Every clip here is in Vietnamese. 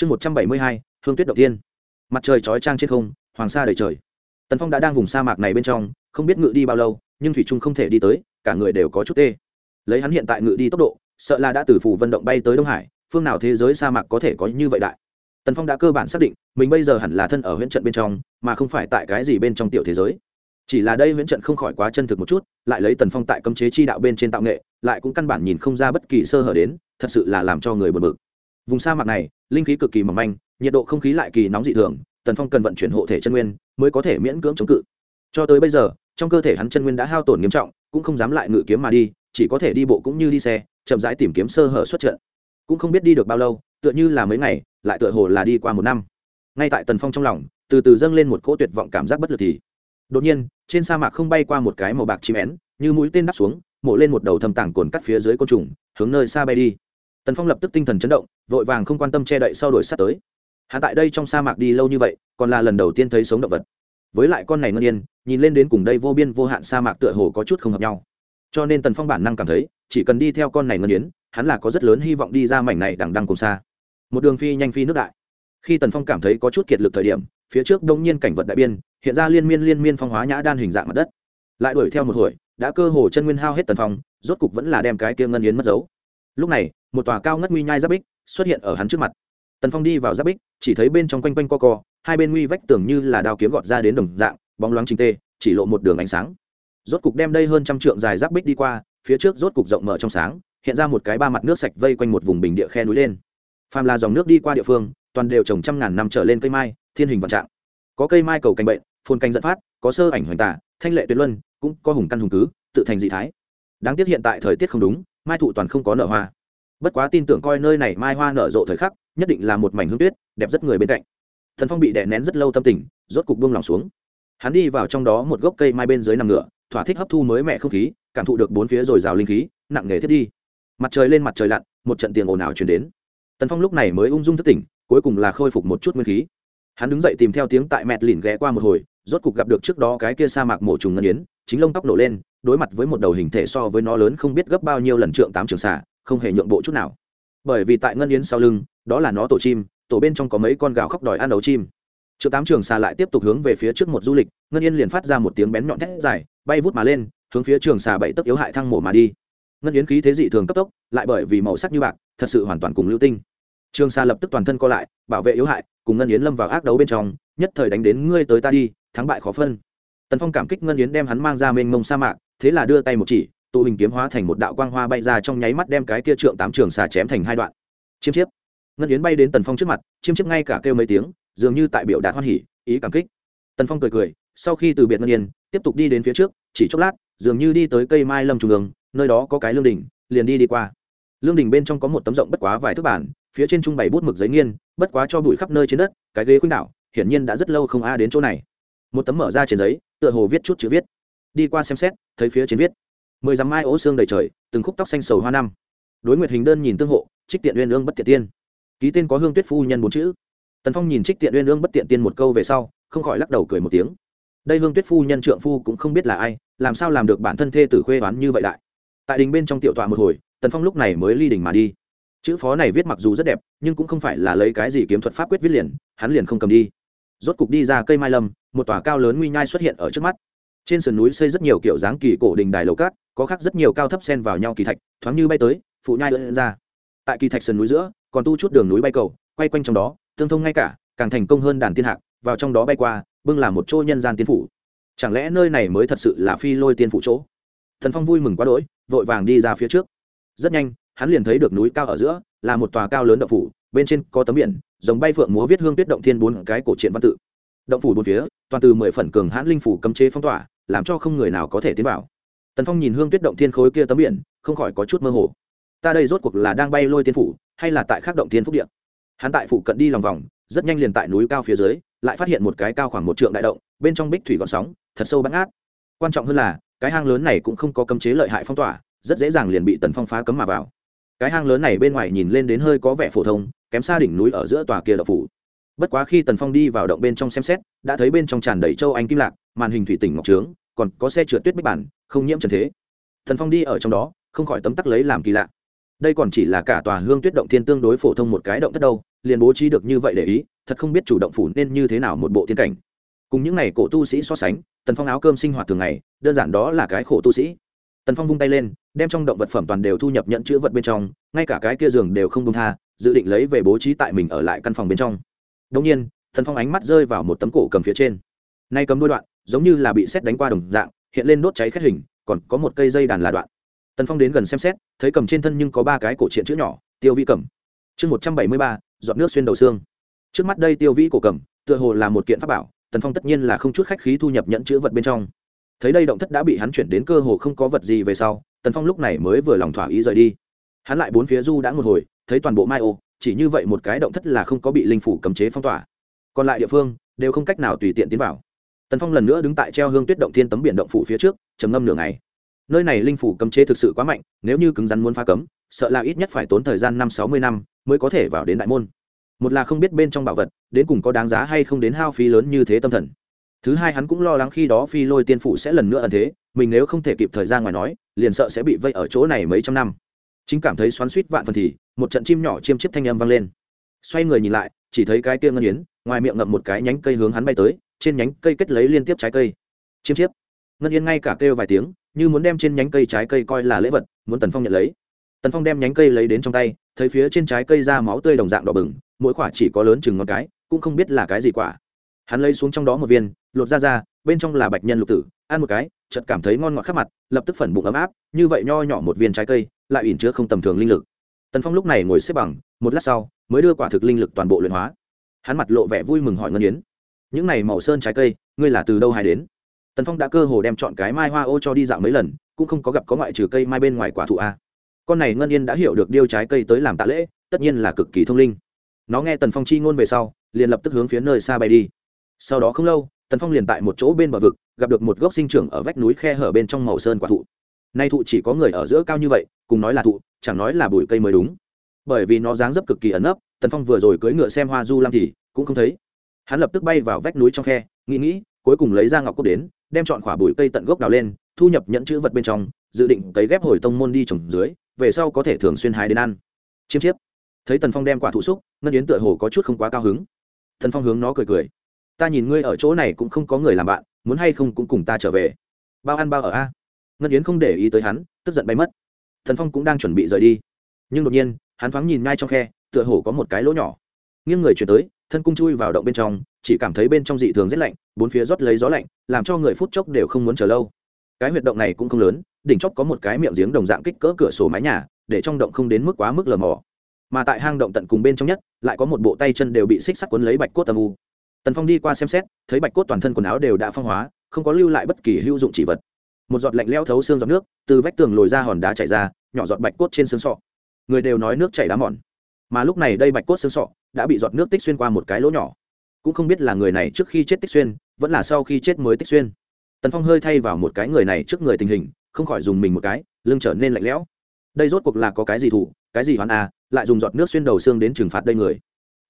chương một trăm bảy mươi hai, hương tuyết đầu tiên mặt trời chói trang trên không, hoàng sa đầy trời. Tần phong đã đang vùng sa mạc này bên trong, không biết ngự đi bao lâu, nhưng thủy trung không thể đi tới, cả người đều có chút tê. Lấy hắn hiện tại ngự đi tốc độ, sợ là đã từ phủ vận động bay tới đông hải, phương nào thế giới sa mạc có thể có như vậy đại? Tần phong đã cơ bản xác định, mình bây giờ hẳn là thân ở huyện trận bên trong, mà không phải tại cái gì bên trong tiểu thế giới. Chỉ là đây huyện trận không khỏi quá chân thực một chút, lại lấy tần phong tại cấm chế chi đạo bên trên tạo nghệ, lại cũng căn bản nhìn không ra bất kỳ sơ hở đến, thật sự là làm cho người bật bực. Vùng sa mạc này linh khí cực kỳ mỏng manh, nhiệt độ không khí lại kỳ nóng dị thường, tần phong cần vận chuyển hộ thể chân nguyên mới có thể miễn cưỡng chống cự. Cho tới bây giờ, trong cơ thể hắn chân nguyên đã hao tổn nghiêm trọng, cũng không dám lại ngự kiếm mà đi, chỉ có thể đi bộ cũng như đi xe, chậm rãi tìm kiếm sơ hở xuất trận. Cũng không biết đi được bao lâu, tựa như là mấy ngày, lại tựa hồ là đi qua một năm. Ngay tại tần phong trong lòng, từ từ dâng lên một cỗ tuyệt vọng cảm giác bất lực thì, đột nhiên, trên sa mạc không bay qua một cái màu bạc chim én, như mũi tên đắp xuống, mổ lên một đầu thâm tảng cồn cắt phía dưới côn trùng, hướng nơi xa bay đi tần phong lập tức tinh thần chấn động, vội vàng không quan tâm che đậy sau đuổi sát tới. Hắn tại đây trong sa mạc đi lâu như vậy, còn là lần đầu tiên thấy sống động vật. Với lại con này ngân yên, nhìn lên đến cùng đây vô biên vô hạn sa mạc tựa hồ có chút không hợp nhau. Cho nên tần phong bản năng cảm thấy, chỉ cần đi theo con này ngân yến hắn là có rất lớn hy vọng đi ra mảnh này đằng đằng cùng xa. Một đường phi nhanh phi nước đại. Khi tần phong cảm thấy có chút kiệt lực thời điểm, phía trước đông nhiên cảnh vật đại biên, hiện ra liên miên liên miên phong hóa nhã đan hình dạng mặt đất. Lại đuổi theo một hồi, đã cơ hồ chân nguyên hao hết tần phong, rốt cục vẫn là đem cái kia ngân yến mất dấu lúc này, một tòa cao ngất nguy nhai giáp bích xuất hiện ở hắn trước mặt. Tần phong đi vào giáp bích, chỉ thấy bên trong quanh quanh co co, hai bên nguy vách tưởng như là đao kiếm gọt ra đến đồng dạng, bóng loáng trình tê chỉ lộ một đường ánh sáng. Rốt cục đem đây hơn trăm trượng dài giáp bích đi qua, phía trước rốt cục rộng mở trong sáng, hiện ra một cái ba mặt nước sạch vây quanh một vùng bình địa khe núi lên. Phàm là dòng nước đi qua địa phương, toàn đều trồng trăm ngàn năm trở lên cây mai, thiên hình vạn trạng. Có cây mai cầu cành bệnh phôn canh dẫn phát, có sơ ảnh hoành tả thanh lệ tuyệt luân, cũng có hùng căn hùng cứ, tự thành dị thái. Đáng tiếc hiện tại thời tiết không đúng mai thụ toàn không có nở hoa. Bất quá tin tưởng coi nơi này mai hoa nở rộ thời khắc, nhất định là một mảnh hương tuyết, đẹp rất người bên cạnh. Thần phong bị đè nén rất lâu tâm tình, rốt cục buông lòng xuống. Hắn đi vào trong đó một gốc cây mai bên dưới nằm ngựa, thỏa thích hấp thu mới mẹ không khí, cảm thụ được bốn phía dồi rào linh khí, nặng nề thiết đi. Mặt trời lên mặt trời lặn, một trận tiền ồn ào chuyển đến. Tần phong lúc này mới ung dung thức tỉnh, cuối cùng là khôi phục một chút nguyên khí. Hắn đứng dậy tìm theo tiếng tại mẹt lìn ghé qua một hồi, rốt cục gặp được trước đó cái kia sa mạc mổ trùng ngân yến, chính lông tóc nổ lên đối mặt với một đầu hình thể so với nó lớn không biết gấp bao nhiêu lần trượng tám trường xà, không hề nhượng bộ chút nào. Bởi vì tại ngân yến sau lưng, đó là nó tổ chim, tổ bên trong có mấy con gào khóc đòi ăn đấu chim. Trượng tám trường xà lại tiếp tục hướng về phía trước một du lịch, ngân yên liền phát ra một tiếng bén nhọn thét dài, bay vút mà lên, hướng phía trường xà bảy tấc yếu hại thăng mổ mà đi. Ngân yến khí thế dị thường cấp tốc, lại bởi vì màu sắc như bạc, thật sự hoàn toàn cùng lưu tinh. Trường xà lập tức toàn thân co lại, bảo vệ yếu hại, cùng ngân yến lâm vào ác đấu bên trong, nhất thời đánh đến ngươi tới ta đi, thắng bại khó phân. Tần phong cảm kích ngân yến đem hắn mang ra mênh mông sa mạc thế là đưa tay một chỉ, tụ hình kiếm hóa thành một đạo quang hoa bay ra trong nháy mắt đem cái kia trượng tám trường xà chém thành hai đoạn. Chiêm chiếp. Ngân yến bay đến tần phong trước mặt, chiêm chiếp ngay cả kêu mấy tiếng, dường như tại biểu đạt hoan hỉ, ý cảm kích. Tần phong cười cười, sau khi từ biệt ngân yên, tiếp tục đi đến phía trước, chỉ chốc lát, dường như đi tới cây mai lâm trung ương, nơi đó có cái lương đình liền đi đi qua. Lương đình bên trong có một tấm rộng bất quá vài thước bản, phía trên trung bày bút mực giấy nghiên, bất quá cho bụi khắp nơi trên đất, cái ghế khuynh đảo, hiển nhiên đã rất lâu không a đến chỗ này. Một tấm mở ra trên giấy, tựa hồ viết chút chữ viết đi qua xem xét, thấy phía trên viết, mười dặm mai ố xương đầy trời, từng khúc tóc xanh sầu hoa năm. Đối nguyệt hình đơn nhìn tương hộ, trích tiện uyên ương bất tiện tiên. Ký tên có hương tuyết phu nhân bốn chữ. Tần phong nhìn trích tiện uyên ương bất tiện tiên một câu về sau, không khỏi lắc đầu cười một tiếng. Đây hương tuyết phu nhân trượng phu cũng không biết là ai, làm sao làm được bản thân thê tử khuê đoán như vậy đại. Tại đình bên trong tiểu tọa một hồi, tần phong lúc này mới ly đình mà đi. Chữ phó này viết mặc dù rất đẹp, nhưng cũng không phải là lấy cái gì kiếm thuật pháp quyết viết liền, hắn liền không cầm đi. Rốt cục đi ra cây mai lâm, một tòa cao lớn nguy nhai xuất hiện ở trước mắt trên sườn núi xây rất nhiều kiểu dáng kỳ cổ đình đài lầu cát, có khác rất nhiều cao thấp sen vào nhau kỳ thạch, thoáng như bay tới, phụ nhai lẫn ra. Tại kỳ thạch sườn núi giữa, còn tu chút đường núi bay cầu, quay quanh trong đó, tương thông ngay cả, càng thành công hơn đàn tiên hạc, vào trong đó bay qua, bưng làm một chỗ nhân gian tiên phủ. Chẳng lẽ nơi này mới thật sự là phi lôi tiên phủ chỗ? Thần phong vui mừng quá đỗi, vội vàng đi ra phía trước. Rất nhanh, hắn liền thấy được núi cao ở giữa, là một tòa cao lớn động phủ, bên trên có tấm biển giống bay phượng múa viết hương tuyết động thiên bốn cái cổ truyện văn tự. Động phủ bốn phía, toàn từ mười phần cường hãn linh phủ cấm chế phong tỏa làm cho không người nào có thể tiến vào. Tần phong nhìn hương tuyết động thiên khối kia tấm biển, không khỏi có chút mơ hồ. Ta đây rốt cuộc là đang bay lôi tiên phủ, hay là tại khắc động thiên phúc điện hắn tại phủ cận đi lòng vòng, rất nhanh liền tại núi cao phía dưới, lại phát hiện một cái cao khoảng một trượng đại động, bên trong bích thủy gọn sóng, thật sâu bắn át quan trọng hơn là, cái hang lớn này cũng không có cấm chế lợi hại phong tỏa, rất dễ dàng liền bị tần phong phá cấm mà vào. Cái hang lớn này bên ngoài nhìn lên đến hơi có vẻ phổ thông, kém xa đỉnh núi ở giữa tòa kia đậu phủ bất quá khi tần phong đi vào động bên trong xem xét, đã thấy bên trong tràn đầy châu anh kim lạc, màn hình thủy tỉnh ngọc trướng, còn có xe trượt tuyết bích bản, không nhiễm trần thế. Thần phong đi ở trong đó, không khỏi tấm tắc lấy làm kỳ lạ. Đây còn chỉ là cả tòa hương tuyết động thiên tương đối phổ thông một cái động thất đâu, liền bố trí được như vậy để ý, thật không biết chủ động phủ nên như thế nào một bộ thiên cảnh. Cùng những ngày cổ tu sĩ so sánh, tần phong áo cơm sinh hoạt thường ngày, đơn giản đó là cái khổ tu sĩ. Tần phong vung tay lên, đem trong động vật phẩm toàn đều thu nhập nhận chữ vật bên trong, ngay cả cái kia giường đều không đông tha, dự định lấy về bố trí tại mình ở lại căn phòng bên trong đồng nhiên tần phong ánh mắt rơi vào một tấm cổ cầm phía trên. Nay cầm đôi đoạn, giống như là bị xét đánh qua đồng dạng, hiện lên đốt cháy khét hình, còn có một cây dây đàn là đoạn. Tần phong đến gần xem xét, thấy cầm trên thân nhưng có ba cái cổ truyện chữ nhỏ, tiêu vi cầm. Chương một trăm bảy mươi ba dọn nước xuyên đầu xương. Trước mắt đây tiêu vĩ cổ cầm, tựa hồ là một kiện pháp bảo, tần phong tất nhiên là không chút khách khí thu nhập nhận chữ vật bên trong. Thấy đây động thất đã bị hắn chuyển đến cơ hồ không có vật gì về sau, tần phong lúc này mới vừa lòng thỏa ý rời đi. Hắn lại bốn phía du đã một hồi, thấy toàn bộ mai ô chỉ như vậy một cái động thất là không có bị linh phủ cấm chế phong tỏa. Còn lại địa phương đều không cách nào tùy tiện tiến vào. Tần phong lần nữa đứng tại treo hương tuyết động thiên tấm biển động phủ phía trước, trầm ngâm nửa ngày. Nơi này linh phủ cấm chế thực sự quá mạnh, nếu như cứng rắn muốn phá cấm, sợ là ít nhất phải tốn thời gian năm sáu mươi năm mới có thể vào đến đại môn. Một là không biết bên trong bảo vật, đến cùng có đáng giá hay không đến hao phí lớn như thế tâm thần. Thứ hai hắn cũng lo lắng khi đó phi lôi tiên phủ sẽ lần nữa ẩn thế, mình nếu không thể kịp thời gian ngoài nói, liền sợ sẽ bị vây ở chỗ này mấy trăm năm. Chính cảm thấy xoắn suýt vạn phần thì một trận chim nhỏ chiêm chiếp thanh âm vang lên. Xoay người nhìn lại, chỉ thấy cái kia ngân yến, ngoài miệng ngậm một cái nhánh cây hướng hắn bay tới, trên nhánh cây kết lấy liên tiếp trái cây. Chiêm chiếp. Ngân yến ngay cả kêu vài tiếng, như muốn đem trên nhánh cây trái cây coi là lễ vật, muốn tần phong nhận lấy. Tần phong đem nhánh cây lấy đến trong tay, thấy phía trên trái cây ra máu tươi đồng dạng đỏ bừng, mỗi quả chỉ có lớn chừng ngón cái, cũng không biết là cái gì quả. Hắn lấy xuống trong đó một viên, lột ra ra, bên trong là bạch nhân lục tử, ăn một cái, chợt cảm thấy ngon ngọt khắp mặt, lập tức phần bụng ấm áp, như vậy nho nhỏ một viên trái cây, lại ỉn chứa không tầm thường linh lực tần phong lúc này ngồi xếp bằng, một lát sau, mới đưa quả thực linh lực toàn bộ luyện hóa. Hắn mặt lộ vẻ vui mừng hỏi ngân yến, những này màu sơn trái cây, ngươi là từ đâu hay đến? Tần phong đã cơ hồ đem chọn cái mai hoa ô cho đi dạo mấy lần, cũng không có gặp có ngoại trừ cây mai bên ngoài quả thụ a. Con này ngân yên đã hiểu được điêu trái cây tới làm tạ lễ, tất nhiên là cực kỳ thông linh. Nó nghe tần phong chi ngôn về sau, liền lập tức hướng phía nơi xa bay đi. Sau đó không lâu, tần phong liền tại một chỗ bên bờ vực, gặp được một gốc sinh trưởng ở vách núi khe hở bên trong màu sơn quả thụ nay thụ chỉ có người ở giữa cao như vậy, cùng nói là thụ, chẳng nói là bụi cây mới đúng. Bởi vì nó dáng dấp cực kỳ ẩn ấp tần phong vừa rồi cưỡi ngựa xem hoa du lam thì cũng không thấy. Hắn lập tức bay vào vách núi trong khe, nghĩ nghĩ, cuối cùng lấy ra ngọc cốt đến, đem chọn quả bụi cây tận gốc đào lên, thu nhập nhẫn chữ vật bên trong, dự định cấy ghép hồi tông môn đi trồng dưới, về sau có thể thường xuyên hái đến ăn. Chiêm chiếp. Thấy tần phong đem quả thụ xúc, ngân yến tựa hồ có chút không quá cao hứng. Tần phong hướng nó cười cười. Ta nhìn ngươi ở chỗ này cũng không có người làm bạn, muốn hay không cũng cùng ta trở về. Bao ăn bao ở a? Ngân yến không để ý tới hắn, tức giận bay mất. Thần phong cũng đang chuẩn bị rời đi. Nhưng đột nhiên, hắn thoáng nhìn ngay trong khe, tựa hồ có một cái lỗ nhỏ. Nghiêng người chuyển tới, thân cung chui vào động bên trong, chỉ cảm thấy bên trong dị thường rét lạnh, bốn phía rót lấy gió lạnh, làm cho người phút chốc đều không muốn chờ lâu. Cái huyệt động này cũng không lớn, đỉnh chóp có một cái miệng giếng đồng dạng kích cỡ cửa sổ mái nhà, để trong động không đến mức quá mức lờ mò mà tại hang động tận cùng bên trong nhất, lại có một bộ tay chân đều bị xích sắt quấn lấy bạch cốt âm u. Tần phong đi qua xem xét, thấy bạch cốt toàn thân quần áo đều đã phong hóa, không có lưu lại bất kỳ hữu dụng chỉ vật một giọt lạnh leo thấu xương giọt nước từ vách tường lồi ra hòn đá chảy ra, nhỏ giọt bạch cốt trên xương sọ. Người đều nói nước chảy đá mòn, mà lúc này đây bạch cốt xương sọ đã bị giọt nước tích xuyên qua một cái lỗ nhỏ. Cũng không biết là người này trước khi chết tích xuyên, vẫn là sau khi chết mới tích xuyên. Tần phong hơi thay vào một cái người này trước người tình hình, không khỏi dùng mình một cái, lưng trở nên lạnh lẽo. Đây rốt cuộc là có cái gì thủ, cái gì hoán à lại dùng giọt nước xuyên đầu xương đến trừng phạt đây người.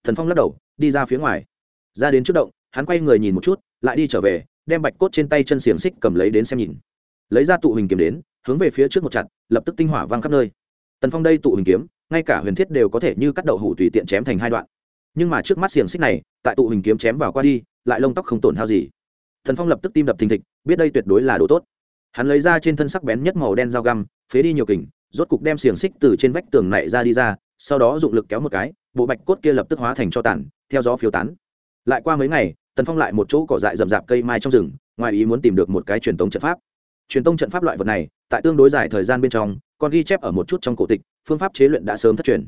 Thần phong lắc đầu, đi ra phía ngoài. Ra đến trước động, hắn quay người nhìn một chút, lại đi trở về, đem bạch cốt trên tay chân xiềng xích cầm lấy đến xem nhìn lấy ra tụ hình kiếm đến, hướng về phía trước một chặt, lập tức tinh hỏa văng khắp nơi. Tần phong đây tụ hình kiếm, ngay cả huyền thiết đều có thể như cắt đậu hủ tùy tiện chém thành hai đoạn. Nhưng mà trước mắt xiềng xích này, tại tụ hình kiếm chém vào qua đi, lại lông tóc không tổn hao gì. Thần phong lập tức tim đập thình thịch, biết đây tuyệt đối là đồ tốt. Hắn lấy ra trên thân sắc bén nhất màu đen dao găm, phế đi nhiều kình, rốt cục đem xiềng xích từ trên vách tường này ra đi ra, sau đó dụng lực kéo một cái, bộ bạch cốt kia lập tức hóa thành cho tản theo gió phiếu tán. Lại qua mấy ngày, tần phong lại một chỗ cỏ dại rậm rạp cây mai trong rừng, ngoài ý muốn tìm được một cái truyền tống trận pháp truyền tông trận pháp loại vật này, tại tương đối dài thời gian bên trong, còn ghi chép ở một chút trong cổ tịch, phương pháp chế luyện đã sớm thất truyền.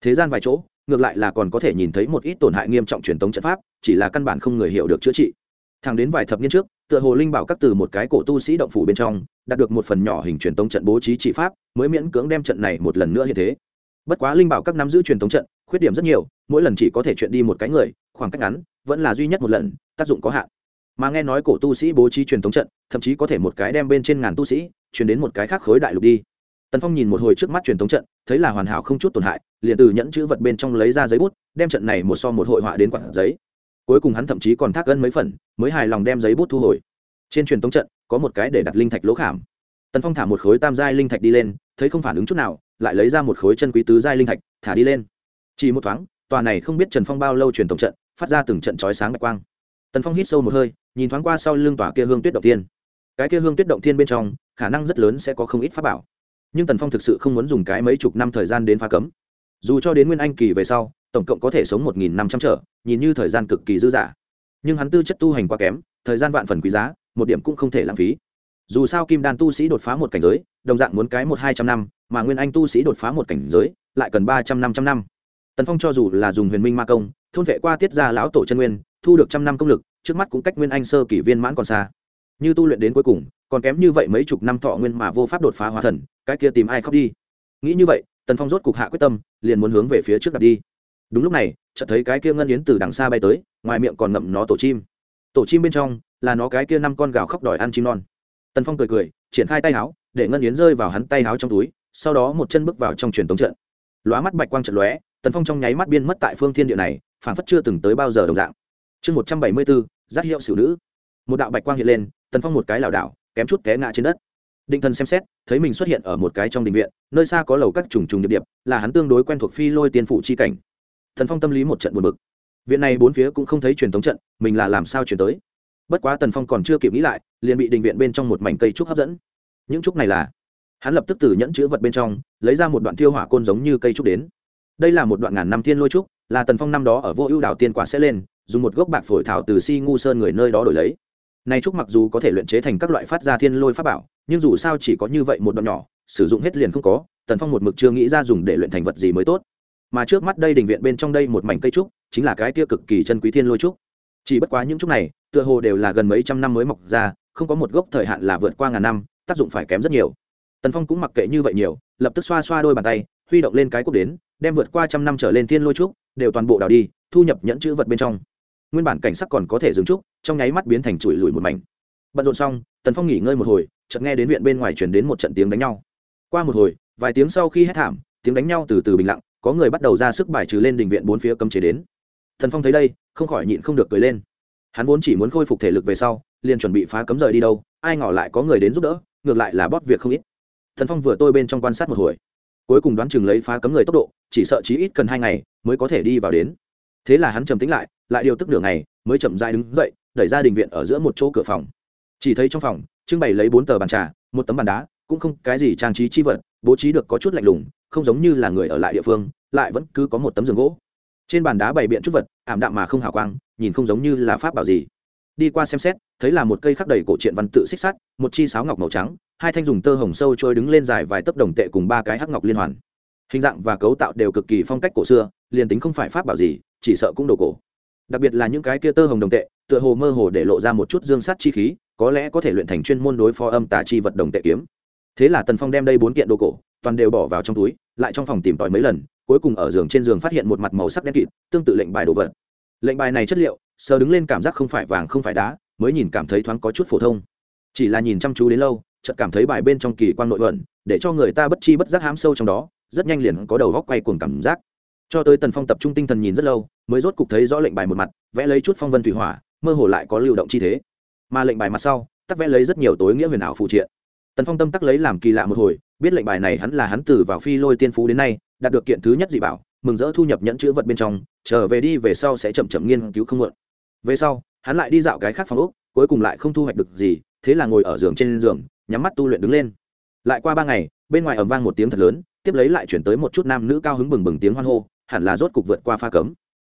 Thế gian vài chỗ, ngược lại là còn có thể nhìn thấy một ít tổn hại nghiêm trọng truyền tống trận pháp, chỉ là căn bản không người hiểu được chữa trị. Thẳng đến vài thập niên trước, tựa hồ linh bảo các từ một cái cổ tu sĩ động phủ bên trong, đạt được một phần nhỏ hình truyền tống trận bố trí trị pháp, mới miễn cưỡng đem trận này một lần nữa như thế. Bất quá linh bảo các nắm giữ truyền tống trận, khuyết điểm rất nhiều, mỗi lần chỉ có thể chuyện đi một cái người, khoảng cách ngắn, vẫn là duy nhất một lần, tác dụng có hạn mà nghe nói cổ tu sĩ bố trí truyền thống trận, thậm chí có thể một cái đem bên trên ngàn tu sĩ truyền đến một cái khác khối đại lục đi. Tần phong nhìn một hồi trước mắt truyền thống trận, thấy là hoàn hảo không chút tổn hại, liền từ nhẫn chữ vật bên trong lấy ra giấy bút, đem trận này một so một hội họa đến quặng giấy. Cuối cùng hắn thậm chí còn thác gân mấy phần, mới hài lòng đem giấy bút thu hồi. Trên truyền thống trận, có một cái để đặt linh thạch lỗ khảm. Tần phong thả một khối tam giai linh thạch đi lên, thấy không phản ứng chút nào, lại lấy ra một khối chân quý tứ giai linh thạch, thả đi lên. Chỉ một thoáng, tòa này không biết trần phong bao lâu truyền thống trận, phát ra từng trận chói sáng bạch quang tần phong hít sâu một hơi nhìn thoáng qua sau lưng tòa kia hương tuyết động thiên cái kia hương tuyết động thiên bên trong khả năng rất lớn sẽ có không ít pháp bảo nhưng tần phong thực sự không muốn dùng cái mấy chục năm thời gian đến phá cấm dù cho đến nguyên anh kỳ về sau tổng cộng có thể sống một nghìn năm trăm trở nhìn như thời gian cực kỳ dư dả nhưng hắn tư chất tu hành quá kém thời gian vạn phần quý giá một điểm cũng không thể lãng phí dù sao kim đan tu sĩ đột phá một cảnh giới đồng dạng muốn cái một hai trăm năm mà nguyên anh tu sĩ đột phá một cảnh giới lại cần ba trăm năm trăm năm tần phong cho dù là dùng huyền minh ma công thôn vệ qua tiết ra lão tổ chân nguyên thu được trăm năm công lực, trước mắt cũng cách nguyên anh sơ kỷ viên mãn còn xa. Như tu luyện đến cuối cùng, còn kém như vậy mấy chục năm thọ nguyên mà vô pháp đột phá hóa thần, cái kia tìm ai khóc đi? Nghĩ như vậy, tần phong rốt cục hạ quyết tâm, liền muốn hướng về phía trước đặt đi. Đúng lúc này, chợt thấy cái kia ngân yến từ đằng xa bay tới, ngoài miệng còn ngậm nó tổ chim. Tổ chim bên trong, là nó cái kia năm con gào khóc đòi ăn chim non. Tần phong cười cười, triển khai tay áo để ngân yến rơi vào hắn tay áo trong túi, sau đó một chân bước vào trong truyền tống trận. Lóa mắt bạch quang trận lóe, tần phong trong nháy mắt biên mất tại phương thiên địa này phản phất chưa từng tới bao giờ đồng dạng chương một trăm bảy mươi bốn, giác hiệu xử nữ. Một đạo bạch quang hiện lên, tần phong một cái lảo đảo, kém chút té ngã trên đất. Định thần xem xét, thấy mình xuất hiện ở một cái trong đình viện, nơi xa có lầu các trùng trùng điệp điệp, là hắn tương đối quen thuộc phi lôi tiên phủ chi cảnh. Thần phong tâm lý một trận buồn bực. Viện này bốn phía cũng không thấy truyền thống trận, mình là làm sao chuyển tới? Bất quá tần phong còn chưa kịp nghĩ lại, liền bị đình viện bên trong một mảnh cây trúc hấp dẫn. Những trúc này là? Hắn lập tức từ nhẫn chữ vật bên trong, lấy ra một đoạn thiêu hỏa côn giống như cây trúc đến. Đây là một đoạn ngàn năm thiên lôi trúc, là tần phong năm đó ở vô ưu đảo tiên quả sẽ lên dùng một gốc bạc phổi thảo từ si ngu sơn người nơi đó đổi lấy. Nay trúc mặc dù có thể luyện chế thành các loại phát ra thiên lôi pháp bảo, nhưng dù sao chỉ có như vậy một đoạn nhỏ, sử dụng hết liền không có, tần phong một mực chưa nghĩ ra dùng để luyện thành vật gì mới tốt. Mà trước mắt đây đình viện bên trong đây một mảnh cây trúc, chính là cái kia cực kỳ chân quý thiên lôi trúc. Chỉ bất quá những trúc này, tựa hồ đều là gần mấy trăm năm mới mọc ra, không có một gốc thời hạn là vượt qua ngàn năm, tác dụng phải kém rất nhiều. Tần phong cũng mặc kệ như vậy nhiều, lập tức xoa xoa đôi bàn tay, huy động lên cái cúc đến, đem vượt qua trăm năm trở lên thiên lôi trúc, đều toàn bộ đào đi, thu nhập nhẫn chữ vật bên trong nguyên bản cảnh sắc còn có thể dừng chút, trong nháy mắt biến thành chùi lùi một mảnh. Bận rộn xong, tần phong nghỉ ngơi một hồi, chợt nghe đến viện bên ngoài chuyển đến một trận tiếng đánh nhau. Qua một hồi, vài tiếng sau khi hết thảm, tiếng đánh nhau từ từ bình lặng, có người bắt đầu ra sức bài trừ lên đình viện bốn phía cấm chế đến. Thần phong thấy đây, không khỏi nhịn không được cười lên. Hắn vốn chỉ muốn khôi phục thể lực về sau, liền chuẩn bị phá cấm rời đi đâu, ai ngỏ lại có người đến giúp đỡ, ngược lại là bóp việc không ít. Thần phong vừa tôi bên trong quan sát một hồi. Cuối cùng đoán chừng lấy phá cấm người tốc độ, chỉ sợ chí ít cần hai ngày mới có thể đi vào đến. Thế là hắn trầm tính lại lại điều tức nửa ngày, mới chậm dai đứng dậy, đẩy ra đình viện ở giữa một chỗ cửa phòng. Chỉ thấy trong phòng, trưng bày lấy bốn tờ bàn trà, một tấm bàn đá, cũng không cái gì trang trí chi vật, bố trí được có chút lạnh lùng, không giống như là người ở lại địa phương, lại vẫn cứ có một tấm giường gỗ. Trên bàn đá bày biện chút vật, ảm đạm mà không hào quang, nhìn không giống như là pháp bảo gì. Đi qua xem xét, thấy là một cây khắc đầy cổ truyện văn tự xích sắt, một chi sáo ngọc màu trắng, hai thanh dùng tơ hồng sâu trôi đứng lên dài vài tấc đồng tệ cùng ba cái hắc ngọc liên hoàn. Hình dạng và cấu tạo đều cực kỳ phong cách cổ xưa, liền tính không phải pháp bảo gì, chỉ sợ cũng đồ cổ đặc biệt là những cái kia tơ hồng đồng tệ, tựa hồ mơ hồ để lộ ra một chút dương sắt chi khí, có lẽ có thể luyện thành chuyên môn đối phó âm tà chi vật đồng tệ kiếm. Thế là tần phong đem đây bốn kiện đồ cổ, toàn đều bỏ vào trong túi, lại trong phòng tìm tòi mấy lần, cuối cùng ở giường trên giường phát hiện một mặt màu sắc đen kịt, tương tự lệnh bài đồ vật. Lệnh bài này chất liệu, sờ đứng lên cảm giác không phải vàng không phải đá, mới nhìn cảm thấy thoáng có chút phổ thông. Chỉ là nhìn chăm chú đến lâu, chợt cảm thấy bài bên trong kỳ quan nội vận để cho người ta bất chi bất giác hám sâu trong đó, rất nhanh liền có đầu góc quay cuồng cảm giác cho tới tần phong tập trung tinh thần nhìn rất lâu, mới rốt cục thấy rõ lệnh bài một mặt, vẽ lấy chút phong vân thủy hỏa, mơ hồ lại có lưu động chi thế. Mà lệnh bài mặt sau, tắc vẽ lấy rất nhiều tối nghĩa huyền ảo phụ triện. Tần phong tâm tắc lấy làm kỳ lạ một hồi, biết lệnh bài này hắn là hắn từ vào phi lôi tiên phú đến nay, đạt được kiện thứ nhất dị bảo, mừng rỡ thu nhập nhẫn chữ vật bên trong, trở về đi về sau sẽ chậm chậm nghiên cứu không mượn về sau, hắn lại đi dạo cái khác phòng úc cuối cùng lại không thu hoạch được gì, thế là ngồi ở giường trên giường, nhắm mắt tu luyện đứng lên. Lại qua ba ngày, bên ngoài ầm vang một tiếng thật lớn, tiếp lấy lại chuyển tới một chút nam nữ cao hứng bừng bừng tiếng hoan hô hẳn là rốt cục vượt qua pha cấm.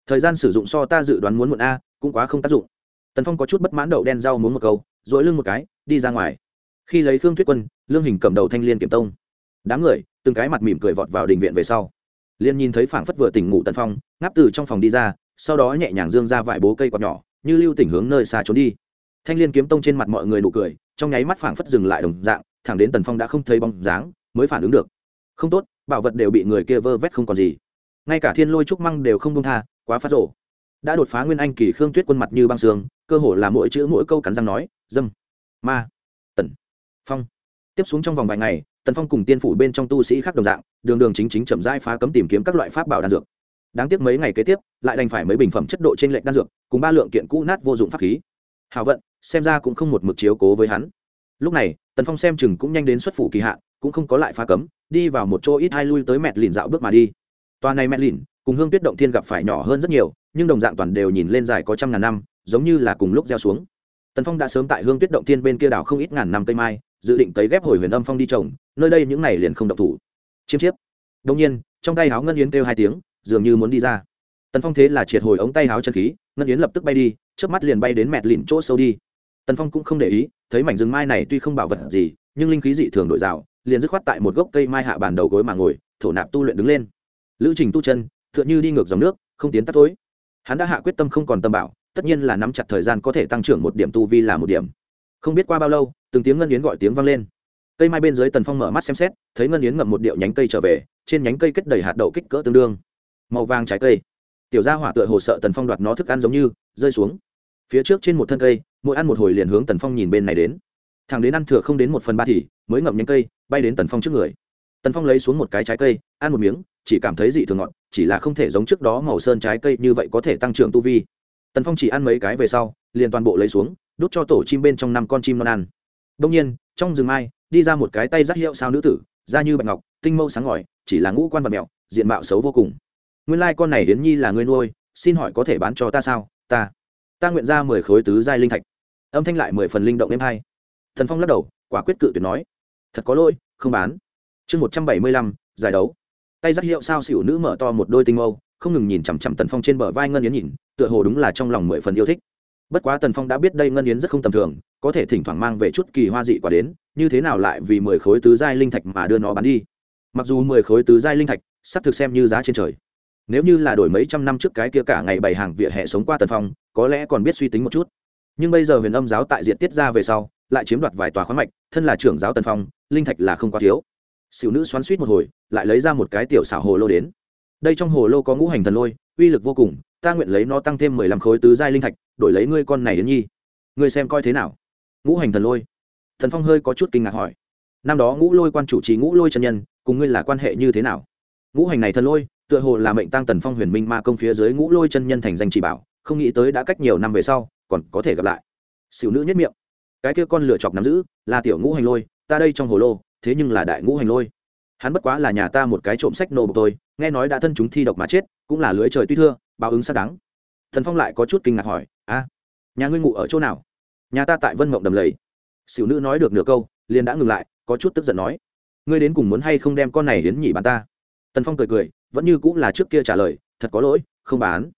Thời gian sử dụng so ta dự đoán muốn muộn a, cũng quá không tác dụng. Tần phong có chút bất mãn đậu đen rau muốn một câu dỗi lưng một cái, đi ra ngoài. Khi lấy khương thuyết quân, lương hình cầm đầu thanh liên kiểm tông. Đám người, từng cái mặt mỉm cười vọt vào đình viện về sau. Liên nhìn thấy phảng phất vừa tỉnh ngủ tần phong, ngáp từ trong phòng đi ra, sau đó nhẹ nhàng dương ra vải bố cây quạt nhỏ, như lưu tỉnh hướng nơi xa trốn đi. Thanh liên kiếm tông trên mặt mọi người nụ cười, trong nháy mắt phảng phất dừng lại đồng dạng, thẳng đến tần phong đã không thấy bóng dáng, mới phản ứng được. Không tốt, bảo vật đều bị người kia vơ vét không còn gì ngay cả thiên lôi trúc măng đều không công tha, quá phát rộ đã đột phá nguyên anh kỳ khương tuyết quân mặt như băng sương, cơ hồ là mỗi chữ mỗi câu cắn răng nói, dâm, ma, tần, phong. Tiếp xuống trong vòng vài ngày, tần phong cùng tiên phủ bên trong tu sĩ khác đồng dạng, đường đường chính chính chậm rãi phá cấm tìm kiếm các loại pháp bảo đan dược. Đáng tiếc mấy ngày kế tiếp, lại đành phải mấy bình phẩm chất độ trên lệnh đan dược, cùng ba lượng kiện cũ nát vô dụng pháp khí. Hào vận, xem ra cũng không một mực chiếu cố với hắn. Lúc này, tần phong xem chừng cũng nhanh đến xuất phủ kỳ hạn, cũng không có lại phá cấm, đi vào một chỗ ít hai lui tới mẹt lìn dạo bước mà đi. Toàn này mẹ lìn, cùng hương tuyết động thiên gặp phải nhỏ hơn rất nhiều, nhưng đồng dạng toàn đều nhìn lên dài có trăm ngàn năm, giống như là cùng lúc gieo xuống. Tần phong đã sớm tại hương tuyết động thiên bên kia đảo không ít ngàn năm cây mai, dự định tới ghép hồi huyền âm phong đi trồng, nơi đây những này liền không động thủ. Chiêm chiếp. Đương nhiên, trong tay háo ngân yến kêu hai tiếng, dường như muốn đi ra. Tần phong thế là triệt hồi ống tay háo chân khí, ngân yến lập tức bay đi, chớp mắt liền bay đến mẹt lìn chỗ sâu đi. Tần phong cũng không để ý, thấy mảnh rừng mai này tuy không bảo vật gì, nhưng linh khí dị thường đổi rào liền dứt khoát tại một gốc cây mai hạ bàn đầu gối mà ngồi, thổ nạp tu luyện đứng lên lữ trình tu chân, tựa như đi ngược dòng nước, không tiến tắt tối. Hắn đã hạ quyết tâm không còn tâm bảo tất nhiên là nắm chặt thời gian có thể tăng trưởng một điểm tu vi là một điểm. Không biết qua bao lâu, từng tiếng ngân yến gọi tiếng vang lên. Cây mai bên dưới tần phong mở mắt xem xét, thấy ngân yến ngậm một điệu nhánh cây trở về, trên nhánh cây kết đầy hạt đậu kích cỡ tương đương. Màu vàng trái cây. Tiểu gia hỏa tựa hồ sợ tần phong đoạt nó thức ăn giống như, rơi xuống. Phía trước trên một thân cây, mỗi ăn một hồi liền hướng tần phong nhìn bên này đến. Thằng đến ăn thừa không đến một phần ba thì mới ngậm nhánh cây, bay đến tần phong trước người. Tần phong lấy xuống một cái trái cây, ăn một miếng chỉ cảm thấy dị thường ngọt, chỉ là không thể giống trước đó màu sơn trái cây như vậy có thể tăng trưởng tu vi. Tần phong chỉ ăn mấy cái về sau, liền toàn bộ lấy xuống, đút cho tổ chim bên trong năm con chim non ăn. Đông nhiên, trong rừng mai, đi ra một cái tay rắc hiệu sao nữ tử, da như bạch ngọc, tinh mâu sáng ngỏi chỉ là ngũ quan vật mẹo, diện mạo xấu vô cùng. Nguyên lai con này đến nhi là người nuôi, xin hỏi có thể bán cho ta sao? Ta ta nguyện ra mười khối tứ giai linh thạch. Âm thanh lại mười phần linh động êm hai. Thần phong lắc đầu, quả quyết cự tuyệt nói, thật có lỗi, không bán. Chương một trăm bảy mươi lăm, giải đấu tay rất hiệu sao xỉu nữ mở to một đôi tinh mâu, không ngừng nhìn chằm chằm tần phong trên bờ vai ngân yến nhìn, tựa hồ đúng là trong lòng mười phần yêu thích. Bất quá tần phong đã biết đây ngân yến rất không tầm thường, có thể thỉnh thoảng mang về chút kỳ hoa dị quả đến, như thế nào lại vì mười khối tứ giai linh thạch mà đưa nó bán đi. Mặc dù mười khối tứ giai linh thạch, sắp thực xem như giá trên trời. Nếu như là đổi mấy trăm năm trước cái kia cả ngày bày hàng vỉa hè sống qua tần phong, có lẽ còn biết suy tính một chút. Nhưng bây giờ huyền âm giáo tại diện tiết ra về sau, lại chiếm đoạt vài tòa khoáng mạch, thân là trưởng giáo tần phong, linh thạch là không quá thiếu xỉu nữ xoắn suýt một hồi, lại lấy ra một cái tiểu xảo hồ lô đến. Đây trong hồ lô có ngũ hành thần lôi, uy lực vô cùng, ta nguyện lấy nó tăng thêm mười lăm khối tứ giai linh thạch, đổi lấy ngươi con này đến nhi. Ngươi xem coi thế nào? Ngũ hành thần lôi. Thần phong hơi có chút kinh ngạc hỏi. Năm đó ngũ lôi quan chủ trì ngũ lôi chân nhân, cùng ngươi là quan hệ như thế nào? Ngũ hành này thần lôi, tựa hồ là mệnh tăng tần phong huyền minh ma công phía dưới ngũ lôi chân nhân thành danh chỉ bảo, không nghĩ tới đã cách nhiều năm về sau, còn có thể gặp lại. Xỉu nữ nhất miệng. Cái kia con lựa chọc nắm giữ, là tiểu ngũ hành lôi, ta đây trong hồ lô thế nhưng là đại ngũ hành lôi. Hắn bất quá là nhà ta một cái trộm sách nô bộc tôi nghe nói đã thân chúng thi độc mà chết, cũng là lưới trời tuy thưa, báo ứng xác đáng. Thần phong lại có chút kinh ngạc hỏi, a, nhà ngươi ngủ ở chỗ nào? Nhà ta tại vân mộng đầm lầy. Xỉu nữ nói được nửa câu, liền đã ngừng lại, có chút tức giận nói, ngươi đến cùng muốn hay không đem con này đến nhỉ bán ta? Tần phong cười cười, vẫn như cũng là trước kia trả lời, thật có lỗi, không bán.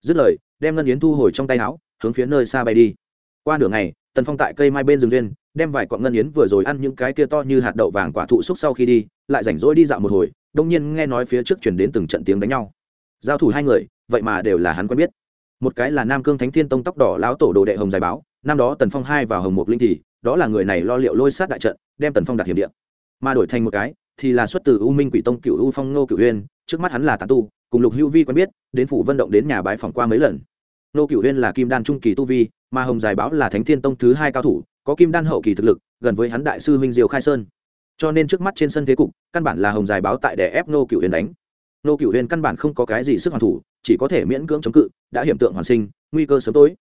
Dứt lời, đem ngân yến thu hồi trong tay áo, hướng phía nơi xa bay đi. Qua nửa ngày tần phong tại cây mai bên rừng duyên, đem vài cọn ngân yến vừa rồi ăn những cái kia to như hạt đậu vàng quả thụ xúc sau khi đi, lại rảnh rỗi đi dạo một hồi đông nhiên nghe nói phía trước chuyển đến từng trận tiếng đánh nhau. Giao thủ hai người, vậy mà đều là hắn quen biết. Một cái là nam cương thánh thiên tông tóc đỏ lão tổ đồ đệ hồng dài báo, năm đó tần phong hai vào hồng mục linh thì, đó là người này lo liệu lôi sát đại trận, đem tần phong đặt hiểm điện mà đổi thành một cái, thì là xuất từ u minh quỷ tông cựu u phong ngô cựu huyên trước mắt hắn là tà tu, cùng lục hữu vi quen biết, đến phủ vận động đến nhà bái phòng qua mấy lần. Nô cựu huyên là kim đan trung kỳ tu vi, mà hồng dài báo là thánh thiên tông thứ hai cao thủ, có kim đan hậu kỳ thực lực, gần với hắn đại sư huynh diều khai sơn. Cho nên trước mắt trên sân thế cục, căn bản là hồng dài báo tại để ép nô cựu huyên đánh. Nô cựu huyên căn bản không có cái gì sức hoàn thủ, chỉ có thể miễn cưỡng chống cự, đã hiểm tượng hoàn sinh, nguy cơ sớm tối.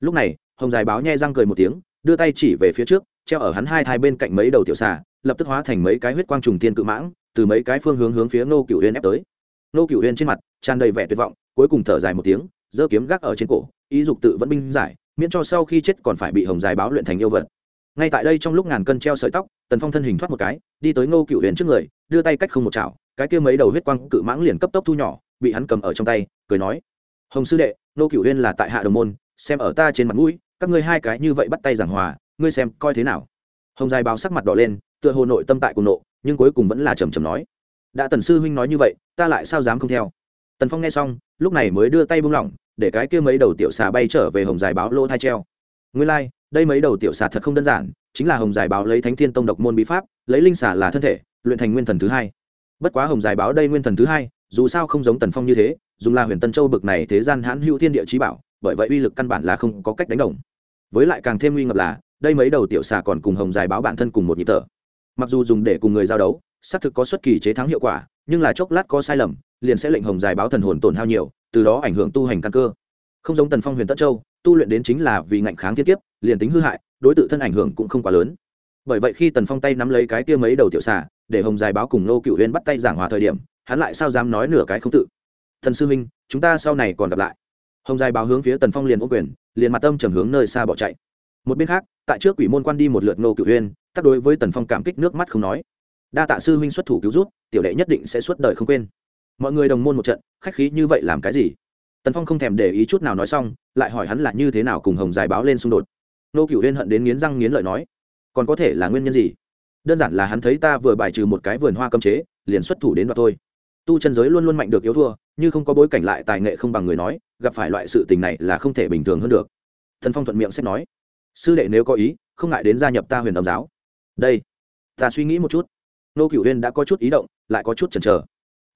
Lúc này, hồng dài báo nhe răng cười một tiếng, đưa tay chỉ về phía trước, treo ở hắn hai thai bên cạnh mấy đầu tiểu xà, lập tức hóa thành mấy cái huyết quang trùng tiên cự mãng, từ mấy cái phương hướng hướng phía nô cựu huyên ép tới. Nô cựu huyên trên mặt tràn đầy vẻ tuyệt vọng, cuối cùng thở dài một tiếng giơ kiếm gác ở trên cổ ý dục tự vẫn binh giải, miễn cho sau khi chết còn phải bị hồng dài báo luyện thành yêu vật. Ngay tại đây trong lúc ngàn cân treo sợi tóc, tần phong thân hình thoát một cái, đi tới ngô cựu huyền trước người, đưa tay cách không một chảo, cái kia mấy đầu huyết quang cự mãng liền cấp tốc thu nhỏ, bị hắn cầm ở trong tay, cười nói, hồng sư đệ, ngô cựu huyền là tại hạ đồng môn, xem ở ta trên mặt mũi, các ngươi hai cái như vậy bắt tay giảng hòa, ngươi xem coi thế nào? Hồng dài báo sắc mặt đỏ lên, tựa hồ nội tâm tại cùng nộ, nhưng cuối cùng vẫn là trầm trầm nói, đã tần sư huynh nói như vậy, ta lại sao dám không theo? Tần phong nghe xong, lúc này mới đưa tay buông lỏng để cái kia mấy đầu tiểu xà bay trở về hồng dài báo lỗ thai treo. Nguyên lai、like, đây mấy đầu tiểu xà thật không đơn giản chính là hồng dài báo lấy thánh thiên tông độc môn bí pháp lấy linh xà là thân thể luyện thành nguyên thần thứ hai. Bất quá hồng dài báo đây nguyên thần thứ hai dù sao không giống tần phong như thế dùng là huyền tân châu bực này thế gian hãn hữu thiên địa trí bảo bởi vậy uy lực căn bản là không có cách đánh đồng. Với lại càng thêm nguy ngập là đây mấy đầu tiểu xà còn cùng hồng dài báo bản thân cùng một nhịp thở. Mặc dù dùng để cùng người giao đấu xác thực có xuất kỳ chế thắng hiệu quả nhưng là chốc lát có sai lầm liền sẽ lệnh hồng dài báo thần hồn tổn hao nhiều từ đó ảnh hưởng tu hành căn cơ. Không giống tần phong huyền tất châu, tu luyện đến chính là vì ngạnh kháng thiết kiếp, liền tính hư hại, đối t thân ảnh hưởng cũng không quá lớn. Bởi vậy khi tần phong tay nắm lấy cái kia mấy đầu tiểu xà, để hồng dài báo cùng nô cựu huyên bắt tay giảng hòa thời điểm, hắn lại sao dám nói nửa cái không tự? Thần sư Minh chúng ta sau này còn gặp lại. Hồng dài báo hướng phía tần phong liền ô quyền, liền mặt tâm trầm hướng nơi xa bỏ chạy. Một bên khác, tại trước quỷ môn quan đi một lượt ngô Cựu huyên tác đối với tần phong cảm kích nước mắt không nói. Đa tạ sư huynh xuất thủ cứu rút tiểu đệ nhất định sẽ suốt đời không quên mọi người đồng môn một trận, khách khí như vậy làm cái gì? Tần phong không thèm để ý chút nào nói xong, lại hỏi hắn là như thế nào cùng hồng dài báo lên xung đột. Nô cửu huyên hận đến nghiến răng nghiến lợi nói, còn có thể là nguyên nhân gì? Đơn giản là hắn thấy ta vừa bài trừ một cái vườn hoa cấm chế, liền xuất thủ đến đoạt thôi. Tu chân giới luôn luôn mạnh được yếu thua, như không có bối cảnh lại tài nghệ không bằng người nói, gặp phải loại sự tình này là không thể bình thường hơn được. Thần phong thuận miệng sẽ nói, sư đệ nếu có ý, không ngại đến gia nhập ta huyền đồng giáo. Đây, ta suy nghĩ một chút. Nô cửu huyên đã có chút ý động, lại có chút chần chờ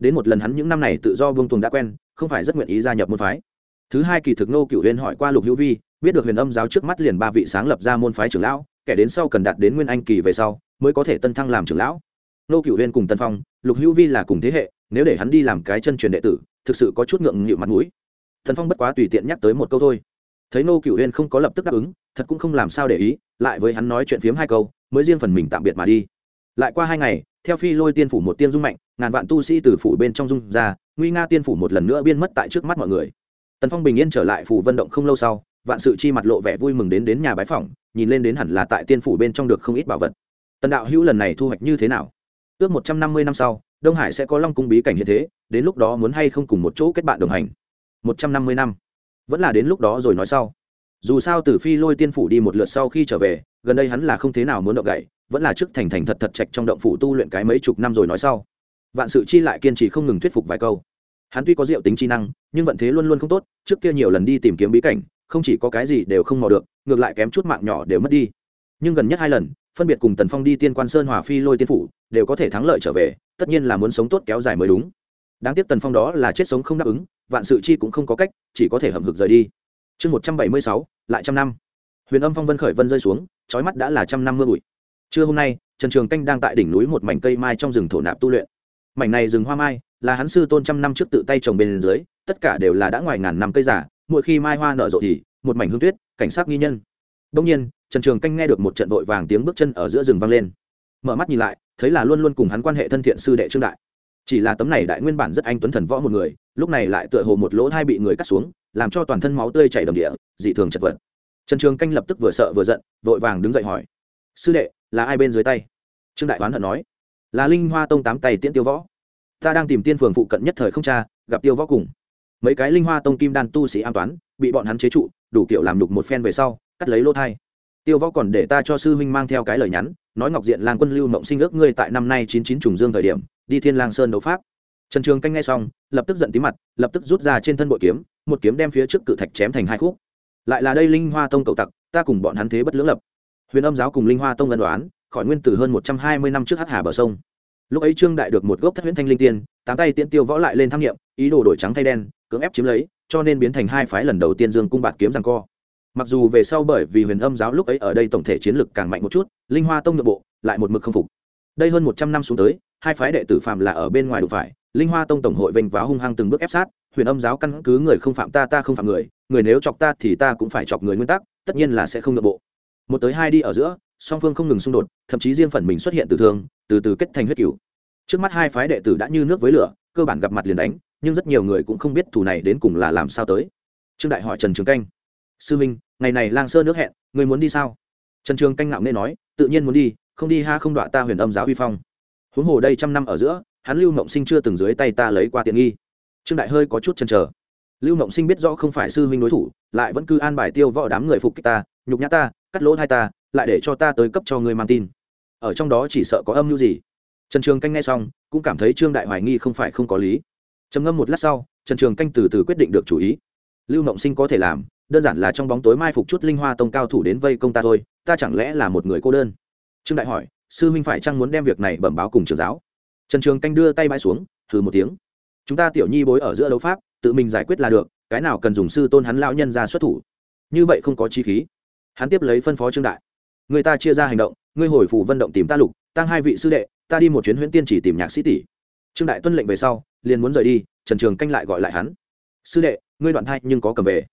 đến một lần hắn những năm này tự do vương tuồng đã quen, không phải rất nguyện ý gia nhập môn phái. Thứ hai kỳ thực nô cửu Huyền hỏi qua lục hữu vi, biết được huyền âm giáo trước mắt liền ba vị sáng lập ra môn phái trưởng lão, kẻ đến sau cần đạt đến nguyên anh kỳ về sau, mới có thể tân thăng làm trưởng lão. Nô cửu Huyền cùng tân phong, lục hữu vi là cùng thế hệ, nếu để hắn đi làm cái chân truyền đệ tử, thực sự có chút ngượng nghịu mặt mũi. Thần phong bất quá tùy tiện nhắc tới một câu thôi. Thấy nô cửu Huyền không có lập tức đáp ứng, thật cũng không làm sao để ý, lại với hắn nói chuyện phiếm hai câu, mới riêng phần mình tạm biệt mà đi lại qua hai ngày, theo phi lôi tiên phủ một tiên dung mạnh, ngàn vạn tu sĩ từ phủ bên trong dung ra, nguy nga tiên phủ một lần nữa biên mất tại trước mắt mọi người. Tần phong bình yên trở lại phủ vận động không lâu sau, vạn sự chi mặt lộ vẻ vui mừng đến đến nhà bái phỏng, nhìn lên đến hẳn là tại tiên phủ bên trong được không ít bảo vật. Tần đạo hữu lần này thu hoạch như thế nào? Ước một trăm năm mươi năm sau, đông hải sẽ có long cung bí cảnh hiện thế, đến lúc đó muốn hay không cùng một chỗ kết bạn đồng hành? Một trăm năm mươi năm. Vẫn là đến lúc đó rồi nói sau. Dù sao từ phi lôi tiên phủ đi một lượt sau khi trở về, gần đây hắn là không thế nào muốn động gậy vẫn là trước thành thành thật thật trạch trong động phủ tu luyện cái mấy chục năm rồi nói sau. Vạn sự chi lại kiên trì không ngừng thuyết phục vài câu. Hắn tuy có diệu tính chi năng, nhưng vận thế luôn luôn không tốt, trước kia nhiều lần đi tìm kiếm bí cảnh, không chỉ có cái gì đều không mò được, ngược lại kém chút mạng nhỏ đều mất đi. Nhưng gần nhất hai lần, phân biệt cùng tần phong đi tiên quan sơn hòa phi lôi tiên phủ, đều có thể thắng lợi trở về, tất nhiên là muốn sống tốt kéo dài mới đúng. Đáng tiếc tần phong đó là chết sống không đáp ứng, vạn sự chi cũng không có cách, chỉ có thể hậm hực rời đi. Chương một trăm bảy mươi sáu, lại trăm năm. Huyền âm phong vân khởi vân rơi xuống trói mắt đã là trăm năm mưa bụi trưa hôm nay, trần trường canh đang tại đỉnh núi một mảnh cây mai trong rừng thổ nạp tu luyện. Mảnh này rừng hoa mai là hắn sư tôn trăm năm trước tự tay trồng bên dưới, tất cả đều là đã ngoài ngàn năm cây giả mỗi khi mai hoa nở rộ thì, một mảnh hương tuyết, cảnh sát nghi nhân. Đông nhiên, trần trường canh nghe được một trận vội vàng tiếng bước chân ở giữa rừng vang lên. Mở mắt nhìn lại, thấy là luôn luôn cùng hắn quan hệ thân thiện sư đệ trương đại. Chỉ là tấm này đại nguyên bản rất anh tuấn thần võ một người, lúc này lại tựa hồ một lỗ thai bị người cắt xuống, làm cho toàn thân máu tươi chảy đầm địa, dị thường chật vật. Trần trường canh lập tức vừa sợ vừa giận, vội vàng đứng dậy hỏi, sư đệ là ai bên dưới tay? Trương đại oán hận nói. Là linh hoa tông tám tay tiễn tiêu võ. Ta đang tìm tiên phường phụ cận nhất thời không cha gặp tiêu võ cùng. Mấy cái linh hoa tông kim đan tu sĩ an toán, bị bọn hắn chế trụ, đủ kiểu làm đục một phen về sau, cắt lấy lô thai. Tiêu võ còn để ta cho sư huynh mang theo cái lời nhắn, nói ngọc diện lang quân lưu mộng sinh ước ngươi tại năm nay chín chín trùng dương thời điểm, đi thiên lang sơn đấu pháp. Trần trường canh ngay xong, lập tức giận tí mặt, lập tức rút ra trên thân bội kiếm, một kiếm đem phía trước cự thạch chém thành hai khúc. Lại là đây linh hoa tông cậu tặc, ta cùng bọn hắn thế bất lưỡng lập huyền âm giáo cùng linh hoa tông ân đoán, khỏi nguyên từ hơn một trăm hai mươi năm trước hắc hà bờ sông. Lúc ấy trương đại được một gốc thất huyễn thanh linh tiên, tám tay tiễn tiêu võ lại lên tham nghiệm, ý đồ đổi trắng thay đen, cưỡng ép chiếm lấy, cho nên biến thành hai phái lần đầu tiên dương cung bạt kiếm rằng co. Mặc dù về sau bởi vì huyền âm giáo lúc ấy ở đây tổng thể chiến lực càng mạnh một chút, linh hoa tông nội bộ lại một mực không phục. Đây hơn một trăm năm xuống tới, hai phái đệ tử phạm là ở bên ngoài đụng phải, linh hoa tông tổng hội vênh váo hung hăng từng bước ép sát, huyền âm giáo căn cứ người không phạm ta ta không phạm người người nếu chọc ta thì ta cũng phải chọc người nguyên tắc, tất nhiên là sẽ không nội bộ một tới hai đi ở giữa, song phương không ngừng xung đột, thậm chí riêng phần mình xuất hiện từ thương, từ từ kết thành huyết cửu trước mắt hai phái đệ tử đã như nước với lửa, cơ bản gặp mặt liền đánh, nhưng rất nhiều người cũng không biết thủ này đến cùng là làm sao tới. Trương đại hỏi trần trường canh, sư minh, ngày này lang sơ nước hẹn, người muốn đi sao? Trần trường canh ngạo nghe nói, tự nhiên muốn đi, không đi ha không đọa ta huyền âm giáo huy phong. Huống hồ đây trăm năm ở giữa, hắn lưu mộng sinh chưa từng dưới tay ta lấy qua tiện nghi. Trương đại hơi có chút chần chờ. Lưu mộng sinh biết rõ không phải sư huynh đối thủ, lại vẫn cứ an bài tiêu võ đám người phục kích ta, nhục nhã ta cắt lỗ hai ta, lại để cho ta tới cấp cho người mang tin. Ở trong đó chỉ sợ có âm mưu gì? Trần trường canh nghe xong, cũng cảm thấy trương đại hoài nghi không phải không có lý. Trầm ngâm một lát sau, trần trường canh từ từ quyết định được chủ ý. Lưu mộng sinh có thể làm, đơn giản là trong bóng tối mai phục chút linh hoa tông cao thủ đến vây công ta thôi, ta chẳng lẽ là một người cô đơn? Trương đại hỏi, sư huynh phải chăng muốn đem việc này bẩm báo cùng trường giáo? Trần trường canh đưa tay bãi xuống thử một tiếng. Chúng ta tiểu nhi bối ở giữa đấu pháp, tự mình giải quyết là được, cái nào cần dùng sư tôn hắn lão nhân ra xuất thủ? Như vậy không có chi khí hắn tiếp lấy phân phó trương đại người ta chia ra hành động ngươi hồi phủ vận động tìm ta lục tăng hai vị sư đệ ta đi một chuyến huyễn tiên chỉ tìm nhạc sĩ tỷ trương đại tuân lệnh về sau liền muốn rời đi trần trường canh lại gọi lại hắn sư đệ ngươi đoạn thai nhưng có cầm về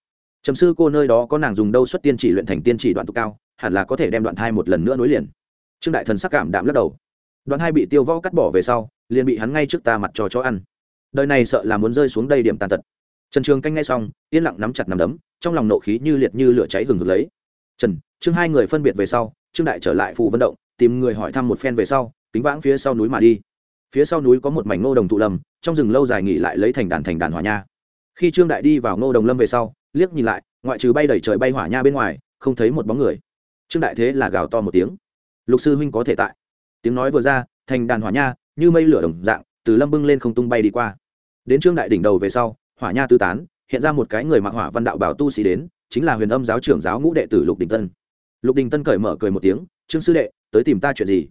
trầm sư cô nơi đó có nàng dùng đâu xuất tiên chỉ luyện thành tiên chỉ đoạn tục cao hẳn là có thể đem đoạn thai một lần nữa nối liền trương đại thần sắc cảm đạm lắc đầu đoạn thai bị tiêu võ cắt bỏ về sau liền bị hắn ngay trước ta mặt cho chó ăn đời này sợ là muốn rơi xuống đây điểm tàn tật trần trường canh ngay xong yên lặng nắm chặt nằm đấm trong lòng nộ khí như liệt như lửa cháy hừng hực lấy trần trương hai người phân biệt về sau, trương đại trở lại phù vận động, tìm người hỏi thăm một phen về sau tính vãng phía sau núi mà đi. Phía sau núi có một mảnh ngô đồng thụ lâm trong rừng lâu dài nghỉ lại lấy thành đàn thành đàn hỏa nha. Khi trương đại đi vào ngô đồng lâm về sau, liếc nhìn lại, ngoại trừ bay đẩy trời bay hỏa nha bên ngoài, không thấy một bóng người. Trương đại thế là gào to một tiếng. Lục sư huynh có thể tại. Tiếng nói vừa ra, thành đàn hỏa nha như mây lửa đồng dạng, từ lâm bưng lên không tung bay đi qua. Đến trương đại đỉnh đầu về sau, hỏa nha tư tán, hiện ra một cái người mặc hỏa văn đạo bảo tu sĩ đến chính là huyền âm giáo trưởng giáo ngũ đệ tử lục đình tân. Lục đình tân cởi mở cười một tiếng, trương sư đệ, tới tìm ta chuyện gì?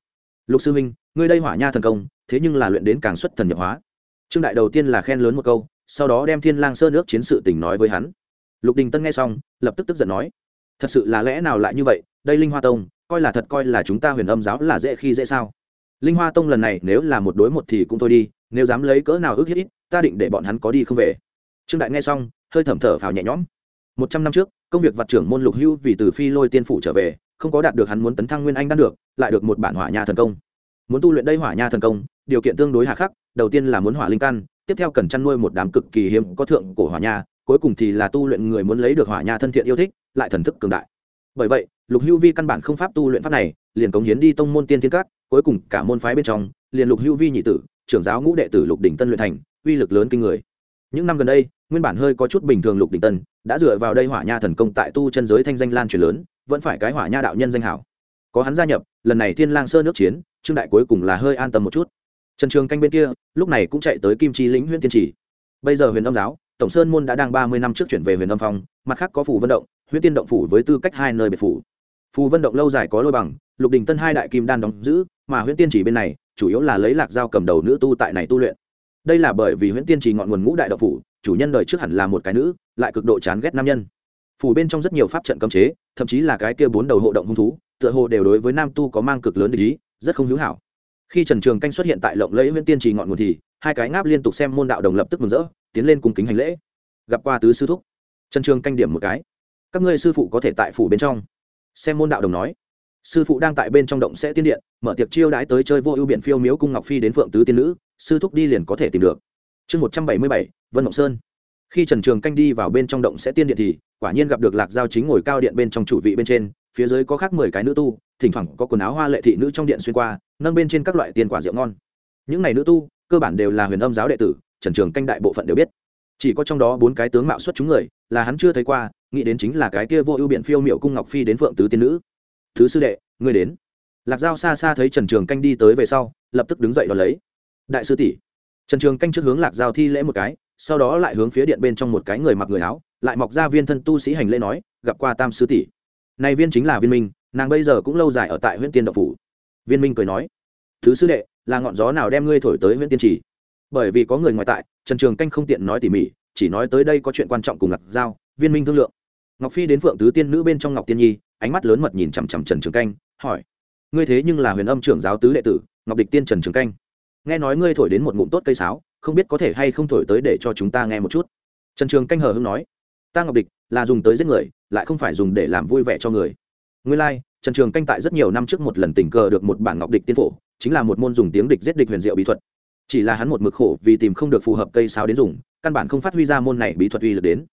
Lục sư huynh, ngươi đây hỏa nha thần công, thế nhưng là luyện đến càng xuất thần nhập hóa. Trương đại đầu tiên là khen lớn một câu, sau đó đem thiên lang sơ nước chiến sự tình nói với hắn. Lục đình tân nghe xong, lập tức tức giận nói, thật sự là lẽ nào lại như vậy? Đây linh hoa tông, coi là thật coi là chúng ta huyền âm giáo là dễ khi dễ sao? Linh hoa tông lần này nếu là một đối một thì cũng thôi đi, nếu dám lấy cỡ nào ước hiếp ít, ta định để bọn hắn có đi không về. Trương đại nghe xong, hơi thẩm thở phào nhẹ nhõm một trăm năm trước, công việc vặt trưởng môn lục hưu vì từ phi lôi tiên phủ trở về, không có đạt được hắn muốn tấn thăng nguyên anh đan được, lại được một bản hỏa nha thần công. Muốn tu luyện đây hỏa nha thần công, điều kiện tương đối hà khắc, đầu tiên là muốn hỏa linh căn, tiếp theo cần chăn nuôi một đám cực kỳ hiếm có thượng cổ hỏa nha, cuối cùng thì là tu luyện người muốn lấy được hỏa nha thân thiện yêu thích, lại thần thức cường đại. Bởi vậy, lục hưu vi căn bản không pháp tu luyện pháp này, liền cống hiến đi tông môn tiên thiên cát cuối cùng cả môn phái bên trong, liền lục hưu vi nhị tử, trưởng giáo ngũ đệ tử lục đỉnh tân luyện thành, uy lực lớn kinh người. Những năm gần đây nguyên bản hơi có chút bình thường lục đỉnh tân, đã dựa vào đây hỏa nha thần công tại tu chân giới thanh danh lan truyền lớn, vẫn phải cái hỏa nha đạo nhân danh hảo. Có hắn gia nhập, lần này thiên lang sơ nước chiến, trương đại cuối cùng là hơi an tâm một chút. Trần trường canh bên kia, lúc này cũng chạy tới kim chi lĩnh huyện tiên trì. Bây giờ huyền âm giáo, tổng sơn môn đã đang ba mươi năm trước chuyển về huyền âm phong, mặt khác có phủ vận động huyện tiên động phủ với tư cách hai nơi biệt phủ. Phù vận động lâu dài có lôi bằng, lục đình tân hai đại kim đan đóng giữ, mà huyện tiên chỉ bên này, chủ yếu là lấy lạc dao cầm đầu nữ tu tại này tu luyện. Đây là bởi vì huyện tiên chỉ ngọn nguồn ngũ đại động phủ chủ nhân đời trước hẳn là một cái nữ, lại cực độ chán ghét nam nhân. Phủ bên trong rất nhiều pháp trận cấm chế, thậm chí là cái kia bốn đầu hộ động hung thú, tựa hồ đều đối với nam tu có mang cực lớn để ý, rất không hữu hảo. Khi trần trường canh xuất hiện tại lộng lẫy nguyễn tiên trì ngọn nguồn thì, hai cái ngáp liên tục xem môn đạo đồng lập tức mừng rỡ, tiến lên cùng kính hành lễ. Gặp qua tứ sư thúc. Trần trường canh điểm một cái. Các ngươi sư phụ có thể tại phủ bên trong. Xem môn đạo đồng nói. Sư phụ đang tại bên trong động sẽ tiên điện, mở tiệc chiêu đãi tới chơi vô ưu biện phiêu miếu cung ngọc phi đến phượng tứ tiên nữ, sư thúc đi liền có thể tìm được chương một trăm bảy mươi bảy, vân mộng sơn. Khi trần trường canh đi vào bên trong động sẽ tiên điện thì, quả nhiên gặp được lạc giao chính ngồi cao điện bên trong chủ vị bên trên, phía dưới có khác mười cái nữ tu, thỉnh thoảng có quần áo hoa lệ thị nữ trong điện xuyên qua, nâng bên trên các loại tiền quả rượu ngon. Những này nữ tu, cơ bản đều là huyền âm giáo đệ tử, trần trường canh đại bộ phận đều biết. Chỉ có trong đó bốn cái tướng mạo xuất chúng người, là hắn chưa thấy qua, nghĩ đến chính là cái kia vô ưu biện phiêu miệu cung ngọc phi đến phượng tứ tiên nữ. Thứ sư đệ, ngươi đến. Lạc giao xa xa thấy trần trường canh đi tới về sau, lập tức đứng dậy đón lấy. Đại sư tỷ trần trường canh trước hướng lạc giao thi lễ một cái, sau đó lại hướng phía điện bên trong một cái người mặc người áo, lại mọc ra viên thân tu sĩ hành lễ nói, gặp qua tam sư tỷ. Này viên chính là viên minh, nàng bây giờ cũng lâu dài ở tại huyện tiên đậu phủ. Viên minh cười nói, thứ sư đệ, là ngọn gió nào đem ngươi thổi tới huyện tiên trì bởi vì có người ngoài tại, trần trường canh không tiện nói tỉ mỉ, chỉ nói tới đây có chuyện quan trọng cùng lạc giao, viên minh thương lượng. Ngọc phi đến phượng tứ tiên nữ bên trong ngọc tiên nhi, ánh mắt lớn mật nhìn chằm chằm trần trường canh, hỏi, ngươi thế nhưng là huyền âm trưởng giáo tứ đệ tử, ngọc địch tiên trần trường canh? Nghe nói ngươi thổi đến một ngụm tốt cây sáo không biết có thể hay không thổi tới để cho chúng ta nghe một chút. Trần trường canh hờ hưng nói ta ngọc địch là dùng tới giết người lại không phải dùng để làm vui vẻ cho người. Nguyên lai、like, trần trường canh tại rất nhiều năm trước một lần tình cờ được một bản ngọc địch tiên phổ chính là một môn dùng tiếng địch giết địch huyền diệu bí thuật. Chỉ là hắn một mực khổ vì tìm không được phù hợp cây sáo đến dùng căn bản không phát huy ra môn này bí thuật uy lực đến.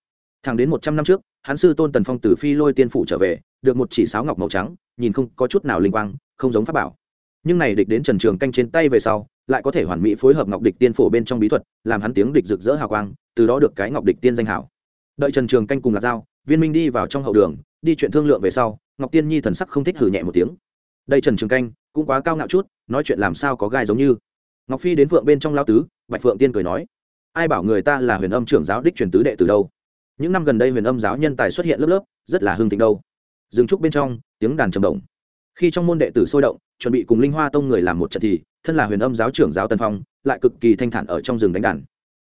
Thẳng đến một trăm năm trước hắn sư tôn tần phong từ phi lôi tiên phủ trở về được một chỉ sáo ngọc màu trắng nhìn không có chút nào linh quang không giống pháp bảo. Nhưng này địch đến trần trường canh trên tay về sau lại có thể hoàn mỹ phối hợp ngọc địch tiên phổ bên trong bí thuật, làm hắn tiếng địch rực rỡ hào quang, từ đó được cái ngọc địch tiên danh hảo đợi trần trường canh cùng lạc dao viên minh đi vào trong hậu đường, đi chuyện thương lượng về sau, ngọc tiên nhi thần sắc không thích hử nhẹ một tiếng. Đây trần trường canh, cũng quá cao ngạo chút, nói chuyện làm sao có gai giống như. Ngọc phi đến phượng bên trong lao tứ, bạch phượng tiên cười nói, ai bảo người ta là huyền âm trưởng giáo đích truyền tứ đệ từ đâu? Những năm gần đây huyền âm giáo nhân tài xuất hiện lớp lớp, rất là hưng thịnh đâu. Dừng trúc bên trong, tiếng đàn trầm động. Khi trong môn đệ tử sôi động chuẩn bị cùng linh hoa tông người làm một trận thì, thân là huyền âm giáo trưởng giáo tân phong, lại cực kỳ thanh thản ở trong rừng đánh đàn.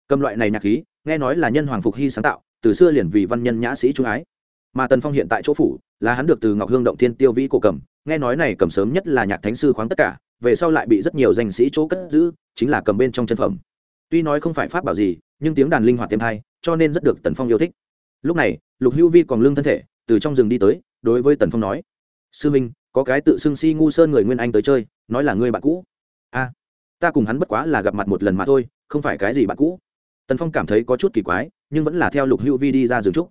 Cầm loại này nhạc khí, nghe nói là nhân hoàng phục hy sáng tạo, từ xưa liền vì văn nhân nhã sĩ trung ái. Mà tần phong hiện tại chỗ phủ, là hắn được từ ngọc hương động thiên tiêu vĩ cổ cầm, nghe nói này cầm sớm nhất là nhạc thánh sư khoáng tất cả, về sau lại bị rất nhiều danh sĩ chỗ cất giữ, chính là cầm bên trong chân phẩm. Tuy nói không phải pháp bảo gì, nhưng tiếng đàn linh hoạt thêm hay cho nên rất được tần phong yêu thích. Lúc này, lục hữu vi còn lương thân thể, từ trong rừng đi tới, đối với tần phong nói, sư minh có cái tự xưng si ngu sơn người nguyên anh tới chơi, nói là ngươi bạn cũ. A, ta cùng hắn bất quá là gặp mặt một lần mà thôi, không phải cái gì bạn cũ. Tần phong cảm thấy có chút kỳ quái, nhưng vẫn là theo lục hữu vi đi ra rừng trúc.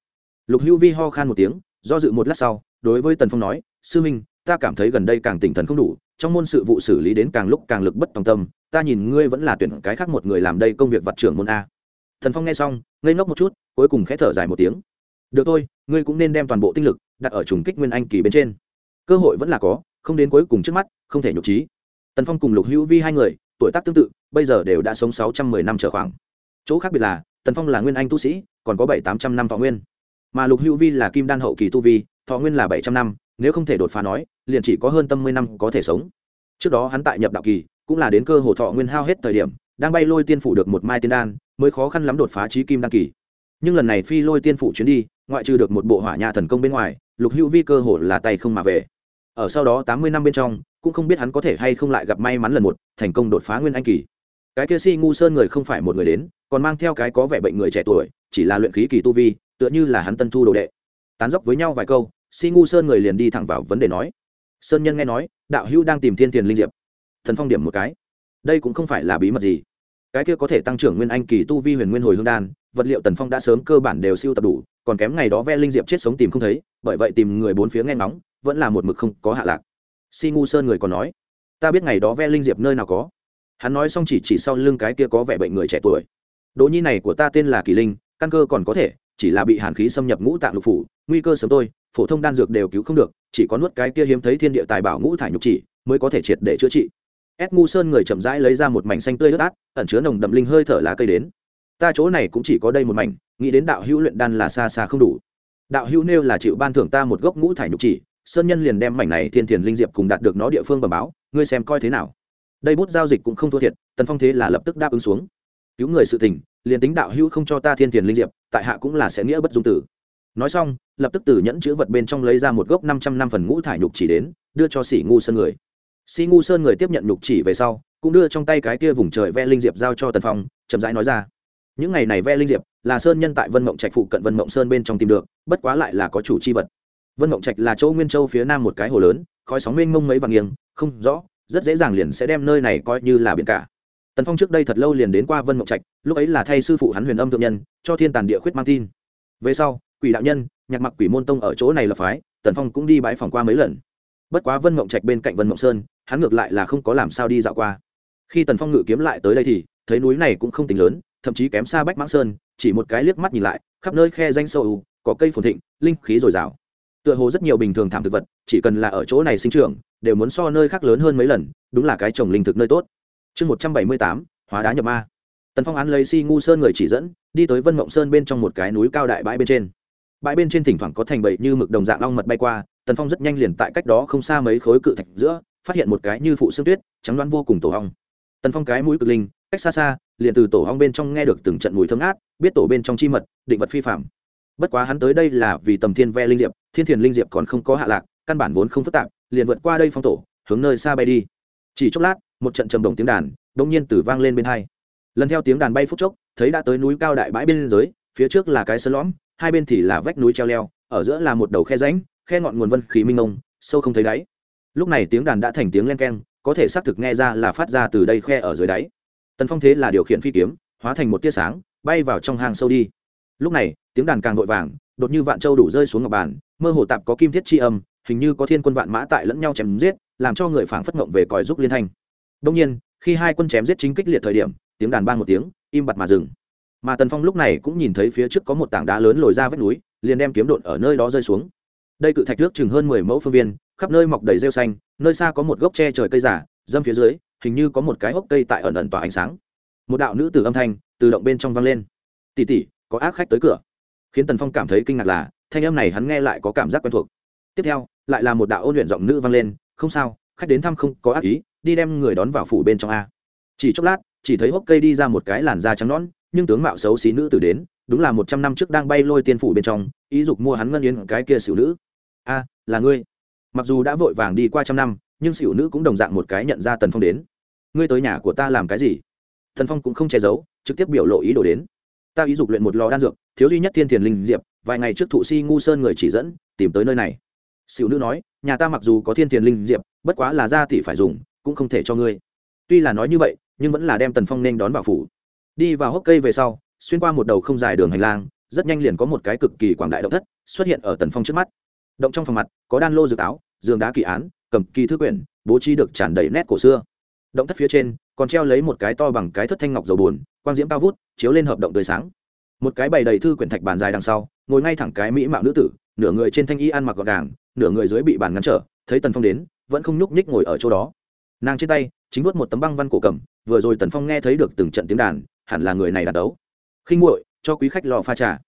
Lục hữu vi ho khan một tiếng, do dự một lát sau, đối với tần phong nói, sư minh, ta cảm thấy gần đây càng tỉnh thần không đủ, trong môn sự vụ xử lý đến càng lúc càng lực bất tòng tâm, ta nhìn ngươi vẫn là tuyển cái khác một người làm đây công việc vặt trưởng môn a. Thần phong nghe xong, ngây ngốc một chút, cuối cùng khẽ thở dài một tiếng. Được thôi, ngươi cũng nên đem toàn bộ tinh lực đặt ở trùng kích nguyên anh kỳ bên trên cơ hội vẫn là có, không đến cuối cùng trước mắt, không thể nhục trí. Tần phong cùng lục hữu vi hai người, tuổi tác tương tự, bây giờ đều đã sống sáu trăm mười năm trở khoảng. Chỗ khác biệt là, tần phong là nguyên anh tu sĩ, còn có bảy tám trăm năm thọ nguyên. Mà lục hữu vi là kim đan hậu kỳ tu vi, thọ nguyên là bảy trăm năm, nếu không thể đột phá nói, liền chỉ có hơn tâm mươi năm có thể sống. Trước đó hắn tại nhập đạo kỳ, cũng là đến cơ hồ thọ nguyên hao hết thời điểm, đang bay lôi tiên phủ được một mai tiên đan, mới khó khăn lắm đột phá trí kim đan kỳ. Nhưng lần này phi lôi tiên phủ chuyến đi, ngoại trừ được một bộ hỏa nhà thần công bên ngoài, lục hữu vi cơ hồ là tay không mà về ở sau đó tám mươi năm bên trong, cũng không biết hắn có thể hay không lại gặp may mắn lần một, thành công đột phá nguyên anh kỳ. Cái kia si ngu sơn người không phải một người đến, còn mang theo cái có vẻ bệnh người trẻ tuổi, chỉ là luyện khí kỳ tu vi, tựa như là hắn tân thu đồ đệ. Tán dốc với nhau vài câu, si ngu sơn người liền đi thẳng vào vấn đề nói. Sơn nhân nghe nói, đạo hữu đang tìm thiên tiền linh diệp. Thần phong điểm một cái. Đây cũng không phải là bí mật gì. Cái kia có thể tăng trưởng nguyên anh kỳ tu vi huyền nguyên hồi hương đan, vật liệu tần phong đã sớm cơ bản đều siêu tập đủ, còn kém ngày đó ve linh diệp chết sống tìm không thấy, bởi vậy tìm người bốn phía nghe ngóng vẫn là một mực không có hạ lạc. Si ngu sơn người còn nói, ta biết ngày đó ve linh diệp nơi nào có. Hắn nói xong chỉ chỉ sau lưng cái kia có vẻ bệnh người trẻ tuổi. Đỗ nhi này của ta tên là kỳ linh, căn cơ còn có thể, chỉ là bị hàn khí xâm nhập ngũ tạng lục phủ, nguy cơ sớm tôi, phổ thông đan dược đều cứu không được, chỉ có nuốt cái kia hiếm thấy thiên địa tài bảo ngũ thải nhục chỉ mới có thể triệt để chữa trị. Ép ngu sơn người chậm rãi lấy ra một mảnh xanh tươi ướt át, ẩn chứa nồng đậm linh hơi thở lá cây đến. Ta chỗ này cũng chỉ có đây một mảnh, nghĩ đến đạo hữu luyện đan là xa xa không đủ. Đạo hữu nêu là chịu ban thưởng ta một gốc ngũ thải nhục chỉ sơn nhân liền đem mảnh này thiên thiền linh diệp cùng đạt được nó địa phương bẩm báo, ngươi xem coi thế nào. Đây bút giao dịch cũng không thua thiệt, tần phong thế là lập tức đáp ứng xuống. Cứu người sự tình, liền tính đạo hữu không cho ta thiên thiền linh diệp, tại hạ cũng là sẽ nghĩa bất dung tử. Nói xong, lập tức từ nhẫn chữ vật bên trong lấy ra một gốc năm trăm năm phần ngũ thải nhục chỉ đến, đưa cho sĩ ngu sơn người. Sĩ ngu sơn người tiếp nhận nhục chỉ về sau, cũng đưa trong tay cái kia vùng trời ve linh diệp giao cho tần phong, chậm rãi nói ra. Những ngày này ve linh diệp là sơn nhân tại vân mộng trạch phụ cận vân mộng sơn bên trong tìm được, bất quá lại là có chủ c h i vật vân mộng trạch là chỗ nguyên châu phía nam một cái hồ lớn, khói sóng mênh mông mấy và nghiêng, không rõ, rất dễ dàng liền sẽ đem nơi này coi như là biển cả. Tần phong trước đây thật lâu liền đến qua vân mộng trạch, lúc ấy là thay sư phụ hắn huyền âm thượng nhân, cho thiên tàn địa khuyết mang tin. Về sau, quỷ đạo nhân, nhạc mặc quỷ môn tông ở chỗ này là phái, tần phong cũng đi bãi phòng qua mấy lần. Bất quá vân mộng trạch bên cạnh vân mộng sơn, hắn ngược lại là không có làm sao đi dạo qua. Khi tần phong ngự kiếm lại tới đây thì, thấy núi này cũng không tính lớn, thậm chí kém xa bách mãng sơn, chỉ một cái liếc mắt nhìn lại, khắp nơi khe danh sâu, có cây phồn thịnh, linh khí dồi dào tựa hồ rất nhiều bình thường thảm thực vật chỉ cần là ở chỗ này sinh trưởng đều muốn so nơi khác lớn hơn mấy lần đúng là cái trồng linh thực nơi tốt. Chương một trăm bảy mươi tám hóa đá nhập ma. Tần phong án lấy si ngu sơn người chỉ dẫn đi tới vân mộng sơn bên trong một cái núi cao đại bãi bên trên. Bãi bên trên thỉnh thoảng có thành bậy như mực đồng dạng long mật bay qua tần phong rất nhanh liền tại cách đó không xa mấy khối cự thạch giữa phát hiện một cái như phụ xương tuyết trắng đoán vô cùng tổ hong. Tần phong cái mũi cực linh cách xa xa liền từ tổ hong bên trong nghe được từng trận mùi thơm át, biết tổ bên trong chi mật định vật phi phạm bất quá hắn tới đây là vì tầm thiên ve linh diệp thiên thiền linh diệp còn không có hạ lạc, căn bản vốn không phức tạp, liền vượt qua đây phong tổ, hướng nơi xa bay đi. Chỉ chốc lát, một trận trầm đồng tiếng đàn đông nhiên tử vang lên bên hai. Lần theo tiếng đàn bay phút chốc, thấy đã tới núi cao đại bãi bên dưới, phía trước là cái sơn lõm, hai bên thì là vách núi treo leo, ở giữa là một đầu khe rãnh, khe ngọn nguồn vân khí minh ông sâu không thấy đáy. Lúc này tiếng đàn đã thành tiếng len keng, có thể xác thực nghe ra là phát ra từ đây khe ở dưới đáy. Tần phong thế là điều khiển phi kiếm, hóa thành một tia sáng, bay vào trong hang sâu đi. Lúc này, tiếng đàn càng vội vàng, đột như vạn châu đủ rơi xuống ngọc bàn mơ hồ tạp có kim thiết tri âm, hình như có thiên quân vạn mã tại lẫn nhau chém giết, làm cho người phảng phất ngộng về còi giúp liên thanh. Đông nhiên, khi hai quân chém giết chính kích liệt thời điểm, tiếng đàn ban một tiếng, im bặt mà dừng. Mà tần phong lúc này cũng nhìn thấy phía trước có một tảng đá lớn lồi ra vách núi, liền đem kiếm đột ở nơi đó rơi xuống. Đây cự thạch nước chừng hơn mười mẫu phương viên, khắp nơi mọc đầy rêu xanh, nơi xa có một gốc tre trời cây giả, dâm phía dưới, hình như có một cái hốc cây tại ẩn ẩn tỏa ánh sáng. Một đạo nữ tử âm thanh từ động bên trong vang lên. Tỉ tỉ có ác khách tới cửa. Khiến tần phong cảm thấy kinh ngạc là thanh âm này hắn nghe lại có cảm giác quen thuộc. Tiếp theo, lại là một đạo ôn luyện giọng nữ vang lên, không sao, khách đến thăm không có ác ý, đi đem người đón vào phủ bên trong a. Chỉ chốc lát, chỉ thấy hốc cây đi ra một cái làn da trắng nõn, nhưng tướng mạo xấu xí nữ tử đến, đúng là một trăm năm trước đang bay lôi tiên phủ bên trong, ý dục mua hắn ngân yến cái kia xỉu nữ. A, là ngươi. Mặc dù đã vội vàng đi qua trăm năm, nhưng xỉu nữ cũng đồng dạng một cái nhận ra tần phong đến. Ngươi tới nhà của ta làm cái gì? Tần phong cũng không che giấu, trực tiếp biểu lộ ý đồ đến. Ta ý dục luyện một lò đan dược, thiếu duy nhất thiên thiền linh diệp vài ngày trước thụ si ngu sơn người chỉ dẫn, tìm tới nơi này. Xỉu nữ nói, nhà ta mặc dù có thiên thiền linh diệp, bất quá là gia tỷ phải dùng, cũng không thể cho ngươi. Tuy là nói như vậy, nhưng vẫn là đem tần phong nên đón vào phủ. Đi vào hốc cây về sau, xuyên qua một đầu không dài đường hành lang, rất nhanh liền có một cái cực kỳ quảng đại động thất xuất hiện ở tần phong trước mắt. Động trong phòng mặt, có đan lô dược áo giường đá kỳ án, cầm kỳ thư quyển, bố trí được tràn đầy nét cổ xưa. Động thất phía trên, còn treo lấy một cái to bằng cái thất thanh ngọc dầu bùn quang diễm cao vút, chiếu lên hợp động tươi sáng một cái bày đầy thư quyển thạch bàn dài đằng sau, ngồi ngay thẳng cái mỹ mạo nữ tử, nửa người trên thanh y ăn mặc gọn gàng, nửa người dưới bị bàn ngăn trở, thấy tần phong đến, vẫn không nhúc nhích ngồi ở chỗ đó. Nàng trên tay, chính vuốt một tấm băng văn cổ cầm, vừa rồi tần phong nghe thấy được từng trận tiếng đàn, hẳn là người này đàn đấu. Khinh muội, cho quý khách lò pha trà.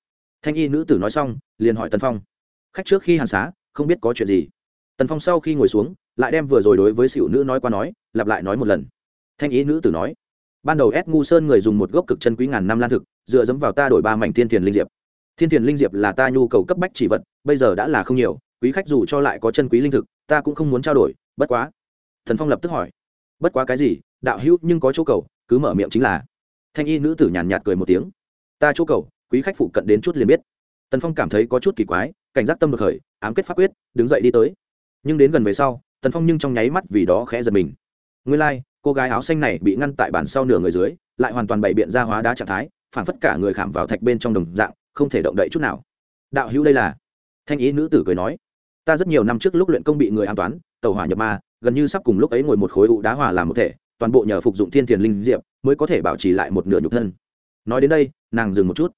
Thanh y nữ tử nói xong, liền hỏi tần phong. Khách trước khi hàn xá, không biết có chuyện gì. Tần phong sau khi ngồi xuống, lại đem vừa rồi đối với xỉu nữ nói qua nói, lặp lại nói một lần. Thanh y nữ tử nói, ban đầu ép ngu sơn người dùng một gốc cực chân quý ngàn năm lan thực dựa dẫm vào ta đổi ba mảnh thiên thiền linh diệp. Thiên thiền linh diệp là ta nhu cầu cấp bách chỉ vật bây giờ đã là không nhiều quý khách dù cho lại có chân quý linh thực ta cũng không muốn trao đổi bất quá. Thần phong lập tức hỏi. Bất quá cái gì đạo hữu nhưng có chỗ cầu cứ mở miệng chính là. Thanh y nữ tử nhàn nhạt cười một tiếng. Ta chỗ cầu quý khách phụ cận đến chút liền biết. Tần phong cảm thấy có chút kỳ quái cảnh giác tâm được khởi ám kết pháp quyết đứng dậy đi tới. Nhưng đến gần về sau tần phong nhưng trong nháy mắt vì đó khẽ giật mình. Nguyên lai、like, cô gái áo xanh này bị ngăn tại bàn sau nửa người dưới lại hoàn toàn bày biện ra hóa đá trạng thái phản phất cả người khảm vào thạch bên trong đồng dạng, không thể động đậy chút nào. Đạo hữu đây là? Thanh ý nữ tử cười nói. Ta rất nhiều năm trước lúc luyện công bị người an toán, tàu hỏa nhập ma, gần như sắp cùng lúc ấy ngồi một khối ụ đá hòa làm một thể, toàn bộ nhờ phục dụng thiên thiền linh diệp mới có thể bảo trì lại một nửa nhục thân. Nói đến đây, nàng dừng một chút.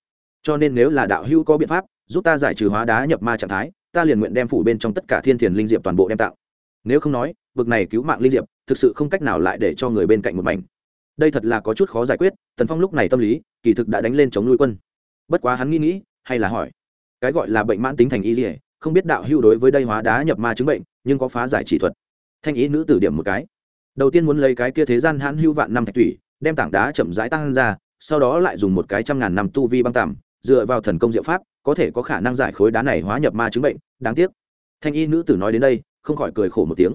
Cho nên nếu là đạo hữu có biện pháp, giúp ta giải trừ hóa đá nhập ma trạng thái, ta liền nguyện đem phủ bên trong tất cả thiên thiền linh diệp toàn bộ đem tạo nếu không nói vực này cứu mạng linh diệp, thực sự không cách nào lại để cho người bên cạnh một mảnh đây thật là có chút khó giải quyết, tần phong lúc này tâm lý, kỳ thực đã đánh lên chống nuôi quân. Bất quá hắn nghĩ nghĩ, hay là hỏi, cái gọi là bệnh mãn tính thành y dỉa không biết đạo hưu đối với đây hóa đá nhập ma chứng bệnh, nhưng có phá giải chỉ thuật. Thanh ý nữ tử điểm một cái. Đầu tiên muốn lấy cái kia thế gian hãn hưu vạn năm thạch thủy, đem tảng đá chậm rãi tăng ra, sau đó lại dùng một cái trăm ngàn năm tu vi băng tạm, dựa vào thần công diệu pháp, có thể có khả năng giải khối đá này hóa nhập ma chứng bệnh, đáng tiếc. Thanh y nữ tử nói đến đây, không khỏi cười khổ một tiếng.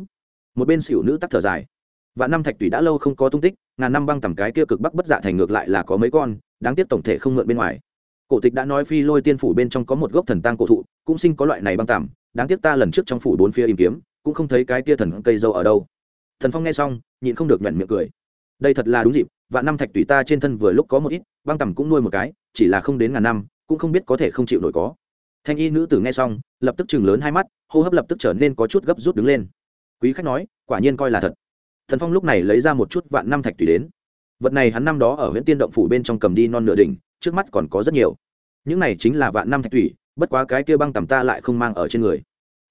Một bên xỉu nữ tắc thở dài vạn năm thạch tùy đã lâu không có tung tích, ngàn năm băng tầm cái kia cực bắc bất dạ thành ngược lại là có mấy con, đáng tiếc tổng thể không mượn bên ngoài. Cổ tịch đã nói phi lôi tiên phủ bên trong có một gốc thần tang cổ thụ, cũng sinh có loại này băng tằm đáng tiếc ta lần trước trong phủ bốn phía im kiếm, cũng không thấy cái kia thần cây dâu ở đâu. Thần phong nghe xong, nhịn không được nhuận miệng cười. Đây thật là đúng dịp và năm thạch tùy ta trên thân vừa lúc có một ít, băng tằm cũng nuôi một cái, chỉ là không đến ngàn năm, cũng không biết có thể không chịu nổi có. Thanh y nữ tử nghe xong, lập tức chừng lớn hai mắt, hô hấp lập tức trở nên có chút gấp rút đứng lên. Quý khách nói, quả nhiên coi là thật thần phong lúc này lấy ra một chút vạn năm thạch tùy đến. Vật này hắn năm đó ở huyện tiên động phủ bên trong cầm đi non nửa đỉnh, trước mắt còn có rất nhiều. Những này chính là vạn năm thạch thủy bất quá cái kia băng tầm ta lại không mang ở trên người.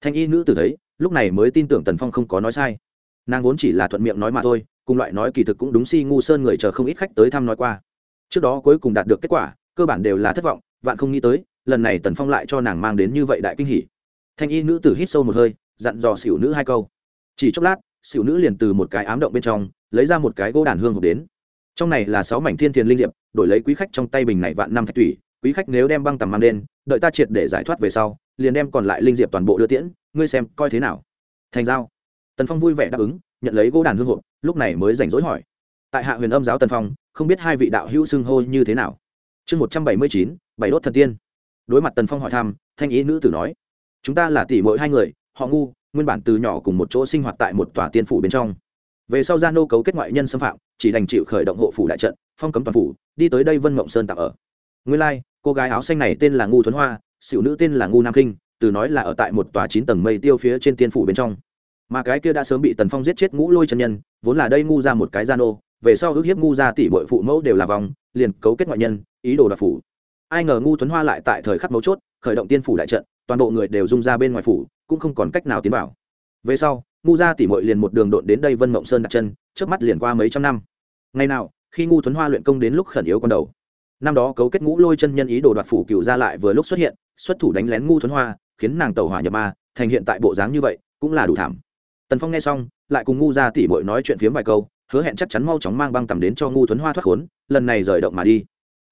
Thanh y nữ tử thấy, lúc này mới tin tưởng tần phong không có nói sai. Nàng vốn chỉ là thuận miệng nói mà thôi, cùng loại nói kỳ thực cũng đúng si ngu sơn người chờ không ít khách tới thăm nói qua. Trước đó cuối cùng đạt được kết quả, cơ bản đều là thất vọng, vạn không nghĩ tới, lần này tần phong lại cho nàng mang đến như vậy đại kinh hỉ. thanh y nữ tử hít sâu một hơi, dặn dò xỉu nữ hai câu. Chỉ chốc lát xỉu nữ liền từ một cái ám động bên trong, lấy ra một cái gỗ đàn hương hộp đến. Trong này là sáu mảnh thiên thiền linh diệp, đổi lấy quý khách trong tay bình này vạn năm thạch thủy, quý khách nếu đem băng tầm mang lên, đợi ta triệt để giải thoát về sau, liền đem còn lại linh diệp toàn bộ đưa tiễn, ngươi xem coi thế nào. Thành giao. Tần phong vui vẻ đáp ứng, nhận lấy gỗ đàn hương hộp, lúc này mới rảnh rỗi hỏi. Tại hạ huyền âm giáo tần phong, không biết hai vị đạo hữu xưng hô như thế nào. Chương một trăm bảy mươi chín, bảy đốt thần tiên. Đối mặt tần phong hỏi thăm, thanh ý nữ tử nói, chúng ta là tỷ mỗi hai người, họ ngu nguyên bản từ nhỏ cùng một chỗ sinh hoạt tại một tòa tiên phủ bên trong. Về sau gia nô cấu kết ngoại nhân xâm phạm, chỉ đành chịu khởi động hộ phủ đại trận, phong cấm toàn phủ, đi tới đây vân mộng sơn tạm ở. Nguyên lai, cô gái áo xanh này tên là ngu thuấn hoa xịu nữ tên là ngu nam kinh, từ nói là ở tại một tòa chín tầng mây tiêu phía trên tiên phủ bên trong. Mà cái kia đã sớm bị tần phong giết chết ngũ lôi chân nhân, vốn là đây ngu ra một cái gia nô, về sau ước hiếp ngu ra tỷ bội phụ mẫu đều là vòng, liền cấu kết ngoại nhân, ý đồ đoạt phủ. Ai ngờ ngu thuấn hoa lại tại thời khắc mấu chốt, khởi động tiên phủ đại trận toàn bộ người đều rung ra bên ngoài phủ, cũng không còn cách nào tiến vào. Về sau, ngu gia tỷ mội liền một đường độn đến đây vân mộng sơn đặt chân trước mắt liền qua mấy trăm năm. Ngày nào, khi ngu thuấn hoa luyện công đến lúc khẩn yếu con đầu. Năm đó cấu kết ngũ lôi chân nhân ý đồ đoạt phủ cựu ra lại vừa lúc xuất hiện, xuất thủ đánh lén ngu thuấn hoa, khiến nàng tàu hỏa nhập ma, thành hiện tại bộ dáng như vậy, cũng là đủ thảm. Tần phong nghe xong, lại cùng ngu gia tỷ mội nói chuyện phiếm vài câu, hứa hẹn chắc chắn mau chóng mang băng tầm đến cho ngu thuấn hoa thoát khốn, lần này rời động mà đi.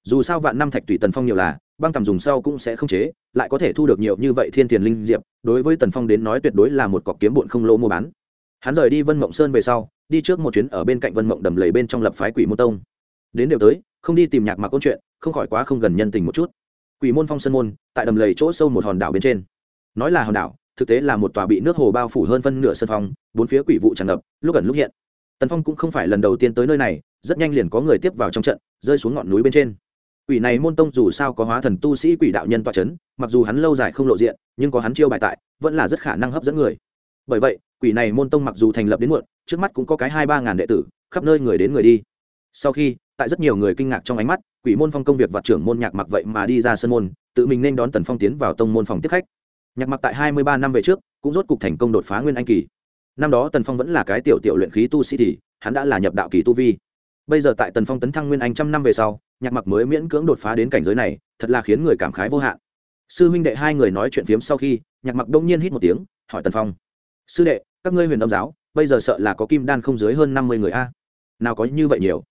Dù sao vạn năm thạch tùy tần phong nhiều là băng tầm dùng sau cũng sẽ không chế, lại có thể thu được nhiều như vậy thiên tiền linh diệp, đối với tần phong đến nói tuyệt đối là một cọc kiếm bụn không lỗ mua bán. Hắn rời đi vân mộng sơn về sau, đi trước một chuyến ở bên cạnh vân mộng đầm lầy bên trong lập phái quỷ môn tông. Đến đều tới, không đi tìm nhạc mặc câu chuyện, không khỏi quá không gần nhân tình một chút. Quỷ môn phong sơn môn, tại đầm lầy chỗ sâu một hòn đảo bên trên. Nói là hòn đảo, thực tế là một tòa bị nước hồ bao phủ hơn phân nửa sân phong, bốn phía quỷ vụ tràn ngập, lúc gần lúc hiện. Tần phong cũng không phải lần đầu tiên tới nơi này, rất nhanh liền có người tiếp vào trong trận, rơi xuống ngọn núi bên trên quỷ này môn tông dù sao có hóa thần tu sĩ quỷ đạo nhân toa c h ấ n mặc dù hắn lâu dài không lộ diện, nhưng có hắn chiêu bài tại, vẫn là rất khả năng hấp dẫn người. Bởi vậy, quỷ này môn tông mặc dù thành lập đến muộn, trước mắt cũng có cái hai ba ngàn đệ tử, khắp nơi người đến người đi. Sau khi, tại rất nhiều người kinh ngạc trong ánh mắt, quỷ môn phong công việc vặt trưởng môn nhạc mặc vậy mà đi ra sân môn, tự mình nên đón tần phong tiến vào tông môn phòng tiếp khách. Nhạc mặc tại hai mươi ba năm về trước, cũng rốt cục thành công đột phá nguyên anh kỳ. Năm đó tần phong vẫn là cái tiểu tiểu luyện khí tu sĩ thì, hắn đã là nhập đạo kỳ tu vi bây giờ tại tần phong tấn thăng nguyên anh trăm năm về sau, nhạc mặc mới miễn cưỡng đột phá đến cảnh giới này, thật là khiến người cảm khái vô hạn. Sư huynh đệ hai người nói chuyện phiếm sau khi, nhạc mặc đông nhiên hít một tiếng, hỏi tần phong. Sư đệ, các ngươi huyền âm giáo, bây giờ sợ là có kim đan không dưới hơn năm mươi người a. Nào có như vậy nhiều?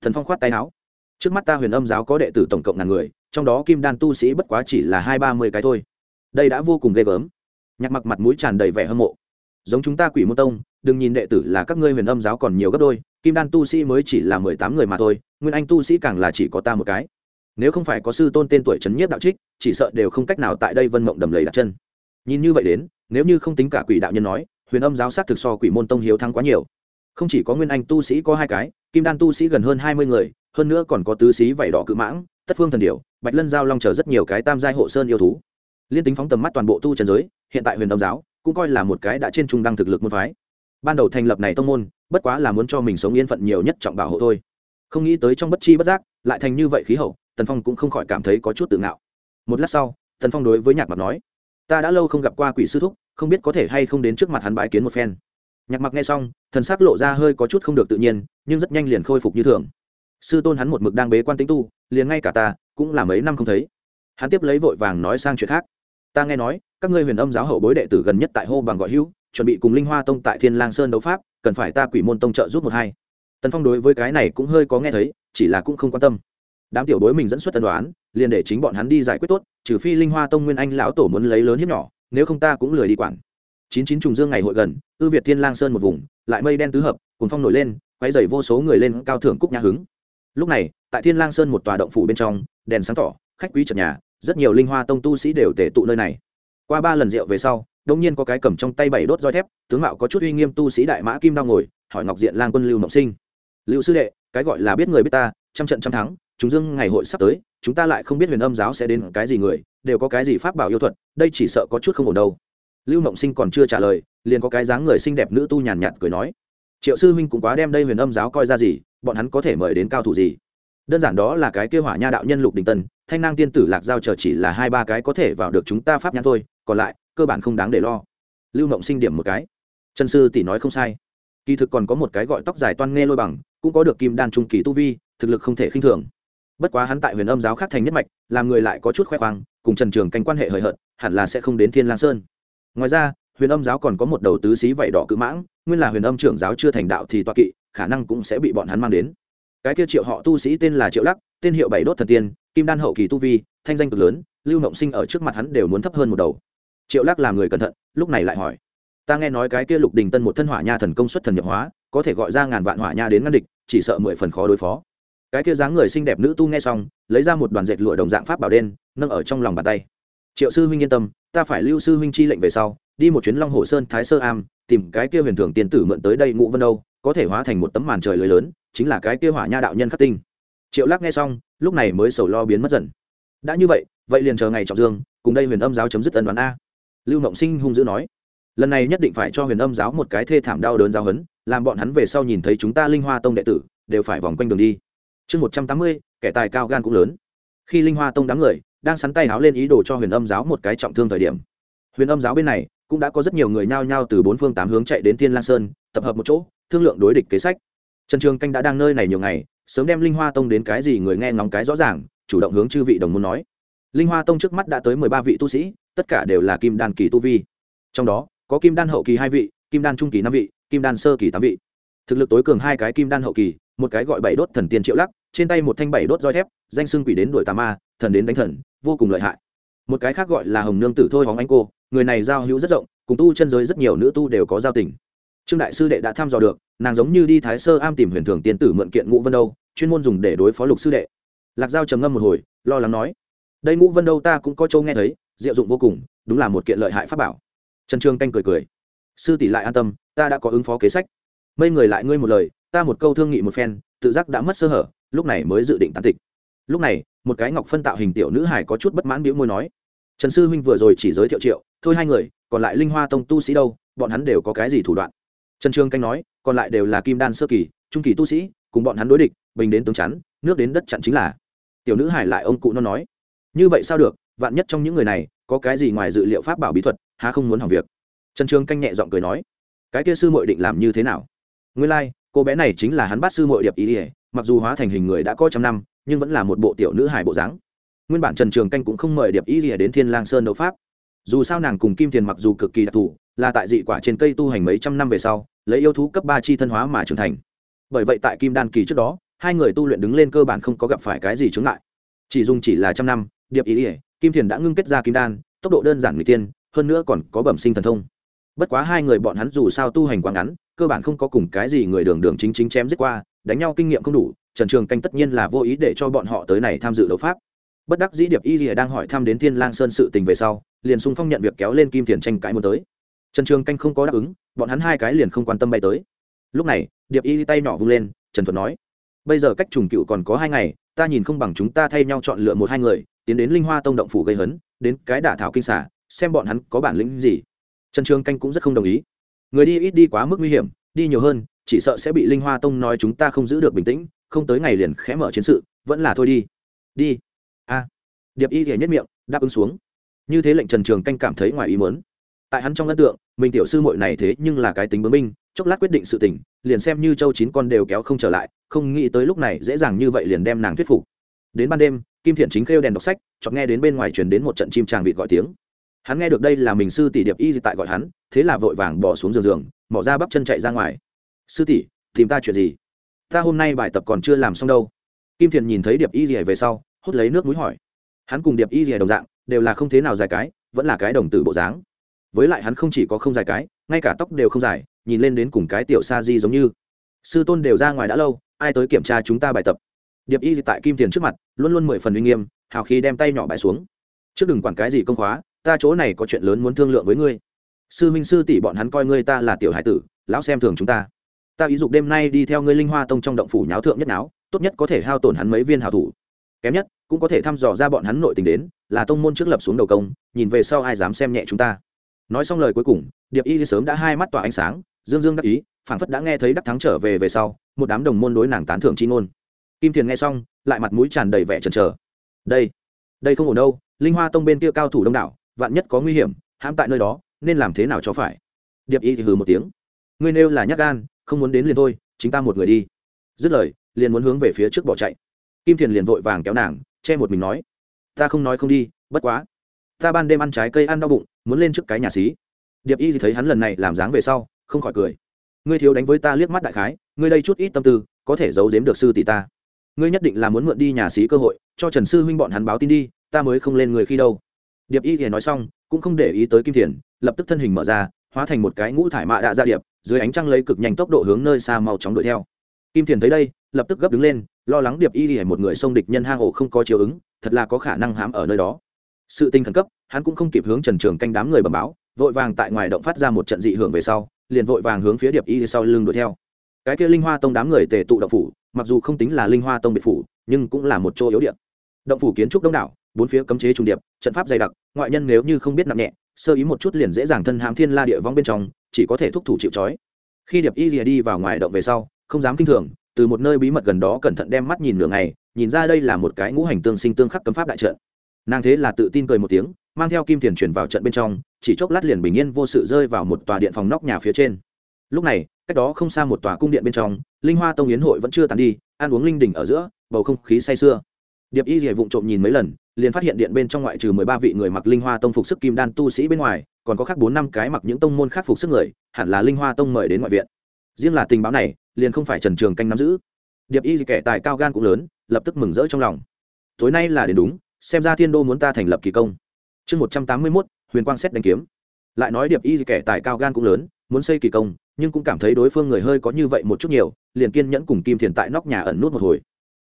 Thần phong khoát tay áo. Trước mắt ta huyền âm giáo có đệ tử tổng cộng ngàn người, trong đó kim đan tu sĩ bất quá chỉ là hai ba mươi cái thôi. Đây đã vô cùng ghê gớm. Nhạc mặc mặt mũi tràn đầy vẻ hâm mộ giống chúng ta quỷ môn tông, đừng nhìn đệ tử là các ngươi huyền âm giáo còn nhiều gấp đôi, kim đan tu sĩ mới chỉ là mười tám người mà thôi, nguyên anh tu sĩ càng là chỉ có ta một cái. Nếu không phải có sư tôn tên tuổi trấn nhiếp đạo trích, chỉ sợ đều không cách nào tại đây vân mộng đầm lầy đặt chân. Nhìn như vậy đến, nếu như không tính cả quỷ đạo nhân nói, huyền âm giáo sát thực so quỷ môn tông hiếu thắng quá nhiều. Không chỉ có nguyên anh tu sĩ có hai cái, kim đan tu sĩ gần hơn hai mươi người, hơn nữa còn có tứ sĩ vảy đỏ cự mãng, tất phương thần điểu, bạch lân giao long chờ rất nhiều cái tam giai hộ sơn yêu thú. Liên tính phóng tầm mắt toàn bộ tu trần giới, hiện tại huyền âm giáo cũng coi là một cái đã trên trung đăng thực lực môn phái. Ban đầu thành lập này tông môn, bất quá là muốn cho mình sống yên phận nhiều nhất trọng bảo hộ thôi. Không nghĩ tới trong bất chi bất giác, lại thành như vậy khí hậu, tần phong cũng không khỏi cảm thấy có chút tự ngạo. Một lát sau, tần phong đối với nhạc mặc nói, ta đã lâu không gặp qua quỷ sư thúc, không biết có thể hay không đến trước mặt hắn bái kiến một phen. Nhạc mặc nghe xong, thần s ắ c lộ ra hơi có chút không được tự nhiên, nhưng rất nhanh liền khôi phục như thường. Sư tôn hắn một mực đang bế quan tính tu, liền ngay cả ta, cũng là mấy năm không thấy. Hắn tiếp lấy vội vàng nói sang chuyện khác. Ta nghe nói các ngươi huyền âm giáo hậu bối đệ tử gần nhất tại hô bằng gọi hữu, chuẩn bị cùng linh hoa tông tại thiên lang sơn đấu pháp, cần phải ta quỷ môn tông trợ giúp một hai. Tần phong đối với cái này cũng hơi có nghe thấy, chỉ là cũng không quan tâm. Đám tiểu đối mình dẫn xuất tân đoán, liền để chính bọn hắn đi giải quyết tốt, trừ phi linh hoa tông nguyên anh lão tổ muốn lấy lớn hiếp nhỏ, nếu không ta cũng lười đi quản. Chín chín trùng dương ngày hội gần, ư việt thiên lang sơn một vùng, lại mây đen tứ hợp cùng phong nổi lên quay dày vô số người lên cao thưởng cúc nhã hứng. Lúc này, tại thiên lang sơn một tòa động phủ bên trong, đèn sáng tỏ, khách quý trật nhà, rất nhiều linh hoa tông tu sĩ đều tể tụ nơi này qua ba lần rượu về sau đông nhiên có cái cầm trong tay bảy đốt roi thép, tướng mạo có chút uy nghiêm tu sĩ đại mã kim đang ngồi, hỏi ngọc diện lang quân lưu mộng sinh. Lưu sư đệ, cái gọi là biết người biết ta, trăm trận trăm thắng, chúng dương ngày hội sắp tới, chúng ta lại không biết huyền âm giáo sẽ đến cái gì người, đều có cái gì pháp bảo yêu thuật, đây chỉ sợ có chút không ổn đâu. Lưu mộng sinh còn chưa trả lời, liền có cái dáng người xinh đẹp nữ tu nhàn nhạt cười nói, triệu sư huynh cũng quá đem đây huyền âm giáo coi ra gì, bọn hắn có thể mời đến cao thủ gì? Đơn giản đó là cái kêu hỏa nha đạo nhân lục đình tân, thanh năng tiên tử lạc giao chờ chỉ là hai ba cái có thể vào được chúng ta pháp nhãn thôi còn lại, cơ bản không đáng để lo. Lưu mộng sinh điểm một cái. Trần sư tỷ nói không sai. Kỳ thực còn có một cái gọi tóc dài toan nghe lôi bằng, cũng có được kim đan trung kỳ tu vi, thực lực không thể khinh thường. Bất quá hắn tại huyền âm giáo khác thành nhất mạch, làm người lại có chút khoe khoang, cùng trần trường canh quan hệ hời hợt, hẳn là sẽ không đến thiên lang sơn. Ngoài ra, huyền âm giáo còn có một đầu tứ xí vảy đỏ cự mãng, nguyên là huyền âm trưởng giáo chưa thành đạo thì toa kỵ, khả năng cũng sẽ bị bọn hắn mang đến. Cái kia triệu họ tu sĩ tên là triệu lắc, tên hiệu bảy đốt thần tiên, kim đan hậu kỳ tu vi, thanh danh cực lớn, lưu mộng sinh ở trước mặt hắn đều muốn thấp hơn một đầu triệu lắc làm người cẩn thận, lúc này lại hỏi. Ta nghe nói cái kia lục đình tân một thân hỏa nha thần công xuất thần nhập hóa, có thể gọi ra ngàn vạn hỏa nha đến ngăn địch, chỉ sợ mười phần khó đối phó. Cái kia dáng người xinh đẹp nữ tu nghe xong, lấy ra một đoàn dệt lụa đồng dạng pháp bảo đen, nâng ở trong lòng bàn tay. Triệu sư huynh yên tâm, ta phải lưu sư huynh chi lệnh về sau, đi một chuyến long hồ sơn, thái sơ am, tìm cái kia huyền thường tiền tử mượn tới đây ngũ vân đâu, có thể hóa thành một tấm màn trời lưới lớn, chính là cái kia hỏa nha đạo nhân khắc tinh. Triệu lắc nghe xong, lúc này mới sầu lo biến mất dần. Đã như vậy vậy liền chờ ngày trọng dương, cùng đây huyền âm giáo chấm dứt ân đoán a lưu mộng sinh hung dữ nói, lần này nhất định phải cho huyền âm giáo một cái thê thảm đau đớn giáo hấn làm bọn hắn về sau nhìn thấy chúng ta linh hoa tông đệ tử, đều phải vòng quanh đường đi. Chương một trăm tám mươi, kẻ tài cao gan cũng lớn. Khi linh hoa tông đám người đang sắn tay háo lên ý đồ cho huyền âm giáo một cái trọng thương thời điểm, huyền âm giáo bên này cũng đã có rất nhiều người nhao nhao từ bốn phương tám hướng chạy đến thiên lang sơn, tập hợp một chỗ, thương lượng đối địch kế sách. Trần trường canh đã đang nơi này nhiều ngày, sớm đem linh hoa tông đến cái gì người nghe ngóng cái rõ ràng, chủ động hướng chư vị đồng môn nói linh hoa tông trước mắt đã tới mười ba vị tu sĩ, tất cả đều là kim đan kỳ tu vi. Trong đó, có kim đan hậu kỳ hai vị, kim đan trung kỳ năm vị, kim đan sơ kỳ tám vị. Thực lực tối cường hai cái kim đan hậu kỳ, một cái gọi bảy đốt thần tiên triệu lắc, trên tay một thanh bảy đốt roi thép, danh xưng quỷ đến đuổi tà ma, thần đến đánh thần, vô cùng lợi hại. Một cái khác gọi là hồng nương tử thôi hóng anh cô, người này giao hữu rất rộng, cùng tu chân giới rất nhiều nữ tu đều có giao tình. Trương đại sư đệ đã thăm dò được, nàng giống như đi thái sơ am tìm huyền thường tiên tử mượn kiện ngũ vân đâu, chuyên môn dùng để đối phó lục sư đệ. Lạc giao trầm ngâm một hồi, lo lắng nói đây ngũ vân đâu ta cũng có châu nghe thấy, diệu dụng vô cùng, đúng là một kiện lợi hại pháp bảo. Trần trương canh cười cười. Sư tỷ lại an tâm, ta đã có ứng phó kế sách. Mây người lại ngươi một lời, ta một câu thương nghị một phen, tự giác đã mất sơ hở, lúc này mới dự định tán tịch. Lúc này, một cái ngọc phân tạo hình tiểu nữ hải có chút bất mãn bĩu môi nói. Trần sư huynh vừa rồi chỉ giới thiệu triệu, thôi hai người, còn lại linh hoa tông tu sĩ đâu, bọn hắn đều có cái gì thủ đoạn? Trần trương canh nói, còn lại đều là kim đan sơ kỳ, trung kỳ tu sĩ, cùng bọn hắn đối địch, bình đến tướng chắn, nước đến đất chặn chính là. Tiểu nữ hải lại ông cụ nó nói như vậy sao được vạn nhất trong những người này có cái gì ngoài dự liệu pháp bảo bí thuật há không muốn hỏng việc? Trần Trường canh nhẹ giọng cười nói cái kia sư mội định làm như thế nào? Nguyên lai、like, cô bé này chính là hắn bát sư mội điệp ý ỉa mặc dù hóa thành hình người đã có trăm năm nhưng vẫn là một bộ tiểu nữ hải bộ dáng. Nguyên bản trần trường canh cũng không mời điệp ý ỉa đến thiên lang sơn đấu pháp. Dù sao nàng cùng kim thiền mặc dù cực kỳ đặc thù là tại dị quả trên cây tu hành mấy trăm năm về sau lấy yêu thú cấp ba chi thân hóa mà trưởng thành. Bởi vậy tại kim đan kỳ trước đó hai người tu luyện đứng lên cơ bản không có gặp phải cái gì chướng ngại. Chỉ dùng chỉ là trăm năm điệp ý ỉa, kim thiền đã ngưng kết ra kim đan, tốc độ đơn giản người tiên hơn nữa còn có bẩm sinh thần thông. Bất quá hai người bọn hắn dù sao tu hành quá ngắn, cơ bản không có cùng cái gì người đường đường chính chính chém giết qua, đánh nhau kinh nghiệm không đủ, trần trường canh tất nhiên là vô ý để cho bọn họ tới này tham dự đấu pháp. Bất đắc dĩ điệp y rìa đang hỏi thăm đến thiên lang sơn sự tình về sau, liền sung phong nhận việc kéo lên kim thiền tranh cãi muốn tới. Trần trường canh không có đáp ứng, bọn hắn hai cái liền không quan tâm bay tới. Lúc này, điệp y tay nhỏ vung lên, trần thuật nói, bây giờ cách trùng cựu còn có hai ngày, ta nhìn không bằng chúng ta thay nhau chọn lựa một hai người tiến đến linh hoa tông động phủ gây hấn, đến cái đả thảo kinh xả, xem bọn hắn có bản lĩnh gì. Trần trường canh cũng rất không đồng ý. Người đi ít đi quá mức nguy hiểm, đi nhiều hơn, chỉ sợ sẽ bị linh hoa tông nói chúng ta không giữ được bình tĩnh, không tới ngày liền khẽ mở chiến sự, vẫn là thôi đi. Đi. A. Điệp y thể nhất miệng, đáp ứng xuống. Như thế lệnh trần trường canh cảm thấy ngoài ý muốn. Tại hắn trong ấn tượng, mình tiểu sư muội này thế nhưng là cái tính bướng minh chốc lát quyết định sự tình, liền xem như châu chín con đều kéo không trở lại, không nghĩ tới lúc này dễ dàng như vậy liền đem nàng thuyết phục. Đến ban đêm kim thiện chính kêu đèn đọc sách chọn nghe đến bên ngoài truyền đến một trận chim tràng vịt gọi tiếng. Hắn nghe được đây là mình sư tỷ điệp y tại gọi hắn, thế là vội vàng bỏ xuống giường giường, mỏ ra bắp chân chạy ra ngoài. Sư tỷ, tìm ta chuyện gì? Ta hôm nay bài tập còn chưa làm xong đâu. Kim thiện nhìn thấy điệp y rìa về sau, hút lấy nước mũi hỏi. Hắn cùng điệp y rìa đồng dạng, đều là không thế nào dài cái, vẫn là cái đồng tử bộ dáng. Với lại hắn không chỉ có không dài cái, ngay cả tóc đều không dài, nhìn lên đến cùng cái tiểu sa di giống như. Sư tôn đều ra ngoài đã lâu, ai tới kiểm tra chúng ta bài tập? Điệp y tại kim tiền trước mặt, luôn luôn mười phần uy nghiêm, hào khí đem tay nhỏ bãi xuống. Trước đừng quản cái gì công khóa, ta chỗ này có chuyện lớn muốn thương lượng với ngươi. Sư minh sư tỷ bọn hắn coi ngươi ta là tiểu hải tử, lão xem thường chúng ta. Ta ý dục đêm nay đi theo ngươi linh hoa tông trong động phủ nháo thượng nhất náo, tốt nhất có thể hao tổn hắn mấy viên hảo thủ. Kém nhất, cũng có thể thăm dò ra bọn hắn nội tình đến, là tông môn trước lập xuống đầu công, nhìn về sau ai dám xem nhẹ chúng ta. Nói xong lời cuối cùng, điệp y sớm đã hai mắt tỏa ánh sáng, dương dương đắc ý, phảng phất đã nghe thấy đắc thắng trở về về sau, một đám đồng môn đối nàng tán thưởng chi ngôn kim thiền nghe xong, lại mặt mũi tràn đầy vẻ chần chờ. Đây đây không ổn đâu, linh hoa tông bên kia cao thủ đông đảo, vạn nhất có nguy hiểm, hãm tại nơi đó, nên làm thế nào cho phải? Điệp y thì hừ một tiếng. Ngươi nêu là nhắc gan, không muốn đến liền thôi, chính ta một người đi. Dứt lời, liền muốn hướng về phía trước bỏ chạy. Kim thiền liền vội vàng kéo nàng, che một mình nói. Ta không nói không đi, bất quá. Ta ban đêm ăn trái cây ăn đau bụng, muốn lên trước cái nhà xí. Điệp y thì thấy hắn lần này làm dáng về sau, không khỏi cười. Ngươi thiếu đánh với ta liếc mắt đại khái, ngươi đây chút ít tâm tư, có thể giấu giếm được sư tỷ ta ngươi nhất định là muốn mượn đi nhà xí cơ hội, cho trần sư huynh bọn hắn báo tin đi, ta mới không lên người khi đâu. Điệp y thì nói xong, cũng không để ý tới kim thiền, lập tức thân hình mở ra, hóa thành một cái ngũ thải mạ đạ ra điệp, dưới ánh trăng lấy cực nhanh tốc độ hướng nơi xa mau chóng đuổi theo. Kim thiền thấy đây, lập tức gấp đứng lên, lo lắng điệp y thì một người xông địch nhân hang ổ không có chiều ứng, thật là có khả năng hãm ở nơi đó. Sự tình khẩn cấp, hắn cũng không kịp hướng trần trường canh đám người bẩm báo, vội vàng tại ngoài động phát ra một trận dị hưởng về sau, liền vội vàng hướng phía điệp y sau lưng đuổi theo cái kia linh hoa tông đám người tề tụ động phủ, mặc dù không tính là linh hoa tông biệt phủ, nhưng cũng là một chỗ yếu điện động phủ kiến trúc đông đảo, bốn phía cấm chế trùng điệp, trận pháp dày đặc, ngoại nhân nếu như không biết nặng nhẹ, sơ ý một chút liền dễ dàng thân hãm thiên la địa vong bên trong, chỉ có thể thúc thủ chịu trói. Khi điệp y rìa đi vào ngoài động về sau, không dám kinh thường, từ một nơi bí mật gần đó cẩn thận đem mắt nhìn nửa ngày, nhìn ra đây là một cái ngũ hành tương sinh tương khắc cấm pháp đại trận. Nàng thế là tự tin cười một tiếng, mang theo kim tiền chuyển vào trận bên trong, chỉ chốc lát liền bình yên vô sự rơi vào một tòa điện phòng nóc nhà phía trên lúc này, cách đó không xa một tòa cung điện bên trong, linh hoa tông yến hội vẫn chưa tàn đi, ăn uống linh đình ở giữa, bầu không khí say sưa. Điệp y rỉa vụng trộm nhìn mấy lần, liền phát hiện điện bên trong ngoại trừ mười ba vị người mặc linh hoa tông phục sức kim đan tu sĩ bên ngoài, còn có khác bốn năm cái mặc những tông môn khác phục sức người, hẳn là linh hoa tông mời đến ngoại viện. Riêng là tình báo này, liền không phải trần trường canh nắm giữ. Điệp y kẻ tài cao gan cũng lớn, lập tức mừng rỡ trong lòng. Tối nay là đến đúng, xem ra thiên đô muốn ta thành lập kỳ công. Chương một trăm tám mươi mốt, huyền quang xét đánh kiếm. Lại nói điệp y kẻ tài cao gan cũng lớn, muốn xây kỳ công nhưng cũng cảm thấy đối phương người hơi có như vậy một chút nhiều, liền kiên nhẫn cùng kim thiền tại nóc nhà ẩn nút một hồi.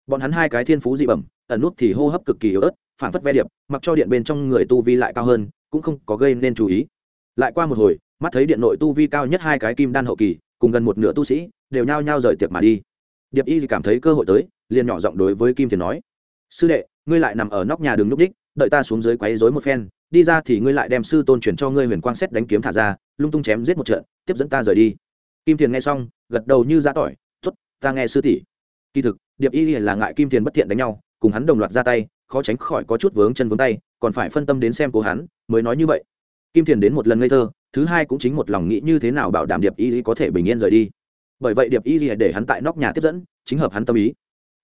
Bọn hắn hai cái thiên phú dị bẩm, ẩn nút thì hô hấp cực kỳ yếu ớt, phản phất ve điệp, mặc cho điện bên trong người tu vi lại cao hơn, cũng không có gây nên chú ý. Lại qua một hồi, mắt thấy điện nội tu vi cao nhất hai cái kim đan hậu kỳ, cùng gần một nửa tu sĩ, đều nhao nhao rời tiệc mà đi. Điệp y cảm thấy cơ hội tới, liền nhỏ giọng đối với kim thiền nói, sư đệ, ngươi lại nằm ở nóc nhà đường núp đích, đợi ta xuống dưới quấy rối một phen, đi ra thì ngươi lại đem sư tôn chuyển cho ngươi huyền quang xét đánh kiếm thả ra, lung tung chém giết một trận tiếp dẫn ta rời đi. Kim thiền nghe xong, gật đầu như giã tỏi t ố t ta nghe sư tỷ. Kỳ thực, điệp y là ngại kim thiền bất thiện đánh nhau, cùng hắn đồng loạt ra tay, khó tránh khỏi có chút vướng chân vướng tay, còn phải phân tâm đến xem của hắn, mới nói như vậy. Kim thiền đến một lần ngây thơ, thứ hai cũng chính một lòng nghĩ như thế nào bảo đảm điệp y có thể bình yên rời đi. Bởi vậy điệp y để hắn tại nóc nhà tiếp dẫn, chính hợp hắn tâm ý.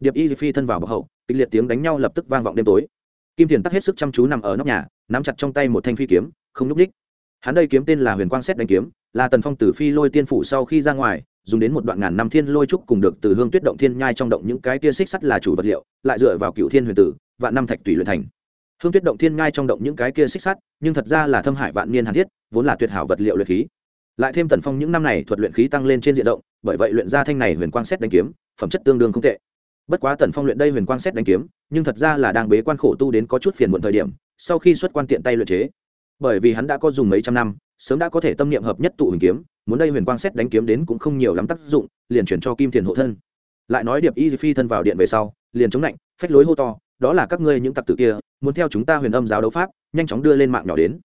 Điệp y phi thân vào bậc hậu, kịch liệt tiếng đánh nhau lập tức vang vọng đêm tối. Kim thiền tắt hết sức chăm chú nằm ở nóc nhà, nắm chặt trong tay một thanh phi kiếm, không núp ních hắn đây kiếm tên là huyền quang xét đánh kiếm, là tần phong tử phi lôi tiên phủ sau khi ra ngoài, dùng đến một đoạn ngàn năm thiên lôi trúc cùng được từ hương tuyết động thiên nhai trong động những cái tia xích sắt là chủ vật liệu, lại dựa vào cựu thiên huyền tử, vạn năm thạch tùy luyện thành. Hương tuyết động thiên nhai trong động những cái kia xích sắt, nhưng thật ra là thâm hải vạn niên hàn thiết, vốn là tuyệt hảo vật liệu luyện khí. Lại thêm tần phong những năm này thuật luyện khí tăng lên trên diện rộng, bởi vậy luyện ra thanh này huyền quang xét đánh kiếm, phẩm chất tương đương không tệ. Bất quá tần phong luyện đây huyền quang xét đánh kiếm, nhưng thật ra là đang bế quan khổ tu đến có chút phiền muộn thời điểm, sau khi xuất quan tiện tay luyện chế bởi vì hắn đã có dùng mấy trăm năm, sớm đã có thể tâm niệm hợp nhất tụ huyền kiếm, muốn đây huyền quang xét đánh kiếm đến cũng không nhiều lắm tác dụng, liền chuyển cho kim thiền hộ thân. Lại nói điệp y phi thân vào điện về sau, liền chống lạnh, phách lối hô to, đó là các ngươi những tặc tử kia, muốn theo chúng ta huyền âm giáo đấu pháp, nhanh chóng đưa lên mạng nhỏ đến.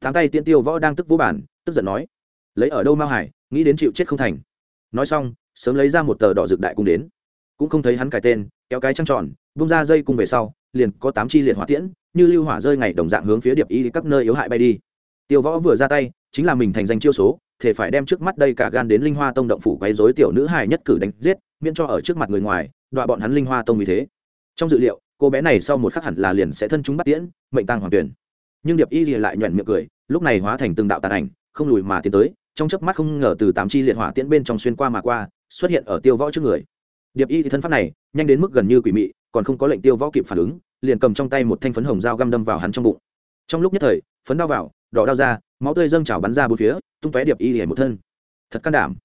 Tháng tay tiên tiêu võ đang tức vũ bản, tức giận nói, lấy ở đâu mao hải, nghĩ đến chịu chết không thành. Nói xong, sớm lấy ra một tờ đỏ rực đại cung đến. Cũng không thấy hắn cài tên, kéo cái trăng tròn, bung ra dây cung về sau, liền có tám chi liệt hỏa tiễn như lưu hỏa rơi ngày đồng dạng hướng phía điệp y các nơi yếu hại bay đi. Tiêu võ vừa ra tay, chính là mình thành danh chiêu số, thể phải đem trước mắt đây cả gan đến linh hoa tông động phủ quấy rối tiểu nữ hài nhất cử đánh giết, miễn cho ở trước mặt người ngoài, đọa bọn hắn linh hoa tông như thế. Trong dự liệu, cô bé này sau một khắc hẳn là liền sẽ thân chúng bắt tiễn, mệnh tăng hoàng tuyển. Nhưng điệp y lại nhoẻn miệng cười, lúc này hóa thành từng đạo tàn ảnh, không lùi mà tiến tới, trong chớp mắt không ngờ từ tám chi liệt hỏa tiễn bên trong xuyên qua mà qua, xuất hiện ở tiêu võ trước người. Điệp y thì thân pháp này, nhanh đến mức gần như quỷ mị, còn không có lệnh tiêu võ kịp phản ứng liền cầm trong tay một thanh phấn hồng dao găm đâm vào hắn trong bụng. Trong lúc nhất thời, phấn đao vào, đỏ đao ra, máu tươi dâng trào bắn ra bốn phía, tung tóe điệp y lìa một thân. Thật can đảm.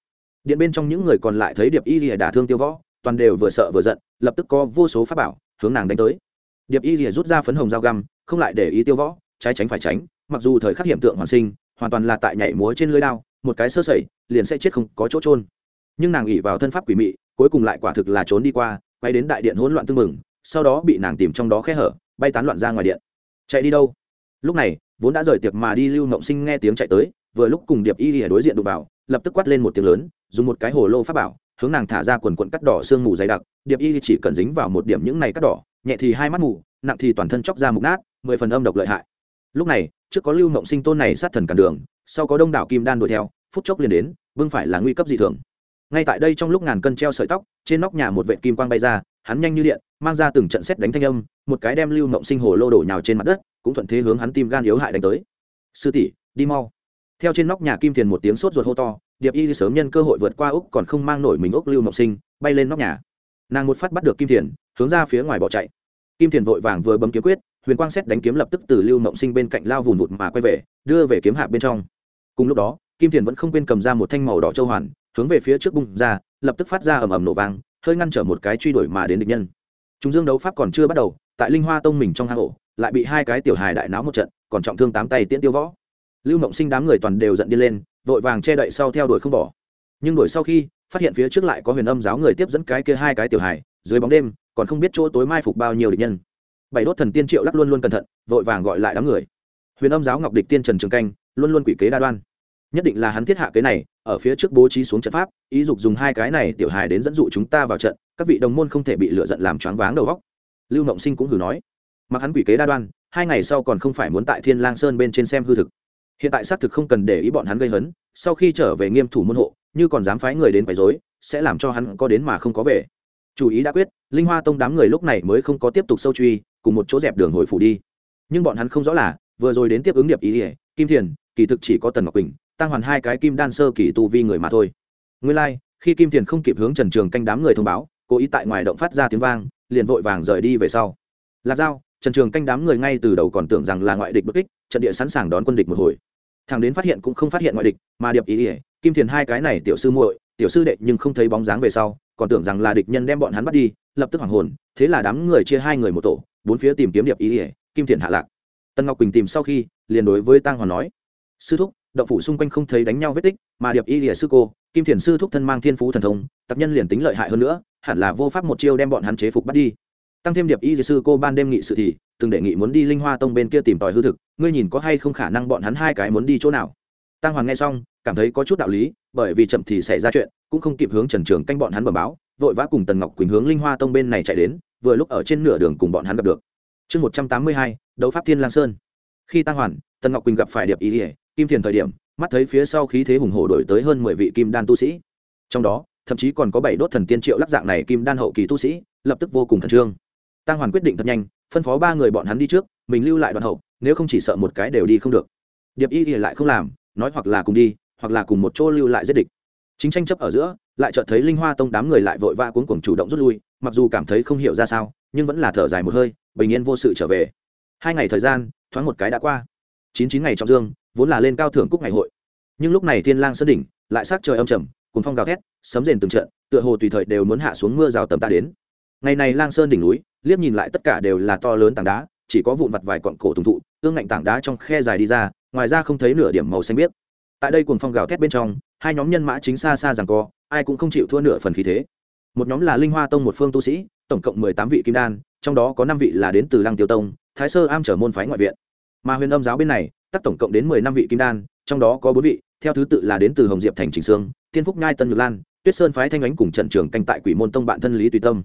Điện bên trong những người còn lại thấy điệp y lìa đả thương tiêu võ, toàn đều vừa sợ vừa giận, lập tức có vô số pháp bảo, hướng nàng đánh tới. Điệp y lìa rút ra phấn hồng dao găm, không lại để ý tiêu võ, trái tránh phải tránh, mặc dù thời khắc hiện tượng hoàn sinh, hoàn toàn là tại nhảy múa trên lưới đao, một cái sơ sẩy, liền sẽ chết không có chỗ trôn nhưng nàng ỉ vào thân pháp quỷ mị, cuối cùng lại quả thực là trốn đi qua bay đến đại điện hỗn loạn tương mừng sau đó bị nàng tìm trong đó khe hở, bay tán loạn ra ngoài điện. Chạy đi đâu? Lúc này, vốn đã rời tiệc mà đi lưu mộng sinh nghe tiếng chạy tới, vừa lúc cùng điệp y lìa đối diện đụng vào, lập tức quát lên một tiếng lớn, dùng một cái hồ lô pháp bảo, hướng nàng thả ra quần quận cắt đỏ sương mù dày đặc, điệp y chỉ cần dính vào một điểm những này cắt đỏ, nhẹ thì hai mắt mù, nặng thì toàn thân chóc ra mục nát, mười phần âm độc lợi hại. Lúc này, trước có lưu mộng sinh tôn này sát thần cản đường, sau có đông đảo kim đan đuổi theo, phút chốc liền đến, vương phải là nguy cấp dị thường. Ngay tại đây trong lúc ngàn cân treo sợi tóc, trên nóc nhà một vệ kim quang bay ra hắn nhanh như điện, mang ra từng trận xét đánh thanh âm, một cái đem lưu mộng sinh hồ lô đổ nhào trên mặt đất, cũng thuận thế hướng hắn tim gan yếu hại đánh tới. Sư tỷ, đi mau. Theo trên nóc nhà kim tiền một tiếng sốt ruột hô to, điệp y sớm nhân cơ hội vượt qua úc còn không mang nổi mình úc lưu mộng sinh, bay lên nóc nhà. Nàng một phát bắt được kim tiền hướng ra phía ngoài bỏ chạy. Kim tiền vội vàng vừa bấm kiếm quyết, huyền quang xét đánh kiếm lập tức từ lưu mộng sinh bên cạnh lao vùn vụt mà quay về, đưa về kiếm hạ bên trong. Cùng lúc đó, kim tiền vẫn không quên cầm ra một thanh màu đỏ châu hoàn, hướng về phía trước bung ra, lập tức phát ra ầm ầm nổ vang hơi ngăn trở một cái truy đuổi mà đến địch nhân. Chúng dương đấu pháp còn chưa bắt đầu, tại linh hoa tông mình trong hang ổ, lại bị hai cái tiểu hài đại náo một trận, còn trọng thương tám tay tiễn tiêu võ. Lưu mộng sinh đám người toàn đều giận đi lên, vội vàng che đậy sau theo đuổi không bỏ. Nhưng đuổi sau khi, phát hiện phía trước lại có huyền âm giáo người tiếp dẫn cái kia hai cái tiểu hài, dưới bóng đêm, còn không biết chỗ tối mai phục bao nhiêu địch nhân. Bảy đốt thần tiên triệu lắc luôn luôn cẩn thận, vội vàng gọi lại đám người. Huyền âm giáo ngọc địch tiên trần trường canh, luôn luôn quỷ kế đa đoan. Nhất định là hắn thiết hạ kế này ở phía trước bố trí xuống trận pháp, ý dục dùng hai cái này tiểu hài đến dẫn dụ chúng ta vào trận, các vị đồng môn không thể bị lựa giận làm choáng váng đầu góc lưu mộng sinh cũng hử nói, mặc hắn quỷ kế đa đoan, hai ngày sau còn không phải muốn tại thiên lang sơn bên trên xem hư thực. Hiện tại xác thực không cần để ý bọn hắn gây hấn, sau khi trở về nghiêm thủ môn hộ, như còn dám phái người đến quấy rối, sẽ làm cho hắn có đến mà không có về. Chủ ý đã quyết, linh hoa tông đám người lúc này mới không có tiếp tục sâu truy, cùng một chỗ dẹp đường hồi phủ đi. Nhưng bọn hắn không rõ là, vừa rồi đến tiếp ứng điệp ý ỉa kim thiền, kỳ thực chỉ có tần ngọc quỳnh tăng hoàn hai cái kim đan sơ kỳ tu vi người mà thôi. Nguyên lai、like, khi kim thiền không kịp hướng trần trường canh đám người thông báo cố ý tại ngoài động phát ra tiếng vang liền vội vàng rời đi về sau. Lạc dao trần trường canh đám người ngay từ đầu còn tưởng rằng là ngoại địch bất kích trận địa sẵn sàng đón quân địch một hồi. Thằng đến phát hiện cũng không phát hiện ngoại địch mà điệp ý ỉa kim thiền hai cái này tiểu sư muội tiểu sư đệ nhưng không thấy bóng dáng về sau còn tưởng rằng là địch nhân đem bọn hắn bắt đi lập tức hoảng hồn thế là đám người chia hai người một tổ bốn phía tìm kiếm điệp ý ỉa kim thiền hạ lạc. Tân ngọc quỳnh tìm sau khi liền đối với tăng hoàn nói sư thúc động phủ xung quanh không thấy đánh nhau vết tích, mà điệp y lìa sư cô, kim thiền sư thúc thân mang thiên phú thần thông, tặc nhân liền tính lợi hại hơn nữa, hẳn là vô pháp một chiêu đem bọn hắn chế phục bắt đi. Tăng thêm điệp y sư cô ban đêm nghị sự thì, từng đề nghị muốn đi linh hoa tông bên kia tìm tòi hư thực, ngươi nhìn có hay không khả năng bọn hắn hai cái muốn đi chỗ nào? Tăng hoàng nghe xong, cảm thấy có chút đạo lý, bởi vì chậm thì xảy ra chuyện, cũng không kịp hướng trần trường canh bọn hắn bẩm báo, vội vã cùng tần ngọc quỳnh hướng linh hoa tông bên này chạy đến, vừa lúc ở trên nửa đường cùng bọn hắn gặp được. Chương một trăm tám mươi hai, đấu pháp thiên lang sơn. Khi tăng hoàn, tần ngọc quỳnh gặp phải điệp ý ỉa kim thiền thời điểm, mắt thấy phía sau khí thế hùng hổ đổi tới hơn mười vị kim đan tu sĩ. Trong đó, thậm chí còn có bảy đốt thần tiên triệu lắc dạng này kim đan hậu kỳ tu sĩ, lập tức vô cùng khẩn trương. Tăng hoàn quyết định thật nhanh, phân phó ba người bọn hắn đi trước, mình lưu lại đoạn hậu, nếu không chỉ sợ một cái đều đi không được. Điệp y thì lại không làm, nói hoặc là cùng đi, hoặc là cùng một chỗ lưu lại giết địch. Chính tranh chấp ở giữa, lại chợt thấy linh hoa tông đám người lại vội vã cuống cuồng chủ động rút lui, mặc dù cảm thấy không hiểu ra sao, nhưng vẫn là thở dài một hơi, bình yên vô sự trở về. Hai ngày thời gian, thoáng một cái đã qua. Chín chín ngày trong dương vốn là lên cao thưởng cúc ngày hội. Nhưng lúc này thiên lang sơn đỉnh, lại sát trời âm trầm cùng phong gào thét, sấm rền từng trận, tựa hồ tùy thời đều muốn hạ xuống mưa rào tầm ta đến. Ngày này lang sơn đỉnh núi, liếc nhìn lại tất cả đều là to lớn tảng đá, chỉ có vụn vặt vài cọn cổ tùng thụ ương ngạnh tảng đá trong khe dài đi ra, ngoài ra không thấy nửa điểm màu xanh biếc. Tại đây cùng phong gào thét bên trong, hai nhóm nhân mã chính xa xa rằng co, ai cũng không chịu thua nửa phần khí thế. Một nhóm là linh hoa tông một phương tu sĩ, tổng cộng mười tám vị kim đan, trong đó có năm vị là đến từ lăng tiêu tông, thái sơ am trở môn phái ngoại viện. Mà huyền âm giáo bên này tắc tổng cộng đến mười năm vị kim đan, trong đó có bốn vị, theo thứ tự là đến từ hồng diệp thành trình sương tiên phúc nhai tân nhược lan, tuyết sơn phái thanh ánh cùng trận trường canh tại quỷ môn tông bạn thân lý tùy tâm.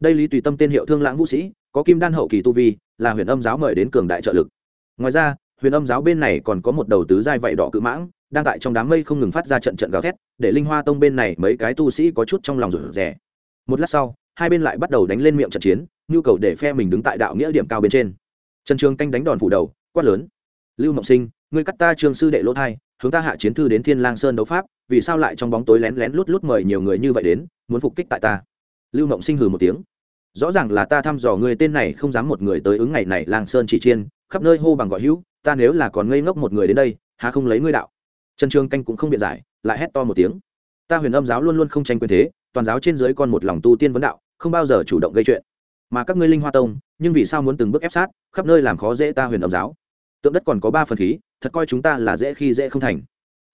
Đây lý tùy tâm tên hiệu thương lãng vũ sĩ, có kim đan hậu kỳ tu vi, là huyền âm giáo mời đến cường đại trợ lực. Ngoài ra, huyền âm giáo bên này còn có một đầu tứ giai vạy đỏ cự mãng, đang tại trong đám mây không ngừng phát ra trận trận gào thét, để linh hoa tông bên này mấy cái tu sĩ có chút trong lòng rủ rẻ một lát sau, hai bên lại bắt đầu đánh lên miệng trận chiến, nhu cầu để phe mình đứng tại đạo nghĩa điểm cao bên trên. Trần trường canh đánh đòn phủ đầu, quát lớn lưu mộng sinh, ngươi cắt ta trường sư đệ lỗ thai, hướng ta hạ chiến thư đến thiên lang sơn đấu pháp, vì sao lại trong bóng tối lén lén lút lút mời nhiều người như vậy đến, muốn phục kích tại ta? Lưu mộng sinh hừ một tiếng. Rõ ràng là ta thăm dò người tên này không dám một người tới ứng ngày này lang sơn chỉ chiên, khắp nơi hô bằng gọi hữu, ta nếu là còn ngây ngốc một người đến đây hà không lấy ngươi đạo? Trần trường canh cũng không biện giải, lại hét to một tiếng. Ta huyền âm giáo luôn luôn không tranh quyền thế, toàn giáo trên dưới con một lòng tu tiên vấn đạo, không bao giờ chủ động gây chuyện. Mà các ngươi linh hoa tông, nhưng vì sao muốn từng bước ép sát, khắp nơi làm khó dễ ta huyền âm giáo? Tượng đất còn có ba phần khí, thật coi chúng ta là dễ khi dễ không thành.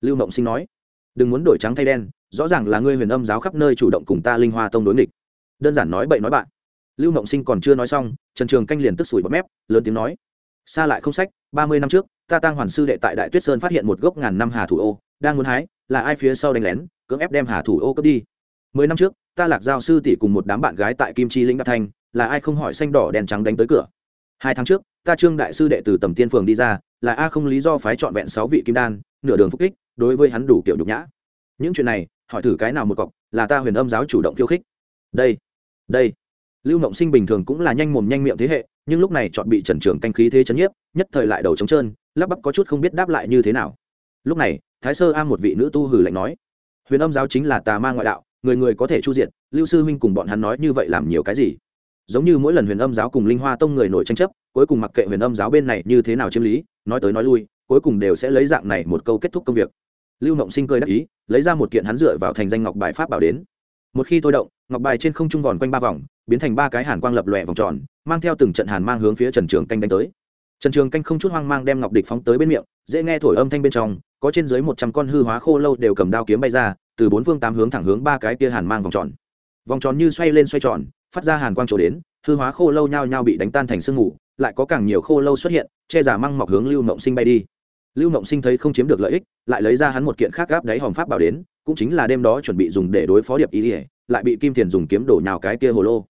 Lưu mộng sinh nói. Đừng muốn đổi trắng thay đen, rõ ràng là ngươi huyền âm giáo khắp nơi chủ động cùng ta linh hoa tông đối nghịch. Đơn giản nói bậy nói bạn. Lưu mộng sinh còn chưa nói xong, trần trường canh liền tức sủi bọt mép, lớn tiếng nói. Xa lại không sách, ba mươi năm trước, ta tăng hoàn sư đệ tại đại tuyết sơn phát hiện một gốc ngàn năm hà thủ ô, đang muốn hái, là ai phía sau đánh lén, cưỡng ép đem hà thủ ô cướp đi. Mười năm trước, ta lạc giao sư tỷ cùng một đám bạn gái tại kim chi linh đắc thanh là ai không hỏi xanh đỏ đèn trắng đánh tới cửa hai tháng trước, ta trương đại sư đệ từ tầm tiên phường đi ra, là a không lý do phái trọn vẹn sáu vị kim đan, nửa đường phúc kích, đối với hắn đủ kiểu nhục nhã. Những chuyện này, hỏi thử cái nào một cọc, là ta huyền âm giáo chủ động khiêu khích. Đây đây. Lưu mộng sinh bình thường cũng là nhanh mồm nhanh miệng thế hệ, nhưng lúc này chọn bị trần trường canh khí thế chấn nhiếp, nhất thời lại đầu trống trơn, lắp bắp có chút không biết đáp lại như thế nào. Lúc này, thái sơ am một vị nữ tu hử lạnh nói, huyền âm giáo chính là tà ma ngoại đạo, người người có thể chu diện lưu sư huynh cùng bọn hắn nói như vậy làm nhiều cái gì? Giống như mỗi lần huyền âm giáo cùng linh hoa tông người nổi tranh chấp, cuối cùng mặc kệ huyền âm giáo bên này như thế nào chiếm lý, nói tới nói lui, cuối cùng đều sẽ lấy dạng này một câu kết thúc công việc. Lưu mộng sinh cười đắc ý, lấy ra một kiện hắn dựa vào thành danh ngọc bài pháp bảo đến. Một khi thôi động, ngọc bài trên không trung vòn quanh ba vòng, biến thành ba cái hàn quang lập lòe vòng tròn, mang theo từng trận hàn mang hướng phía trần trường canh đánh tới. Trần trường canh không chút hoang mang đem ngọc địch phóng tới bên miệng, dễ nghe thổi âm thanh bên trong, có trên dưới một trăm con hư hóa khô lâu đều cầm đao kiếm bay ra, từ bốn phương tám hướng thẳng hướng ba cái kia hàn mang vòng tròn. Vòng tròn như xoay lên xoay tròn phát ra hàn quang trổ đến, hư hóa khô lâu nhao nhao bị đánh tan thành sương mù, lại có càng nhiều khô lâu xuất hiện, che giả măng mọc hướng lưu mộng sinh bay đi. Lưu mộng sinh thấy không chiếm được lợi ích, lại lấy ra hắn một kiện khác gáp đáy hòm pháp bảo đến, cũng chính là đêm đó chuẩn bị dùng để đối phó điệp ý ỉa lại bị kim thiền dùng kiếm đổ nhào cái kia hồ lô.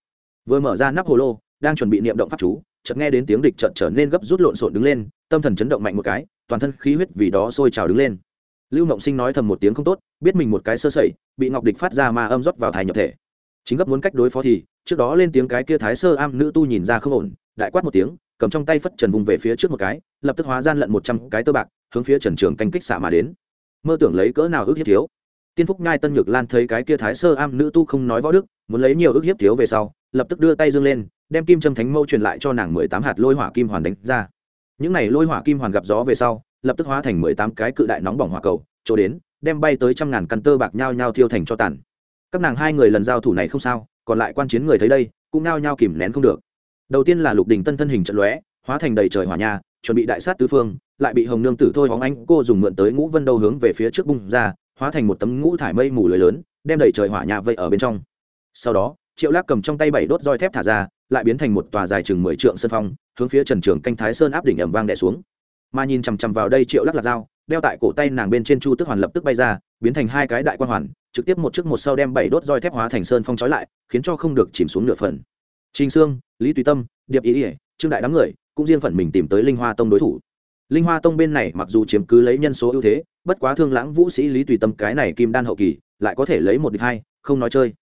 Vừa mở ra nắp hồ lô, đang chuẩn bị niệm động pháp chú, chợt nghe đến tiếng địch chợt trở nên gấp rút lộn xộn đứng lên, tâm thần chấn động mạnh một cái, toàn thân khí huyết vì đó sôi trào đứng lên. Lưu mộng sinh nói thầm một tiếng không tốt, biết mình một cái sơ sẩy, bị ngọc địch phát ra ma âm rót vào thai nhập thể. Chính gấp muốn cách đối phó thì trước đó lên tiếng cái kia thái sơ am nữ tu nhìn ra không ổn, đại quát một tiếng, cầm trong tay phất trần vùng về phía trước một cái, lập tức hóa gian lận một trăm cái tơ bạc, hướng phía trần trường canh kích xạ mà đến. Mơ tưởng lấy cỡ nào ước hiếp thiếu. Tiên phúc ngai tân nhược lan thấy cái kia thái sơ am nữ tu không nói võ đức, muốn lấy nhiều ước hiếp thiếu về sau, lập tức đưa tay dương lên, đem kim trâm thánh mâu truyền lại cho nàng mười tám hạt lôi hỏa kim hoàn đánh ra. Những này lôi hỏa kim hoàn gặp gió về sau, lập tức hóa thành mười tám cái cự đại nóng bỏng hỏa cầu, chỗ đến, đem bay tới trăm ngàn căn tơ bạc nhao nhao thiêu thành cho tàn. Các nàng hai người lần giao thủ này không sao còn lại quan chiến người thấy đây, cũng nao nhao kìm nén không được. Đầu tiên là lục đình tân thân hình trận lóe, hóa thành đầy trời hỏa nha, chuẩn bị đại sát tứ phương, lại bị hồng nương tử thôi hóng anh cô dùng mượn tới ngũ vân đầu hướng về phía trước bung ra, hóa thành một tấm ngũ thải mây mù lưới lớn, đem đầy trời hỏa nha vây ở bên trong. Sau đó, triệu lắc cầm trong tay bảy đốt roi thép thả ra, lại biến thành một tòa dài chừng mười trượng sân phong, hướng phía trần trường canh thái sơn áp đỉnh ẩm vang đẻ xuống. Mà nhìn chằm chằm vào đây triệu lắc lạc dao, đeo tại cổ tay nàng bên trên chu tức hoàn lập tức bay ra, biến thành hai cái đại quan hoàn trực tiếp một chiếc một sau đem bảy đốt roi thép hóa thành sơn phong trói lại, khiến cho không được chìm xuống nửa phần. Trình sương, lý tùy tâm, điệp ý ỉa trương đại đám người, cũng riêng phần mình tìm tới linh hoa tông đối thủ. Linh hoa tông bên này mặc dù chiếm cứ lấy nhân số ưu thế, bất quá thương lãng vũ sĩ lý tùy tâm cái này kim đan hậu kỳ, lại có thể lấy một địch hai, không nói chơi.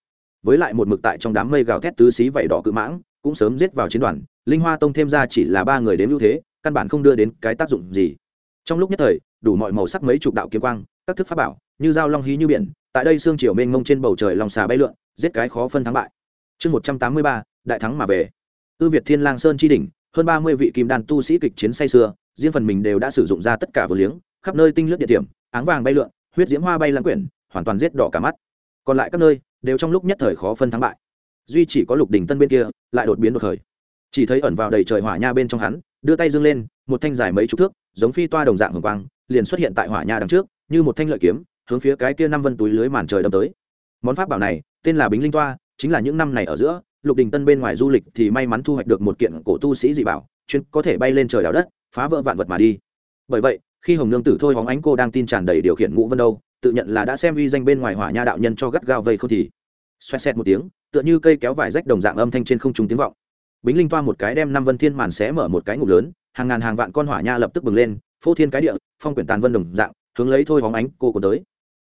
Với lại một mực tại trong đám mây gào thét tứ xí vảy đỏ cự mãng, cũng sớm giết vào chiến đoàn, linh hoa tông thêm ra chỉ là ba người đến ưu thế, căn bản không đưa đến cái tác dụng gì. Trong lúc nhất thời, đủ mọi màu sắc mấy chục đạo kiếm quang các thức pháp bảo, như dao long hí như biển, tại đây xương chiều mênh mông trên bầu trời lòng xà bay lượn, giết cái khó phân thắng bại. Chương một trăm tám mươi ba, đại thắng mà về. Ư việt thiên lang sơn chi đỉnh, hơn ba mươi vị kim đan tu sĩ kịch chiến say xưa riêng phần mình đều đã sử dụng ra tất cả vừa liếng, khắp nơi tinh lướt địa điểm, áng vàng bay lượn, huyết diễm hoa bay lãng quyển, hoàn toàn giết đỏ cả mắt. Còn lại các nơi, đều trong lúc nhất thời khó phân thắng bại. Duy chỉ có lục đỉnh tân bên kia, lại đột biến đột khởi chỉ thấy ẩn vào đầy trời hỏa nha bên trong hắn, đưa tay dương lên, một thanh dài mấy chục thước, giống phi toa đồng dạng hồng quang, liền xuất hiện tại hỏa nha đằng trước như một thanh lợi kiếm, hướng phía cái kia năm vân túi lưới màn trời đâm tới. Món pháp bảo này, tên là bính linh toa, chính là những năm này ở giữa, lục đình tân bên ngoài du lịch thì may mắn thu hoạch được một kiện cổ tu sĩ dị bảo, chuyên có thể bay lên trời đào đất, phá vỡ vạn vật mà đi. Bởi vậy, khi hồng nương tử thôi hóng ánh cô đang tin tràn đầy điều khiển ngũ vân đâu, tự nhận là đã xem uy danh bên ngoài hỏa nha đạo nhân cho gắt gao vây không thì. Xoẹt xẹt một tiếng, tựa như cây kéo vải rách đồng dạng âm thanh trên không trung tiếng vọng. Bính linh toa một cái đem năm vân thiên màn xé mở một cái ngục lớn, hàng ngàn hàng vạn con hỏa nha lập tức bừng lên, phô thiên cái địa, phong quyển tàn vân đồng dạng hướng lấy thôi hóng ánh cô còn tới.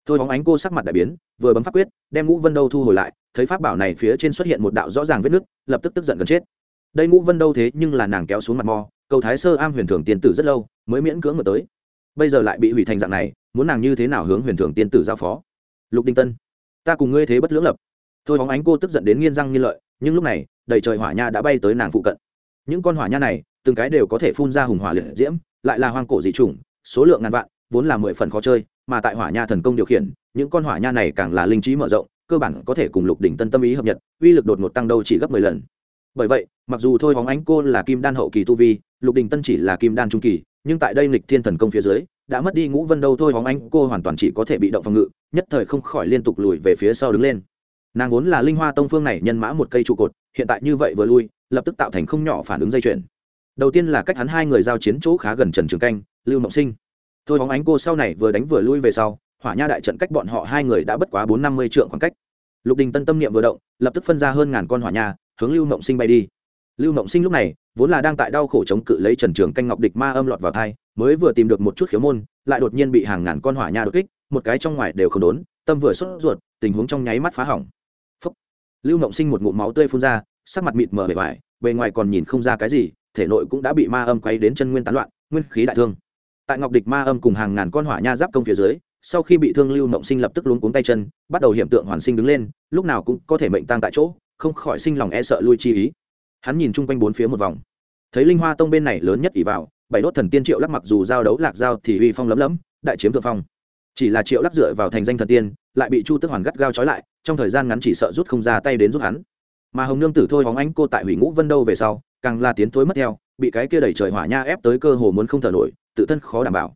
Thôi hóng ánh cô sắc mặt đại biến, vừa bấm pháp quyết, đem ngũ vân đâu thu hồi lại, thấy pháp bảo này phía trên xuất hiện một đạo rõ ràng vết nứt, lập tức tức giận gần chết. Đây ngũ vân đâu thế nhưng là nàng kéo xuống mặt mò, cầu thái sơ am huyền thường tiên tử rất lâu, mới miễn cưỡng ngờ tới. Bây giờ lại bị hủy thành dạng này, muốn nàng như thế nào hướng huyền thường tiên tử giao phó? Lục đinh tân, ta cùng ngươi thế bất lưỡng lập. Thôi hóng ánh cô tức giận đến nghiên răng nghiên lợi, nhưng lúc này, đầy trời hỏa nha đã bay tới nàng phụ cận. Những con hỏa nha này, từng cái đều có thể phun ra hùng hỏa liệt diễm, lại là hoang cổ dị chủng, số lượng ngàn vạn vốn là mười phần khó chơi, mà tại hỏa nha thần công điều khiển, những con hỏa nha này càng là linh trí mở rộng, cơ bản có thể cùng lục đỉnh tân tâm ý hợp nhật, uy lực đột ngột tăng đâu chỉ gấp mười lần. Bởi vậy, mặc dù thôi hóng ánh cô là kim đan hậu kỳ tu vi, lục đình tân chỉ là kim đan trung kỳ, nhưng tại đây lịch thiên thần công phía dưới, đã mất đi ngũ vân đâu thôi hóng ánh cô hoàn toàn chỉ có thể bị động phòng ngự, nhất thời không khỏi liên tục lùi về phía sau đứng lên. Nàng vốn là linh hoa tông phương này nhân mã một cây trụ cột, hiện tại như vậy vừa lui, lập tức tạo thành không nhỏ phản ứng dây chuyển đầu tiên là cách hắn hai người giao chiến chỗ khá gần trần trường canh, lưu mộng sinh thôi bóng ánh cô sau này vừa đánh vừa lui về sau, hỏa nha đại trận cách bọn họ hai người đã bất quá bốn năm mươi trượng khoảng cách. Lục đình tân tâm niệm vừa động, lập tức phân ra hơn ngàn con hỏa nha, hướng lưu mộng sinh bay đi. Lưu mộng sinh lúc này, vốn là đang tại đau khổ chống cự lấy trần trường canh ngọc địch ma âm lọt vào thai, mới vừa tìm được một chút khiếu môn, lại đột nhiên bị hàng ngàn con hỏa nha đột kích, một cái trong ngoài đều không đốn, tâm vừa sốt ruột, tình huống trong nháy mắt phá hỏng. Phúc. lưu mộng sinh một ngụm máu tươi phun ra, sắc mặt mịt mờ bề vải bề ngoài còn nhìn không ra cái gì, thể nội cũng đã bị ma âm quay đến chân nguyên tán loạn, nguyên khí đại thương tại ngọc địch ma âm cùng hàng ngàn con hỏa nha giáp công phía dưới, sau khi bị thương lưu mộng sinh lập tức luống cuống tay chân, bắt đầu hiểm tượng hoàn sinh đứng lên, lúc nào cũng có thể mệnh tăng tại chỗ, không khỏi sinh lòng e sợ lui chi ý. Hắn nhìn chung quanh bốn phía một vòng. Thấy linh hoa tông bên này lớn nhất ỷ vào, bảy đốt thần tiên triệu lắc mặc dù giao đấu lạc giao thì uy phong lấm lấm, đại chiếm thượng phong. Chỉ là triệu lắc dựa vào thành danh thần tiên, lại bị chu tức hoàn gắt gao trói lại, trong thời gian ngắn chỉ sợ rút không ra tay đến giúp hắn. Mà hồng nương tử thôi hóng ánh cô tại hủy ngũ vân đâu về sau, càng là tiến thối mất theo, bị cái kia đẩy trời hỏa nha ép tới cơ hồ muốn không thở nổi tự thân khó đảm bảo.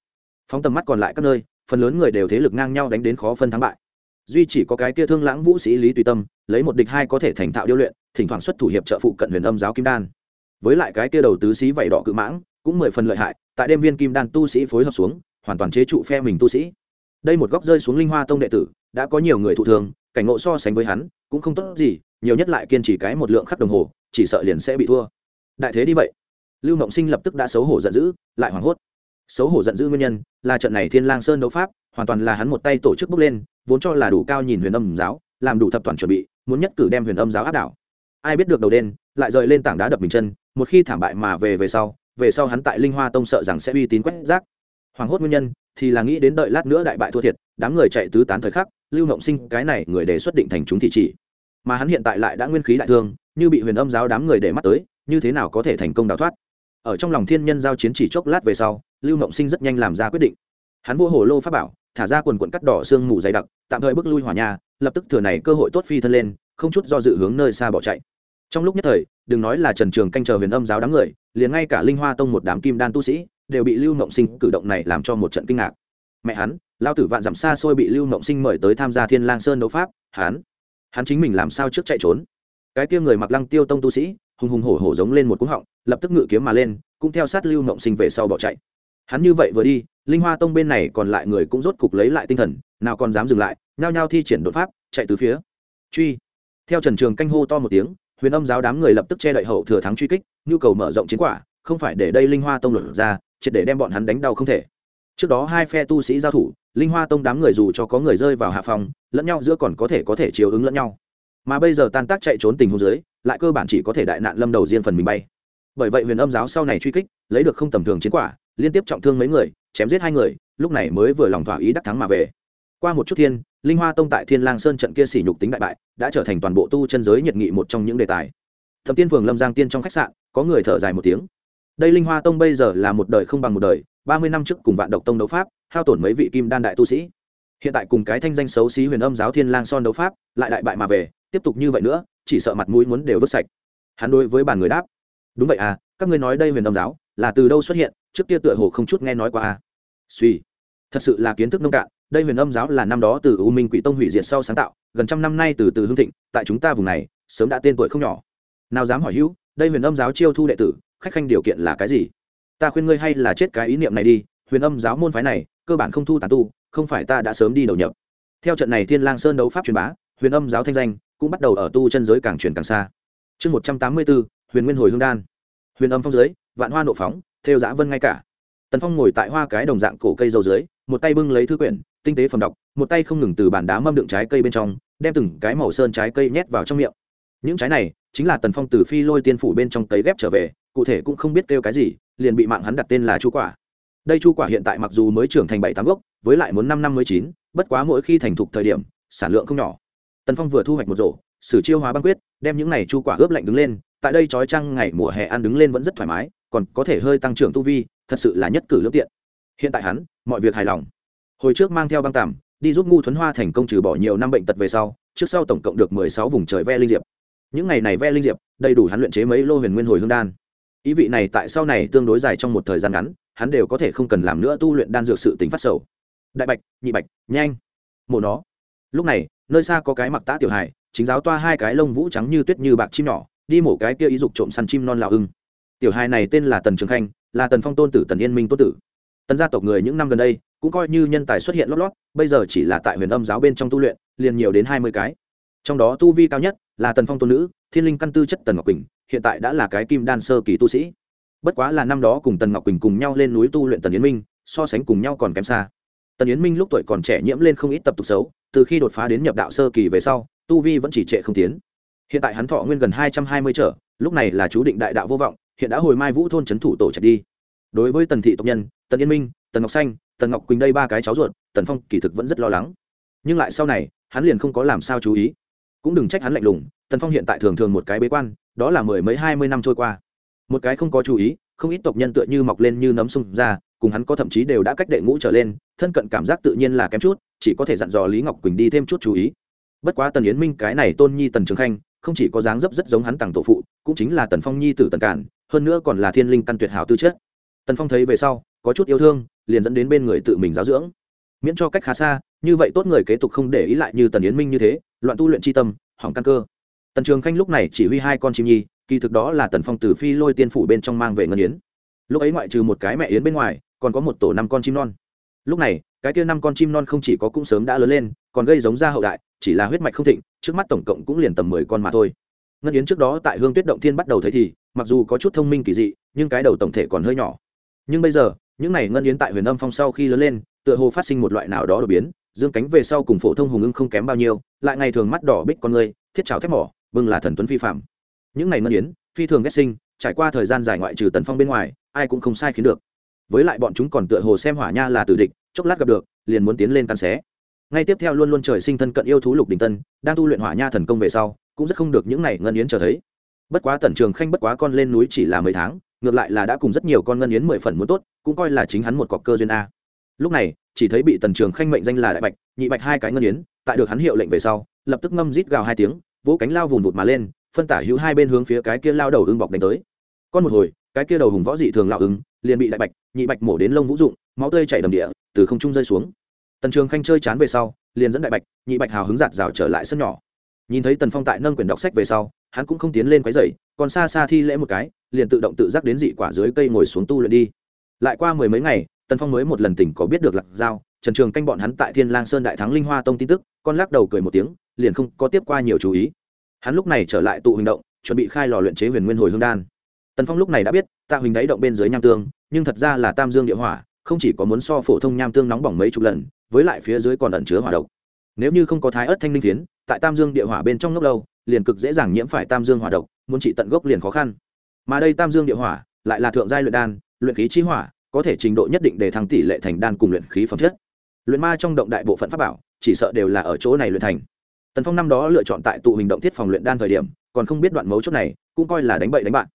Phóng tầm mắt còn lại các nơi, phần lớn người đều thế lực ngang nhau đánh đến khó phân thắng bại. Duy chỉ có cái kia thương lãng vũ sĩ lý tùy tâm, lấy một địch hai có thể thành thạo điêu luyện, thỉnh thoảng xuất thủ hiệp trợ phụ cận huyền âm giáo kim đan. Với lại cái kia đầu tứ sĩ vảy đỏ cự mãng, cũng mười phần lợi hại, tại đêm viên kim đan tu sĩ phối hợp xuống, hoàn toàn chế trụ phe mình tu sĩ. Đây một góc rơi xuống linh hoa tông đệ tử, đã có nhiều người thụ thường cảnh ngộ so sánh với hắn, cũng không tốt gì, nhiều nhất lại kiên trì cái một lượng khắc đồng hồ, chỉ sợ liền sẽ bị thua. Đại thế đi vậy. Lưu mộng sinh lập tức đã xấu hổ giận dữ, lại hoảng hốt xấu hổ giận dữ nguyên nhân, là trận này thiên lang sơn đấu pháp, hoàn toàn là hắn một tay tổ chức bước lên, vốn cho là đủ cao nhìn huyền âm giáo, làm đủ thập toàn chuẩn bị, muốn nhất cử đem huyền âm giáo áp đảo. Ai biết được đầu đen, lại rời lên tảng đá đập mình chân, một khi thảm bại mà về về sau về sau hắn tại linh hoa tông sợ rằng sẽ uy tín quét rác. Hoàng hốt nguyên nhân, thì là nghĩ đến đợi lát nữa đại bại thua thiệt, đám người chạy tứ tán thời khắc, lưu ngộng sinh, cái này người đề xuất định thành chúng thị chỉ. Mà hắn hiện tại lại đã nguyên khí đại thương, như bị huyền âm giáo đám người để mắt tới, như thế nào có thể thành công đào thoát? Ở trong lòng thiên nhân giao chiến chỉ chốc lát về sau, lưu mộng sinh rất nhanh làm ra quyết định. Hắn vô hồ lô pháp bảo, thả ra quần quận cắt đỏ sương mù dày đặc, tạm thời bước lui hỏa nhà lập tức thừa này cơ hội tốt phi thân lên, không chút do dự hướng nơi xa bỏ chạy. Trong lúc nhất thời, đừng nói là trần trường canh chờ huyền âm giáo đám người, liền ngay cả linh hoa tông một đám kim đan tu sĩ, đều bị lưu mộng sinh cử động này làm cho một trận kinh ngạc. Mẹ hắn lao tử vạn dặm xa xôi bị lưu mộng sinh mời tới tham gia thiên lang sơn đấu pháp, hắn hắn chính mình làm sao trước chạy trốn? Cái kia người mặc lăng tiêu tông tu sĩ, hùng hùng hổ hổ giống lên một cú họng lập tức ngự kiếm mà lên, cũng theo sát lưu mộng sinh về sau bỏ chạy. Hắn như vậy vừa đi, linh hoa tông bên này còn lại người cũng rốt cục lấy lại tinh thần, nào còn dám dừng lại, nhao nhao thi triển đột pháp, chạy từ phía. Truy. Theo trần trường canh hô to một tiếng, huyền âm giáo đám người lập tức che đậy hậu thừa thắng truy kích, nhu cầu mở rộng chiến quả, không phải để đây linh hoa tông lột ra, triệt để đem bọn hắn đánh đau không thể. Trước đó hai phe tu sĩ giao thủ, linh hoa tông đám người dù cho có người rơi vào hạ phòng, lẫn nhau giữa còn có thể có thể chiều ứng lẫn nhau. Mà bây giờ tan tác chạy trốn tình huống dưới, lại cơ bản chỉ có thể đại nạn lâm đầu riêng phần mình bay bởi vậy huyền âm giáo sau này truy kích, lấy được không tầm thường chiến quả, liên tiếp trọng thương mấy người, chém giết hai người, lúc này mới vừa lòng thỏa ý đắc thắng mà về. Qua một chút thiên, linh hoa tông tại thiên lang sơn trận kia sỉ nhục tính đại bại, đã trở thành toàn bộ tu chân giới nhiệt nghị một trong những đề tài. Thẩm tiên phường lâm giang tiên trong khách sạn, có người thở dài một tiếng. Đây linh hoa tông bây giờ là một đời không bằng một đời, ba mươi năm trước cùng vạn độc tông đấu pháp, hao tổn mấy vị kim đan đại tu sĩ. Hiện tại cùng cái thanh danh xấu xí huyền âm giáo thiên lang son đấu pháp, lại đại bại mà về, tiếp tục như vậy nữa, chỉ sợ mặt mũi muốn đều vứt sạch. Hắn đối với bàn người đáp đúng vậy à các ngươi nói đây huyền âm giáo, là từ đâu xuất hiện, trước kia tựa hồ không chút nghe nói qua à? Suy, thật sự là kiến thức nông cạn, đây huyền âm giáo là năm đó từ u minh quỷ tông hủy diệt sau sáng tạo, gần trăm năm nay từ từ hương thịnh, tại chúng ta vùng này, sớm đã tên tuổi không nhỏ. Nào dám hỏi hữu, đây huyền âm giáo chiêu thu đệ tử, khách khanh điều kiện là cái gì? Ta khuyên ngươi hay là chết cái ý niệm này đi, huyền âm giáo môn phái này, cơ bản không thu tàn tu, không phải ta đã sớm đi đầu nhập. Theo trận này thiên lang sơn đấu pháp truyền bá, huyền âm giáo thanh danh cũng bắt đầu ở tu chân giới càng truyền càng xa. Chương một trăm tám mươi bốn huyền nguyên hồi hương đan. Huyền âm phong dưới, vạn hoa nộ phóng, theo giã vân ngay cả. Tần phong ngồi tại hoa cái đồng dạng cổ cây dầu dưới, một tay bưng lấy thư quyển, tinh tế phẩm đọc, một tay không ngừng từ bàn đá mâm đựng trái cây bên trong, đem từng cái màu sơn trái cây nhét vào trong miệng. Những trái này, chính là tần phong từ phi lôi tiên phủ bên trong cấy ghép trở về, cụ thể cũng không biết kêu cái gì, liền bị mạng hắn đặt tên là chu quả. Đây chu quả hiện tại mặc dù mới trưởng thành bảy tám gốc, với lại muốn năm năm mới chín, bất quá mỗi khi thành thục thời điểm, sản lượng không nhỏ. Tần phong vừa thu hoạch một rổ, sử chiêu hóa băng quyết, đem những này chu quả ướp lạnh đứng lên tại đây trói trăng ngày mùa hè ăn đứng lên vẫn rất thoải mái, còn có thể hơi tăng trưởng tu vi, thật sự là nhất cử lương tiện. Hiện tại hắn, mọi việc hài lòng. Hồi trước mang theo băng tàm, đi giúp ngu thuấn hoa thành công trừ bỏ nhiều năm bệnh tật về sau, trước sau tổng cộng được mười sáu vùng trời ve linh diệp. Những ngày này ve linh diệp, đầy đủ hắn luyện chế mấy lô huyền nguyên hồi hương đan. Ý vị này tại sau này tương đối dài trong một thời gian ngắn, hắn đều có thể không cần làm nữa tu luyện đan dược sự tính phát sầu. Đại bạch, nhị bạch, nhanh, mổ nó. Lúc này, nơi xa có cái mặc tã tiểu hài, chính giáo toa hai cái lông vũ trắng như tuyết như bạc chim nhỏ đi mổ cái kia ý dục trộm săn chim non lào ưng. Tiểu hài này tên là tần trường khanh, là tần phong tôn tử tần yên minh tôn tử. Tần gia tộc người những năm gần đây, cũng coi như nhân tài xuất hiện lót lót, bây giờ chỉ là tại huyền âm giáo bên trong tu luyện, liền nhiều đến hai mươi cái. Trong đó tu vi cao nhất là tần phong tôn nữ, thiên linh căn tư chất tần ngọc quỳnh, hiện tại đã là cái kim đan sơ kỳ tu sĩ. Bất quá là năm đó cùng tần ngọc quỳnh cùng nhau lên núi tu luyện tần yến minh, so sánh cùng nhau còn kém xa. Tần yến minh lúc tuổi còn trẻ nhiễm lên không ít tập tục xấu, từ khi đột phá đến nhập đạo sơ kỳ về sau, tu vi vẫn chỉ trệ không tiến hiện tại hắn thọ nguyên gần hai trăm hai mươi trở, lúc này là chú định đại đạo vô vọng, hiện đã hồi mai vũ thôn c h ấ n thủ tổ trạch đi. Đối với tần thị tộc nhân, tần yên minh, tần ngọc xanh, tần ngọc quỳnh đây ba cái cháu ruột, tần phong kỳ thực vẫn rất lo lắng. Nhưng lại sau này, hắn liền không có làm sao chú ý. Cũng đừng trách hắn lạnh lùng, tần phong hiện tại thường thường một cái bế quan, đó là mười mấy hai mươi năm trôi qua. Một cái không có chú ý, không ít tộc nhân tựa như mọc lên như nấm sung ra, cùng hắn có thậm chí đều đã cách đệ ngũ trở lên, thân cận cảm giác tự nhiên là kém chút, chỉ có thể dặn dò lý ngọc quỳnh đi thêm chút chú ý. Bất quá tần yến minh cái này tôn nhi tần trường khanh không chỉ có dáng dấp rất giống hắn tặng tổ phụ, cũng chính là tần phong nhi tử tần cản, hơn nữa còn là thiên linh căn tuyệt hảo tư chất. Tần phong thấy về sau, có chút yêu thương, liền dẫn đến bên người tự mình giáo dưỡng. Miễn cho cách khá xa, như vậy tốt người kế tục không để ý lại như tần yến minh như thế, loạn tu luyện c tâm, hỏng căn cơ. Tần trường khanh lúc này chỉ huy hai con chim nhi, kỳ thực đó là tần phong từ phi lôi tiên phủ bên trong mang về ngân yến. Lúc ấy ngoại trừ một cái mẹ yến bên ngoài, còn có một tổ năm con chim non. Lúc này, cái kia năm con chim non không chỉ có cũng sớm đã lớn lên, còn gây giống ra hậu đại chỉ là huyết mạch không thịnh, trước mắt tổng cộng cũng liền tầm mười con mà thôi. Ngân yến trước đó tại hương tuyết động thiên bắt đầu thấy thì, mặc dù có chút thông minh kỳ dị, nhưng cái đầu tổng thể còn hơi nhỏ. Nhưng bây giờ, những n à y ngân yến tại huyền âm phong sau khi lớn lên, tựa hồ phát sinh một loại nào đó đột biến, dương cánh về sau cùng phổ thông hùng ưng không kém bao nhiêu, lại ngày thường mắt đỏ bích con người, thiết trào thép mỏ, bưng là thần tuấn phi phạm những n à y ngân yến, phi thường ghét sinh, trải qua thời gian dài ngoại trừ tần phong bên ngoài, ai cũng không sai khiến được. Với lại bọn chúng còn tựa hồ xem hỏa nha là tử địch, chốc lát gặp được, liền muốn tiến lên tan xé ngay tiếp theo luôn luôn trời sinh thân cận yêu thú lục đình tân, đang tu luyện hỏa nha thần công về sau, cũng rất không được những này ngân yến trở thấy. Bất quá tần trường khanh bất quá con lên núi chỉ là mấy tháng, ngược lại là đã cùng rất nhiều con ngân yến mười phần muốn tốt, cũng coi là chính hắn một cọc cơ duyên a. Lúc này, chỉ thấy bị tần trường khanh mệnh danh là đại bạch, nhị bạch hai cái ngân yến, tại được hắn hiệu lệnh về sau, lập tức ngâm rít gào hai tiếng, vỗ cánh lao vùn vụt mà lên, phân tả hữu hai bên hướng phía cái kia lao đầu ưng bọc đánh tới. Con một hồi, cái kia đầu hùng võ dị thường lao ứng liền bị đại bạch, nhị bạch mổ đến lông vũ dụng, máu tươi chảy đầm địa, từ không trung rơi xuống tần trường khanh chơi chán về sau, liền dẫn đại bạch, nhị bạch hào hứng giạt rào trở lại sân nhỏ. Nhìn thấy tần phong tại nâng quyển đọc sách về sau, hắn cũng không tiến lên quái dày còn xa xa thi lễ một cái, liền tự động tự giác đến dị quả dưới cây ngồi xuống tu luyện đi. Lại qua mười mấy ngày, tần phong mới một lần tỉnh có biết được lạc dao. trần trường canh bọn hắn tại thiên lang sơn đại thắng linh hoa tông tin tức, con lắc đầu cười một tiếng, liền không có tiếp qua nhiều chú ý. Hắn lúc này trở lại tụ hình động, chuẩn bị khai lò luyện chế huyền nguyên hồi hương đan. Tần phong lúc này đã biết, tạ huỳnh đáy động bên dưới nham tương, nhưng thật ra là tam dương địa hỏa, không chỉ có muốn so phổ thông nham tương nóng bỏng mấy chục lần với lại phía dưới còn ẩn chứa hỏa độc. Nếu như không có thái ớt thanh linh phiến, tại tam dương địa hỏa bên trong ngốc lâu, liền cực dễ dàng nhiễm phải tam dương hỏa độc, muốn trị tận gốc liền khó khăn. Mà đây tam dương địa hỏa, lại là thượng giai luyện đan, luyện khí chi hỏa, có thể trình độ nhất định để thăng tỷ lệ thành đan cùng luyện khí phẩm chất. Luyện ma trong động đại bộ phận pháp bảo, chỉ sợ đều là ở chỗ này luyện thành. Tần phong năm đó lựa chọn tại tụ hình động thiết phòng luyện đan thời điểm, còn không biết đoạn mấu chốt này, cũng coi là đánh bậy đánh bạn.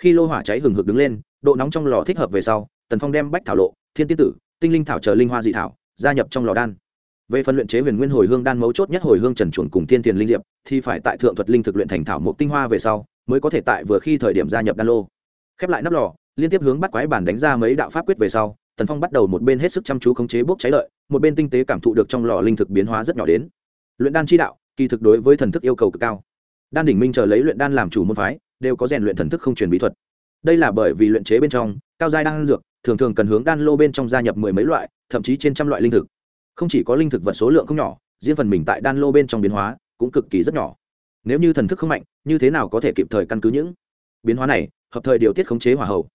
Khi lô hỏa cháy hừng hực đứng lên, độ nóng trong lò thích hợp về sau, tần phong đem bách thảo lộ, thiên tiên tử, tinh linh thảo chờ linh hoa dị thảo gia nhập trong lò đan. Về phần luyện chế huyền nguyên hồi hương đan mấu chốt nhất hồi hương trần chuẩn cùng tiên tiền linh diệp, thì phải tại thượng thuật linh thực luyện thành thảo mộc tinh hoa về sau, mới có thể tại vừa khi thời điểm gia nhập đan lô. Khép lại nắp lò, liên tiếp hướng bắt quái bản đánh ra mấy đạo pháp quyết về sau, tần phong bắt đầu một bên hết sức chăm chú khống chế bốc cháy lợi, một bên tinh tế cảm thụ được trong lò linh thực biến hóa rất nhỏ đến. Luyện đan chi đạo, kỳ thực đối với thần thức yêu cầu cực cao. Đan đỉnh minh chờ lấy luyện đan làm chủ môn phái, đều có rèn luyện thần thức không truyền bí thuật. Đây là bởi vì luyện chế bên trong, cao giai đan dược thường thường cần hướng đan lô bên trong gia nhập mười mấy loại, thậm chí trên trăm loại linh thực. Không chỉ có linh thực vật số lượng không nhỏ, riêng phần mình tại đan lô bên trong biến hóa cũng cực kỳ rất nhỏ. Nếu như thần thức không mạnh, như thế nào có thể kịp thời căn cứ những biến hóa này, hợp thời điều tiết khống chế hỏa hầu.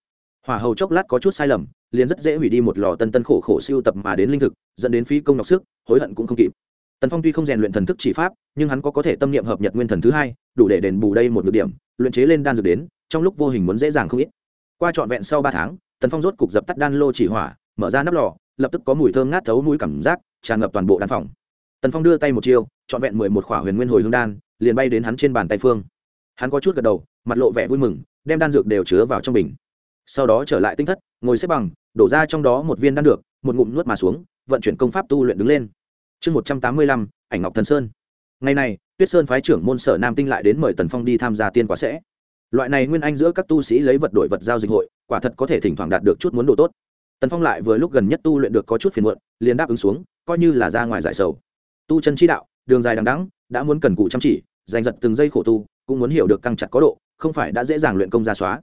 Hỏa hầu chốc lát có chút sai lầm, liền rất dễ hủy đi một lò tân tân khổ khổ siêu tập mà đến linh thực, dẫn đến phí công nhọc sức, hối hận cũng không kịp. Tần phong tuy không rèn luyện thần thức chỉ pháp, nhưng hắn có có thể tâm niệm hợp nhật nguyên thần thứ hai, đủ để đền bù đây một nhược điểm, luyện chế lên đan dược đến, trong lúc vô hình muốn dễ dàng không ít. Qua trọn vẹn sau ba tháng tần phong rốt cục dập tắt đan lô chỉ hỏa, mở ra nắp lò, lập tức có mùi thơm ngát thấu mũi cảm giác, tràn ngập toàn bộ đan phòng. Tần phong đưa tay một chiêu, trọn vẹn mười một khỏa huyền nguyên hồi hương đan, liền bay đến hắn trên bàn tay phương. Hắn có chút gật đầu, mặt lộ vẻ vui mừng, đem đan dược đều chứa vào trong bình. Sau đó trở lại tinh thất, ngồi xếp bằng, đổ ra trong đó một viên đan được, một ngụm nuốt mà xuống, vận chuyển công pháp tu luyện đứng lên. Chương một trăm tám mươi lăm, ảnh ngọc thần sơn. Ngày này, tuyết sơn phái trưởng môn sở nam tinh lại đến mời tần phong đi tham gia tiên quả sẽ. Loại này nguyên anh giữa các tu sĩ lấy vật đổi vật giao dịch hội quả thật có thể thỉnh thoảng đạt được chút muốn đồ tốt. Tần phong lại vừa lúc gần nhất tu luyện được có chút phiền muộn, liền đáp ứng xuống, coi như là ra ngoài giải sầu. Tu chân chi đạo, đường dài đằng đắng đã muốn cần cụ chăm chỉ, giành giật từng giây khổ tu, cũng muốn hiểu được căng chặt có độ, không phải đã dễ dàng luyện công ra xóa.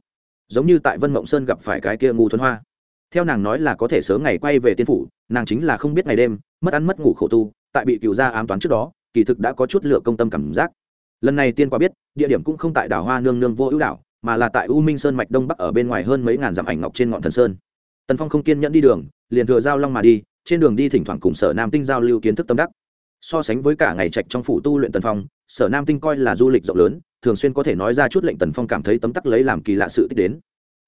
Giống như tại vân mộng sơn gặp phải cái kia ngu thuần hoa. Theo nàng nói là có thể sớm ngày quay về tiên phủ, nàng chính là không biết ngày đêm, mất ăn mất ngủ khổ tu, tại bị cựu gia ám toán trước đó, kỳ thực đã có chút lựa công tâm cảm giác. Lần này tiên quả biết, địa điểm cũng không tại đảo hoa nương nương vô ưu đảo mà là tại u minh sơn mạch đông bắc ở bên ngoài hơn mấy ngàn dặm ảnh ngọc trên ngọn thần sơn. Tần phong không kiên nhẫn đi đường, liền thừa giao long mà đi, trên đường đi thỉnh thoảng cùng sở nam tinh giao lưu kiến thức tâm đắc. So sánh với cả ngày trạch trong phủ tu luyện tần phong, sở nam tinh coi là du lịch rộng lớn, thường xuyên có thể nói ra chút lệnh tần phong cảm thấy tấm tắc lấy làm kỳ lạ sự tích đến.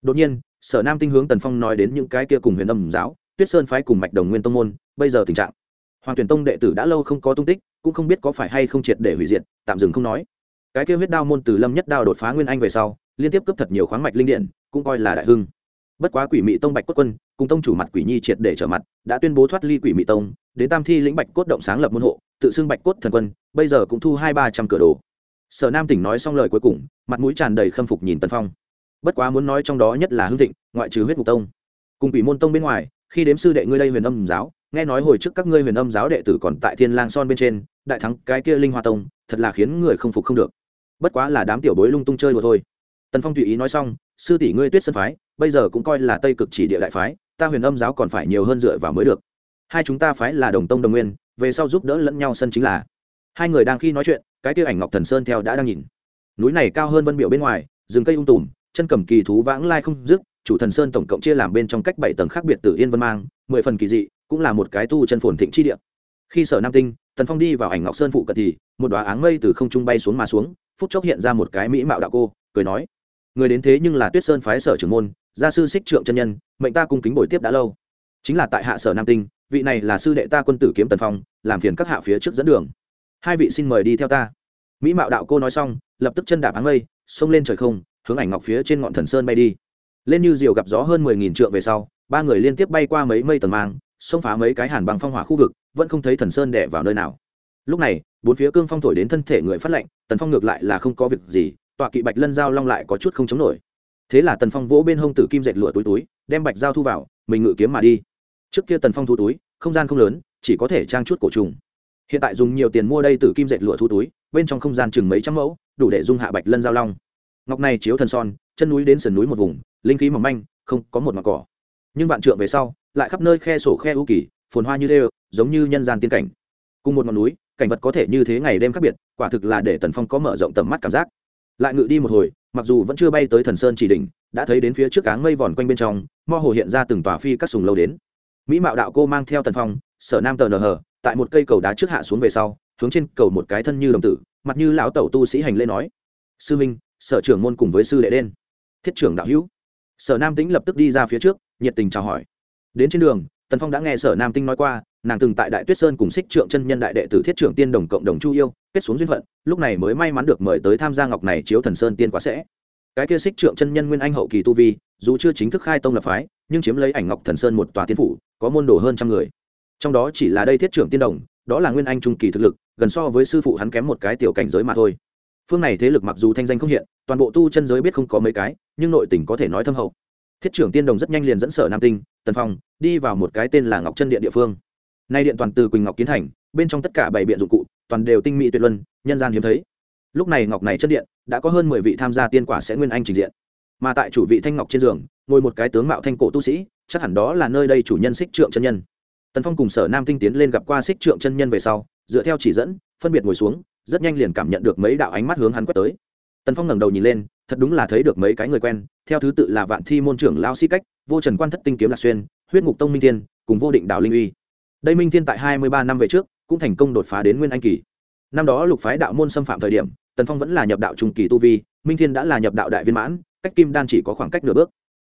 Đột nhiên, sở nam tinh hướng tần phong nói đến những cái kia cùng huyền âm giáo, tuyết sơn phái cùng mạch đồng nguyên tông môn, bây giờ tình trạng. Hoàng tuyển tông đệ tử đã lâu không có tung tích, cũng không biết có phải hay không triệt để hủy diệt, tạm dừng không nói. Cái kia huyết đao môn từ lâm nhất đao đột phá nguyên anh về sau liên tiếp cướp thật nhiều khoáng mạch linh điện, cũng coi là đại hưng. Bất quá quỷ mị tông bạch cốt quân cùng tông chủ mặt quỷ nhi triệt để trở mặt, đã tuyên bố thoát ly quỷ mị tông, đến tam thi lĩnh bạch cốt động sáng lập môn hộ, tự xưng bạch cốt thần quân, bây giờ cũng thu hai ba trăm cửa đồ. Sở nam tỉnh nói xong lời cuối cùng, mặt mũi tràn đầy khâm phục nhìn tần phong. Bất quá muốn nói trong đó nhất là hưng thịnh, ngoại trừ huyết ngục tông. Cùng quỷ môn tông bên ngoài, khi đếm sư đệ ngươi đây huyền âm giáo, nghe nói hồi trước các ngươi huyền âm giáo đệ tử còn tại thiên lang son bên trên, đại thắng cái kia linh hoa tông, thật là khiến người không phục không được. Bất quá là đám tiểu bối lung tung chơi đùa thôi tần phong tùy ý nói xong, sư tỷ ngươi tuyết sơn phái, bây giờ cũng coi là tây cực chỉ địa đại phái, ta huyền âm giáo còn phải nhiều hơn dựa vào mới được. Hai chúng ta phái là đồng tông đồng nguyên, về sau giúp đỡ lẫn nhau sân chính là. Hai người đang khi nói chuyện, cái kia ảnh ngọc thần sơn theo đã đang nhìn. Núi này cao hơn vân biểu bên ngoài, rừng cây ung tùm, chân cầm kỳ thú vãng lai không dứt, chủ thần sơn tổng cộng chia làm bên trong cách bảy tầng khác biệt từ yên vân mang, mười phần kỳ dị, cũng là một cái tu chân phồn thịnh chi địa. Khi sở nam tinh, tần phong đi vào ảnh ngọc sơn phụ cận thì, một đoá áng mây từ không trung bay xuống mà xuống, phút chốc hiện ra một cái mỹ mạo đạo cô, cười nói người đến thế nhưng là tuyết sơn phái sở trưởng môn, gia sư xích trượng chân nhân, mệnh ta cung kính bồi tiếp đã lâu. Chính là tại hạ sở nam tinh, vị này là sư đệ ta quân tử kiếm tần phong, làm phiền các hạ phía trước dẫn đường. Hai vị xin mời đi theo ta. Mỹ mạo đạo cô nói xong, lập tức chân đạp áng mây, xông lên trời không, hướng ảnh ngọc phía trên ngọn thần sơn bay đi. Lên như diều gặp gió hơn mười nghìn trượng về sau, ba người liên tiếp bay qua mấy mây tầng mang, xông phá mấy cái hàn bằng phong hỏa khu vực, vẫn không thấy thần sơn đẻ vào nơi nào. Lúc này, bốn phía cương phong thổi đến thân thể người phát lệnh, tần phong ngược lại là không có việc gì tọa kỵ bạch lân giao long lại có chút không chống nổi. Thế là tần phong vỗ bên hông tử kim dệt lụa túi túi, đem bạch giao thu vào, mình ngự kiếm mà đi. Trước kia tần phong thu túi, không gian không lớn, chỉ có thể trang chút cổ trùng. Hiện tại dùng nhiều tiền mua đây tử kim dệt lụa thu túi, bên trong không gian chừng mấy trăm mẫu, đủ để dung hạ bạch lân giao long. Ngọc này chiếu thần son, chân núi đến sườn núi một vùng, linh khí mỏng manh, không có một mặt cỏ. Nhưng vạn trượng về sau, lại khắp nơi khe sổ khe ưu kỳ, phồn hoa như đê giống như nhân gian tiên cảnh. Cùng một ngọn núi, cảnh vật có thể như thế ngày đêm khác biệt, quả thực là để tần phong có mở rộng tầm mắt cảm giác lại ngự đi một hồi, mặc dù vẫn chưa bay tới thần sơn chỉ đỉnh, đã thấy đến phía trước áng mây vòn quanh bên trong mo hồ hiện ra từng tòa phi các sùng lâu đến. Mỹ mạo đạo cô mang theo tần phong, sở nam tờ nờ hờ, tại một cây cầu đá trước hạ xuống về sau, hướng trên cầu một cái thân như đồng tử, mặt như lão tẩu tu sĩ hành lễ nói, sư minh, sở trưởng môn cùng với sư đệ đen. Thiết trưởng đạo hữu. Sở nam tính lập tức đi ra phía trước, nhiệt tình chào hỏi. Đến trên đường, tần phong đã nghe sở nam tinh nói qua nàng từng tại đại tuyết sơn cùng xích trượng chân nhân đại đệ tử thiết trưởng tiên đồng cộng đồng chu yêu, kết xuống duyên phận, lúc này mới may mắn được mời tới tham gia ngọc này chiếu thần sơn tiên quá sẽ. Cái kia xích trượng chân nhân nguyên anh hậu kỳ tu vi, dù chưa chính thức khai tông lập phái, nhưng chiếm lấy ảnh ngọc thần sơn một tòa tiên phủ, có môn đồ hơn trăm người. Trong đó chỉ là đây thiết trưởng tiên đồng, đó là nguyên anh trung kỳ thực lực, gần so với sư phụ hắn kém một cái tiểu cảnh giới mà thôi. Phương này thế lực mặc dù thanh danh không hiện, toàn bộ tu chân giới biết không có mấy cái, nhưng nội tình có thể nói thâm hậu. Thiết trưởng tiên đồng rất nhanh liền dẫn sở nam tinh, tần phong, đi vào một cái tên là ngọc chân điện địa phương nay điện toàn từ quỳnh ngọc kiến thành, bên trong tất cả bảy biện dụng cụ, toàn đều tinh mỹ tuyệt luân, nhân gian hiếm thấy. Lúc này ngọc này chất điện, đã có hơn mười vị tham gia tiên quả sẽ nguyên anh trình diện. Mà tại chủ vị thanh ngọc trên giường, ngồi một cái tướng mạo thanh cổ tu sĩ, chắc hẳn đó là nơi đây chủ nhân xích trượng chân nhân. Tần phong cùng sở nam tinh tiến lên gặp qua xích trượng chân nhân về sau, dựa theo chỉ dẫn, phân biệt ngồi xuống, rất nhanh liền cảm nhận được mấy đạo ánh mắt hướng hắn quét tới. Tần phong ngẩng đầu nhìn lên, thật đúng là thấy được mấy cái người quen, theo thứ tự là vạn thi môn trưởng lao sĩ cách, vô trần quan thất tinh kiếm lạc xuyên, huyết ngục tông minh thiên, cùng vô định đào linh uy đây minh thiên tại hai mươi ba năm về trước, cũng thành công đột phá đến nguyên anh kỳ. Năm đó lục phái đạo môn xâm phạm thời điểm, tần phong vẫn là nhập đạo trung kỳ tu vi, minh thiên đã là nhập đạo đại viên mãn, cách kim đan chỉ có khoảng cách nửa bước.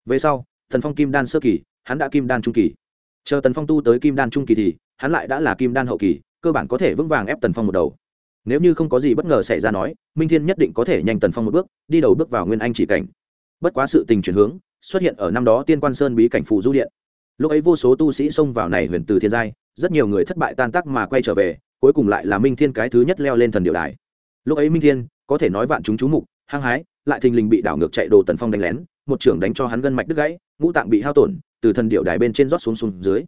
Về sau, tần phong kim đan sơ kỳ, hắn đã kim đan trung kỳ. Chờ tần phong tu tới kim đan trung kỳ thì, hắn lại đã là kim đan hậu kỳ, cơ bản có thể vững vàng ép tần phong một đầu. Nếu như không có gì bất ngờ xảy ra nói, minh thiên nhất định có thể nhanh tần phong một bước, đi đầu bước vào nguyên anh chỉ cảnh. Bất quá sự tình chuyển hướng, xuất hiện ở năm đó tiên quan sơn bí cảnh phù du điện lúc ấy vô số tu sĩ xông vào này huyền từ thiên giai, rất nhiều người thất bại tan tác mà quay trở về, cuối cùng lại là minh thiên cái thứ nhất leo lên thần điệu đài. Lúc ấy minh thiên, có thể nói vạn chúng chú mục, hăng hái, lại thình lình bị đảo ngược chạy đồ tần phong đánh lén, một trưởng đánh cho hắn gân mạch đứt gãy, ngũ tạng bị hao tổn, từ thần điệu đài bên trên rót xuống xuống dưới.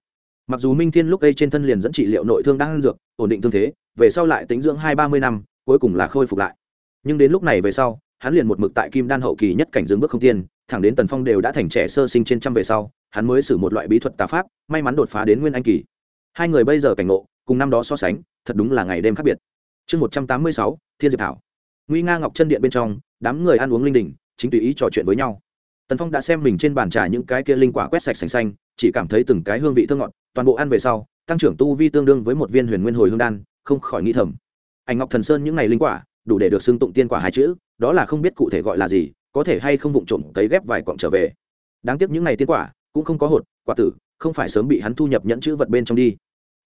Mặc dù minh thiên lúc ấy trên thân liền dẫn trị liệu nội thương đang ăn dược, ổn định thương thế, về sau lại tính dưỡng hai ba mươi năm, cuối cùng là khôi phục lại. Nhưng đến lúc này về sau, hắn liền một mực tại kim đan hậu kỳ nhất cảnh dương bước không tiên, thẳng đến tần phong đều đã thành trẻ sơ sinh trên trăm về sau hắn mới xử một loại bí thuật tà pháp, may mắn đột phá đến nguyên anh kỳ. Hai người bây giờ cảnh ngộ, cùng năm đó so sánh, thật đúng là ngày đêm khác biệt. Chương một trăm tám mươi sáu, thiên diệp thảo. Nguy nga ngọc chân điện bên trong, đám người ăn uống linh đình, chính tùy ý trò chuyện với nhau. Tần phong đã xem mình trên bàn trà những cái kia linh quả quét sạch sành xanh, chỉ cảm thấy từng cái hương vị thơ ngọt, toàn bộ ăn về sau, tăng trưởng tu vi tương đương với một viên huyền nguyên hồi hương đan, không khỏi nghĩ thầm. Ảnh ngọc thần sơn những ngày linh quả, đủ để được xưng tụng tiên quả hai chữ, đó là không biết cụ thể gọi là gì, có thể hay không vụng trộm cấy ghép vài cọng trở về. Đáng tiếc những ngày tiên quả cũng không có hột, quả tử, không phải sớm bị hắn thu nhập nhẫn chữ vật bên trong đi.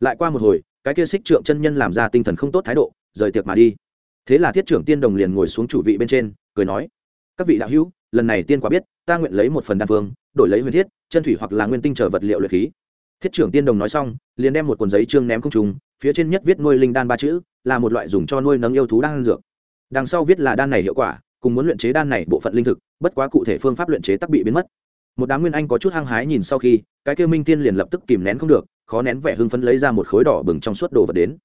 Lại qua một hồi, cái kia xích trượng chân nhân làm ra tinh thần không tốt thái độ, rời tiệc mà đi. Thế là thiết trưởng tiên đồng liền ngồi xuống chủ vị bên trên, cười nói, các vị đạo hữu, lần này tiên quả biết, ta nguyện lấy một phần đan phương đổi lấy huyền thiết, chân thủy hoặc là nguyên tinh trở vật liệu luyện khí. Thiết trưởng tiên đồng nói xong, liền đem một cuốn giấy trương ném không trùng phía trên nhất viết nuôi linh đan ba chữ, là một loại dùng cho nuôi nấng yêu thú đan dược. Đằng sau viết là đan này hiệu quả, cùng muốn luyện chế đan này bộ phận linh thực, bất quá cụ thể phương pháp luyện chế tắc bị biến mất một đám nguyên anh có chút hăng hái nhìn sau khi cái kêu minh tiên liền lập tức kìm nén không được khó nén vẻ hưng phấn lấy ra một khối đỏ bừng trong suốt đồ vật đến.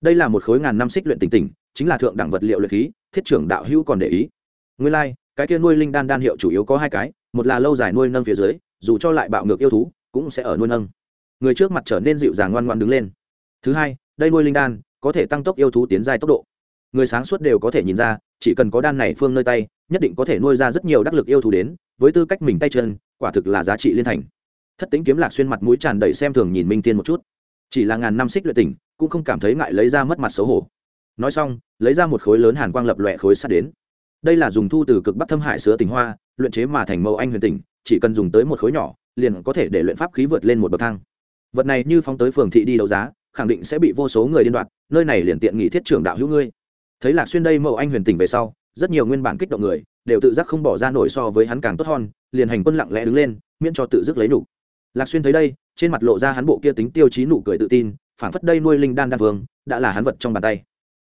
Đây là một khối ngàn năm xích luyện tỉnh tỉnh chính là thượng đẳng vật liệu luyện khí thiết trưởng đạo hữu còn để ý. Nguyên lai、like, cái kia nuôi linh đan đan hiệu chủ yếu có hai cái một là lâu dài nuôi nâng phía dưới dù cho lại bạo ngược yêu thú cũng sẽ ở nuôi nâng. Người trước mặt trở nên dịu dàng ngoan ngoan đứng lên. Thứ hai đây nuôi linh đan có thể tăng tốc yêu thú tiến dài tốc độ. Người sáng suốt đều có thể nhìn ra chỉ cần có đan này phương nơi tay nhất định có thể nuôi ra rất nhiều đắc lực yêu thú đến với tư cách mình tay chân quả thực là giá trị liên thành. Thất tính kiếm lạc xuyên mặt mũi tràn đầy xem thường nhìn minh tiên một chút. Chỉ là ngàn năm xích luyện tỉnh, cũng không cảm thấy ngại lấy ra mất mặt xấu hổ. Nói xong, lấy ra một khối lớn hàn quang lập lòe khối sắt đến. Đây là dùng thu từ cực bắc thâm hải sữa tình hoa, luyện chế mà thành mẫu anh huyền tỉnh, chỉ cần dùng tới một khối nhỏ, liền có thể để luyện pháp khí vượt lên một bậc thang. Vật này như phóng tới phường thị đi đấu giá, khẳng định sẽ bị vô số người điên đoạt, nơi này liền tiện nghị thiết trưởng đạo hữu ngươi. Thấy lạc xuyên đây mẫu anh huyền tỉnh về sau rất nhiều nguyên bản kích động người đều tự giác không bỏ ra nổi so với hắn càng tốt hơn, liền hành quân lặng lẽ đứng lên, miễn cho tự dứt lấy đủ lạc xuyên thấy đây, trên mặt lộ ra hắn bộ kia tính tiêu chí nụ cười tự tin phản phất đây nuôi linh đan đan vương, đã là hắn vật trong bàn tay.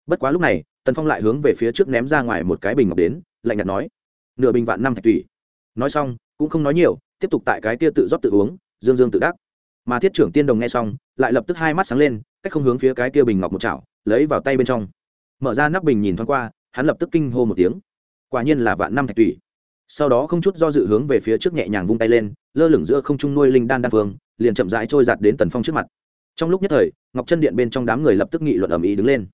Bất quá lúc này, tần phong lại hướng về phía trước ném ra ngoài một cái bình ngọc đến, lạnh nhạt nói, nửa bình vạn năm thạch thủy nói xong, cũng không nói nhiều, tiếp tục tại cái kia tự rót tự uống, dương dương tự đắc. Mà thiết trưởng tiên đồng nghe xong, lại lập tức hai mắt sáng lên, cách không hướng phía cái kia bình ngọc một chảo, lấy vào tay bên trong. Mở ra nắp bình nhìn thoáng qua hắn lập tức kinh hô một tiếng. Quả nhiên là vạn năm thạch tủy. Sau đó không chút do dự hướng về phía trước nhẹ nhàng vung tay lên, lơ lửng giữa không trung nuôi linh đan đan phương liền chậm rãi trôi giạt đến tần phong trước mặt. Trong lúc nhất thời, ngọc chân điện bên trong đám người lập tức nghị luận ầm ĩ đứng lên.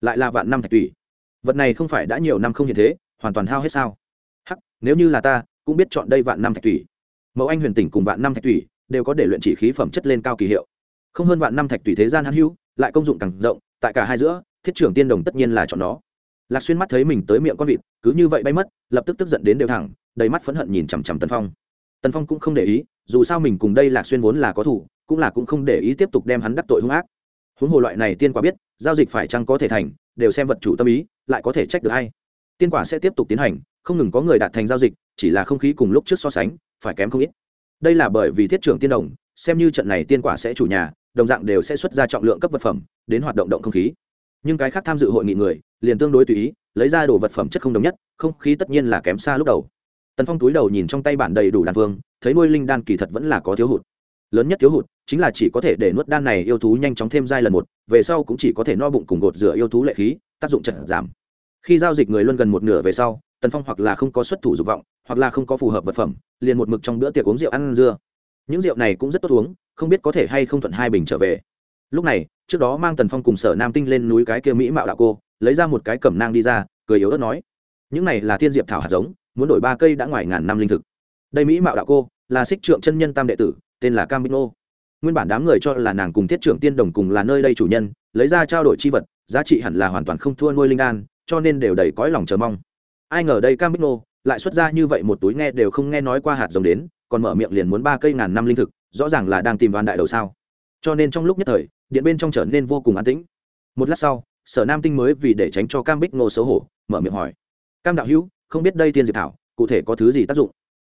Lại là vạn năm thạch tủy. Vật này không phải đã nhiều năm không hiện thế, hoàn toàn hao hết sao? Hắc, nếu như là ta, cũng biết chọn đây vạn năm thạch tủy. Mẫu anh huyền tỉnh cùng vạn năm thạch tủy đều có để luyện chỉ khí phẩm chất lên cao kỳ hiệu. Không hơn vạn năm thạch tủy thế gian hãn hữu, lại công dụng càng rộng, tại cả hai giữa, thiết trưởng tiên đồng tất nhiên là chọn nó lạc xuyên mắt thấy mình tới miệng con vịt, cứ như vậy bay mất, lập tức tức giận đến đều thẳng, đầy mắt phẫn hận nhìn chằm chằm tần phong. Tần phong cũng không để ý, dù sao mình cùng đây lạc xuyên vốn là có thủ, cũng là cũng không để ý tiếp tục đem hắn đắc tội hung ác. Huống hồ loại này tiên quả biết, giao dịch phải chăng có thể thành, đều xem vật chủ tâm ý, lại có thể trách được hay tiên quả sẽ tiếp tục tiến hành, không ngừng có người đạt thành giao dịch, chỉ là không khí cùng lúc trước so sánh, phải kém không ít. Đây là bởi vì thiết trưởng tiên đồng, xem như trận này tiên quả sẽ chủ nhà, đồng dạng đều sẽ xuất ra trọng lượng cấp vật phẩm, đến hoạt động động không khí. Nhưng cái khác tham dự hội nghị người liền tương đối tùy ý, lấy ra đồ vật phẩm chất không đồng nhất, không khí tất nhiên là kém xa lúc đầu. Tần phong túi đầu nhìn trong tay bản đầy đủ đan phương, thấy nuôi linh đan kỳ thật vẫn là có thiếu hụt. Lớn nhất thiếu hụt chính là chỉ có thể để nuốt đan này yêu thú nhanh chóng thêm giai lần một, về sau cũng chỉ có thể no bụng cùng gột rửa yêu thú lệ khí, tác dụng trận giảm. Khi giao dịch người luân gần một nửa về sau, tần phong hoặc là không có xuất thủ dục vọng, hoặc là không có phù hợp vật phẩm, liền một mực trong bữa tiệc uống rượu ăn dưa. Những rượu này cũng rất tốt uống, không biết có thể hay không thuận hai bình trở về. Lúc này, trước đó mang tần phong cùng sở nam tinh lên núi cái kia mỹ mạo đạo cô lấy ra một cái cẩm nang đi ra, cười yếu ớt nói, những này là thiên diệp thảo hạt giống, muốn đổi ba cây đã ngoài ngàn năm linh thực. Đây mỹ mạo đạo cô, là xích trượng chân nhân tam đệ tử, tên là cam bích nô. Nguyên bản đám người cho là nàng cùng thiết trưởng tiên đồng cùng là nơi đây chủ nhân, lấy ra trao đổi chi vật, giá trị hẳn là hoàn toàn không thua nuôi linh đan, cho nên đều đầy cõi lòng chờ mong. Ai ngờ đây cam bích nô lại xuất ra như vậy một túi nghe đều không nghe nói qua hạt giống đến, còn mở miệng liền muốn ba cây ngàn năm linh thực, rõ ràng là đang tìm đoàn đại đầu sao. Cho nên trong lúc nhất thời, điện bên trong trở nên vô cùng an tĩnh. Một lát sau sở nam tinh mới vì để tránh cho cam bích ngô xấu hổ, mở miệng hỏi. Cam đạo hữu, không biết đây thiên diệp thảo, cụ thể có thứ gì tác dụng?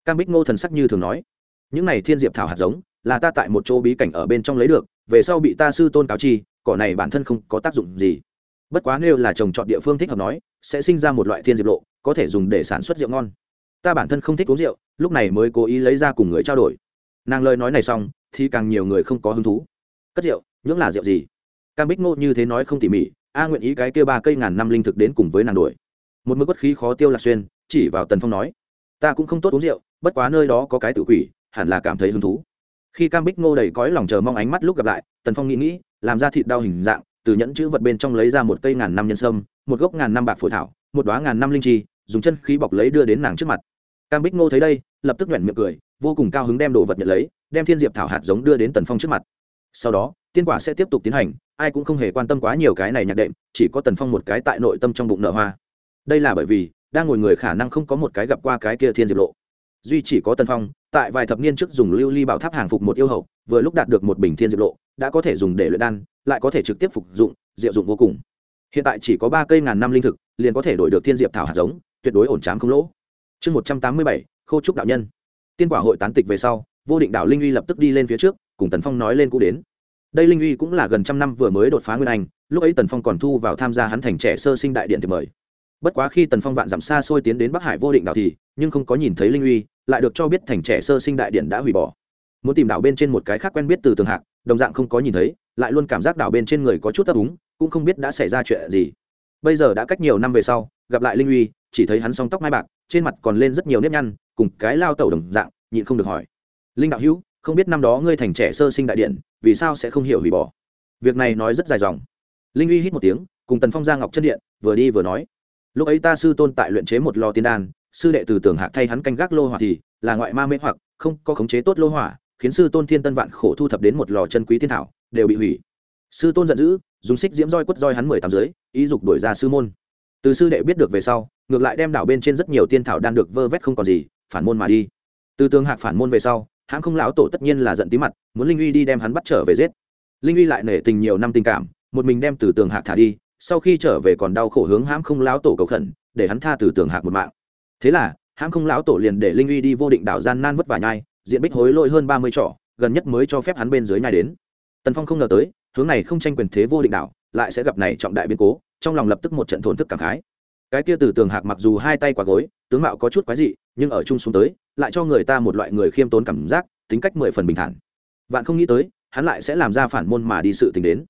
Cam bích ngô thần sắc như thường nói. Những này thiên diệp thảo hạt giống, là ta tại một chỗ bí cảnh ở bên trong lấy được, về sau bị ta sư tôn cáo chi, cỏ này bản thân không có tác dụng gì. Bất quá nếu là trồng trọt địa phương thích hợp nói, sẽ sinh ra một loại thiên diệp lộ, có thể dùng để sản xuất rượu ngon. Ta bản thân không thích uống rượu, lúc này mới cố ý lấy ra cùng người trao đổi. Nàng lời nói này xong, thì càng nhiều người không có hứng thú. Cất rượu những là rượu gì? Cam bích ngô như thế nói không tỉ mỉ a nguyện ý cái kia ba cây ngàn năm linh thực đến cùng với nàng đuổi. Một mực bất khí khó tiêu lạc xuyên, chỉ vào tần phong nói, ta cũng không tốt uống rượu, bất quá nơi đó có cái tự quỷ, hẳn là cảm thấy hứng thú. Khi cam bích ngô đầy cõi lòng chờ mong ánh mắt lúc gặp lại, tần phong nghĩ nghĩ, làm ra thịt đau hình dạng, từ nhẫn chữ vật bên trong lấy ra một cây ngàn năm nhân sâm, một gốc ngàn năm bạc phổi thảo, một đoá ngàn năm linh chi, dùng chân khí bọc lấy đưa đến nàng trước mặt. Cam bích ngô thấy đây, lập tức nhoẻn miệng cười, vô cùng cao hứng đem đồ vật nhận lấy, đem thiên diệp thảo hạt giống đưa đến tần phong trước mặt. Sau đó tiên quả sẽ tiếp tục tiến hành, ai cũng không hề quan tâm quá nhiều cái này nhạc đệm, chỉ có tần phong một cái tại nội tâm trong bụng nợ hoa. Đây là bởi vì, đang ngồi người khả năng không có một cái gặp qua cái kia thiên diệp lộ. Duy chỉ có tần phong, tại vài thập niên trước dùng lưu ly bảo tháp hàng phục một yêu hậu, vừa lúc đạt được một bình thiên diệp lộ, đã có thể dùng để luyện đan, lại có thể trực tiếp phục dụng, diệu dụng vô cùng. Hiện tại chỉ có ba cây ngàn năm linh thực, liền có thể đổi được thiên diệp thảo hạt giống, tuyệt đối ổn trám không lỗ. Chương một trăm tám mươi bảy, khô trúc đạo nhân. Tiên quả hội tán tịch về sau, vô định đạo linh uy lập tức đi lên phía trước, cùng tần phong nói lên cũ đến đây linh uy cũng là gần trăm năm vừa mới đột phá nguyên anh, lúc ấy tần phong còn thu vào tham gia hắn thành trẻ sơ sinh đại điện thì mời. Bất quá khi tần phong vạn dặm xa xôi tiến đến bắc hải vô định đảo thì, nhưng không có nhìn thấy linh uy, lại được cho biết thành trẻ sơ sinh đại điện đã hủy bỏ. Muốn tìm đảo bên trên một cái khác quen biết từ tường hạc, đồng dạng không có nhìn thấy, lại luôn cảm giác đảo bên trên người có chút ấp úng, cũng không biết đã xảy ra chuyện gì. Bây giờ đã cách nhiều năm về sau, gặp lại linh uy, chỉ thấy hắn song tóc mai bạc, trên mặt còn lên rất nhiều nếp nhăn, cùng cái lao tẩu đồng dạng, nhịn không được hỏi. Linh đạo hữu không biết năm đó ngươi thành trẻ sơ sinh đại điện, vì sao sẽ không hiểu hủy bỏ? Việc này nói rất dài dòng. Linh uy hít một tiếng, cùng tần phong ra ngọc chân điện, vừa đi vừa nói. Lúc ấy ta sư tôn tại luyện chế một lò tiên đan, sư đệ từ tường hạc thay hắn canh gác lô hỏa thì là ngoại ma mê hoặc, không có khống chế tốt lô hỏa, khiến sư tôn thiên tân vạn khổ thu thập đến một lò chân quý tiên thảo, đều bị hủy. Sư tôn giận dữ, dùng xích diễm roi quất roi hắn mười tám dưới, ý dục đổi ra sư môn. Từ sư đệ biết được về sau, ngược lại đem đảo bên trên rất nhiều tiên thảo đan được vơ vét không còn gì, phản môn mà đi. Từ tường hạc phản môn về sau hãng không lão tổ tất nhiên là giận tí mặt, muốn linh uy đi đem hắn bắt trở về giết. Linh uy lại nể tình nhiều năm tình cảm, một mình đem từ tường hạc thả đi, sau khi trở về còn đau khổ hướng hãng không lão tổ cầu khẩn, để hắn tha từ tường hạc một mạng. Thế là hãng không lão tổ liền để linh uy đi vô định đảo gian nan vất vả nhai, diện bích hối lỗi hơn ba mươi trọ, gần nhất mới cho phép hắn bên dưới nhai đến. Tần phong không ngờ tới, hướng này không tranh quyền thế vô định đảo, lại sẽ gặp này trọng đại biến cố, trong lòng lập tức một trận thổn thức cảm khái. Cái kia từ tường hạc mặc dù hai tay quả gối, tướng mạo có chút quái dị nhưng ở chung xuống tới, lại cho người ta một loại người khiêm tốn cảm giác, tính cách mười phần bình thản. Vạn không nghĩ tới, hắn lại sẽ làm ra phản môn mà đi sự tình đến.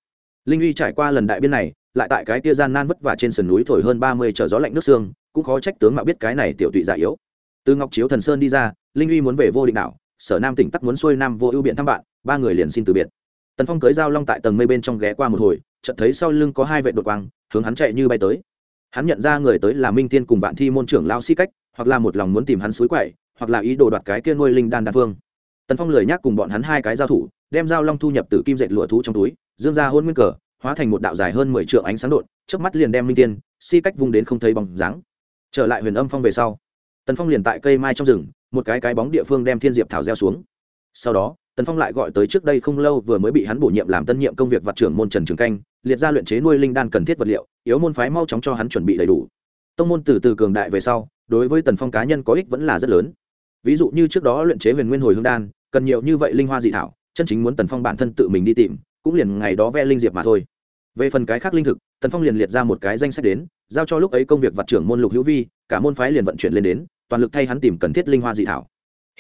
Linh uy trải qua lần đại biên này, lại tại cái tia gian nan vất vả trên sườn núi thổi hơn ba mươi trở gió lạnh nước xương cũng khó trách tướng mạo biết cái này tiểu tụy già yếu. Từ ngọc chiếu thần sơn đi ra, linh uy muốn về vô định đảo, sở nam tỉnh tắc muốn xuôi nam vô ưu biện thăm bạn, ba người liền xin từ biệt. Tần phong cưới giao long tại tầng mây bên trong ghé qua một hồi, chợt thấy sau lưng có hai vệ đột quang, hướng hắn chạy như bay tới. Hắn nhận ra người tới là minh tiên cùng vạn thi môn trưởng lao si cách hoặc là một lòng muốn tìm hắn suối quậy, hoặc là ý đồ đoạt cái kia nuôi linh đan đan phương tần phong lười nhác cùng bọn hắn hai cái giao thủ, đem giao long thu nhập từ kim dệt lụa thú trong túi, dương ra hôn nguyên cờ, hóa thành một đạo dài hơn mười trượng ánh sáng đột trước mắt liền đem minh tiên, si cách vung đến không thấy bóng dáng. Trở lại huyền âm phong về sau, tần phong liền tại cây mai trong rừng, một cái cái bóng địa phương đem thiên diệp thảo gieo xuống. Sau đó, tần phong lại gọi tới trước đây không lâu vừa mới bị hắn bổ nhiệm làm tân nhiệm công việc vặt trưởng môn trần trường canh, liệt ra luyện chế nuôi linh đan cần thiết vật liệu, yếu môn phái mau chóng cho hắn chuẩn bị đầy đủ. Tông môn từ từ cường đại về sau đối với tần phong cá nhân có ích vẫn là rất lớn. Ví dụ như trước đó luyện chế huyền nguyên hồi hương đan, cần nhiều như vậy linh hoa dị thảo, chân chính muốn tần phong bản thân tự mình đi tìm, cũng liền ngày đó ve linh diệp mà thôi. Về phần cái khác linh thực, tần phong liền liệt ra một cái danh sách đến, giao cho lúc ấy công việc vặt trưởng môn lục hữu vi, cả môn phái liền vận chuyển lên đến, toàn lực thay hắn tìm cần thiết linh hoa dị thảo.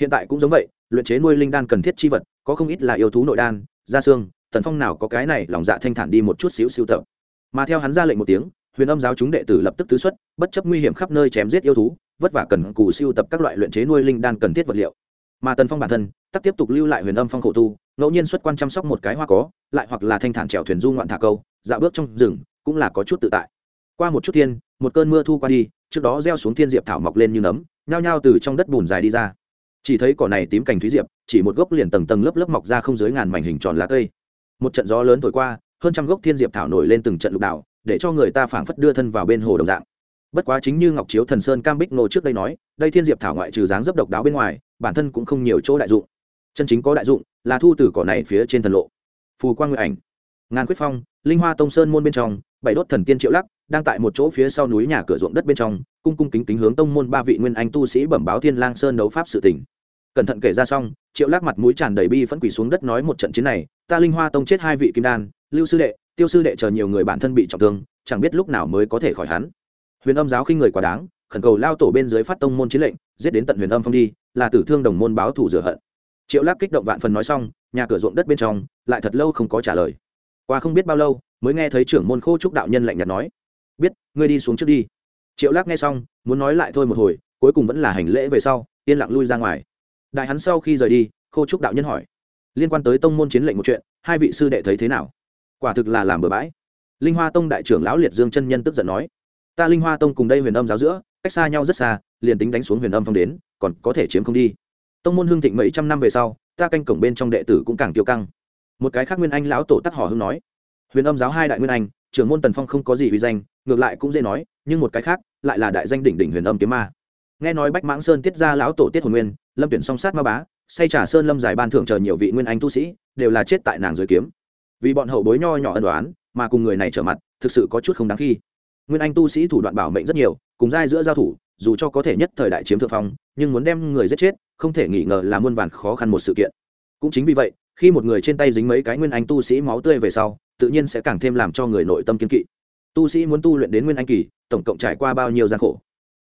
Hiện tại cũng giống vậy, luyện chế nuôi linh đan cần thiết chi vật, có không ít là yêu thú nội đan, da xương, tần phong nào có cái này lòng dạ thanh thản đi một chút xíu siêu tập. Mà theo hắn ra lệnh một tiếng huyền âm giáo chúng đệ tử lập tức tứ xuất, bất chấp nguy hiểm khắp nơi chém giết yêu thú, vất vả cần cù siêu tập các loại luyện chế nuôi linh đan cần thiết vật liệu. Mà tần phong bản thân, tắc tiếp tục lưu lại huyền âm phong khổ tu, ngẫu nhiên xuất quan chăm sóc một cái hoa có, lại hoặc là thanh thản trèo thuyền du ngoạn thả câu, dạo bước trong rừng, cũng là có chút tự tại. Qua một chút thiên, một cơn mưa thu qua đi, trước đó gieo xuống thiên diệp thảo mọc lên như nấm, nhao nhao từ trong đất bùn dài đi ra. Chỉ thấy cỏ này tím cành thúy diệp, chỉ một gốc liền tầng tầng lớp lớp mọc ra không dưới ngàn mảnh hình tròn lá cây. Một trận gió lớn thổi qua, hơn trăm gốc thiên diệp thảo nổi lên từng trận lục đảo để cho người ta phảng phất đưa thân vào bên hồ đồng dạng. Bất quá chính như ngọc chiếu thần sơn cam bích nô trước đây nói, đây thiên diệp thảo ngoại trừ dáng dấp độc đáo bên ngoài, bản thân cũng không nhiều chỗ đại dụng. Chân chính có đại dụng là thu từ cỏ này phía trên thần lộ. Phù quang nguyện ảnh. Ngàn quyết phong, linh hoa tông sơn môn bên trong, bảy đốt thần tiên triệu lắc, đang tại một chỗ phía sau núi nhà cửa ruộng đất bên trong, cung cung kính kính hướng tông môn ba vị nguyên anh tu sĩ bẩm báo thiên lang sơn đấu pháp sự tình. Cẩn thận kể ra xong, triệu lắc mặt mũi tràn đầy bi phẫn quỳ xuống đất nói một trận chiến này, ta linh hoa tông chết hai vị kim đan, lưu sư đệ tiêu sư đệ chờ nhiều người bản thân bị trọng thương, chẳng biết lúc nào mới có thể khỏi hắn. Huyền âm giáo khi người quá đáng, khẩn cầu lao tổ bên dưới phát tông môn chiến lệnh, giết đến tận huyền âm phong đi, là tử thương đồng môn báo thủ rửa hận. Triệu lắc kích động vạn phần nói xong, nhà cửa ruộng đất bên trong, lại thật lâu không có trả lời. Qua không biết bao lâu, mới nghe thấy trưởng môn khô trúc đạo nhân lạnh nhạt nói, biết, ngươi đi xuống trước đi. Triệu lắc nghe xong, muốn nói lại thôi một hồi, cuối cùng vẫn là hành lễ về sau, yên lặng lui ra ngoài. Đại hắn sau khi rời đi, khô trúc đạo nhân hỏi, liên quan tới tông môn chiến lệnh một chuyện, hai vị sư đệ thấy thế nào? Quả thực là làm bừa bãi. Linh hoa tông đại trưởng lão liệt dương chân nhân tức giận nói, ta linh hoa tông cùng đây huyền âm giáo giữa, cách xa nhau rất xa, liền tính đánh xuống huyền âm phong đến, còn có thể chiếm không đi. Tông môn hương thịnh mấy trăm năm về sau, ta canh cổng bên trong đệ tử cũng càng tiêu căng. Một cái khác nguyên anh lão tổ tắc hò hưng nói, huyền âm giáo hai đại nguyên anh, trưởng môn tần phong không có gì uy danh, ngược lại cũng dễ nói, nhưng một cái khác, lại là đại danh đỉnh đỉnh huyền âm kiếm ma. Nghe nói bách mãng sơn tiết ra lão tổ tiết hồn nguyên, lâm tuyển song sát ma bá, say trả sơn lâm giải ban thưởng chờ nhiều vị nguyên anh tu sĩ, đều là chết tại nàng dưới kiếm vì bọn hậu bối nho nhỏ ân đoán mà cùng người này trở mặt, thực sự có chút không đáng khi. Nguyên anh tu sĩ thủ đoạn bảo mệnh rất nhiều, cùng giai giữa giao thủ, dù cho có thể nhất thời đại chiếm thượng phong, nhưng muốn đem người giết chết, không thể nghi ngờ là muôn vàn khó khăn một sự kiện. Cũng chính vì vậy, khi một người trên tay dính mấy cái nguyên anh tu sĩ máu tươi về sau, tự nhiên sẽ càng thêm làm cho người nội tâm kiên kỵ. Tu sĩ muốn tu luyện đến nguyên anh kỳ, tổng cộng trải qua bao nhiêu gian khổ?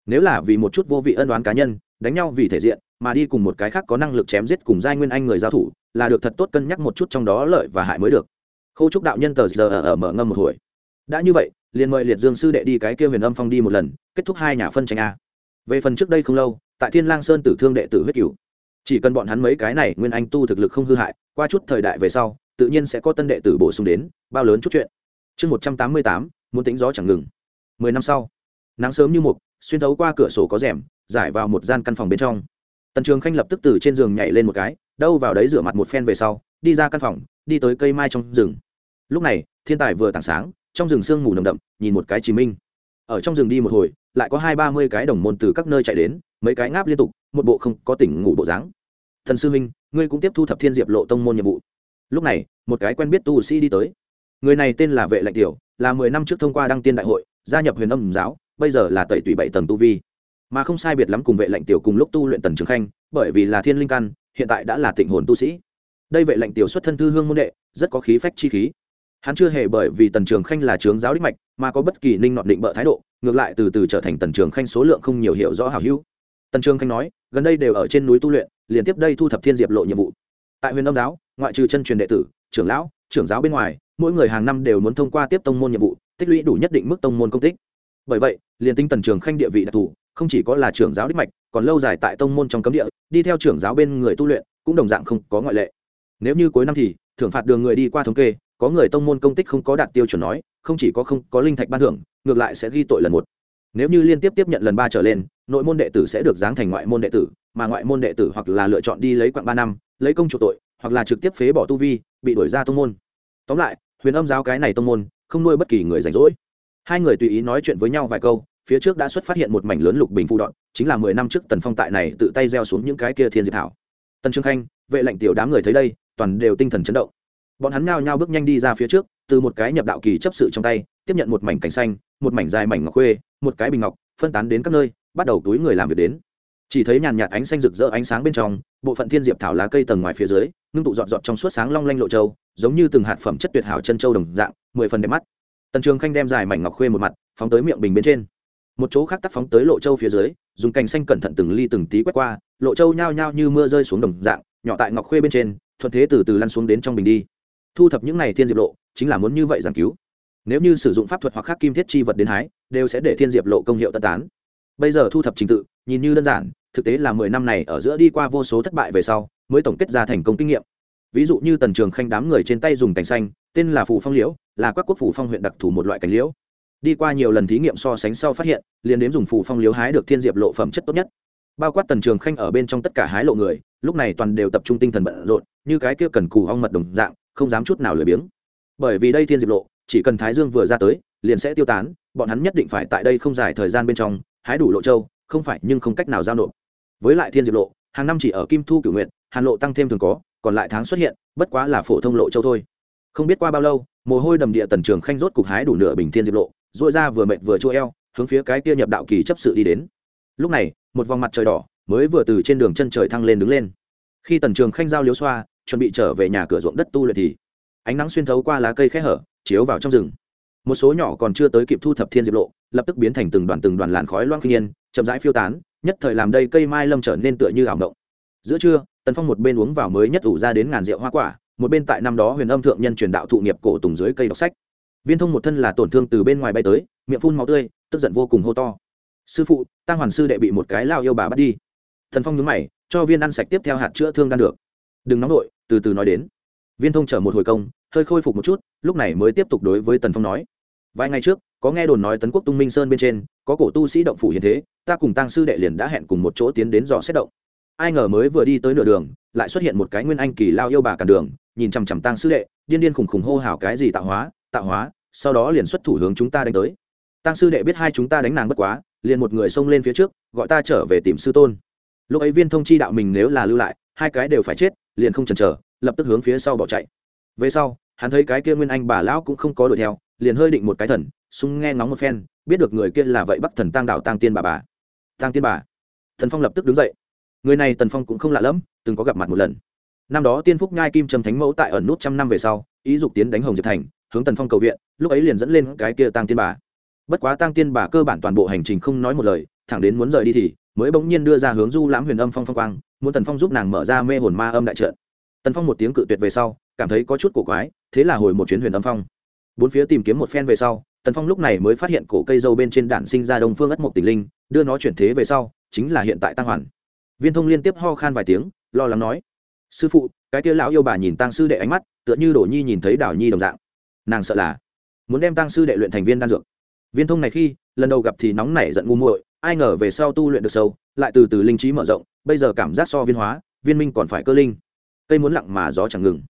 Nếu là vì một chút vô vị ân đoán cá nhân, đánh nhau vì thể diện, mà đi cùng một cái khác có năng lực chém giết cùng giai nguyên anh người giao thủ, là được thật tốt cân nhắc một chút trong đó lợi và hại mới được khâu trúc đạo nhân tờ giờ ở mở ngâm một hồi. Đã như vậy, liền mời liệt dương sư đệ đi cái kia huyền âm phong đi một lần, kết thúc hai nhà phân tranh a. Về phần trước đây không lâu, tại thiên lang sơn tử thương đệ tử huyết cửu, chỉ cần bọn hắn mấy cái này nguyên anh tu thực lực không hư hại, qua chút thời đại về sau, tự nhiên sẽ có tân đệ tử bổ sung đến, bao lớn chút chuyện. Chương một trăm tám mươi tám, muốn tính gió chẳng ngừng. Mười năm sau, nắng sớm như mục, xuyên thấu qua cửa sổ có rèm, giải vào một gian căn phòng bên trong. Tần trường khanh lập tức từ trên giường nhảy lên một cái, đâu vào đấy rửa mặt một phen về sau, đi ra căn phòng, đi tới cây mai trong rừng lúc này, thiên tài vừa tảng sáng, trong rừng sương mù nồng đậm, nhìn một cái chí minh. Ở trong rừng đi một hồi, lại có hai ba mươi cái đồng môn từ các nơi chạy đến, mấy cái ngáp liên tục, một bộ không có tỉnh ngủ bộ dáng. Thần sư minh ngươi cũng tiếp thu thập thiên diệp lộ tông môn nhiệm vụ. Lúc này, một cái quen biết tu sĩ đi tới. Người này tên là vệ lệnh tiểu, là mười năm trước thông qua đăng tiên đại hội, gia nhập huyền âm giáo, bây giờ là tẩy tùy bảy tầng tu vi. Mà không sai biệt lắm cùng vệ lệnh tiểu cùng lúc tu luyện tần trường khanh, bởi vì là thiên linh căn, hiện tại đã là tịnh hồn tu sĩ. Đây vệ lệnh tiểu xuất thân thư hương môn đệ, rất có khí phách chi khí hắn chưa hề bởi vì tần trường khanh là trướng giáo đích mạch, mà có bất kỳ ninh nọt định bợ thái độ, ngược lại từ từ trở thành tần trường khanh số lượng không nhiều hiểu rõ hào hữu. Tần trường khanh nói, gần đây đều ở trên núi tu luyện, liền tiếp đây thu thập thiên diệp lộ nhiệm vụ. Tại huyền âm giáo, ngoại trừ chân truyền đệ tử, trưởng lão, trưởng giáo bên ngoài, mỗi người hàng năm đều muốn thông qua tiếp tông môn nhiệm vụ, tích lũy đủ nhất định mức tông môn công tích. Bởi vậy, liền tinh tần trường khanh địa vị đặc thù, không chỉ có là trưởng giáo đích mạch, còn lâu dài tại tông môn trong cấm địa, đi theo trưởng giáo bên người tu luyện, cũng đồng dạng không có ngoại lệ. Nếu như cuối năm thì, thưởng phạt đường người đi qua thống kê có người tông môn công tích không có đạt tiêu chuẩn nói, không chỉ có không có linh thạch ban thưởng, ngược lại sẽ ghi tội lần một. Nếu như liên tiếp tiếp nhận lần ba trở lên, nội môn đệ tử sẽ được giáng thành ngoại môn đệ tử, mà ngoại môn đệ tử hoặc là lựa chọn đi lấy quặng ba năm, lấy công chủ tội, hoặc là trực tiếp phế bỏ tu vi, bị đuổi ra tông môn. Tóm lại, huyền âm giáo cái này tông môn, không nuôi bất kỳ người rảnh rỗi. Hai người tùy ý nói chuyện với nhau vài câu, phía trước đã xuất phát hiện một mảnh lớn lục bình phụ đọn chính là mười năm trước tần phong tại này tự tay gieo xuống những cái kia thiên diệp thảo. Tần trương khanh, vệ lệnh tiểu đám người thấy đây, toàn đều tinh thần chấn động bọn hắn nhao nhao bước nhanh đi ra phía trước, từ một cái nhập đạo kỳ chấp sự trong tay, tiếp nhận một mảnh cảnh xanh, một mảnh dài mảnh ngọc khuê, một cái bình ngọc, phân tán đến các nơi, bắt đầu túi người làm việc đến. Chỉ thấy nhàn nhạt ánh xanh rực rỡ ánh sáng bên trong, bộ phận thiên diệp thảo lá cây tầng ngoài phía dưới, ngưng tụ dọn dọn trong suốt sáng long lanh lộ châu, giống như từng hạt phẩm chất tuyệt hảo chân châu đồng dạng, mười phần đẹp mắt. Tần trường khanh đem dài mảnh ngọc khuê một mặt, phóng tới miệng bình bên trên. Một chỗ khác tắt phóng tới lộ châu phía dưới, dùng cành xanh cẩn thận từng ly từng tí quét qua, lộ châu nhao nhao như mưa rơi xuống đồng dạng, nhỏ tại ngọc khuê bên trên, thuận thế từ từ lăn xuống đến trong bình đi thu thập những này thiên diệp lộ, chính là muốn như vậy giảng cứu. Nếu như sử dụng pháp thuật hoặc khác kim thiết chi vật đến hái, đều sẽ để thiên diệp lộ công hiệu tân tán. Bây giờ thu thập trình tự, nhìn như đơn giản, thực tế là mười năm này ở giữa đi qua vô số thất bại về sau, mới tổng kết ra thành công kinh nghiệm. Ví dụ như tần trường khanh đám người trên tay dùng cành xanh, tên là phủ phong liễu, là các quốc phủ phong huyện đặc thù một loại cành liễu. Đi qua nhiều lần thí nghiệm so sánh sau phát hiện, liền đến dùng phủ phong liễu hái được thiên diệp lộ phẩm chất tốt nhất. Bao quát tần trường khanh ở bên trong tất cả hái lộ người, lúc này toàn đều tập trung tinh thần bận rộn, như cái kia cần cù ong mật đồng dạng không dám chút nào lười biếng. Bởi vì đây thiên diệp lộ, chỉ cần thái dương vừa ra tới, liền sẽ tiêu tán, bọn hắn nhất định phải tại đây không dài thời gian bên trong, hái đủ lộ châu, không phải nhưng không cách nào giao nộp. Với lại thiên diệp lộ, hàng năm chỉ ở kim thu cửu nguyện hàn lộ tăng thêm thường có, còn lại tháng xuất hiện, bất quá là phổ thông lộ châu thôi. Không biết qua bao lâu, mồ hôi đầm địa tần trường khanh rốt cục hái đủ nửa bình thiên diệp lộ dội ra vừa mệt vừa chua eo, hướng phía cái kia nhập đạo kỳ chấp sự đi đến. Lúc này, một vòng mặt trời đỏ mới vừa từ trên đường chân trời thăng lên đứng lên. Khi tần trường khanh giao liếu xoa chuẩn bị trở về nhà cửa ruộng đất tu luyện thì ánh nắng xuyên thấu qua lá cây khẽ hở, chiếu vào trong rừng. Một số nhỏ còn chưa tới kịp thu thập thiên diệp lộ, lập tức biến thành từng đoàn từng đoàn làn khói loang khinh nhiên chậm rãi phiêu tán, nhất thời làm đây cây mai lâm trở nên tựa như ảo động giữa trưa, tần phong một bên uống vào mới nhất ủ ra đến ngàn rượu hoa quả, một bên tại năm đó huyền âm thượng nhân truyền đạo thụ nghiệp cổ tùng dưới cây đọc sách. Viên thông một thân là tổn thương từ bên ngoài bay tới, miệng phun máu tươi, tức giận vô cùng hô to. Sư phụ tăng hoàn sư đệ bị một cái lao yêu bà bắt đi. Thần phong nhúng mày, cho viên ăn sạch tiếp theo hạt chữa thương đan được. Đừng nóng nổi từ từ nói đến. Viên thông chở một hồi công, hơi khôi phục một chút, lúc này mới tiếp tục đối với tần phong nói. Vài ngày trước, có nghe đồn nói tấn quốc tung minh sơn bên trên, có cổ tu sĩ động phủ hiện thế, ta cùng tăng sư đệ liền đã hẹn cùng một chỗ tiến đến dò xét động. Ai ngờ mới vừa đi tới nửa đường, lại xuất hiện một cái nguyên anh kỳ lao yêu bà cản đường, nhìn chằm chằm tăng sư đệ, điên điên khùng khùng hô hào cái gì tạo hóa tạo hóa, sau đó liền xuất thủ hướng chúng ta đánh tới. Tăng sư đệ biết hai chúng ta đánh nàng bất quá, liền một người xông lên phía trước, gọi ta trở về tìm sư tôn lúc ấy viên thông chi đạo mình nếu là lưu lại, hai cái đều phải chết, liền không chần chờ, lập tức hướng phía sau bỏ chạy. Về sau, hắn thấy cái kia nguyên anh bà lão cũng không có đuổi theo, liền hơi định một cái thần sung nghe ngóng một phen, biết được người kia là vậy bắc thần tăng đạo tăng tiên bà bà. Tăng tiên bà. Thần phong lập tức đứng dậy. Người này tần phong cũng không lạ lẫm, từng có gặp mặt một lần. Năm đó tiên phúc nhai kim trầm thánh mẫu tại ẩn nút trăm năm về sau, ý dục tiến đánh hồng diệp thành, hướng tần phong cầu viện, lúc ấy liền dẫn lên cái kia tăng tiên bà. Bất quá tăng tiên bà cơ bản toàn bộ hành trình không nói một lời, thẳng đến muốn rời đi thì mới bỗng nhiên đưa ra hướng du lãm huyền âm phong phong quang, muốn tần phong giúp nàng mở ra mê hồn ma âm đại trận. Tần phong một tiếng cự tuyệt về sau, cảm thấy có chút cổ quái, thế là hồi một chuyến huyền âm phong. Bốn phía tìm kiếm một phen về sau, tần phong lúc này mới phát hiện cổ cây dâu bên trên đản sinh ra đông phương ất mộc tỉnh linh, đưa nó chuyển thế về sau, chính là hiện tại tăng hoàn. Viên thông liên tiếp ho khan vài tiếng, lo lắng nói, sư phụ, cái kia lão yêu bà nhìn tăng sư đệ ánh mắt, tựa như đổ nhi nhìn thấy đảo nhi đồng dạng. Nàng sợ là muốn đem tăng sư đệ luyện thành viên đan dược viên thông này khi, lần đầu gặp thì nóng nảy giận ngu muội, ai ngờ về sau tu luyện được sâu, lại từ từ linh trí mở rộng, bây giờ cảm giác so viên hóa, viên minh còn phải cơ linh. Cây muốn lặng mà gió chẳng ngừng.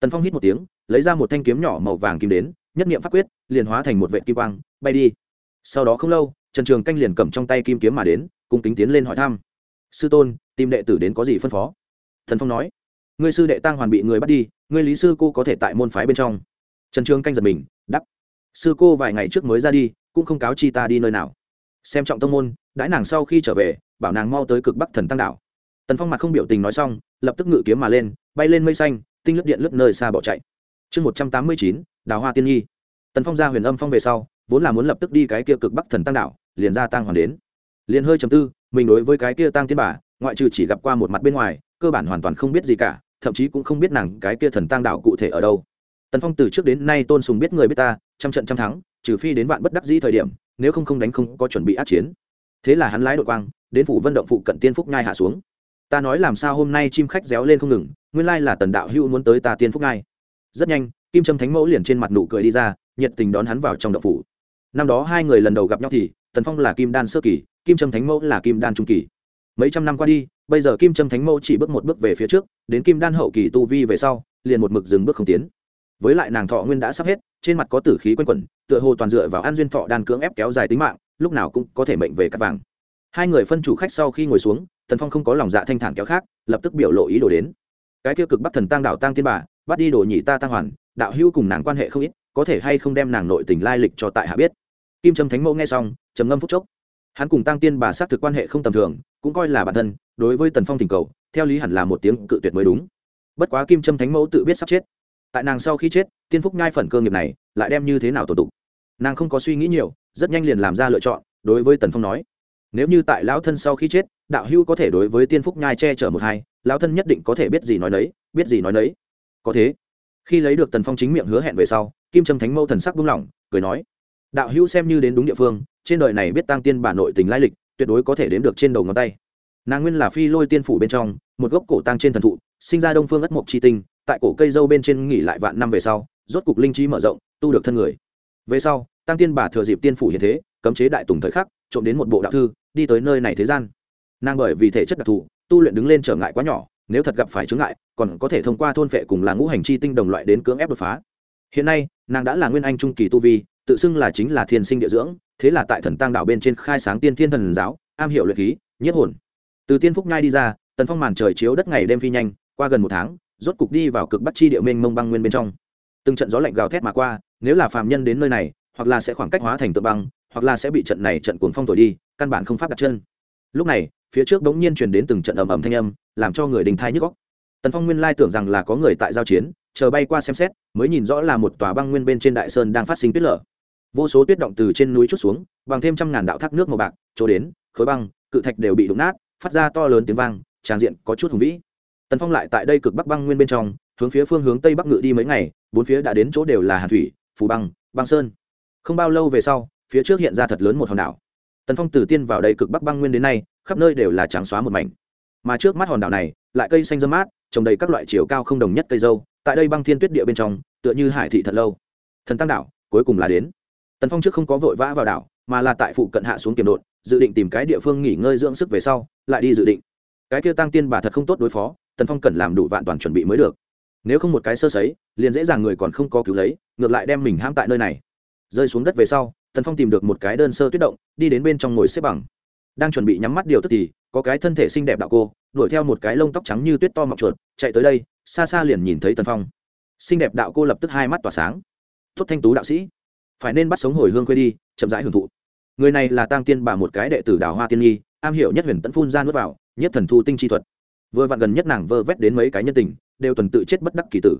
Tần phong hít một tiếng, lấy ra một thanh kiếm nhỏ màu vàng kim đến, nhất niệm pháp quyết, liền hóa thành một vệ kim quang, bay đi. Sau đó không lâu, trần trường canh liền cầm trong tay kim kiếm mà đến cùng kính tiến lên hỏi thăm. Sư tôn, tìm đệ tử đến có gì phân phó? Thần phong nói. Ngươi sư đệ tăng hoàn bị người bắt đi, ngươi lý sư cô có thể tại môn phái bên trong. Trần trường canh giật mình đắp sư cô vài ngày trước mới ra đi cũng không cáo chi ta đi nơi nào. Xem trọng tông môn, đãi nàng sau khi trở về, bảo nàng mau tới cực bắc thần tăng đảo. Tần phong mặt không biểu tình nói xong, lập tức ngự kiếm mà lên, bay lên mây xanh, tinh lướt điện lướt nơi xa bỏ chạy. Chương một trăm tám mươi chín, đào hoa tiên nhi. Tần phong ra huyền âm phong về sau, vốn là muốn lập tức đi cái kia cực bắc thần tăng đảo, liền ra tăng hoàn đến. Liền hơi chầm tư, mình đối với cái kia tăng tiên bà, ngoại trừ chỉ gặp qua một mặt bên ngoài, cơ bản hoàn toàn không biết gì cả, thậm chí cũng không biết nàng cái kia thần tăng đảo cụ thể ở đâu. Tần phong từ trước đến nay tôn sùng biết người biết ta trăm trận trăm thắng, trừ phi đến vạn bất đắc dĩ thời điểm, nếu không không đánh không có chuẩn bị át chiến. Thế là hắn lái đội quang, đến phủ vân động phụ cận tiên phúc nhai hạ xuống. Ta nói làm sao hôm nay chim khách réo lên không ngừng, nguyên lai là tần đạo hữu muốn tới ta tiên phúc nhai. Rất nhanh, kim trâm thánh mẫu liền trên mặt nụ cười đi ra, nhiệt tình đón hắn vào trong động phủ. Năm đó hai người lần đầu gặp nhau thì, tần phong là kim đan sơ kỳ, kim trâm thánh mẫu là kim đan trung kỳ. Mấy trăm năm qua đi, bây giờ kim trâm thánh mẫu chỉ bước một bước về phía trước, đến kim đan hậu kỳ tu vi về sau, liền một mực dừng bước không tiến với lại nàng thọ nguyên đã sắp hết, trên mặt có tử khí quanh quẩn, tựa hồ toàn dựa vào an duyên thọ đan cưỡng ép kéo dài tính mạng, lúc nào cũng có thể mệnh về cắt vàng. Hai người phân chủ khách sau khi ngồi xuống, tần phong không có lòng dạ thanh thản kéo khác, lập tức biểu lộ ý đồ đến. Cái tiêu cực bắc thần tăng đạo tăng tiên bà, bắt đi đồ nhị ta tăng hoàn, đạo hữu cùng nàng quan hệ không ít, có thể hay không đem nàng nội tình lai lịch cho tại hạ biết. Kim trâm thánh mẫu nghe xong, trầm ngâm phúc chốc. Hắn cùng tăng tiên bà xác thực quan hệ không tầm thường, cũng coi là bản thân, đối với tần phong thỉnh cầu, theo lý hẳn là một tiếng cự tuyệt mới đúng. Bất quá kim trâm thánh mẫu tự biết sắp chết tại nàng sau khi chết, tiên phúc nhai phần cơ nghiệp này lại đem như thế nào tổ tục? Nàng không có suy nghĩ nhiều, rất nhanh liền làm ra lựa chọn, đối với tần phong nói, nếu như tại lão thân sau khi chết, đạo hữu có thể đối với tiên phúc nhai che chở một hai, lão thân nhất định có thể biết gì nói nấy, biết gì nói nấy. Có thế, khi lấy được tần phong chính miệng hứa hẹn về sau, kim trâm thánh mâu thần sắc buông lỏng, cười nói, đạo hữu xem như đến đúng địa phương, trên đời này biết tăng tiên bà nội tình lai lịch, tuyệt đối có thể đếm được trên đầu ngón tay. Nàng nguyên là phi lôi tiên phủ bên trong một gốc cổ tăng trên thần thụ, sinh ra đông phương ất mộc chi tinh, tại cổ cây dâu bên trên nghỉ lại vạn năm về sau, rốt cục linh trí mở rộng, tu được thân người. Về sau, tăng tiên bà thừa dịp tiên phủ hiện thế, cấm chế đại tùng thời khắc, trộm đến một bộ đạo thư, đi tới nơi này thế gian. Nàng bởi vì thể chất đặc thù, tu luyện đứng lên trở ngại quá nhỏ, nếu thật gặp phải chướng ngại, còn có thể thông qua thôn phệ cùng là ngũ hành chi tinh đồng loại đến cưỡng ép đột phá. Hiện nay, nàng đã là nguyên anh trung kỳ tu vi, tự xưng là chính là thiên sinh địa dưỡng, thế là tại thần tăng đạo bên trên khai sáng tiên thiên thần giáo, am hiểu luyện khí nhất hồn. Từ tiên phúc nhai đi ra tần phong màn trời chiếu đất ngày đêm phi nhanh, qua gần một tháng, rốt cục đi vào cực bắc chi địa mênh mông băng nguyên bên trong. Từng trận gió lạnh gào thét mà qua, nếu là phàm nhân đến nơi này, hoặc là sẽ khoảng cách hóa thành tự băng, hoặc là sẽ bị trận này trận cuồng phong thổi đi, căn bản không pháp đặt chân. Lúc này, phía trước bỗng nhiên truyền đến từng trận ầm ầm thanh âm, làm cho người đình thai nhức góc tần phong nguyên lai tưởng rằng là có người tại giao chiến, chờ bay qua xem xét, mới nhìn rõ là một tòa băng nguyên bên trên đại sơn đang phát sinh tuyết lở. Vô số tuyết động từ trên núi chút xuống, bằng thêm trăm ngàn đạo thác nước màu bạc, chỗ đến, khối băng, cự thạch đều bị đụng nát, phát ra to lớn tiếng vang tràng diện có chút hùng vĩ. Tần phong lại tại đây cực bắc băng nguyên bên trong, hướng phía phương hướng tây bắc ngự đi mấy ngày, bốn phía đã đến chỗ đều là hàn thủy, phù băng băng sơn. Không bao lâu về sau, phía trước hiện ra thật lớn một hòn đảo. Tần phong từ tiên vào đây cực bắc băng nguyên đến nay, khắp nơi đều là trắng xóa một mảnh. Mà trước mắt hòn đảo này, lại cây xanh dâm mát, trồng đầy các loại chiều cao không đồng nhất cây dâu, tại đây băng thiên tuyết địa bên trong, tựa như hải thị thật lâu. Thần tăng đảo, cuối cùng là đến. Tần phong trước không có vội vã vào đảo, mà là tại phụ cận hạ xuống kiểm đột dự định tìm cái địa phương nghỉ ngơi dưỡng sức về sau, lại đi dự định cái kia tăng tiên bà thật không tốt đối phó, tần phong cần làm đủ vạn toàn chuẩn bị mới được. Nếu không một cái sơ sấy, liền dễ dàng người còn không có cứu lấy, ngược lại đem mình hãm tại nơi này. Rơi xuống đất về sau, tần phong tìm được một cái đơn sơ tuyết động, đi đến bên trong ngồi xếp bằng. Đang chuẩn bị nhắm mắt điều tức thì, có cái thân thể xinh đẹp đạo cô, đuổi theo một cái lông tóc trắng như tuyết to mọc chuột, chạy tới đây, xa xa liền nhìn thấy tần phong. Xinh đẹp đạo cô lập tức hai mắt tỏa sáng. Tốt thanh tú đạo sĩ, phải nên bắt sống hồi hương quê đi, chậm rãi hưởng thụ. Người này là tăng tiên bà một cái đệ tử đào hoa tiên nhi, am hiểu nhất huyền tẫn phun ra nước vào nhất thần thu tinh chi thuật. Vừa vặn gần nhất nàng vơ vét đến mấy cái nhân tình, đều tuần tự chết bất đắc kỳ tử.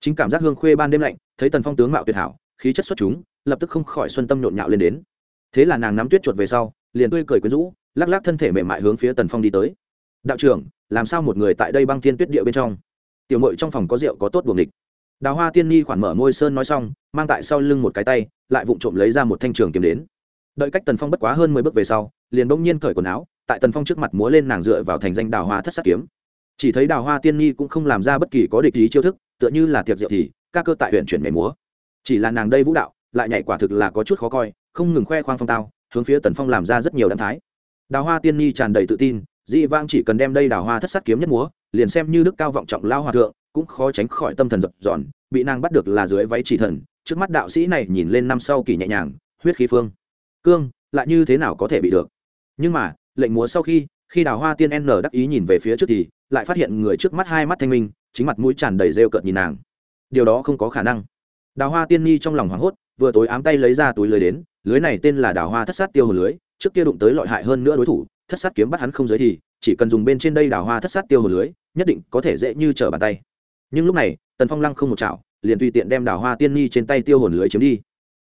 Chính cảm giác hương khuê ban đêm lạnh, thấy tần phong tướng mạo tuyệt hảo, khí chất xuất chúng, lập tức không khỏi xuân tâm nhộn nhạo lên đến. Thế là nàng nắm tuyết chuột về sau, liền tươi cười quyến rũ, lắc lắc thân thể mềm mại hướng phía tần phong đi tới. Đạo trưởng, làm sao một người tại đây băng thiên tuyết địa bên trong? Tiểu mội trong phòng có rượu có tốt buồng địch đào hoa tiên nhi khoản mở môi sơn nói xong, mang tại sau lưng một cái tay, lại vụng trộm lấy ra một thanh trường kiếm đến. Đợi cách tần phong bất quá hơn mười bước về sau, liền bỗng nhiên cởi quần áo tại tần phong trước mặt múa lên nàng dựa vào thành danh đào hoa thất sắc kiếm. Chỉ thấy đào hoa tiên nhi cũng không làm ra bất kỳ có địch ý chiêu thức, tựa như là tiệc rượu thì, ca cơ tại huyện chuyển nhảy múa. Chỉ là nàng đây vũ đạo, lại nhảy quả thực là có chút khó coi, không ngừng khoe khoang phong tao, hướng phía tần phong làm ra rất nhiều đám thái. Đào hoa tiên nhi tràn đầy tự tin, dị vang chỉ cần đem đây đào hoa thất sắc kiếm nhất múa, liền xem như đức cao vọng trọng lao hòa thượng, cũng khó tránh khỏi tâm thần dập dọn, bị nàng bắt được là dưới váy chỉ thần, trước mắt đạo sĩ này nhìn lên năm sau kỳ nhẹ nhàng, huyết khí phương. Cương, lại như thế nào có thể bị được? Nhưng mà lệnh múa sau khi khi đào hoa tiên n đắc ý nhìn về phía trước thì, lại phát hiện người trước mắt hai mắt thanh minh, chính mặt mũi tràn đầy rêu cợt nhìn nàng. Điều đó không có khả năng. Đào hoa tiên nhi trong lòng hoảng hốt, vừa tối ám tay lấy ra túi lưới đến, lưới này tên là đào hoa thất sát tiêu hồn lưới, trước kia đụng tới lợi hại hơn nữa đối thủ, thất sát kiếm bắt hắn không giới thì, chỉ cần dùng bên trên đây đào hoa thất sát tiêu hồn lưới, nhất định có thể dễ như trở bàn tay. Nhưng lúc này, tần phong lăng không một chảo, liền tùy tiện đem đào hoa tiên nhi trên tay tiêu hồn lưới chiếm đi.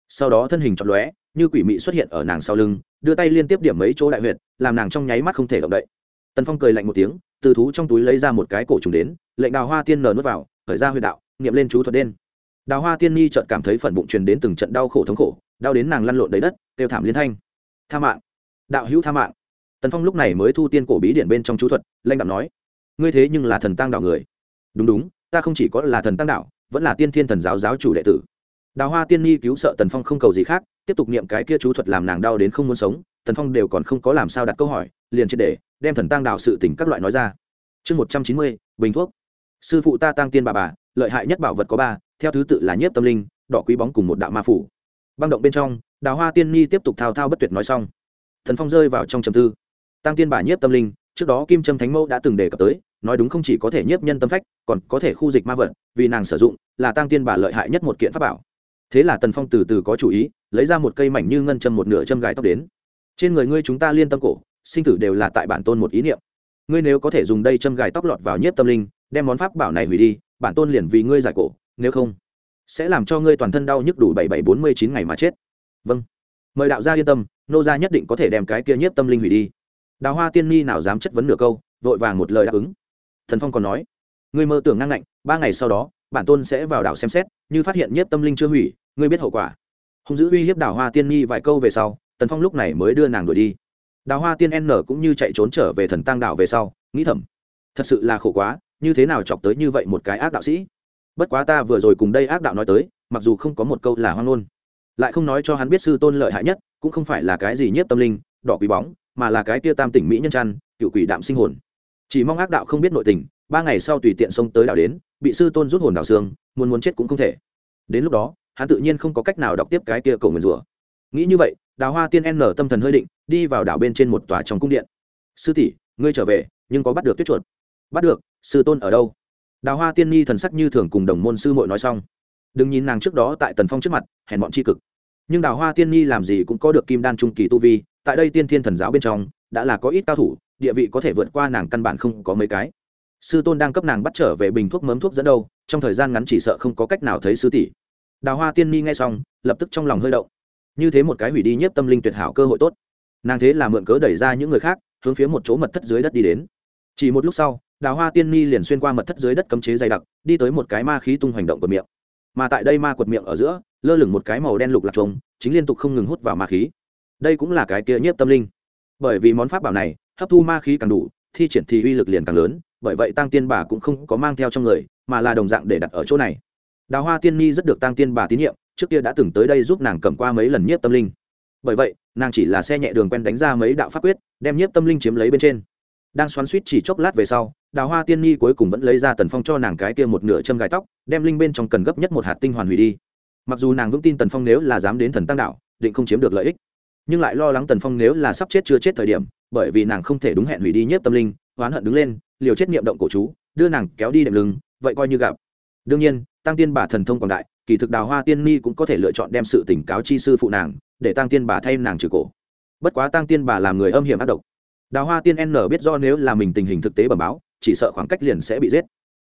Sau đó thân hình chọn lóe như quỷ mị xuất hiện ở nàng sau lưng, đưa tay liên tiếp điểm mấy chỗ đại huyệt, làm nàng trong nháy mắt không thể động đậy. Tần phong cười lạnh một tiếng, từ thú trong túi lấy ra một cái cổ trùng đến, lệnh đào hoa tiên nở nuốt vào, khởi ra huyệt đạo nghiệm lên chú thuật đen. Đào hoa tiên nhi chợt cảm thấy phần bụng truyền đến từng trận đau khổ thống khổ, đau đến nàng lăn lộn đầy đất, kêu thảm liên thanh. Tha mạng. Đạo hữu tha mạng. Tần phong lúc này mới thu tiên cổ bí điển bên trong chú thuật lanh đạo nói, ngươi thế nhưng là thần tăng đạo người. Đúng đúng, ta không chỉ có là thần tăng đạo, vẫn là tiên thiên thần giáo giáo chủ đệ tử đào hoa tiên nhi cứu sợ tần phong không cầu gì khác, tiếp tục niệm cái kia chú thuật làm nàng đau đến không muốn sống. Tần phong đều còn không có làm sao đặt câu hỏi, liền triệt để đem thần tăng đạo sự tỉnh các loại nói ra. Chương một trăm chín mươi, bình thuốc. Sư phụ ta tăng tiên bà bà, lợi hại nhất bảo vật có ba, theo thứ tự là nhiếp tâm linh, đỏ quý bóng cùng một đạo ma phủ. Băng động bên trong, đào hoa tiên nhi tiếp tục thao thao bất tuyệt nói xong. Thần phong rơi vào trong trầm tư. Tăng tiên bà nhiếp tâm linh, trước đó kim trâm thánh mẫu đã từng đề cập tới, nói đúng không chỉ có thể nhiếp nhân tâm phách, còn có thể khu dịch ma vật, vì nàng sử dụng, là tăng tiên bà lợi hại nhất một kiện pháp bảo thế là tần phong từ từ có chủ ý, lấy ra một cây mảnh như ngân châm một nửa châm gài tóc đến. Trên người ngươi chúng ta liên tâm cổ, sinh tử đều là tại bản tôn một ý niệm. Ngươi nếu có thể dùng đây châm gài tóc lọt vào nhiếp tâm linh, đem món pháp bảo này hủy đi, bản tôn liền vì ngươi giải cổ, nếu không, sẽ làm cho ngươi toàn thân đau nhức đủ bảy bảy bốn mươi chín ngày mà chết. Vâng. Mời đạo gia yên tâm, nô gia nhất định có thể đem cái kia nhiếp tâm linh hủy đi. Đào hoa tiên ni nào dám chất vấn nửa câu, vội vàng một lời đáp ứng. Thần phong còn nói, ngươi mơ tưởng ngang ngạnh, ba ngày sau đó, bản tôn sẽ vào đảo xem xét, như phát hiện nhiếp tâm linh chưa hủy ngươi biết hậu quả. Hung dữ uy hiếp đào hoa tiên nhi vài câu về sau, tần phong lúc này mới đưa nàng đuổi đi. Đào hoa tiên n cũng như chạy trốn trở về thần tăng đạo về sau, nghĩ thầm, thật sự là khổ quá, như thế nào chọc tới như vậy một cái ác đạo sĩ. Bất quá ta vừa rồi cùng đây ác đạo nói tới, mặc dù không có một câu là hoang ngôn, lại không nói cho hắn biết sư tôn lợi hại nhất, cũng không phải là cái gì nhiếp tâm linh, đỏ quý bóng, mà là cái tia tam tỉnh mỹ nhân trăn cựu quỷ đạm sinh hồn. Chỉ mong ác đạo không biết nội tình, ba ngày sau tùy tiện xông tới đảo đến, bị sư tôn rút hồn đảo xương, muốn muốn chết cũng không thể. Đến lúc đó hắn tự nhiên không có cách nào đọc tiếp cái kia cầu nguyền rủa nghĩ như vậy, đào hoa tiên n tâm thần hơi định, đi vào đảo bên trên một tòa trong cung điện. Sư tỷ, ngươi trở về, nhưng có bắt được tuyết chuột. Bắt được, sư tôn ở đâu? Đào hoa tiên nhi thần sắc như thường cùng đồng môn sư mội nói xong. Đừng nhìn nàng trước đó tại tần phong trước mặt, hèn bọn tri cực. Nhưng đào hoa tiên nhi làm gì cũng có được kim đan trung kỳ tu vi, tại đây tiên thiên thần giáo bên trong, đã là có ít cao thủ, địa vị có thể vượt qua nàng căn bản không có mấy cái. Sư tôn đang cấp nàng bắt trở về bình thuốc mớm thuốc dẫn đâu, trong thời gian ngắn chỉ sợ không có cách nào thấy sư tỷ đào hoa tiên Ni nghe xong, lập tức trong lòng hơi động. Như thế một cái hủy đi nhiếp tâm linh tuyệt hảo cơ hội tốt. Nàng thế là mượn cớ đẩy ra những người khác, hướng phía một chỗ mật thất dưới đất đi đến. Chỉ một lúc sau, đào hoa tiên ni liền xuyên qua mật thất dưới đất cấm chế dày đặc, đi tới một cái ma khí tung hoành động của miệng. Mà tại đây ma quật miệng ở giữa, lơ lửng một cái màu đen lục lạc trống chính liên tục không ngừng hút vào ma khí. Đây cũng là cái kia nhiếp tâm linh. Bởi vì món pháp bảo này, hấp thu ma khí càng đủ, thi triển thì uy lực liền càng lớn, bởi vậy tăng tiên bà cũng không có mang theo trong người, mà là đồng dạng để đặt ở chỗ này đào hoa tiên ni rất được tăng tiên bà tín nhiệm, trước kia đã từng tới đây giúp nàng cầm qua mấy lần nhiếp tâm linh. Bởi vậy, nàng chỉ là xe nhẹ đường quen đánh ra mấy đạo pháp quyết, đem nhiếp tâm linh chiếm lấy bên trên. Đang xoắn suýt chỉ chốc lát về sau, đào hoa tiên nhi cuối cùng vẫn lấy ra tần phong cho nàng cái kia một nửa châm gai tóc, đem linh bên trong cần gấp nhất một hạt tinh hoàn hủy đi. Mặc dù nàng vững tin tần phong nếu là dám đến thần tăng đạo, định không chiếm được lợi ích. Nhưng lại lo lắng tần phong nếu là sắp chết chưa chết thời điểm, bởi vì nàng không thể đúng hẹn hủy đi nhiếp tâm linh, oán hận đứng lên, liều chết niệm động cổ chú, đưa nàng kéo đi đệm lưng, vậy coi như gặp. Đương nhiên tăng tiên bà thần thông quảng đại, kỳ thực đào hoa tiên ni cũng có thể lựa chọn đem sự tỉnh cáo chi sư phụ nàng, để tăng tiên bà thay nàng trừ cổ. Bất quá tăng tiên bà làm người âm hiểm ác độc. Đào hoa tiên n biết do nếu là mình tình hình thực tế bẩm báo, chỉ sợ khoảng cách liền sẽ bị giết.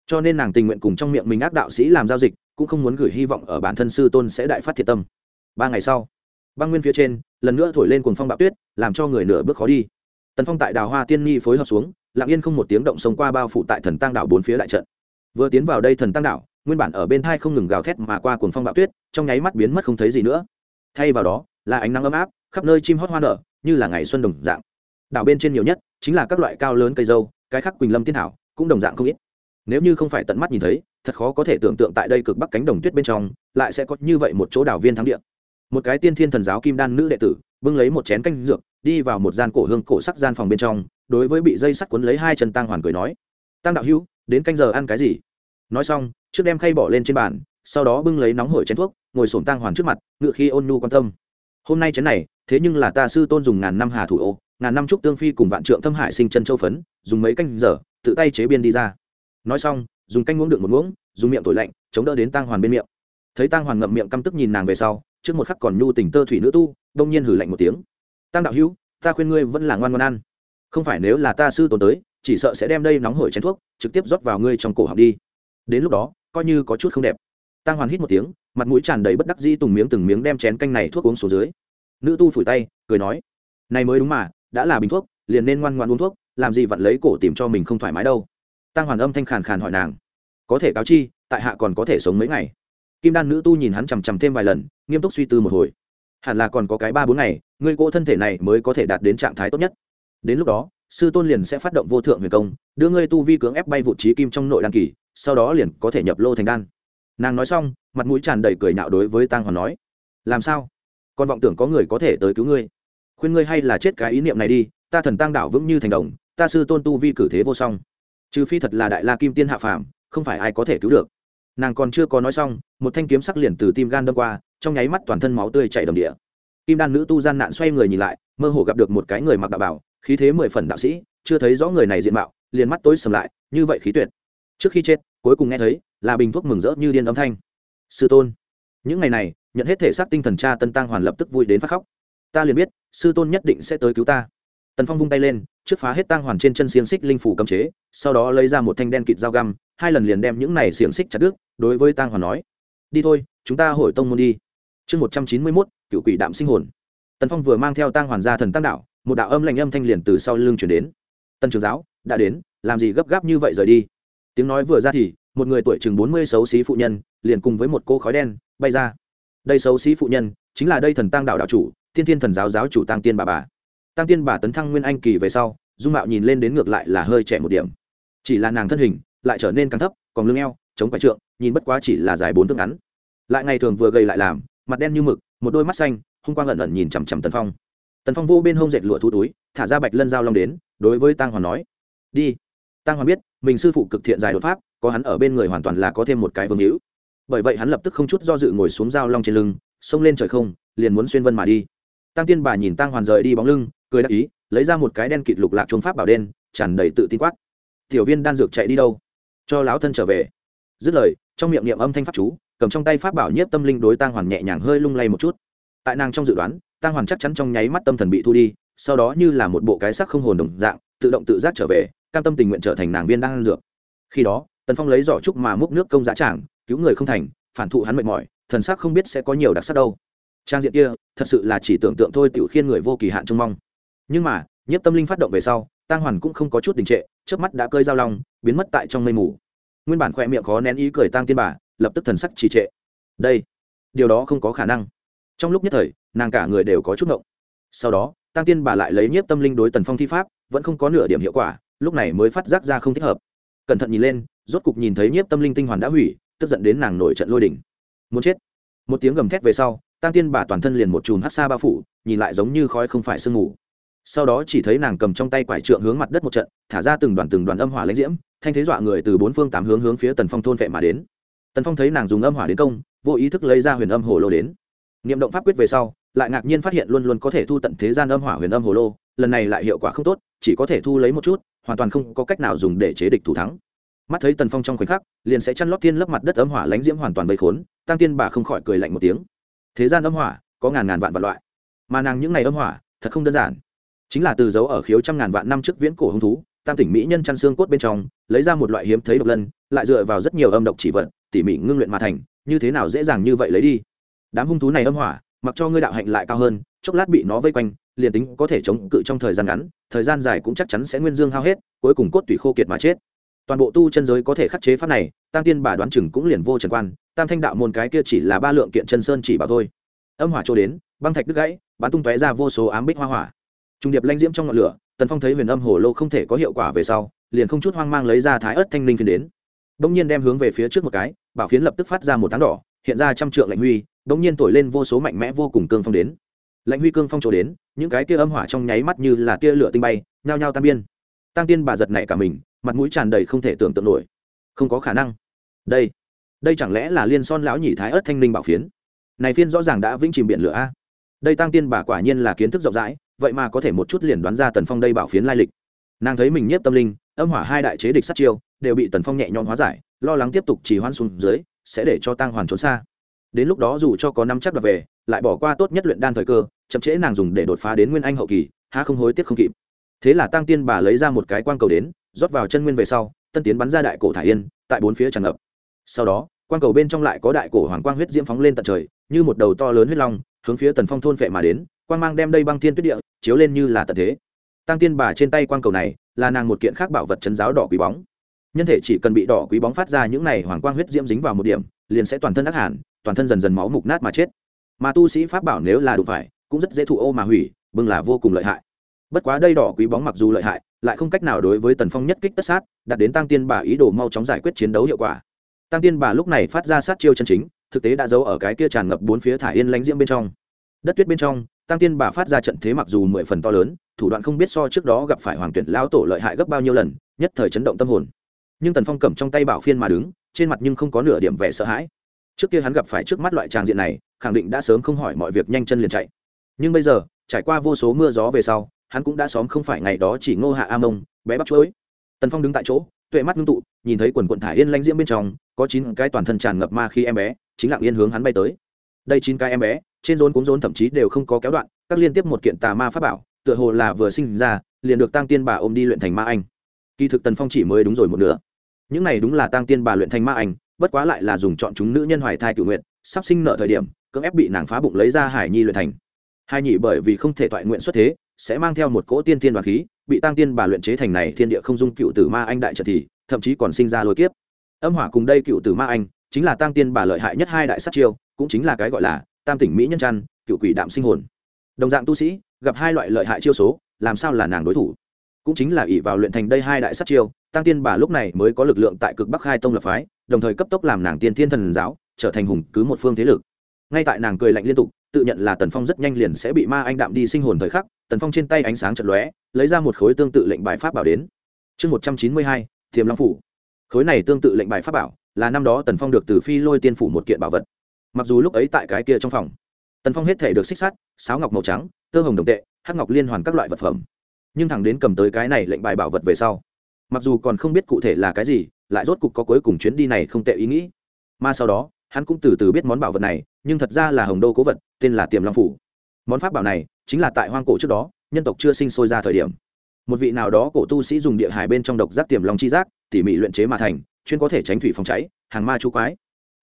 Cho nên nàng tình nguyện cùng trong miệng mình ác đạo sĩ làm giao dịch, cũng không muốn gửi hy vọng ở bản thân sư tôn sẽ đại phát thiệt tâm. Ba ngày sau, băng nguyên phía trên, lần nữa thổi lên cuồng phong bạo tuyết, làm cho người nửa bước khó đi. Tần phong tại đào hoa tiên nhi phối hợp xuống, lặng yên không một tiếng động sông qua bao phủ tại thần tăng đảo bốn phía đại trận. Vừa tiến vào đây thần tăng đảo nguyên bản ở bên thai không ngừng gào thét mà qua cuồng phong bạo tuyết, trong nháy mắt biến mất không thấy gì nữa. Thay vào đó, là ánh nắng ấm áp, khắp nơi chim hót hoa nở, như là ngày xuân đồng dạng. Đảo bên trên nhiều nhất, chính là các loại cao lớn cây dâu, cái khác quỳnh lâm tiên thảo, cũng đồng dạng không ít. Nếu như không phải tận mắt nhìn thấy, thật khó có thể tưởng tượng tại đây cực bắc cánh đồng tuyết bên trong, lại sẽ có như vậy một chỗ đảo viên thắng địa. Một cái tiên thiên thần giáo kim đan nữ đệ tử, bưng lấy một chén canh dược, đi vào một gian cổ hương cổ sắc gian phòng bên trong, đối với bị dây sắt cuốn lấy hai chân tăng hoàn cười nói tăng đạo hữu, đến canh giờ ăn cái gì? Nói xong trước đem khay bỏ lên trên bàn, sau đó bưng lấy nóng hổi chén thuốc, ngồi sổm tang hoàn trước mặt, ngựa khi ôn nhu quan tâm. Hôm nay chén này, thế nhưng là ta sư tôn dùng ngàn năm hà thủ ô, ngàn năm trúc tương phi cùng vạn trượng thâm hải sinh chân châu phấn, dùng mấy canh giờ, tự tay chế biên đi ra. Nói xong, dùng canh uống được một muỗng, dùng miệng thổi lạnh, chống đỡ đến tang hoàn bên miệng. Thấy tang hoàn ngậm miệng căm tức nhìn nàng về sau, trước một khắc còn nhu tình tơ thủy nữ tu, đông nhiên hử lạnh một tiếng. Tang đạo hữu, ta khuyên ngươi vẫn là ngoan ngoan ăn. Không phải nếu là ta sư tôn tới, chỉ sợ sẽ đem đây nóng hổi chén thuốc, trực tiếp rót vào ngươi trong cổ họng đi. Đến lúc đó coi như có chút không đẹp. Tăng hoàn hít một tiếng, mặt mũi tràn đầy bất đắc dĩ tùng miếng từng miếng đem chén canh này thuốc uống xuống dưới. Nữ tu phủi tay, cười nói, này mới đúng mà, đã là bình thuốc, liền nên ngoan ngoan uống thuốc, làm gì vặn lấy cổ tìm cho mình không thoải mái đâu. Tăng hoàn âm thanh khàn khàn hỏi nàng, có thể cáo chi, tại hạ còn có thể sống mấy ngày? Kim đan nữ tu nhìn hắn chằm chằm thêm vài lần, nghiêm túc suy tư một hồi, hẳn là còn có cái ba bốn ngày, ngươi cỗ thân thể này mới có thể đạt đến trạng thái tốt nhất. Đến lúc đó sư tôn liền sẽ phát động vô thượng huyền công, đưa ngươi tu vi cưỡng ép bay vụ trí kim trong nội đan kỳ, sau đó liền có thể nhập lô thành đan. Nàng nói xong, mặt mũi tràn đầy cười nhạo đối với tang hoàn nói, làm sao? Con vọng tưởng có người có thể tới cứu ngươi. Khuyên ngươi hay là chết cái ý niệm này đi, ta thần tăng đạo vững như thành đồng, ta sư tôn tu vi cử thế vô song. Trừ phi thật là đại la kim tiên hạ phàm, không phải ai có thể cứu được. Nàng còn chưa có nói xong, một thanh kiếm sắc liền từ tim gan đâm qua, trong nháy mắt toàn thân máu tươi chảy đầm địa. Kim đan nữ tu gian nạn xoay người nhìn lại, mơ hồ gặp được một cái người mặc đạo bảo khí thế mười phần đạo sĩ, chưa thấy rõ người này diện mạo, liền mắt tối sầm lại, như vậy khí tuyệt. Trước khi chết, cuối cùng nghe thấy, là bình thuốc mừng rỡ như điên âm thanh. Sư tôn, những ngày này, nhận hết thể xác tinh thần cha tân tăng hoàn lập tức vui đến phát khóc. Ta liền biết, sư tôn nhất định sẽ tới cứu ta. Tần phong vung tay lên, trước phá hết tăng hoàn trên chân xiềng xích linh phủ cấm chế, sau đó lấy ra một thanh đen kịt dao găm, hai lần liền đem những này xiềng xích chặt đứt, đối với tăng hoàn nói, đi thôi, chúng ta hồi tông môn đi. Chương một trăm chín mươi mốt, cựu quỷ đạm sinh hồn. Tần phong vừa mang theo tăng hoàn ra thần tăng đạo một đạo âm lạnh âm thanh liền từ sau lưng chuyển đến. Tân trường giáo, đã đến, làm gì gấp gáp như vậy rời đi? Tiếng nói vừa ra thì, một người tuổi chừng bốn mươi xấu xí phụ nhân, liền cùng với một cô khói đen, bay ra. Đây xấu xí phụ nhân, chính là đây thần tăng đạo đạo chủ, thiên thiên thần giáo giáo chủ tăng tiên bà bà. Tăng tiên bà tấn thăng nguyên anh kỳ về sau, dung mạo nhìn lên đến ngược lại là hơi trẻ một điểm. Chỉ là nàng thân hình, lại trở nên càng thấp, còn lưng eo, chống quái trượng, nhìn bất quá chỉ là dài bốn thước ngắn. Lại ngày thường vừa gầy lại làm, mặt đen như mực, một đôi mắt xanh, hung quang lẩn lẩn nhìn chằm chằm tần phong tần phong vô bên hông dệt lụa thu túi, thả ra bạch lân giao long đến, đối với tăng hoàn nói, đi. Tăng hoàn biết, mình sư phụ cực thiện giải đột pháp, có hắn ở bên người hoàn toàn là có thêm một cái vương hữu. Bởi vậy hắn lập tức không chút do dự ngồi xuống giao long trên lưng, xông lên trời không, liền muốn xuyên vân mà đi. Tăng tiên bà nhìn tăng hoàn rời đi bóng lưng, cười đáp ý, lấy ra một cái đen kịt lục lạc trung pháp bảo đen, tràn đầy tự tin quát, tiểu viên đan dược chạy đi đâu? Cho lão thân trở về. Dứt lời, trong miệng niệm âm thanh pháp chú, cầm trong tay pháp bảo nhiếp tâm linh đối tăng hoàn nhẹ nhàng hơi lung lay một chút. Tại nàng trong dự đoán tăng hoàn chắc chắn trong nháy mắt tâm thần bị thu đi, sau đó như là một bộ cái sắc không hồn đồng dạng, tự động tự giác trở về, cam tâm tình nguyện trở thành nàng viên đang ăn dược. Khi đó, tần phong lấy giỏ trúc mà múc nước công giá trảng cứu người không thành, phản thụ hắn mệt mỏi, thần sắc không biết sẽ có nhiều đặc sắc đâu. Trang diện kia, thật sự là chỉ tưởng tượng thôi tiểu khiên người vô kỳ hạn trông mong. Nhưng mà, nhiếp tâm linh phát động về sau tăng hoàn cũng không có chút đình trệ trước mắt đã cơi dao long, biến mất tại trong mây mù. Nguyên bản khoe miệng khó nén ý cười tăng tiên bà, lập tức thần sắc trì trệ. Đây, điều đó không có khả năng. Trong lúc nhất thời nàng cả người đều có chút ngộng. Sau đó, tăng tiên bà lại lấy nhiếp tâm linh đối tần phong thi pháp, vẫn không có nửa điểm hiệu quả, lúc này mới phát giác ra không thích hợp. Cẩn thận nhìn lên, rốt cục nhìn thấy nhiếp tâm linh tinh hoàn đã hủy, tức giận đến nàng nổi trận lôi đỉnh muốn chết. Một tiếng gầm thét về sau, tăng tiên bà toàn thân liền một chùm hát xa bao phủ, nhìn lại giống như khói không phải sương mù. Sau đó chỉ thấy nàng cầm trong tay quải trượng hướng mặt đất một trận, thả ra từng đoàn từng đoàn âm hỏa lãnh diễm, thanh thế dọa người từ bốn phương tám hướng hướng phía tần phong thôn vệ mà đến. Tần phong thấy nàng dùng âm hỏa đến công, vô ý thức lấy ra huyền âm hồ lô đến. Niệm động pháp quyết về sau lại ngạc nhiên phát hiện luôn luôn có thể thu tận thế gian âm hỏa huyền âm hồ lô, lần này lại hiệu quả không tốt, chỉ có thể thu lấy một chút, hoàn toàn không có cách nào dùng để chế địch thủ thắng. Mắt thấy tần phong trong khoảnh khắc, liền sẽ chăn lót thiên lấp mặt đất âm hỏa lánh diễm hoàn toàn bầy khốn, tăng tiên bà không khỏi cười lạnh một tiếng. Thế gian âm hỏa, có ngàn ngàn vạn vạn loại. Mà nàng những ngày âm hỏa, thật không đơn giản. Chính là từ dấu ở khiếu trăm ngàn vạn năm trước viễn cổ hung thú, tam tỉnh mỹ nhân chăn xương cốt bên trong, lấy ra một loại hiếm thấy độc lân, lại dựa vào rất nhiều âm độc chỉ vận tỉ mỉ ngưng luyện mà thành, như thế nào dễ dàng như vậy lấy đi? Đám hung thú này âm hỏa mặc cho ngươi đạo hạnh lại cao hơn, chốc lát bị nó vây quanh, liền tính có thể chống cự trong thời gian ngắn, thời gian dài cũng chắc chắn sẽ nguyên dương hao hết, cuối cùng cốt tủy khô kiệt mà chết. Toàn bộ tu chân giới có thể khắc chế pháp này tăng tiên bà đoán chừng cũng liền vô trần quan, tam thanh đạo môn cái kia chỉ là ba lượng kiện chân sơn chỉ bảo thôi. Âm hỏa trôi đến, băng thạch đứt gãy, bắn tung tóe ra vô số ám bích hoa hỏa. Trung điệp lanh diễm trong ngọn lửa, tần phong thấy huyền âm hồ lô không thể có hiệu quả về sau, liền không chút hoang mang lấy ra thái ớt thanh linh phiến đến. Đông nhiên đem hướng về phía trước một cái, bảo phiến lập tức phát ra một tháng đỏ hiện ra trăm trượng lạnh huy bỗng nhiên thổi lên vô số mạnh mẽ vô cùng cương phong đến. Lạnh huy cương phong trổ đến, những cái kia âm hỏa trong nháy mắt như là tia lửa tinh bay, nhao nhao tan biên. Tăng tiên bà giật nảy cả mình, mặt mũi tràn đầy không thể tưởng tượng nổi. Không có khả năng. Đây đây chẳng lẽ là liên son lão nhị thái ớt thanh linh bảo phiến? Này phiên rõ ràng đã vĩnh chìm biển lửa a. Đây tăng tiên bà quả nhiên là kiến thức rộng rãi, vậy mà có thể một chút liền đoán ra tần phong đây bảo phiến lai lịch. Nàng thấy mình nhiếp tâm linh, âm hỏa hai đại chế địch sát chiêu, đều bị tần phong nhẹ nhõm hóa giải, lo lắng tiếp tục chỉ hoan xuống dưới sẽ để cho tăng hoàn trốn xa. Đến lúc đó dù cho có năm chắc đoạt về, lại bỏ qua tốt nhất luyện đan thời cơ, chậm trễ nàng dùng để đột phá đến nguyên anh hậu kỳ, há không hối tiếc không kịp. Thế là tăng tiên bà lấy ra một cái quang cầu đến, rót vào chân nguyên về sau, tân tiến bắn ra đại cổ thả yên, tại bốn phía tràn ngập. Sau đó, quang cầu bên trong lại có đại cổ hoàng quang huyết diễm phóng lên tận trời, như một đầu to lớn huyết long, hướng phía tần phong thôn vệ mà đến, quang mang đem đây băng thiên tuyết địa, chiếu lên như là tận thế. Tăng tiên bà trên tay quang cầu này, là nàng một kiện khác bảo vật chấn giáo đỏ quý bóng nhân thể chỉ cần bị đỏ quý bóng phát ra những này hoàng quang huyết diễm dính vào một điểm, liền sẽ toàn thân ác hẳn toàn thân dần dần máu mục nát mà chết. Mà tu sĩ pháp bảo nếu là đủ phải, cũng rất dễ thụ ô mà hủy, bưng là vô cùng lợi hại. Bất quá đây đỏ quý bóng mặc dù lợi hại, lại không cách nào đối với tần phong nhất kích tất sát đặt đến tăng tiên bà ý đồ mau chóng giải quyết chiến đấu hiệu quả. Tăng tiên bà lúc này phát ra sát chiêu chân chính, thực tế đã giấu ở cái kia tràn ngập bốn phía thả yên lánh diễm bên trong. Đất tuyết bên trong, tăng tiên bà phát ra trận thế mặc dù mười phần to lớn, thủ đoạn không biết so trước đó gặp phải hoàng tuyển lao tổ lợi hại gấp bao nhiêu lần, nhất thời chấn động tâm hồn nhưng tần phong cầm trong tay bảo phiên mà đứng, trên mặt nhưng không có nửa điểm vẻ sợ hãi. Trước kia hắn gặp phải trước mắt loại tràng diện này, khẳng định đã sớm không hỏi mọi việc nhanh chân liền chạy. Nhưng bây giờ, trải qua vô số mưa gió về sau, hắn cũng đã xóm không phải ngày đó chỉ ngô hạ a mông, bé bắp chuối. Tần phong đứng tại chỗ, tuệ mắt ngưng tụ, nhìn thấy quần quận thải yên lanh diễm bên trong, có chín cái toàn thân tràn ngập ma khi em bé, chính lặng yên hướng hắn bay tới. Đây chín cái em bé, trên rốn cuốn rốn thậm chí đều không có kéo đoạn, các liên tiếp một kiện tà ma pháp bảo, tựa hồ là vừa sinh ra, liền được tăng tiên bà ôm đi luyện thành ma anh. Kỳ thực tần phong chỉ mới đúng rồi một nửa những này đúng là tăng tiên bà luyện thành ma anh bất quá lại là dùng chọn chúng nữ nhân hoài thai cựu nguyện sắp sinh nợ thời điểm, cưỡng ép bị nàng phá bụng lấy ra hải nhi luyện thành. Hai nhị bởi vì không thể toại nguyện xuất thế, sẽ mang theo một cỗ tiên thiên đoàn khí, bị tăng tiên bà luyện chế thành này thiên địa không dung cựu tử ma anh đại trận thì, thậm chí còn sinh ra lôi kiếp. Âm hỏa cùng đây cựu tử ma anh, chính là tăng tiên bà lợi hại nhất hai đại sát chiêu, cũng chính là cái gọi là tam tỉnh mỹ nhân trăn cựu quỷ đạm sinh hồn. Đồng dạng tu sĩ, gặp hai loại lợi hại chiêu số, làm sao là nàng đối thủ? Cũng chính là ỷ vào luyện thành đây hai đại sát chiêu tăng tiên bà lúc này mới có lực lượng tại cực bắc hai tông lập phái, đồng thời cấp tốc làm nàng tiên thiên thần giáo, trở thành hùng cứ một phương thế lực. Ngay tại nàng cười lạnh liên tục, tự nhận là tần phong rất nhanh liền sẽ bị ma anh đạm đi sinh hồn thời khắc, tần phong trên tay ánh sáng chật lóe, lấy ra một khối tương tự lệnh bài pháp bảo đến. Chương một trăm chín mươi hai thiềm long phủ. Khối này tương tự lệnh bài pháp bảo, là năm đó tần phong được từ phi lôi tiên phủ một kiện bảo vật. Mặc dù lúc ấy tại cái kia trong phòng, tần phong hết thể được xích sắt, sáo ngọc màu trắng, tơ hồng đồng tệ, hắc ngọc liên hoàn các loại vật phẩm. Nhưng thằng đến cầm tới cái này lệnh bài bảo vật về sau mặc dù còn không biết cụ thể là cái gì, lại rốt cục có cuối cùng chuyến đi này không tệ ý nghĩ. Mà sau đó, hắn cũng từ từ biết món bảo vật này, nhưng thật ra là hồng đô cố vật, tên là tiềm long phủ. Món pháp bảo này chính là tại hoang cổ trước đó, nhân tộc chưa sinh sôi ra thời điểm. Một vị nào đó cổ tu sĩ dùng địa hải bên trong độc giác tiềm long chi giác, tỉ mỉ luyện chế mà thành, chuyên có thể tránh thủy phòng cháy, hàng ma chú quái.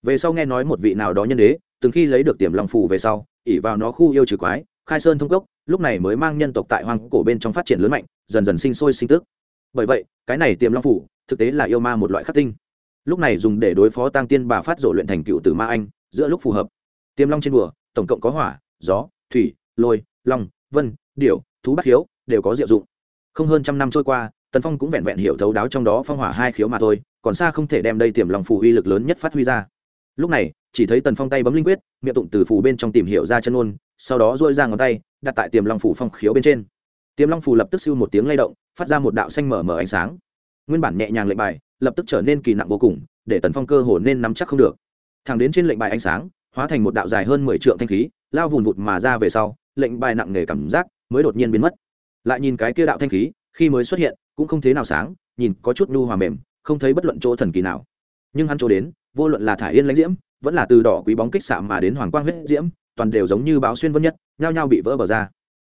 Về sau nghe nói một vị nào đó nhân đế, từng khi lấy được tiềm long phủ về sau ỉ vào nó khu yêu trừ quái, khai sơn thông cốc, lúc này mới mang nhân tộc tại hoang cổ bên trong phát triển lớn mạnh, dần dần sinh sôi sinh tức bởi vậy, cái này tiềm long phủ, thực tế là yêu ma một loại khắc tinh. Lúc này dùng để đối phó tăng tiên bà phát rộ luyện thành cựu tử ma anh, giữa lúc phù hợp. Tiềm long trên bùa, tổng cộng có hỏa, gió, thủy, lôi, long, vân, điểu, thú bát khiếu, đều có diệu dụng. Không hơn trăm năm trôi qua, tần phong cũng vẹn vẹn hiểu thấu đáo trong đó phong hỏa hai khiếu mà thôi, còn xa không thể đem đây tiềm lòng phù uy lực lớn nhất phát huy ra. Lúc này, chỉ thấy tần phong tay bấm linh quyết, miệng tụng từ phù bên trong tìm hiểu ra chân ôn sau đó dôi ra ngón tay, đặt tại tiềm long phủ phong khiếu bên trên. Tiềm long phủ lập tức siêu một tiếng lay động phát ra một đạo xanh mở mở ánh sáng. Nguyên bản nhẹ nhàng lệnh bài, lập tức trở nên kỳ nặng vô cùng, để tần phong cơ hồ nên nắm chắc không được. Thẳng đến trên lệnh bài ánh sáng, hóa thành một đạo dài hơn mười trượng thanh khí, lao vùn vụt mà ra về sau, lệnh bài nặng nề cảm giác mới đột nhiên biến mất. Lại nhìn cái kia đạo thanh khí, khi mới xuất hiện, cũng không thế nào sáng, nhìn có chút nhu hòa mềm, không thấy bất luận chỗ thần kỳ nào. Nhưng hắn chỗ đến, vô luận là thả yên lãnh diễm, vẫn là từ đỏ quý bóng kích xạ mà đến hoàng quang huyết diễm, toàn đều giống như báo xuyên vân nhất, nhao nhao bị vỡ bờ ra.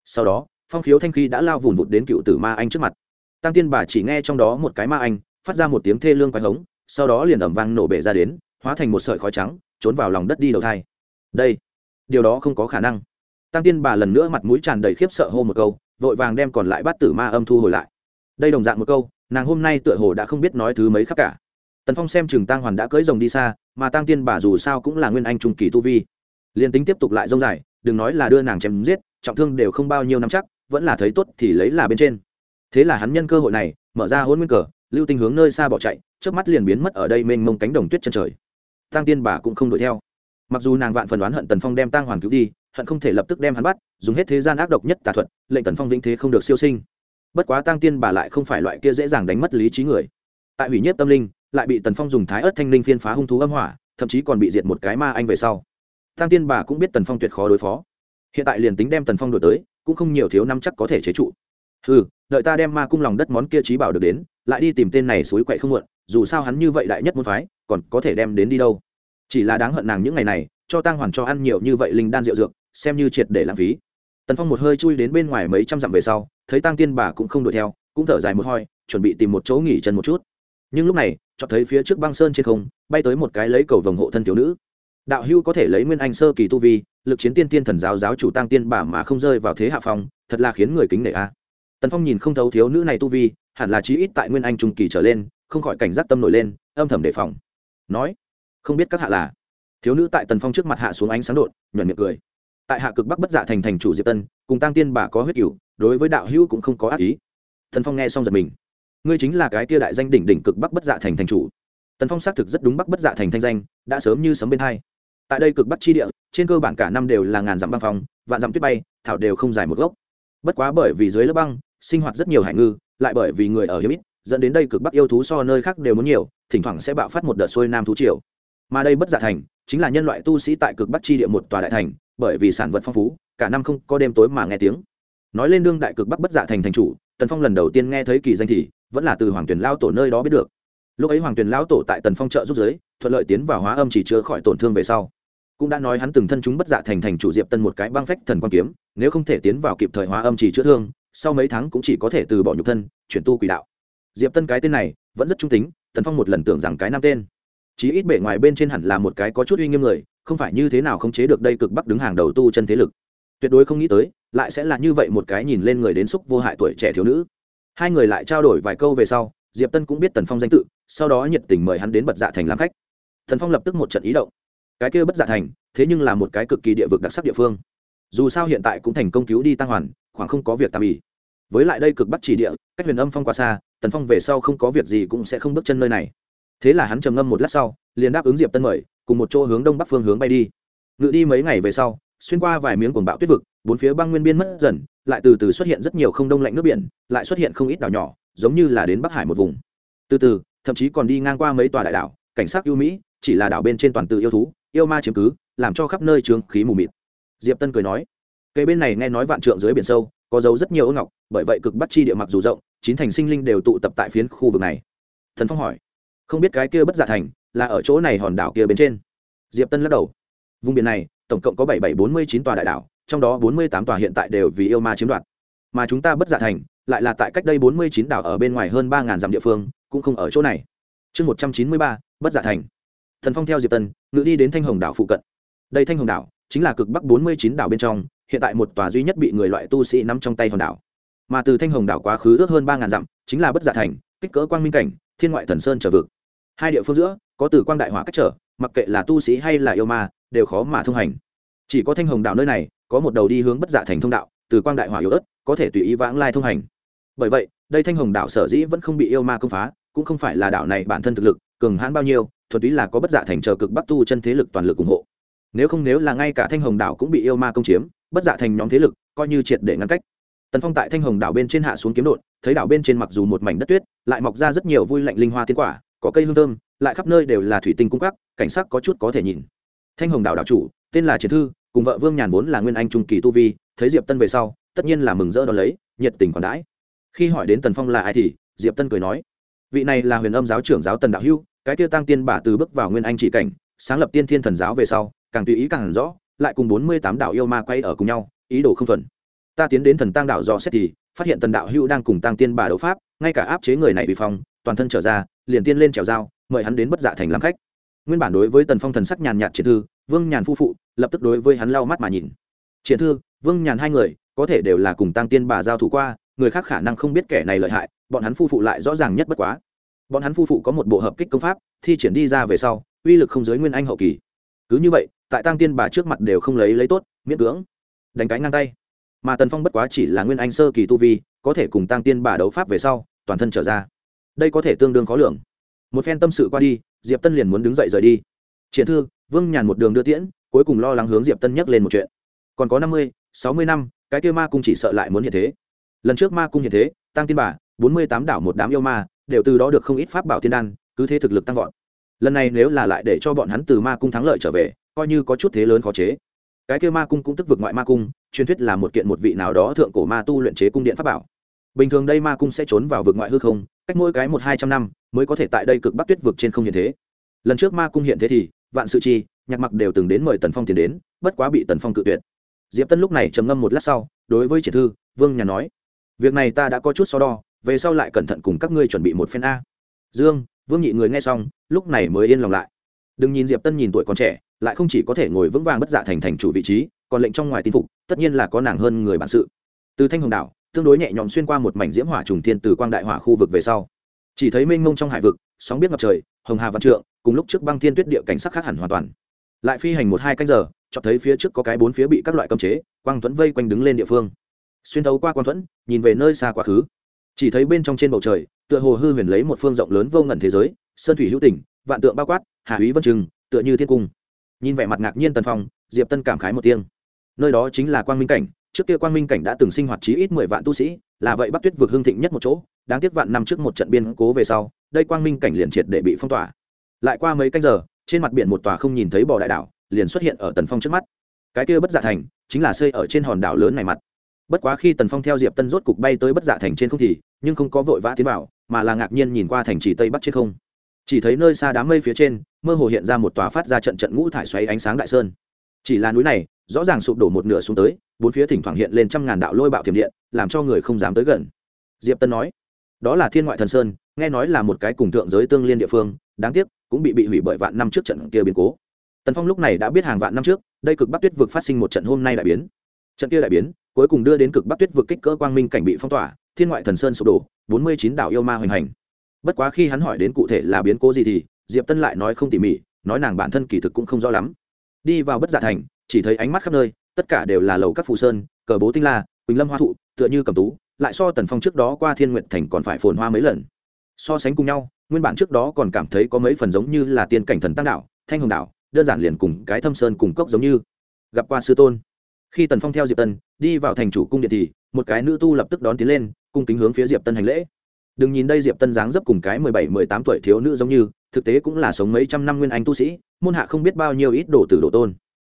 Sau đó phong khiếu thanh khí đã lao vùn vụt đến cựu tử ma anh trước mặt. Tăng tiên bà chỉ nghe trong đó một cái ma anh, phát ra một tiếng thê lương quái hống, sau đó liền ẩm vang nổ bể ra đến, hóa thành một sợi khói trắng, trốn vào lòng đất đi đầu thai. Đây, điều đó không có khả năng. Tăng tiên bà lần nữa mặt mũi tràn đầy khiếp sợ hô một câu, vội vàng đem còn lại bát tử ma âm thu hồi lại. Đây đồng dạng một câu, nàng hôm nay tựa hồ đã không biết nói thứ mấy khắp cả. Tần phong xem chừng tăng hoàn đã cưỡi rồng đi xa, mà tăng tiên bà dù sao cũng là nguyên anh trung kỳ tu vi. Liền tính tiếp tục lại rông dài, đừng nói là đưa nàng chém giết, trọng thương đều không bao nhiêu năm chắc vẫn là thấy tốt thì lấy là bên trên. Thế là hắn nhân cơ hội này, mở ra hôn nguyên cờ, lưu tinh hướng nơi xa bỏ chạy trước mắt liền biến mất ở đây mênh mông cánh đồng tuyết chân trời. Tăng tiên bà cũng không đuổi theo. Mặc dù nàng vạn phần đoán hận tần phong đem tăng hoàn cứu đi, hận không thể lập tức đem hắn bắt, dùng hết thế gian ác độc nhất tà thuật, lệnh tần phong vĩnh thế không được siêu sinh. Bất quá tăng tiên bà lại không phải loại kia dễ dàng đánh mất lý trí người. Tại hủy nhất tâm linh, lại bị tần phong dùng thái ớt thanh linh phiên phá hung thú âm hỏa, thậm chí còn bị diệt một cái ma anh về sau. Tăng tiên bà cũng biết tần phong tuyệt khó đối phó. Hiện tại liền tính đem tần phong đổi tới cũng không nhiều thiếu năm chắc có thể chế trụ. Ừ đợi ta đem ma cung lòng đất món kia trí bảo được đến, lại đi tìm tên này suối quậy không muộn, dù sao hắn như vậy đại nhất môn phái, còn có thể đem đến đi đâu. Chỉ là đáng hận nàng những ngày này, cho tang hoàn cho ăn nhiều như vậy linh đan rượu dược, xem như triệt để lãng phí. Tần phong một hơi chui đến bên ngoài mấy trăm dặm về sau, thấy tang tiên bà cũng không đuổi theo, cũng thở dài một hoi chuẩn bị tìm một chỗ nghỉ chân một chút. Nhưng lúc này cho thấy phía trước băng sơn trên không, bay tới một cái lấy cầu vồng hộ thân thiếu nữ đạo hưu có thể lấy nguyên anh sơ kỳ tu vi, lực chiến tiên tiên thần giáo giáo chủ tăng tiên bà mà không rơi vào thế hạ phong, thật là khiến người kính nể a. Tần phong nhìn không thấu thiếu nữ này tu vi, hẳn là chí ít tại nguyên anh trung kỳ trở lên, không khỏi cảnh giác tâm nổi lên, âm thầm đề phòng. Nói, không biết các hạ là. Thiếu nữ tại tần phong trước mặt hạ xuống ánh sáng đột, nhuận miệng cười. Tại hạ cực bắc bất dạ thành thành chủ diệp tân, cùng tăng tiên bà có huyết cửu, đối với đạo hữu cũng không có ác ý. Tần phong nghe xong giật mình. Ngươi chính là cái tia đại danh đỉnh đỉnh cực bắc bất dạ thành thành chủ. Tần phong xác thực rất đúng bắc bất dạ thành thanh danh, đã sớm như sấm bên hai tại đây cực bắc chi địa, trên cơ bản cả năm đều là ngàn dặm băng phong, vạn dặm tuyết bay, thảo đều không dài một gốc. Bất quá bởi vì dưới lớp băng, sinh hoạt rất nhiều hải ngư, lại bởi vì người ở hiếm ít, dẫn đến đây cực bắc yêu thú so nơi khác đều muốn nhiều, thỉnh thoảng sẽ bạo phát một đợt xuôi nam thú triều. Mà đây bất giả thành, chính là nhân loại tu sĩ tại cực bắc chi địa một tòa đại thành, bởi vì sản vật phong phú, cả năm không có đêm tối mà nghe tiếng. Nói lên đương đại cực bắc bất giả thành thành chủ, tần phong lần đầu tiên nghe thấy kỳ danh thì, vẫn là từ hoàng tuyển lao tổ nơi đó biết được. Lúc ấy hoàng tuyển lao tổ tại tần phong trợ giúp giới, thuận lợi tiến vào hóa âm chỉ chữa khỏi tổn thương về sau cũng đã nói hắn từng thân chúng bất dạ thành thành chủ diệp tân một cái băng phách thần quan kiếm, nếu không thể tiến vào kịp thời hóa âm chỉ chữa thương, sau mấy tháng cũng chỉ có thể từ bỏ nhục thân, chuyển tu quỷ đạo. Diệp tân cái tên này, vẫn rất trung tính, tần phong một lần tưởng rằng cái nam tên. Chí ít bể ngoài bên trên hẳn là một cái có chút uy nghiêm người, không phải như thế nào không chế được đây cực bắc đứng hàng đầu tu chân thế lực. Tuyệt đối không nghĩ tới, lại sẽ là như vậy một cái nhìn lên người đến xúc vô hại tuổi trẻ thiếu nữ. Hai người lại trao đổi vài câu về sau, diệp tân cũng biết tần phong danh tự, sau đó nhiệt tình mời hắn đến bật dạ thành làm khách. Tần phong lập tức một trận ý động cái kia bất dạ thành, thế nhưng là một cái cực kỳ địa vực đặc sắc địa phương. Dù sao hiện tại cũng thành công cứu đi tăng hoàn, khoảng không có việc tạm ỉ. Với lại đây cực bắc chỉ địa, cách huyền âm phong quá xa, tần phong về sau không có việc gì cũng sẽ không bước chân nơi này. Thế là hắn trầm ngâm một lát sau, liền đáp ứng diệp tân mời, cùng một chỗ hướng đông bắc phương hướng bay đi. Ngự đi mấy ngày về sau, xuyên qua vài miếng cuồng bão tuyết vực, bốn phía băng nguyên biên mất dần, lại từ từ xuất hiện rất nhiều không đông lạnh nước biển, lại xuất hiện không ít đảo nhỏ, giống như là đến bắc hải một vùng. Từ từ, thậm chí còn đi ngang qua mấy tòa đại đảo, cảnh sát ưu mỹ, chỉ là đảo bên trên toàn tự yêu thú yêu ma chiếm cứ, làm cho khắp nơi trường khí mù mịt. Diệp tân cười nói cây bên này nghe nói vạn trượng dưới biển sâu, có dấu rất nhiều ô ngọc, bởi vậy cực bắt chi địa mặc dù rộng, chín thành sinh linh đều tụ tập tại phiến khu vực này. Thần phong hỏi, không biết cái kia bất giả thành là ở chỗ này hòn đảo kia bên trên? Diệp tân lắc đầu, vùng biển này, tổng cộng có bảy bảy bốn mươi chín tòa đại đảo, trong đó bốn mươi tám tòa hiện tại đều vì yêu ma chiếm đoạt. Mà chúng ta bất giả thành lại là tại cách đây bốn mươi chín đảo ở bên ngoài hơn ba ngàn dặm địa phương, cũng không ở chỗ này. Chương một trăm chín mươi ba, bất giả thành thần phong theo diệp tân, ngự đi đến thanh hồng đảo phụ cận. Đây thanh hồng đảo chính là cực bắc bốn mươi chín đảo bên trong, hiện tại một tòa duy nhất bị người loại tu sĩ nắm trong tay hòn đảo. Mà từ thanh hồng đảo quá khứ ước hơn ba ngàn dặm, chính là bất giả thành, kích cỡ quang minh cảnh, thiên ngoại thần sơn trở vực. Hai địa phương giữa, có từ quang đại hỏa cách trở, mặc kệ là tu sĩ hay là yêu ma, đều khó mà thông hành. Chỉ có thanh hồng đảo nơi này, có một đầu đi hướng bất giả thành thông đạo, từ quang đại hỏa yếu ớt, có thể tùy ý vãng lai thông hành. Bởi vậy, đây thanh hồng đảo sở dĩ vẫn không bị yêu ma công phá, cũng không phải là đảo này bản thân thực lực, cường hãn bao nhiêu thuật ý là có bất dạ thành chờ cực bắc tu chân thế lực toàn lực ủng hộ. Nếu không nếu là ngay cả thanh hồng đảo cũng bị yêu ma công chiếm, bất dạ thành nhóm thế lực coi như triệt để ngăn cách. Tần phong tại thanh hồng đảo bên trên hạ xuống kiếm đột thấy đảo bên trên mặc dù một mảnh đất tuyết, lại mọc ra rất nhiều vui lạnh linh hoa tiến quả, có cây hương thơm, lại khắp nơi đều là thủy tinh cung cấp cảnh sắc có chút có thể nhìn. Thanh hồng đảo đảo chủ, tên là chiến thư, cùng vợ vương nhàn vốn là nguyên anh trung kỳ tu vi, thấy diệp tân về sau, tất nhiên là mừng rỡ đón lấy, nhiệt tình còn đãi. Khi hỏi đến tần phong là ai thì, diệp tân cười nói, vị này là huyền âm giáo trưởng giáo tần đạo hưu cái tiêu tăng tiên bà từ bước vào nguyên anh chỉ cảnh, sáng lập tiên thiên thần giáo về sau, càng tùy ý càng rõ, lại cùng bốn mươi tám đạo yêu ma quay ở cùng nhau, ý đồ không thuần. Ta tiến đến thần tăng đạo dò xét thì, phát hiện tần đạo hưu đang cùng tăng tiên bà đấu pháp, ngay cả áp chế người này bị phong, toàn thân trở ra, liền tiên lên trèo dao, mời hắn đến bất dạ thành làm khách. Nguyên bản đối với tần phong thần sắc nhàn nhạt triển thư, vương nhàn phu phụ, lập tức đối với hắn lau mắt mà nhìn. Triển thư, vương nhàn hai người, có thể đều là cùng tăng tiên bà giao thủ qua, người khác khả năng không biết kẻ này lợi hại, bọn hắn phu phụ lại rõ ràng nhất bất quá bọn hắn phu phụ có một bộ hợp kích công pháp, thi triển đi ra về sau, uy lực không giới nguyên anh hậu kỳ. Cứ như vậy, tại tăng tiên bà trước mặt đều không lấy lấy tốt, miễn cưỡng, đánh cái ngang tay. Mà tần phong bất quá chỉ là nguyên anh sơ kỳ tu vi, có thể cùng tăng tiên bà đấu pháp về sau, toàn thân trở ra. Đây có thể tương đương khó lường. Một phen tâm sự qua đi, diệp tân liền muốn đứng dậy rời đi. Triển thư, vương nhàn một đường đưa tiễn, cuối cùng lo lắng hướng diệp tân nhắc lên một chuyện. Còn có năm mươi, sáu mươi năm, cái kia ma cung chỉ sợ lại muốn hiện thế. Lần trước ma cung hiện thế tăng tiên bà, bốn mươi tám đảo một đám yêu ma đều từ đó được không ít pháp bảo thiên đan, cứ thế thực lực tăng vọt. Lần này nếu là lại để cho bọn hắn từ ma cung thắng lợi trở về, coi như có chút thế lớn khó chế. Cái kia ma cung cũng tức vực ngoại ma cung, truyền thuyết là một kiện một vị nào đó thượng cổ ma tu luyện chế cung điện pháp bảo. Bình thường đây ma cung sẽ trốn vào vực ngoại hư không, cách mỗi cái một hai trăm năm mới có thể tại đây cực bắc tuyết vực trên không hiện thế. Lần trước ma cung hiện thế thì, vạn sự chi, nhạc mặc đều từng đến mời tần phong tiền đến, bất quá bị tần phong cự tuyệt. Diệp tân lúc này trầm ngâm một lát sau, đối với triển thư, vương nhà nói, việc này ta đã có chút so đo về sau lại cẩn thận cùng các ngươi chuẩn bị một phen a. Dương, vương nhị người nghe xong, lúc này mới yên lòng lại. Đừng nhìn diệp tân nhìn tuổi còn trẻ, lại không chỉ có thể ngồi vững vàng bất dạ thành thành chủ vị trí, còn lệnh trong ngoài tin phục, tất nhiên là có nàng hơn người bản sự. Từ thanh hồng đảo, tương đối nhẹ nhõm xuyên qua một mảnh diễm hỏa trùng thiên từ quang đại hỏa khu vực về sau. Chỉ thấy mênh mông trong hải vực, sóng biết ngập trời, hồng hà văn trượng, cùng lúc trước băng thiên tuyết địa cảnh sắc khác hẳn hoàn toàn. Lại phi hành một hai canh giờ cho thấy phía trước có cái bốn phía bị các loại cấm chế, quang thuẫn vây quanh đứng lên địa phương. Xuyên thấu qua quang thuẫn, nhìn về nơi xa quá khứ chỉ thấy bên trong trên bầu trời, tựa hồ hư huyền lấy một phương rộng lớn vô ngẩn thế giới, sơn thủy hữu tỉnh vạn tượng bao quát, hà húy vân trừng tựa như thiên cung. Nhìn vẻ mặt ngạc nhiên tần phong, diệp tân cảm khái một tiếng. Nơi đó chính là quang minh cảnh, trước kia quang minh cảnh đã từng sinh hoạt chí ít mười vạn tu sĩ, là vậy bắc tuyết vực hương thịnh nhất một chỗ, đáng tiếc vạn năm trước một trận biên cố về sau, đây quang minh cảnh liền triệt để bị phong tỏa. Lại qua mấy canh giờ, trên mặt biển một tòa không nhìn thấy bò đại đảo, liền xuất hiện ở tần phong trước mắt. Cái kia bất dạ thành, chính là xây ở trên hòn đảo lớn này mặt bất quá khi tần phong theo diệp tân rốt cục bay tới bất dạ thành trên không thì, nhưng không có vội vã tiến vào, mà là ngạc nhiên nhìn qua thành trì tây bắc trên không. Chỉ thấy nơi xa đám mây phía trên, mơ hồ hiện ra một tòa phát ra trận trận ngũ thải xoáy ánh sáng đại sơn. Chỉ là núi này, rõ ràng sụp đổ một nửa xuống tới, bốn phía thỉnh thoảng hiện lên trăm ngàn đạo lôi bạo tiềm điện, làm cho người không dám tới gần. Diệp tân nói, đó là thiên ngoại thần sơn, nghe nói là một cái cùng thượng giới tương liên địa phương, đáng tiếc, cũng bị bị hủy bởi vạn năm trước trận kia biến cố. Tần phong lúc này đã biết hàng vạn năm trước, đây cực bắc tuyết vực phát sinh một trận hôm nay đại biến. Trận kia đại biến cuối cùng đưa đến cực bắc tuyết vực kích cỡ quang minh cảnh bị phong tỏa, thiên ngoại thần sơn sụp đổ, bốn mươi chín đảo yêu ma hoành hành. Bất quá khi hắn hỏi đến cụ thể là biến cố gì thì, diệp tân lại nói không tỉ mỉ, nói nàng bản thân kỳ thực cũng không rõ lắm. Đi vào bất giả thành, chỉ thấy ánh mắt khắp nơi, tất cả đều là lầu các phù sơn, cờ bố tinh la, quỳnh lâm hoa thụ, tựa như cầm tú, lại so tần phong trước đó qua thiên nguyện thành còn phải phồn hoa mấy lần. So sánh cùng nhau, nguyên bản trước đó còn cảm thấy có mấy phần giống như là tiên cảnh thần tăng đạo thanh hồng đạo đơn giản liền cùng cái thâm sơn cùng cốc giống như. Gặp qua sư tôn khi tần phong theo diệp tân đi vào thành chủ cung điện thì, một cái nữ tu lập tức đón tiến lên, cung kính hướng phía diệp tân hành lễ. Đừng nhìn đây diệp tân dáng dấp cùng cái mười bảy, mười tám tuổi thiếu nữ giống như, thực tế cũng là sống mấy trăm năm nguyên anh tu sĩ, môn hạ không biết bao nhiêu ít đồ tử đồ tôn.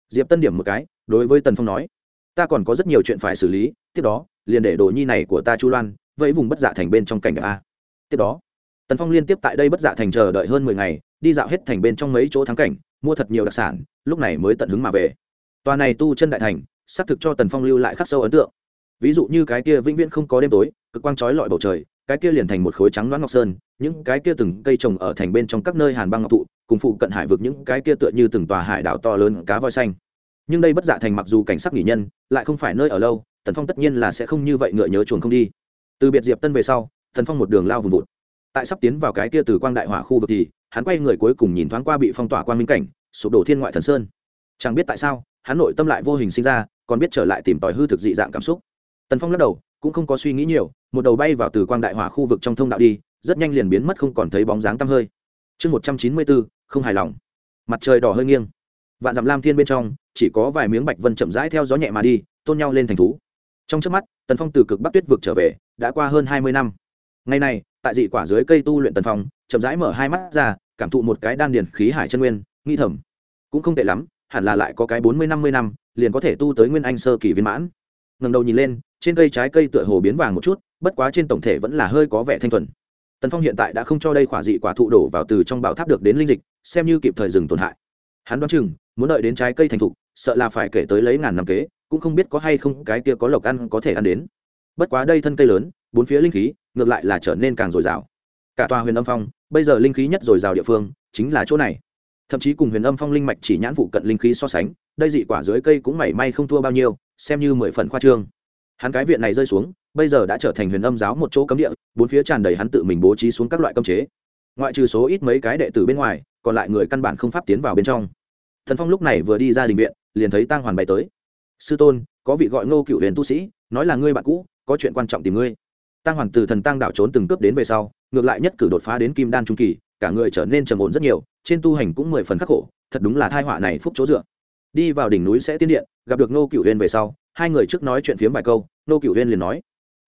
Diệp tân điểm một cái, đối với tần phong nói, ta còn có rất nhiều chuyện phải xử lý, tiếp đó, liền để đồ nhi này của ta chu loan, vẫy vùng bất dạ thành bên trong cảnh đẹp a. Tiếp đó, tần phong liên tiếp tại đây bất dạ thành chờ đợi hơn mười ngày, đi dạo hết thành bên trong mấy chỗ thắng cảnh, mua thật nhiều đặc sản, lúc này mới tận hứng mà về. Tòa này tu chân đại thành xác thực cho tần phong lưu lại khắc sâu ấn tượng. Ví dụ như cái kia vĩnh viễn không có đêm tối, cực quang trói lọi bầu trời, cái kia liền thành một khối trắng loáng ngọc sơn, những cái kia từng cây trồng ở thành bên trong các nơi hàn băng ngọc thụ, cùng phụ cận hải vực những cái kia tựa như từng tòa hải đảo to lớn cá voi xanh. Nhưng đây bất dạ thành mặc dù cảnh sắc nghỉ nhân, lại không phải nơi ở lâu, tần phong tất nhiên là sẽ không như vậy ngựa nhớ chuồng không đi. Từ biệt diệp tân về sau, tần phong một đường lao vùng vụt. Tại sắp tiến vào cái kia từ quang đại hỏa khu vực thì, hắn quay người cuối cùng nhìn thoáng qua bị phong tỏa quan minh cảnh, sụp đổ thiên ngoại thần sơn. Chẳng biết tại sao hắn nội tâm lại vô hình sinh ra, còn biết trở lại tìm tòi hư thực dị dạng cảm xúc. Tần phong lắc đầu, cũng không có suy nghĩ nhiều, một đầu bay vào từ quang đại hỏa khu vực trong thông đạo đi, rất nhanh liền biến mất không còn thấy bóng dáng tăm hơi. Chương một trăm chín mươi bốn, không hài lòng. Mặt trời đỏ hơi nghiêng. Vạn dặm lam thiên bên trong, chỉ có vài miếng bạch vân chậm rãi theo gió nhẹ mà đi, tôn nhau lên thành thú. Trong trước mắt, tần phong từ cực bắc tuyết vực trở về, đã qua hơn hai mươi năm. Ngày này, tại dị quả dưới cây tu luyện tần phong, chậm rãi mở hai mắt ra, cảm thụ một cái đan điền khí hải chân nguyên, nghi thầm. Cũng không tệ lắm hẳn là lại có cái bốn mươi, năm mươi năm, liền có thể tu tới nguyên anh sơ kỳ viên mãn. Ngầm đầu nhìn lên, trên cây trái cây tựa hồ biến vàng một chút, bất quá trên tổng thể vẫn là hơi có vẻ thanh thuần. Tần phong hiện tại đã không cho đây khỏa dị quả thụ đổ vào từ trong bảo tháp được đến linh dịch, xem như kịp thời dừng tổn hại. Hắn đoán chừng, muốn đợi đến trái cây thành thục, sợ là phải kể tới lấy ngàn năm kế, cũng không biết có hay không cái kia có lộc ăn có thể ăn đến. Bất quá đây thân cây lớn, bốn phía linh khí, ngược lại là trở nên càng dồi dào. Cả tòa huyền âm phong, bây giờ linh khí nhất dồi dào địa phương, chính là chỗ này thậm chí cùng huyền âm phong linh mạch chỉ nhãn phụ cận linh khí so sánh, đây dị quả dưới cây cũng mảy may không thua bao nhiêu, xem như mười phần khoa trương. Hắn cái viện này rơi xuống, bây giờ đã trở thành huyền âm giáo một chỗ cấm địa, bốn phía tràn đầy hắn tự mình bố trí xuống các loại cấm chế. Ngoại trừ số ít mấy cái đệ tử bên ngoài, còn lại người căn bản không pháp tiến vào bên trong. Thần phong lúc này vừa đi ra đình viện, liền thấy tăng hoàn bày tới. Sư tôn, có vị gọi ngô cựu huyền tu sĩ, nói là ngươi bạn cũ, có chuyện quan trọng tìm ngươi. Tăng hoàn từ thần tăng đảo trốn từng cướp đến về sau, ngược lại nhất cử đột phá đến kim đan trung kỳ, cả người trở nên trầm ổn rất nhiều trên tu hành cũng mười phần khắc khổ, thật đúng là thai họa này phúc chỗ dựa. Đi vào đỉnh núi sẽ tiên điện, gặp được nô cựu huyền về sau, hai người trước nói chuyện phiếm vài câu nô cựu huyền liền nói,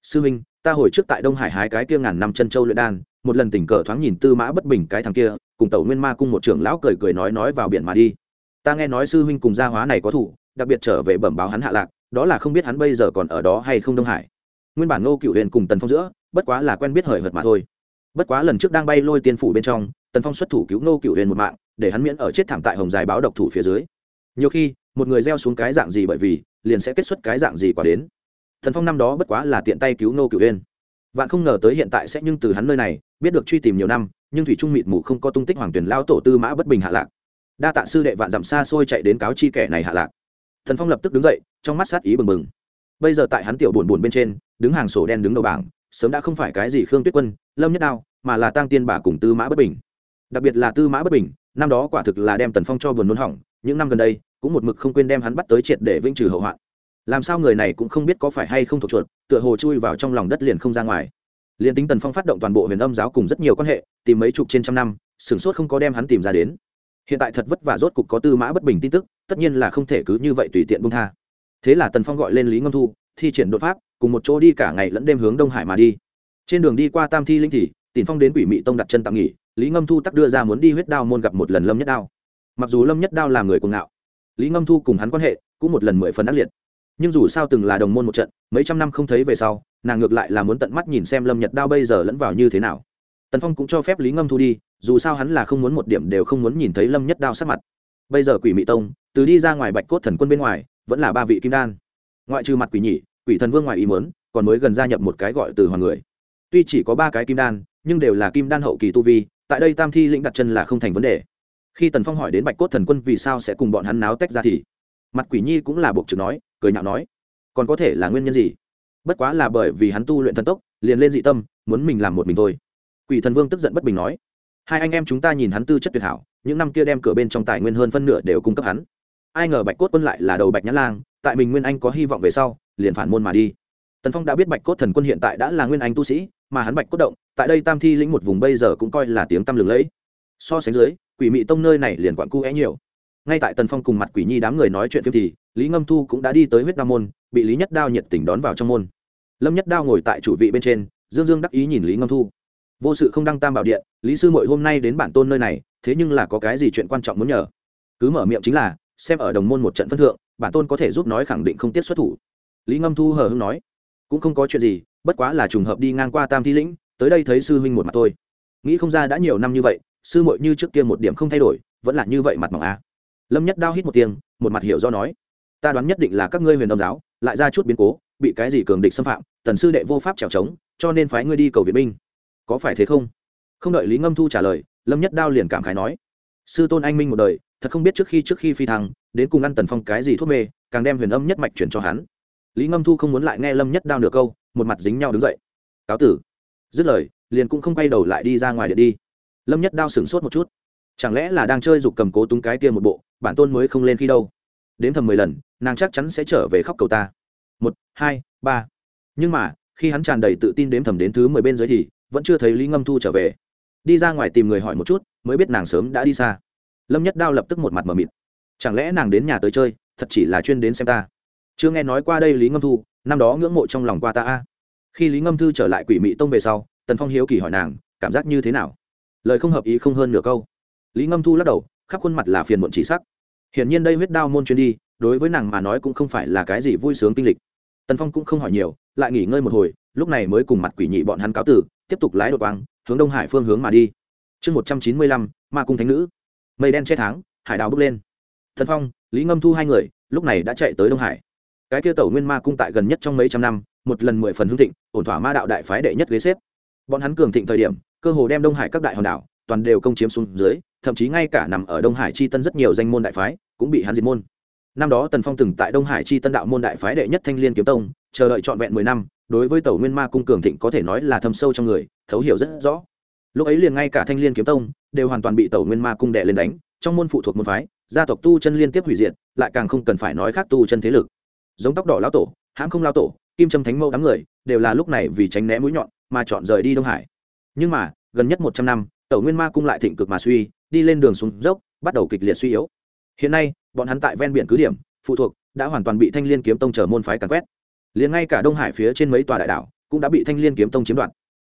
sư minh ta hồi trước tại đông hải hái cái kia ngàn năm chân châu luyện đan, một lần tình cờ thoáng nhìn tư mã bất bình cái thằng kia, cùng tẩu nguyên ma cung một trưởng lão cười cười nói nói vào biển mà đi. Ta nghe nói sư huynh cùng gia hóa này có thủ, đặc biệt trở về bẩm báo hắn hạ lạc, đó là không biết hắn bây giờ còn ở đó hay không đông hải. Nguyên bản ngô cựu huyền cùng tần phong giữa, bất quá là quen biết hời hợt mà thôi. Bất quá lần trước đang bay lôi tiên phủ bên trong tần phong xuất thủ cứu nô cựu huyền một mạng, để hắn miễn ở chết thảm tại hồng dài báo độc thủ phía dưới. Nhiều khi, một người gieo xuống cái dạng gì bởi vì, liền sẽ kết xuất cái dạng gì quả đến. Thần phong năm đó bất quá là tiện tay cứu nô cựu huyền. Vạn không ngờ tới hiện tại sẽ nhưng từ hắn nơi này, biết được truy tìm nhiều năm, nhưng thủy trung mịt mù không có tung tích hoàng tuyển lao tổ tư mã bất bình hạ lạc. Đa tạ sư đệ vạn dặm xa xôi chạy đến cáo chi kẻ này hạ lạc. Thần phong lập tức đứng dậy, trong mắt sát ý bừng bừng. Bây giờ tại hắn tiểu buồn buồn bên trên, đứng hàng sổ đen đứng đầu bảng, sớm đã không phải cái gì khương tuyết quân, lâm nhất đao, mà là tăng tiên bà cùng tư mã bất bình đặc biệt là tư mã bất bình, năm đó quả thực là đem tần phong cho buồn nôn hỏng, những năm gần đây, cũng một mực không quên đem hắn bắt tới triệt để vĩnh trừ hậu hoạn. Làm sao người này cũng không biết có phải hay không thuộc chuột, tựa hồ chui vào trong lòng đất liền không ra ngoài. Liền tính tần phong phát động toàn bộ huyền âm giáo cùng rất nhiều quan hệ, tìm mấy chục trên trăm năm, sửng sốt không có đem hắn tìm ra đến. Hiện tại thật vất vả rốt cục có tư mã bất bình tin tức, tất nhiên là không thể cứ như vậy tùy tiện bung tha. Thế là tần phong gọi lên lý ngâm thu, thi triển đột pháp, cùng một chỗ đi cả ngày lẫn đêm hướng đông hải mà đi. Trên đường đi qua tam thi linh thì tìm phong đến quỷ mị tông đặt chân tạm nghỉ lý ngâm thu tắc đưa ra muốn đi huyết đao môn gặp một lần lâm nhất đao. Mặc dù lâm nhất đao là người cuồng ngạo, lý ngâm thu cùng hắn quan hệ cũng một lần mười phần ác liệt. Nhưng dù sao từng là đồng môn một trận, mấy trăm năm không thấy về sau, nàng ngược lại là muốn tận mắt nhìn xem lâm nhật đao bây giờ lẫn vào như thế nào. Tần phong cũng cho phép lý ngâm thu đi, dù sao hắn là không muốn một điểm đều không muốn nhìn thấy lâm nhất đao sát mặt. Bây giờ quỷ mị tông, từ đi ra ngoài bạch cốt thần quân bên ngoài, vẫn là ba vị kim đan. Ngoại trừ mặt quỷ nhị, quỷ thần vương ngoài ý mớn còn mới gần gia nhập một cái gọi từ hoàng người. Tuy chỉ có ba cái kim đan, nhưng đều là kim đan hậu kỳ tu vi tại đây tam thi lĩnh đặt chân là không thành vấn đề. Khi tần phong hỏi đến bạch cốt thần quân vì sao sẽ cùng bọn hắn náo tách ra thì, mặt quỷ nhi cũng là buộc trực nói, cười nhạo nói, còn có thể là nguyên nhân gì? Bất quá là bởi vì hắn tu luyện thần tốc, liền lên dị tâm, muốn mình làm một mình thôi. Quỷ thần vương tức giận bất bình nói, hai anh em chúng ta nhìn hắn tư chất tuyệt hảo, những năm kia đem cửa bên trong tài nguyên hơn phân nửa đều cung cấp hắn. Ai ngờ bạch cốt quân lại là đầu bạch nhã lang, tại mình nguyên anh có hy vọng về sau, liền phản môn mà đi. Tần phong đã biết bạch cốt thần quân hiện tại đã là nguyên anh tu sĩ mà hắn bạch cốt động, tại đây tam thi lĩnh một vùng bây giờ cũng coi là tiếng tăm lừng lẫy. So sánh dưới, quỷ mị tông nơi này liền quặn cu é nhiều. Ngay tại tần phong cùng mặt quỷ nhi đám người nói chuyện phim thì, lý ngâm thu cũng đã đi tới huyết đao môn, bị lý nhất đao nhiệt tình đón vào trong môn. Lâm nhất đao ngồi tại chủ vị bên trên, dương dương đắc ý nhìn lý ngâm thu. Vô sự không đăng tam bảo điện, lý sư mội hôm nay đến bản tôn nơi này, thế nhưng là có cái gì chuyện quan trọng muốn nhờ? Cứ mở miệng chính là, xem ở đồng môn một trận phân thượng, bản tôn có thể giúp nói khẳng định không tiết xuất thủ. Lý ngâm thu hờ hưng nói, cũng không có chuyện gì bất quá là trùng hợp đi ngang qua tam thi lĩnh, tới đây thấy sư huynh một mặt thôi. Nghĩ không ra đã nhiều năm như vậy, sư muội như trước kia một điểm không thay đổi, vẫn là như vậy mặt mỏng a. Lâm nhất đao hít một tiếng, một mặt hiểu do nói, ta đoán nhất định là các ngươi huyền đông giáo, lại ra chút biến cố, bị cái gì cường địch xâm phạm, tần sư đệ vô pháp trèo trống, cho nên phái ngươi đi cầu viện binh. Có phải thế không? Không đợi lý ngâm thu trả lời, lâm nhất đao liền cảm khái nói, sư tôn anh minh một đời, thật không biết trước khi trước khi phi thăng, đến cùng ăn tần phong cái gì thuốc mê, càng đem huyền âm nhất mạch chuyển cho hắn lý ngâm thu không muốn lại nghe lâm nhất đao nửa câu, một mặt dính nhau đứng dậy. Cáo tử. Dứt lời, liền cũng không quay đầu lại đi ra ngoài điện đi. Lâm nhất đao sửng sốt một chút. Chẳng lẽ là đang chơi dục cầm cố túng cái kia một bộ, bản tôn mới không lên khi đâu? Đến thầm mười lần, nàng chắc chắn sẽ trở về khóc cầu ta. Một, hai, ba. Nhưng mà, khi hắn tràn đầy tự tin đếm thầm đến thứ mười bên dưới thì, vẫn chưa thấy lý ngâm thu trở về. Đi ra ngoài tìm người hỏi một chút, mới biết nàng sớm đã đi xa. Lâm nhất đao lập tức một mặt mờ mịt. Chẳng lẽ nàng đến nhà tới chơi, thật chỉ là chuyên đến xem ta? Chưa nghe nói qua đây lý ngâm thu, năm đó ngưỡng mộ trong lòng qua ta a. Khi lý ngâm thư trở lại quỷ mị tông về sau, tần phong hiếu kỳ hỏi nàng, cảm giác như thế nào? Lời không hợp ý không hơn nửa câu. Lý ngâm thu lắc đầu, khắp khuôn mặt là phiền muộn chỉ sắc. Hiển nhiên đây huyết đao môn chuyên đi, đối với nàng mà nói cũng không phải là cái gì vui sướng kinh lịch. Tần phong cũng không hỏi nhiều, lại nghỉ ngơi một hồi, lúc này mới cùng mặt quỷ nhị bọn hắn cáo tử, tiếp tục lái đột quang, hướng đông hải phương hướng mà đi. Chương một trăm chín mươi lăm, ma cung thánh nữ. Mây đen che tháng, hải đào bước lên. Thần phong, lý ngâm thu hai người, lúc này đã chạy tới đông hải cái kia tẩu nguyên ma cung tại gần nhất trong mấy trăm năm, một lần mười phần hương thịnh, ổn thỏa ma đạo đại phái đệ nhất ghế xếp. Bọn hắn cường thịnh thời điểm, cơ hồ đem đông hải các đại hòn đảo, toàn đều công chiếm xuống dưới, thậm chí ngay cả nằm ở đông hải chi tân rất nhiều danh môn đại phái, cũng bị hắn diệt môn. Năm đó tần phong từng tại đông hải chi tân đạo môn đại phái đệ nhất thanh liên kiếm tông, chờ đợi trọn vẹn mười năm, đối với tẩu nguyên ma cung cường thịnh có thể nói là thâm sâu trong người, thấu hiểu rất rõ. Lúc ấy liền ngay cả thanh liên kiếm tông, đều hoàn toàn bị tẩu nguyên ma cung đệ lên đánh, trong môn phụ thuộc môn phái, gia tộc tu chân liên tiếp hủy diệt, lại càng không cần phải nói khác tu chân thế lực giống tóc đỏ lão tổ, hãm không lao tổ, kim trâm thánh mẫu đám người, đều là lúc này vì tránh né mũi nhọn mà chọn rời đi đông hải. Nhưng mà, gần nhất một trăm năm, tẩu nguyên ma cung lại thịnh cực mà suy, đi lên đường xuống dốc, bắt đầu kịch liệt suy yếu. Hiện nay, bọn hắn tại ven biển cứ điểm, phụ thuộc, đã hoàn toàn bị thanh liên kiếm tông chờ môn phái càn quét. Liền ngay cả đông hải phía trên mấy tòa đại đảo, cũng đã bị thanh liên kiếm tông chiếm đoạt.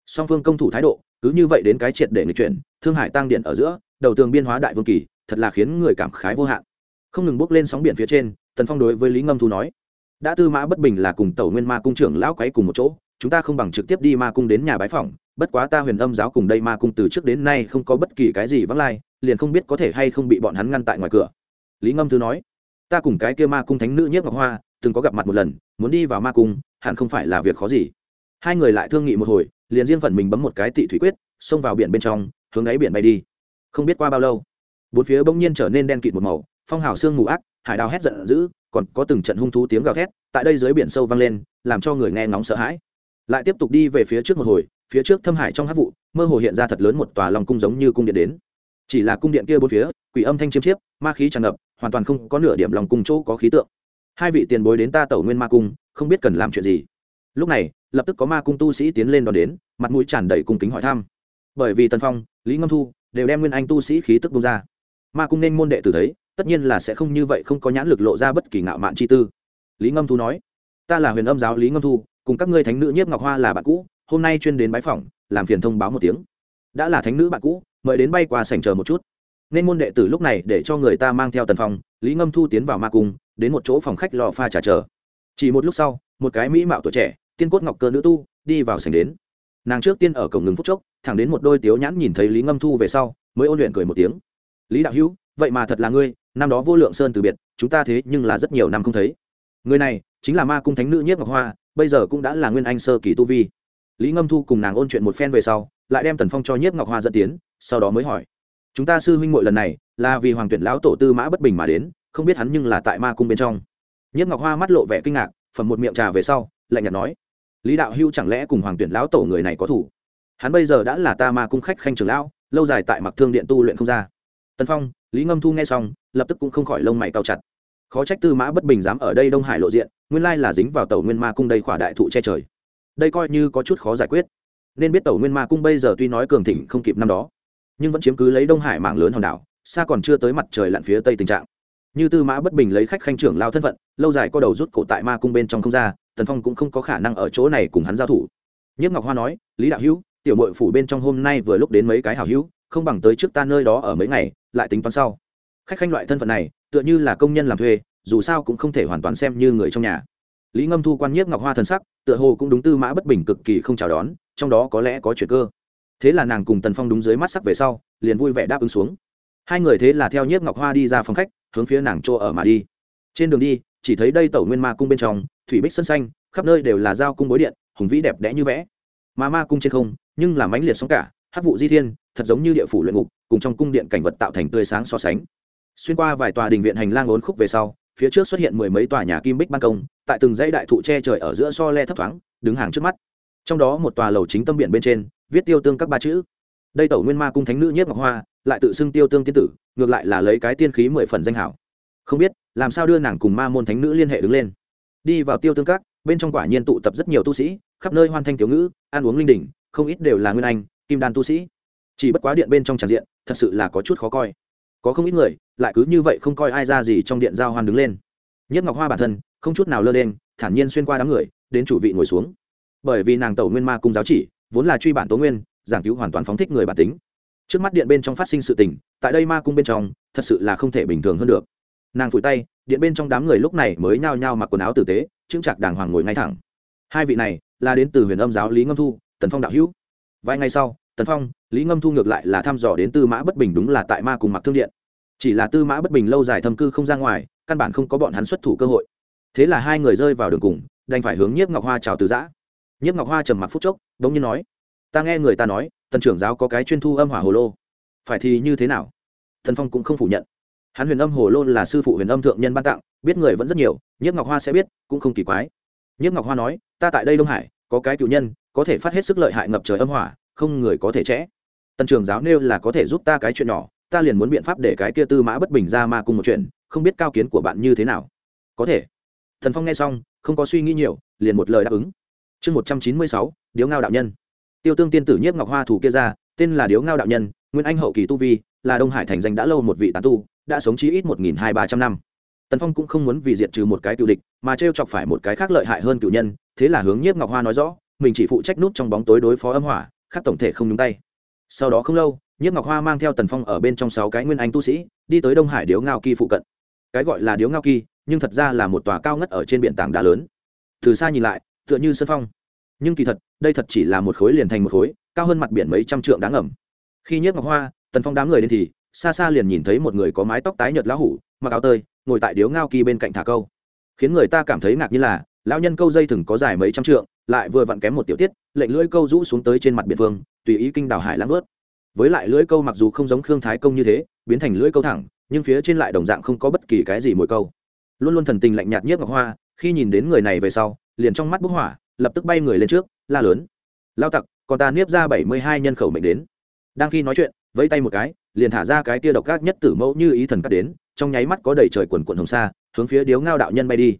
Song phương công thủ thái độ, cứ như vậy đến cái triệt để người chuyển, thương hải tăng điện ở giữa, đầu tường biên hóa đại vương kỳ, thật là khiến người cảm khái vô hạn. Không ngừng bước lên sóng biển phía trên, tần phong đối với lý ngâm thu nói đã tư mã bất bình là cùng tẩu nguyên ma cung trưởng lão quấy cùng một chỗ, chúng ta không bằng trực tiếp đi ma cung đến nhà bái phỏng, bất quá ta huyền âm giáo cùng đây ma cung từ trước đến nay không có bất kỳ cái gì vắng lai, liền không biết có thể hay không bị bọn hắn ngăn tại ngoài cửa. Lý ngâm thư nói, ta cùng cái kia ma cung thánh nữ nhiếp ngọc hoa, từng có gặp mặt một lần, muốn đi vào ma cung, hẳn không phải là việc khó gì. Hai người lại thương nghị một hồi, liền riêng phần mình bấm một cái tị thủy quyết, xông vào biển bên trong, hướng đáy biển bay đi. Không biết qua bao lâu, bốn phía bỗng nhiên trở nên đen kịt một màu, phong hào sương mù ác, hải đào hét giận dữ còn có từng trận hung thú tiếng gào thét, tại đây dưới biển sâu vang lên, làm cho người nghe ngóng sợ hãi. Lại tiếp tục đi về phía trước một hồi, phía trước thâm hải trong hát vụ, mơ hồ hiện ra thật lớn một tòa lòng cung giống như cung điện đến. Chỉ là cung điện kia bốn phía, quỷ âm thanh chiêm chiếp, ma khí tràn ngập, hoàn toàn không có nửa điểm lòng cung chỗ có khí tượng. Hai vị tiền bối đến ta tẩu nguyên ma cung, không biết cần làm chuyện gì. Lúc này, lập tức có ma cung tu sĩ tiến lên đón đến, mặt mũi tràn đầy cung kính hỏi thăm. Bởi vì tần phong, lý ngâm thu đều đem nguyên anh tu sĩ khí tức bung ra ma cung nên môn đệ tử thấy, tất nhiên là sẽ không như vậy, không có nhãn lực lộ ra bất kỳ ngạo mạn chi tư. Lý ngâm thu nói, ta là huyền âm giáo lý ngâm thu, cùng các ngươi thánh nữ nhiếp ngọc hoa là bạn cũ, hôm nay chuyên đến bái phỏng, làm phiền thông báo một tiếng. Đã là thánh nữ bạn cũ, mời đến bay qua sảnh chờ một chút. Nên môn đệ tử lúc này để cho người ta mang theo tần phong lý ngâm thu tiến vào ma cung, đến một chỗ phòng khách lò pha trà chờ. Chỉ một lúc sau, một cái mỹ mạo tuổi trẻ, tiên cốt ngọc cơ nữ tu, đi vào sảnh đến. Nàng trước tiên ở cổng ngừng phút chốc, thẳng đến một đôi tiếu nhãn nhìn thấy lý ngâm thu về sau, mới ôn luyện cười một tiếng lý đạo hữu, vậy mà thật là ngươi, năm đó vô lượng sơn từ biệt, chúng ta thế nhưng là rất nhiều năm không thấy. Người này chính là ma cung thánh nữ nhiếp ngọc hoa, bây giờ cũng đã là nguyên anh sơ kỳ tu vi. Lý ngâm thu cùng nàng ôn chuyện một phen về sau, lại đem tần phong cho nhiếp ngọc hoa dẫn tiến, sau đó mới hỏi. Chúng ta sư huynh muội lần này là vì hoàng tuyển lão tổ tư mã bất bình mà đến, không biết hắn nhưng là tại ma cung bên trong. Nhiếp ngọc hoa mắt lộ vẻ kinh ngạc, phẩm một miệng trà về sau, lạnh nhạt nói. Lý đạo hưu chẳng lẽ cùng hoàng tuyển lão tổ người này có thủ? Hắn bây giờ đã là ta ma cung khách khanh trường lão, lâu dài tại mặc thương điện tu luyện không ra tân phong lý ngâm thu nghe xong lập tức cũng không khỏi lông mày cao chặt khó trách tư mã bất bình dám ở đây đông hải lộ diện nguyên lai là dính vào tàu nguyên ma cung đây khỏa đại thụ che trời đây coi như có chút khó giải quyết nên biết tàu nguyên ma cung bây giờ tuy nói cường thịnh không kịp năm đó nhưng vẫn chiếm cứ lấy đông hải mạng lớn hòn đảo xa còn chưa tới mặt trời lặn phía tây tình trạng như tư mã bất bình lấy khách khanh trưởng lao thân phận lâu dài có đầu rút cổ tại ma cung bên trong không ra tần phong cũng không có khả năng ở chỗ này cùng hắn giao thủ nhất ngọc hoa nói lý đạo hữu tiểu mội phủ bên trong hôm nay vừa lúc đến mấy cái hảo hữu không bằng tới trước ta nơi đó ở mấy ngày, lại tính toán sau. Khách khanh loại thân phận này, tựa như là công nhân làm thuê, dù sao cũng không thể hoàn toàn xem như người trong nhà. Lý ngâm thu quan nhiếp ngọc hoa thần sắc, tựa hồ cũng đúng tư mã bất bình cực kỳ không chào đón, trong đó có lẽ có chuyện cơ. Thế là nàng cùng tần phong đúng dưới mắt sắc về sau, liền vui vẻ đáp ứng xuống. Hai người thế là theo nhiếp ngọc hoa đi ra phòng khách, hướng phía nàng chỗ ở mà đi. Trên đường đi, chỉ thấy đây tẩu nguyên ma cung bên trong, thủy bích sân xanh, khắp nơi đều là dao cung bối điện, hùng vĩ đẹp đẽ như vẽ. Mà ma cung trên không, nhưng là mãnh liệt sóng cả hát vụ di thiên thật giống như địa phủ luyện ngục, cùng trong cung điện cảnh vật tạo thành tươi sáng so sánh. Xuyên qua vài tòa đình viện hành lang ốn khúc về sau, phía trước xuất hiện mười mấy tòa nhà kim bích ban công, tại từng dãy đại thụ che trời ở giữa so le thấp thoáng, đứng hàng trước mắt. Trong đó một tòa lầu chính tâm biển bên trên, viết tiêu tương các ba chữ. Đây tẩu nguyên ma cung thánh nữ nhất ngọc hoa, lại tự xưng tiêu tương tiên tử, ngược lại là lấy cái tiên khí mười phần danh hảo. Không biết, làm sao đưa nàng cùng ma môn thánh nữ liên hệ đứng lên. Đi vào tiêu tương các, bên trong quả nhiên tụ tập rất nhiều tu sĩ, khắp nơi hoan thanh thiếu ngữ, ăn uống linh đình không ít đều là nguyên anh, kim đan tu sĩ chỉ bất quá điện bên trong tràn diện, thật sự là có chút khó coi. Có không ít người, lại cứ như vậy không coi ai ra gì trong điện giao hoan đứng lên. Nhất ngọc hoa bản thân, không chút nào lơ đen thản nhiên xuyên qua đám người, đến chủ vị ngồi xuống. Bởi vì nàng tẩu nguyên ma cung giáo chỉ, vốn là truy bản tố nguyên, giảng cứu hoàn toàn phóng thích người bản tính. Trước mắt điện bên trong phát sinh sự tình, tại đây ma cung bên trong, thật sự là không thể bình thường hơn được. Nàng phủi tay, điện bên trong đám người lúc này mới nhao nhao mặc quần áo tử tế, chững chạc đàng hoàng ngồi ngay thẳng. Hai vị này, là đến từ huyền âm giáo lý ngâm thu, tần phong đạo hữu. Vài ngày sau, tần phong lý ngâm thu ngược lại là thăm dò đến tư mã bất bình đúng là tại ma cùng mặc thương điện. Chỉ là tư mã bất bình lâu dài thâm cư không ra ngoài, căn bản không có bọn hắn xuất thủ cơ hội. Thế là hai người rơi vào đường cùng, đành phải hướng nhiếp ngọc hoa chào từ giã. Nhiếp ngọc hoa trầm mặc phút chốc đ ố n g nhiên nói, ta nghe người ta nói, tần trưởng giáo có cái chuyên thu âm hỏa hồ lô. Phải thì như thế nào? Thần phong cũng không phủ nhận. Hắn huyền âm hồ lô là sư phụ huyền âm thượng nhân ban tặng, biết người vẫn rất nhiều, nhiếp ngọc hoa sẽ biết, cũng không kỳ quái. Nhiếp ngọc hoa nói, ta tại đây đông hải, có cái cựu nhân, có thể phát hết sức lợi hại ngập trời âm hỏa, không người có thể trẽ tần trường giáo nêu là có thể giúp ta cái chuyện nhỏ, ta liền muốn biện pháp để cái kia tư mã bất bình ra ma cùng một chuyện, không biết cao kiến của bạn như thế nào. Có thể. Thần phong nghe xong, không có suy nghĩ nhiều, liền một lời đáp ứng. Chương một trăm chín mươi sáu, điếu ngao đạo nhân. Tiêu tương tiên tử nhiếp ngọc hoa thủ kia ra, tên là điếu ngao đạo nhân, nguyên anh hậu kỳ tu vi, là đông hải thành danh đã lâu một vị tán tu, đã sống chí ít một nghìn hai ba trăm năm. Tần phong cũng không muốn vì diệt trừ một cái cựu địch, mà t chọc phải một cái khác lợi hại hơn cựu nhân, thế là hướng nhiếp ngọc hoa nói rõ, mình chỉ phụ trách nút trong bóng tối đối phó âm hỏa, khác tổng thể không nhúng tay sau đó không lâu, nhiếp ngọc hoa mang theo tần phong ở bên trong sáu cái nguyên anh tu sĩ, đi tới đông hải điếu ngao kỳ phụ cận. Cái gọi là điếu ngao kỳ, nhưng thật ra là một tòa cao ngất ở trên biển tảng đá lớn. Từ xa nhìn lại, tựa như sân phong. Nhưng kỳ thật, đây thật chỉ là một khối liền thành một khối, cao hơn mặt biển mấy trăm trượng đáng ngầm khi nhiếp ngọc hoa, tần phong đám người đến thì, xa xa liền nhìn thấy một người có mái tóc tái nhợt lão hủ, mặc áo tơi, ngồi tại điếu ngao kỳ bên cạnh thả câu. Khiến người ta cảm thấy ngạc như là, lão nhân câu dây thừng có dài mấy trăm trượng, lại vừa vặn kém một tiểu tiết, lệnh lưỡi câu rũ xuống tới trên mặt biển phương tùy ý kinh đảo hải lãng vớt với lại lưỡi câu mặc dù không giống khương thái công như thế, biến thành lưỡi câu thẳng, nhưng phía trên lại đồng dạng không có bất kỳ cái gì mồi câu. Luôn luôn thần tình lạnh nhạt nhiếp ngọc hoa, khi nhìn đến người này về sau, liền trong mắt bức hỏa, lập tức bay người lên trước, la lớn. Lao tặc, còn ta niếp ra bảy mươi hai nhân khẩu mệnh đến. Đang khi nói chuyện, vẫy tay một cái, liền thả ra cái tia độc gác nhất tử mẫu như ý thần cắt đến, trong nháy mắt có đầy trời quần quần hồng sa, hướng phía điếu ngao đạo nhân bay đi.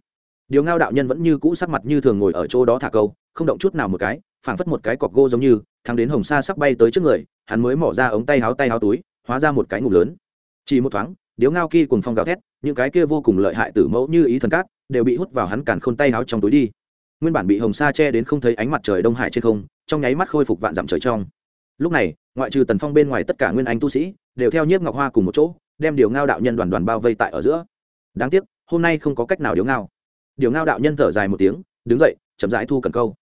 Điếu ngao đạo nhân vẫn như cũ sắc mặt như thường ngồi ở chỗ đó thả câu, không động chút nào một cái phảng phất một cái cọc gỗ giống như, thắng đến hồng sa sắp bay tới trước người, hắn mới mỏ ra ống tay háo tay háo túi, hóa ra một cái ngụm lớn. Chỉ một thoáng, điếu ngao kia cùng phong gào thét, những cái kia vô cùng lợi hại tử mẫu như ý thần cát, đều bị hút vào hắn càn khôn tay háo trong túi đi. Nguyên bản bị hồng sa che đến không thấy ánh mặt trời đông hải trên không, trong nháy mắt khôi phục vạn dặm trời trong. Lúc này, ngoại trừ tần phong bên ngoài tất cả nguyên anh tu sĩ, đều theo nhiếp ngọc hoa cùng một chỗ, đem điều ngao đạo nhân đoàn đoàn bao vây tại ở giữa. Đáng tiếc, hôm nay không có cách nào điếu ngao. Điều ngao đạo nhân thở dài một tiếng, đứng dậy, chậm rãi thu cần câu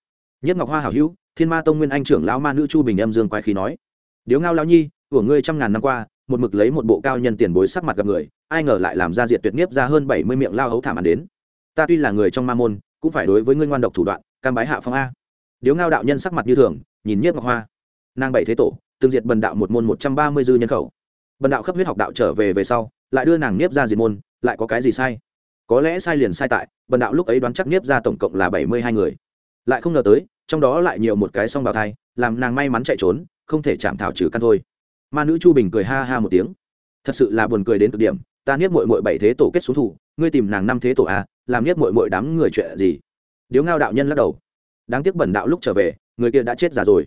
nhất ngọc hoa hảo hữu, thiên ma tông nguyên anh trưởng lão ma nữ chu bình âm dương quái khí nói. Điếu ngao lão nhi, của ngươi trăm ngàn năm qua, một mực lấy một bộ cao nhân tiền bối sắc mặt gặp người, ai ngờ lại làm ra diệt tuyệt nghiếp ra hơn bảy mươi miệng lao hấu thảm ăn đến. Ta tuy là người trong ma môn, cũng phải đối với ngươi ngoan độc thủ đoạn, cam bái hạ phong a. Điếu ngao đạo nhân sắc mặt như thường, nhìn nhiếp ngọc hoa. Nàng bảy thế tổ từng diệt bần đạo một môn một trăm ba mươi dư nhân khẩu. Bần đạo khắp huyết học đạo trở về về sau, lại đưa nàng nhiếp ra diệt môn, lại có cái gì sai? Có lẽ sai liền sai tại, bần đạo lúc ấy đoán chắc nhiếp ra tổng cộng là bảy mươi hai người. Lại không ngờ tới trong đó lại nhiều một cái song bào thai, làm nàng may mắn chạy trốn, không thể chạm thảo trừ căn thôi. Ma nữ chu bình cười ha ha một tiếng. Thật sự là buồn cười đến cực điểm, ta niết mội mội bảy thế tổ kết xuống thủ, ngươi tìm nàng năm thế tổ à làm niết mội mội đám người chuyện gì? Điếu ngao đạo nhân lắc đầu. Đáng tiếc bẩn đạo lúc trở về, người kia đã chết già rồi.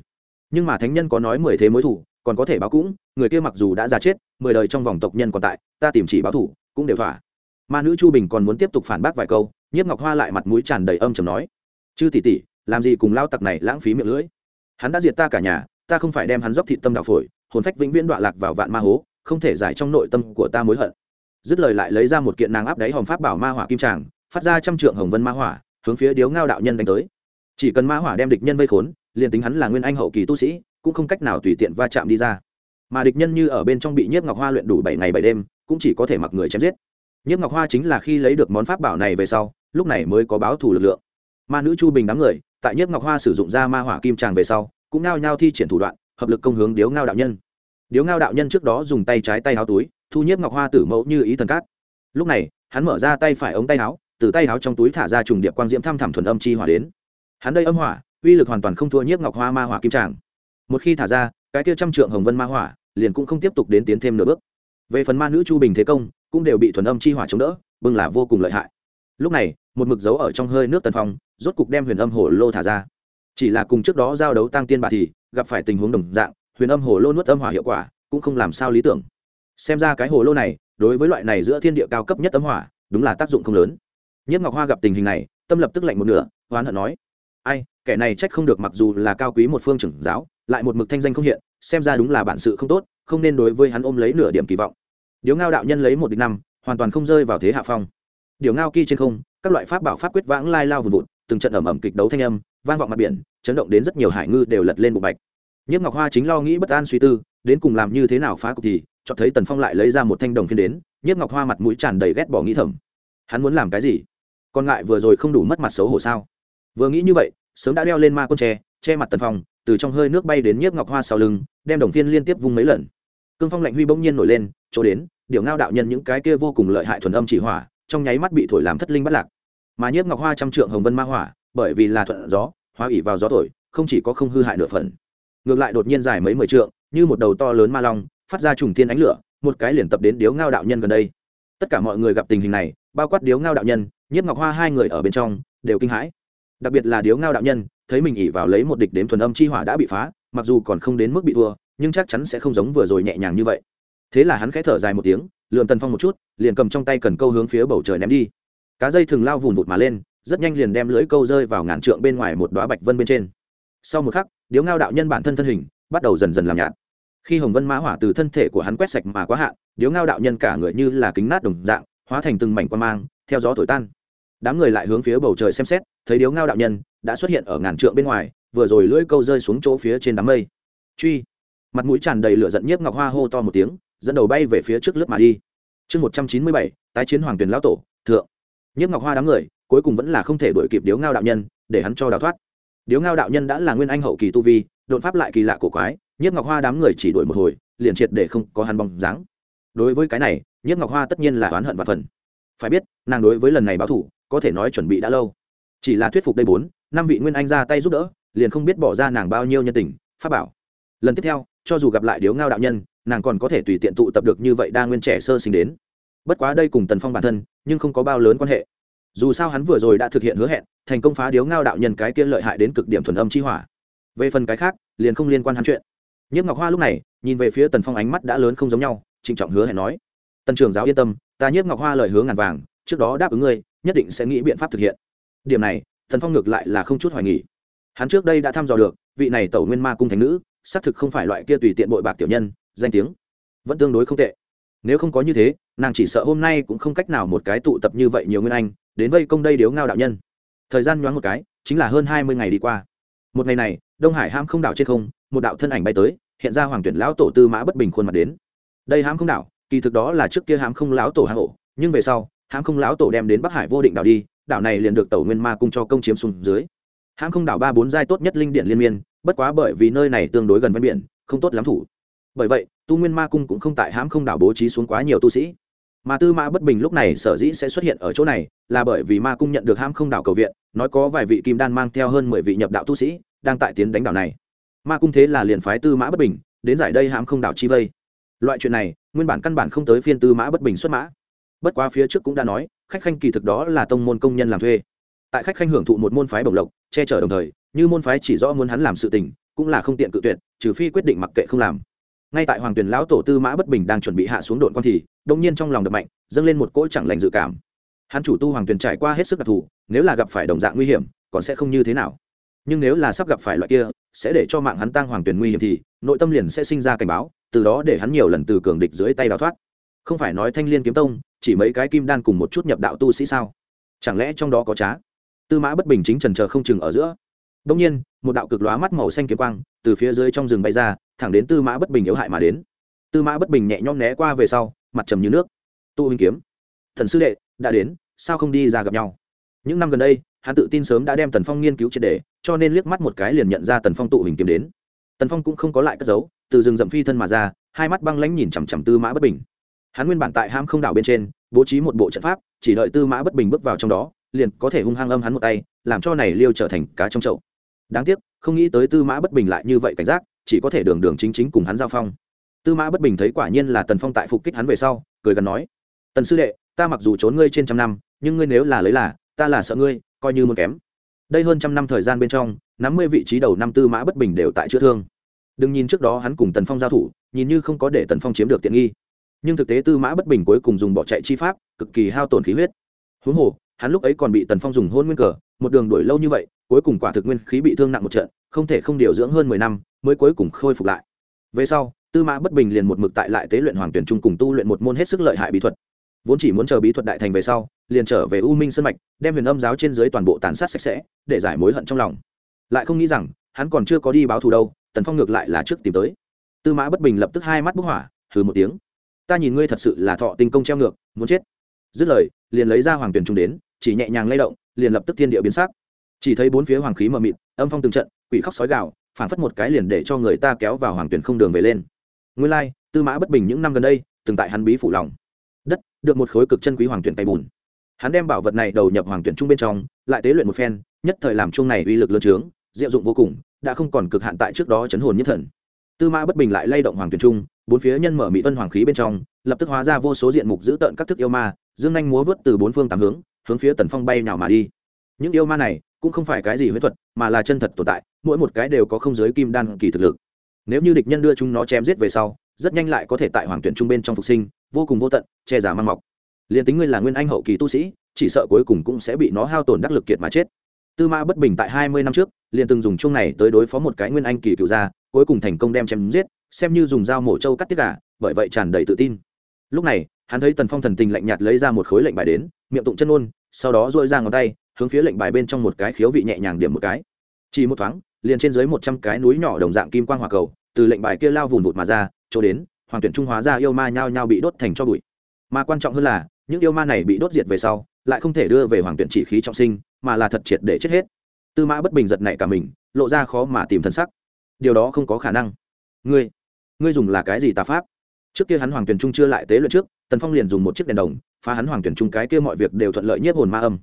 Nhưng mà thánh nhân có nói mười thế mối thủ, còn có thể báo cũng, người kia mặc dù đã già chết, mười đời trong vòng tộc nhân còn tại, ta tìm chỉ báo thủ, cũng đều thỏa. Ma nữ chu bình còn muốn tiếp tục phản bác vài câu, nhiếp ngọc hoa lại mặt mũi tràn đầy âm chầm nói. Chư tỷ tỷ làm gì cùng lao tặc này lãng phí miệng lưỡi? Hắn đã diệt ta cả nhà, ta không phải đem hắn dốc thị tâm đạo phổi, hồn phách vĩnh viễn đọa lạc vào vạn ma hố, không thể giải trong nội tâm của ta mối hận. Dứt lời lại lấy ra một kiện nàng áp đáy hòm pháp bảo ma hỏa kim tràng, phát ra trăm trượng hồng vân ma hỏa, hướng phía điếu ngao đạo nhân đánh tới. Chỉ cần ma hỏa đem địch nhân vây khốn, liền tính hắn là nguyên anh hậu kỳ tu sĩ, cũng không cách nào tùy tiện va chạm đi ra. Mà địch nhân như ở bên trong bị nhiếp ngọc hoa luyện đủ bảy ngày bảy đêm, cũng chỉ có thể mặc người chém giết. Nhiếp ngọc hoa chính là khi lấy được món pháp bảo này về sau, lúc này mới có báo thù lực lượng. Ma nữ chu bình đám người tại nhiếp ngọc hoa sử dụng ra ma hỏa kim tràng về sau, cũng ngao nhao thi triển thủ đoạn, hợp lực công hướng điếu ngao đạo nhân. Điếu ngao đạo nhân trước đó dùng tay trái tay áo túi, thu nhiếp ngọc hoa tử mẫu như ý thần cát. Lúc này, hắn mở ra tay phải ống tay áo, từ tay áo trong túi thả ra trùng điệp quang diễm thăm thẳm thuần âm chi hỏa đến. Hắn đây âm hỏa, uy lực hoàn toàn không thua nhiếp ngọc hoa ma hỏa kim tràng. Một khi thả ra, cái kia trăm trượng hồng vân ma hỏa, liền cũng không tiếp tục đến tiến thêm nửa bước. Về phần ma nữ chu bình thế công, cũng đều bị thuần âm chi hỏa chống đỡ bưng là vô cùng lợi hại. Lúc này, một mực dấu ở trong hơi nước tần phong rốt cục đem huyền âm hồ lô thả ra. Chỉ là cùng trước đó giao đấu tăng tiên bà thì, gặp phải tình huống đồng dạng, huyền âm hồ lô nuốt âm hỏa hiệu quả, cũng không làm sao lý tưởng. Xem ra cái hồ lô này, đối với loại này giữa thiên địa cao cấp nhất âm hỏa, đúng là tác dụng không lớn. Nhất ngọc hoa gặp tình hình này, tâm lập tức lạnh một nửa hoán hận nói, ai, kẻ này trách không được mặc dù là cao quý một phương trưởng giáo, lại một mực thanh danh không hiện, xem ra đúng là bản sự không tốt, không nên đối với hắn ôm lấy nửa điểm kỳ vọng. Điếu ngao đạo nhân lấy một địch năm, hoàn toàn không rơi vào thế hạ phong. Điều ngao kỳ trên không, các loại pháp bảo pháp quyết vãng lai lao vùn vụt từng trận ẩm ẩm kịch đấu thanh âm, vang vọng mặt biển, chấn động đến rất nhiều hải ngư đều lật lên bộ bạch. Nhiếp ngọc hoa chính lo nghĩ bất an suy tư, đến cùng làm như thế nào phá cục thì cho thấy tần phong lại lấy ra một thanh đồng phiên đến, nhiếp ngọc hoa mặt mũi tràn đầy ghét bỏ nghĩ thầm. Hắn muốn làm cái gì? Còn ngại vừa rồi không đủ mất mặt xấu hổ sao? Vừa nghĩ như vậy, sớm đã đeo lên ma con tre che mặt tần phong, từ trong hơi nước bay đến nhiếp ngọc hoa sau lưng, đem đồng phiên liên tiếp vung mấy lần. Cương phong lạnh huy bỗng nhiên nổi lên, chỗ đến điệu ngao đạo nhân những cái kia vô cùng lợi hại thuần âm chỉ hỏa, trong nháy mắt bị thổi làm thất linh bắt lạc mà nhiếp ngọc hoa trăm trượng hồng vân ma hỏa, bởi vì là thuận gió, hóa ỉ vào gió thổi, không chỉ có không hư hại nửa phần, ngược lại đột nhiên dài mấy mười trượng, như một đầu to lớn ma long, phát ra trùng thiên ánh lửa, một cái liền tập đến điếu ngao đạo nhân gần đây. Tất cả mọi người gặp tình hình này, bao quát điếu ngao đạo nhân, nhiếp ngọc hoa hai người ở bên trong, đều kinh hãi. Đặc biệt là điếu ngao đạo nhân, thấy mình ỉ vào lấy một địch đếm thuần âm chi hỏa đã bị phá, mặc dù còn không đến mức bị thua, nhưng chắc chắn sẽ không giống vừa rồi nhẹ nhàng như vậy. Thế là hắn khẽ thở dài một tiếng lượm tần phong một chút, liền cầm trong tay cần câu hướng phía bầu trời ném đi cá dây thường lao vùn vụt mà lên, rất nhanh liền đem lưỡi câu rơi vào ngàn trượng bên ngoài một đoá bạch vân bên trên. Sau một khắc, điếu ngao đạo nhân bản thân thân hình bắt đầu dần dần làm nhạt. Khi hồng vân mã hỏa từ thân thể của hắn quét sạch mà quá hạn, điếu ngao đạo nhân cả người như là kính nát đồng dạng, hóa thành từng mảnh quan mang, theo gió thổi tan. Đám người lại hướng phía bầu trời xem xét, thấy điếu ngao đạo nhân đã xuất hiện ở ngàn trượng bên ngoài, vừa rồi lưỡi câu rơi xuống chỗ phía trên đám mây. Truy. Mặt mũi tràn đầy lửa giận nhiếp ngọc hoa hô to một tiếng, dẫn đầu bay về phía trước lớp mà đi. Chương một trăm chín mươi bảy, tái chiến hoàng tuyền lão tổ, thượng nhiếp ngọc hoa đám người, cuối cùng vẫn là không thể đuổi kịp điếu ngao đạo nhân, để hắn cho đào thoát. Điếu ngao đạo nhân đã là nguyên anh hậu kỳ tu vi, đột pháp lại kỳ lạ cổ quái, nhiếp ngọc hoa đám người chỉ đuổi một hồi, liền triệt để không có hắn bóng dáng. Đối với cái này, nhiếp ngọc hoa tất nhiên là oán hận và phần. Phải biết, nàng đối với lần này báo thủ, có thể nói chuẩn bị đã lâu. Chỉ là thuyết phục đây bốn, năm vị nguyên anh ra tay giúp đỡ, liền không biết bỏ ra nàng bao nhiêu nhân tình, pháp bảo. Lần tiếp theo, cho dù gặp lại điếu ngao đạo nhân, nàng còn có thể tùy tiện tụ tập được như vậy đa nguyên trẻ sơ sinh đến bất quá đây cùng tần phong bản thân, nhưng không có bao lớn quan hệ. Dù sao hắn vừa rồi đã thực hiện hứa hẹn, thành công phá điếu ngao đạo nhân cái kia lợi hại đến cực điểm thuần âm chi hỏa. Về phần cái khác, liền không liên quan hắn chuyện. Nhiếp ngọc hoa lúc này, nhìn về phía tần phong ánh mắt đã lớn không giống nhau, trịnh trọng hứa hẹn nói, tần trưởng giáo yên tâm, ta nhiếp ngọc hoa lời hứa ngàn vàng, trước đó đáp ứng ngươi, nhất định sẽ nghĩ biện pháp thực hiện. Điểm này, tần phong ngược lại là không chút hoài nghỉ hắn trước đây đã thăm dò được, vị này tẩu nguyên ma cung thánh nữ, xác thực không phải loại kia tùy tiện bội bạc tiểu nhân, danh tiếng vẫn tương đối không tệ. Nếu không có như thế nàng chỉ sợ hôm nay cũng không cách nào một cái tụ tập như vậy nhiều nguyên anh, đến vây công đây điếu ngao đạo nhân. Thời gian nhoáng một cái, chính là hơn hai mươi ngày đi qua. Một ngày này, đông hải ham không đảo trên không, một đạo thân ảnh bay tới, hiện ra hoàng tuyển lão tổ tư mã bất bình khuôn mặt đến. Đây hãm không đảo, kỳ thực đó là trước kia hãm không lão tổ hạ ổ, nhưng về sau, hãm không lão tổ đem đến bắc hải vô định đảo đi, đảo này liền được tẩu nguyên ma cung cho công chiếm xuống dưới. Hãm không đảo ba bốn giai tốt nhất linh điện liên miên, bất quá bởi vì nơi này tương đối gần ven biển, không tốt lắm thủ. Bởi vậy, tu nguyên ma cung cũng không tại hãm không đảo bố trí xuống quá nhiều tu sĩ mà tư mã bất bình lúc này sở dĩ sẽ xuất hiện ở chỗ này là bởi vì ma cung nhận được ham không đảo cầu viện, nói có vài vị kim đan mang theo hơn mười vị nhập đạo tu sĩ đang tại tiến đánh đảo này. Ma cung thế là liền phái tư mã bất bình đến giải đây hãm không đảo chi vây. Loại chuyện này, nguyên bản căn bản không tới phiên tư mã bất bình xuất mã. Bất quá phía trước cũng đã nói, khách khanh kỳ thực đó là tông môn công nhân làm thuê. Tại khách khanh hưởng thụ một môn phái bổng lộc, che chở đồng thời, như môn phái chỉ rõ muốn hắn làm sự tình, cũng là không tiện cự tuyệt, trừ phi quyết định mặc kệ không làm. Ngay tại hoàng tuyền lão tổ tư mã bất bình đang chuẩn bị hạ xuống đội con thì đông nhiên trong lòng đập mạnh, dâng lên một cỗ chẳng lành dự cảm. Hắn chủ tu hoàng tuyền trải qua hết sức đặc thù, nếu là gặp phải đồng dạng nguy hiểm, còn sẽ không như thế nào. Nhưng nếu là sắp gặp phải loại kia, sẽ để cho mạng hắn tăng hoàng tuyền nguy hiểm thì, nội tâm liền sẽ sinh ra cảnh báo, từ đó để hắn nhiều lần từ cường địch dưới tay đào thoát. Không phải nói thanh l i ê n kiếm tông, chỉ mấy cái kim đan cùng một chút nhập đạo tu sĩ sao? Chẳng lẽ trong đó có trá? Tư mã bất bình chính trần trờ không chừng ở giữa. Đông nhiên, một đạo cực lóa mắt màu xanh kiếm quang, từ phía dưới trong rừng bay ra, thẳng đến tư mã bất bình yếu hại mà đến. Tư mã bất bình nhẹ nhõm né qua về sau mặt trầm như nước. Tu huynh kiếm. Thần sư đệ, đã đến, sao không đi ra gặp nhau? Những năm gần đây, hắn tự tin sớm đã đem tần phong nghiên cứu triệt đề, cho nên liếc mắt một cái liền nhận ra tần phong tụ hình kiếm đến. Tần phong cũng không có lại cất giấu, từ rừng rậm phi thân mà ra, hai mắt băng lãnh nhìn chằm chằm tư mã bất bình. Hắn nguyên bản tại ham không đảo bên trên, bố trí một bộ trận pháp, chỉ đợi tư mã bất bình bước vào trong đó, liền có thể hung hăng âm hắn một tay, làm cho này liêu trở thành cá trong chậu. Đáng tiếc, không nghĩ tới tư mã bất bình lại như vậy cảnh giác, chỉ có thể đường đường chính chính cùng hắn giao phong tư mã bất bình thấy quả nhiên là tần phong tại phục kích hắn về sau, cười gần nói, tần sư đệ, ta mặc dù trốn ngươi trên trăm năm, nhưng ngươi nếu là lấy là, ta là sợ ngươi, coi như muốn kém. Đây hơn trăm năm thời gian bên trong nắm mươi vị trí đầu năm tư mã bất bình đều tại chữa thương. Đừng nhìn trước đó hắn cùng tần phong giao thủ, nhìn như không có để tần phong chiếm được tiện nghi. Nhưng thực tế tư mã bất bình cuối cùng dùng bỏ chạy chi pháp, cực kỳ hao tổn khí huyết. Huống hồ, hắn lúc ấy còn bị tần phong dùng hôn nguyên cờ, một đường đuổi lâu như vậy, cuối cùng quả thực nguyên khí bị thương nặng một trận, không thể không điều dưỡng hơn mười năm, mới cuối cùng khôi phục lại. Về sau tư mã bất bình liền một mực tại lại tế luyện hoàng tuyển trung cùng tu luyện một môn hết sức lợi hại bí thuật. Vốn chỉ muốn chờ bí thuật đại thành về sau, liền trở về u minh sân mạch, đem huyền âm giáo trên dưới toàn bộ tàn sát sạch sẽ, để giải mối hận trong lòng. Lại không nghĩ rằng, hắn còn chưa có đi báo thù đâu, tần phong ngược lại là trước tìm tới. Tư mã bất bình lập tức hai mắt bức hỏa, hừ một tiếng. Ta nhìn ngươi thật sự là thọ tinh công treo ngược, muốn chết. Dứt lời, liền lấy ra hoàng tuyển trung đến, chỉ nhẹ nhàng lay động, liền lập tức thiên địa biến sắc. Chỉ thấy bốn phía hoàng khí mờ mịt, âm phong từng trận, quỷ khóc sói gạo phản phất một cái liền để cho người ta kéo vào hoàng tuyển không đường về lên nguyên lai, tư mã bất bình những năm gần đây, từng tại hắn bí phủ lòng. Đất, được một khối cực chân quý hoàng tuyển tay bùn. Hắn đem bảo vật này đầu nhập hoàng tuyển trung bên trong, lại tế luyện một phen, nhất thời làm chung này uy lực lớn trướng, diệu dụng vô cùng, đã không còn cực hạn tại trước đó chấn hồn nhất thần. Tư mã bất bình lại lay động hoàng tuyển trung, bốn phía nhân mở mỹ vân hoàng khí bên trong, lập tức hóa ra vô số diện mục giữ tợn các thức yêu ma, dương nhanh múa vớt từ bốn phương tám hướng hướng phía tần phong bay nào mà đi. Những yêu ma này, cũng không phải cái gì huyết thuật, mà là chân thật tồn tại, mỗi một cái đều có không giới kim đan kỳ thực lực nếu như địch nhân đưa chúng nó chém giết về sau, rất nhanh lại có thể tại hoàng tuyển trung bên trong phục sinh, vô cùng vô tận, che giả mang mọc. Liền tính ngươi là nguyên anh hậu kỳ tu sĩ, chỉ sợ cuối cùng cũng sẽ bị nó hao tổn đắc lực kiệt mà chết. Tư mã bất bình tại hai mươi năm trước, liền từng dùng chung này tới đối phó một cái nguyên anh kỳ cựu gia, cuối cùng thành công đem chém giết, xem như dùng dao mổ trâu cắt tiết gà, bởi vậy tràn đầy tự tin. Lúc này, hắn thấy tần phong thần tình lạnh nhạt lấy ra một khối lệnh bài đến, miệng tụng chân ôn, sau đó dội ra ngón tay, hướng phía lệnh bài bên trong một cái khiếu vị nhẹ nhàng điểm một cái. Chỉ một thoáng liền trên dưới một trăm cái núi nhỏ đồng dạng kim quang hỏa cầu, từ lệnh bài kia lao vùn vụt mà ra, chỗ đến, hoàng tuyển trung hóa ra yêu ma nhao nhao bị đốt thành cho bụi. Mà quan trọng hơn là, những yêu ma này bị đốt diệt về sau, lại không thể đưa về hoàng tuyển chỉ khí trọng sinh, mà là thật triệt để chết hết. Tư mã bất bình giật nảy cả mình, lộ ra khó mà tìm thân sắc. Điều đó không có khả năng. Ngươi ngươi dùng là cái gì tà pháp? Trước kia hắn hoàng tuyển trung chưa lại tế luyện trước, tần phong liền dùng một chiếc đèn đồng, phá hắn hoàng tuyển trung cái kia mọi việc đều thuận lợi nhất hồn ma âm.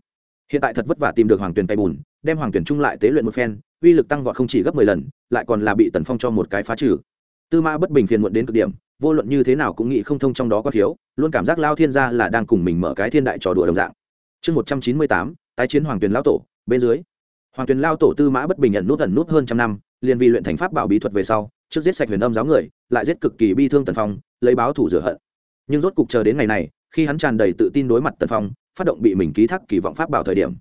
Hiện tại thật vất vả tìm được hoàng tuyển tay bùn đem hoàng tuyển trung lại tế luyện một phen, uy lực tăng vọt không chỉ gấp mười lần, lại còn là bị tần phong cho một cái phá trừ. Tư mã bất bình phiền muộn đến cực điểm, vô luận như thế nào cũng nghĩ không thông trong đó có thiếu, luôn cảm giác lao thiên gia là đang cùng mình mở cái thiên đại trò đùa đồng dạng. Chương một trăm chín mươi tám, tái chiến hoàng tuyển lao tổ, bên dưới. Hoàng tuyển lao tổ tư mã bất bình nhận nút ẩn nút hơn trăm năm, liền vì luyện thành pháp bảo bí thuật về sau, trước giết sạch huyền âm giáo người, lại giết cực kỳ bi thương tần phong, lấy báo thủ rửa hận. Nhưng rốt cục chờ đến ngày này, khi hắn tràn đầy tự tin đối mặt tần phong, phát động bị mình ký thác kỳ vọng pháp bảo thời điểm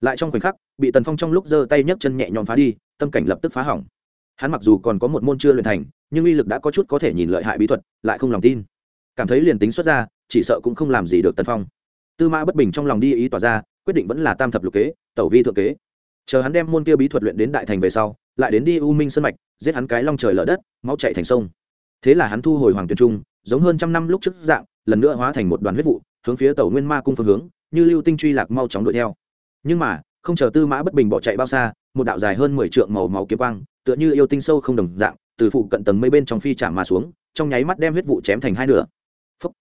lại trong khoảnh khắc, bị tần phong trong lúc giơ tay nhấc chân nhẹ nhõm phá đi, tâm cảnh lập tức phá hỏng. Hắn mặc dù còn có một môn chưa luyện thành, nhưng uy lực đã có chút có thể nhìn lợi hại bí thuật, lại không lòng tin. Cảm thấy liền tính xuất ra, chỉ sợ cũng không làm gì được tần phong. Tư mã bất bình trong lòng đi ý tỏ ra, quyết định vẫn là tam thập lục kế, tẩu vi thượng kế. Chờ hắn đem môn kia bí thuật luyện đến đại thành về sau, lại đến đi u minh sân mạch, giết hắn cái long trời lở đất, máu chạy thành sông. Thế là hắn thu hồi hoàng tuyên trung, giống hơn trăm năm lúc trước dạng, lần nữa hóa thành một đoàn huyết vụ, hướng phía tàu nguyên ma cung phương hướng, như lưu tinh truy lạc mau chóng đuổi theo nhưng mà, không chờ tư mã bất bình bỏ chạy bao xa, một đạo dài hơn mười trượng màu máu kiếm quang, tựa như yêu tinh sâu không đồng dạng, từ phụ cận tầng mây bên trong phi chạm mà xuống, trong nháy mắt đem huyết vụ chém thành hai nửa. Phúc.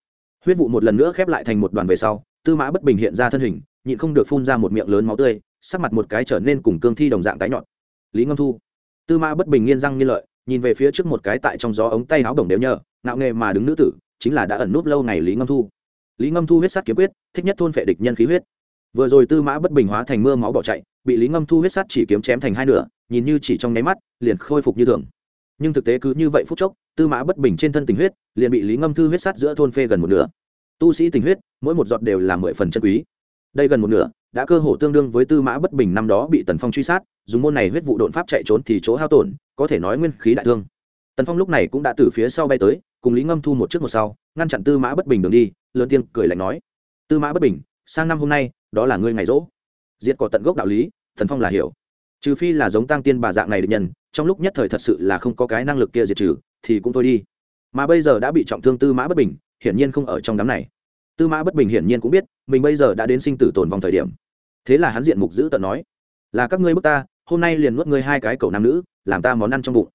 huyết vụ một lần nữa khép lại thành một đoàn về sau, tư mã bất bình hiện ra thân hình, nhịn không được phun ra một miệng lớn máu tươi, sắc mặt một cái trở nên cùng cương thi đồng dạng tái nhọn lý ngâm thu. Tư mã bất bình nghiên răng nghiên lợi, nhìn về phía trước một cái tại trong gió ống tay áo đồng đều nhờ, ngạo nghề mà đứng nữ tử, chính là đã ẩn núp lâu ngày lý ngâm thu. Lý ngâm thu huyết sát kiếm quyết, thích nhất thôn phệ địch nhân khí huyết vừa rồi tư mã bất bình hóa thành mưa máu bỏ chạy, bị lý ngâm thu huyết sắt chỉ kiếm chém thành hai nửa, nhìn như chỉ trong nháy mắt, liền khôi phục như thường. Nhưng thực tế cứ như vậy phút chốc, tư mã bất bình trên thân tình huyết, liền bị lý ngâm thư huyết sắt giữa thôn phê gần một nửa. Tu sĩ tình huyết, mỗi một giọt đều là mười phần chân quý. Đây gần một nửa, đã cơ hồ tương đương với tư mã bất bình năm đó bị tần phong truy sát, dùng môn này huyết vụ đột pháp chạy trốn thì chỗ hao tổn, có thể nói nguyên khí đại thương. Tần phong lúc này cũng đã từ phía sau bay tới, cùng lý ngâm thu một trước một sau, ngăn chặn tư mã bất bình đường đi, lớn tiên cười lạnh nói. Tư mã bất bình, sang năm hôm nay đó là ngươi ngày rỗ. Diệt cỏ tận gốc đạo lý, thần phong là hiểu. Trừ phi là giống tăng tiên bà dạng này được nhân, trong lúc nhất thời thật sự là không có cái năng lực kia diệt trừ, thì cũng thôi đi. Mà bây giờ đã bị trọng thương tư mã bất bình, hiển nhiên không ở trong đám này. Tư mã bất bình hiển nhiên cũng biết, mình bây giờ đã đến sinh tử tồn vòng thời điểm. Thế là hắn diện mục giữ tận nói, là các ngươi bức ta, hôm nay liền nuốt ngươi hai cái cầu nam nữ, làm ta món ăn trong bụng.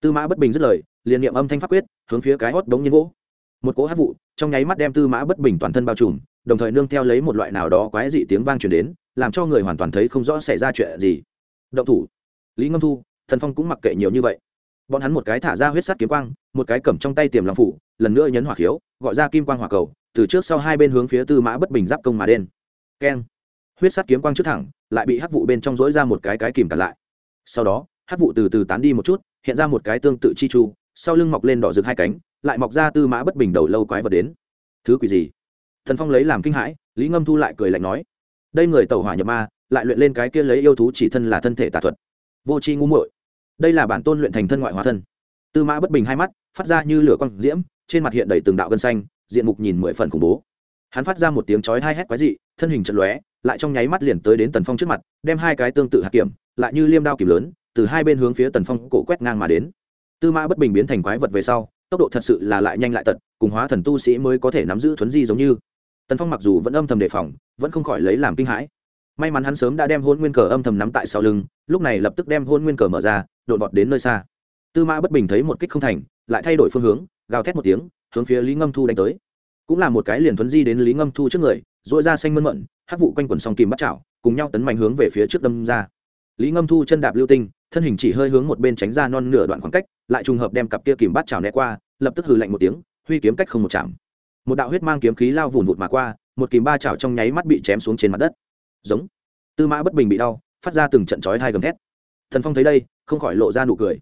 Tư mã bất bình dứt lời, liền niệm âm thanh pháp quyết, hướng phía cái hót đống nhiên vỗ. Một cỗ hát vụ, trong nháy mắt đem tư mã bất bình toàn thân bao trùm đồng thời nương theo lấy một loại nào đó quái dị tiếng vang truyền đến, làm cho người hoàn toàn thấy không rõ xảy ra chuyện gì. Động thủ. Lý ngâm thu, thần phong cũng mặc kệ nhiều như vậy. Bọn hắn một cái thả ra huyết sắt kiếm quang, một cái cầm trong tay tiềm lòng phủ, lần nữa nhấn hỏa khiếu, gọi ra kim quang hỏa cầu, từ trước sau hai bên hướng phía tư mã bất bình giáp công mà đen keng. Huyết sắt kiếm quang trước thẳng, lại bị hắc vụ bên trong dỗi ra một cái cái kìm cản lại. Sau đó, hắc vụ từ từ tán đi một chút, hiện ra một cái tương tự chi chu, sau lưng mọc lên đỏ rực hai cánh, lại mọc ra tư mã bất bình đầu lâu quái vật đến. Thứ quỷ gì? Thần phong lấy làm kinh hãi, lý ngâm thu lại cười lạnh nói, đây người tàu hỏa nhập ma, lại luyện lên cái kia lấy yêu thú chỉ thân là thân thể tà thuật. Vô c h i ngu muội. Đây là bản tôn luyện thành thân ngoại hóa thân. Tư mã bất bình hai mắt, phát ra như lửa con diễm, trên mặt hiện đầy từng đạo gân xanh, diện mục nhìn mười phần khủng bố. Hắn phát ra một tiếng chói hai hét quái dị, thân hình trận lóe, lại trong nháy mắt liền tới đến tần phong trước mặt, đem hai cái tương tự hạt kiểm, lại như liêm đao kìm lớn, từ hai bên hướng phía tần phong cổ quét ngang mà đến. Tư mã bất bình biến thành quái vật về sau, tốc độ thật sự là lại nhanh lại tật, cùng hóa thần tu sĩ mới có thể nắm giữ thuấn di giống như tần phong mặc dù vẫn âm thầm đề phòng, vẫn không khỏi lấy làm kinh hãi. May mắn hắn sớm đã đem hôn nguyên cờ âm thầm nắm tại sau lưng, lúc này lập tức đem hôn nguyên cờ mở ra, đột vọt đến nơi xa. Tư mã bất bình thấy một kích không thành, lại thay đổi phương hướng, gào thét một tiếng, hướng phía lý ngâm thu đánh tới. Cũng là một cái liền thuấn di đến lý ngâm thu trước người dội ra xanh mơn mận, hắc vụ quanh quần song kìm bắt chảo, cùng nhau tấn mạnh hướng về phía trước đâm ra. Lý ngâm thu chân đạp lưu tinh, thân hình chỉ hơi hướng một bên tránh ra non nửa đoạn khoảng cách, lại trùng hợp đem cặp kia kìm bắt chảo né qua, lập tức hừ lạnh một tiếng, huy kiếm cách không một chạm một đạo huyết mang kiếm khí lao vùn vụt mà qua, một kìm ba chảo trong nháy mắt bị chém xuống trên mặt đất. Giống. Tư mã bất bình bị đau, phát ra từng trận chói hai gầm thét. Thần phong thấy đây, không khỏi lộ ra nụ cười.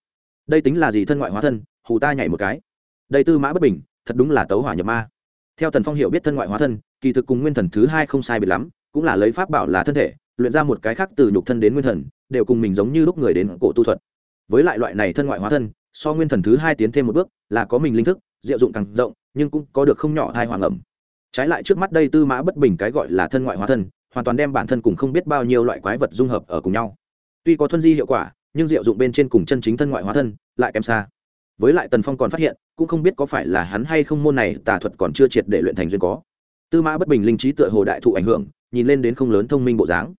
Đây tính là gì thân ngoại hóa thân, hù ta nhảy một cái. Đây tư mã bất bình, thật đúng là tấu hỏa nhập ma. Theo thần phong hiểu biết thân ngoại hóa thân, kỳ thực cùng nguyên thần thứ hai không sai biệt lắm, cũng là lấy pháp bảo là thân thể, luyện ra một cái khác từ nhục thân đến nguyên thần, đều cùng mình giống như lúc người đến cổ tu thuật. Với lại loại này thân ngoại hóa thân, so nguyên thần thứ hai tiến thêm một bước, là có mình linh thức, diệu dụng càng rộng nhưng cũng có được không nhỏ thai hoàng ẩm. Trái lại trước mắt đây tư mã bất bình cái gọi là thân ngoại hóa thân, hoàn toàn đem bản thân cùng không biết bao nhiêu loại quái vật dung hợp ở cùng nhau. Tuy có thuân di hiệu quả, nhưng diệu dụng bên trên cùng chân chính thân ngoại hóa thân lại kém xa. Với lại tần phong còn phát hiện, cũng không biết có phải là hắn hay không môn này tà thuật còn chưa triệt để luyện thành duyên có. Tư mã bất bình linh trí tựa hồ đại thụ ảnh hưởng, nhìn lên đến không lớn thông minh bộ dáng.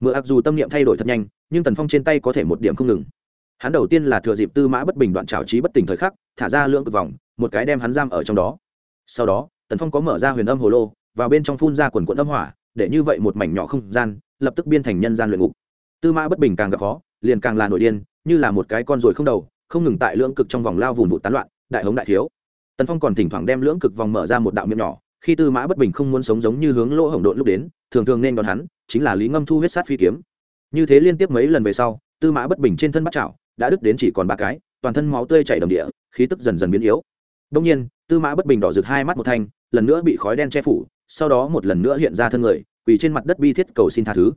Mượn ặc dù tâm niệm thay đổi thật nhanh, nhưng tần phong trên tay có thể một điểm không ngừng. Hắn đầu tiên là thừa dịp tư mã bất bình đoạn trào trí bất tỉnh thời khắc, thả ra lưỡng cực vòng một cái đem hắn giam ở trong đó. Sau đó, tần phong có mở ra huyền âm hồ lô, vào bên trong phun ra quần quận âm hỏa, để như vậy một mảnh nhỏ không gian, lập tức biên thành nhân gian luyện ngục. Tư mã bất bình càng gặp khó, liền càng là nổi điên, như là một cái con ruồi không đầu, không ngừng tại lưỡng cực trong vòng lao vụn vụ tán loạn, đại hống đại thiếu. Tần phong còn thỉnh thoảng đem lưỡng cực vòng mở ra một đạo miệng nhỏ, khi tư mã bất bình không muốn sống giống như hướng lỗ hổng độn lúc đến, thường thường nên đón hắn, chính là lý ngâm thu huyết sát phi kiếm. Như thế liên tiếp mấy lần về sau, tư mã bất bình trên thân bắt chảo, đã đứt đến chỉ còn ba cái, toàn thân máu tươi chảy đầm địa, khí tức dần dần biến yếu đông nhiên, tư mã bất bình đỏ rực hai mắt một thanh, lần nữa bị khói đen che phủ, sau đó một lần nữa hiện ra thân người, quỳ trên mặt đất bi thiết cầu xin tha thứ.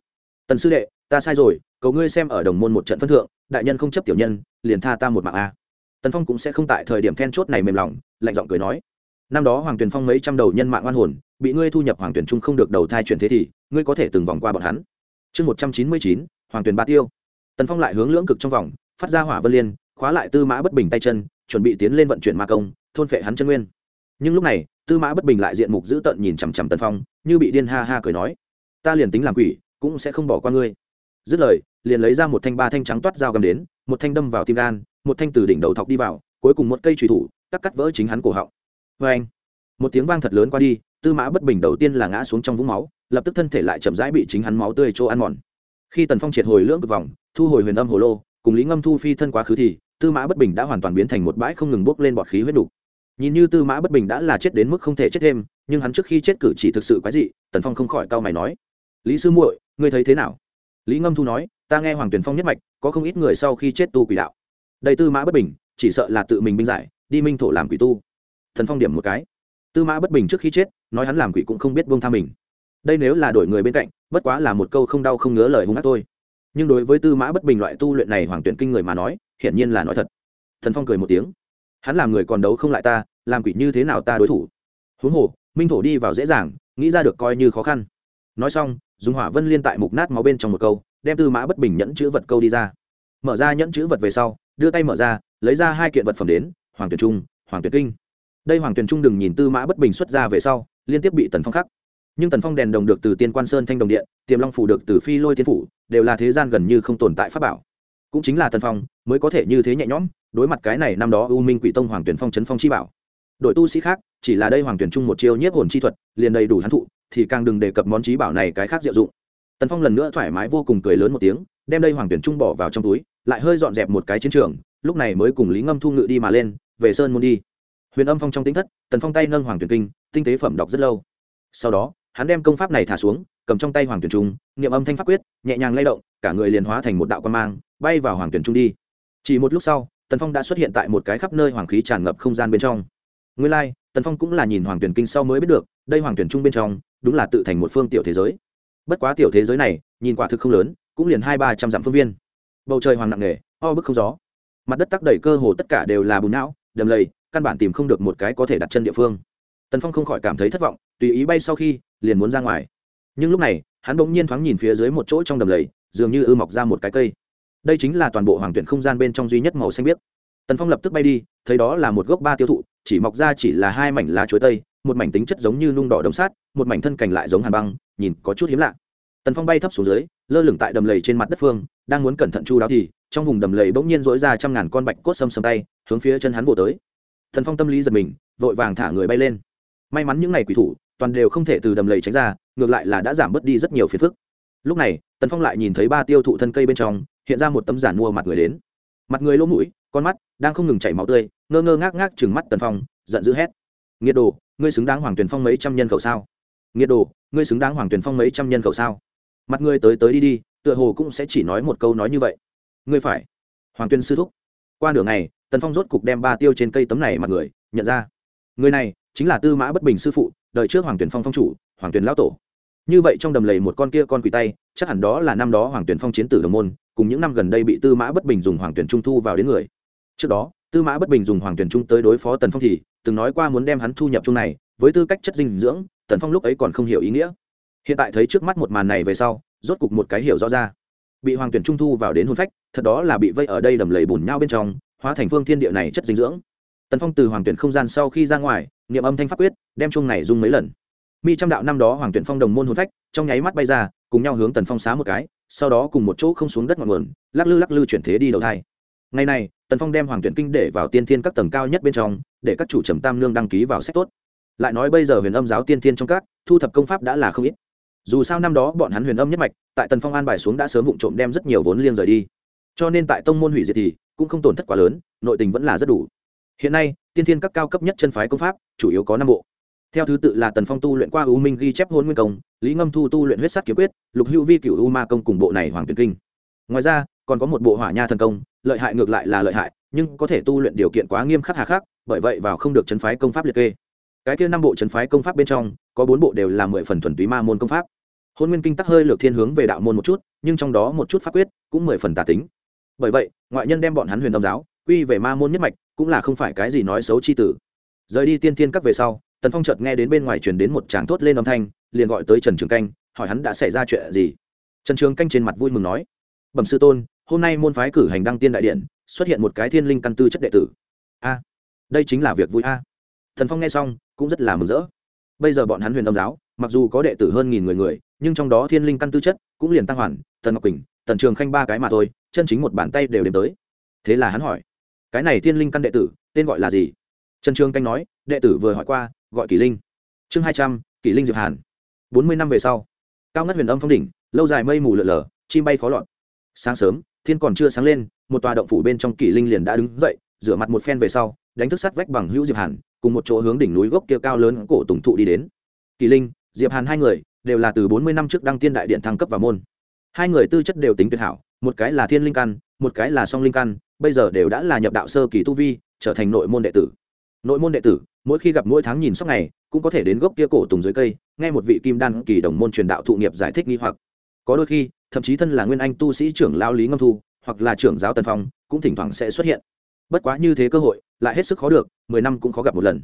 Tần sư đệ, ta sai rồi, cầu ngươi xem ở đồng môn một trận phân thượng, đại nhân không chấp tiểu nhân, liền tha ta một mạng a. Tần phong cũng sẽ không tại thời điểm then chốt này mềm lòng, lạnh giọng cười nói. Năm đó hoàng tuyền phong mấy trăm đầu nhân mạng oan hồn, bị ngươi thu nhập hoàng tuyền trung không được đầu thai chuyển thế thì, ngươi có thể từng vòng qua bọn hắn. Chương một trăm chín mươi chín, hoàng tuyền ba tiêu. Tần phong lại hướng lưỡng cực trong vòng, phát ra hỏa vân liên, khóa lại tư mã bất bình tay chân, chuẩn bị tiến lên vận chuyển ma công thôn phệ hắn chân nguyên. Nhưng lúc này, tư mã bất bình lại diện mục dữ tợn nhìn chằm chằm tần phong, như bị điên ha ha cười nói, ta liền tính làm quỷ, cũng sẽ không bỏ qua ngươi. Dứt lời, liền lấy ra một thanh ba thanh trắng toát dao găm đến, một thanh đâm vào tim gan, một thanh từ đỉnh đầu thọc đi vào, cuối cùng một cây trùy thủ, tắc cắt vỡ chính hắn cổ họng. Vê anh, một tiếng vang thật lớn qua đi, tư mã bất bình đầu tiên là ngã xuống trong vũng máu, lập tức thân thể lại chậm rãi bị chính hắn máu tươi chỗ ăn mòn. Khi tần phong triệt hồi lưỡng cực vòng, thu hồi huyền âm hồ lô, cùng lý ngâm thu phi thân quá khứ thì, tư mã bất bình đã hoàn toàn biến thành một bãi không ngừng bốc lên bọt khí huyết đủ nhìn như tư mã bất bình đã là chết đến mức không thể chết thêm, nhưng hắn trước khi chết cử chỉ thực sự quái dị, tần phong không khỏi cau mày nói. Lý sư muội, ngươi thấy thế nào? Lý ngâm thu nói, ta nghe hoàng tuyền phong nhất mạch, có không ít người sau khi chết tu quỷ đạo. Đây tư mã bất bình, chỉ sợ là tự mình binh giải, đi minh thổ làm quỷ tu. Thần phong điểm một cái. Tư mã bất bình trước khi chết, nói hắn làm quỷ cũng không biết buông tha mình. Đây nếu là đổi người bên cạnh, bất quá là một câu không đau không ngứa lời hung ác thôi. Nhưng đối với tư mã bất bình loại tu luyện này hoàng tuyển kinh người mà nói, hiển nhiên là nói thật. Thần phong cười một tiếng hắn làm người còn đấu không lại ta, làm quỷ như thế nào ta đối thủ? Huống hồ, minh thổ đi vào dễ dàng, nghĩ ra được coi như khó khăn. Nói xong, dùng hỏa vân liên tại mục nát máu bên trong một câu, đem tư mã bất bình nhẫn chữ vật câu đi ra. Mở ra nhẫn chữ vật về sau, đưa tay mở ra, lấy ra hai kiện vật phẩm đến, hoàng tuyển trung, hoàng tuyển kinh. Đây hoàng tuyển trung đừng nhìn tư mã bất bình xuất ra về sau, liên tiếp bị tần phong khắc. Nhưng tần phong đèn đồng được từ tiên quan sơn thanh đồng điện, tiềm long phủ được từ phi lôi tiên phủ, đều là thế gian gần như không tồn tại pháp bảo cũng chính là tần phong, mới có thể như thế nhẹ nhõm, đối mặt cái này năm đó u minh quỷ tông hoàng tuyển phong trấn phong chi bảo. Đội tu sĩ khác, chỉ là đây hoàng tuyển trung một chiêu nhiếp hồn chi thuật, liền đầy đủ hắn thụ, thì càng đừng đề cập món trí bảo này cái khác diệu dụng. Tần phong lần nữa thoải mái vô cùng cười lớn một tiếng, đem đây hoàng tuyển trung bỏ vào trong túi, lại hơi dọn dẹp một cái chiến trường, lúc này mới cùng lý ngâm thu ngự đi mà lên, về sơn môn đi. Huyền âm phong trong tính thất, tần phong tay nâng hoàng tuyển kinh, tinh tế phẩm đọc rất lâu. Sau đó, hắn đem công pháp này thả xuống, cầm trong tay hoàng tuyển trung, niệm âm thanh pháp quyết, nhẹ nhàng lay động, cả người liền hóa thành một đạo quan mang bay vào hoàng tuyển trung đi. Chỉ một lúc sau tần phong đã xuất hiện tại một cái khắp nơi hoàng khí tràn ngập không gian bên trong. Nguyên lai、like, tần phong cũng là nhìn hoàng tuyển kinh sau mới biết được đây hoàng tuyển trung bên trong đúng là tự thành một phương tiểu thế giới. Bất quá tiểu thế giới này nhìn quả thực không lớn cũng liền hai ba trăm dặm phương viên. Bầu trời hoàng nặng nề o bức không gió. Mặt đất tắc đầy cơ hồ tất cả đều là bùn não đầm lầy căn bản tìm không được một cái có thể đặt chân địa phương. Tần phong không khỏi cảm thấy thất vọng tùy ý bay sau khi liền muốn ra ngoài. Nhưng lúc này hắn bỗng nhiên thoáng nhìn phía dưới một chỗ trong đầm lầy dường như ư mọc ra một cái cây đây chính là toàn bộ hoàng tuyển không gian bên trong duy nhất màu xanh biếc. Tần phong lập tức bay đi, thấy đó là một gốc ba tiêu thụ, chỉ mọc ra chỉ là hai mảnh lá chuối tây, một mảnh tính chất giống như nung đỏ đống sát một mảnh thân cành lại giống hàn băng, nhìn có chút hiếm lạ. Tần phong bay thấp xuống dưới, lơ lửng tại đầm lầy trên mặt đất phương, đang muốn cẩn thận chu đáo thì, trong vùng đầm lầy bỗng nhiên dỗi ra trăm ngàn con bạch cốt xâm xâm tay, hướng phía chân hắn vỗ tới. Tần phong tâm lý giật mình, vội vàng thả người bay lên. May mắn những ngày quỷ thủ, toàn đều không thể từ đầm lầy tránh ra, ngược lại là đã giảm bớt đi rất nhiều phiền phức. Lúc này, tần phong lại nhìn thấy ba tiêu thụ thân cây bên trong hiện ra một tấm giản mua mặt người đến. Mặt người lỗ mũi, con mắt đang không ngừng chảy máu tươi, ngơ ngơ ngác ngác chừng mắt tần phong, giận dữ hét. Nghiệt đồ, ngươi xứng đáng hoàng tuyền phong mấy trăm nhân khẩu sao? Nghiệt đồ, ngươi xứng đáng hoàng tuyền phong mấy trăm nhân khẩu sao? Mặt ngươi tới tới đi đi, tựa hồ cũng sẽ chỉ nói một câu nói như vậy. Ngươi phải. Hoàng tuyên sư thúc. Qua nửa ngày, tần phong rốt cục đem ba tiêu trên cây tấm này mặt người nhận ra. Người này chính là tư mã bất bình sư phụ đợi trước hoàng tuyển phong phong chủ, hoàng tuyển lão tổ. Như vậy trong đầm lầy một con kia con quỷ tay, chắc hẳn đó là năm đó hoàng tuyển phong chiến tử đồng môn cùng những năm gần đây bị tư mã bất bình dùng hoàng tuyển trung thu vào đến người. Trước đó, tư mã bất bình dùng hoàng tuyển trung tới đối phó tần phong thì từng nói qua muốn đem hắn thu nhập chung này, với tư cách chất dinh dưỡng, tần phong lúc ấy còn không hiểu ý nghĩa. Hiện tại thấy trước mắt một màn này về sau, rốt cục một cái hiểu rõ ra. Bị hoàng tuyển trung thu vào đến hôn phách, thật đó là bị vây ở đây đầm lầy bùn nhau bên trong, hóa thành phương thiên địa này chất dinh dưỡng. Tần phong từ hoàng tuyển không gian sau khi ra ngoài, niệm âm thanh pháp quyết, đem chung này dung mấy lần. Mi trăm đạo năm đó hoàng tuyển phong đồng môn hôn phách, trong nháy mắt bay ra, cùng nhau hướng tần phong xá một cái sau đó cùng một chỗ không xuống đất ngọn nguồn, lắc lư lắc lư chuyển thế đi đầu thai. Ngày này, tần phong đem hoàng tuyển kinh để vào tiên thiên các tầng cao nhất bên trong, để các chủ trầm tam nương đăng ký vào sách tốt. Lại nói bây giờ huyền âm giáo tiên thiên trong các, thu thập công pháp đã là không ít. Dù sao năm đó bọn hắn huyền âm nhất mạch, tại tần phong an bài xuống đã sớm vụng trộm đem rất nhiều vốn liêng rời đi. Cho nên tại tông môn hủy diệt thì, cũng không tổn thất quá lớn, nội tình vẫn là rất đủ. Hiện nay, tiên thiên các cao cấp nhất chân phái công pháp, chủ yếu có năm bộ theo thứ tự là tần phong tu luyện qua u minh ghi chép hôn nguyên công, lý ngâm thu tu luyện huyết sắt kiếm quyết, lục hữu vi cựu u ma công cùng bộ này hoàng tuyển kinh. Ngoài ra, còn có một bộ hỏa nha thần công, lợi hại ngược lại là lợi hại, nhưng có thể tu luyện điều kiện quá nghiêm khắc hà khắc, bởi vậy vào không được chấn phái công pháp liệt kê. Cái kia năm bộ chấn phái công pháp bên trong, có bốn bộ đều là mười phần thuần túy ma môn công pháp. Hôn nguyên kinh tắc hơi lược thiên hướng về đạo môn một chút, nhưng trong đó một chút pháp quyết cũng mười phần tà tính. Bởi vậy, ngoại nhân đem bọn hắn huyền đông giáo, quy về ma môn nhất mạch, cũng là không phải cái gì nói xấu chi tử. Rời đi tiên thiên các về sau tần phong chợt nghe đến bên ngoài truyền đến một tràng thốt lên âm thanh, liền gọi tới trần trường canh, hỏi hắn đã xảy ra chuyện gì. Trần trường canh trên mặt vui mừng nói, bẩm sư tôn, hôm nay môn phái cử hành đăng tiên đại điện, xuất hiện một cái thiên linh căn tư chất đệ tử. A, đây chính là việc vui a. Thần phong nghe xong, cũng rất là mừng rỡ. Bây giờ bọn hắn huyền âm giáo, mặc dù có đệ tử hơn nghìn người người, nhưng trong đó thiên linh căn tư chất cũng liền tăng hoàn, tần ngọc quỳnh, tần trường khanh ba cái mà thôi, chân chính một bàn tay đều đến tới. Thế là hắn hỏi, cái này thiên linh căn đệ tử, tên gọi là gì? Trần trường canh nói, đệ tử vừa hỏi qua, gọi kỷ linh. Chương hai trăm, kỷ linh diệp hàn. Bốn mươi năm về sau, cao ngất huyền âm phong đỉnh, lâu dài mây mù lợn lờ chim bay khó lọt. Sáng sớm, thiên còn chưa sáng lên, một tòa động phủ bên trong kỷ linh liền đã đứng dậy, rửa mặt một phen về sau, đánh thức sắt vách bằng hữu diệp hàn, cùng một chỗ hướng đỉnh núi gốc kia cao lớn cổ tùng thụ đi đến. Kỷ linh, diệp hàn hai người, đều là từ bốn mươi năm trước đăng tiên đại điện thăng cấp vào môn. Hai người tư chất đều tính tuyệt hảo, một cái là thiên linh căn, một cái là song linh căn, bây giờ đều đã là nhập đạo sơ kỳ tu vi, trở thành nội môn đệ tử nội môn đệ tử mỗi khi gặp mỗi tháng nhìn sóc này cũng có thể đến gốc kia cổ tùng dưới cây nghe một vị kim đan kỳ đồng môn truyền đạo thụ nghiệp giải thích nghi hoặc. Có đôi khi thậm chí thân là nguyên anh tu sĩ trưởng lao lý ngâm thu hoặc là trưởng giáo tần phong cũng thỉnh thoảng sẽ xuất hiện. Bất quá như thế cơ hội lại hết sức khó được mười năm cũng khó gặp một lần.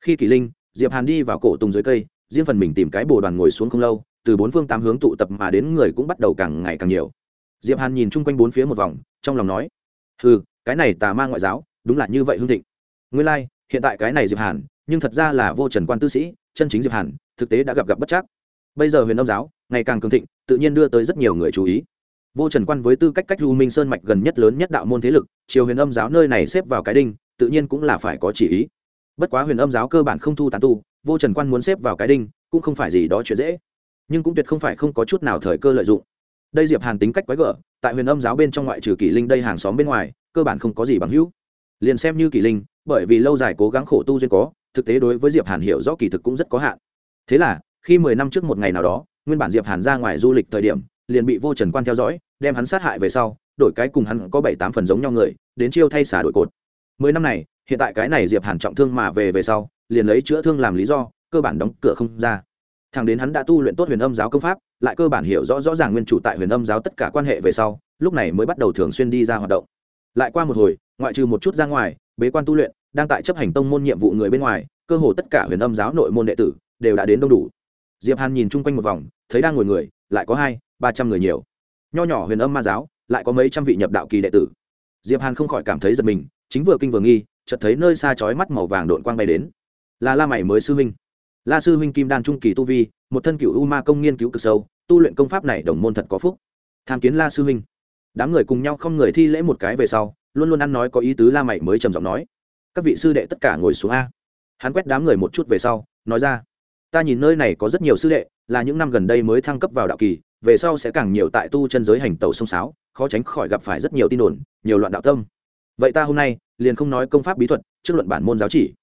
Khi kỷ linh diệp hàn đi vào cổ tùng dưới cây riêng phần mình tìm cái bồ đoàn ngồi xuống không lâu từ bốn phương tám hướng tụ tập mà đến người cũng bắt đầu càng ngày càng nhiều. Diệp hàn nhìn chung quanh bốn phía một vòng trong lòng nói ừ cái này tà ma ngoại giáo đúng là như vậy hương thịnh. Nguyên lai like, hiện tại cái này diệp hàn, nhưng thật ra là vô trần quan tư sĩ, chân chính diệp hàn, thực tế đã gặp gặp bất chắc. Bây giờ huyền âm giáo, ngày càng cường thịnh, tự nhiên đưa tới rất nhiều người chú ý. Vô trần quan với tư cách cách lưu minh sơn mạch gần nhất lớn nhất đạo môn thế lực, chiều huyền âm giáo nơi này xếp vào cái đinh, tự nhiên cũng là phải có chỉ ý. Bất quá huyền âm giáo cơ bản không thu tán tu, vô trần quan muốn xếp vào cái đinh, cũng không phải gì đó chuyện dễ. Nhưng cũng tuyệt không phải không có chút nào thời cơ lợi dụng. Đây diệp hàn tính cách quái gở, tại huyền âm giáo bên trong ngoại trừ kỷ linh đây hàng xóm bên ngoài, cơ bản không có gì bằng hữu. Liền xem như kỷ linh bởi vì lâu dài cố gắng khổ tu duyên có, thực tế đối với diệp hàn hiểu rõ kỳ thực cũng rất có hạn. Thế là, khi mười năm trước một ngày nào đó, nguyên bản diệp hàn ra ngoài du lịch thời điểm, liền bị vô trần quan theo dõi, đem hắn sát hại về sau, đổi cái cùng hắn có bảy tám phần giống nhau người, đến chiêu thay xả đổi cột. Mười năm này, hiện tại cái này diệp hàn trọng thương mà về về sau, liền lấy chữa thương làm lý do, cơ bản đóng cửa không ra. Thằng đến hắn đã tu luyện tốt huyền âm giáo công pháp, lại cơ bản hiểu rõ rõ ràng nguyên chủ tại huyền âm giáo tất cả quan hệ về sau, lúc này mới bắt đầu thường xuyên đi ra hoạt động. Lại qua một hồi, ngoại trừ một chút ra ngoài bế quan tu luyện, đang tại chấp hành tông môn nhiệm vụ người bên ngoài, cơ hồ tất cả huyền âm giáo nội môn đệ tử đều đã đến đông đủ. Diệp hàn nhìn chung quanh một vòng, thấy đang ngồi người, lại có hai, ba trăm người nhiều. Nho nhỏ huyền âm ma giáo, lại có mấy trăm vị nhập đạo kỳ đệ tử. Diệp hàn không khỏi cảm thấy giật mình, chính vừa kinh vừa nghi, chợt thấy nơi xa chói mắt màu vàng độn quang bay đến. Là la mày mới sư huynh. La sư huynh kim đan trung kỳ tu vi, một thân cựu u ma công nghiên cứu cực sâu, tu luyện công pháp này đồng môn thật có phúc. Tham kiến la sư huynh. Đám người cùng nhau không người thi lễ một cái về sau luôn luôn ăn nói có ý tứ la mày mới trầm giọng nói, các vị sư đệ tất cả ngồi xuống a. Hắn quét đám người một chút về sau, nói ra, ta nhìn nơi này có rất nhiều sư đệ, là những năm gần đây mới thăng cấp vào đạo kỳ, về sau sẽ càng nhiều tại tu chân giới hành tàu sông sáo, khó tránh khỏi gặp phải rất nhiều tin đồn, nhiều loạn đạo tâm. Vậy ta hôm nay liền không nói công pháp bí thuật, trước luận bản môn giáo chỉ.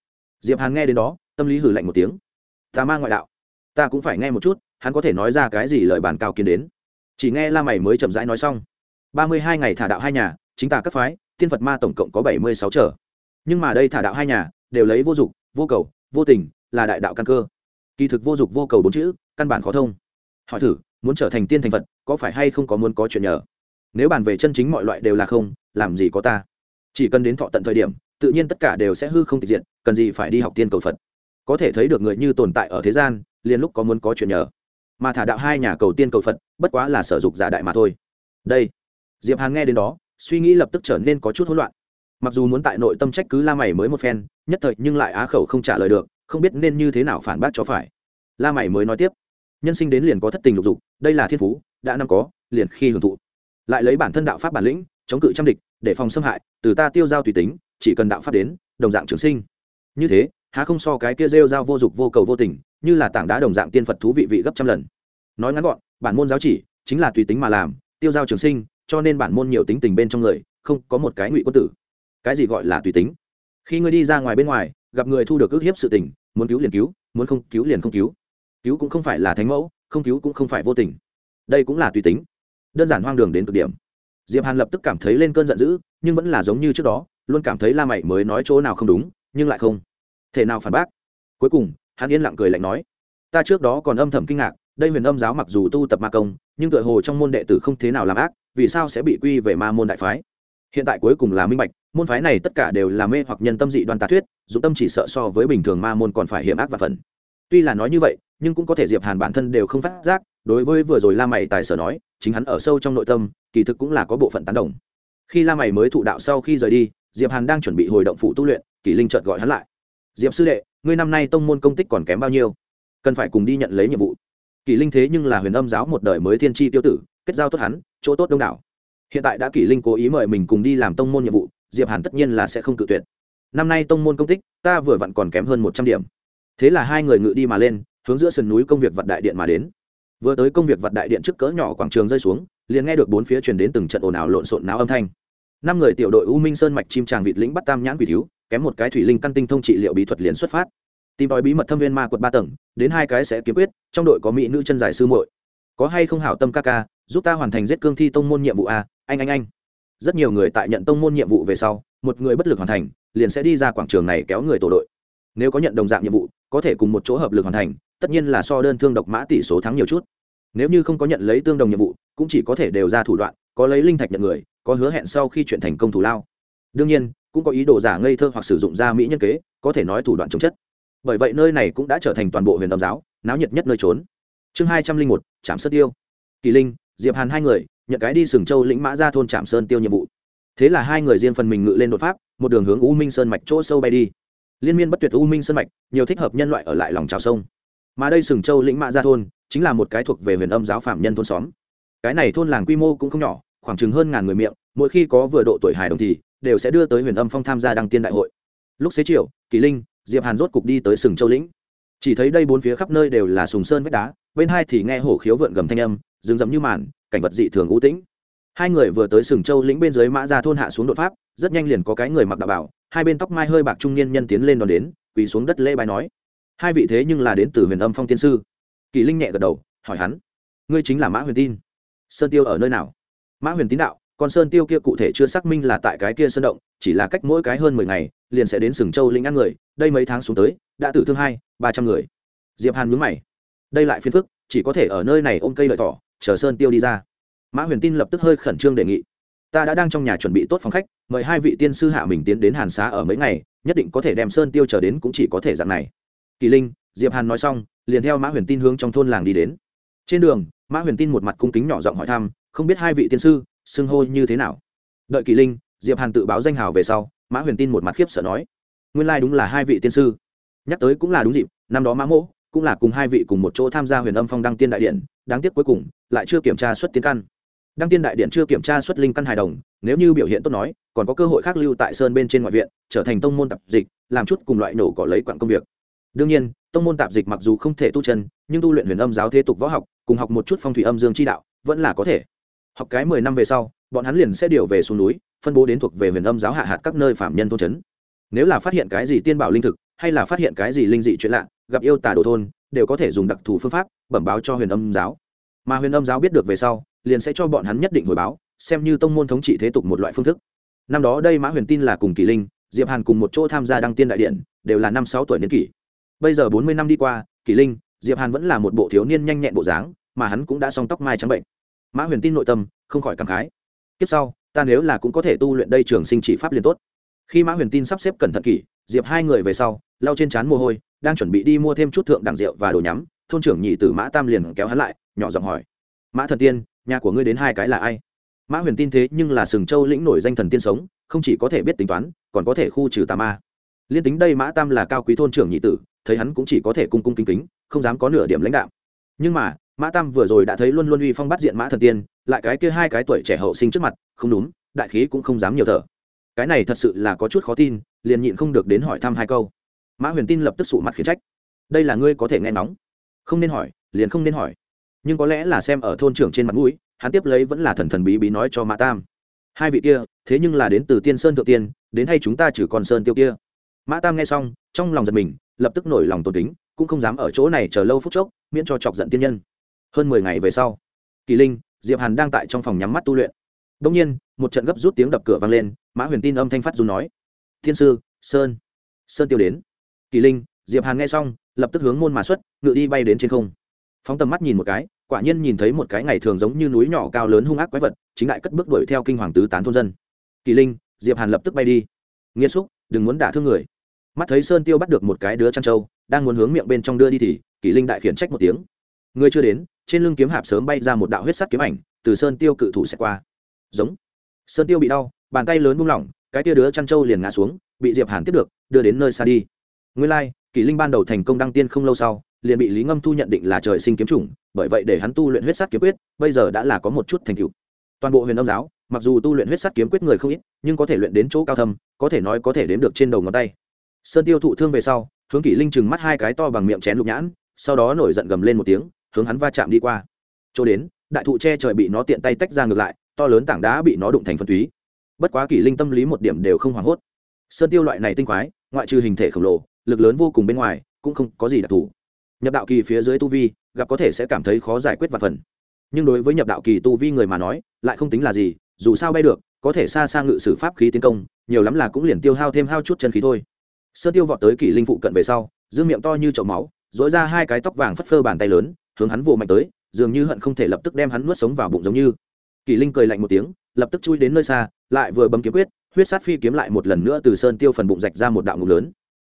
Diệp hàn nghe đến đó, tâm lý hử lạnh một tiếng ta mang ngoại đạo, ta cũng phải nghe một chút, hắn có thể nói ra cái gì lời bàn cao kiến đến. Chỉ nghe la mày mới chậm rãi nói xong, ba mươi hai ngày thả đạo hai nhà, chính tả các phái tiên phật ma tổng cộng có bảy mươi sáu trở. Nhưng mà đây thả đạo hai nhà, đều lấy vô dụng vô cầu, vô tình là đại đạo căn cơ. Kỳ thực vô dụng vô cầu bốn chữ, căn bản khó thông. Hỏi thử, muốn trở thành tiên thành phật, có phải hay không có muốn có chuyện nhờ? Nếu bàn về chân chính mọi loại đều là không, làm gì có ta? Chỉ cần đến thọ tận thời điểm, tự nhiên tất cả đều sẽ hư không tịch diện cần gì phải đi học tiên cầu phật? Có thể thấy được người như tồn tại ở thế gian, liền lúc có muốn có chuyện nhờ. Mà thả đạo hai nhà cầu tiên cầu phật, bất quá là sở dục giả đại mà thôi. Đây, diệp hàn nghe đến đó suy nghĩ lập tức trở nên có chút hỗn loạn. Mặc dù muốn tại nội tâm trách cứ la mày mới một phen, nhất thời nhưng lại á khẩu không trả lời được, không biết nên như thế nào phản bác cho phải. La mày mới nói tiếp, nhân sinh đến liền có thất tình lục dục, đây là thiên phú, đã năm có, liền khi hưởng thụ. Lại lấy bản thân đạo pháp bản lĩnh, chống cự trăm địch, để phòng xâm hại, từ ta tiêu giao tùy tính, chỉ cần đạo pháp đến, đồng dạng trường sinh. Như thế, há không so cái kia rêu giao vô dục vô cầu vô tình, như là tảng đá đồng dạng tiên phật thú vị vị gấp trăm lần. Nói ngắn gọn, bản môn giáo chỉ, chính là tùy tính mà làm, tiêu giao trường sinh cho nên bản môn nhiều tính tình bên trong người, không có một cái ngụy quân tử. Cái gì gọi là tùy tính? Khi ngươi đi ra ngoài bên ngoài, gặp người thu được ước hiếp sự tình, muốn cứu liền cứu, muốn không cứu liền không cứu. Cứu cũng không phải là thánh mẫu, không cứu cũng không phải vô tình. Đây cũng là tùy tính. Đơn giản hoang đường đến cực điểm. Diệp hàn lập tức cảm thấy lên cơn giận dữ, nhưng vẫn là giống như trước đó, luôn cảm thấy la mày mới nói chỗ nào không đúng, nhưng lại không. Thể nào phản bác? Cuối cùng, hắn yên lặng cười lạnh nói, ta trước đó còn âm thầm kinh ngạc, đây huyền âm giáo mặc dù tu tập ma công, nhưng tựa hồ trong môn đệ tử không thế nào làm ác vì sao sẽ bị quy về ma môn đại phái? Hiện tại cuối cùng là minh bạch, môn phái này tất cả đều là mê hoặc nhân tâm dị đoan tà thuyết, dụng tâm chỉ sợ so với bình thường ma môn còn phải hiểm ác và phần. Tuy là nói như vậy, nhưng cũng có thể diệp hàn bản thân đều không phát giác, đối với vừa rồi la mày tài sở nói, chính hắn ở sâu trong nội tâm, kỳ thực cũng là có bộ phận tán đồng. Khi la mày mới thụ đạo sau khi rời đi, diệp hàn đang chuẩn bị hồi động phụ tu luyện kỷ linh chợt gọi hắn lại. Diệp sư đệ, ngươi năm nay tông môn công tích còn kém bao nhiêu? Cần phải cùng đi nhận lấy nhiệm vụ. Kỷ linh thế nhưng là huyền âm giáo một đời mới thiên tri tiêu tử, kết giao tốt hắn chỗ tốt đông đảo. Hiện tại đã kỷ linh cố ý mời mình cùng đi làm tông môn nhiệm vụ, diệp hàn tất nhiên là sẽ không cự tuyệt. Năm nay tông môn công tích, ta vừa vặn còn kém hơn một trăm điểm. Thế là hai người ngự đi mà lên, hướng giữa sườn núi công việc vật đại điện mà đến. Vừa tới công việc vật đại điện trước cỡ nhỏ quảng trường rơi xuống, liền nghe được bốn phía truyền đến từng trận ồn ào lộn xộn náo âm thanh. Năm người tiểu đội u minh sơn mạch chim tràng vịt lĩnh bắt tam nhãn quỷ thiếu, kém một cái thủy linh căn tinh thông trị liệu bí thuật liền xuất phát. Tìm tòi bí mật thâm viên ma quật ba tầng, đến hai cái sẽ kiếm quyết, trong đội có mỹ nữ chân dài sư muội. Có hay không hảo tâm ca ca giúp ta hoàn thành giết cương thi tông môn nhiệm vụ a, anh anh anh. Rất nhiều người tại nhận tông môn nhiệm vụ về sau, một người bất lực hoàn thành, liền sẽ đi ra quảng trường này kéo người tổ đội. Nếu có nhận đồng dạng nhiệm vụ, có thể cùng một chỗ hợp lực hoàn thành, tất nhiên là so đơn thương độc mã tỷ số thắng nhiều chút. Nếu như không có nhận lấy tương đồng nhiệm vụ, cũng chỉ có thể đều ra thủ đoạn, có lấy linh thạch nhận người, có hứa hẹn sau khi chuyện thành công thủ lao. Đương nhiên, cũng có ý đồ giả ngây thơ hoặc sử dụng da mỹ nhân kế, có thể nói thủ đoạn chống chất. Bởi vậy nơi này cũng đã trở thành toàn bộ huyền âm giáo, náo nhiệt nhất nơi trốn. Chương hai trăm linh một trạm sơn tiêu. Kỳ linh diệp hàn hai người, nhận cái đi sừng châu lĩnh mã ra thôn trạm sơn tiêu nhiệm vụ. Thế là hai người riêng phần mình ngự lên đột pháp, một đường hướng u minh sơn mạch chỗ sâu bay đi. Liên miên bất tuyệt u minh sơn mạch, nhiều thích hợp nhân loại ở lại lòng trào sông. Mà đây sừng châu lĩnh mã ra thôn, chính là một cái thuộc về huyền âm giáo phạm nhân thôn xóm. Cái này thôn làng quy mô cũng không nhỏ, khoảng chừng hơn ngàn người miệng, mỗi khi có vừa độ tuổi hài đồng thì đều sẽ đưa tới huyền âm phong tham gia đăng tiên đại hội. Lúc xế chiều, kỳ linh, diệp hàn rốt cục đi tới sừng châu lĩnh. Chỉ thấy đây bốn phía khắp nơi đều là sùng sơn vách đá, bên hai thì nghe hổ khiếu vượn gầm thanh âm rừng rậm như màn, cảnh vật dị thường u tĩnh. Hai người vừa tới sừng châu lĩnh bên dưới mã ra thôn hạ xuống đột pháp, rất nhanh liền có cái người mặc đạo bảo, hai bên tóc mai hơi bạc trung niên nhân tiến lên đón đến, quỳ xuống đất lễ bài nói. Hai vị thế nhưng là đến từ huyền âm phong tiên sư. Kỳ linh nhẹ gật đầu, hỏi hắn, ngươi chính là mã huyền tin? Sơn tiêu ở nơi nào? Mã huyền tín đạo, con sơn tiêu kia cụ thể chưa xác minh là tại cái kia sơn động, chỉ là cách mỗi cái hơn mười ngày, liền sẽ đến sừng châu lĩnh ăn người, đây mấy tháng xuống tới, đã tử thương hai, ba trăm người. Diệp hàn mướn mày, đây lại phiền phức, chỉ có thể ở nơi này ôm cây lợi thỏ chờ sơn tiêu đi ra. Mã huyền tin lập tức hơi khẩn trương đề nghị. Ta đã đang trong nhà chuẩn bị tốt phòng khách, mời hai vị tiên sư hạ mình tiến đến hàn xá ở mấy ngày, nhất định có thể đem sơn tiêu chờ đến cũng chỉ có thể dạng này. Kỳ linh, diệp hàn nói xong, liền theo mã huyền tin hướng trong thôn làng đi đến. Trên đường, mã huyền tin một mặt cung kính nhỏ giọng hỏi thăm, không biết hai vị tiên sư, xưng hô như thế nào? Đợi kỳ linh, diệp hàn tự báo danh hào về sau, mã huyền tin một mặt khiếp sợ nói, nguyên lai đúng là hai vị tiên sư. Nhắc tới cũng là đúng dịp, năm đó mã mỗ cũng là cùng hai vị cùng một chỗ tham gia huyền âm phong đăng tiên đại điện, đáng tiếc cuối cùng lại chưa kiểm tra xuất tiên căn. Đăng tiên đại điện chưa kiểm tra xuất linh căn hài đồng, nếu như biểu hiện tốt nói, còn có cơ hội khác lưu tại sơn bên trên ngoại viện, trở thành tông môn tạp dịch, làm chút cùng loại nổ cỏ lấy quặng công việc. Đương nhiên, tông môn tạp dịch mặc dù không thể tu chân, nhưng tu luyện huyền âm giáo thế tục võ học, cùng học một chút phong thủy âm dương chi đạo, vẫn là có thể. Học cái mười năm về sau, bọn hắn liền sẽ điều về xuống núi, phân bố đến thuộc về huyền âm giáo hạ hạt các nơi phạm nhân thôn trấn. Nếu là phát hiện cái gì tiên bảo linh thực, hay là phát hiện cái gì linh dị chuyện lạ gặp yêu tả đồ thôn, đều có thể dùng đặc thù phương pháp bẩm báo cho huyền âm giáo. Mà huyền âm giáo biết được về sau, liền sẽ cho bọn hắn nhất định hồi báo, xem như tông môn thống trị thế tục một loại phương thức. Năm đó đây mã huyền tin là cùng kỳ linh, diệp hàn cùng một chỗ tham gia đăng tiên đại điện, đều là năm sáu tuổi niên kỷ. Bây giờ bốn mươi năm đi qua, kỳ linh, diệp hàn vẫn là một bộ thiếu niên nhanh nhẹn bộ dáng, mà hắn cũng đã xong tóc mai trắng bệnh. Mã huyền tin nội tâm, không khỏi cảm khái. Tiếp sau, ta nếu là cũng có thể tu luyện đây trường sinh chỉ pháp liền tốt. Khi mã huyền tin sắp xếp cẩn thận kỹ diệp hai người về sau, lau trên trán mồ hôi, đang chuẩn bị đi mua thêm chút thượng đẳng rượu và đồ nhắm, thôn trưởng nhị tử mã tam liền kéo hắn lại, nhỏ giọng hỏi. Mã thần tiên, nhà của ngươi đến hai cái là ai? Mã huyền tin thế nhưng là sừng châu lĩnh nổi danh thần tiên sống, không chỉ có thể biết tính toán, còn có thể khu trừ tà ma. Liên tính đây mã tam là cao quý thôn trưởng nhị tử, thấy hắn cũng chỉ có thể cung cung kính kính, không dám có nửa điểm lãnh đạo nhưng mà, mã tam vừa rồi đã thấy luôn luôn uy phong bắt diện mã thần tiên, lại cái kia hai cái tuổi trẻ hậu sinh trước mặt, không đúng, đại khí cũng không dám nhiều thở cái này thật sự là có chút khó tin, liền nhịn không được đến hỏi thăm hai câu. Mã huyền tin lập tức sụ mặt khiển trách. Đây là ngươi có thể nghe nóng không nên hỏi, liền không nên hỏi. Nhưng có lẽ là xem ở thôn trưởng trên mặt mũi, hắn tiếp lấy vẫn là thần thần bí bí nói cho mã tam. Hai vị kia, thế nhưng là đến từ tiên sơn thượng tiên, đến hay chúng ta trừ con sơn tiêu kia. Mã tam nghe xong, trong lòng giật mình, lập tức nổi lòng tột tính cũng không dám ở chỗ này chờ lâu phút chốc, miễn cho chọc giận tiên nhân. Hơn mười ngày về sau, kỳ linh, diệp hàn đang tại trong phòng nhắm mắt tu luyện. Đông nhiên, một trận gấp rút tiếng đập cửa vang lên mã huyền tin âm thanh phát dù nói, thiên sư, sơn sơn tiêu đến. Kỳ linh, diệp hàn nghe xong, lập tức hướng môn mà xuất, ngự đi bay đến trên không. Phóng tầm mắt nhìn một cái, quả nhiên nhìn thấy một cái ngày thường giống như núi nhỏ cao lớn hung ác quái vật, chính lại cất bước đuổi theo kinh hoàng tứ tán thôn dân. Kỳ linh, diệp hàn lập tức bay đi. Nghiêm xúc, đừng muốn đả thương người. Mắt thấy sơn tiêu bắt được một cái đứa chăn trâu, đang muốn hướng miệng bên trong đưa đi thì, kỳ linh đại khiển trách một tiếng. Người chưa đến, trên lưng kiếm hạp sớm bay ra một đạo huyết sắt kiếm ảnh, từ sơn tiêu cự thủ sẽ qua. Giống. Sơn tiêu bị đau bàn tay lớn buông lỏng cái tia đứa chăn trâu liền ngã xuống bị diệp hàn tiếp được đưa đến nơi xa đi. Nguyên lai like, kỳ linh ban đầu thành công đăng tiên không lâu sau liền bị lý ngâm thu nhận định là trời sinh kiếm chủng bởi vậy để hắn tu luyện huyết sắt kiếm quyết bây giờ đã là có một chút thành tựu. Toàn bộ huyền âm giáo mặc dù tu luyện huyết sắt kiếm quyết người không ít nhưng có thể luyện đến chỗ cao thâm có thể nói có thể đếm được trên đầu ngón tay. Sơn tiêu thụ thương về sau hướng kỷ linh chừng mắt hai cái to bằng miệng chén lục nhãn sau đó nổi giận gầm lên một tiếng hướng hắn va chạm đi qua. Chỗ đến đại thụ che trời bị nó tiện tay tách ra ngược lại to lớn tảng đá bị nó đụng thành phân túy bất quá kỷ linh tâm lý một điểm đều không hoảng hốt. Sơn tiêu loại này tinh quái, ngoại trừ hình thể khổng lồ, lực lớn vô cùng bên ngoài, cũng không có gì đặc thù. Nhập đạo kỳ phía dưới tu vi, gặp có thể sẽ cảm thấy khó giải quyết vật phần. Nhưng đối với nhập đạo kỳ tu vi người mà nói, lại không tính là gì, dù sao bay được, có thể xa xa ngự sử pháp khí tiến công, nhiều lắm là cũng liền tiêu hao thêm hao chút chân khí thôi. Sơ tiêu vọt tới kỷ linh phụ cận về sau giữ miệng to như chậu máu dỗi ra hai cái tóc vàng phất phơ bàn tay lớn, hướng hắn vồ mạnh tới, dường như hận không thể lập tức đem hắn nuốt sống vào bụng giống như. Kỷ linh cười lạnh một tiếng lập tức chui đến nơi xa, lại vừa bấm kiếm quyết, huyết sát phi kiếm lại một lần nữa từ sơn tiêu phần bụng rạch ra một đạo ngục lớn.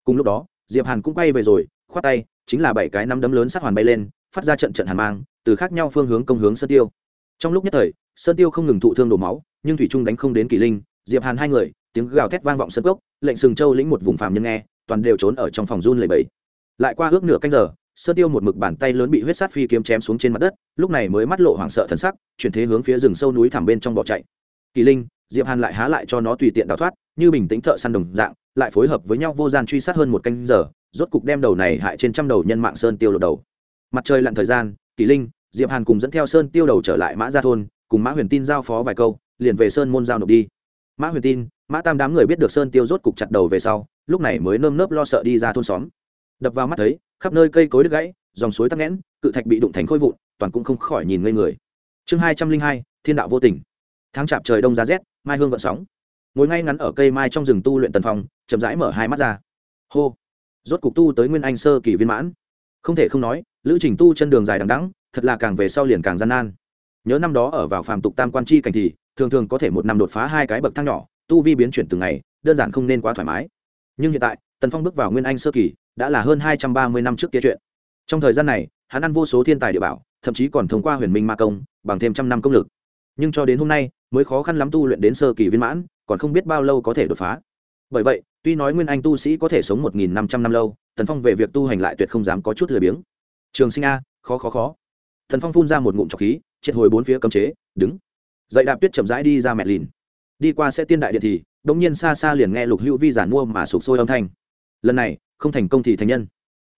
Cùng lúc đó, diệp hàn cũng quay về rồi, khoát tay, chính là bảy cái nắm đấm lớn sát hoàn bay lên, phát ra trận trận hàn mang, từ khác nhau phương hướng công hướng sơn tiêu. Trong lúc nhất thời, sơn tiêu không ngừng thụ thương đổ máu, nhưng thủy trung đánh không đến kỳ linh, diệp hàn hai người, tiếng gào thét vang vọng sân cốc, lệnh sừng châu lĩnh một vùng phàm nhân nghe, toàn đều trốn ở trong phòng run lầy bẫy lại qua ước nửa canh giờ sơn tiêu một mực bàn tay lớn bị huyết sát phi kiếm chém xuống trên mặt đất, lúc này mới mắt lộ hoảng sợ thần sắc, chuyển thế hướng phía rừng sâu núi thẳm bên trong bỏ chạy. Kỳ linh, diệp hàn lại há lại cho nó tùy tiện đào thoát, như bình tĩnh thợ săn đồng dạng, lại phối hợp với nhau vô gian truy sát hơn một canh giờ, rốt cục đem đầu này hại trên trăm đầu nhân mạng sơn tiêu lột đầu. Mặt trời lặn thời gian, kỳ linh, diệp hàn cùng dẫn theo sơn tiêu đầu trở lại mã gia thôn, cùng mã huyền tin giao phó vài câu, liền về sơn môn giao nộp đi. Mã huyền tin, mã tam đám người biết được sơn tiêu rốt cục chặt đầu về sau, lúc này mới nơm nớp lo sợ đi ra thôn xóm. Đập vào mắt thấy khắp nơi cây cối đứt gãy, dòng suối tắc nghẽn, cự thạch bị đụng thành khôi vụn, toàn cũng không khỏi nhìn ngây người. Chương hai trăm linh hai, thiên đạo vô tình. Tháng chạp trời đông giá rét, mai hương gợn sóng. Ngồi ngay ngắn ở cây mai trong rừng tu luyện tần phòng chậm rãi mở hai mắt ra. Hô. Rốt cục tu tới nguyên anh sơ kỳ viên mãn. Không thể không nói, lữ trình tu chân đường dài đằng đẵng, thật là càng về sau liền càng gian nan. Nhớ năm đó ở vào phàm tục tam quan chi cảnh thì, thường thường có thể một năm đột phá hai cái bậc thang nhỏ, tu vi biến chuyển từng ngày, đơn giản không nên quá thoải mái. Nhưng hiện tại, tần phong bước vào nguyên anh sơ kỳ đã là hơn hai trăm ba mươi năm trước kia chuyện. Trong thời gian này, hắn ăn vô số thiên tài địa bảo, thậm chí còn thông qua huyền minh ma công, bằng thêm trăm năm công lực. Nhưng cho đến hôm nay, mới khó khăn lắm tu luyện đến sơ kỳ viên mãn, còn không biết bao lâu có thể đột phá. Bởi vậy, tuy nói nguyên anh tu sĩ có thể sống một nghìn năm trăm năm lâu, tần phong về việc tu hành lại tuyệt không dám có chút lười biếng. Trường sinh a, khó khó khó. Thần phong phun ra một ngụm trọc khí, triệt hồi bốn phía cấm chế, đứng. Dậy đạp tuyết chậm rãi đi ra mẹ lìn. Đi qua sẽ tiên đại điện thì đ ỗ n g nhiên xa xa liền nghe lục hữu vi giản mua mà sụp sôi âm thanh. Lần này không thành công thì thành nhân.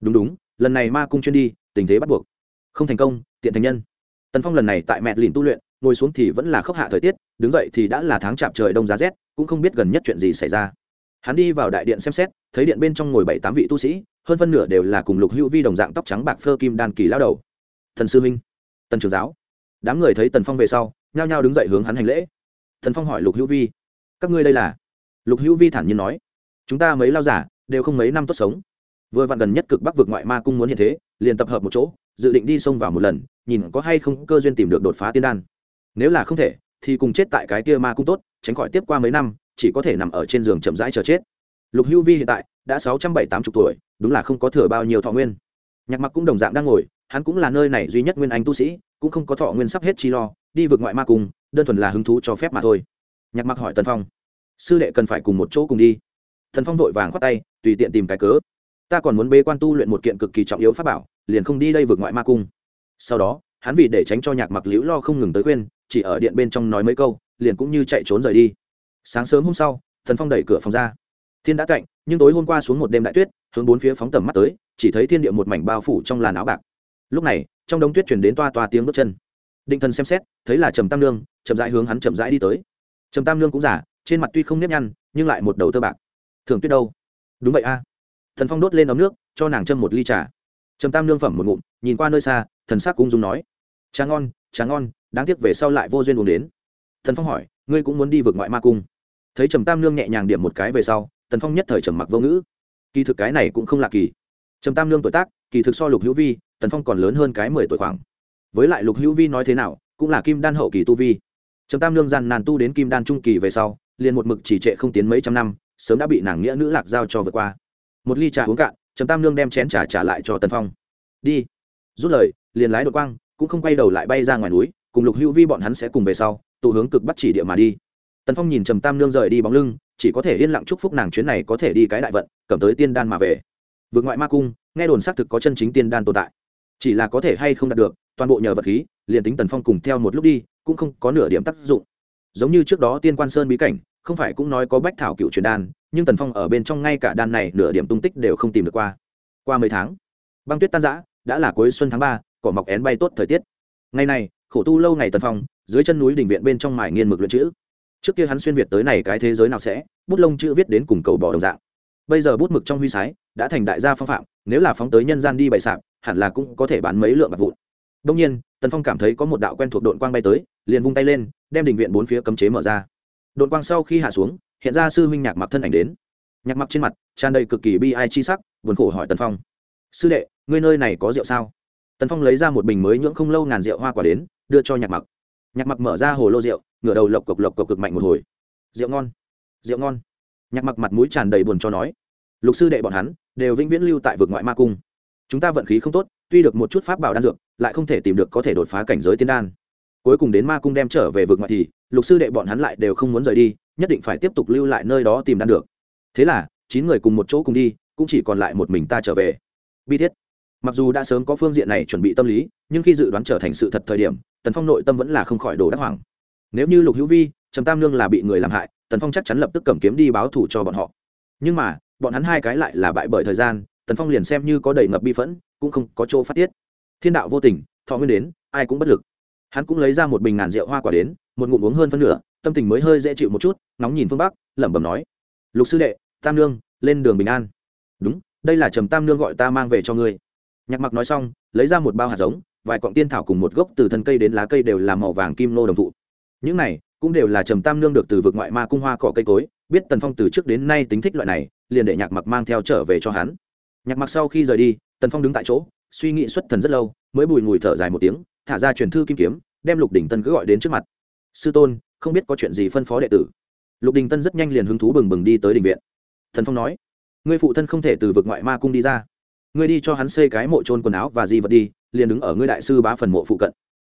Đúng đúng, lần này ma cung chuyên đi, tình thế bắt buộc. Không thành công, tiện thành nhân. Tần phong lần này tại mẹ lìn tu luyện, ngồi xuống thì vẫn là khốc hạ thời tiết, đứng dậy thì đã là tháng chạp trời đông giá rét, cũng không biết gần nhất chuyện gì xảy ra. Hắn đi vào đại điện xem xét, thấy điện bên trong ngồi bảy tám vị tu sĩ, hơn phân nửa đều là cùng lục hữu vi đồng dạng tóc trắng bạc phơ kim đan kỳ lao đầu. Thần sư minh tần trường giáo. Đám người thấy tần phong về sau, nhao nhao đứng dậy hướng hắn hành lễ. Thần phong hỏi lục hữu vi, các ngươi đây là? Lục hữu vi thản nhiên nói, chúng ta mấy lao giả đều không mấy năm tốt sống. Vừa vặn gần nhất cực bắc vực ngoại ma cung muốn hiện thế, liền tập hợp một chỗ, dự định đi sông vào một lần, nhìn có hay không cơ duyên tìm được đột phá tiên đan. Nếu là không thể, thì cùng chết tại cái kia ma cung tốt, tránh khỏi tiếp qua mấy năm, chỉ có thể nằm ở trên giường chậm rãi chờ chết. Lục hữu vi hiện tại đã sáu trăm bảy tám chục tuổi, đúng là không có thừa bao nhiêu thọ nguyên. Nhạc mặc cũng đồng dạng đang ngồi, hắn cũng là nơi này duy nhất nguyên anh tu sĩ, cũng không có thọ nguyên sắp hết chi lo, đi vượt ngoại ma cung, đơn thuần là hứng thú cho phép mà thôi. Nhạc mặc hỏi tần phong, sư đệ cần phải cùng một chỗ cùng đi thần phong vội vàng khoát tay, tùy tiện tìm cái cớ. Ta còn muốn bế quan tu luyện một kiện cực kỳ trọng yếu pháp bảo, liền không đi đây vượt ngoại ma cung. Sau đó, hắn vì để tránh cho nhạc mặc liễu lo không ngừng tới khuyên, chỉ ở điện bên trong nói mấy câu, liền cũng như chạy trốn rời đi. Sáng sớm hôm sau, thần phong đẩy cửa phòng ra. Thiên đã cạnh nhưng tối hôm qua xuống một đêm đại tuyết, hướng bốn phía phóng tầm mắt tới, chỉ thấy thiên địa một mảnh bao phủ trong làn áo bạc. Lúc này, trong đống tuyết chuyển đến toa toa tiếng bước chân. Định thần xem xét, thấy là trầm tam lương chậm rãi hướng hắn chậm rãi đi tới. Trầm tam lương cũng giả, trên mặt tuy không nếp nhăn, nhưng lại một đầu tơ bạc thường tuyết đâu? Đúng vậy a. Thần phong đốt lên ấm nước, cho nàng châm một ly trà. Trầm tam lương phẩm một ngụm, nhìn qua nơi xa, thần sắc ung dung nói, trà ngon trà ngon, đáng tiếc về sau lại vô duyên uống đến. Thần phong hỏi, ngươi cũng muốn đi vượt ngoại ma cung? Thấy trầm tam lương nhẹ nhàng điểm một cái về sau tần phong nhất thời trầm mặc vô ngữ. Kỳ thực cái này cũng không lạ kỳ. Trầm tam lương tuổi tác, kỳ thực so lục hữu vi tần phong còn lớn hơn cái mười tuổi khoảng. Với lại lục hữu vi nói thế nào, cũng là kim đan hậu kỳ tu vi. Trầm tam lương gian nàn tu đến kim đan trung kỳ về sau, liền một mực chỉ trệ không tiến mấy trăm năm sớm đã bị nàng nghĩa nữ lạc giao cho vượt qua. Một ly trà uống cạn, trầm tam lương đem chén trà trả lại cho tần phong. Đi. Rút lời, liền lái đội quang, cũng không quay đầu lại bay ra ngoài núi, cùng lục hữu vi bọn hắn sẽ cùng về sau, tụ hướng cực bắt chỉ địa mà đi. Tần phong nhìn trầm tam lương rời đi bóng lưng, chỉ có thể yên lặng chúc phúc nàng chuyến này có thể đi cái đại vận, cầm tới tiên đan mà về. Vượt ngoại ma cung, nghe đồn xác thực có chân chính tiên đan tồn tại. Chỉ là có thể hay không đạt được, toàn bộ nhờ vật khí, liền tính tần phong cùng theo một lúc đi, cũng không có nửa điểm tác dụng. Giống như trước đó tiên quan sơn bí cảnh không phải cũng nói có bách thảo cựu truyền đan, nhưng tần phong ở bên trong ngay cả đan này nửa điểm tung tích đều không tìm được qua. Qua mấy tháng, băng tuyết tan giã đã là cuối xuân tháng ba, cỏ mọc én bay tốt thời tiết. Ngày này, khổ tu lâu ngày tần phong, dưới chân núi đỉnh viện bên trong mải nghiên mực luyện chữ. Trước kia hắn xuyên việt tới này cái thế giới nào sẽ, bút lông chữ viết đến cùng cầu bỏ đồng dạng. Bây giờ bút mực trong huy sái, đã thành đại gia phong phạm, nếu là phóng tới nhân gian đi bày sạp, hẳn là cũng có thể bán mấy lượng bạc vụn. Đông nhiên, tần phong cảm thấy có một đạo quen thuộc đội quang bay tới, liền vung tay lên, đem đình viện bốn phía cấm chế mở ra đội quang sau khi hạ xuống, hiện ra sư huynh nhạc mặc thân ảnh đến. Nhạc mặc trên mặt tràn đầy cực kỳ bi ai chi sắc, buồn khổ hỏi tần phong. Sư đệ, ngươi nơi này có rượu sao? Tần phong lấy ra một bình mới nhưỡng không lâu ngàn rượu hoa quả đến, đưa cho nhạc mặc. Nhạc mặc mở ra hồ lô rượu, ngửa đầu lộc cộc lộc cộc cực mạnh một hồi. Rượu ngon rượu ngon. Nhạc mặc mặt mũi tràn đầy buồn cho nói. Lục sư đệ bọn hắn đều vĩnh viễn lưu tại vực ngoại ma cung. Chúng ta vận khí không tốt, tuy được một chút pháp bảo đan dược, lại không thể tìm được có thể đột phá cảnh giới tiên đan. Cuối cùng đến ma cung đem trở về vực ngoại thì lục sư đệ bọn hắn lại đều không muốn rời đi, nhất định phải tiếp tục lưu lại nơi đó tìm đan được. Thế là, chín người cùng một chỗ cùng đi, cũng chỉ còn lại một mình ta trở về. Bi thiết. Mặc dù đã sớm có phương diện này chuẩn bị tâm lý, nhưng khi dự đoán trở thành sự thật thời điểm, tần phong nội tâm vẫn là không khỏi đồ đắc hoàng nếu như lục hữu vi, trầm tam lương là bị người làm hại, tần phong chắc chắn lập tức cầm kiếm đi báo thủ cho bọn họ. Nhưng mà, bọn hắn hai cái lại là bại bởi thời gian, tần phong liền xem như có đầy ngập bi phẫn, cũng không có chỗ phát tiết. Thiên đạo vô tình, thọ nguyên đến, ai cũng bất lực hắn cũng lấy ra một bình ngàn rượu hoa quả đến, một ngụm uống hơn phân nửa, tâm tình mới hơi dễ chịu một chút nóng nhìn phương bắc, lẩm bẩm nói, lục sư đệ, tam nương, lên đường bình an. Đúng, đây là trầm tam nương gọi ta mang về cho ngươi. Nhạc mặc nói xong, lấy ra một bao hạt giống, vài cọng tiên thảo cùng một gốc từ thân cây đến lá cây đều là màu vàng kim nô đồng thụ. Những này cũng đều là trầm tam nương được từ vực ngoại ma cung hoa cỏ cây cối, biết tần phong từ trước đến nay tính thích loại này, liền để nhạc mặc mang theo trở về cho hắn. Nhạc mặc sau khi rời đi, tần phong đứng tại chỗ, suy nghĩ xuất thần rất lâu, mới bùi ngùi thở dài một tiếng thả ra truyền thư kim kiếm, đem lục đình tân cứ gọi đến trước mặt. Sư tôn, không biết có chuyện gì phân phó đệ tử? Lục đình tân rất nhanh liền hứng thú bừng bừng đi tới đình viện. Thần phong nói, ngươi phụ thân không thể từ vực ngoại ma cung đi ra. Ngươi đi cho hắn xây cái mộ trôn quần áo và di vật đi, liền đứng ở ngươi đại sư bá phần mộ phụ cận.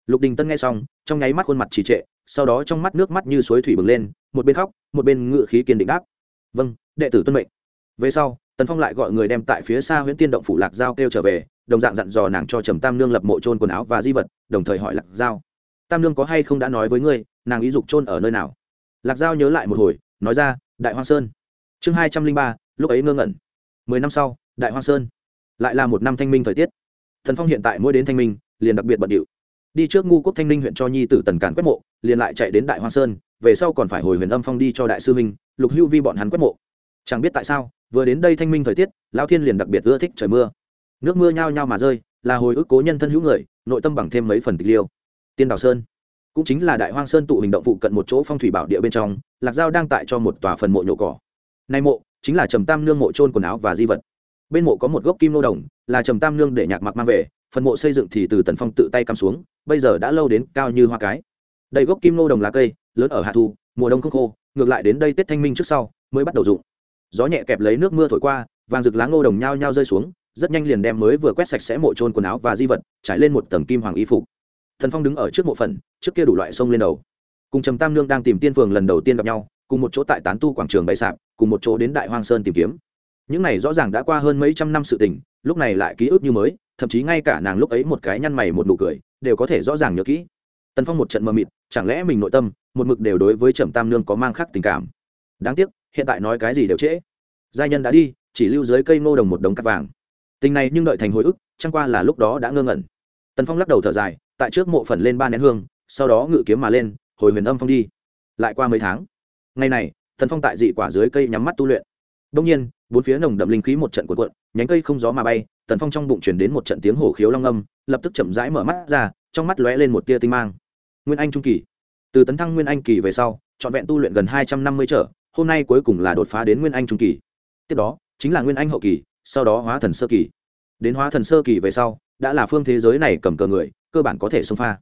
Lục đình tân nghe xong, trong nháy mắt khuôn mặt trì trệ, sau đó trong mắt nước mắt như suối thủy bừng lên, một bên khóc, một bên ngự khí kiên định đáp vâng đệ tử tuân mệnh. Về sau, tần phong lại gọi người đem tại phía xa huyện tiên động phủ lạc giao kêu trở về đồng dạng dặn dò nàng cho trầm tam nương lập mộ trôn quần áo và di vật, đồng thời hỏi lạc giao, tam nương có hay không đã nói với ngươi, nàng ý dục trôn ở nơi nào? Lạc giao nhớ lại một hồi, nói ra, đại hoa sơn. Chương hai trăm linh ba, lúc ấy ngơ ngẩn. Mười năm sau, đại hoa sơn. Lại là một năm thanh minh thời tiết. Thần phong hiện tại mỗi đến thanh minh, liền đặc biệt bận điệu. Đi trước ngu quốc thanh ninh huyện cho nhi tử tần cản quét mộ, liền lại chạy đến đại hoa sơn, về sau còn phải hồi huyền âm phong đi cho đại sư minh lục hưu vi bọn hắn quét mộ. Chẳng biết tại sao, vừa đến đây thanh minh thời tiết, lão thiên liền đặc biệt ưa thích trời mưa nước mưa nhao nhao mà rơi, là hồi ức cố nhân thân hữu người, nội tâm bằng thêm mấy phần tịch liêu. Tiên đào sơn, cũng chính là đại hoang sơn tụ hình động phụ cận một chỗ phong thủy bảo địa bên trong, lạc giao đang tại cho một tòa phần mộ nhổ cỏ. Nay mộ, chính là trầm tam nương mộ trôn quần áo và di vật. Bên mộ có một gốc kim nô đồng, là trầm tam nương để nhạc mặc mang về, phần mộ xây dựng thì từ tần phong tự tay cắm xuống, bây giờ đã lâu đến cao như hoa cái. Đầy gốc kim nô đồng lá cây, lớn ở hạ thu, mùa đông không khô, ngược lại đến đây tết thanh minh trước sau, mới bắt đầu dụng gió nhẹ kẹp lấy nước mưa thổi qua, vàng rực lá ngô đồng nhao nhao rơi xuống rất nhanh liền đem mới vừa quét sạch sẽ mộ trôn quần áo và di vật, trải lên một tầng kim hoàng y phục. Thần phong đứng ở trước mộ phần, trước kia đủ loại sông lên đầu. Cùng trầm tam nương đang tìm tiên phường lần đầu tiên gặp nhau, cùng một chỗ tại tán tu quảng trường bay sạp, cùng một chỗ đến đại hoang sơn tìm kiếm. Những này rõ ràng đã qua hơn mấy trăm năm sự tình, lúc này lại ký ức như mới, thậm chí ngay cả nàng lúc ấy một cái nhăn mày một nụ cười, đều có thể rõ ràng nhớ kỹ. Tần phong một trận mờ mịt, chẳng lẽ mình nội tâm, một mực đều đối với trầm tam nương có mang khắc tình cảm? Đáng tiếc, hiện tại nói cái gì đều trễ. Giai nhân đã đi, chỉ lưu dưới cây ngô đồng một đống cắt vàng tình này nhưng đợi thành hồi ức, chẳng qua là lúc đó đã ngơ ngẩn. Tần phong lắc đầu thở dài, tại trước mộ phần lên ba nén hương, sau đó ngự kiếm mà lên, hồi huyền âm phong đi. Lại qua mấy tháng, ngày này, tần phong tại dị quả dưới cây nhắm mắt tu luyện. Đông nhiên, bốn phía nồng đậm linh khí một trận cuộn cuộn, nhánh cây không gió mà bay, tần phong trong bụng chuyển đến một trận tiếng hổ khiếu long âm, lập tức chậm rãi mở mắt ra, trong mắt lóe lên một tia tinh mang. Nguyên anh trung kỳ. Từ tấn thăng nguyên anh kỳ về sau, trọn vẹn tu luyện gần hai trăm năm mươi trở, hôm nay cuối cùng là đột phá đến nguyên anh trung kỳ. Tiếp đó, chính là nguyên anh hậu kỳ sau đó hóa thần sơ kỳ. Đến hóa thần sơ kỳ về sau, đã là phương thế giới này cầm cờ người, cơ bản có thể xông pha.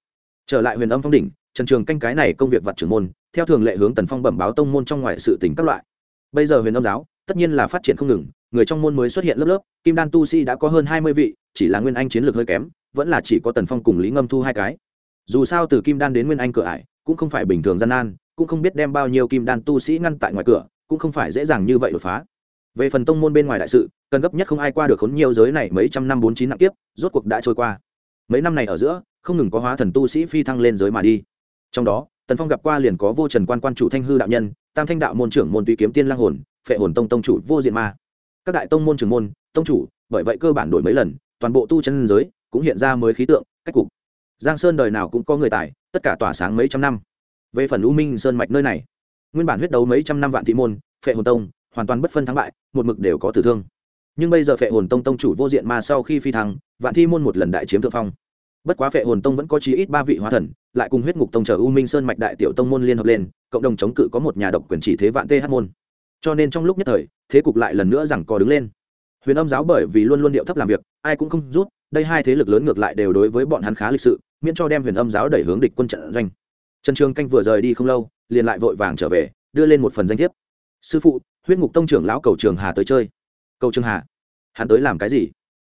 Trở lại huyền âm phong đỉnh, trần trường canh cái này công việc vặt trưởng môn, theo thường lệ hướng tần phong bẩm báo tông môn trong ngoài sự tỉnh các loại. Bây giờ huyền âm giáo, tất nhiên là phát triển không ngừng, người trong môn mới xuất hiện lớp lớp, kim đan tu sĩ đã có hơn hai mươi vị, chỉ là nguyên anh chiến lược hơi kém, vẫn là chỉ có tần phong cùng lý ngâm thu hai cái. Dù sao từ kim đan đến nguyên anh cửa ải, cũng không phải bình thường gian nan, cũng không biết đem bao nhiêu kim đan tu sĩ ngăn tại ngoài cửa, cũng không phải dễ dàng như vậy đột phá về phần tông môn bên ngoài đại sự, cần gấp nhất không ai qua được khốn nhiều giới này mấy trăm năm bốn chín nặng tiếp rốt cuộc đã trôi qua. Mấy năm này ở giữa, không ngừng có hóa thần tu sĩ phi thăng lên giới mà đi. Trong đó, tần phong gặp qua liền có vô trần quan quan chủ thanh hư đạo nhân, tam thanh đạo môn trưởng môn tùy kiếm tiên lang hồn, phệ hồn tông tông chủ vô diện ma. Các đại tông môn trưởng môn, tông chủ, bởi vậy cơ bản đổi mấy lần, toàn bộ tu chân giới cũng hiện ra mới khí tượng, cách cục. Giang sơn đời nào cũng có người tài, tất cả tỏa sáng mấy trăm năm. Về phần u minh sơn mạch nơi này, nguyên bản huyết đấu mấy trăm năm vạn thị môn, phệ hồn tông hoàn toàn bất phân thắng bại, một mực đều có tử thương. Nhưng bây giờ phệ hồn tông tông chủ vô diện mà sau khi phi thăng, vạn thi môn một lần đại chiếm thượng phong. Bất quá phệ hồn tông vẫn có chí ít ba vị hóa thần, lại cùng huyết ngục tông chờ u minh sơn mạch đại tiểu tông môn liên hợp lên, cộng đồng chống cự có một nhà độc quyền chỉ thế vạn th môn. Cho nên trong lúc nhất thời, thế cục lại lần nữa rằng co đứng lên. Huyền âm giáo bởi vì luôn luôn điệu thấp làm việc, ai cũng không rút, đây hai thế lực lớn ngược lại đều đối với bọn hắn khá lịch sự, miễn cho đem huyền âm giáo đẩy hướng địch quân trận doanh. Trần trường canh vừa rời đi không lâu, liền lại vội vàng trở về, đưa lên một phần danh thiếp. Sư phụ huyết ngục tông trưởng lão cầu trường hà tới chơi. Cầu trường hà? Hắn tới làm cái gì?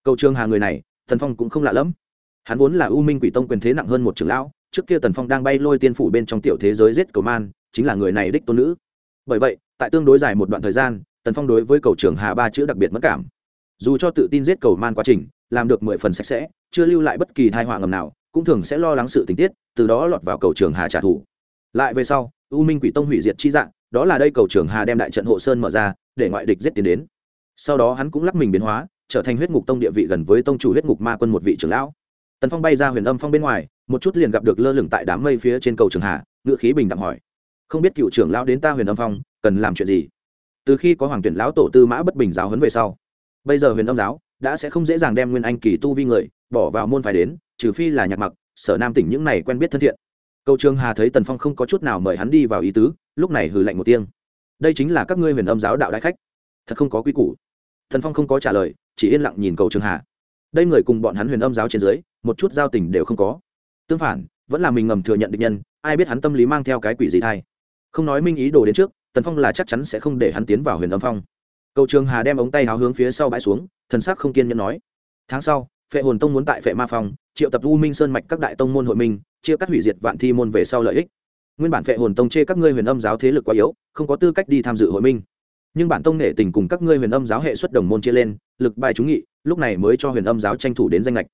Cầu trường hà người này thần phong cũng không lạ lẫm. Hắn vốn là u minh quỷ tông quyền thế nặng hơn một trưởng lão, trước kia tần phong đang bay lôi tiên phủ bên trong tiểu thế giới giết cầu man, chính là người này đích tôn nữ. Bởi vậy, tại tương đối dài một đoạn thời gian, tần phong đối với cầu trường hà ba chữ đặc biệt mất cảm. Dù cho tự tin giết cầu man quá trình, làm được mười phần sạch sẽ, chưa lưu lại bất kỳ thai họa ngầm nào, cũng thường sẽ lo lắng sự tình tiết, từ đó lọt vào cầu trường hà trả thù. Lại về sau, u minh quỷ tông hủy diệt chi dạng đó là đây cầu trường hà đem đại trận hộ sơn mở ra, để ngoại địch giết tiến đến. Sau đó hắn cũng lắc mình biến hóa, trở thành huyết ngục tông địa vị gần với tông chủ huyết ngục ma quân một vị trưởng lão. Tần phong bay ra huyền âm phong bên ngoài, một chút liền gặp được lơ lửng tại đám mây phía trên cầu trường hà ngự khí bình đẳng hỏi, không biết cựu trưởng lão đến ta huyền âm phong, cần làm chuyện gì? Từ khi có hoàng tuyển lão tổ tư mã bất bình giáo huấn về sau, bây giờ huyền âm giáo đã sẽ không dễ dàng đem nguyên anh kỳ tu vi người bỏ vào môn phải đến, trừ phi là nhạc mặc, sở nam tỉnh những này quen biết thân thiện. Cầu trường hà thấy tần phong không có chút nào mời hắn đi vào ý tứ lúc này hừ lạnh một tiếng. Đây chính là các ngươi huyền âm giáo đạo đại khách. Thật không có quy củ. Thần phong không có trả lời, chỉ yên lặng nhìn cầu trường hà đây người cùng bọn hắn huyền âm giáo trên dưới, một chút giao tình đều không có. Tương phản, vẫn là mình ngầm thừa nhận định nhân, ai biết hắn tâm lý mang theo cái quỷ gì thay. Không nói minh ý đồ đến trước, tần phong là chắc chắn sẽ không để hắn tiến vào huyền âm phong. Cầu trường hà đem ống tay háo hướng phía sau bãi xuống, thần sắc không kiên nhẫn nói. Tháng sau, phệ hồn tông muốn tại phệ ma phong, triệu tập u minh sơn mạch các đại tông môn hội minh, chia cắt hủy diệt vạn thi môn về sau lợi ích nguyên bản phệ hồn tông chê các ngươi huyền âm giáo thế lực quá yếu, không có tư cách đi tham dự hội minh. Nhưng bản tông nể tình cùng các ngươi huyền âm giáo hệ xuất đồng môn chia lên, lực bài trúng nghị, lúc này mới cho huyền âm giáo tranh thủ đến danh lệch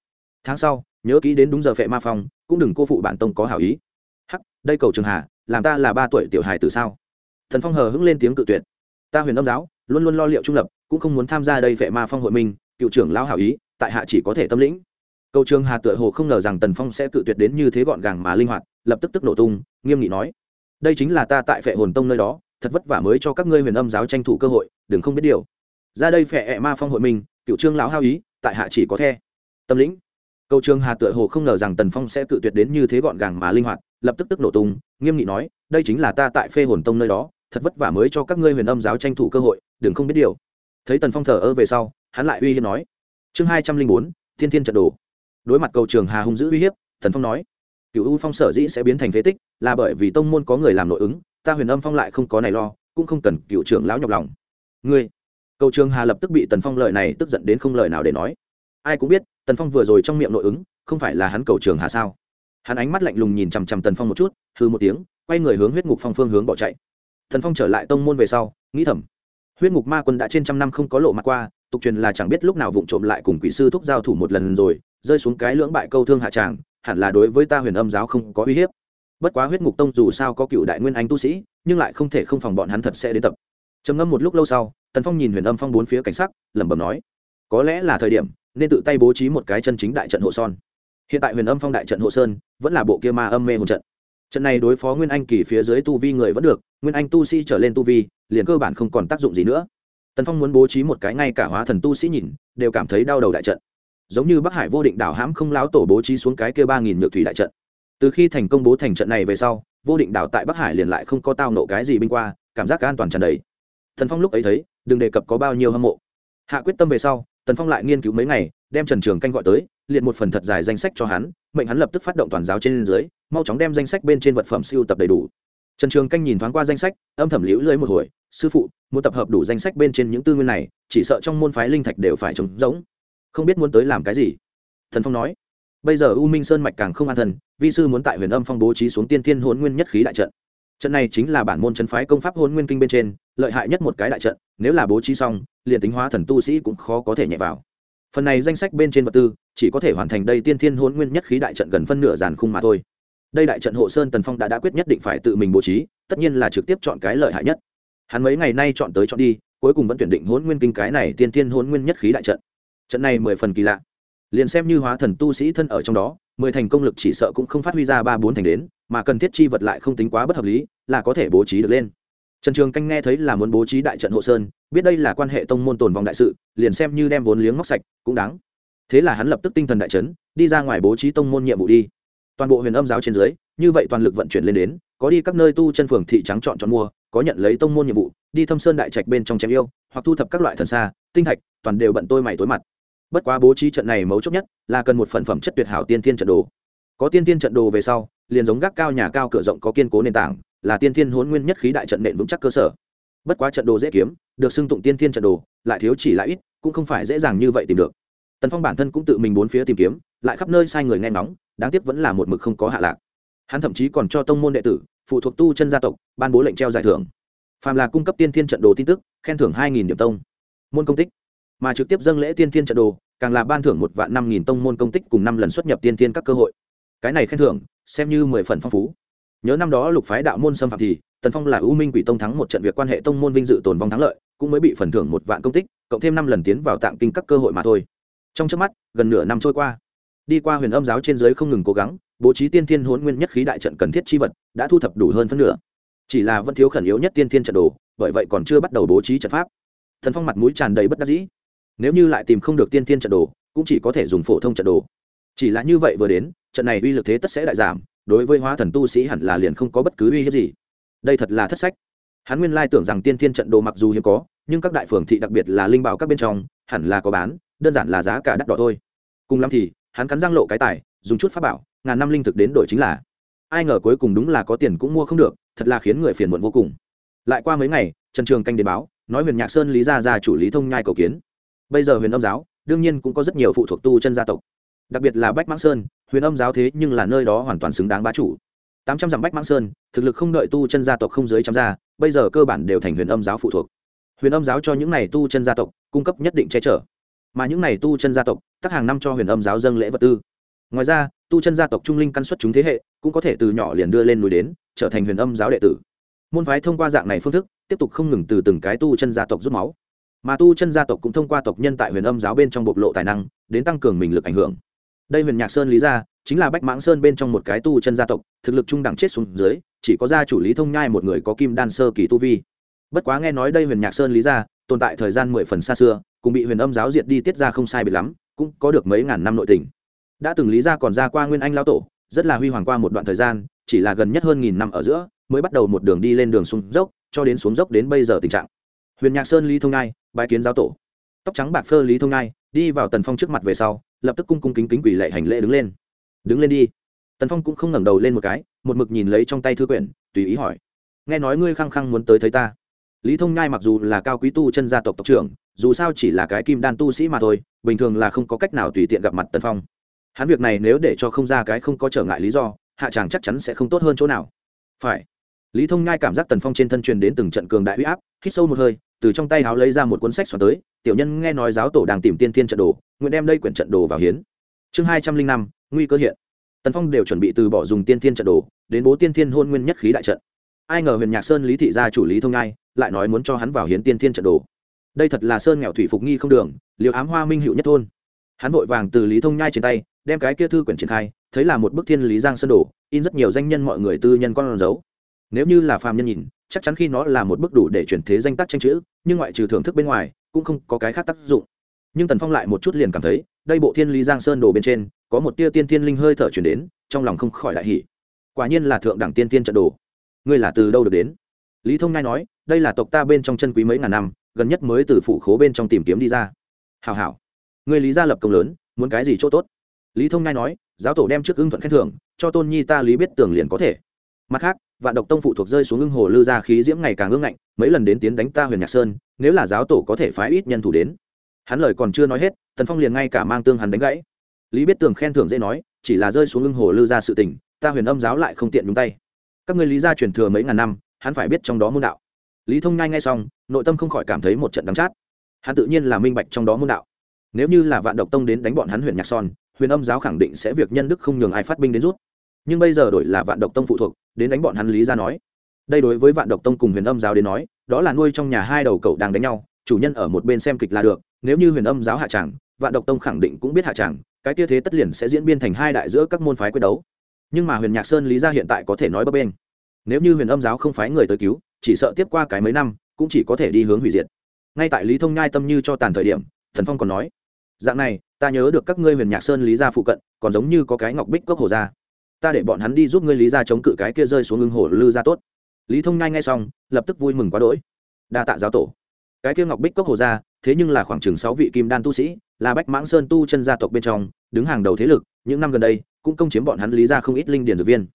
tháng sau, nhớ kỹ đến đúng giờ phệ ma phong, cũng đừng cô phụ bản tông có hảo ý. Hắc, đây cầu trường hà, làm ta là ba tuổi tiểu hài từ sao? Thần phong hờ hững lên tiếng cự tuyệt. Ta huyền âm giáo, luôn luôn lo liệu trung lập, cũng không muốn tham gia đây phệ ma phong hội minh, cựu trưởng lão hảo ý, tại hạ chỉ có thể tâm lĩnh. Cầu trường hà tựa hồ không ngờ rằng tần phong sẽ cự tuyệt đến như thế gọn gàng mà linh hoạt, lập tức tức nổ tung nghiêm nghị nói, đây chính là ta tại phệ hồn tông nơi đó, thật vất vả mới cho các ngươi huyền âm giáo tranh thủ cơ hội, đừng không biết điều. Ra đây phệ ẹ ma phong hội mình, cựu trương lão hao ý, tại hạ chỉ có the. Tâm lĩnh câu trường hà tựa hồ không ngờ rằng tần phong sẽ cự tuyệt đến như thế gọn gàng mà linh hoạt, lập tức tức nổ tung, nghiêm nghị nói, đây chính là ta tại phê hồn tông nơi đó, thật vất vả mới cho các ngươi huyền âm giáo tranh thủ cơ hội, đừng không biết điều. Thấy tần phong thờ ơ về sau, hắn lại uy hiếp nói, chương hai trăm linh bốn, thiên thiên trận đồ. Đối mặt cầu trường hà hung dữ uy hiếp, tần phong nói cựu u phong sở dĩ sẽ biến thành phế tích, là bởi vì tông môn có người làm nội ứng, ta huyền âm phong lại không có này lo, cũng không cần cựu trưởng lão nhọc lòng. Ngươi, cầu trường hà lập tức bị tần phong lợi này tức giận đến không lời nào để nói. Ai cũng biết, tần phong vừa rồi trong miệng nội ứng, không phải là hắn cầu trường hà sao? Hắn ánh mắt lạnh lùng nhìn chằm chằm tần phong một chút hư một tiếng, quay người hướng huyết ngục phong phương hướng bỏ chạy. Tần phong trở lại tông môn về sau, nghĩ thầm, huyết ngục ma quân đã trên trăm năm không có lộ mặt qua, tục truyền là chẳng biết lúc nào vụng trộm lại cùng quỷ sư thúc giao thủ một lần rồi, rơi xuống cái lưỡng bại câu thương hạ tràng hẳn là đối với ta huyền âm giáo không có uy hiếp. Bất quá huyết ngục tông dù sao có cựu đại nguyên anh tu sĩ, nhưng lại không thể không phòng bọn hắn thật sẽ đến tập. Trầm ngâm một lúc lâu sau, tần phong nhìn huyền âm phong bốn phía cảnh sắc, lẩm bẩm nói, có lẽ là thời điểm, nên tự tay bố trí một cái chân chính đại trận hộ son. Hiện tại huyền âm phong đại trận hộ sơn, vẫn là bộ kia ma âm mê hồn trận. Trận này đối phó nguyên anh kỳ phía dưới tu vi người vẫn được, nguyên anh tu sĩ trở lên tu vi, liền cơ bản không còn tác dụng gì nữa. Tần phong muốn bố trí một cái ngay cả hóa thần tu sĩ nhìn, đều cảm thấy đau đầu đại trận giống như bắc hải vô định đảo hãm không láo tổ bố trí xuống cái kia ba nghìn nhược thủy đại trận. Từ khi thành công bố thành trận này về sau, vô định đảo tại bắc hải liền lại không có tao nộ cái gì binh qua, cảm giác an toàn tràn đầy. Thần phong lúc ấy thấy, đừng đề cập có bao nhiêu hâm mộ. Hạ quyết tâm về sau, tần phong lại nghiên cứu mấy ngày, đem trần trường canh gọi tới liệt một phần thật dài danh sách cho hắn, mệnh hắn lập tức phát động toàn giáo trên dưới, mau chóng đem danh sách bên trên vật phẩm siêu tập đầy đủ. Trần trường canh nhìn thoáng qua danh sách, âm thầm liễu lưỡi một hồi, sư phụ, muốn tập hợp đủ danh sách bên trên những tư nguyên này, chỉ sợ trong môn phái linh thạch đều phải trống rỗng không biết muốn tới làm cái gì. Thần phong nói, bây giờ u minh sơn mạch càng không an thần, vi sư muốn tại huyền âm phong bố trí xuống tiên thiên hôn nguyên nhất khí đại trận. Trận này chính là bản môn chân phái công pháp hôn nguyên kinh bên trên, lợi hại nhất một cái đại trận, nếu là bố trí xong, liền tính hóa thần tu sĩ cũng khó có thể nhẹ vào. Phần này danh sách bên trên vật tư, chỉ có thể hoàn thành đây tiên thiên hôn nguyên nhất khí đại trận gần phân nửa giàn khung mà thôi. Đây đại trận hộ sơn tần phong đã đã quyết nhất định phải tự mình bố trí, tất nhiên là trực tiếp chọn cái lợi hại nhất. Hắn mấy ngày nay chọn tới chọn đi, cuối cùng vẫn tuyển định hôn nguyên kinh cái này tiên thiên hôn nguyên nhất khí đại trận trận này mười phần kỳ lạ. Liền xem như hóa thần tu sĩ thân ở trong đó, mười thành công lực chỉ sợ cũng không phát huy ra ba bốn thành đến, mà cần thiết chi vật lại không tính quá bất hợp lý, là có thể bố trí được lên. Trần trường canh nghe thấy là muốn bố trí đại trận hộ sơn, biết đây là quan hệ tông môn tồn vong đại sự, liền xem như đem vốn liếng móc sạch, cũng đáng. Thế là hắn lập tức tinh thần đại trấn đi ra ngoài bố trí tông môn nhiệm vụ đi. Toàn bộ huyền âm giáo trên dưới, như vậy toàn lực vận chuyển lên đến, có đi các nơi tu chân phường thị trắng chọn chọn mua, có nhận lấy tông môn nhiệm vụ, đi thâm sơn đại trạch bên trong chém yêu, hoặc thu thập các loại thần xa tinh thạch, toàn đều bận tôi mày tối mặt bất quá bố trí trận này mấu chốt nhất là cần một phần phẩm chất tuyệt hảo tiên thiên trận đồ. Có tiên thiên trận đồ về sau, liền giống gác cao nhà cao cửa rộng có kiên cố nền tảng, là tiên thiên hôn nguyên nhất khí đại trận nện vững chắc cơ sở. Bất quá trận đồ dễ kiếm, được xưng tụng tiên thiên trận đồ, lại thiếu chỉ lại ít, cũng không phải dễ dàng như vậy tìm được. Tần phong bản thân cũng tự mình bốn phía tìm kiếm, lại khắp nơi sai người nghe ngóng, đáng tiếc vẫn là một mực không có hạ lạc. Hắn thậm chí còn cho tông môn đệ tử, phụ thuộc tu chân gia tộc, ban bố lệnh treo giải thưởng. Phàm là cung cấp tiên thiên trận đồ tin tức, khen thưởng hai nghìn điểm tông. Môn công tích. Mà trực tiếp dâng lễ tiên thiên trận đồ càng là ban thưởng một vạn năm nghìn tông môn công tích cùng năm lần xuất nhập tiên thiên các cơ hội. Cái này khen thưởng, xem như mười phần phong phú. Nhớ năm đó lục phái đạo môn xâm phạm thì, tần phong là ưu minh quỷ tông thắng một trận việc quan hệ tông môn vinh dự tồn vong thắng lợi, cũng mới bị phần thưởng một vạn công tích, cộng thêm năm lần tiến vào tạng kinh các cơ hội mà thôi. Trong trước mắt, gần nửa năm trôi qua. Đi qua huyền âm giáo trên giới không ngừng cố gắng, bố trí tiên thiên hôn nguyên nhất khí đại trận cần thiết chi vật, đã thu thập đủ hơn phân nửa. Chỉ là vẫn thiếu khẩn yếu nhất tiên thiên trận đồ, bởi vậy còn chưa bắt đầu bố trí trận pháp. Thần phong mặt mũi tràn đầy bất đắc dĩ nếu như lại tìm không được tiên tiên trận đồ, cũng chỉ có thể dùng phổ thông trận đồ. Chỉ là như vậy vừa đến, trận này uy lực thế tất sẽ đại giảm, đối với hóa thần tu sĩ hẳn là liền không có bất cứ uy hiếp gì. Đây thật là thất sách. Hắn nguyên lai tưởng rằng tiên thiên trận đồ mặc dù hiếm có, nhưng các đại phường thị đặc biệt là linh bảo các bên trong, hẳn là có bán, đơn giản là giá cả đắt đỏ thôi. Cùng lắm thì, hắn cắn răng lộ cái tài, dùng chút pháp bảo, ngàn năm linh thực đến đổi chính là. Ai ngờ cuối cùng đúng là có tiền cũng mua không được, thật là khiến người phiền muộn vô cùng. Lại qua mấy ngày, trần trường canh đến báo, nói huyền nhạc sơn lý gia gia chủ lý thông nhai cầu kiến bây giờ huyền âm giáo, đương nhiên cũng có rất nhiều phụ thuộc tu chân gia tộc. Đặc biệt là bách mãng sơn, huyền âm giáo thế nhưng là nơi đó hoàn toàn xứng đáng bá chủ. Tám trăm dặm bách mãng sơn, thực lực không đợi tu chân gia tộc không dưới trăm gia, bây giờ cơ bản đều thành huyền âm giáo phụ thuộc. Huyền âm giáo cho những này tu chân gia tộc, cung cấp nhất định che chở. Mà những này tu chân gia tộc tắc hàng năm cho huyền âm giáo dâng lễ vật tư. Ngoài ra, tu chân gia tộc trung linh căn xuất chúng thế hệ, cũng có thể từ nhỏ liền đưa lên núi đến, trở thành huyền âm giáo đệ tử. Môn phái thông qua dạng này phương thức, tiếp tục không ngừng từ từng cái tu chân gia tộc rút máu mà tu chân gia tộc cũng thông qua tộc nhân tại huyền âm giáo bên trong bộc lộ tài năng, đến tăng cường mình lực ảnh hưởng. Đây huyền nhạc sơn lý gia, chính là bách mãng sơn bên trong một cái tu chân gia tộc, thực lực trung đẳng chết xuống dưới, chỉ có gia chủ lý thông nhai một người có kim đan sơ kỳ tu vi. Bất quá nghe nói đây huyền nhạc sơn lý gia, tồn tại thời gian mười phần xa xưa, cùng bị huyền âm giáo diệt đi tiết ra không sai biệt lắm, cũng có được mấy ngàn năm nội tình. Đã từng lý gia còn ra qua nguyên anh lao tổ, rất là huy hoàng qua một đoạn thời gian, chỉ là gần nhất hơn nghìn năm ở giữa, mới bắt đầu một đường đi lên đường xuống dốc, cho đến xuống dốc đến bây giờ tình trạng huyền nhạc sơn lý thông ngai bãi kiến giáo tổ. Tóc trắng bạc phơ lý thông ngai, đi vào tần phong trước mặt về sau, lập tức cung cung kính kính quỳ lệ hành lễ đứng lên. Đứng lên đi. Tần phong cũng không ngẩng đầu lên một cái, một mực nhìn lấy trong tay thư quyển, tùy ý hỏi. Nghe nói ngươi khăng khăng muốn tới thấy ta. Lý thông nhai mặc dù là cao quý tu chân gia tộc tộc trưởng, dù sao chỉ là cái kim đan tu sĩ mà thôi, bình thường là không có cách nào tùy tiện gặp mặt tần phong. Hắn việc này nếu để cho không ra cái không có trở ngại lý do, hạ tràng chắc chắn sẽ không tốt hơn chỗ nào. Phải. Lý thông nhai cảm giác tần phong trên thân truyền đến từng trận cường đại huy áp, hít sâu một hơi từ trong tay háo lấy ra một cuốn sách xoắn tới, tiểu nhân nghe nói giáo tổ đang tìm tiên thiên trận đồ, nguyện đem đây quyển trận đồ vào hiến. Chương hai trăm linh năm, nguy cơ hiện. Tần phong đều chuẩn bị từ bỏ dùng tiên thiên trận đồ, đến bố tiên thiên hôn nguyên nhất khí đại trận. Ai ngờ huyền nhạc sơn lý thị gia chủ lý thông nhai lại nói muốn cho hắn vào hiến tiên thiên trận đồ. Đây thật là sơn nghèo thủy phục nghi không đường, liều ám hoa minh hữu nhất thôn. Hắn vội vàng từ lý thông nhai trên tay, đem cái kia thư quyển triển khai, thấy là một bức thiên lý giang sơn đồ, in rất nhiều danh nhân mọi người tư nhân con dấu. Nếu như là phàm nhân nhìn chắc chắn khi nó là một bức đủ để chuyển thế danh tác tranh chữ, nhưng ngoại trừ thưởng thức bên ngoài, cũng không có cái khác tác dụng. Nhưng tần phong lại một chút liền cảm thấy, đây bộ thiên lý giang sơn đồ bên trên, có một tia tiên thiên linh hơi thở chuyển đến, trong lòng không khỏi đại hỷ quả nhiên là thượng đẳng tiên tiên trận đồ. Ngươi là từ đâu được đến? Lý thông ngai nói, đây là tộc ta bên trong chân quý mấy ngàn năm, gần nhất mới từ phủ khố bên trong tìm kiếm đi ra. Hào hào người lý gia lập công lớn, muốn cái gì chỗ tốt? Lý thông ngai nói, giáo tổ đem trước ưng thuận khen thưởng, cho tôn nhi ta lý biết tưởng liền có thể. Mặt khác vạn độc tông phụ thuộc rơi xuống ưng hồ lư ra khí diễm ngày càng ương ngạnh, mấy lần đến tiến đánh ta huyền nhạc sơn, nếu là giáo tổ có thể phái ít nhân thủ đến. Hắn lời còn chưa nói hết, tần phong liền ngay cả mang tương hắn đánh gãy. Lý biết tường khen thưởng dễ nói, chỉ là rơi xuống ưng hồ lư ra sự tình, ta huyền âm giáo lại không tiện nhúng tay. Các người lý gia truyền thừa mấy ngàn năm, hắn phải biết trong đó môn đạo. Lý thông nhai ngay xong, nội tâm không khỏi cảm thấy một trận đắng chát. Hắn tự nhiên là minh bạch trong đó môn đạo. Nếu như là vạn độc tông đến đánh bọn hắn huyền nhạc son, huyền âm giáo khẳng định sẽ việc nhân đức không nhường ai phát binh đến rút nhưng bây giờ đổi là vạn độc tông phụ thuộc, đến đánh bọn hắn lý ra nói. Đây đối với vạn độc tông cùng huyền âm giáo đến nói, đó là nuôi trong nhà hai đầu cậu đang đánh nhau, chủ nhân ở một bên xem kịch là được, nếu như huyền âm giáo hạ tràng vạn độc tông khẳng định cũng biết hạ tràng cái tia thế tất liền sẽ diễn biên thành hai đại giữa các môn phái quyết đấu. Nhưng mà huyền nhạc sơn lý ra hiện tại có thể nói bấp bên nếu như huyền âm giáo không phái người tới cứu, chỉ sợ tiếp qua cái mấy năm, cũng chỉ có thể đi hướng hủy diệt. Ngay tại lý thông nhai tâm như cho tàn thời điểm, thần phong còn nói, dạng này, ta nhớ được các ngươi huyền nhạc sơn lý gia phụ cận, còn giống như có cái ngọc bích cốc hồ gia ta để bọn hắn đi giúp ngươi lý gia chống cự cái kia rơi xuống ưng hồ lư gia tốt. Lý thông nhai ngay xong, lập tức vui mừng quá đỗi. Đa tạ giáo tổ. Cái kia ngọc bích cốc hồ gia, thế nhưng là khoảng chừng sáu vị kim đan tu sĩ, là bách mãng sơn tu chân gia tộc bên trong, đứng hàng đầu thế lực, những năm gần đây, cũng công chiếm bọn hắn lý gia không ít linh điển dược viên.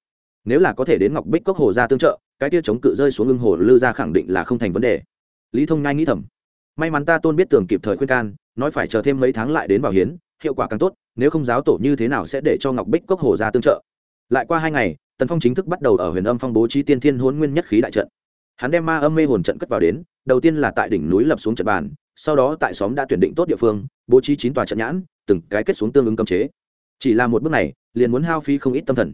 Nếu là có thể đến ngọc bích cốc hồ gia tương trợ, cái kia chống cự rơi xuống ưng hồ lư gia khẳng định là không thành vấn đề. Lý thông nhai nghĩ thầm. May mắn ta tôn biết tưởng kịp thời khuyên can, nói phải chờ thêm mấy tháng lại đến bảo hiến, hiệu quả càng tốt, nếu không giáo tổ như thế nào sẽ để cho ngọc bích cốc hồ ra tương trợ? Lại qua hai ngày, tần phong chính thức bắt đầu ở huyền âm phong bố trí tiên thiên hôn nguyên nhất khí đại trận. Hắn đem ma âm mê hồn trận cất vào đến, đầu tiên là tại đỉnh núi lập xuống trận bàn, sau đó tại xóm đã tuyển định tốt địa phương, bố trí chín tòa trận nhãn, từng cái kết xuống tương ứng cấm chế. Chỉ là một bước này, liền muốn hao phí không ít tâm thần.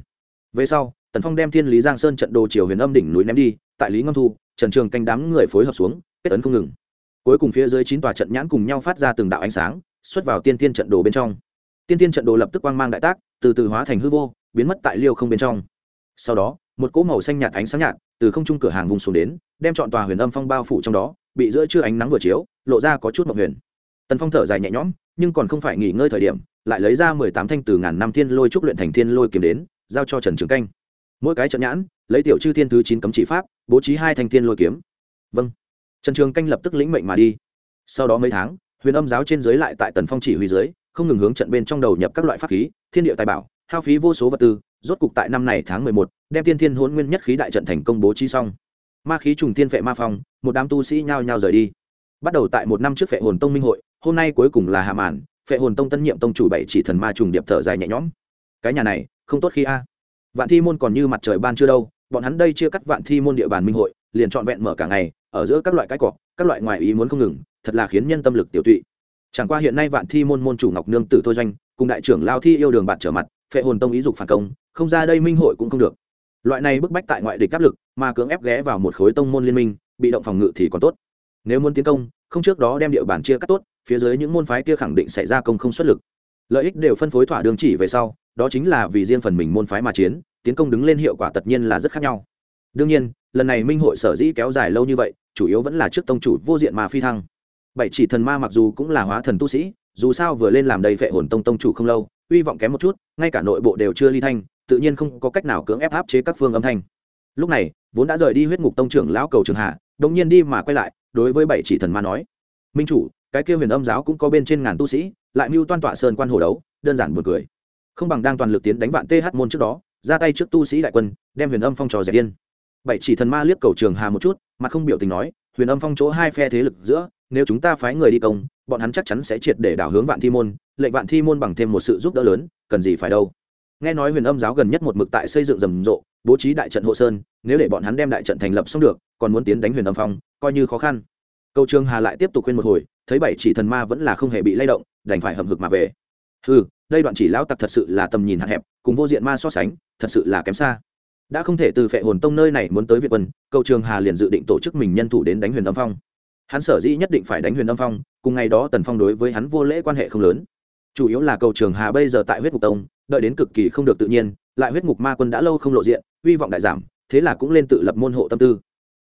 Về sau, tần phong đem thiên lý giang sơn trận đồ chiều huyền âm đỉnh núi ném đi, tại lý ngâm thu, trần trường canh đám người phối hợp xuống, kết ấn không ngừng. Cuối cùng phía dưới chín tòa trận nhãn cùng nhau phát ra từng đạo ánh sáng, xuất vào tiên tiên trận đồ bên trong. Tiên tiên trận đồ lập tức quang mang đại tác, từ từ hóa thành hư vô biến mất tại liêu không bên trong. Sau đó, một cỗ màu xanh nhạt ánh sáng nhạt từ không trung cửa hàng vùng xuống đến, đem chọn tòa huyền âm phong bao phủ trong đó, bị giữa trưa ánh nắng vừa chiếu, lộ ra có chút mộng huyền. Tần phong thở dài nhẹ nhõm, nhưng còn không phải nghỉ ngơi thời điểm, lại lấy ra mười tám thanh từ ngàn năm thiên lôi trúc luyện thành thiên lôi kiếm đến, giao cho trần trường canh. Mỗi cái trận nhãn, lấy tiểu chư thiên thứ chín cấm chỉ pháp, bố trí hai thanh thiên lôi kiếm. Vâng. Trần trường canh lập tức lĩnh mệnh mà đi. Sau đó mấy tháng, huyền âm giáo trên dưới lại tại tần phong chỉ huy dưới, không ngừng hướng trận bên trong đầu nhập các loại pháp khí, thiên địa tài bảo hao phí vô số vật tư, rốt cục tại năm này tháng mười một, đem tiên thiên hôn nguyên nhất khí đại trận thành công bố trí xong. Ma khí trùng tiên phệ ma phong, một đám tu sĩ nhao nhao rời đi. Bắt đầu tại một năm trước phệ hồn tông minh hội, hôm nay cuối cùng là hạ màn, phệ hồn tông tân nhiệm tông chủ bảy chỉ thần ma trùng điệp thở dài nhẹ nhõm. Cái nhà này, không tốt khi a. Vạn thi môn còn như mặt trời ban chưa đâu, bọn hắn đây chia cắt vạn thi môn địa bàn minh hội, liền trọn vẹn mở cả ngày, ở giữa các loại cái cọ các loại ngoại ý muốn không ngừng, thật là khiến nhân tâm lực tiểu tụy. Chẳng qua hiện nay vạn thi môn môn chủ ngọc nương tử thôi doanh, cùng đại trưởng lao thi yêu đường bạn trở mặt phệ hồn tông ý dục phản công, không ra đây minh hội cũng không được. Loại này bức bách tại ngoại địch áp lực, mà cưỡng ép ghé vào một khối tông môn liên minh, bị động phòng ngự thì còn tốt. Nếu muốn tiến công, không trước đó đem địa bàn chia cắt tốt, phía dưới những môn phái kia khẳng định sẽ ra công không xuất lực. Lợi ích đều phân phối thỏa đường chỉ về sau, đó chính là vì riêng phần mình môn phái mà chiến, tiến công đứng lên hiệu quả tất nhiên là rất khác nhau. Đương nhiên, lần này minh hội sở dĩ kéo dài lâu như vậy, chủ yếu vẫn là trước tông chủ vô diện mà phi thăng. Bảy chỉ thần ma mặc dù cũng là hóa thần tu sĩ, dù sao vừa lên làm đầy vệ hồn tông tông chủ không lâu uy vọng kém một chút, ngay cả nội bộ đều chưa ly thanh, tự nhiên không có cách nào cưỡng ép áp chế các phương âm thanh. Lúc này, vốn đã rời đi huyết ngục tông trưởng lão cầu trường hạ đông nhiên đi mà quay lại, đối với bảy chỉ thần ma nói, minh chủ, cái kia huyền âm giáo cũng có bên trên ngàn tu sĩ, lại mưu toan tọa sơn quan hồ đấu, đơn giản buồn cười. Không bằng đang toàn lực tiến đánh vạn th môn trước đó, ra tay trước tu sĩ đại quân, đem huyền âm phong trò dẹp điên. Bảy chỉ thần ma liếc cầu trường hà một chút mà không biểu tình nói, huyền âm phong chỗ hai phe thế lực giữa, nếu chúng ta phái người đi công bọn hắn chắc chắn sẽ triệt để đảo hướng vạn thi môn, lệnh vạn thi môn bằng thêm một sự giúp đỡ lớn, cần gì phải đâu. Nghe nói huyền âm giáo gần nhất một mực tại xây dựng rầm rộ, bố trí đại trận hộ sơn, nếu để bọn hắn đem đại trận thành lập xong được, còn muốn tiến đánh huyền âm phong, coi như khó khăn. Câu trường hà lại tiếp tục khuyên một hồi, thấy bảy chỉ thần ma vẫn là không hề bị lay động, đành phải hầm hực mà về. Ừ đây đoạn chỉ lão tặc thật sự là tầm nhìn hạn hẹp, cùng vô diện ma so sánh, thật sự là kém xa. Đã không thể từ phệ hồn tông nơi này muốn tới việt quân, Câu trường hà liền dự định tổ chức mình nhân thủ đến đánh huyền âm phong hắn sở dĩ nhất định phải đánh huyền âm phong, cùng ngày đó tần phong đối với hắn vô lễ quan hệ không lớn. Chủ yếu là cầu trường hà bây giờ tại huyết ngục tông, đợi đến cực kỳ không được tự nhiên, lại huyết ngục ma quân đã lâu không lộ diện, hy vọng đại giảm, thế là cũng lên tự lập môn hộ tâm tư.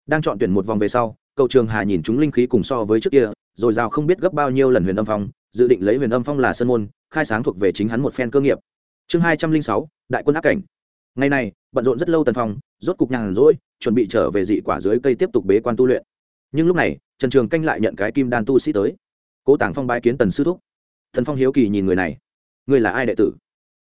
Đang chọn tuyển một vòng về sau, cầu trường hà nhìn chúng linh khí cùng so với trước kia, rồi rào không biết gấp bao nhiêu lần huyền âm phong, dự định lấy huyền âm phong là sân môn, khai sáng thuộc về chính hắn một phen cơ nghiệp. Chương hai trăm linh sáu, đại quân áp cảnh. Ngày này, bận rộn rất lâu tần phong, rốt cục nhàn rỗi, chuẩn bị trở về dị quả dưới cây tiếp tục bế quan tu luyện. Nhưng lúc này trần trường canh lại nhận cái kim đan tu sĩ tới. Cố tàng phong bái kiến tần sư thúc. Thần phong hiếu kỳ nhìn người này. Người là ai đệ tử?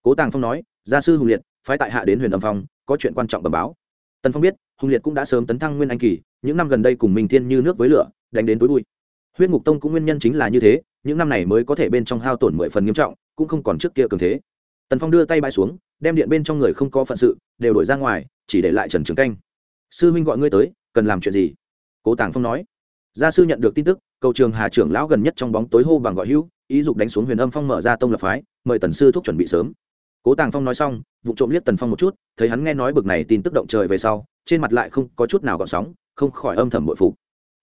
Cố tàng phong nói, gia sư hùng liệt, phái tại hạ đến huyền âm phong, có chuyện quan trọng bẩm báo. Tần phong biết, hùng liệt cũng đã sớm tấn thăng nguyên anh kỳ, những năm gần đây cùng minh thiên như nước với lửa, đánh đến tối bụi. Huyết ngục tông cũng nguyên nhân chính là như thế, những năm này mới có thể bên trong hao tổn mười phần nghiêm trọng, cũng không còn trước kia cường thế. Tần phong đưa tay bãi xuống, đem điện bên trong người không có phận sự, đều đổi ra ngoài, chỉ để lại trần trường canh. Sư huynh gọi ngươi tới, cần làm chuyện gì? Cố tàng phong nói gia sư nhận được tin tức, cầu trường hà trưởng lão gần nhất trong bóng tối hô bằng gọi hữu, ý dục đánh xuống huyền âm phong mở ra tông lập phái, mời tần sư thúc chuẩn bị sớm. Cố tàng phong nói xong, vụ trộm liếc tần phong một chút, thấy hắn nghe nói bực này tin tức động trời về sau, trên mặt lại không có chút nào gọn sóng, không khỏi âm thầm bội phục.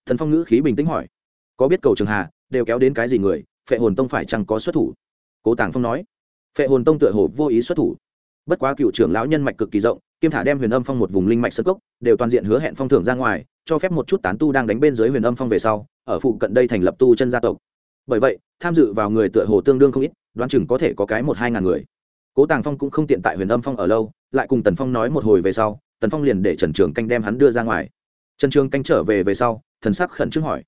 Thần phong ngữ khí bình tĩnh hỏi, có biết cầu trường hà đều kéo đến cái gì người, phệ hồn tông phải chăng có xuất thủ? Cố tàng phong nói, phệ hồn tông tựa hồ vô ý xuất thủ. Bất quá cựu trưởng lão nhân mạch cực kỳ rộng kiêm thả đem huyền âm phong một vùng linh mạch sơ cốc, đều toàn diện hứa hẹn phong thưởng ra ngoài, cho phép một chút tán tu đang đánh bên dưới huyền âm phong về sau, ở phụ cận đây thành lập tu chân gia tộc. Bởi vậy, tham dự vào người tựa hồ tương đương không ít, đoán chừng có thể có cái một hai ngàn người. Cố tàng phong cũng không tiện tại huyền âm phong ở lâu, lại cùng tần phong nói một hồi về sau, tần phong liền để trần trường canh đem hắn đưa ra ngoài. Trần trường canh trở về về sau, thần sắc khẩn trương hỏi,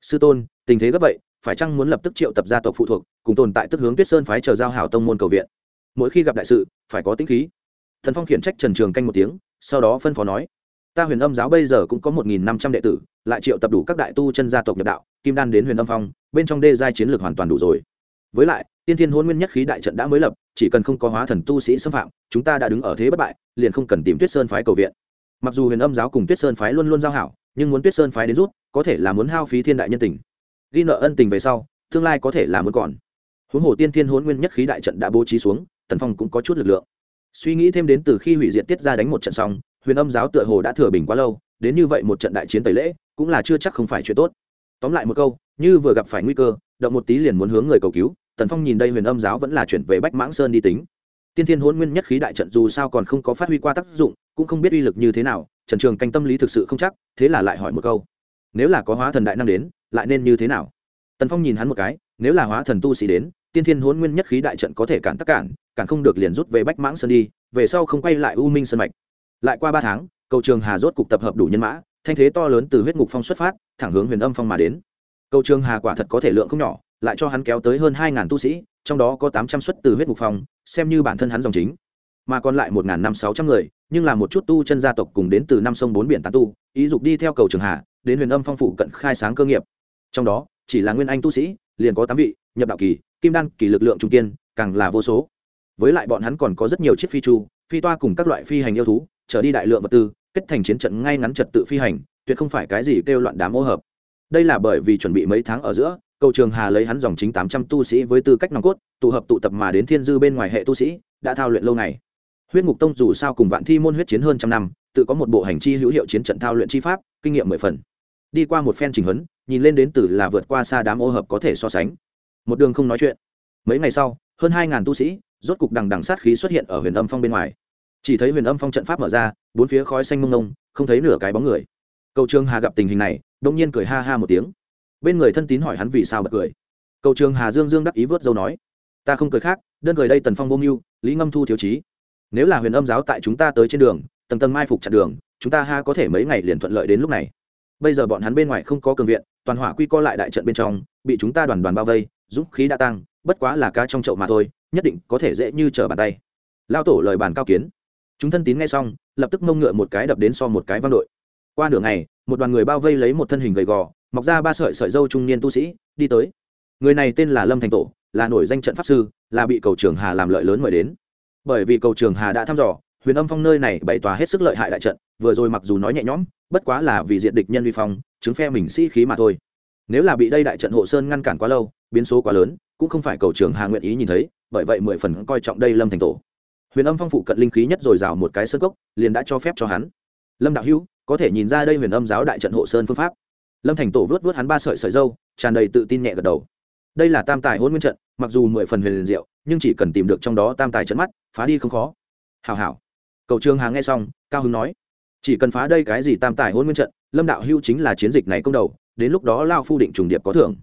sư tôn, tình thế gấp vậy, phải chăng muốn lập tức triệu tập gia tộc phụ thuộc, cùng tồn tại tức hướng tuyết sơn phái chờ giao hảo tông môn cầu viện? Mỗi khi gặp đại sự, phải có tính khí thần phong khiển trách trần trường canh một tiếng, sau đó phân phó nói, ta huyền âm giáo bây giờ cũng có một nghìn năm trăm đệ tử, lại triệu tập đủ các đại tu chân gia tộc nhập đạo, kim đan đến huyền âm phong, bên trong đê giai chiến lược hoàn toàn đủ rồi. Với lại, tiên thiên hôn nguyên nhất khí đại trận đã mới lập, chỉ cần không có hóa thần tu sĩ xâm phạm, chúng ta đã đứng ở thế bất bại, liền không cần tìm tuyết sơn phái cầu viện. Mặc dù huyền âm giáo cùng tuyết sơn phái luôn luôn giao hảo, nhưng muốn tuyết sơn phái đến rút, có thể là muốn hao phí thiên đại nhân tình. Ghi nợ ân tình về sau, tương lai có thể là muốn còn. Huống hồ tiên thiên hôn nguyên nhất khí đại trận đã bố trí xuống tần phong cũng có chút lực lượng suy nghĩ thêm đến từ khi hủy diệt tiết ra đánh một trận xong, huyền âm giáo tựa hồ đã thừa bình quá lâu, đến như vậy một trận đại chiến tẩy lễ, cũng là chưa chắc không phải chuyện tốt. Tóm lại một câu, như vừa gặp phải nguy cơ, động một tí liền muốn hướng người cầu cứu, tần phong nhìn đây huyền âm giáo vẫn là chuyển về bách mãng sơn đi tính. Tiên thiên hôn nguyên nhất khí đại trận dù sao còn không có phát huy qua tác dụng, cũng không biết uy lực như thế nào, trần trường canh tâm lý thực sự không chắc, thế là lại hỏi một câu. Nếu là có hóa thần đại năng đến, lại nên như thế nào? Tần phong nhìn hắn một cái, nếu là hóa thần tu sĩ đến, tiên thiên hôn nguyên nhất khí đại trận có thể cản tắc cản cản không được liền rút về bách mãng sơn đi, về sau không quay lại u minh sơn mạch. Lại qua ba tháng, cầu trường hà rốt cục tập hợp đủ nhân mã, thanh thế to lớn từ huyết ngục phong xuất phát, thẳng hướng huyền âm phong mà đến. Cầu trường hà quả thật có thể lượng không nhỏ, lại cho hắn kéo tới hơn hai ngàn tu sĩ, trong đó có tám trăm suất từ huyết ngục phong, xem như bản thân hắn dòng chính. Mà còn lại một năm sáu trăm người, nhưng là một chút tu chân gia tộc cùng đến từ năm sông bốn biển tán tu, ý dục đi theo cầu trường hà, đến huyền âm phong phụ cận khai sáng cơ nghiệp. Trong đó, chỉ là nguyên anh tu sĩ, liền có tám vị, nhập đạo kỳ, kim đan kỳ lực lượng trung tiên càng là vô số với lại bọn hắn còn có rất nhiều chiếc phi chu, phi toa cùng các loại phi hành yêu thú, trở đi đại lượng vật tư, kết thành chiến trận ngay ngắn trật tự phi hành, tuyệt không phải cái gì kêu loạn đám ô hợp. Đây là bởi vì chuẩn bị mấy tháng ở giữa, cầu trường hà lấy hắn dòng chính tám trăm tu sĩ với tư cách nòng cốt, tụ hợp tụ tập mà đến thiên dư bên ngoài hệ tu sĩ, đã thao luyện lâu ngày. Huyết ngục tông dù sao cùng vạn thi môn huyết chiến hơn trăm năm, tự có một bộ hành chi hữu hiệu chiến trận thao luyện chi pháp, kinh nghiệm mười phần. Đi qua một phen trình huấn, nhìn lên đến từ là vượt qua xa đám ô hợp có thể so sánh. Một đường không nói chuyện. Mấy ngày sau, hơn hai ngàn tu sĩ rốt cục đằng đằng sát khí xuất hiện ở huyền âm phong bên ngoài. Chỉ thấy huyền âm phong trận pháp mở ra, bốn phía khói xanh mông nông không thấy nửa cái bóng người. Cầu trường hà gặp tình hình này đông nhiên cười ha ha một tiếng. Bên người thân tín hỏi hắn vì sao bật cười. Cầu trường hà dương dương đắc ý vớt dâu nói, ta không cười khác, đơn cười đây tần phong vô mưu, lý ngâm thu thiếu chí nếu là huyền âm giáo tại chúng ta tới trên đường, tầng tầng mai phục chặn đường, chúng ta ha có thể mấy ngày liền thuận lợi đến lúc này. Bây giờ bọn hắn bên ngoài không có cường viện, toàn hỏa quy co lại đại trận bên trong, bị chúng ta đoàn đoàn bao vây, dũng khí đã tăng bất quá là cá trong chậu mà thôi, nhất định có thể dễ như trở bàn tay. Lao tổ lời bàn cao kiến. Chúng thân tín nghe xong, lập tức mông ngựa một cái đập đến so một cái vang đội. Qua nửa ngày, một đoàn người bao vây lấy một thân hình gầy gò, mọc ra ba sợi sợi dâu trung niên tu sĩ, đi tới. Người này tên là lâm thành tổ, là nổi danh trận pháp sư, là bị cầu trường hà làm lợi lớn mời đến. Bởi vì cầu trường hà đã thăm dò, huyền âm phong nơi này bày tòa hết sức lợi hại đại trận, vừa rồi mặc dù nói nhẹ nhõm, bất quá là vì diện địch nhân vi phong, chứng phe mình sĩ khí mà thôi. Nếu là bị đây đại trận hộ sơn ngăn cản quá lâu, biến số quá lớn cũng không phải cầu trường hà nguyện ý nhìn thấy, bởi vậy mười phần coi trọng đây lâm thành tổ. Huyền âm phong phụ cận linh khí nhất rồi rào một cái sơn cốc, liền đã cho phép cho hắn. Lâm đạo hữu, có thể nhìn ra đây huyền âm giáo đại trận hộ sơn phương pháp. Lâm thành tổ vớt vớt hắn ba sợi sợi dâu, tràn đầy tự tin nhẹ gật đầu. Đây là tam tài hôn nguyên trận, mặc dù mười phần huyền liền diệu, nhưng chỉ cần tìm được trong đó tam tài trận mắt, phá đi không khó. Hào hảo. Cầu trường hà nghe xong, cao hứng nói. Chỉ cần phá đây cái gì tam tài hôn nguyên trận, lâm đạo hưu chính là chiến dịch này công đầu, đến lúc đó lao phu định trùng điệp có thưởng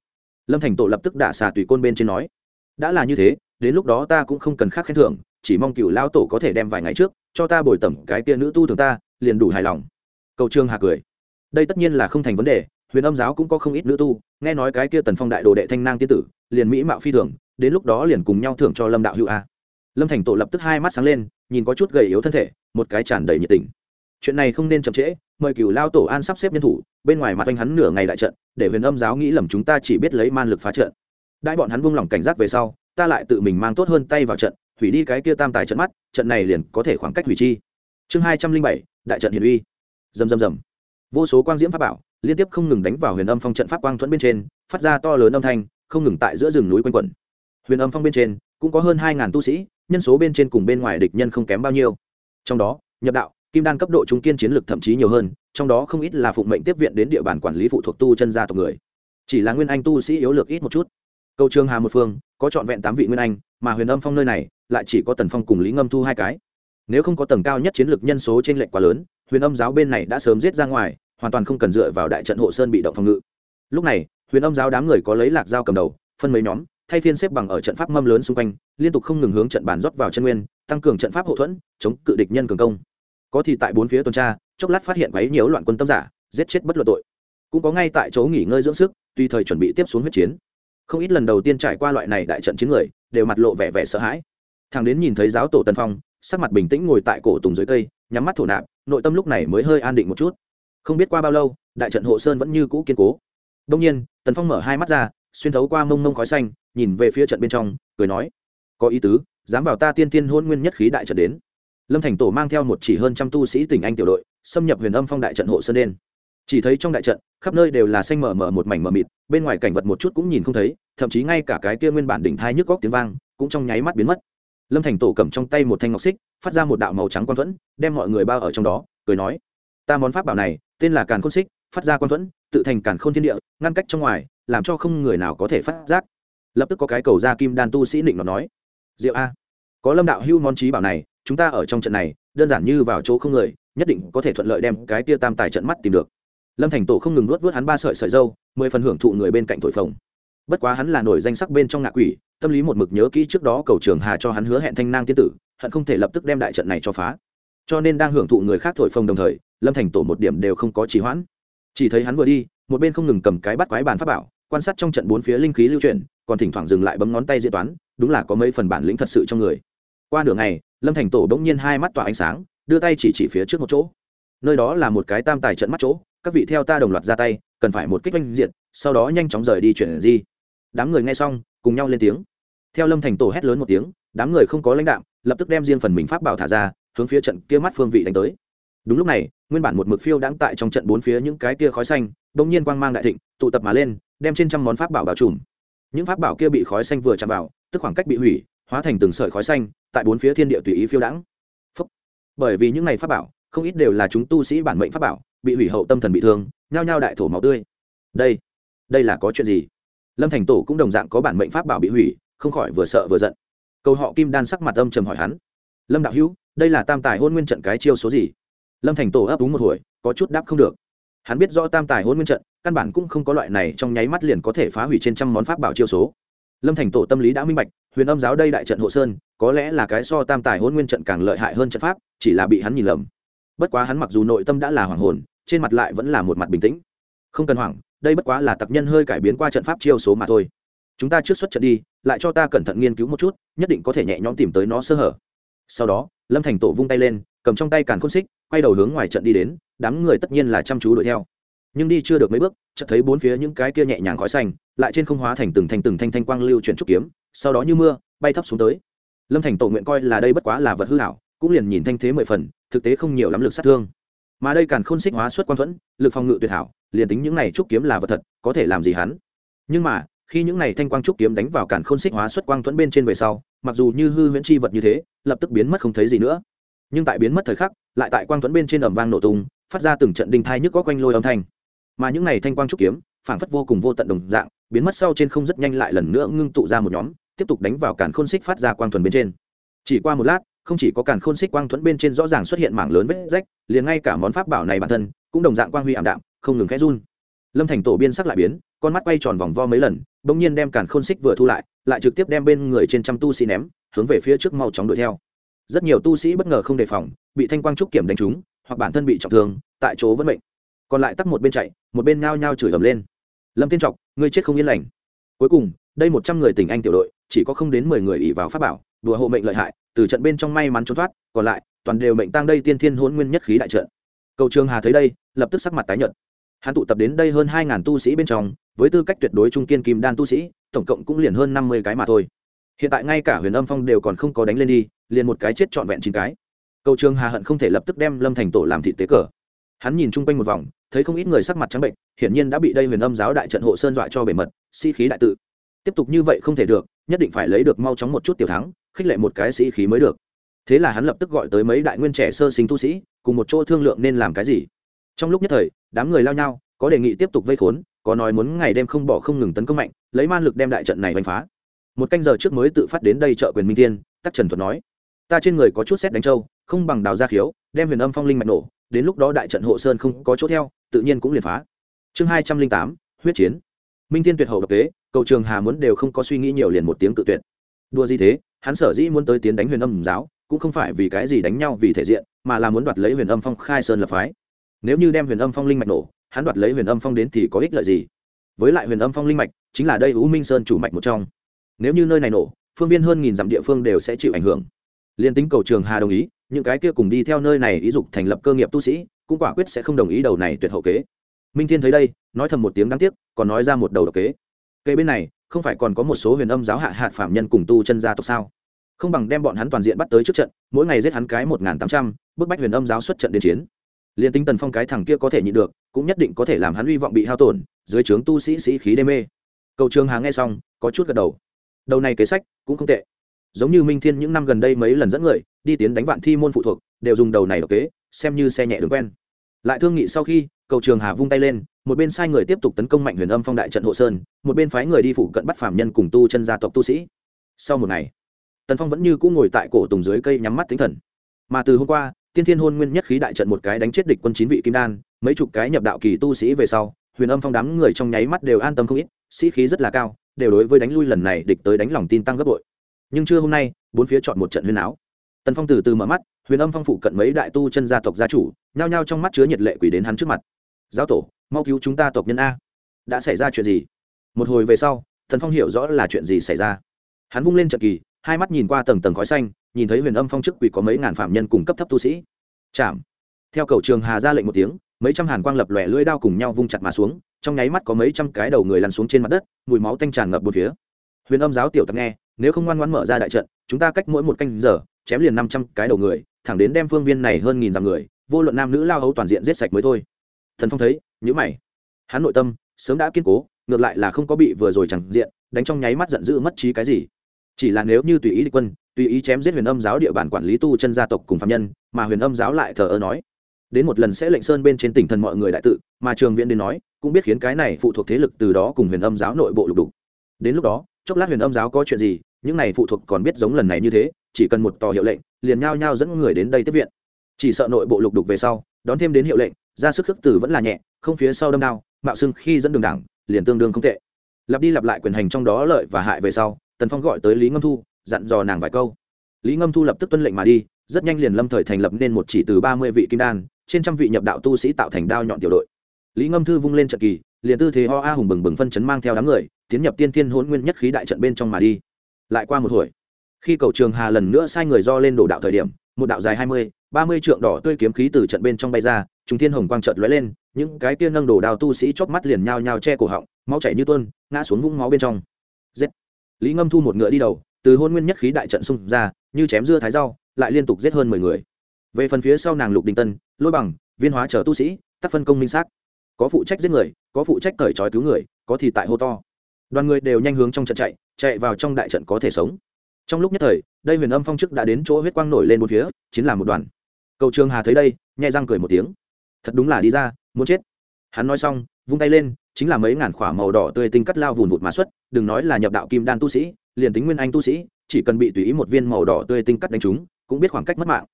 lâm thành tổ lập tức đả xà tùy côn bên trên nói, đã là như thế, đến lúc đó ta cũng không cần khác khen thưởng, chỉ mong cựu lao tổ có thể đem vài ngày trước cho ta bồi tẩm cái kia nữ tu thường ta, liền đủ hài lòng. Cầu trương hà cười, đây tất nhiên là không thành vấn đề, huyền âm giáo cũng có không ít nữ tu, nghe nói cái kia tần phong đại đồ đệ thanh nang tiên tử, liền mỹ mạo phi thường, đến lúc đó liền cùng nhau thưởng cho lâm đạo hữu a. Lâm thành tổ lập tức hai mắt sáng lên, nhìn có chút gầy yếu thân thể, một cái tràn đầy nhiệt tình chuyện này không nên chậm trễ, mời cửu lao tổ an sắp xếp nhân thủ, bên ngoài mặt anh hắn nửa ngày đại trận, để huyền âm giáo nghĩ lầm chúng ta chỉ biết lấy man lực phá trận. Đại bọn hắn buông lỏng cảnh giác về sau, ta lại tự mình mang tốt hơn tay vào trận, hủy đi cái kia tam tài trận mắt, trận này liền có thể khoảng cách hủy chi. Chương hai trăm linh bảy, đại trận hiển uy. Dầm dầm dầm vô số quang diễm pháp bảo liên tiếp không ngừng đánh vào huyền âm phong trận pháp quang thuẫn bên trên, phát ra to lớn âm thanh, không ngừng tại giữa rừng núi quanh quẩn. Huyền âm phong bên trên cũng có hơn hai ngàn tu sĩ, nhân số bên trên cùng bên ngoài địch nhân không kém bao nhiêu. Trong đó, nhập đạo kim đan cấp độ trung kiên chiến lực thậm chí nhiều hơn, trong đó không ít là phụng mệnh tiếp viện đến địa bàn quản lý phụ thuộc tu chân gia tộc người. Chỉ là nguyên anh tu sĩ yếu lược ít một chút. Câu trường hà một phương, có trọn vẹn tám vị nguyên anh, mà huyền âm phong nơi này, lại chỉ có tần phong cùng lý ngâm thu hai cái. Nếu không có tầng cao nhất chiến lược nhân số trên lệnh quá lớn, huyền âm giáo bên này đã sớm giết ra ngoài, hoàn toàn không cần dựa vào đại trận hộ sơn bị động phòng ngự. Lúc này, huyền âm giáo đám người có lấy lạc dao cầm đầu, phân mấy nhóm, thay phiên xếp bằng ở trận pháp mâm lớn xung quanh, liên tục không ngừng hướng trận bàn rót vào chân nguyên, tăng cường trận pháp hậu thuẫn, chống cự địch nhân cường công có thì tại bốn phía tuần tra, chốc lát phát hiện quấy nhiễu loạn quân tâm giả, giết chết bất luận tội. Cũng có ngay tại chỗ nghỉ ngơi dưỡng sức, tùy thời chuẩn bị tiếp xuống huyết chiến. Không ít lần đầu tiên trải qua loại này đại trận chiến người, đều mặt lộ vẻ vẻ sợ hãi. Thằng đến nhìn thấy giáo tổ tân phong, sắc mặt bình tĩnh ngồi tại cổ tùng dưới cây, nhắm mắt thổ nạp, nội tâm lúc này mới hơi an định một chút. Không biết qua bao lâu, đại trận hộ sơn vẫn như cũ kiên cố. Đông nhiên, tần phong mở hai mắt ra, xuyên thấu qua mông mông khói xanh, nhìn về phía trận bên trong, cười nói, có ý tứ, dám vào ta tiên tiên hôn nguyên nhất khí đại trận đến lâm thành tổ mang theo một chỉ hơn trăm tu sĩ tỉnh anh tiểu đội, xâm nhập huyền âm phong đại trận hộ sơn đen. Chỉ thấy trong đại trận, khắp nơi đều là xanh mờ mờ một mảnh mờ mịt, bên ngoài cảnh vật một chút cũng nhìn không thấy, thậm chí ngay cả cái kia nguyên bản đỉnh thai nhức góc tiếng vang, cũng trong nháy mắt biến mất. Lâm thành tổ cầm trong tay một thanh ngọc xích, phát ra một đạo màu trắng quan thuẫn, đem mọi người bao ở trong đó, cười nói, ta món pháp bảo này, tên là càn khôn xích, phát ra quan thuẫn, tự thành càn khôn thiên địa, ngăn cách trong ngoài, làm cho không người nào có thể phát giác. Lập tức có cái cầu ra kim đan tu sĩ định nó nói, diệu a, có lâm đạo hưu món trí bảo này chúng ta ở trong trận này, đơn giản như vào chỗ không người, nhất định có thể thuận lợi đem cái tia tam tài trận mắt tìm được. Lâm thành tổ không ngừng nuốt vớt hắn ba sợi sợi dâu, mười phần hưởng thụ người bên cạnh thổi phồng. Bất quá hắn là nổi danh sắc bên trong ngạ quỷ, tâm lý một mực nhớ kỹ trước đó cầu trường hà cho hắn hứa hẹn thanh nang tiên tử, hận không thể lập tức đem đại trận này cho phá. Cho nên đang hưởng thụ người khác thổi phồng đồng thời, lâm thành tổ một điểm đều không có trì hoãn. Chỉ thấy hắn vừa đi, một bên không ngừng cầm cái bắt quái bàn pháp bảo, quan sát trong trận bốn phía linh khí lưu chuyển, còn thỉnh thoảng dừng lại bấm ngón tay diễn toán, đúng là có mấy phần bản lĩnh thật sự trong người qua nửa ngày, lâm thành tổ bỗng nhiên hai mắt tỏa ánh sáng, đưa tay chỉ chỉ phía trước một chỗ. Nơi đó là một cái tam tài trận mắt chỗ, các vị theo ta đồng loạt ra tay, cần phải một kích oanh diện sau đó nhanh chóng rời đi chuyển di. Đám người nghe xong, cùng nhau lên tiếng. Theo lâm thành tổ hét lớn một tiếng, đám người không có lãnh đạo lập tức đem riêng phần mình pháp bảo thả ra, hướng phía trận kia mắt phương vị đánh tới. Đúng lúc này, nguyên bản một mực phiêu đáng tại trong trận bốn phía những cái kia khói xanh, bỗng nhiên quang mang đại thịnh, tụ tập mà lên, đem trên trăm món pháp bảo bảo trùm. Những pháp bảo kia bị khói xanh vừa chạm vào, tức khoảng cách bị hủy hóa thành từng sợi khói xanh, tại bốn phía thiên địa tùy ý phiêu đãng. Bởi vì những này pháp bảo, không ít đều là chúng tu sĩ bản mệnh pháp bảo, bị hủy hậu tâm thần bị thương, nhao nhao đại thổ máu tươi. Đây đây là có chuyện gì? Lâm thành tổ cũng đồng dạng có bản mệnh pháp bảo bị hủy, không khỏi vừa sợ vừa giận. Câu họ kim đan sắc mặt âm trầm hỏi hắn. Lâm đạo hữu, đây là tam tài hôn nguyên trận cái chiêu số gì? Lâm thành tổ ấp úng một hồi, có chút đáp không được. Hắn biết rõ tam tài hôn nguyên trận, căn bản cũng không có loại này trong nháy mắt liền có thể phá hủy trên trăm món pháp bảo chiêu số. Lâm thành tổ tâm lý đã minh bạch huyền âm giáo đây đại trận hộ sơn, có lẽ là cái so tam tài hôn nguyên trận càng lợi hại hơn trận pháp, chỉ là bị hắn nhìn lầm. Bất quá hắn mặc dù nội tâm đã là hoàng hồn, trên mặt lại vẫn là một mặt bình tĩnh. Không cần hoảng, đây bất quá là tặc nhân hơi cải biến qua trận pháp chiêu số mà thôi. Chúng ta trước xuất trận đi, lại cho ta cẩn thận nghiên cứu một chút, nhất định có thể nhẹ nhõm tìm tới nó sơ hở. Sau đó, lâm thành tổ vung tay lên, cầm trong tay càn khôn xích, quay đầu hướng ngoài trận đi đến, đám người tất nhiên là chăm chú đuổi theo nhưng đi chưa được mấy bước, chợt thấy bốn phía những cái kia nhẹ nhàng khói xanh, lại trên không hóa thành từng thành từng thanh thanh quang lưu chuyển trúc kiếm, sau đó như mưa, bay thấp xuống tới. Lâm thành tổ nguyện coi là đây bất quá là vật hư hảo, cũng liền nhìn thanh thế mười phần, thực tế không nhiều lắm lực sát thương. Mà đây càng khôn xích hóa xuất quan thuẫn, lực phòng ngự tuyệt hảo, liền tính những này trúc kiếm là vật thật, có thể làm gì hắn? Nhưng mà, khi những này thanh quang trúc kiếm đánh vào cản khôn xích hóa xuất quang thuẫn bên trên về sau, mặc dù như hư huyễn chi vật như thế, lập tức biến mất không thấy gì nữa. Nhưng tại biến mất thời khắc, lại tại quang thuẫn bên trên ẩm vang nổ tung, phát ra từng trận đinh thai nhức có quanh lôi âm thanh mà những này thanh quang trúc kiếm, phảng phất vô cùng vô tận đồng dạng, biến mất sau trên không rất nhanh lại lần nữa ngưng tụ ra một nhóm, tiếp tục đánh vào càn khôn xích phát ra quang thuần bên trên. Chỉ qua một lát, không chỉ có càn khôn xích quang thuẫn bên trên rõ ràng xuất hiện mảng lớn vết rách, liền ngay cả món pháp bảo này bản thân cũng đồng dạng quang huy ảm đạm, không ngừng khẽ run. Lâm thành tổ biên sắc lại biến, con mắt quay tròn vòng vo mấy lần, bỗng nhiên đem càn khôn xích vừa thu lại lại trực tiếp đem bên người trên trăm tu sĩ ném, hướng về phía trước mau chóng đuổi theo. Rất nhiều tu sĩ bất ngờ không đề phòng, bị thanh quang trúc kiểm đánh trúng, hoặc bản thân bị trọng thương, tại chỗ vẫn bệnh còn lại tắt một bên chạy, một bên ngao nhao chửi ầm lên. Lâm tiên trọc, ngươi chết không yên lành. Cuối cùng, đây một trăm người tỉnh anh tiểu đội, chỉ có không đến mười người ỉ vào pháp bảo, đùa hộ mệnh lợi hại, từ trận bên trong may mắn trốn thoát, còn lại, toàn đều mệnh tăng đây tiên thiên hôn nguyên nhất khí đại trận. Cầu trường hà thấy đây, lập tức sắc mặt tái nhợt. Hắn tụ tập đến đây hơn hai ngàn tu sĩ bên trong, với tư cách tuyệt đối trung kiên kim đan tu sĩ, tổng cộng cũng liền hơn năm mươi cái mà thôi. Hiện tại ngay cả huyền âm phong đều còn không có đánh lên đi, liền một cái chết trọn vẹn chín cái. Cầu trường hà hận không thể lập tức đem lâm thành tổ làm thị tế cờ. Hắn nhìn chung quanh một vòng thấy không ít người sắc mặt trắng bệnh, hiển nhiên đã bị đây huyền âm giáo đại trận hộ sơn dọa cho bề mật, sĩ khí đại tự. Tiếp tục như vậy không thể được, nhất định phải lấy được mau chóng một chút tiểu thắng, khích lệ một cái sĩ khí mới được. Thế là hắn lập tức gọi tới mấy đại nguyên trẻ sơ sinh tu sĩ, cùng một chỗ thương lượng nên làm cái gì. Trong lúc nhất thời, đám người lao nhau, có đề nghị tiếp tục vây khốn, có nói muốn ngày đêm không bỏ không ngừng tấn công mạnh, lấy man lực đem đại trận này đánh phá. Một canh giờ trước mới tự phát đến đây chợ quyền minh tiên tắc trần thuật nói, ta trên người có chút xét đánh trâu, không bằng đào ra khiếu, đem huyền âm phong linh mạch nổ, đến lúc đó đại trận hộ sơn không có chỗ theo tự nhiên cũng liền phá. Chương hai trăm linh tám, huyết chiến. Minh thiên tuyệt hậu độc kế, cầu trường hà muốn đều không có suy nghĩ nhiều liền một tiếng tự tuyệt. Đua gì thế, hắn sở dĩ muốn tới tiến đánh huyền âm giáo, cũng không phải vì cái gì đánh nhau vì thể diện, mà là muốn đoạt lấy huyền âm phong khai sơn lập phái. Nếu như đem huyền âm phong linh mạch nổ, hắn đoạt lấy huyền âm phong đến thì có ích lợi gì? Với lại huyền âm phong linh mạch, chính là đây u minh sơn chủ mạch một trong. Nếu như nơi này nổ, phương viên hơn nghìn dặm địa phương đều sẽ chịu ảnh hưởng. Liên tính cầu trường hà đồng ý, những cái kia cùng đi theo nơi này ý dục thành lập cơ nghiệp tu sĩ cũng quả quyết sẽ không đồng ý đầu này tuyệt hậu kế. Minh thiên thấy đây, nói thầm một tiếng đáng tiếc, còn nói ra một đầu độc kế. Kế bên này, không phải còn có một số huyền âm giáo hạ hạt phạm nhân cùng tu chân gia tộc sao? Không bằng đem bọn hắn toàn diện bắt tới trước trận, mỗi ngày giết hắn cái một n tám trăm, bức bách huyền âm giáo xuất trận đến chiến. Liền tính tần phong cái thằng kia có thể nhịn được, cũng nhất định có thể làm hắn hy vọng bị hao tổn, dưới trướng tu sĩ sĩ khí đê mê. Cầu trường hà nghe xong, có chút gật đầu. Đầu này kế sách, cũng không tệ. Giống như minh thiên những năm gần đây mấy lần dẫn người, đi tiến đánh vạn thi môn phụ thuộc, đều dùng đầu này độc kế xem như xe nhẹ đường quen. Lại thương nghị sau khi, cầu trường hà vung tay lên, một bên sai người tiếp tục tấn công mạnh huyền âm phong đại trận hộ sơn, một bên phái người đi phụ cận bắt phạm nhân cùng tu chân gia tộc tu sĩ. Sau một ngày, tần phong vẫn như cũng ngồi tại cổ tùng dưới cây nhắm mắt tính thần. Mà từ hôm qua, tiên thiên hôn nguyên nhất khí đại trận một cái đánh chết địch quân chín vị kim đan, mấy chục cái nhập đạo kỳ tu sĩ về sau, huyền âm phong đám người trong nháy mắt đều an tâm không ít, sĩ khí rất là cao, đều đối với đánh lui lần này địch tới đánh lòng tin tăng gấp bội. Nhưng trưa hôm nay, bốn phía chọn một trận huyên áo. Tần phong từ từ mở mắt huyền âm phong phụ cận mấy đại tu chân gia tộc gia chủ, nhao nhao trong mắt chứa nhiệt lệ quỷ đến hắn trước mặt. Giáo tổ, mau cứu chúng ta tộc nhân a. Đã xảy ra chuyện gì? Một hồi về sau, Thần phong hiểu rõ là chuyện gì xảy ra. Hắn vung lên trận kỳ, hai mắt nhìn qua tầng tầng khói xanh, nhìn thấy huyền âm phong chức quỷ có mấy ngàn phạm nhân cùng cấp thấp tu sĩ. Chạm. Theo cầu trường hà ra lệnh một tiếng, mấy trăm hàn quang lập lòe lưỡi đao cùng nhau vung chặt mà xuống, trong nháy mắt có mấy trăm cái đầu người lăn xuống trên mặt đất, mùi máu tanh tràn ngập một phía. Huyền âm giáo tiểu tặc nghe, nếu không ngoan ngoan mở ra đại trận, chúng ta cách mỗi một canh giờ, chém liền năm trăm cái đầu người thẳng đến đem phương viên này hơn nghìn dặm người, vô luận nam nữ lao hấu toàn diện giết sạch mới thôi. Thần phong thấy nhữ mày. Hắn nội tâm, sớm đã kiên cố, ngược lại là không có bị vừa rồi chẳng diện, đánh trong nháy mắt giận dữ mất trí cái gì. Chỉ là nếu như tùy ý địch quân, tùy ý chém giết huyền âm giáo địa bàn quản lý tu chân gia tộc cùng phạm nhân, mà huyền âm giáo lại thờ ơ nói. Đến một lần sẽ lệnh sơn bên trên tỉnh thần mọi người đại tự, mà trường viện đến nói, cũng biết khiến cái này phụ thuộc thế lực từ đó cùng huyền âm giáo nội bộ lục đục. Đến lúc đó, chốc lát huyền âm giáo có chuyện gì, những này phụ thuộc còn biết giống lần này như thế chỉ cần một tò hiệu lệnh, liền nhao nhao dẫn người đến đây tiếp viện. Chỉ sợ nội bộ lục đục về sau, đón thêm đến hiệu lệnh, ra sức khước tử vẫn là nhẹ, không phía sau đâm đao, mạo xưng khi dẫn đường đảng, liền tương đương không tệ. Lặp đi lặp lại quyền hành trong đó lợi và hại về sau, tần phong gọi tới lý ngâm thu, dặn dò nàng vài câu. Lý ngâm thu lập tức tuân lệnh mà đi, rất nhanh liền lâm thời thành lập nên một chỉ từ ba mươi vị kim đan, trên trăm vị nhập đạo tu sĩ tạo thành đao nhọn tiểu đội. Lý ngâm thư vung lên trận kỳ, liền tư thế ho a hùng bừng bừng phân chấn mang theo đám người, tiến nhập tiên thiên hôn nguyên nhất khí đại trận bên trong mà đi. Lại qua một hồi khi cầu trường hà lần nữa sai người do lên đổ đạo thời điểm, một đạo dài hai mươi, ba mươi trượng đỏ tươi kiếm khí từ trận bên trong bay ra chúng thiên hồng quang trợt lóe lên, những cái tiên nâng đổ đào tu sĩ chóp mắt liền nhao nhao che cổ họng, máu chảy như tuôn, ngã xuống vũng máu bên trong. Giết! Lý ngâm thu một ngựa đi đầu, từ hôn nguyên nhất khí đại trận xung ra, như chém dưa thái rau, lại liên tục giết hơn mười người. Về phần phía sau nàng lục đình tân, lôi bằng, viên hóa chờ tu sĩ tác phân công minh xác. Có phụ trách giết người, có phụ trách cởi trói cứu người, có thì tại hô to. Đoàn người đều nhanh hướng trong trận chạy chạy vào trong đại trận có thể sống trong lúc nhất thời, đây huyền âm phong chức đã đến chỗ huyết quang nổi lên một phía, chính là một đoàn. Cầu trường hà thấy đây, nhẹ răng cười một tiếng. Thật đúng là đi ra, muốn chết. Hắn nói xong, vung tay lên, chính là mấy ngàn khỏa màu đỏ tươi tinh cắt lao vùn vụt mã xuất, đừng nói là nhập đạo kim đan tu sĩ, liền tính nguyên anh tu sĩ, chỉ cần bị tùy ý một viên màu đỏ tươi tinh cắt đánh trúng, cũng biết khoảng cách mất mạng.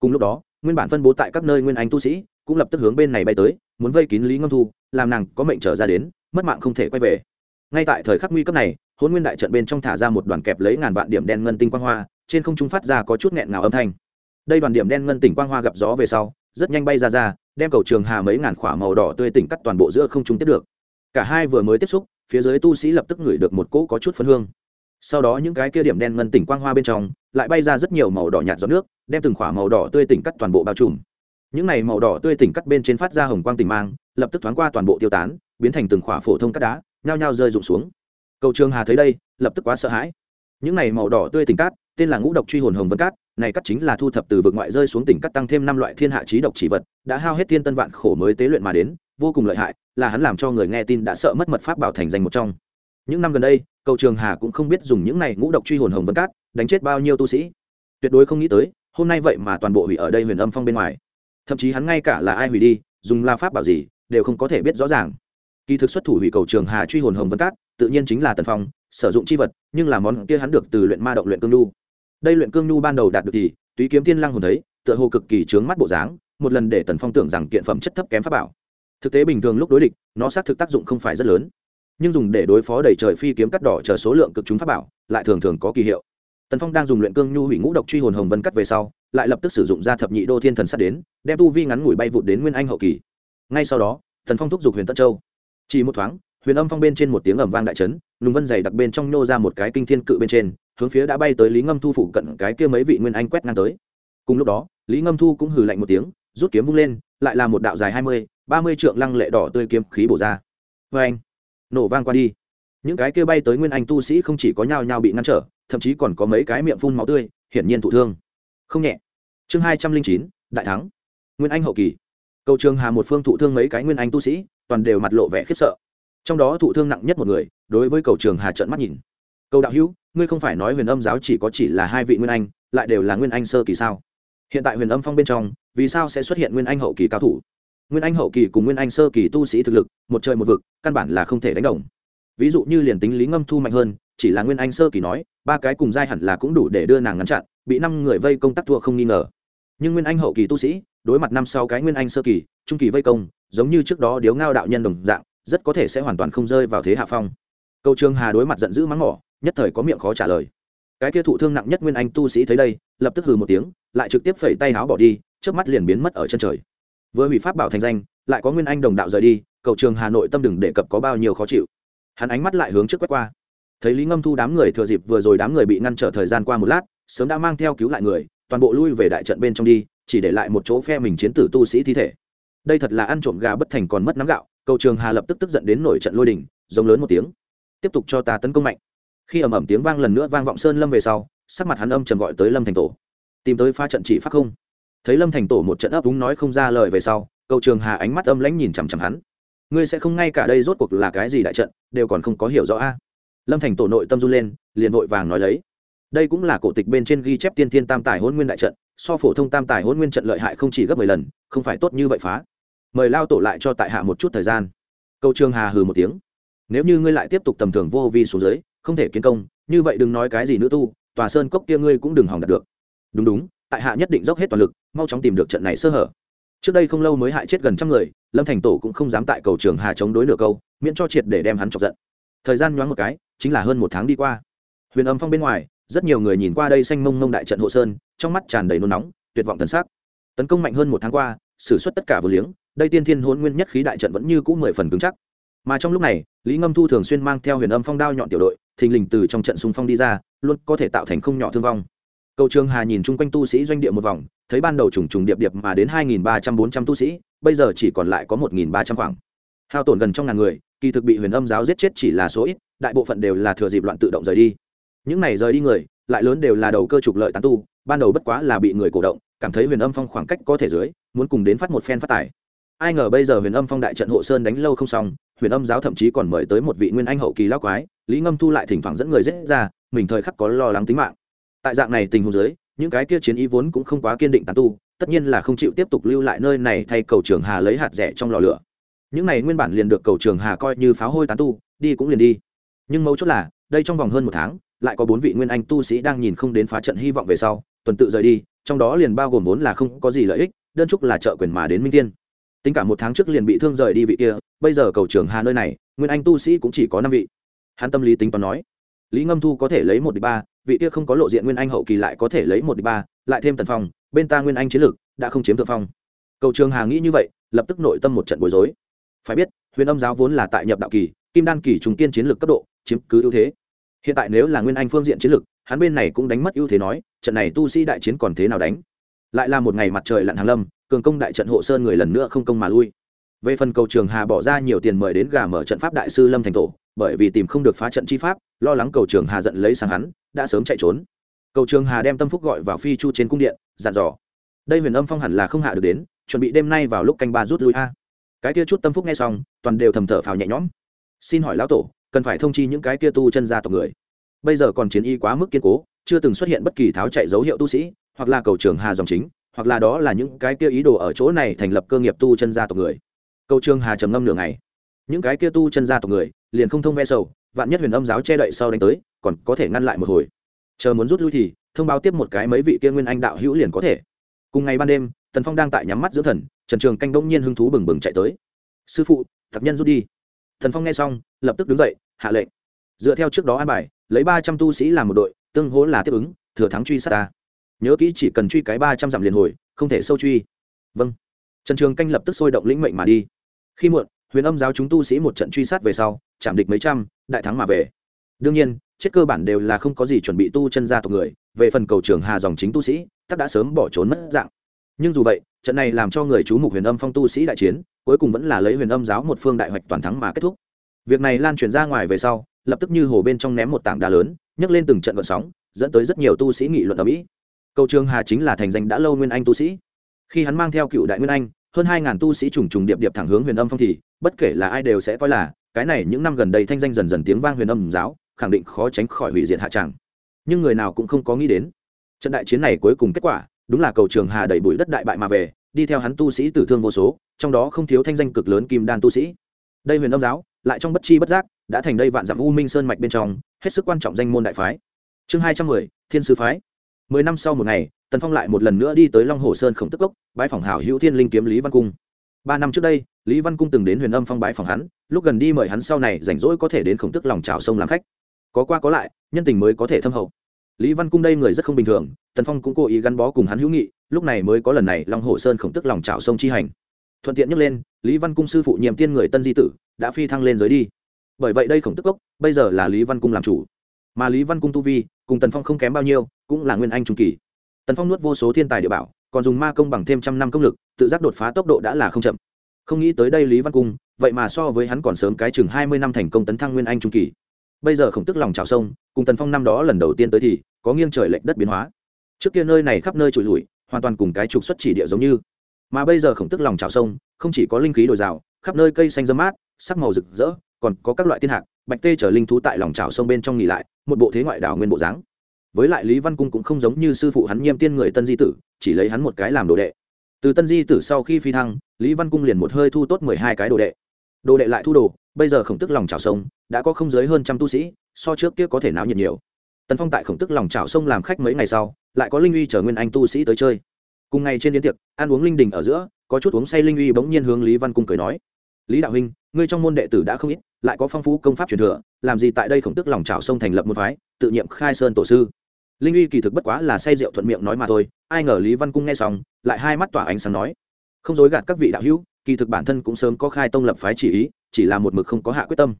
Cùng lúc đó, nguyên bản phân bố tại các nơi nguyên anh tu sĩ, cũng lập tức hướng bên này bay tới, muốn vây kín lý ngâm thu, làm nàng có mệnh trở ra đến, mất mạng không thể quay về. Ngay tại thời khắc nguy cấp này hôn nguyên đại trận bên trong thả ra một đoàn kẹp lấy ngàn vạn điểm đen ngân tinh quang hoa, trên không trung phát ra có chút nghẹn ngào âm thanh. Đây đoàn điểm đen ngân tỉnh quang hoa gặp gió về sau, rất nhanh bay ra ra, đem cầu trường hà mấy ngàn khỏa màu đỏ tươi tỉnh cắt toàn bộ giữa không trung tiếp được. Cả hai vừa mới tiếp xúc, phía dưới tu sĩ lập tức ngửi được một cỗ có chút phấn hương. Sau đó những cái kia điểm đen ngân tỉnh quang hoa bên trong, lại bay ra rất nhiều màu đỏ nhạt giọt nước, đem từng khỏa màu đỏ tươi tỉnh cắt toàn bộ bao trùm. Những này màu đỏ tươi tỉnh cắt bên trên phát ra hồng quang tỉnh mang, lập tức thoáng qua toàn bộ tiêu tán, biến thành từng khỏa phổ thông cắt đá, nhao nhao rơi rụng xuống cầu trường hà thấy đây, lập tức quá sợ hãi. Những này màu đỏ tươi tỉnh cát, tên là ngũ độc truy hồn hồng vân cát, này cắt chính là thu thập từ vực ngoại rơi xuống tỉnh cắt tăng thêm năm loại thiên hạ trí độc chỉ vật, đã hao hết thiên tân vạn khổ mới tế luyện mà đến, vô cùng lợi hại, là hắn làm cho người nghe tin đã sợ mất mật pháp bảo thành danh một trong. Những năm gần đây, cầu trường hà cũng không biết dùng những này ngũ độc truy hồn hồng vân cát đánh chết bao nhiêu tu sĩ. Tuyệt đối không nghĩ tới, hôm nay vậy mà toàn bộ hủy ở đây huyền âm phong bên ngoài. Thậm chí hắn ngay cả là ai hủy đi, dùng la pháp bảo gì, đều không có thể biết rõ ràng. Kỳ thực xuất thủ hủy cầu trường hà truy hồn hồng vân cát tự nhiên chính là tần phong, sử dụng chi vật, nhưng là món kia hắn được từ luyện ma động luyện cương nhu. Đây luyện cương nhu ban đầu đạt được thì, túy kiếm tiên lăng hồn thấy, tựa hồ cực kỳ trướng mắt bộ dáng, một lần để tần phong tưởng rằng kiện phẩm chất thấp kém pháp bảo. Thực tế bình thường lúc đối địch, nó xác thực tác dụng không phải rất lớn. Nhưng dùng để đối phó đầy trời phi kiếm cắt đỏ chờ số lượng cực chúng pháp bảo, lại thường thường có kỳ hiệu. Tần phong đang dùng luyện cương nhu hủy ngũ độc truy hồn hồng vân cắt về sau, lại lập tức sử dụng ra thập nhị đô thiên thần sắt đến, đem tu vi ngắn ngủi bay vụt đến nguyên anh hậu kỳ. Ngay sau đó, tần phong thúc giục huyền tân châu. Chỉ một thoáng huyền âm phong bên trên một tiếng ẩm vang đại trấn nùng vân dày đặc bên trong nhô ra một cái kinh thiên cự bên trên, hướng phía đã bay tới lý ngâm thu phụ cận cái kia mấy vị nguyên anh quét ngang tới. Cùng lúc đó, lý ngâm thu cũng hừ lạnh một tiếng, rút kiếm vung lên, lại là một đạo dài hai mươi, ba mươi trượng lăng lệ đỏ tươi kiếm khí bổ ra. Vê anh, nổ vang qua đi. Những cái kia bay tới nguyên anh tu sĩ không chỉ có nhao nhao bị ngăn trở, thậm chí còn có mấy cái miệng phun máu tươi, hiển nhiên thụ thương. Không nhẹ. Chương hai trăm linh chín, đại thắng. Nguyên anh hậu kỳ. Cầu trường hà một phương thụ thương mấy cái nguyên anh tu sĩ, toàn đều mặt lộ vẻ khiếp sợ trong đó thụ thương nặng nhất một người, đối với cầu trường hà trận mắt nhìn. Cầu đạo hữu, ngươi không phải nói huyền âm giáo chỉ có chỉ là hai vị nguyên anh, lại đều là nguyên anh sơ kỳ sao? Hiện tại huyền âm phong bên trong, vì sao sẽ xuất hiện nguyên anh hậu kỳ cao thủ? Nguyên anh hậu kỳ cùng nguyên anh sơ kỳ tu sĩ thực lực, một trời một vực, căn bản là không thể đánh đồng. Ví dụ như liền tính lý ngâm thu mạnh hơn, chỉ là nguyên anh sơ kỳ nói, ba cái cùng giai hẳn là cũng đủ để đưa nàng ngăn chặn, bị năm người vây công tác thua không nghi ngờ. Nhưng nguyên anh hậu kỳ tu sĩ, đối mặt năm sau cái nguyên anh sơ kỳ, trung kỳ vây công, giống như trước đó điếu ngao đạo nhân đồng dạng rất có thể sẽ hoàn toàn không rơi vào thế hạ phong. Câu trường hà đối mặt giận dữ mắng mỏ, nhất thời có miệng khó trả lời. Cái kia thụ thương nặng nhất nguyên anh tu sĩ thấy đây, lập tức hừ một tiếng, lại trực tiếp phẩy tay áo bỏ đi trước mắt liền biến mất ở chân trời. Vừa hủy pháp bảo thành danh, lại có nguyên anh đồng đạo rời đi, cầu trường hà nội tâm đừng đề cập có bao nhiêu khó chịu. Hắn ánh mắt lại hướng trước quét qua. Thấy lý ngâm thu đám người thừa dịp vừa rồi đám người bị ngăn trở thời gian qua một lát, sớm đã mang theo cứu lại người, toàn bộ lui về đại trận bên trong đi, chỉ để lại một chỗ phe mình chiến tử tu sĩ thi thể. Đây thật là ăn trộm gà bất thành còn mất nắm gạo cầu trường hà lập tức tức giận đến nổi trận lôi đình, giống lớn một tiếng. Tiếp tục cho ta tấn công mạnh. Khi ầm ầm tiếng vang lần nữa vang vọng sơn lâm về sau, sắc mặt hắn âm trầm gọi tới lâm thành tổ. Tìm tới pha trận chỉ phát không? Thấy lâm thành tổ một trận ấp úng nói không ra lời về sau, cầu trường hà ánh mắt âm lãnh nhìn chằm chằm hắn. Ngươi sẽ không ngay cả đây rốt cuộc là cái gì đại trận, đều còn không có hiểu rõ a. Lâm thành tổ nội tâm run lên, liền vội vàng nói lấy. Đây cũng là cổ tịch bên trên ghi chép tiên thiên tam tài hôn nguyên đại trận, so phổ thông tam tài hôn nguyên trận lợi hại không chỉ gấp mười lần, không phải tốt như vậy phá mời lao tổ lại cho tại hạ một chút thời gian. Câu trường hà hừ một tiếng. Nếu như ngươi lại tiếp tục tầm thường vô vi xuống dưới, không thể kiến công, như vậy đừng nói cái gì nữa tu, tòa sơn cốc kia ngươi cũng đừng hỏng đạt được. Đúng đúng, tại hạ nhất định dốc hết toàn lực, mau chóng tìm được trận này sơ hở. Trước đây không lâu mới hại chết gần trăm người, lâm thành tổ cũng không dám tại cầu trường hà chống đối nửa câu, miễn cho triệt để đem hắn chọc giận. Thời gian nhoáng một cái, chính là hơn một tháng đi qua. Huyền âm phong bên ngoài, rất nhiều người nhìn qua đây xanh mông mông đại trận hộ sơn, trong mắt tràn đầy nôn nóng, tuyệt vọng thần sắc. Tấn công mạnh hơn một tháng qua xử suất tất cả vừa liếng đây tiên thiên hôn nguyên nhất khí đại trận vẫn như cũ mười phần cứng chắc. Mà trong lúc này, lý ngâm thu thường xuyên mang theo huyền âm phong đao nhọn tiểu đội, thình lình từ trong trận xung phong đi ra, luôn có thể tạo thành không nhỏ thương vong. Cầu trường hà nhìn chung quanh tu sĩ doanh địa một vòng, thấy ban đầu trùng trùng điệp điệp mà đến hai nghìn ba trăm bốn trăm tu sĩ, bây giờ chỉ còn lại có một nghìn ba trăm khoảng. Hao tổn gần trong ngàn người, kỳ thực bị huyền âm giáo giết chết chỉ là số ít, đại bộ phận đều là thừa dịp loạn tự động rời đi. Những này rời đi người, lại lớn đều là đầu cơ trục lợi tán tu, ban đầu bất quá là bị người cổ động, cảm thấy huyền âm phong khoảng cách có thể dưới, muốn cùng đến phát một phen phát tài ai ngờ bây giờ huyền âm phong đại trận hộ sơn đánh lâu không xong, huyền âm giáo thậm chí còn mời tới một vị nguyên anh hậu kỳ lao quái, lý ngâm thu lại thỉnh thoảng dẫn người dễ ra, mình thời khắc có lo lắng tính mạng. Tại dạng này tình huống dưới, những cái kia chiến ý vốn cũng không quá kiên định tán tu, tất nhiên là không chịu tiếp tục lưu lại nơi này thay cầu trường hà lấy hạt rẻ trong lò lửa. Những này nguyên bản liền được cầu trường hà coi như pháo hôi tán tu, đi cũng liền đi. Nhưng mấu chốt là, đây trong vòng hơn một tháng, lại có bốn vị nguyên anh tu sĩ đang nhìn không đến phá trận hy vọng về sau, tuần tự rời đi, trong đó liền bao gồm vốn là không có gì lợi ích, đơn trúc là trợ quyền mà đến minh tiên tính cả một tháng trước liền bị thương rời đi vị kia, bây giờ cầu trường hà nơi này, nguyên anh tu sĩ cũng chỉ có năm vị. Hắn tâm lý tính toán nói, lý ngâm thu có thể lấy một đ ba, vị kia không có lộ diện nguyên anh hậu kỳ lại có thể lấy một đ ba, lại thêm tần phong, bên ta nguyên anh chiến lược đã không chiếm thượng phong. Cầu trường hà nghĩ như vậy, lập tức nội tâm một trận bối rối. Phải biết, huyền âm giáo vốn là tại nhập đạo kỳ, kim đan kỳ trùng tiên chiến lược cấp độ, chiếm cứ ưu thế. Hiện tại nếu là nguyên anh phương diện chiến lược hắn bên này cũng đánh mất ưu thế nói, trận này tu sĩ đại chiến còn thế nào đánh? Lại là một ngày mặt trời lặn hàng lâm cường công đại trận hộ sơn người lần nữa không công mà lui. Về phần cầu trường hà bỏ ra nhiều tiền mời đến gà mở trận pháp đại sư lâm thành tổ, bởi vì tìm không được phá trận chi pháp, lo lắng cầu trường hà giận lấy sang hắn, đã sớm chạy trốn. Cầu trường hà đem tâm phúc gọi vào phi chu trên cung điện, dặn dò. Đây huyền âm phong hẳn là không hạ được đến, chuẩn bị đêm nay vào lúc canh ba rút lui a. Cái kia chút tâm phúc nghe xong, toàn đều thầm thở phào nhẹ nhõm. Xin hỏi lão tổ, cần phải thông chi những cái kia tu chân gia tộc người? Bây giờ còn chiến y quá mức kiên cố, chưa từng xuất hiện bất kỳ tháo chạy dấu hiệu tu sĩ, hoặc là cầu trường hà dòng chính hoặc là đó là những cái kia ý đồ ở chỗ này thành lập cơ nghiệp tu chân gia tộc người. Câu trương hà trầm ngâm nửa ngày. Những cái kia tu chân gia tộc người, liền không thông ve sầu, vạn nhất huyền âm giáo che đậy sau đánh tới, còn có thể ngăn lại một hồi. Chờ muốn rút lui thì, thông báo tiếp một cái mấy vị kia nguyên anh đạo hữu liền có thể. Cùng ngày ban đêm, tần phong đang tại nhắm mắt giữa thần, trần trường canh đông nhiên hứng thú bừng bừng chạy tới. Sư phụ thật nhân rút đi. Thần phong nghe xong, lập tức đứng dậy, hạ lệnh. Dựa theo trước đó an bài, lấy ba trăm tu sĩ làm một đội, tương hỗ là tiếp ứng, thừa thắng truy sát ta nhớ kỹ chỉ cần truy cái ba trăm dặm liền hồi, không thể sâu truy. Vâng. Trần trường canh lập tức sôi động lĩnh mệnh mà đi. Khi muộn, huyền âm giáo chúng tu sĩ một trận truy sát về sau, chạm địch mấy trăm, đại thắng mà về. Đương nhiên, chết cơ bản đều là không có gì chuẩn bị tu chân gia tộc người, về phần cầu trường hà dòng chính tu sĩ tắc đã sớm bỏ trốn mất dạng. Nhưng dù vậy, trận này làm cho người chú mục huyền âm phong tu sĩ đại chiến, cuối cùng vẫn là lấy huyền âm giáo một phương đại hoạch toàn thắng mà kết thúc. Việc này lan truyền ra ngoài về sau, lập tức như hồ bên trong ném một tảng đá lớn, nhấc lên từng trận gợn sóng, dẫn tới rất nhiều tu sĩ nghị luận ở mỹ cầu trường hà chính là thành danh đã lâu nguyên anh tu sĩ. Khi hắn mang theo cựu đại nguyên anh, hơn hai ngàn tu sĩ trùng trùng điệp điệp thẳng hướng huyền âm phong thì, bất kể là ai đều sẽ coi là, cái này những năm gần đây thanh danh dần dần tiếng vang huyền âm giáo, khẳng định khó tránh khỏi hủy diệt hạ tràng. Nhưng người nào cũng không có nghĩ đến. Trận đại chiến này cuối cùng kết quả, đúng là cầu trường hà đẩy bụi đất đại bại mà về, đi theo hắn tu sĩ tử thương vô số, trong đó không thiếu thanh danh cực lớn kim đan tu sĩ. Đây huyền âm giáo, lại trong bất chi bất giác, đã thành đây vạn dặm u minh sơn mạch bên trong, hết sức quan trọng danh môn đại phái. Chương hai trăm mười, thiên sư phái mười năm sau một ngày, tần phong lại một lần nữa đi tới long hồ sơn khổng tức cốc bãi phòng hảo hữu thiên linh kiếm lý văn cung. Ba năm trước đây, lý văn cung từng đến huyền âm phong bãi phòng hắn, lúc gần đi mời hắn sau này rảnh rỗi có thể đến khổng tức lòng trào sông làm khách. Có qua có lại, nhân tình mới có thể thâm hậu. Lý văn cung đây người rất không bình thường, tần phong cũng cố ý gắn bó cùng hắn hữu nghị, lúc này mới có lần này long hồ sơn khổng tức lòng trào sông chi hành. Thuận tiện nhắc lên, lý văn cung sư phụ nhiệm tiên người tân di tử, đã phi thăng lên giới đi. Bởi vậy đây khổng tức cốc, bây giờ là lý văn cung làm chủ. Mà lý văn cung tu vi, cùng tần phong không kém bao nhiêu cũng là nguyên anh trung kỳ. Tần phong nuốt vô số thiên tài địa bảo, còn dùng ma công bằng thêm trăm năm công lực, tự giác đột phá tốc độ đã là không chậm. Không nghĩ tới đây lý văn cung, vậy mà so với hắn còn sớm cái chừng hai mươi năm thành công tấn thăng nguyên anh trung kỳ. Bây giờ khổng tức lòng trào sông, cùng tần phong năm đó lần đầu tiên tới thì, có nghiêng trời lệnh đất biến hóa. Trước kia nơi này khắp nơi trụi lùi hoàn toàn cùng cái trục xuất chỉ địa giống như. Mà bây giờ khổng tức lòng trào sông, không chỉ có linh khí đồi rào khắp nơi cây xanh dâm mát, sắc màu rực rỡ, còn có các loại thiên hạc, bạch tê chở linh thú tại lòng trào sông bên trong nghỉ lại, một bộ thế ngoại đảo nguyên bộ dáng với lại lý văn cung cũng không giống như sư phụ hắn nhiêm tiên người tân di tử, chỉ lấy hắn một cái làm đồ đệ. Từ tân di tử sau khi phi thăng, lý văn cung liền một hơi thu tốt mười hai cái đồ đệ. Đồ đệ lại thu đồ, bây giờ khổng tức lòng trào sông, đã có không dưới hơn trăm tu sĩ, so trước kia có thể náo nhiệt nhiều. Tần phong tại khổng tức lòng trào sông làm khách mấy ngày sau, lại có linh uy chở nguyên anh tu sĩ tới chơi. Cùng ngày trên đến tiệc, ăn uống linh đình ở giữa, có chút uống say linh uy bỗng nhiên hướng lý văn cung cười nói, lý đạo huynh, ngươi trong môn đệ tử đã không ít, lại có phong phú công pháp truyền thừa, làm gì tại đây khổng tức lòng trào sông thành lập một phái, tự nhiệm khai sơn tổ sư? Linh uy kỳ thực bất quá là say rượu thuận miệng nói mà thôi, ai ngờ lý văn cung nghe xong, lại hai mắt tỏa ánh sáng nói, không dối gạt các vị đạo hữu, kỳ thực bản thân cũng sớm có khai tông lập phái chỉ ý, chỉ là một mực không có hạ quyết tâm.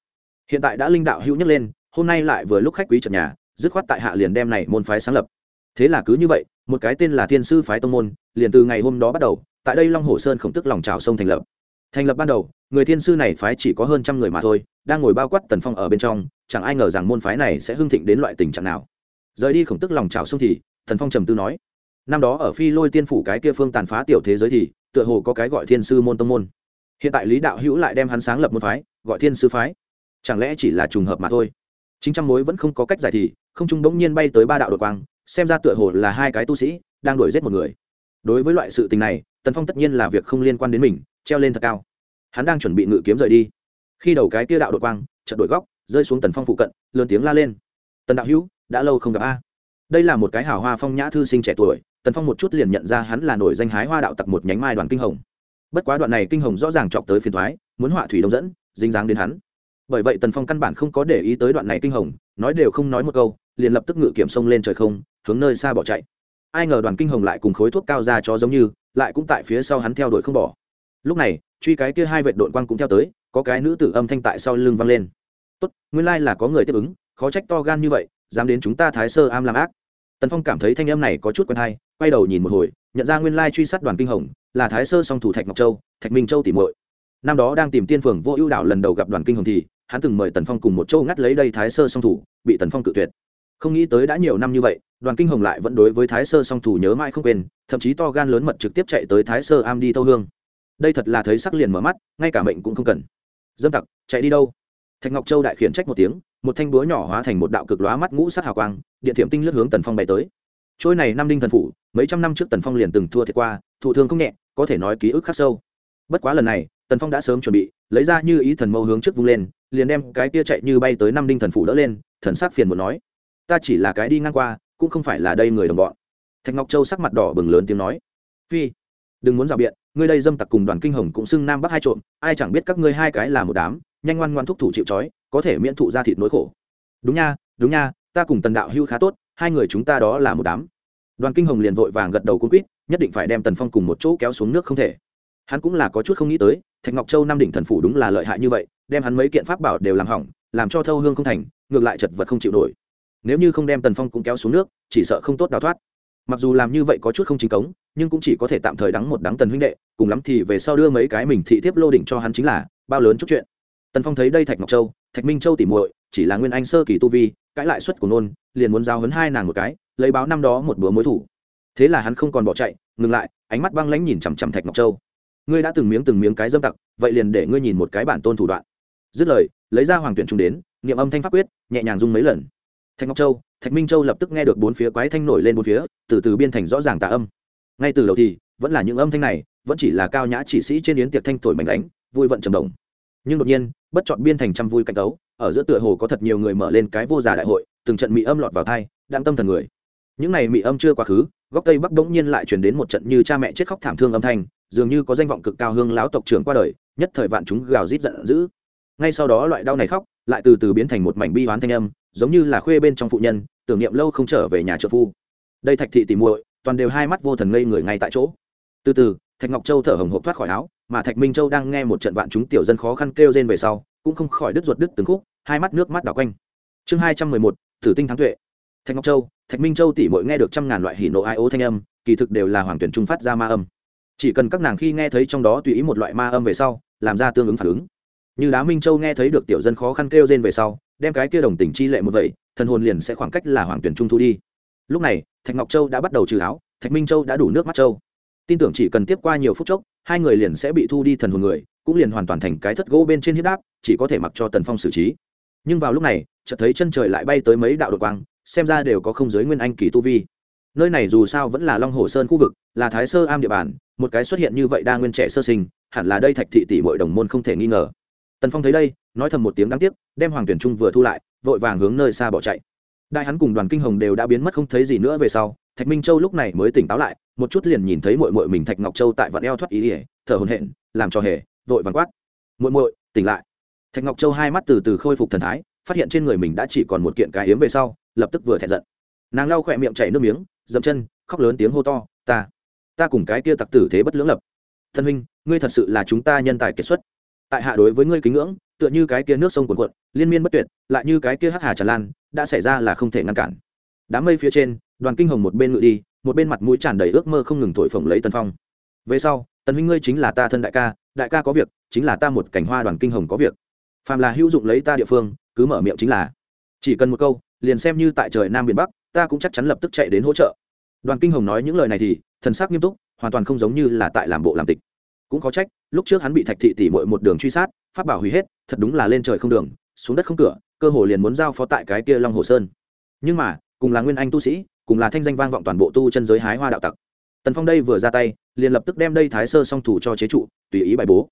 Hiện tại đã linh đạo hữu nhắc lên, hôm nay lại vừa lúc khách quý trần nhà, dứt khoát tại hạ liền đem này môn phái sáng lập. Thế là cứ như vậy, một cái tên là thiên sư phái tông môn, liền từ ngày hôm đó bắt đầu, tại đây long hồ sơn khổng tức lòng trào sông thành lập. Thành lập ban đầu, người thiên sư này phái chỉ có hơn trăm người mà thôi, đang ngồi bao quát tần phong ở bên trong, chẳng ai ngờ rằng môn phái này sẽ hưng thịnh đến loại tình trạng nào rời đi khổng tức lòng trào sông thì, thần phong trầm tư nói, năm đó ở phi lôi tiên phủ cái kia phương tàn phá tiểu thế giới thì, tựa hồ có cái gọi thiên sư môn tông môn. Hiện tại lý đạo hữu lại đem hắn sáng lập môn phái, gọi thiên sư phái. Chẳng lẽ chỉ là trùng hợp mà thôi? Chính trăm mối vẫn không có cách giải thì, không trung bỗng nhiên bay tới ba đạo đột quang, xem ra tựa hồ là hai cái tu sĩ đang đuổi giết một người. Đối với loại sự tình này, tần phong tất nhiên là việc không liên quan đến mình, treo lên thật cao. Hắn đang chuẩn bị ngự kiếm rời đi. Khi đầu cái kia đạo đột quang, chợt đổi góc, rơi xuống tần phong phụ cận, lớn tiếng la lên. Tần đạo hữu đã lâu không gặp a. Đây là một cái hào hoa phong nhã thư sinh trẻ tuổi, tần phong một chút liền nhận ra hắn là nổi danh hái hoa đạo tặc một nhánh mai đoàn kinh hồng. Bất quá đoạn này kinh hồng rõ ràng chọc tới phiền thoái muốn họa thủy đông dẫn, dính dáng đến hắn. Bởi vậy tần phong căn bản không có để ý tới đoạn này kinh hồng, nói đều không nói một câu, liền lập tức ngự kiểm sông lên trời không, hướng nơi xa bỏ chạy. Ai ngờ đoàn kinh hồng lại cùng khối thuốc cao ra cho giống như, lại cũng tại phía sau hắn theo đuổi không bỏ. Lúc này, truy cái kia hai vệ đội quang cũng theo tới, có cái nữ tử âm thanh tại sau lưng vang lên. Tốt, nguyên lai là có người tiếp ứng, khó trách to gan như vậy dám đến chúng ta thái sơ am làm ác. Tần phong cảm thấy thanh âm này có chút quen hay, quay đầu nhìn một hồi, nhận ra nguyên lai truy sát đoàn kinh hồng, là thái sơ song thủ thạch ngọc châu, thạch minh châu tìm muội. Năm đó đang tìm tiên phường vô ưu đạo lần đầu gặp đoàn kinh hồng thì, hắn từng mời tần phong cùng một châu ngắt lấy đây thái sơ song thủ, bị tần phong cự tuyệt. Không nghĩ tới đã nhiều năm như vậy, đoàn kinh hồng lại vẫn đối với thái sơ song thủ nhớ mãi không quên, thậm chí to gan lớn mật trực tiếp chạy tới thái sơ am đi tâu hương. Đây thật là thấy sắc liền mở mắt, ngay cả mệnh cũng không cần. Dâm tặc, chạy đi đâu? Thạch ngọc châu đại khiển trách một tiếng một thanh búa nhỏ hóa thành một đạo cực lóa mắt ngũ sát hào quang, điện thiểm tinh lướt hướng tần phong bay tới. Trôi này Nam đinh thần phủ, mấy trăm năm trước tần phong liền từng thua thiệt qua, thụ thương không nhẹ, có thể nói ký ức khắc sâu. Bất quá lần này, tần phong đã sớm chuẩn bị, lấy ra như ý thần mâu hướng trước vung lên, liền đem cái kia chạy như bay tới Nam đinh thần phủ đỡ lên, thần sắc phiền muốn nói, ta chỉ là cái đi ngang qua, cũng không phải là đây người đồng bọn. Thạch ngọc châu sắc mặt đỏ bừng lớn tiếng nói, phi, đừng muốn rào biện, ngươi đây dâm tặc cùng đoàn kinh hồng cũng xưng nam bắc hai trộm, ai chẳng biết các ngươi hai cái là một đám, nhanh ngoan ngoan thúc thủ chịu trói có thể miễn thụ ra thịt nỗi khổ. Đúng nha đúng nha, ta cùng tần đạo hưu khá tốt, hai người chúng ta đó là một đám. Đoàn kinh hồng liền vội vàng gật đầu cuốn quýt, nhất định phải đem tần phong cùng một chỗ kéo xuống nước không thể. Hắn cũng là có chút không nghĩ tới, thạch ngọc châu năm đỉnh thần phủ đúng là lợi hại như vậy, đem hắn mấy kiện pháp bảo đều làm hỏng, làm cho thâu hương không thành, ngược lại chật vật không chịu nổi. Nếu như không đem tần phong cũng kéo xuống nước, chỉ sợ không tốt đào thoát. Mặc dù làm như vậy có chút không chính cống, nhưng cũng chỉ có thể tạm thời đắng một đắng tần huynh đệ, cùng lắm thì về sau đưa mấy cái mình thị thiếp lô đỉnh cho hắn chính là bao lớn chút chuyện tần phong thấy đây thạch ngọc châu, thạch minh châu tỉ muội, chỉ là nguyên anh sơ kỳ tu vi, cãi lại suất của nôn, liền muốn giao hấn hai nàng một cái, lấy báo năm đó một bữa mối thủ. Thế là hắn không còn bỏ chạy, ngừng lại, ánh mắt băng lãnh nhìn chằm chằm thạch ngọc châu. Ngươi đã từng miếng từng miếng cái dâm tặc, vậy liền để ngươi nhìn một cái bản tôn thủ đoạn. Dứt lời, lấy ra hoàng tuyển trung đến, niệm âm thanh pháp quyết, nhẹ nhàng rung mấy lần. Thạch ngọc châu, thạch minh châu lập tức nghe được bốn phía quái thanh nổi lên bốn phía, từ từ biên thành rõ ràng tà âm. Ngay từ đầu thì, vẫn là những âm thanh này, vẫn chỉ là cao nhã chỉ sĩ trên yến tiệc thanh thổi mảnh đánh, vui vận trầm đồng nhưng đột nhiên, bất chọn biên thành trăm vui cạnh tấu, ở giữa tựa hồ có thật nhiều người mở lên cái vô giả đại hội, từng trận mị âm lọt vào thai đang tâm thần người. Những này mị âm chưa quá khứ, góc tây bắc bỗng nhiên lại chuyển đến một trận như cha mẹ chết khóc thảm thương âm thanh, dường như có danh vọng cực cao hương lão tộc trưởng qua đời, nhất thời vạn chúng gào rít giận dữ. Ngay sau đó loại đau này khóc, lại từ từ biến thành một mảnh bi hoán thanh âm, giống như là khuê bên trong phụ nhân, tưởng niệm lâu không trở về nhà trợ phu. Đây thạch thị tìm muội, toàn đều hai mắt vô thần ngây người ngay tại chỗ. Từ từ, thạch ngọc châu thở hồng hộp thoát khỏi áo mà thạch minh châu đang nghe một trận vạn chúng tiểu dân khó khăn kêu rên về sau, cũng không khỏi đứt ruột đứt từng khúc, hai mắt nước mắt đảo quanh. Chương hai trăm mười một thử tinh thắng tuệ. Thạch ngọc châu, thạch minh châu tỷ mỗi nghe được trăm ngàn loại hỉ nộ ai ố thanh âm, kỳ thực đều là hoàng tuyển trung phát ra ma âm. Chỉ cần các nàng khi nghe thấy trong đó tùy ý một loại ma âm về sau, làm ra tương ứng phản ứng. Như đá minh châu nghe thấy được tiểu dân khó khăn kêu rên về sau, đem cái kia đồng tình chi lệ một vậy, thần hồn liền sẽ khoảng cách là hoàng tuyển trung thu đi. Lúc này, thạch ngọc châu đã bắt đầu trừ áo, thạch minh châu đã đủ nước mắt châu tin tưởng chỉ cần tiếp qua nhiều phút chốc, hai người liền sẽ bị thu đi thần hồn người, cũng liền hoàn toàn thành cái thất gỗ bên trên hiếp đáp chỉ có thể mặc cho tần phong xử trí. Nhưng vào lúc này, chợt thấy chân trời lại bay tới mấy đạo đột quang, xem ra đều có không giới nguyên anh kỳ tu vi. Nơi này dù sao vẫn là long hồ sơn khu vực, là thái sơ am địa bàn, một cái xuất hiện như vậy đa nguyên trẻ sơ sinh, hẳn là đây thạch thị tỷ mọi đồng môn không thể nghi ngờ. Tần phong thấy đây, nói thầm một tiếng đáng tiếc, đem hoàng tuyển trung vừa thu lại, vội vàng hướng nơi xa bỏ chạy. Đại hắn cùng đoàn kinh hồng đều đã biến mất không thấy gì nữa về sau, thạch minh châu lúc này mới tỉnh táo lại một chút liền nhìn thấy mội mội mình thạch ngọc châu tại vạn eo thoát ý ỉa, thở hồn hện làm cho hề, vội vàng quát. Mội mội tỉnh lại. Thạch ngọc châu hai mắt từ từ khôi phục thần thái, phát hiện trên người mình đã chỉ còn một kiện cái hiếm về sau, lập tức vừa thẹn giận. Nàng lau khỏe miệng chảy nước miếng, dậm chân, khóc lớn tiếng hô to, ta ta cùng cái kia tặc tử thế bất lưỡng lập. Thân huynh, ngươi thật sự là chúng ta nhân tài kiệt xuất. Tại hạ đối với ngươi kính ngưỡng, tựa như cái kia nước sông cuồn cuộn, liên miên bất tuyệt, lại như cái kia hắc hà tràn lan, đã xảy ra là không thể ngăn cản. Đám mây phía trên, đoàn kinh hồng một bên ngự đi một bên mặt mũi tràn đầy ước mơ không ngừng thổi phồng lấy tần phong. Về sau, tần huynh ngươi chính là ta thân đại ca đại ca có việc, chính là ta một cảnh hoa đoàn kinh hồng có việc. Phàm là hữu dụng lấy ta địa phương, cứ mở miệng chính là. Chỉ cần một câu, liền xem như tại trời nam biển bắc, ta cũng chắc chắn lập tức chạy đến hỗ trợ. Đoàn kinh hồng nói những lời này thì, thần sắc nghiêm túc, hoàn toàn không giống như là tại làm bộ làm tịch. Cũng có trách, lúc trước hắn bị thạch thị tỷ mội một đường truy sát phát bảo hủy hết, thật đúng là lên trời không đường, xuống đất không cửa, cơ hồ liền muốn giao phó tại cái kia long hồ sơn. Nhưng mà, cùng là nguyên anh tu sĩ cùng là thanh danh vang vọng toàn bộ tu chân giới hái hoa đạo tặc. Tần phong đây vừa ra tay, liền lập tức đem đây thái sơ song thủ cho chế trụ, tùy ý bài bố.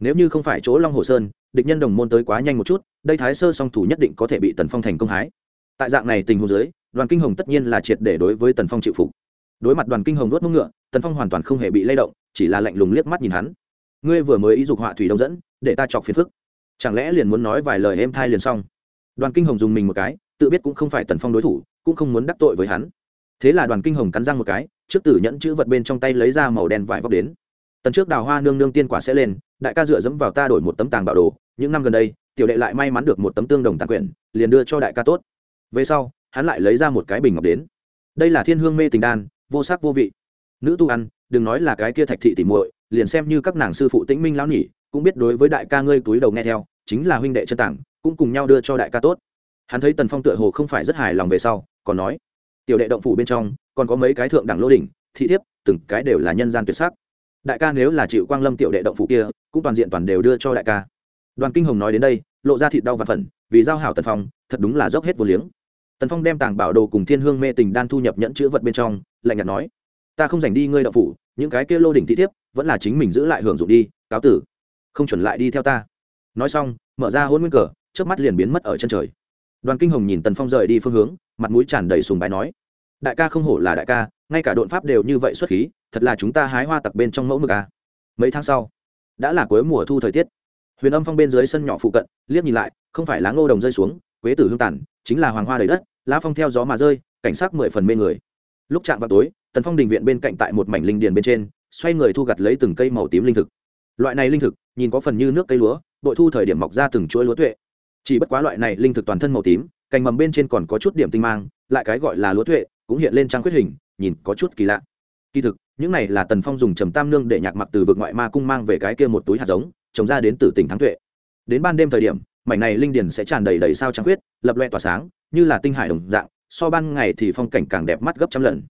Nếu như không phải chỗ long hồ sơn, địch nhân đồng môn tới quá nhanh một chút, đây thái sơ song thủ nhất định có thể bị tần phong thành công hái. Tại dạng này tình huống giới đoàn kinh hồng tất nhiên là triệt để đối với tần phong chịu phục. Đối mặt đoàn kinh hồng đốt mông ngựa, tần phong hoàn toàn không hề bị lay động, chỉ là lạnh lùng liếc mắt nhìn hắn. Ngươi vừa mới ý dục họa thủy đông dẫn, để ta chọc phiền phức. Chẳng lẽ liền muốn nói vài lời êm thai liền xong? Đoàn kinh hồng dùng mình một cái, tự biết cũng không phải tần phong đối thủ, cũng không muốn đắc tội với hắn thế là đoàn kinh hồng cắn răng một cái, trước tử nhẫn chữ vật bên trong tay lấy ra màu đen vải vóc đến. Tần trước đào hoa nương nương tiên quả sẽ lên, đại ca dựa dẫm vào ta đổi một tấm tàng bảo đồ, những năm gần đây, tiểu đệ lại may mắn được một tấm tương đồng tàng quyển, liền đưa cho đại ca tốt. Về sau, hắn lại lấy ra một cái bình ngọc đến. Đây là thiên hương mê tình đan, vô sắc vô vị. Nữ tu ăn, đừng nói là cái kia thạch thị tỉ muội, liền xem như các nàng sư phụ tĩnh minh lão nhỉ cũng biết đối với đại ca ngươi túi đầu nghe theo, chính là huynh đệ chân tảng, cũng cùng nhau đưa cho đại ca tốt. Hắn thấy tần phong tựa hồ không phải rất hài lòng về sau, còn nói tiểu đệ động phủ bên trong, còn có mấy cái thượng đẳng lô đỉnh, thị thiếp, từng cái đều là nhân gian tuyệt sắc. Đại ca nếu là chịu quang lâm tiểu đệ động phủ kia, cũng toàn diện toàn đều đưa cho đại ca. Đoàn kinh hồng nói đến đây, lộ ra thịt đau và phần vì giao hảo tần phong, thật đúng là dốc hết vô liếng. Tần phong đem tàng bảo đồ cùng thiên hương mê tình đan thu nhập nhẫn chữ vật bên trong, lạnh nhạt nói, ta không dành đi ngươi đậu phủ, những cái kia lô đỉnh thị thiếp, vẫn là chính mình giữ lại hưởng dụng đi, cáo tử. Không chuẩn lại đi theo ta. Nói xong, mở ra hôn nguyên cờ trước mắt liền biến mất ở chân trời. Đoàn kinh hồng nhìn tần phong rời đi phương hướng mặt mũi tràn đầy sùng bái nói, đại ca không hổ là đại ca, ngay cả đột pháp đều như vậy xuất khí, thật là chúng ta hái hoa tặc bên trong mẫu mực a mấy tháng sau, đã là cuối mùa thu thời tiết. Huyền âm phong bên dưới sân nhỏ phụ cận, liếc nhìn lại, không phải lá ngô đồng rơi xuống, quế tử hương tản chính là hoàng hoa đầy đất, lá phong theo gió mà rơi, cảnh sắc mười phần mê người. Lúc chạm vào tối, tần phong đình viện bên cạnh tại một mảnh linh điền bên trên, xoay người thu gặt lấy từng cây màu tím linh thực. Loại này linh thực, nhìn có phần như nước cây lúa, đội thu thời điểm mọc ra từng chuỗi lúa tuệ. Chỉ bất quá loại này linh thực toàn thân màu tím cành mầm bên trên còn có chút điểm tinh mang, lại cái gọi là lúa tuệ, cũng hiện lên trang khuyết hình, nhìn có chút kỳ lạ. Kỳ thực, những này là tần phong dùng trầm tam nương để nhạc mặc từ vực ngoại ma cung mang về cái kia một túi hạt giống, trồng ra đến từ tỉnh thắng tuệ. Đến ban đêm thời điểm, mảnh này linh điền sẽ tràn đầy đầy sao trăng khuyết, lập loe tỏa sáng, như là tinh hải đồng dạng, so ban ngày thì phong cảnh càng đẹp mắt gấp trăm lần.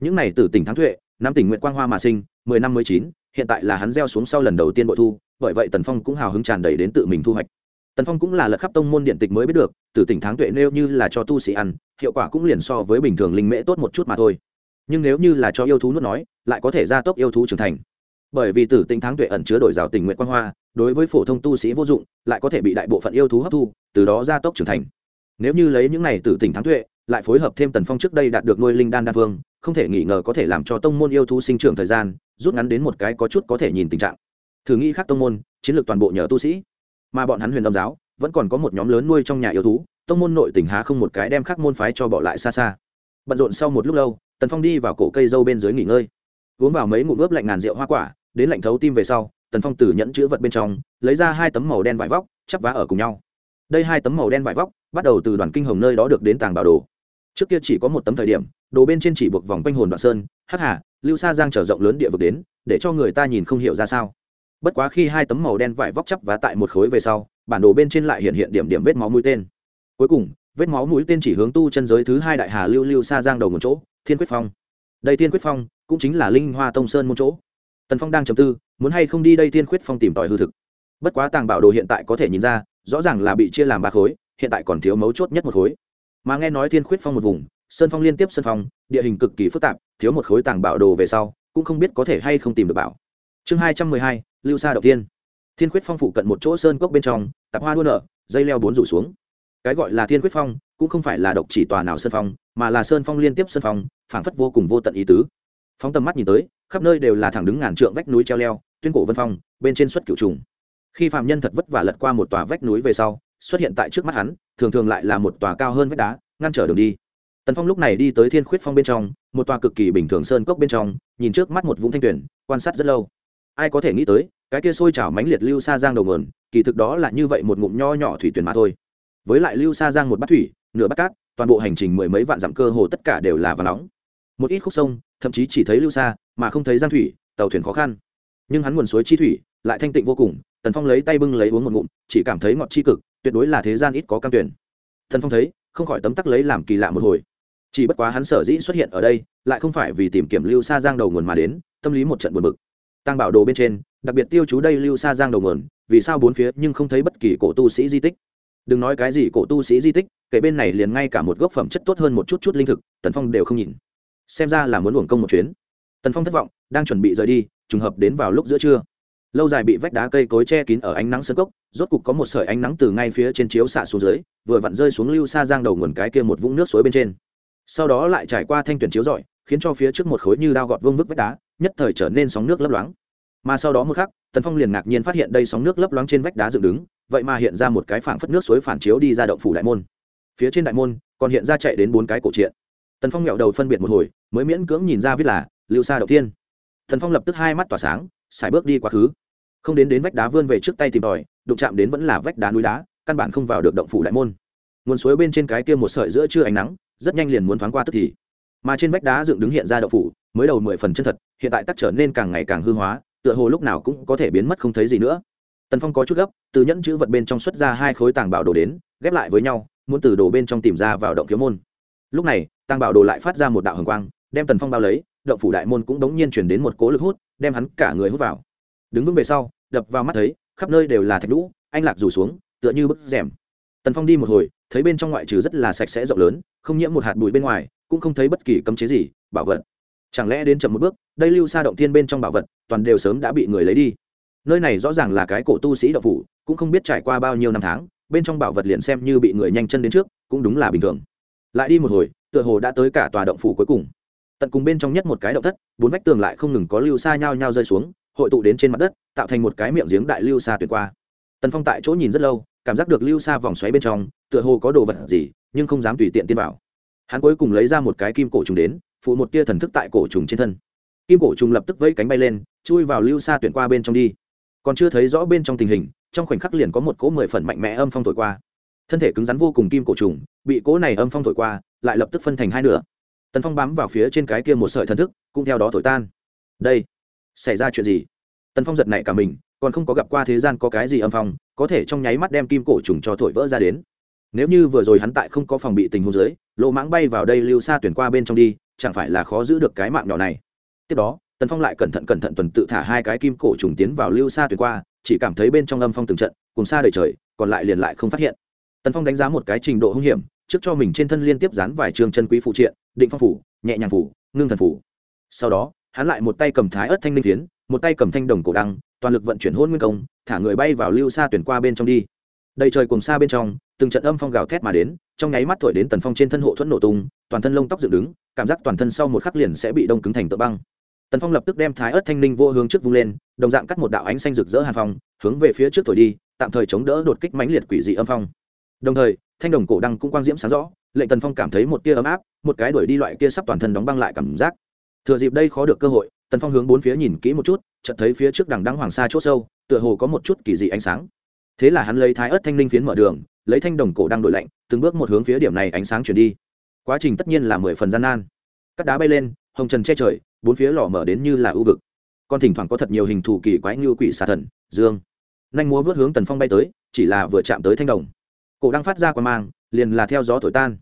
Những này từ tỉnh thắng tuệ, năm tỉnh nguyện quang hoa mà sinh, mười năm mới chín, hiện tại là hắn gieo xuống sau lần đầu tiên bội thu, bởi vậy tần phong cũng hào hứng tràn đầy đến tự mình thu hoạch tần phong cũng là lật khắp tông môn điện tịch mới biết được từ tỉnh tháng tuệ nêu như là cho tu sĩ ăn, hiệu quả cũng liền so với bình thường linh mễ tốt một chút mà thôi. Nhưng nếu như là cho yêu thú nuốt nói, lại có thể gia tốc yêu thú trưởng thành. Bởi vì tử tinh tháng tuệ ẩn chứa đổi rào tình nguyện quan hoa, đối với phổ thông tu sĩ vô dụng, lại có thể bị đại bộ phận yêu thú hấp thu, từ đó gia tốc trưởng thành. Nếu như lấy những này tử tỉnh tháng tuệ, lại phối hợp thêm tần phong trước đây đạt được nuôi linh đan đa vương, không thể nghi ngờ có thể làm cho tông môn yêu thú sinh trưởng thời gian, rút ngắn đến một cái có chút có thể nhìn tình trạng. Thử nghĩ khác tông môn, chiến lược toàn bộ nhờ tu sĩ mà bọn hắn huyền âm giáo vẫn còn có một nhóm lớn nuôi trong nhà yêu thú, tông môn nội tỉnh há không một cái đem khác môn phái cho bỏ lại xa xa. Bận rộn sau một lúc lâu, tần phong đi vào cổ cây dâu bên dưới nghỉ ngơi. Uống vào mấy ngụm ướp lạnh ngàn rượu hoa quả, đến lạnh thấu tim về sau, tần phong từ nhẫn chữ vật bên trong, lấy ra hai tấm màu đen vải vóc, chắp vá ở cùng nhau. Đây hai tấm màu đen vải vóc, bắt đầu từ đoàn kinh hồng nơi đó được đến tàng bảo đồ. Trước kia chỉ có một tấm thời điểm, đồ bên trên chỉ buộc vòng quanh hồn đoạn sơn hắc hà lưu sa giang trở rộng lớn địa vực đến, để cho người ta nhìn không hiểu ra sao bất quá khi hai tấm màu đen vải vóc chắp vá tại một khối về sau, bản đồ bên trên lại hiện hiện điểm điểm vết máu mũi tên. Cuối cùng, vết máu mũi tên chỉ hướng tu chân giới thứ hai đại hà lưu lưu xa giang đầu một chỗ, thiên quyết phong. Đây thiên quyết phong cũng chính là linh hoa tông sơn một chỗ. Tần phong đang chầm tư, muốn hay không đi đây thiên quyết phong tìm tòi hư thực. Bất quá tàng bảo đồ hiện tại có thể nhìn ra, rõ ràng là bị chia làm ba khối, hiện tại còn thiếu mấu chốt nhất một khối. Mà nghe nói thiên khuyết phong một vùng, sơn phong liên tiếp sơn phong, địa hình cực kỳ phức tạp, thiếu một khối tàng bảo đồ về sau, cũng không biết có thể hay không tìm được bảo. Chương hai trăm mười hai lưu sa đầu tiên. Thiên khuyết phong phụ cận một chỗ sơn cốc bên trong, tạp hoa đua nở, dây leo bốn rủ xuống. Cái gọi là thiên khuyết phong, cũng không phải là độc chỉ tòa nào sơn phong, mà là sơn phong liên tiếp sơn phong, phảng phất vô cùng vô tận ý tứ. Phóng tầm mắt nhìn tới, khắp nơi đều là thẳng đứng ngàn trượng vách núi treo leo, tuyên cổ vân phong, bên trên xuất cựu trùng. Khi phạm nhân thật vất vả lật qua một tòa vách núi về sau, xuất hiện tại trước mắt hắn, thường thường lại là một tòa cao hơn vách đá, ngăn trở đường đi. Tần phong lúc này đi tới thiên khuyết phong bên trong, một tòa cực kỳ bình thường sơn cốc bên trong, nhìn trước mắt một vũng thanh tuyển quan sát rất lâu ai có thể nghĩ tới, cái kia sôi chảo mánh liệt lưu sa giang đầu nguồn, kỳ thực đó là như vậy một ngụm nho nhỏ thủy tuyển mà thôi. Với lại lưu sa giang một bát thủy, nửa bát cát, toàn bộ hành trình mười mấy vạn dặm cơ hồ tất cả đều là và nóng. Một ít khúc sông, thậm chí chỉ thấy lưu sa, mà không thấy giang thủy, tàu thuyền khó khăn. Nhưng hắn nguồn suối chi thủy, lại thanh tịnh vô cùng, tần phong lấy tay bưng lấy uống một ngụm, chỉ cảm thấy ngọt chi cực, tuyệt đối là thế gian ít có cam tuyển. Tần phong thấy, không khỏi tấm tắc lấy làm kỳ lạ một hồi. Chỉ bất quá hắn sở dĩ xuất hiện ở đây, lại không phải vì tìm kiếm lưu sa giang đầu nguồn mà đến, tâm lý một trận buồn bực tăng bảo đồ bên trên, đặc biệt tiêu chú đây lưu sa giang đầu nguồn, vì sao bốn phía nhưng không thấy bất kỳ cổ tu sĩ di tích? Đừng nói cái gì cổ tu sĩ di tích, kể bên này liền ngay cả một gốc phẩm chất tốt hơn một chút chút linh thực, tần phong đều không nhìn. Xem ra là muốn uổng công một chuyến. Tần phong thất vọng, đang chuẩn bị rời đi, trùng hợp đến vào lúc giữa trưa. Lâu dài bị vách đá cây cối che kín ở ánh nắng sân cốc, rốt cục có một sợi ánh nắng từ ngay phía trên chiếu xạ xuống dưới, vừa vặn rơi xuống lưu xa giang đầu nguồn cái kia một vũng nước suối bên trên. Sau đó lại trải qua thanh tuyển chiếu rọi, khiến cho phía trước một khối như đao gọt vương vức vách đá nhất thời trở nên sóng nước lấp loáng. Mà sau đó một khắc, tần phong liền ngạc nhiên phát hiện đây sóng nước lấp loáng trên vách đá dựng đứng, vậy mà hiện ra một cái phảng phất nước suối phản chiếu đi ra động phủ đại môn. Phía trên đại môn còn hiện ra chạy đến bốn cái cổ truyện. Tần phong nghẹo đầu phân biệt một hồi, mới miễn cưỡng nhìn ra viết là lưu sa đầu tiên tần phong lập tức hai mắt tỏa sáng xài bước đi quá khứ. Không đến đến vách đá vươn về trước tay tìm tòi, đụng chạm đến vẫn là vách đá núi đá, căn bản không vào được động phủ đại môn. Nguồn suối bên trên cái kia một sợi giữa trưa ánh nắng, rất nhanh liền muốn thoáng qua tức thì. Mà trên vách đá dựng đứng hiện ra động phủ mới đầu mười phần chân thật, hiện tại tắc trở nên càng ngày càng hư hóa, tựa hồ lúc nào cũng có thể biến mất không thấy gì nữa. Tần phong có chút gấp, từ nhẫn chữ vật bên trong xuất ra hai khối tàng bảo đồ đến, ghép lại với nhau, muốn từ đồ bên trong tìm ra vào động kiếm môn. Lúc này, tàng bảo đồ lại phát ra một đạo hồng quang, đem tần phong bao lấy, động phủ đại môn cũng đống nhiên chuyển đến một cố lực hút, đem hắn cả người hút vào. Đứng vững về sau, đập vào mắt thấy, khắp nơi đều là thạch lũ anh lạc rủ xuống, tựa như bức rèm. Tần phong đi một hồi, thấy bên trong ngoại trừ rất là sạch sẽ rộng lớn, không nhiễm một hạt bụi bên ngoài, cũng không thấy bất kỳ cấm chế gì, bảo vật chẳng lẽ đến chậm một bước, đây lưu xa động thiên bên trong bảo vật, toàn đều sớm đã bị người lấy đi? Nơi này rõ ràng là cái cổ tu sĩ đậu phủ, cũng không biết trải qua bao nhiêu năm tháng, bên trong bảo vật liền xem như bị người nhanh chân đến trước, cũng đúng là bình thường. Lại đi một hồi, tựa hồ đã tới cả tòa động phủ cuối cùng. Tận cùng bên trong nhất một cái động thất, bốn vách tường lại không ngừng có lưu xa nhau nhau rơi xuống, hội tụ đến trên mặt đất, tạo thành một cái miệng giếng đại lưu xa tuyệt qua. Tần phong tại chỗ nhìn rất lâu, cảm giác được lưu xa vòng xoáy bên trong, tựa hồ có đồ vật gì, nhưng không dám tùy tiện tiên vào. Hắn cuối cùng lấy ra một cái kim cổ trùng đến phụ một tia thần thức tại cổ trùng trên thân. Kim cổ trùng lập tức vẫy cánh bay lên, chui vào lưu xa tuyển qua bên trong đi. Còn chưa thấy rõ bên trong tình hình, trong khoảnh khắc liền có một cỗ mười phần mạnh mẽ âm phong thổi qua. Thân thể cứng rắn vô cùng kim cổ trùng, bị cỗ này âm phong thổi qua, lại lập tức phân thành hai nửa. Tần phong bám vào phía trên cái kia một sợi thần thức, cũng theo đó thổi tan. Đây, xảy ra chuyện gì? Tần phong giật nảy cả mình, còn không có gặp qua thế gian có cái gì âm phong, có thể trong nháy mắt đem kim cổ trùng cho thổi vỡ ra đến. Nếu như vừa rồi hắn tại không có phòng bị tình huống dưới, lỗ mãng bay vào đây lưu xa tuyển qua bên trong đi chẳng phải là khó giữ được cái mạng nhỏ này. Tiếp đó, tần phong lại cẩn thận cẩn thận tuần tự thả hai cái kim cổ trùng tiến vào lưu xa tuyệt qua, chỉ cảm thấy bên trong âm phong từng trận, cùng xa đời trời, còn lại liền lại không phát hiện. Tần phong đánh giá một cái trình độ hung hiểm, trước cho mình trên thân liên tiếp dán vài trường chân quý phụ triện, định phong phủ, nhẹ nhàng phủ, ngưng thần phủ. Sau đó, hắn lại một tay cầm thái ớt thanh linh phiến, một tay cầm thanh đồng cổ đăng, toàn lực vận chuyển hôn nguyên công, thả người bay vào lưu xa tuyển qua bên trong đi. Đầy trời cùng xa bên trong, từng trận âm phong gào thét mà đến trong nháy mắt thổi đến tần phong trên thân hộ thuẫn nổ tung, toàn thân lông tóc dựng đứng, cảm giác toàn thân sau một khắc liền sẽ bị đông cứng thành tựa băng. Tần phong lập tức đem thái ớt thanh ninh vô hướng trước vung lên, đồng dạng cắt một đạo ánh xanh rực rỡ hàn phong, hướng về phía trước thổi đi, tạm thời chống đỡ đột kích mãnh liệt quỷ dị âm phong. Đồng thời, thanh đồng cổ đăng cũng quang diễm sáng rõ, lệnh tần phong cảm thấy một tia ấm áp, một cái đuổi đi loại kia sắp toàn thân đóng băng lại cảm giác. Thừa dịp đây khó được cơ hội, tần phong hướng bốn phía nhìn kỹ một chút, chợt thấy phía trước đằng đăng hoàng sa c h ỗ sâu, tựa hồ có một chút kỳ dị ánh sáng thế là hắn lấy thái ớt thanh linh phiến mở đường, lấy thanh đồng cổ đang đổi lạnh, từng bước một hướng phía điểm này ánh sáng chuyển đi. Quá trình tất nhiên là mười phần gian nan. Cắt đá bay lên, hồng trần che trời, bốn phía lò mở đến như là ưu vực. Còn thỉnh thoảng có thật nhiều hình thù kỳ quái như quỷ xà thần, dương. Nhanh múa vớt hướng tần phong bay tới, chỉ là vừa chạm tới thanh đồng. Cổ đang phát ra qua mang, liền là theo gió thổi tan.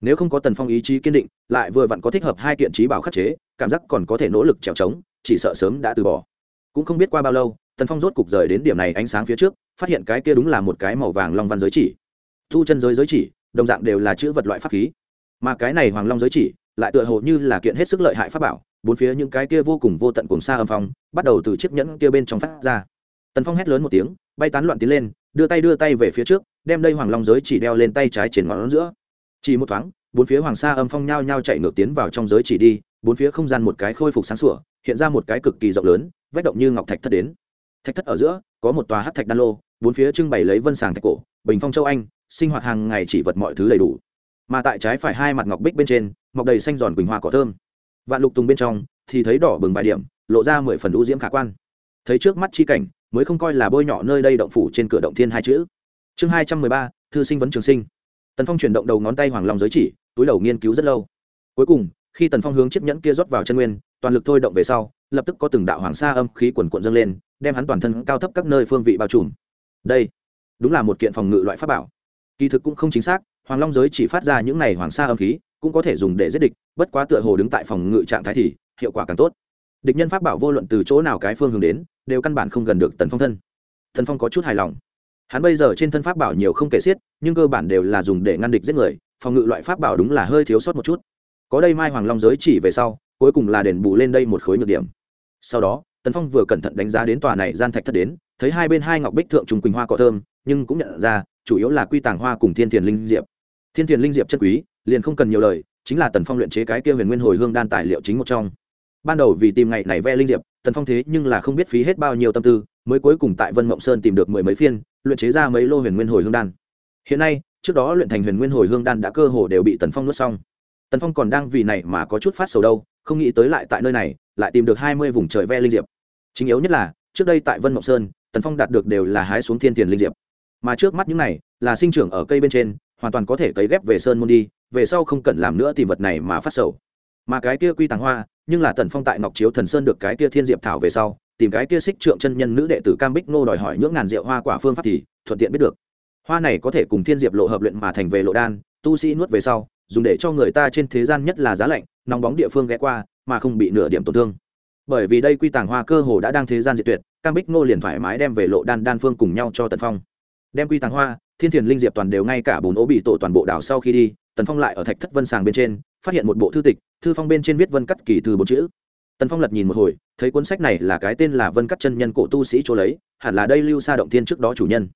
Nếu không có tần phong ý chí kiên định, lại vừa vặn có thích hợp hai kiện trí bảo khắc chế, cảm giác còn có thể nỗ lực trèo trống, chỉ sợ sớm đã từ bỏ. Cũng không biết qua bao lâu tần phong rốt cục rời đến điểm này ánh sáng phía trước, phát hiện cái kia đúng là một cái màu vàng long văn giới chỉ. Thu chân giới giới chỉ, đồng dạng đều là chữ vật loại pháp khí. Mà cái này hoàng long giới chỉ, lại tựa hồ như là kiện hết sức lợi hại pháp bảo, bốn phía những cái kia vô cùng vô tận cùng xa âm phong, bắt đầu từ chiếc nhẫn kia bên trong phát ra. Tần phong hét lớn một tiếng, bay tán loạn tiến lên, đưa tay đưa tay về phía trước, đem đây hoàng long giới chỉ đeo lên tay trái trên ngón giữa. Chỉ một thoáng, bốn phía hoàng sa âm phong nhao nhao chạy ngược tiến vào trong giới chỉ đi, bốn phía không gian một cái khôi phục sáng sủa, hiện ra một cái cực kỳ rộng lớn, vách động như ngọc thạch thất đến thạch thất ở giữa, có một tòa hát thạch đan lô, bốn phía trưng bày lấy vân sàng thạch cổ, bình phong châu anh, sinh hoạt hàng ngày chỉ vật mọi thứ đầy đủ. Mà tại trái phải hai mặt ngọc bích bên trên, mọc đầy xanh giòn quỳnh hoa cỏ thơm. Vạn lục tùng bên trong, thì thấy đỏ bừng vài điểm, lộ ra mười phần ưu diễm khả quan. Thấy trước mắt chi cảnh, mới không coi là bôi nhọ nơi đây động phủ trên cửa động thiên hai chữ. Chương hai trăm mười ba, thư sinh vấn trường sinh. Tần phong chuyển động đầu ngón tay hoàng long giới chỉ, túi đầu nghiên cứu rất lâu. Cuối cùng, khi tần phong hướng chiếc nhẫn kia rót vào chân nguyên, toàn lực thôi động về sau, lập tức có từng đạo hoàng sa âm khí quần quận dâng lên đem hắn toàn thân cao thấp các nơi phương vị bao trùm. Đây, đúng là một kiện phòng ngự loại pháp bảo. Kỳ thực cũng không chính xác, hoàng long giới chỉ phát ra những này hoàng sa âm khí, cũng có thể dùng để giết địch, bất quá tựa hồ đứng tại phòng ngự trạng thái thì hiệu quả càng tốt. Địch nhân pháp bảo vô luận từ chỗ nào cái phương hướng đến, đều căn bản không gần được tần phong thân. Tần phong có chút hài lòng. Hắn bây giờ trên thân pháp bảo nhiều không kể xiết, nhưng cơ bản đều là dùng để ngăn địch giết người, phòng ngự loại pháp bảo đúng là hơi thiếu sót một chút. Có đây mai hoàng long giới chỉ về sau, cuối cùng là đền bù lên đây một khối nhược điểm. Sau đó tần phong vừa cẩn thận đánh giá đến tòa này gian thạch thất đến, thấy hai bên hai ngọc bích thượng trùng quỳnh hoa cỏ thơm, nhưng cũng nhận ra, chủ yếu là quy tàng hoa cùng thiên thiền linh diệp. Thiên thiền linh diệp chất quý, liền không cần nhiều lời, chính là tần phong luyện chế cái kia huyền nguyên hồi hương đan tài liệu chính một trong. Ban đầu vì tìm ngày này ve linh diệp, tần phong thế nhưng là không biết phí hết bao nhiêu tâm tư, mới cuối cùng tại vân mộng sơn tìm được mười mấy phiên, luyện chế ra mấy lô huyền nguyên hồi hương đan. Hiện nay, trước đó luyện thành huyền nguyên hồi hương đan đã cơ hồ đều bị tần phong nuốt xong. Tần phong còn đang vì này mà có chút phát sầu đâu, không nghĩ tới lại tại nơi này lại tìm được hai mươi vùng trời ve linh diệp. Chính yếu nhất là, trước đây tại vân mộng sơn, tần phong đạt được đều là hái xuống thiên tiền linh diệp. Mà trước mắt những này, là sinh trưởng ở cây bên trên, hoàn toàn có thể cấy ghép về sơn môn đi, về sau không cần làm nữa tìm vật này mà phát sầu. Mà cái kia quy tàng hoa, nhưng là tần phong tại ngọc chiếu thần sơn được cái kia thiên diệp thảo về sau, tìm cái kia xích trượng chân nhân nữ đệ tử cam bích nô đòi hỏi những ngàn rượu hoa quả phương pháp thì thuận tiện biết được. Hoa này có thể cùng thiên diệp lộ hợp luyện mà thành về lộ đan, tu sĩ nuốt về sau, dùng để cho người ta trên thế gian nhất là giá lạnh, nóng bóng địa phương ghé qua mà không bị nửa điểm tổn thương. Bởi vì đây quy tàng hoa cơ hồ đã đang thế gian diệt tuyệt, cam bích nô liền thoải mái đem về lộ đan đan phương cùng nhau cho tần phong. Đem quy tàng hoa, thiên thiền linh diệp toàn đều ngay cả bùn ố bị tổ toàn bộ đảo sau khi đi, tần phong lại ở thạch thất vân sàng bên trên, phát hiện một bộ thư tịch, thư phong bên trên viết vân cắt kỳ từ bốn chữ. Tần phong lật nhìn một hồi, thấy cuốn sách này là cái tên là vân cắt chân nhân cổ tu sĩ chỗ lấy, hẳn là đây lưu xa động thiên trước đó chủ nhân.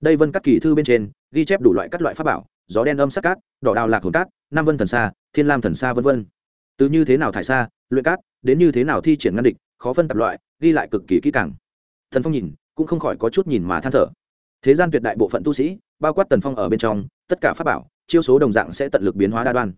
Đây vân cắt kỳ thư bên trên, ghi chép đủ loại các loại pháp bảo, gió đen âm sắc cát, đỏ đào lạc hồn cát, nam vân thần xa thiên lam thần xa vân vân từ như thế nào thải xa, luyện cát, đến như thế nào thi triển ngăn địch, khó phân tập loại, ghi lại cực kỳ kỹ càng. Thần phong nhìn, cũng không khỏi có chút nhìn mà than thở. Thế gian tuyệt đại bộ phận tu sĩ, bao quát tần phong ở bên trong, tất cả pháp bảo, chiêu số đồng dạng sẽ tận lực biến hóa đa đoan.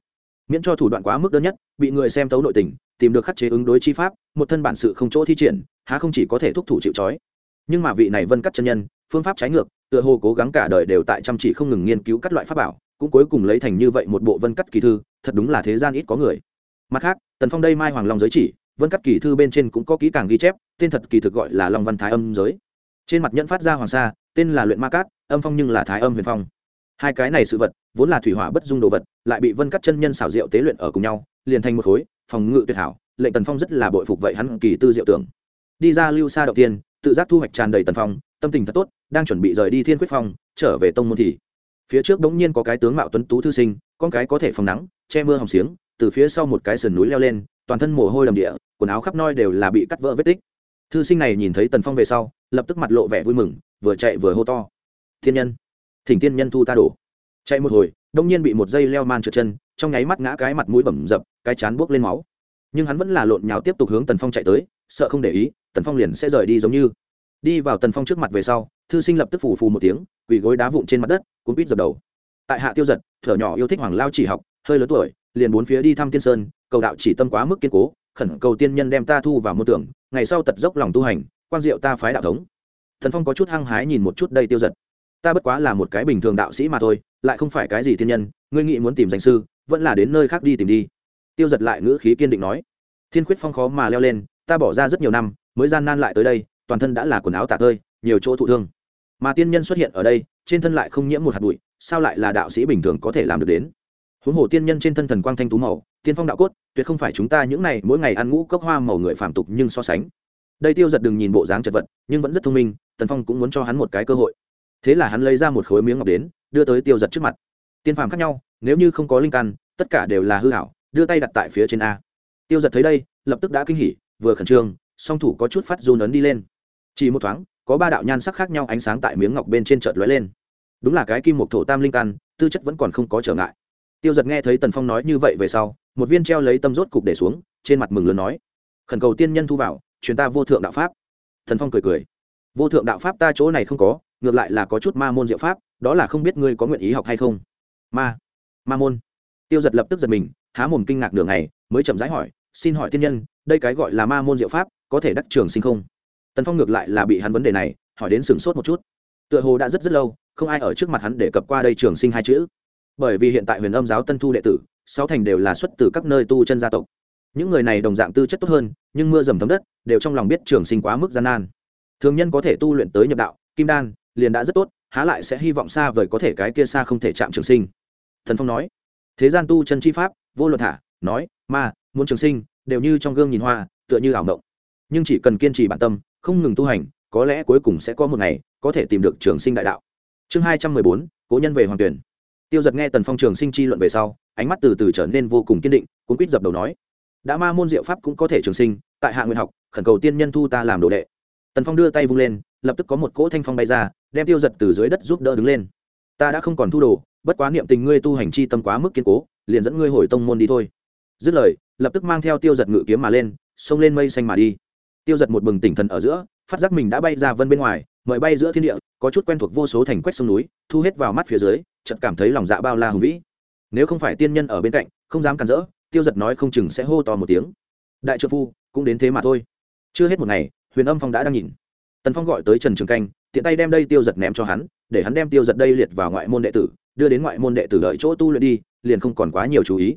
Miễn cho thủ đoạn quá mức đơn nhất, bị người xem thấu nội tình, tìm được khắc chế ứng đối chi pháp, một thân bản sự không chỗ thi triển, há không chỉ có thể thúc thủ chịu trói. Nhưng mà vị này vân cắt chân nhân, phương pháp trái ngược, tựa hồ cố gắng cả đời đều tại chăm chỉ không ngừng nghiên cứu các loại pháp bảo, cũng cuối cùng lấy thành như vậy một bộ vân cắt kỳ thư, thật đúng là thế gian ít có người mặt khác, tần phong đây mai hoàng long giới chỉ, vân cắt kỳ thư bên trên cũng có kỹ càng ghi chép, tên thật kỳ thực gọi là long văn thái âm giới. Trên mặt nhẫn phát ra hoàng sa, tên là luyện ma cát, âm phong nhưng là thái âm huyền phong. Hai cái này sự vật, vốn là thủy hỏa bất dung đồ vật, lại bị vân cắt chân nhân xảo diệu tế luyện ở cùng nhau, liền thành một khối, phòng ngự tuyệt hảo, lệnh tần phong rất là bội phục vậy hắn kỳ tư diệu tưởng. Đi ra lưu xa đầu tiên, tự giác thu hoạch tràn đầy tần phong, tâm tình thật tốt, đang chuẩn bị rời đi thiên quyết phong, trở về tông môn thì phía trước đống nhiên có cái tướng mạo tuấn tú thư sinh, con cái có thể phòng nắng, che mưa hòng xiếng từ phía sau một cái sườn núi leo lên, toàn thân mồ hôi đầm địa, quần áo khắp nơi đều là bị cắt vỡ vết tích. Thư sinh này nhìn thấy tần phong về sau, lập tức mặt lộ vẻ vui mừng, vừa chạy vừa hô to. Thiên nhân, thỉnh tiên nhân thu ta đổ. Chạy một hồi, đông nhiên bị một dây leo man trượt chân, trong nháy mắt ngã cái mặt mũi bẩm dập, cái chán buốc lên máu. Nhưng hắn vẫn là lộn nhào tiếp tục hướng tần phong chạy tới, sợ không để ý, tần phong liền sẽ rời đi giống như. Đi vào tần phong trước mặt về sau, thư sinh lập tức phù phù một tiếng, quỳ gối đá vụn trên mặt đất, cuốn quýt dập đầu. Tại hạ tiêu giật, thở nhỏ yêu thích hoàng lao chỉ học, hơi lớn tuổi liền bốn phía đi thăm tiên sơn, cầu đạo chỉ tâm quá mức kiên cố, khẩn cầu tiên nhân đem ta thu vào môn tưởng, ngày sau tật dốc lòng tu hành quan diệu ta phái đạo thống. Thần phong có chút hăng hái nhìn một chút đây tiêu giật. Ta bất quá là một cái bình thường đạo sĩ mà thôi, lại không phải cái gì thiên nhân, ngươi nghĩ muốn tìm danh sư, vẫn là đến nơi khác đi tìm đi. Tiêu giật lại ngữ khí kiên định nói. Thiên khuyết phong khó mà leo lên, ta bỏ ra rất nhiều năm, mới gian nan lại tới đây, toàn thân đã là quần áo tả tơi, nhiều chỗ thụ thương. Mà tiên nhân xuất hiện ở đây, trên thân lại không nhiễm một hạt bụi, sao lại là đạo sĩ bình thường có thể làm được đến? Huống hồ tiên nhân trên thân thần quang thanh tú màu, tiên phong đạo cốt, tuyệt không phải chúng ta những này mỗi ngày ăn ngũ cốc hoa màu người phạm tục nhưng so sánh. Đây tiêu giật đừng nhìn bộ dáng chật vật, nhưng vẫn rất thông minh, tần phong cũng muốn cho hắn một cái cơ hội. Thế là hắn lấy ra một khối miếng ngọc đến, đưa tới tiêu giật trước mặt. Tiên phàm khác nhau, nếu như không có linh căn, tất cả đều là hư hảo đưa tay đặt tại phía trên a. Tiêu giật thấy đây, lập tức đã kinh hỉ, vừa khẩn trương, song thủ có chút phát run ấn đi lên. Chỉ một thoáng, có ba đạo nhan sắc khác nhau ánh sáng tại miếng ngọc bên trên chợt lóe lên. Đúng là cái kim một thổ tam linh căn, tư chất vẫn còn không có trở ngại tiêu giật nghe thấy tần phong nói như vậy về sau, một viên treo lấy tâm rốt cục để xuống, trên mặt mừng lớn nói, khẩn cầu tiên nhân thu vào, truyền ta vô thượng đạo pháp. Thần phong cười cười, vô thượng đạo pháp ta chỗ này không có, ngược lại là có chút ma môn diệu pháp, đó là không biết ngươi có nguyện ý học hay không. Ma ma môn? Tiêu giật lập tức giật mình, há mồm kinh ngạc đường này mới chậm rãi hỏi, xin hỏi tiên nhân, đây cái gọi là ma môn diệu pháp, có thể đắc trường sinh không? Tần phong ngược lại là bị hắn vấn đề này, hỏi đến sửng sốt một chút. Tựa hồ đã rất rất lâu, không ai ở trước mặt hắn để cập qua đây trường sinh hai chữ bởi vì hiện tại huyền âm giáo tân thu đệ tử, sáu thành đều là xuất từ các nơi tu chân gia tộc. Những người này đồng dạng tư chất tốt hơn, nhưng mưa dầm thấm đất, đều trong lòng biết trường sinh quá mức gian nan. Thường nhân có thể tu luyện tới nhập đạo, kim đan, liền đã rất tốt, há lại sẽ hy vọng xa vời có thể cái kia xa không thể chạm trường sinh. Thần phong nói, thế gian tu chân chi pháp, vô luận thả, nói mà muốn trường sinh, đều như trong gương nhìn hoa, tựa như ảo mộng. Nhưng chỉ cần kiên trì bản tâm, không ngừng tu hành, có lẽ cuối cùng sẽ có một ngày, có thể tìm được trường sinh đại đạo. Chương hai trăm mười bốn, cố nhân về hoàng tuyển tiêu giật nghe tần phong trường sinh chi luận về sau, ánh mắt từ từ trở nên vô cùng kiên định, cuốn quýt dập đầu nói, đã ma môn diệu pháp cũng có thể trường sinh, tại hạ nguyện học, khẩn cầu tiên nhân thu ta làm đồ đệ. Tần phong đưa tay vung lên, lập tức có một cỗ thanh phong bay ra, đem tiêu giật từ dưới đất giúp đỡ đứng lên. Ta đã không còn thu đồ, bất quá niệm tình ngươi tu hành chi tâm quá mức kiên cố, liền dẫn ngươi hồi tông môn đi thôi. Dứt lời, lập tức mang theo tiêu giật ngự kiếm mà lên, xông lên mây xanh mà đi. Tiêu giật một bừng tỉnh thần ở giữa, phát giác mình đã bay ra vân bên ngoài, mời bay giữa thiên địa có chút quen thuộc vô số thành quách sông núi, thu hết vào mắt phía dưới, chợt cảm thấy lòng dạ bao la hùng vĩ. Nếu không phải tiên nhân ở bên cạnh, không dám cản rỡ, tiêu giật nói không chừng sẽ hô to một tiếng. Đại trợ phu, cũng đến thế mà thôi. Chưa hết một ngày, huyền âm phong đã đang nhìn. Tần phong gọi tới trần trường canh, tiện tay đem đây tiêu giật ném cho hắn, để hắn đem tiêu giật đây liệt vào ngoại môn đệ tử, đưa đến ngoại môn đệ tử đợi chỗ tu luyện đi, liền không còn quá nhiều chú ý.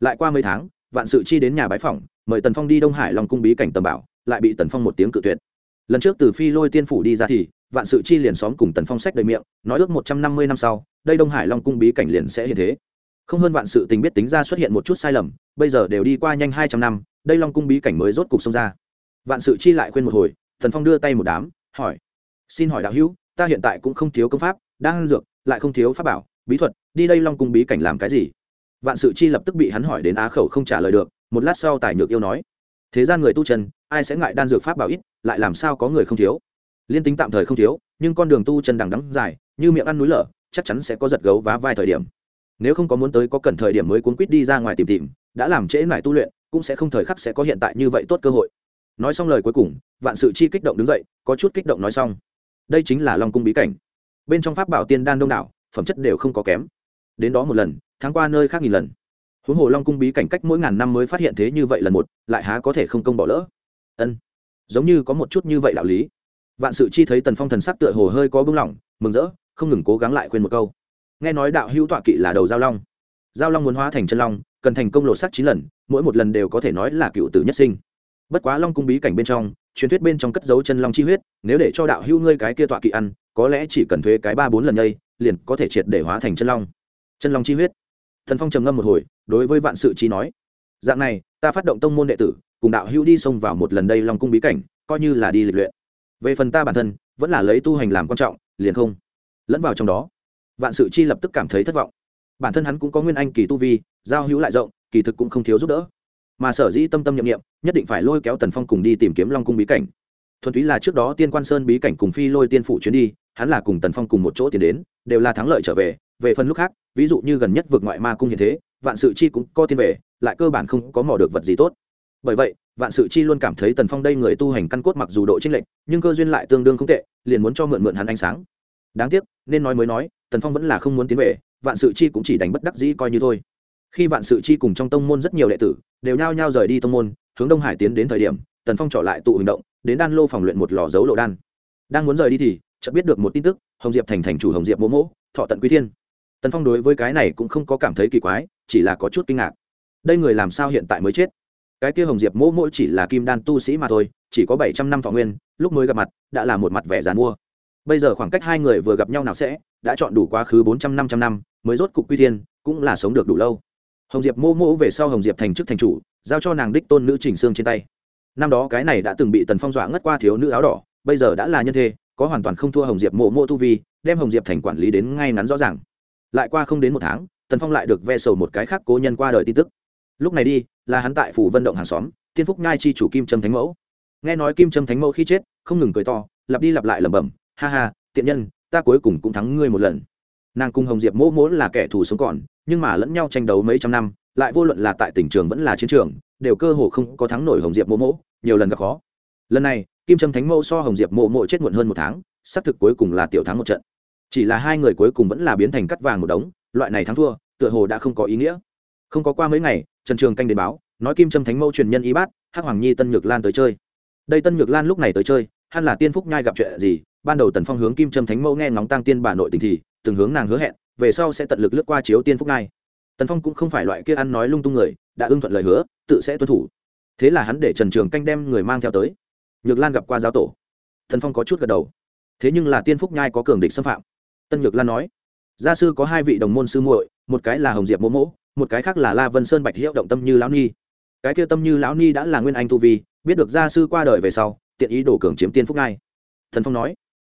Lại qua mấy tháng, vạn sự chi đến nhà bái phỏng, mời tần phong đi đông hải lòng cung bí cảnh tầm bảo, lại bị tần phong một tiếng cự tuyệt. Lần trước từ phi lôi tiên phủ đi ra thì vạn sự chi liền xóm cùng tần phong sách đầy miệng, nói ước một trăm năm mươi năm sau, đây đông hải long cung bí cảnh liền sẽ hiện thế. Không hơn vạn sự tình biết tính ra xuất hiện một chút sai lầm, bây giờ đều đi qua nhanh hai trăm năm, đây long cung bí cảnh mới rốt cục xông ra. Vạn sự chi lại khuyên một hồi, tần phong đưa tay một đám, hỏi, xin hỏi đạo hữu, ta hiện tại cũng không thiếu công pháp đang dược, lại không thiếu pháp bảo, bí thuật, đi đây long cung bí cảnh làm cái gì? Vạn sự chi lập tức bị hắn hỏi đến á khẩu không trả lời được, một lát sau tài nhược yêu nói, thế gian người tu chân, ai sẽ ngại đan dược pháp bảo ít, lại làm sao có người không thiếu? Liên tính tạm thời không thiếu, nhưng con đường tu chân đằng đắng dài, như miệng ăn núi lở, chắc chắn sẽ có giật gấu vá vai thời điểm. Nếu không có muốn tới có cần thời điểm mới cuốn quýt đi ra ngoài tìm tìm, đã làm trễ lại tu luyện, cũng sẽ không thời khắc sẽ có hiện tại như vậy tốt cơ hội. Nói xong lời cuối cùng, vạn sự chi kích động đứng dậy, có chút kích động nói xong. Đây chính là long cung bí cảnh. Bên trong pháp bảo tiên đan đông đảo, phẩm chất đều không có kém. Đến đó một lần tháng qua nơi khác nghìn lần. Huống hồ long cung bí cảnh cách mỗi ngàn năm mới phát hiện thế như vậy lần một, lại há có thể không công bỏ lỡ. Ân, giống như có một chút như vậy đạo lý vạn sự chi thấy tần phong thần sắc tựa hồ hơi có bưng lỏng mừng rỡ, không ngừng cố gắng lại khuyên một câu. Nghe nói đạo hữu tọa kỵ là đầu giao long. Giao long muốn hóa thành chân long, cần thành công lột sắc chín lần, mỗi một lần đều có thể nói là cựu tử nhất sinh. Bất quá long cung bí cảnh bên trong, truyền thuyết bên trong cất dấu chân long chi huyết, nếu để cho đạo hữu ngươi cái kia tọa kỵ ăn, có lẽ chỉ cần thuế cái ba bốn lần đây liền có thể triệt để hóa thành chân long. Chân long chi huyết. Thần phong trầm ngâm một hồi, đối với vạn sự chi nói, dạng này, ta phát động tông môn đệ tử, cùng đạo hữu đi xông vào một lần đây long cung bí cảnh, coi như là đi lịch luyện về phần ta bản thân, vẫn là lấy tu hành làm quan trọng, liền không lẫn vào trong đó. Vạn sự chi lập tức cảm thấy thất vọng. Bản thân hắn cũng có nguyên anh kỳ tu vi, giao hữu lại rộng, kỳ thực cũng không thiếu giúp đỡ. Mà sở dĩ tâm tâm nhiệm nghiệm nhất định phải lôi kéo tần phong cùng đi tìm kiếm long cung bí cảnh. Thuần túy là trước đó tiên quan sơn bí cảnh cùng phi lôi tiên phủ chuyến đi, hắn là cùng tần phong cùng một chỗ tiến đến, đều là thắng lợi trở về. Về phần lúc khác, ví dụ như gần nhất vượt ngoại ma cung như thế, vạn sự chi cũng có tiên về, lại cơ bản không có mò được vật gì tốt. Bởi vậy vạn sự chi luôn cảm thấy tần phong đây người tu hành căn cốt mặc dù độ chênh lệch, nhưng cơ duyên lại tương đương không tệ, liền muốn cho mượn mượn hắn ánh sáng. Đáng tiếc, nên nói mới nói, tần phong vẫn là không muốn tiến về, vạn sự chi cũng chỉ đánh bất đắc dĩ coi như thôi. Khi vạn sự chi cùng trong tông môn rất nhiều đệ tử, đều nhao nhao rời đi tông môn, hướng đông hải tiến đến thời điểm, tần phong trọ lại tụ hành động, đến đan lô phòng luyện một lò dấu lộ đan. Đang muốn rời đi thì, chợt biết được một tin tức, hồng diệp thành thành chủ hồng diệp mỗ mỗ, thọ tận quý thiên. Tần phong đối với cái này cũng không có cảm thấy kỳ quái, chỉ là có chút kinh ngạc. Đây người làm sao hiện tại mới chết? Cái kia hồng diệp mỗ mỗ chỉ là kim đan tu sĩ mà thôi, chỉ có bảy trăm năm thọ nguyên, lúc mới gặp mặt, đã là một mặt vẻ dàn mua bây giờ khoảng cách hai người vừa gặp nhau nào sẽ, đã chọn đủ quá khứ bốn trăm, năm trăm năm, mới rốt cục quy thiên, cũng là sống được đủ lâu. Hồng diệp mô mỗ về sau hồng diệp thành chức thành chủ, giao cho nàng đích tôn nữ trình sương trên tay. Năm đó cái này đã từng bị tần phong dọa ngất qua thiếu nữ áo đỏ, bây giờ đã là nhân thê, có hoàn toàn không thua hồng diệp mộ mộ tu vi, đem hồng diệp thành quản lý đến ngay ngắn rõ ràng. Lại qua không đến một tháng, tần phong lại được ve sầu một cái khác cố nhân qua đời tin tức lúc này đi, là hắn tại phủ vận động hàng xóm, tiên phúc ngai chi chủ kim trâm thánh mẫu. Nghe nói kim trâm thánh mẫu khi chết, không ngừng cười to, lặp đi lặp lại lẩm bẩm, ha ha, tiện nhân, ta cuối cùng cũng thắng ngươi một lần. Nàng cùng hồng diệp mỗ mỗ là kẻ thù sống còn, nhưng mà lẫn nhau tranh đấu mấy trăm năm, lại vô luận là tại tỉnh trường vẫn là chiến trường, đều cơ hồ không có thắng nổi hồng diệp mỗ mỗ, nhiều lần gặp khó. Lần này, kim trâm thánh mẫu so hồng diệp mỗ mỗ chết muộn hơn một tháng, xác thực cuối cùng là tiểu thắng một trận. Chỉ là hai người cuối cùng vẫn là biến thành cắt vàng một đống, loại này thắng thua, tựa hồ đã không có ý nghĩa không có qua mấy ngày, trần trường canh đến báo, nói kim trâm thánh mẫu truyền nhân y bát, hắc hoàng nhi tân nhược lan tới chơi. Đây tân nhược lan lúc này tới chơi, hắn là tiên phúc nhai gặp chuyện gì, ban đầu tần phong hướng kim trâm thánh mẫu nghe ngóng tăng tiên bà nội tình thì, từng hướng nàng hứa hẹn, về sau sẽ tận lực lướt qua chiếu tiên phúc nhai. Tần phong cũng không phải loại kia ăn nói lung tung người, đã ưng thuận lời hứa, tự sẽ tuân thủ. Thế là hắn để trần trường canh đem người mang theo tới. Nhược lan gặp qua giáo tổ. Tần phong có chút gật đầu. Thế nhưng là tiên phúc nhai có cường địch xâm phạm. Tân nhược lan nói, gia sư có hai vị đồng môn sư muội, một cái là hồng diệp mỗ mỗ một cái khác là la vân sơn bạch hiệu động tâm như lão ni. Cái kia tâm như lão ni đã là nguyên anh tu vi, biết được gia sư qua đời về sau, tiện ý đổ cường chiếm tiên phúc nhai thần phong nói,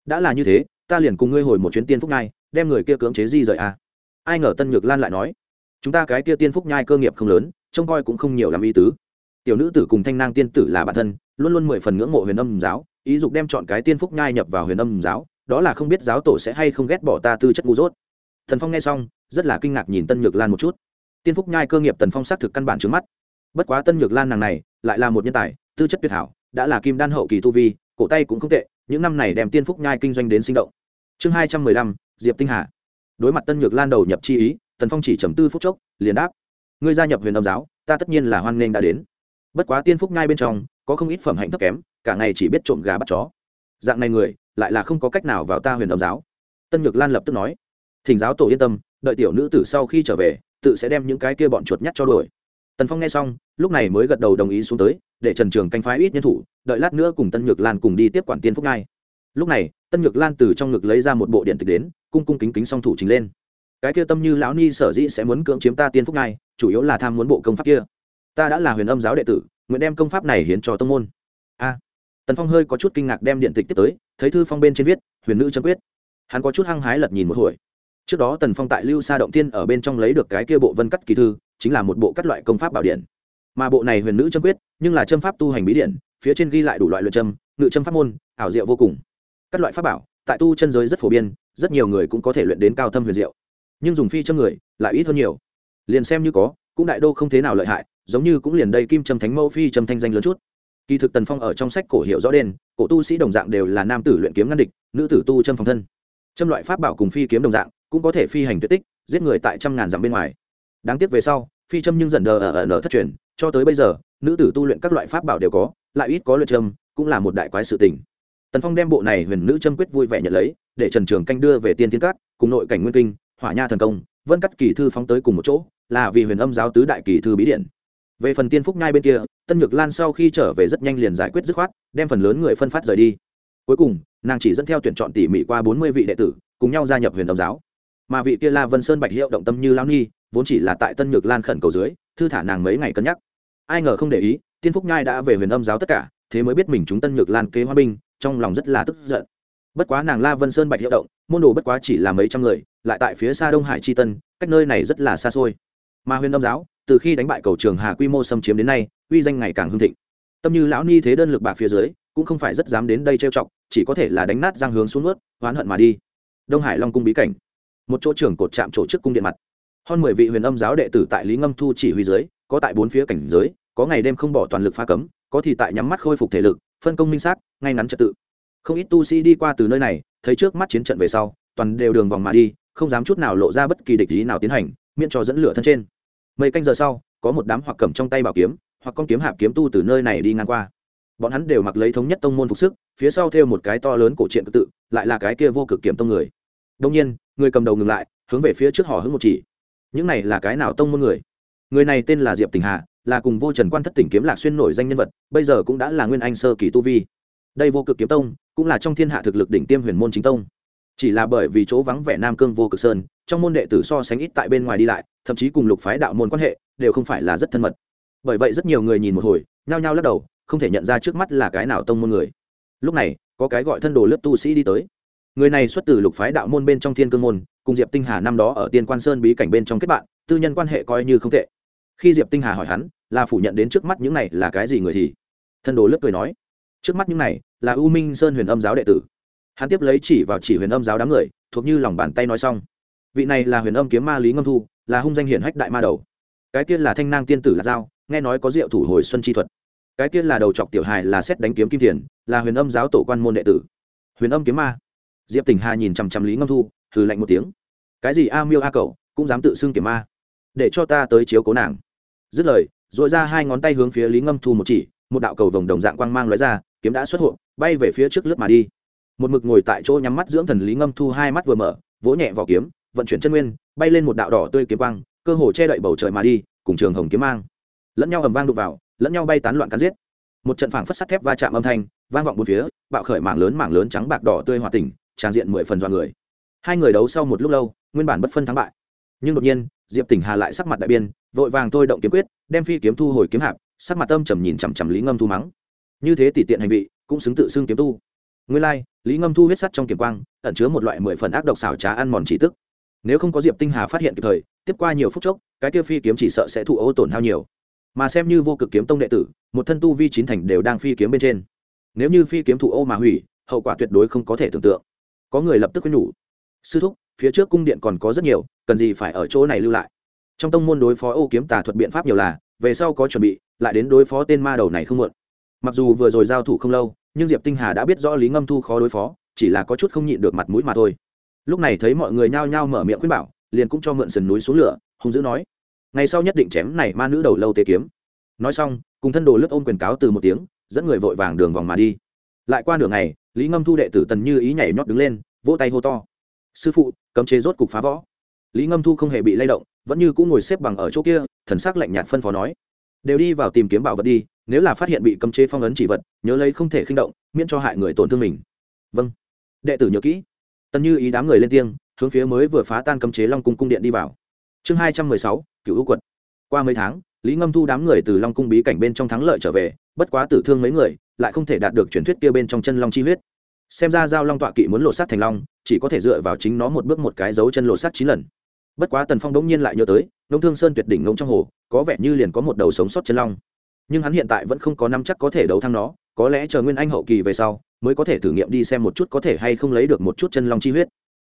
đã là như thế, ta liền cùng ngươi hồi một chuyến tiên phúc nhai đem người kia cưỡng chế di rời à. ai ngờ tân nhược lan lại nói, chúng ta cái kia tiên phúc nhai cơ nghiệp không lớn, trông coi cũng không nhiều làm ý tứ. Tiểu nữ tử cùng thanh nang tiên tử là bản thân, luôn luôn mười phần ngưỡng mộ huyền âm giáo, ý dục đem chọn cái tiên phúc nhai nhập vào huyền âm giáo, đó là không biết giáo tổ sẽ hay không ghét bỏ ta tư chất ngu dốt. Thần phong nghe xong, rất là kinh ngạc nhìn tân nhược lan một chút tiên phúc nhai cơ nghiệp tần phong xác thực căn bản trước mắt. Bất quá tân nhược lan nàng này, lại là một nhân tài, tư chất tuyệt hảo, đã là kim đan hậu kỳ tu vi, cổ tay cũng không tệ, những năm này đem tiên phúc nhai kinh doanh đến sinh động. Chương hai trăm mười lăm, diệp tinh hà. Đối mặt tân nhược lan đầu nhập chi ý, tần phong chỉ trầm tư phút chốc, liền đáp. Ngươi gia nhập huyền âm giáo, ta tất nhiên là hoan nghênh đã đến. Bất quá tiên phúc nhai bên trong, có không ít phẩm hạnh thấp kém, cả ngày chỉ biết trộm gà bắt chó. Dạng này người, lại là không có cách nào vào ta huyền âm giáo. Tân nhược lan lập tức nói. Thỉnh giáo tổ yên tâm, đợi tiểu nữ tử sau khi trở về tự sẽ đem những cái kia bọn chuột nhắt cho đuổi. Tần phong nghe xong, lúc này mới gật đầu đồng ý xuống tới, để trần trường canh phái ít nhân thủ, đợi lát nữa cùng tân nhược lan cùng đi tiếp quản tiên phúc ngai lúc này, tân nhược lan từ trong ngực lấy ra một bộ điện tịch đến, cung cung kính kính song thủ chính lên. Cái kia tâm như lão ni sở dĩ sẽ muốn cưỡng chiếm ta tiên phúc ngai chủ yếu là tham muốn bộ công pháp kia. Ta đã là huyền âm giáo đệ tử, nguyện đem công pháp này hiến cho tông môn. A. Tần phong hơi có chút kinh ngạc đem điện tịch tiếp tới, thấy thư phong bên trên viết, huyền nữ chân quyết. Hắn có chút hăng hái lật nhìn một hồi trước đó tần phong tại lưu sa động tiên ở bên trong lấy được cái kia bộ vân cắt kỳ thư, chính là một bộ các loại công pháp bảo điện. Mà bộ này huyền nữ châm quyết, nhưng là châm pháp tu hành bí điện, phía trên ghi lại đủ loại luyện châm, ngự châm pháp môn, ảo diệu vô cùng. Các loại pháp bảo, tại tu chân giới rất phổ biến, rất nhiều người cũng có thể luyện đến cao thâm huyền diệu. Nhưng dùng phi châm người, lại ít hơn nhiều. Liền xem như có, cũng đại đô không thế nào lợi hại, giống như cũng liền đây kim châm thánh mẫu phi châm thanh danh lớn chút. Kỳ thực tần phong ở trong sách cổ hiệu rõ đen, cổ tu sĩ đồng dạng đều là nam tử luyện kiếm ngăn địch, nữ tử tu châm phòng thân. Châm loại pháp bảo cùng phi kiếm đồng dạng cũng có thể phi hành tuyệt tích, giết người tại trăm ngàn dặm bên ngoài. Đáng tiếc về sau, phi châm nhưng dần đờ ở ở nở thất truyền, cho tới bây giờ, nữ tử tu luyện các loại pháp bảo đều có, lại ít có luyện châm, cũng là một đại quái sự tình. Tần phong đem bộ này huyền nữ châm quyết vui vẻ nhận lấy, để trần trường canh đưa về tiên tiến cát cùng nội cảnh nguyên kinh, hỏa nha thần công, vân cắt kỳ thư phóng tới cùng một chỗ, là vì huyền âm giáo tứ đại kỳ thư bí điện. Về phần tiên phúc nhai bên kia, tân nhược lan sau khi trở về rất nhanh liền giải quyết dứt khoát, đem phần lớn người phân phát rời đi. Cuối cùng, nàng chỉ dẫn theo tuyển chọn tỉ mỉ qua bốn mươi vị đệ tử, cùng nhau gia nhập huyền âm giáo mà vị kia la vân sơn bạch hiệu động tâm như lao Nhi vốn chỉ là tại tân nhược lan khẩn cầu dưới, thư thả nàng mấy ngày cân nhắc. Ai ngờ không để ý, tiên phúc nhai đã về huyền âm giáo tất cả, thế mới biết mình chúng tân nhược lan kế hoa binh, trong lòng rất là tức giận. Bất quá nàng la vân sơn bạch hiệu động, môn đồ bất quá chỉ là mấy trăm người, lại tại phía xa đông hải tri tân, cách nơi này rất là xa xôi. Mà huyền âm giáo, từ khi đánh bại cầu trường hà quy mô xâm chiếm đến nay, uy danh ngày càng hưng thịnh. Tâm như lão ni thế đơn lực bạc phía dưới, cũng không phải rất dám đến đây trêu chọc, chỉ có thể là đánh nát giang hướng xuống nước oán hận mà đi. Đông hải long cung bí cảnh một chỗ trưởng cột chạm chỗ trước cung điện mặt. Hơn mười vị huyền âm giáo đệ tử tại lý ngâm thu chỉ huy dưới, có tại bốn phía cảnh giới, có ngày đêm không bỏ toàn lực phá cấm, có thì tại nhắm mắt khôi phục thể lực, phân công minh xác, ngay ngắn trật tự. Không ít tu sĩ đi qua từ nơi này, thấy trước mắt chiến trận về sau, toàn đều đường vòng mà đi, không dám chút nào lộ ra bất kỳ địch ý nào tiến hành, miễn cho dẫn lửa thân trên. Mấy canh giờ sau, có một đám hoặc cầm trong tay bảo kiếm, hoặc con kiếm hạp kiếm tu từ nơi này đi ngang qua. Bọn hắn đều mặc lấy thống nhất tông môn phục sức, phía sau thêu một cái to lớn cổ truyện tự tự, lại là cái kia vô cực kiếm tông người. Đông nhiên người cầm đầu ngừng lại, hướng về phía trước họ hướng một chỉ. Những này là cái nào tông môn người? Người này tên là diệp tình hà, là cùng vô trần quan thất tỉnh kiếm lạc xuyên nổi danh nhân vật, bây giờ cũng đã là nguyên anh sơ kỳ tu vi. Đây vô cực kiếm tông, cũng là trong thiên hạ thực lực đỉnh tiêm huyền môn chính tông. Chỉ là bởi vì chỗ vắng vẻ nam cương vô cực sơn, trong môn đệ tử so sánh ít tại bên ngoài đi lại, thậm chí cùng lục phái đạo môn quan hệ, đều không phải là rất thân mật. Bởi vậy rất nhiều người nhìn một hồi, nhao nhao lắc đầu, không thể nhận ra trước mắt là cái nào tông môn người. Lúc này, có cái gọi thân đồ lớp tu sĩ đi tới người này xuất từ lục phái đạo môn bên trong thiên cương môn, cùng diệp tinh hà năm đó ở tiên quan sơn bí cảnh bên trong kết bạn, tư nhân quan hệ coi như không tệ. Khi diệp tinh hà hỏi hắn, là phủ nhận đến trước mắt những này là cái gì người thì? Thân đồ lướt cười nói, trước mắt những này là u minh sơn huyền âm giáo đệ tử. Hắn tiếp lấy chỉ vào chỉ huyền âm giáo đám người, thuộc như lòng bàn tay nói xong. Vị này là huyền âm kiếm ma lý ngâm thu, là hung danh hiển hách đại ma đầu. Cái tiên là thanh nang tiên tử là dao nghe nói có diệu thủ hồi xuân chi thuật. Cái tiên là đầu chọc tiểu hài là xét đánh kiếm kim thiền là huyền âm giáo tổ quan môn đệ tử. Huyền âm kiếm ma diệp tình hà nhìn chằm chằm lý ngâm thu, hừ lạnh một tiếng. Cái gì a miêu a cậu cũng dám tự xưng kiểm ma. Để cho ta tới chiếu cố nàng. Dứt lời dội ra hai ngón tay hướng phía lý ngâm thu một chỉ, một đạo cầu vồng đồng dạng quang mang lóe ra, kiếm đã xuất hộ, bay về phía trước lướt mà đi. Một mực ngồi tại chỗ nhắm mắt dưỡng thần lý ngâm thu hai mắt vừa mở, vỗ nhẹ vào kiếm, vận chuyển chân nguyên, bay lên một đạo đỏ tươi kiếm quang, cơ hồ che đậy bầu trời mà đi, cùng trường hồng kiếm mang. Lẫn nhau ầm vang đục vào, lẫn nhau bay tán loạn cắn giết. Một trận phảng phất sắt thép va chạm âm thanh, vang vọng bốn phía, bạo khởi mảng lớn mảng lớn trắng bạc đỏ tươi hòa tỉnh tràn diện mười phần dọa người. Hai người đấu sau một lúc lâu, nguyên bản bất phân thắng bại. Nhưng đột nhiên, diệp tỉnh hà lại sắc mặt đại biên vội vàng thôi động kiếm quyết, đem phi kiếm thu hồi kiếm hạp, sắc mặt âm trầm nhìn chằm chằm lý ngâm thu mắng. Như thế tỷ tiện hành vị, cũng xứng tự xưng kiếm tu. Nguyên lai, lý ngâm thu huyết sắt trong kiếm quang, ẩn chứa một loại mười phần ác độc xảo trá ăn mòn chỉ tức. Nếu không có diệp tinh hà phát hiện kịp thời, tiếp qua nhiều phút chốc, cái kia phi kiếm chỉ sợ sẽ thụ ô tổn hao nhiều. Mà xem như vô cực kiếm tông đệ tử, một thân tu vi chín thành đều đang phi kiếm bên trên. Nếu như phi kiếm thụ ô mà hủy, hậu quả tuyệt đối không có thể tưởng tượng có người lập tức quên nhủ, sư thúc, phía trước cung điện còn có rất nhiều, cần gì phải ở chỗ này lưu lại? Trong tông môn đối phó ô kiếm tà thuật biện pháp nhiều là, về sau có chuẩn bị, lại đến đối phó tên ma đầu này không muộn. Mặc dù vừa rồi giao thủ không lâu, nhưng diệp tinh hà đã biết rõ lý ngâm thu khó đối phó, chỉ là có chút không nhịn được mặt mũi mà thôi. Lúc này thấy mọi người nhao nhao mở miệng khuyên bảo, liền cũng cho mượn sườn núi xuống lửa, hung dữ nói, ngày sau nhất định chém này ma nữ đầu lâu tê kiếm. Nói xong, cùng thân đồ lướt ôm quyền cáo từ một tiếng, dẫn người vội vàng đường vòng mà đi lại qua nửa ngày, lý ngâm thu đệ tử tần như ý nhảy nhót đứng lên, vỗ tay hô to. Sư phụ, cấm chế rốt cục phá võ. Lý ngâm thu không hề bị lay động, vẫn như cũng ngồi xếp bằng ở chỗ kia, thần sắc lạnh nhạt phân phó nói. Đều đi vào tìm kiếm bảo vật đi, nếu là phát hiện bị cấm chế phong ấn chỉ vật, nhớ lấy không thể khinh động, miễn cho hại người tổn thương mình. Vâng. Đệ tử nhớ kỹ. Tần như ý đám người lên tiếng, hướng phía mới vừa phá tan cấm chế long cung cung điện đi vào. Chương hai trăm mười sáu cựu ưu quật. Qua mấy tháng lý ngâm thu đám người từ long cung bí cảnh bên trong thắng lợi trở về, bất quá tử thương mấy người, lại không thể đạt được truyền thuyết kia bên trong chân long chi huyết. Xem ra giao long tọa kỵ muốn lộ sát thành long, chỉ có thể dựa vào chính nó một bước một cái dấu chân lộ sát chín lần. Bất quá tần phong đống nhiên lại nhớ tới, ngông thương sơn tuyệt đỉnh ngông trong hồ, có vẻ như liền có một đầu sống sót chân long. Nhưng hắn hiện tại vẫn không có năm chắc có thể đấu thăng nó, có lẽ chờ nguyên anh hậu kỳ về sau, mới có thể thử nghiệm đi xem một chút có thể hay không lấy được một chút chân long chi huyết.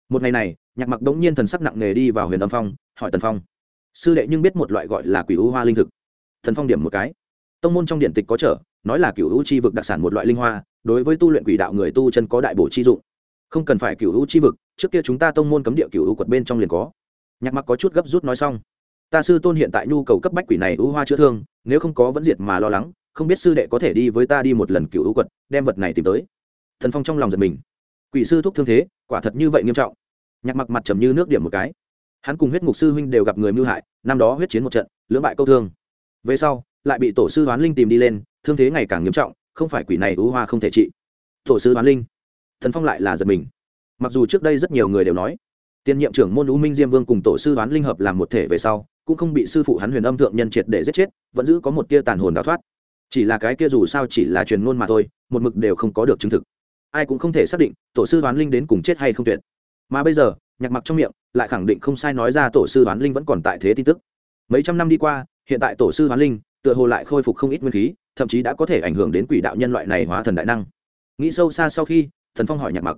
Một ngày này, nhạc mặc đống nhiên thần sắc nặng nề đi vào huyền âm phong, hỏi tần phong sư đệ nhưng biết một loại gọi là quỷ u hoa linh thực. Thần phong điểm một cái. Tông môn trong điện tịch có trở, nói là cựu u chi vực đặc sản một loại linh hoa, đối với tu luyện quỷ đạo người tu chân có đại bổ chi dụng. Không cần phải cựu u chi vực, trước kia chúng ta tông môn cấm địa cựu u quật bên trong liền có. Nhạc mặc có chút gấp rút nói xong. Ta sư tôn hiện tại nhu cầu cấp bách quỷ này u hoa chữa thương, nếu không có vẫn diệt mà lo lắng, không biết sư đệ có thể đi với ta đi một lần cựu u quật, đem vật này tìm tới. Thần phong trong lòng giật mình. Quỷ sư thúc thương thế, quả thật như vậy nghiêm trọng. Nhạc mặc mặt trầm như nước điểm một cái hắn cùng huyết ngục sư huynh đều gặp người mưu hại, năm đó huyết chiến một trận, lưỡng bại câu thương. Về sau, lại bị tổ sư hoán linh tìm đi lên, thương thế ngày càng nghiêm trọng, không phải quỷ này ưu hoa không thể trị. Tổ sư hoán linh, thần phong lại là giật mình. Mặc dù trước đây rất nhiều người đều nói, tiên nhiệm trưởng môn u minh diêm vương cùng tổ sư hoán linh hợp làm một thể về sau, cũng không bị sư phụ hắn huyền âm thượng nhân triệt để giết chết, vẫn giữ có một tia tàn hồn đào thoát. Chỉ là cái kia dù sao chỉ là truyền ngôn mà thôi, một mực đều không có được chứng thực. Ai cũng không thể xác định, tổ sư hoán linh đến cùng chết hay không tuyệt. Mà bây giờ nhạc mặc trong miệng, lại khẳng định không sai nói ra tổ sư hoán linh vẫn còn tại thế tin tức. Mấy trăm năm đi qua, hiện tại tổ sư hoán linh, tựa hồ lại khôi phục không ít nguyên khí, thậm chí đã có thể ảnh hưởng đến quỷ đạo nhân loại này hóa thần đại năng. Nghĩ sâu xa sau khi, thần phong hỏi nhạc mặc,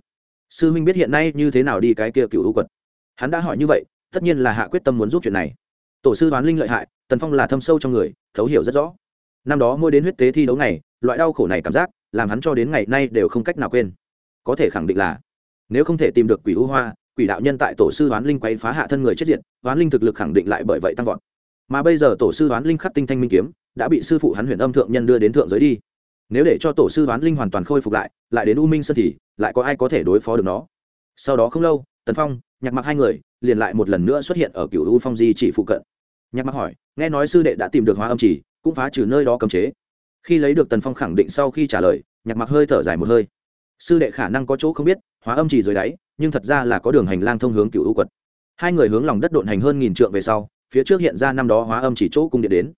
sư minh biết hiện nay như thế nào đi cái kia cựu hữu quật? Hắn đã hỏi như vậy, tất nhiên là hạ quyết tâm muốn giúp chuyện này. Tổ sư hoán linh lợi hại tần phong là thâm sâu trong người, thấu hiểu rất rõ. Năm đó mỗi đến huyết tế thi đấu này loại đau khổ này cảm giác, làm hắn cho đến ngày nay đều không cách nào quên. Có thể khẳng định là, nếu không thể tìm được quỷ u hoa quỷ đạo nhân tại tổ sư đoán linh quay phá hạ thân người chết diện đoán linh thực lực khẳng định lại bởi vậy tăng vọt. Mà bây giờ tổ sư đoán linh khắc tinh thanh minh kiếm, đã bị sư phụ hắn huyền âm thượng nhân đưa đến thượng giới đi. Nếu để cho tổ sư đoán linh hoàn toàn khôi phục lại lại đến u minh sơn thì, lại có ai có thể đối phó được nó? Sau đó không lâu, tần phong, nhạc mặc hai người, liền lại một lần nữa xuất hiện ở cựu u phong di chỉ phụ cận. Nhạc mặc hỏi, nghe nói sư đệ đã tìm được hóa âm chỉ, cũng phá trừ nơi đó cấm chế. Khi lấy được tần phong khẳng định sau khi trả lời, nhạc mặc hơi thở dài một hơi. Sư đệ khả năng có chỗ không biết hóa âm chỉ dưới đáy, nhưng thật ra là có đường hành lang thông hướng cựu u quật. Hai người hướng lòng đất độn hành hơn nghìn trượng về sau, phía trước hiện ra năm đó hóa âm chỉ chỗ cung điện đến.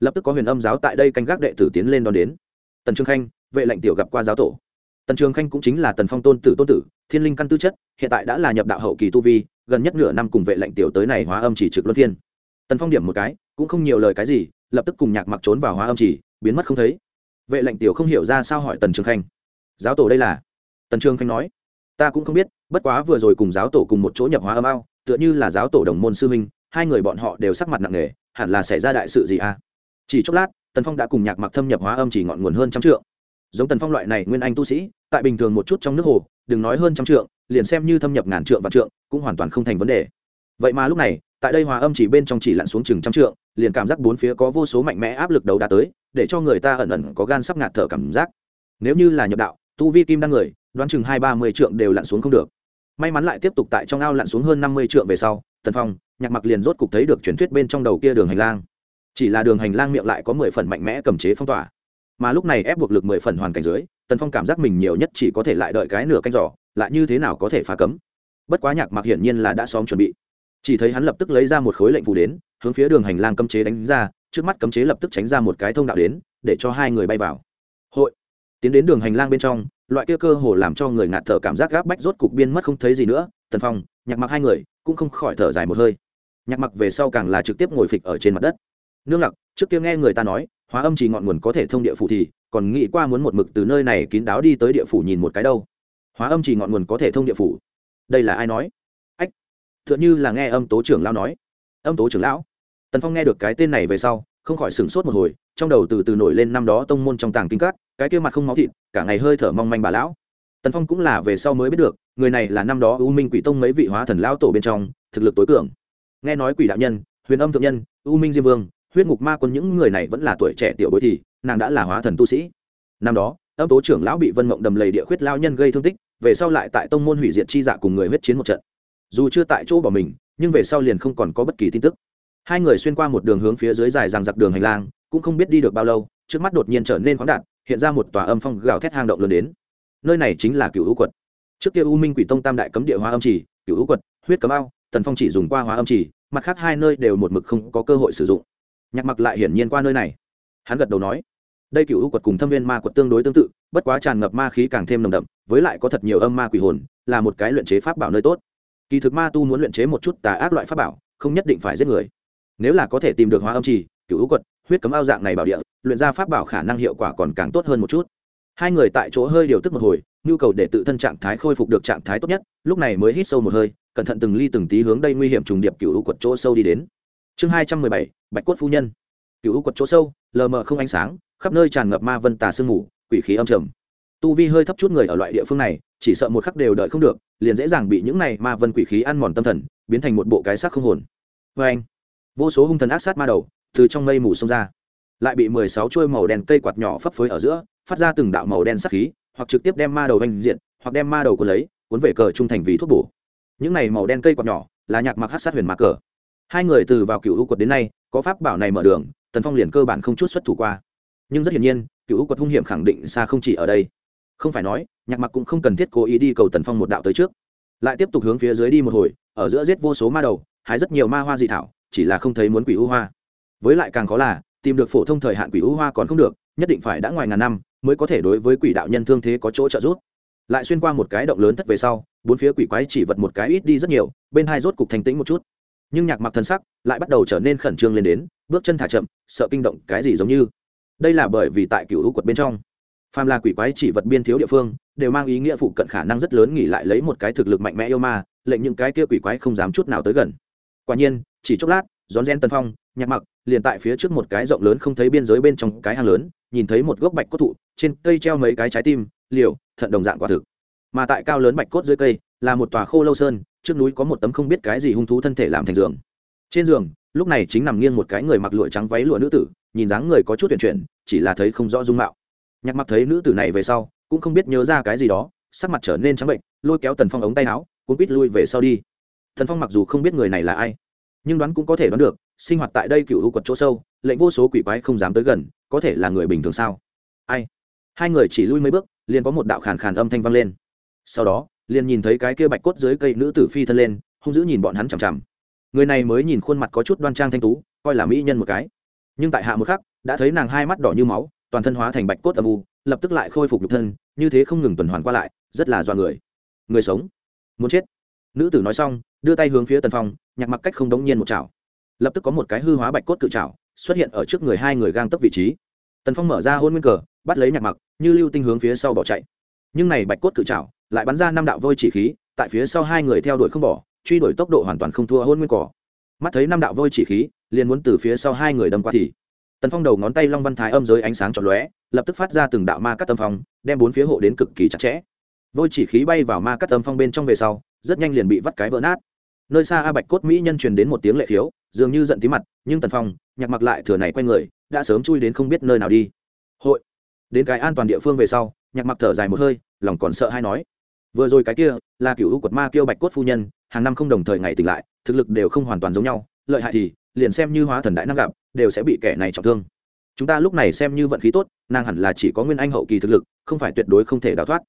Lập tức có huyền âm giáo tại đây canh gác đệ tử tiến lên đón đến. Tần trương khanh, vệ lệnh tiểu gặp qua giáo tổ. Tần Trương khanh cũng chính là tần phong tôn tử tôn tử, thiên linh căn tư chất, hiện tại đã là nhập đạo hậu kỳ tu vi, gần nhất nửa năm cùng vệ lệnh tiểu tới này hóa âm chỉ trực luân phiên. Tần phong điểm một cái, cũng không nhiều lời cái gì, lập tức cùng nhạc mặc trốn vào hóa âm chỉ, biến mất không thấy. Vệ lệnh tiểu không hiểu ra sao hỏi tần Trương khanh. Giáo tổ đây là? Tần Trương khanh nói ta cũng không biết, bất quá vừa rồi cùng giáo tổ cùng một chỗ nhập hóa âm ao, tựa như là giáo tổ đồng môn sư minh hai người bọn họ đều sắc mặt nặng nề, hẳn là xảy ra đại sự gì à? Chỉ chốc lát, tần phong đã cùng nhạc mặc thâm nhập hóa âm chỉ ngọn nguồn hơn trăm trượng. Giống tần phong loại này nguyên anh tu sĩ, tại bình thường một chút trong nước hồ, đừng nói hơn trăm trượng, liền xem như thâm nhập ngàn trượng và trượng, cũng hoàn toàn không thành vấn đề. Vậy mà lúc này, tại đây hóa âm chỉ bên trong chỉ lặn xuống chừng trăm trượng, liền cảm giác bốn phía có vô số mạnh mẽ áp lực đầu đã tới, để cho người ta ẩn ẩn có gan sắp ngạt thở cảm giác. Nếu như là nhập đạo tu vi kim đăng người, đoán chừng hai ba mươi trượng đều lặn xuống không được. May mắn lại tiếp tục tại trong ao lặn xuống hơn năm mươi trượng về sau, tần phong, nhạc mặc liền rốt cục thấy được truyền thuyết bên trong đầu kia đường hành lang. Chỉ là đường hành lang miệng lại có mười phần mạnh mẽ cầm chế phong tỏa. Mà lúc này ép buộc lực mười phần hoàn cảnh dưới, tần phong cảm giác mình nhiều nhất chỉ có thể lại đợi cái nửa canh giỏ lại như thế nào có thể phá cấm. Bất quá nhạc mặc hiển nhiên là đã xóm chuẩn bị. Chỉ thấy hắn lập tức lấy ra một khối lệnh phù đến, hướng phía đường hành lang cấm chế đánh ra, trước mắt cấm chế lập tức tránh ra một cái thông đạo đến, để cho hai người bay vào. Hội! Tiến đến đường hành lang bên trong, loại kia cơ hồ làm cho người ngạt thở cảm giác gáp bách rốt cục biên mất không thấy gì nữa. Tần phong, nhạc mặc hai người cũng không khỏi thở dài một hơi. Nhạc mặc về sau càng là trực tiếp ngồi phịch ở trên mặt đất. Nương lặc, trước kia nghe người ta nói, hóa âm chỉ ngọn nguồn có thể thông địa phủ thì, còn nghĩ qua muốn một mực từ nơi này kín đáo đi tới địa phủ nhìn một cái đâu. Hóa âm chỉ ngọn nguồn có thể thông địa phủ. Đây là ai nói? Ách t h ư ợ n h ư là nghe âm tố trưởng lão nói. Âm tố trưởng lão? Tần phong nghe được cái tên này về sau, không khỏi sửng sốt một hồi, trong đầu từ từ nổi lên năm đó tông môn trong tàng kinh các cái kia mặt không máu thịt, cả ngày hơi thở mong manh bà lão. Tần phong cũng là về sau mới biết được, người này là năm đó u minh quỷ tông mấy vị hóa thần lão tổ bên trong, thực lực tối cường. Nghe nói quỷ đạo nhân, huyền âm thượng nhân, u minh diêm vương, huyết ngục ma quân những người này vẫn là tuổi trẻ tiểu bối thì, nàng đã là hóa thần tu sĩ. Năm đó, âm tố trưởng lão bị vân mộng đầm lầy địa khuyết lao nhân gây thương tích, về sau lại tại tông môn hủy diệt chi dạ cùng người huyết chiến một trận. Dù chưa tại chỗ bỏ mình, nhưng về sau liền không còn có bất kỳ tin tức. Hai người xuyên qua một đường hướng phía dưới dài rằng giặc đường hành lang, cũng không biết đi được bao lâu, trước mắt đột nhiên trở nên khoáng đạt hiện ra một tòa âm phong gào thét hang động lớn đến. Nơi này chính là cựu hữu quật. Trước kia u minh quỷ tông tam đại cấm địa hóa âm chỉ, cựu hữu quật huyết cấm ao tần phong chỉ dùng qua hóa âm chỉ. mặt khác hai nơi đều một mực không có cơ hội sử dụng. Nhạc mặc lại hiển nhiên qua nơi này. Hắn gật đầu nói đây cựu hữu quật cùng thâm viên ma quật tương đối tương tự bất quá tràn ngập ma khí càng thêm nồng đậm với lại có thật nhiều âm ma quỷ hồn là một cái luyện chế pháp bảo nơi tốt. Kỳ thực ma tu muốn luyện chế một chút tà ác loại pháp bảo không nhất định phải giết người. Nếu là có thể tìm được hóa âm trì cựu hữu quật huyết cấm ao dạng này bảo địa, luyện ra pháp bảo khả năng hiệu quả còn càng tốt hơn một chút. Hai người tại chỗ hơi điều tức một hồi, nhu cầu để tự thân trạng thái khôi phục được trạng thái tốt nhất, lúc này mới hít sâu một hơi, cẩn thận từng ly từng tí hướng đây nguy hiểm trùng điệp cựu u quật chỗ sâu đi đến. Chương hai trăm mười bảy, bạch cốt phu nhân. Cựu u quật chỗ sâu, lờ mờ không ánh sáng, khắp nơi tràn ngập ma vân tà sương mù, quỷ khí âm trầm. Tu vi hơi thấp chút người ở loại địa phương này, chỉ sợ một khắc đều đợi không được, liền dễ dàng bị những này ma vân quỷ khí ăn mòn tâm thần, biến thành một bộ cái xác không hồn. Vê anh vô số hung thần ác sát ma đầu từ trong mây mù xông ra. Lại bị mười sáu chuôi màu đen cây quạt nhỏ phấp phới ở giữa, phát ra từng đạo màu đen sắc khí, hoặc trực tiếp đem ma đầu vanh diện, hoặc đem ma đầu cuốn lấy, cuốn về cờ trung thành vì thuốc bổ. Những này màu đen cây quạt nhỏ là nhạc mặc hát sát huyền mạc cờ. Hai người từ vào cựu u quật đến nay, có pháp bảo này mở đường, tần phong liền cơ bản không chút xuất thủ qua. Nhưng rất hiển nhiên, cựu u quật hung hiểm khẳng định xa không chỉ ở đây. Không phải nói, nhạc mặc cũng không cần thiết cố ý đi cầu tần phong một đạo tới trước. Lại tiếp tục hướng phía dưới đi một hồi, ở giữa giết vô số ma đầu, hái rất nhiều ma hoa dị thảo, chỉ là không thấy muốn quỷ u hoa với lại càng khó là, tìm được phổ thông thời hạn quỷ u hoa còn không được, nhất định phải đã ngoài ngàn năm mới có thể đối với quỷ đạo nhân thương thế có chỗ trợ giúp. Lại xuyên qua một cái động lớn thất về sau, bốn phía quỷ quái chỉ vật một cái ít đi rất nhiều, bên hai rốt cục thành tĩnh một chút. Nhưng nhạc mặc thân sắc lại bắt đầu trở nên khẩn trương lên đến, bước chân thả chậm, sợ kinh động cái gì giống như. Đây là bởi vì tại cựu u quật bên trong, phàm là quỷ quái chỉ vật biên thiếu địa phương, đều mang ý nghĩa phụ cận khả năng rất lớn nghỉ lại lấy một cái thực lực mạnh mẽ yêu ma, lệnh những cái kia quỷ quái không dám chút nào tới gần. Quả nhiên, chỉ chốc lát rón rén tân phong, nhạc mặc, liền tại phía trước một cái rộng lớn không thấy biên giới bên trong cái hang lớn, nhìn thấy một gốc bạch cốt thụ, trên cây treo mấy cái trái tim, liều, thận đồng dạng quả thực. Mà tại cao lớn bạch cốt dưới cây, là một tòa khô lâu sơn, trước núi có một tấm không biết cái gì hung thú thân thể làm thành giường. Trên giường, lúc này chính nằm nghiêng một cái người mặc lụa trắng váy lụa nữ tử, nhìn dáng người có chút tuyển chuyển, chỉ là thấy không rõ dung mạo. Nhạc mặc thấy nữ tử này về sau, cũng không biết nhớ ra cái gì đó, sắc mặt trở nên trắng bệnh, lôi kéo tần phong ống tay áo cũng quít lui về sau đi. Thần phong mặc dù không biết người này là ai nhưng đoán cũng có thể đoán được, sinh hoạt tại đây cựu hữu quật chỗ sâu, lệnh vô số quỷ quái không dám tới gần, có thể là người bình thường sao? Ai? Hai người chỉ lui mấy bước, liền có một đạo khàn khàn âm thanh vang lên. Sau đó, liền nhìn thấy cái kia bạch cốt dưới cây nữ tử phi thân lên, hung dữ nhìn bọn hắn chằm chằm. Người này mới nhìn khuôn mặt có chút đoan trang thanh tú, coi là mỹ nhân một cái. Nhưng tại hạ một khắc, đã thấy nàng hai mắt đỏ như máu, toàn thân hóa thành bạch cốt âm u, lập tức lại khôi phục nhục thân, như thế không ngừng tuần hoàn qua lại, rất là do người. Người sống. Muốn chết. Nữ tử nói xong, đưa tay hướng phía tần phong nhạc mặc cách không đống nhiên một chảo. Lập tức có một cái hư hóa bạch cốt cự chảo xuất hiện ở trước người hai người gang tấp vị trí. Tần phong mở ra hôn nguyên cờ, bắt lấy nhạc mặc, như lưu tinh hướng phía sau bỏ chạy. Nhưng này bạch cốt cự chảo lại bắn ra năm đạo vôi chỉ khí, tại phía sau hai người theo đuổi không bỏ, truy đuổi tốc độ hoàn toàn không thua hôn nguyên cỏ. Mắt thấy năm đạo vôi chỉ khí, liền muốn từ phía sau hai người đâm qua thì. Tần phong đầu ngón tay long văn thái âm giới ánh sáng trọn lóe, lập tức phát ra từng đạo ma cắt tâm phong, đem bốn phía hộ đến cực kỳ chặt chẽ. Vôi chỉ khí bay vào ma cắt tâm phong bên trong về sau, rất nhanh liền bị vắt cái vỡ nát nơi xa a bạch cốt mỹ nhân truyền đến một tiếng lệ thiếu dường như giận tí mặt, nhưng tần phong, nhạc mặc lại thừa này quay người, đã sớm chui đến không biết nơi nào đi. Hội. Đến cái an toàn địa phương về sau, nhạc mặc thở dài một hơi, lòng còn sợ hay nói. Vừa rồi cái kia, là cựu u quật ma kêu bạch cốt phu nhân, hàng năm không đồng thời ngày tỉnh lại, thực lực đều không hoàn toàn giống nhau, lợi hại thì, liền xem như hóa thần đại năng gặp, đều sẽ bị kẻ này trọng thương. Chúng ta lúc này xem như vận khí tốt, nàng hẳn là chỉ có nguyên anh hậu kỳ thực lực, không phải tuyệt đối không thể đào thoát.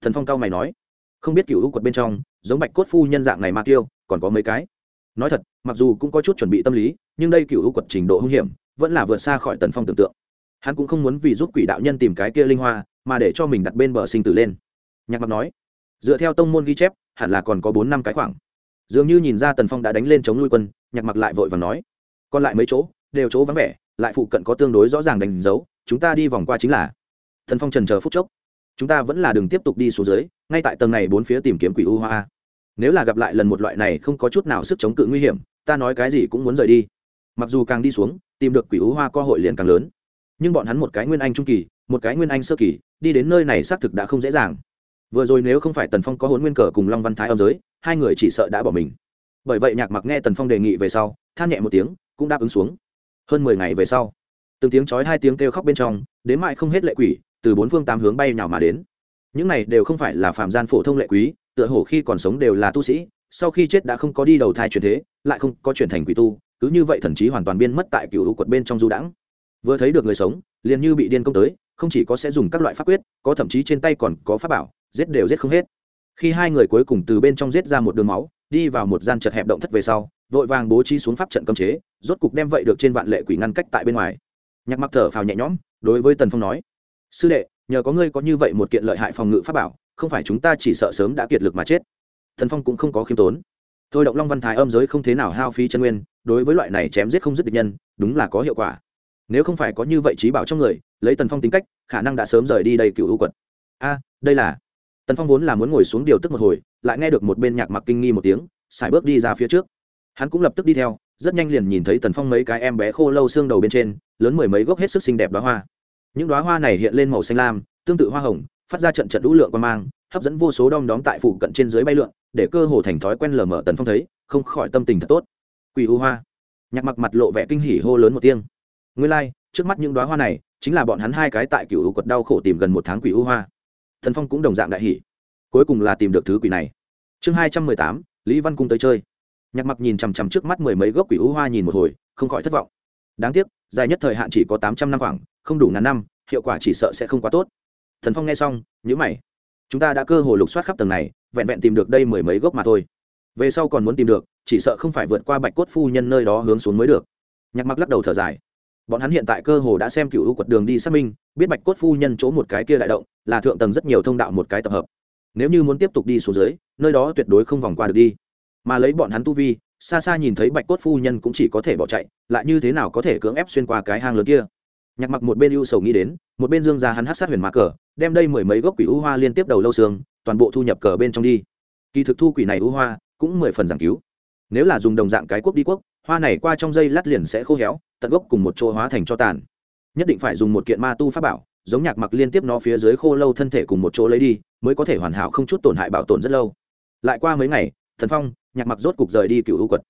Thần phong cao mày nói. Không biết cựu u quật bên trong, giống bạch cốt phu nhân dạng này ma tiêu còn có mấy cái. Nói thật, mặc dù cũng có chút chuẩn bị tâm lý, nhưng đây cựu u quật trình độ hung hiểm, vẫn là vượt xa khỏi tần phong tưởng tượng. Hắn cũng không muốn vì giúp quỷ đạo nhân tìm cái kia linh hoa, mà để cho mình đặt bên bờ sinh tử lên. Nhạc mặc nói, dựa theo tông môn ghi chép, hẳn là còn có bốn năm cái khoảng. Dường như nhìn ra tần phong đã đánh lên chống lui quân, nhạc mặc lại vội và nói, còn lại mấy chỗ, đều chỗ vắng vẻ, lại phụ cận có tương đối rõ ràng đánh dấu, chúng ta đi vòng qua chính là. Thần phong trần chờ phút chốc. Chúng ta vẫn là đường tiếp tục đi xuống dưới, ngay tại tầng này bốn phía tìm kiếm quỷ u hoa nếu là gặp lại lần một loại này không có chút nào sức chống cự nguy hiểm, ta nói cái gì cũng muốn rời đi. Mặc dù càng đi xuống, tìm được quỷ ú hoa cơ hội liền càng lớn. Nhưng bọn hắn một cái nguyên anh trung kỳ, một cái nguyên anh sơ kỳ, đi đến nơi này xác thực đã không dễ dàng. Vừa rồi nếu không phải tần phong có hôn nguyên cờ cùng long văn thái âm giới, hai người chỉ sợ đã bỏ mình. Bởi vậy nhạc mặc nghe tần phong đề nghị về sau, than nhẹ một tiếng, cũng đáp ứng xuống. Hơn mười ngày về sau, từng tiếng chói hai tiếng kêu khóc bên trong, đến mại không hết lệ quỷ, từ bốn phương tám hướng bay nào mà đến. Những này đều không phải là phạm gian phổ thông lệ quý tựa hồ khi còn sống đều là tu sĩ, sau khi chết đã không có đi đầu thai chuyển thế, lại không có chuyển thành quỷ tu, cứ như vậy thần trí hoàn toàn biên mất tại cựu quật bên trong du đãng. Vừa thấy được người sống, liền như bị điên công tới, không chỉ có sẽ dùng các loại pháp quyết, có thậm chí trên tay còn có pháp bảo, giết đều giết không hết. Khi hai người cuối cùng từ bên trong giết ra một đường máu, đi vào một gian chật hẹp động thất về sau, vội vàng bố trí xuống pháp trận cấm chế, rốt cục đem vậy được trên vạn lệ quỷ ngăn cách tại bên ngoài. Nhạc mặc thở phào nhẹ nhõm, đối với tần phong nói, sư đệ, nhờ có ngươi có như vậy một kiện lợi hại phòng ngự pháp bảo không phải chúng ta chỉ sợ sớm đã kiệt lực mà chết. Thần phong cũng không có khiêm tốn. Thôi động long văn thái âm giới không thế nào hao phí chân nguyên, đối với loại này chém giết không dứt địch nhân, đúng là có hiệu quả. Nếu không phải có như vậy trí bảo trong người, lấy tần phong tính cách, khả năng đã sớm rời đi đây cựu ưu quật a, đây là. Tần phong vốn là muốn ngồi xuống điều tức một hồi, lại nghe được một bên nhạc mặc kinh nghi một tiếng xài bước đi ra phía trước. Hắn cũng lập tức đi theo, rất nhanh liền nhìn thấy tần phong mấy cái em bé khô lâu xương đầu bên trên, lớn mười mấy gốc hết sức xinh đẹp đoá hoa. Những đoá hoa này hiện lên màu xanh lam, tương tự hoa hồng phát ra trận trận lũ lượng quan mang hấp dẫn vô số đom đóm tại phụ cận trên dưới bay lượn để cơ hồ thành thói quen lờ mờ tần phong thấy không khỏi tâm tình thật tốt. Quỷ u hoa. Nhạc mặc mặt lộ vẻ kinh hỉ hô lớn một tiếng. Nguyên lai、like, trước mắt những đoá hoa này chính là bọn hắn hai cái tại cựu u quật đau khổ tìm gần một tháng quỷ u hoa. Thần phong cũng đồng dạng đại hỉ. Cuối cùng là tìm được thứ quỷ này. Chương hai trăm mười tám lý văn cung tới chơi. Nhạc mặc nhìn chằm chằm trước mắt mười mấy gốc quỷ u hoa nhìn một hồi không khỏi thất vọng. Đáng tiếc dài nhất thời hạn chỉ có tám trăm năm khoảng không đủ ngàn năm hiệu quả chỉ sợ sẽ không quá tốt thần phong nghe xong nhữ mày. Chúng ta đã cơ hồ lục soát khắp tầng này, vẹn vẹn tìm được đây mười mấy gốc mà thôi. Về sau còn muốn tìm được, chỉ sợ không phải vượt qua bạch cốt phu nhân nơi đó hướng xuống mới được. Nhạc mặc lắc đầu thở dài. Bọn hắn hiện tại cơ hồ đã xem cựu quật đường đi xác minh, biết bạch cốt phu nhân chỗ một cái kia đại động, là thượng tầng rất nhiều thông đạo một cái tập hợp. Nếu như muốn tiếp tục đi xuống dưới, nơi đó tuyệt đối không vòng qua được đi. Mà lấy bọn hắn tu vi, xa xa nhìn thấy bạch cốt phu nhân cũng chỉ có thể bỏ chạy, lại như thế nào có thể cưỡng ép xuyên qua cái hang lớn kia? Nhạc mặc một bên ưu sầu nghĩ đến một bên dương ra hắn hát sát huyền mã cờ, đem đây mười mấy gốc quỷ u hoa liên tiếp đầu lâu xương, toàn bộ thu nhập cờ bên trong đi. Kỳ thực thu quỷ này u hoa cũng mười phần giảng cứu. Nếu là dùng đồng dạng cái quốc đi quốc, hoa này qua trong dây lát liền sẽ khô héo, tận gốc cùng một chỗ hóa thành cho tàn. Nhất định phải dùng một kiện ma tu pháp bảo, giống nhạc mặc liên tiếp nó phía dưới khô lâu thân thể cùng một chỗ lấy đi, mới có thể hoàn hảo không chút tổn hại bảo tồn rất lâu. Lại qua mấy ngày, thần phong, nhạc mặc rốt cục rời đi cựu u quật.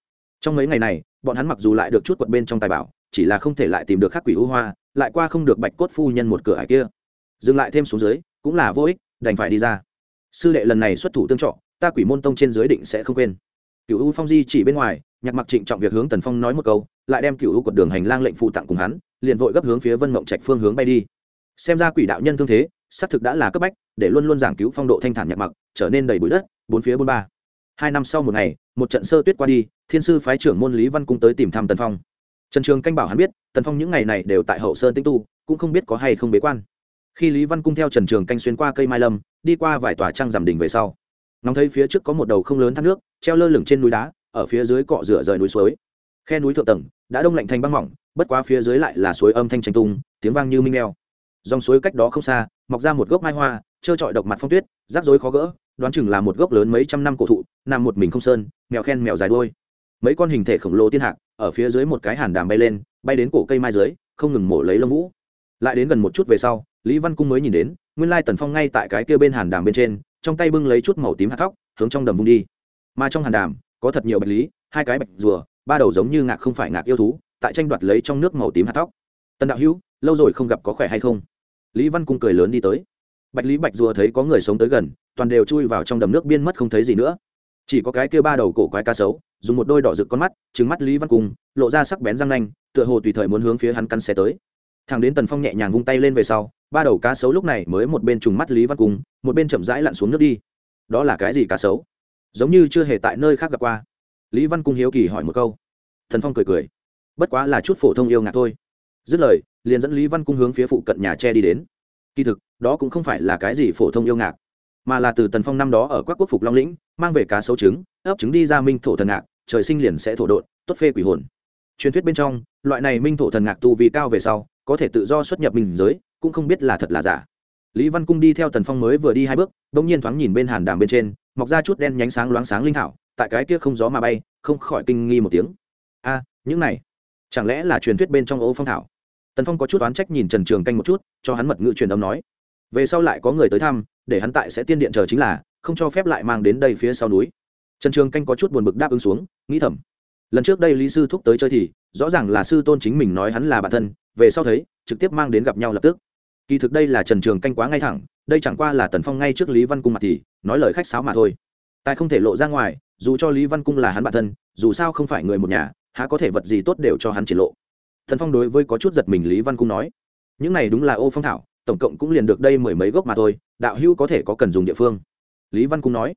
Trong mấy ngày này, bọn hắn mặc dù lại được chút quật bên trong tài bảo chỉ là không thể lại tìm được khắc quỷ u hoa, lại qua không được bạch cốt phu nhân một cửa ải kia. Dừng lại thêm xuống dưới, cũng là vô ích, đành phải đi ra. Sư đệ lần này xuất thủ tương trọ, ta quỷ môn tông trên dưới định sẽ không quên. Cựu u phong di chỉ bên ngoài, nhạc mặc trịnh trọng việc hướng tần phong nói một câu, lại đem cựu u quật đường hành lang lệnh phụ tặng cùng hắn, liền vội gấp hướng phía vân mộng trạch phương hướng bay đi. Xem ra quỷ đạo nhân thương thế, xác thực đã là cấp bách, để luôn luôn giảng cứu phong độ thanh thản nhạc mặc, trở nên đầy bụi đất, bốn phía bốn ba. Hai năm sau một ngày, một trận sơ tuyết qua đi, thiên sư phái trưởng môn lý văn cung tới tìm thăm tần phong trần trường canh bảo hắn biết, tần phong những ngày này đều tại hậu sơn tinh tu, cũng không biết có hay không bế quan. Khi lý văn cung theo trần trường canh xuyên qua cây mai lâm, đi qua vài tòa trăng giảm đỉnh về sau, ngóng thấy phía trước có một đầu không lớn thác nước, treo lơ lửng trên núi đá, ở phía dưới cọ rửa rời núi suối. Khe núi thượng tầng, đã đông lạnh thành băng mỏng, bất quá phía dưới lại là suối âm thanh tranh tung, tiếng vang như minh mèo. dòng suối cách đó không xa, mọc ra một gốc mai hoa, trơ trọi độc mặt phong tuyết, rắc rối khó gỡ, đoán chừng là một gốc lớn mấy trăm năm cổ thụ, nằm một mình không sơn mèo khen mèo dài đôi mấy con hình thể khổng lồ tiên hạc ở phía dưới một cái hàn đàm bay lên, bay đến cổ cây mai dưới, không ngừng mổ lấy lông vũ. Lại đến gần một chút về sau, lý văn cung mới nhìn đến, nguyên lai tần phong ngay tại cái kia bên hàn đàm bên trên, trong tay bưng lấy chút màu tím hạt thóc, hướng trong đầm vung đi. Mà trong hàn đàm, có thật nhiều bạch lý, hai cái bạch rùa, ba đầu giống như ngạc không phải ngạc yêu thú, tại tranh đoạt lấy trong nước màu tím hạt thóc. Tần đạo hữu, lâu rồi không gặp có khỏe hay không? Lý văn cung cười lớn đi tới. Bạch lý bạch rùa thấy có người sống tới gần, toàn đều chui vào trong đầm nước biên mất không thấy gì nữa. Chỉ có cái kia ba đầu cổ quái cá sấu dùng một đôi đỏ rực con mắt trứng mắt lý văn cung, lộ ra sắc bén răng nanh, tựa hồ tùy thời muốn hướng phía hắn căn xe tới. Thằng đến tần phong nhẹ nhàng vung tay lên về sau, ba đầu cá sấu lúc này mới một bên trùng mắt lý văn cung, một bên chậm rãi lặn xuống nước đi. Đó là cái gì cá sấu? Giống như chưa hề tại nơi khác gặp qua. Lý văn cung hiếu kỳ hỏi một câu. Thần phong cười cười. Bất quá là chút phổ thông yêu ngạc thôi. Dứt lời, liền dẫn lý văn cung hướng phía phụ cận nhà tre đi đến. Kỳ thực, đó cũng không phải là cái gì phổ thông yêu ngạc, mà là từ tần phong năm đó ở các quốc phục long lĩnh, mang về cá sấu trứng, ấp trứng đi ra minh thổ thần ngạc trời sinh liền sẽ thổ độn, tốt phê quỷ hồn. Truyền thuyết bên trong, loại này minh thổ thần ngạc tu vì cao về sau, có thể tự do xuất nhập mình giới, cũng không biết là thật là giả. Lý văn cung đi theo tần phong mới vừa đi hai bước đ ỗ n g nhiên thoáng nhìn bên hàn đàm bên trên, mọc ra chút đen nhánh sáng loáng sáng linh thảo, tại cái kia không gió mà bay, không khỏi kinh nghi một tiếng. A, những này, chẳng lẽ là truyền thuyết bên trong ô phong thảo? Tần phong có chút oán trách nhìn trần trường canh một chút, cho hắn mật ngữ truyền âm nói. Về sau lại có người tới thăm, để hắn tại sẽ tiên điện chờ chính là, không cho phép lại mang đến đây phía sau núi trần trường canh có chút buồn bực đáp ứng xuống, nghĩ thầm. Lần trước đây lý sư thúc tới chơi thì, rõ ràng là sư tôn chính mình nói hắn là bản thân, về sau thấy, trực tiếp mang đến gặp nhau lập tức. Kỳ thực đây là trần trường canh quá ngay thẳng, đây chẳng qua là tần phong ngay trước lý văn cung mặt thì, nói lời khách sáo mà thôi. Tài không thể lộ ra ngoài, dù cho lý văn cung là hắn bản thân, dù sao không phải người một nhà, há có thể vật gì tốt đều cho hắn triển lộ. Thần phong đối với có chút giật mình lý văn cung nói, những này đúng là ô phong thảo, tổng cộng cũng liền được đây mười mấy gốc mà thôi, đạo hữu có thể có cần dùng địa phương. Lý văn cung nói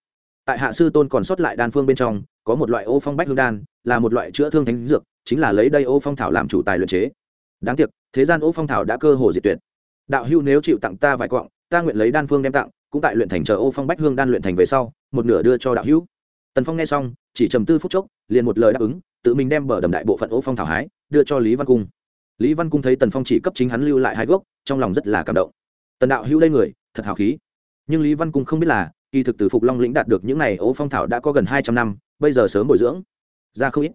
tại hạ sư tôn còn sót lại đan phương bên trong, có một loại ô phong bách hương đan, là một loại chữa thương thánh dược, chính là lấy đây ô phong thảo làm chủ tài luyện chế. Đáng tiếc, thế gian ô phong thảo đã cơ hồ diệt tuyệt. Đạo hưu nếu chịu tặng ta vài quọng ta nguyện lấy đan phương đem tặng, cũng tại luyện thành chờ ô phong bách hương đan luyện thành về sau, một nửa đưa cho đạo hữu. Tần phong nghe xong, chỉ trầm tư phút chốc, liền một lời đáp ứng, tự mình đem bờ đầm đại bộ phận ô phong thảo hái, đưa cho lý văn cung. Lý văn cung thấy tần phong chỉ cấp chính hắn lưu lại hai gốc, trong lòng rất là cảm động. Tần đạo hữu đây người, thật hào khí. Nhưng lý văn cung không biết là kỳ thực từ phục long lĩnh đạt được những này ô phong thảo đã có gần hai trăm năm, bây giờ sớm bồi dưỡng ra không ít.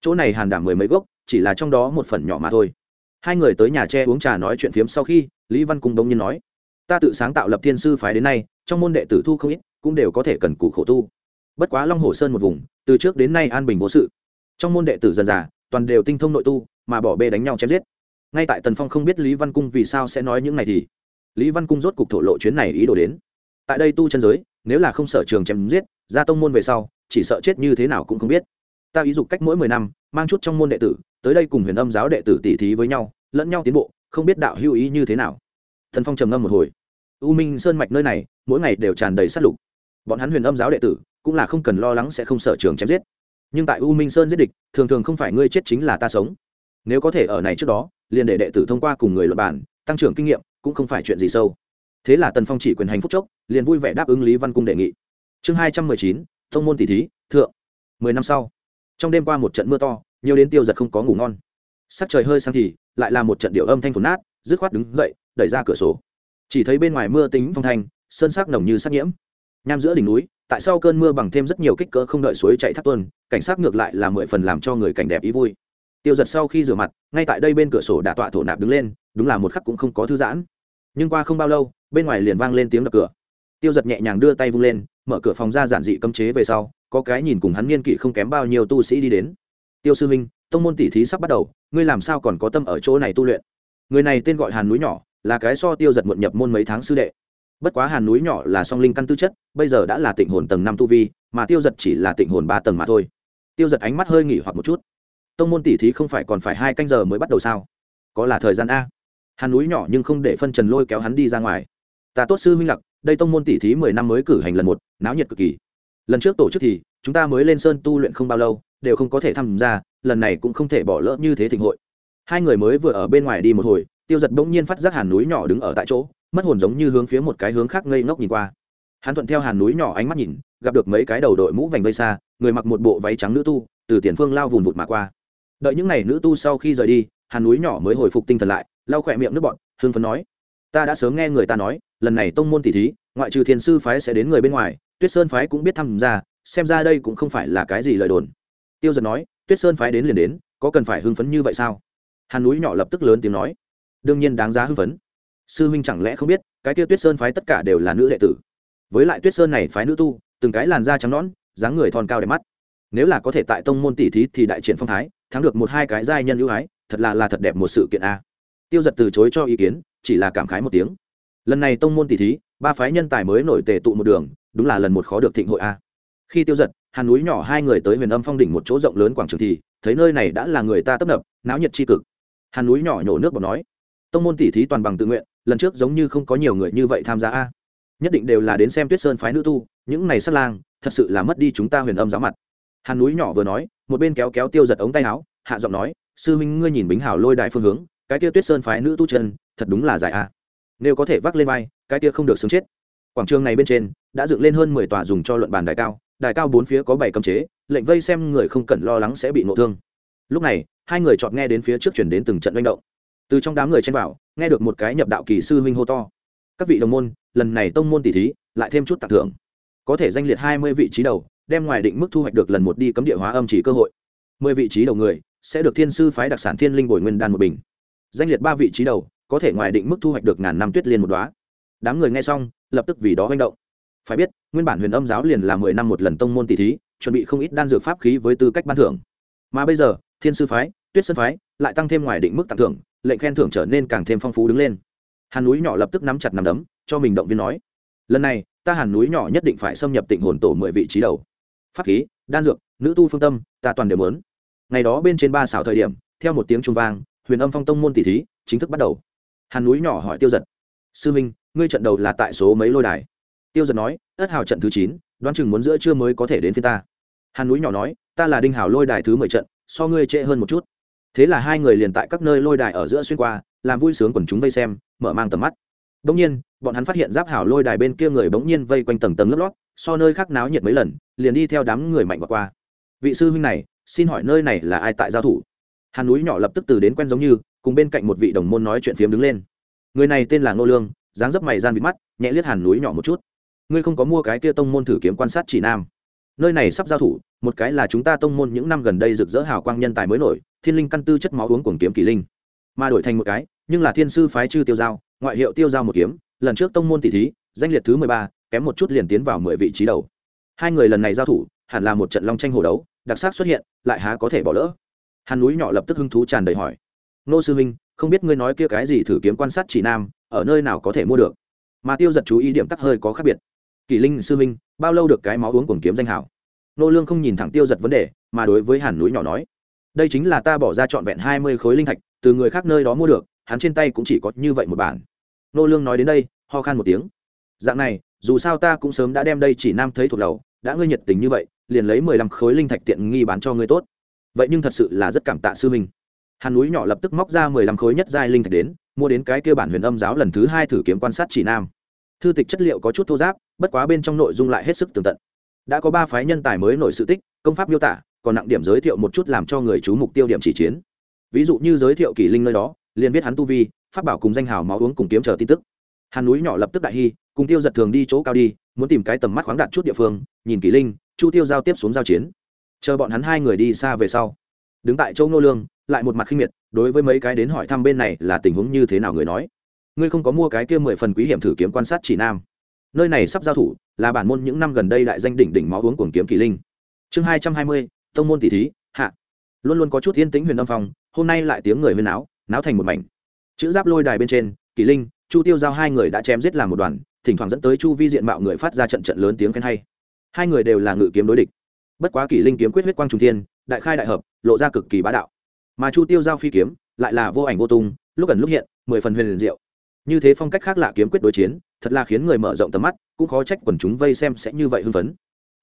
Chỗ này hàn đảm mười mấy gốc, chỉ là trong đó một phần nhỏ mà thôi. Hai người tới nhà tre uống trà nói chuyện phiếm sau khi, lý văn cung đông nhiên nói, ta tự sáng tạo lập thiên sư phái đến nay, trong môn đệ tử thu không ít, cũng đều có thể cần cù khổ tu. Bất quá long hồ sơn một vùng, từ trước đến nay an bình vô sự. Trong môn đệ tử dần già toàn đều tinh thông nội tu, mà bỏ bê đánh nhau chém giết. Ngay tại tần phong không biết lý văn cung vì sao sẽ nói những này thì, lý văn cung rốt cục thổ lộ chuyến này ý đồ đến. Tại đây tu chân giới nếu là không sở trường chém giết ra tông môn về sau, chỉ sợ chết như thế nào cũng không biết. Ta ý dục cách mỗi mười năm, mang chút trong môn đệ tử, tới đây cùng huyền âm giáo đệ tử tỉ thí với nhau, lẫn nhau tiến bộ, không biết đạo hữu ý như thế nào. Thần phong trầm ngâm một hồi. U minh sơn mạch nơi này, mỗi ngày đều tràn đầy sát lục. Bọn hắn huyền âm giáo đệ tử, cũng là không cần lo lắng sẽ không sở trường chém giết. Nhưng tại u minh sơn giết địch, thường thường không phải ngươi chết chính là ta sống. Nếu có thể ở này trước đó, liền để đệ tử thông qua cùng người luật bản tăng trưởng kinh nghiệm, cũng không phải chuyện gì sâu thế là tần phong chỉ quyền hành phúc chốc, liền vui vẻ đáp ứng lý văn cung đề nghị. Chương hai trăm mười chín, thông môn tỷ thí, thượng. Mười năm sau, trong đêm qua một trận mưa to, nhiều đến tiêu giật không có ngủ ngon. Sắc trời hơi sang thì, lại là một trận điệu âm thanh phồn nát, dứt khoát đứng dậy, đẩy ra cửa sổ. Chỉ thấy bên ngoài mưa tính phong thanh, sơn sắc nồng như sắc nhiễm. Nham giữa đỉnh núi, tại sau cơn mưa bằng thêm rất nhiều kích cỡ không đợi suối chạy thác tuần cảnh sát ngược lại là mười phần làm cho người cảnh đẹp ý vui. Tiêu giật sau khi rửa mặt, ngay tại đây bên cửa sổ đã tọa thổ nạp đứng lên, đúng là một khắc cũng không có thư giãn nhưng qua không bao lâu, bên ngoài liền vang lên tiếng đập cửa. Tiêu giật nhẹ nhàng đưa tay vung lên, mở cửa phòng ra giản dị cấm chế về sau, có cái nhìn cùng hắn niên kỵ không kém bao nhiêu tu sĩ đi đến. Tiêu sư minh tông môn tỷ thí sắp bắt đầu, ngươi làm sao còn có tâm ở chỗ này tu luyện? Người này tên gọi hàn núi nhỏ, là cái so tiêu giật muộn nhập môn mấy tháng sư đệ. Bất quá hàn núi nhỏ là song linh căn tư chất, bây giờ đã là tịnh hồn tầng năm tu vi, mà tiêu giật chỉ là tịnh hồn ba tầng mà thôi. Tiêu giật ánh mắt hơi nghỉ hoặc một chút. Tông môn tỷ thí không phải còn phải hai canh giờ mới bắt đầu sao? Có là thời gian a? Hàn núi nhỏ nhưng không để phân trần lôi kéo hắn đi ra ngoài. Ta tốt sư huynh lặc đây tông môn tỷ thí mười năm mới cử hành lần một, náo nhiệt cực kỳ. Lần trước tổ chức thì, chúng ta mới lên sơn tu luyện không bao lâu, đều không có thể tham gia, lần này cũng không thể bỏ lỡ như thế thịnh hội. Hai người mới vừa ở bên ngoài đi một hồi, tiêu giật bỗng nhiên phát giác hàn núi nhỏ đứng ở tại chỗ, mất hồn giống như hướng phía một cái hướng khác ngây ngốc nhìn qua. Hắn thuận theo hàn núi nhỏ ánh mắt nhìn, gặp được mấy cái đầu đội mũ vành vây xa, người mặc một bộ váy trắng nữ tu, từ tiền phương lao vùn vụt mà qua. Đợi những n à y nữ tu sau khi rời đi, hàn núi nhỏ mới hồi phục tinh thần lại lau khỏe miệng nước bọn hương phấn nói, ta đã sớm nghe người ta nói, lần này tông môn tỷ thí, ngoại trừ thiền sư phái sẽ đến người bên ngoài, tuyết sơn phái cũng biết tham gia, xem ra đây cũng không phải là cái gì lời đồn. Tiêu giật nói, tuyết sơn phái đến liền đến, có cần phải hưng phấn như vậy sao? Hàn núi nhỏ lập tức lớn tiếng nói, đương nhiên đáng giá hưng phấn. Sư huynh chẳng lẽ không biết, cái kia tuyết sơn phái tất cả đều là nữ đệ tử. Với lại tuyết sơn này phái nữ tu, từng cái làn da trắng nõn, dáng người thon cao đẹp mắt. Nếu là có thể tại tông môn tỷ thí thì đại triển phong thái, thắng được một hai cái giai nhân ưu ái, thật là là thật đẹp một sự kiện a tiêu giật từ chối cho ý kiến, chỉ là cảm khái một tiếng. Lần này tông môn tỷ thí, ba phái nhân tài mới nổi tề tụ một đường, đúng là lần một khó được thịnh hội a. Khi tiêu giật, hàn núi nhỏ hai người tới huyền âm phong đỉnh một chỗ rộng lớn quảng trường thì, thấy nơi này đã là người ta tấp nập, náo nhiệt tri cực. Hàn núi nhỏ nhổ nước bọt nói, tông môn tỷ thí toàn bằng tự nguyện, lần trước giống như không có nhiều người như vậy tham gia a. Nhất định đều là đến xem tuyết sơn phái nữ tu, những này sát lang, thật sự là mất đi chúng ta huyền âm giáo mặt. Hàn núi nhỏ vừa nói, một bên kéo kéo tiêu giật ống tay áo, hạ giọng nói, sư minh ngươi nhìn bính hảo lôi đại phương hướng cái kia tuyết sơn phái nữ tu chân, thật đúng là dài a nếu có thể vác lên vai, cái kia không được sướng chết. Quảng trường này bên trên, đã dựng lên hơn mười tòa dùng cho luận bàn đài cao đài cao bốn phía có bảy cấm chế, lệnh vây xem người không cần lo lắng sẽ bị ngộ thương. Lúc này, hai người chọn nghe đến phía trước chuyển đến từng trận manh động. Từ trong đám người chen vào, nghe được một cái nhập đạo kỳ sư huynh hô to. Các vị đồng môn, lần này tông môn tỷ thí, lại thêm chút tặng thưởng. Có thể danh liệt hai mươi vị trí đầu, đem ngoài định mức thu hoạch được lần một đi cấm địa hóa âm chỉ cơ hội. mười vị trí đầu người, sẽ được thiên sư phái đặc sản thiên linh bồi nguyên đan một bình danh liệt ba vị trí đầu, có thể ngoài định mức thu hoạch được ngàn năm tuyết liên một đoá đám người nghe xong, lập tức vì đó manh động. Phải biết, nguyên bản huyền âm giáo liền là mười năm một lần tông môn tỷ thí, chuẩn bị không ít đan dược pháp khí với tư cách ban thưởng. Mà bây giờ, thiên sư phái, tuyết sơn phái lại tăng thêm ngoài định mức tặng thưởng, lệnh khen thưởng trở nên càng thêm phong phú đứng lên. Hàn núi nhỏ lập tức nắm chặt nắm đấm, cho mình động viên nói, lần này, ta hàn núi nhỏ nhất định phải xâm nhập tịnh hồn tổ mười vị trí đầu. Pháp khí, đan dược, nữ tu phương tâm, ta toàn đều muốn. Ngày đó bên trên ba xảo thời điểm, theo một tiếng trung vang huyền âm phong tông môn tỷ thí, chính thức bắt đầu. Hàn núi nhỏ hỏi tiêu giật, sư minh, ngươi trận đầu là tại số mấy lôi đài? Tiêu giật nói, ất hào trận thứ chín, đoán chừng muốn giữa trưa mới có thể đến phía ta. Hàn núi nhỏ nói, ta là đinh hào lôi đài thứ mười trận, so ngươi trễ hơn một chút. Thế là hai người liền tại các nơi lôi đài ở giữa xuyên qua, làm vui sướng quần chúng vây xem, mở mang tầm mắt. Bỗng nhiên, bọn hắn phát hiện giáp hảo lôi đài bên kia người bỗng nhiên vây quanh tầng tầng lớp lót, so nơi khác náo nhiệt mấy lần, liền đi theo đám người mạnh và qua. Vị sư huynh này, xin hỏi nơi này là ai tại giao thủ? Hàn núi nhỏ lập tức từ đến quen giống như, cùng bên cạnh một vị đồng môn nói chuyện phiếm đứng lên. Người này tên là ngô lương, dáng dấp mày gian vịt mắt, nhẹ liếc hàn núi nhỏ một chút. Ngươi không có mua cái kia tông môn thử kiếm quan sát chỉ nam. Nơi này sắp giao thủ, một cái là chúng ta tông môn những năm gần đây rực rỡ hào quang nhân tài mới nổi, thiên linh căn tư chất máu uống cuồng kiếm kỳ linh. Mà đổi thành một cái, nhưng là thiên sư phái chư tiêu giao, ngoại hiệu tiêu giao một kiếm, lần trước tông môn tỷ thí, danh liệt thứ mười ba, kém một chút liền tiến vào mười vị trí đầu. Hai người lần này giao thủ, hẳn là một trận long tranh hồ đấu, đặc sắc xuất hiện, lại há có thể bỏ lỡ hàn núi nhỏ lập tức hứng thú tràn đầy hỏi. Nô sư minh không biết ngươi nói kia cái gì thử kiếm quan sát chỉ nam, ở nơi nào có thể mua được? Mà tiêu giật chú ý điểm tắc hơi có khác biệt. Kỷ linh sư minh bao lâu được cái máu uống cùng kiếm danh hảo? Nô lương không nhìn thẳng tiêu giật vấn đề, mà đối với hàn núi nhỏ nói. Đây chính là ta bỏ ra trọn vẹn hai mươi khối linh thạch, từ người khác nơi đó mua được, hắn trên tay cũng chỉ có như vậy một bản. Nô lương nói đến đây, ho khan một tiếng. Dạng này, dù sao ta cũng sớm đã đem đây chỉ nam thấy thuộc đầu, đã ngươi nhiệt tình như vậy, liền lấy mười lăm khối linh thạch tiện nghi bán cho ngươi tốt vậy nhưng thật sự là rất cảm tạ sư minh hàn núi nhỏ lập tức móc ra mười lăm khối nhất giai linh thạch đến, mua đến cái kia bản huyền âm giáo lần thứ hai thử kiếm quan sát chỉ nam. Thư tịch chất liệu có chút thô giáp bất quá bên trong nội dung lại hết sức tường tận. Đã có ba phái nhân tài mới nổi sự tích, công pháp miêu tả, còn nặng điểm giới thiệu một chút làm cho người chú mục tiêu điểm chỉ chiến. Ví dụ như giới thiệu kỷ linh nơi đó, liền viết hắn tu vi phát bảo cùng danh hào máu uống cùng kiếm chờ tin tức. Hàn núi nhỏ lập tức đại hy, cùng tiêu giật thường đi chỗ cao đi, muốn tìm cái tầm mắt khoáng đạt chút địa phương, nhìn kỷ linh, chu tiêu giao tiếp xuống giao chiến chờ bọn hắn hai người đi xa về sau. Đứng tại châu nô lương, lại một mặt khinh miệt, đối với mấy cái đến hỏi thăm bên này là tình huống như thế nào người nói. Ngươi không có mua cái kia mười phần quý hiểm thử kiếm quan sát chỉ nam. Nơi này sắp giao thủ, là bản môn những năm gần đây đại danh đỉnh đỉnh máu uống cuồng kiếm kỳ linh. Chương hai trăm hai mươi, tông môn tỷ thí, hạ. Luôn luôn có chút yên tĩnh huyền âm phong, hôm nay lại tiếng người huyền áo náo thành một mảnh. Chữ giáp lôi đài bên trên, kỳ linh, chu tiêu giao hai người đã chém giết làm một đoàn, thỉnh thoảng dẫn tới chu vi diện mạo người phát ra trận trận lớn tiếng khen hay. Hai người đều là ngự kiếm đối địch bất quá kỳ linh kiếm quyết huyết quang trung thiên, đại khai đại hợp, lộ ra cực kỳ bá đạo. Mà chu tiêu giao phi kiếm, lại là vô ảnh vô tung, lúc ẩn lúc hiện, mười phần huyền liền diệu. Như thế phong cách khác lạ kiếm quyết đối chiến, thật là khiến người mở rộng tầm mắt, cũng khó trách quần chúng vây xem sẽ như vậy hưng phấn.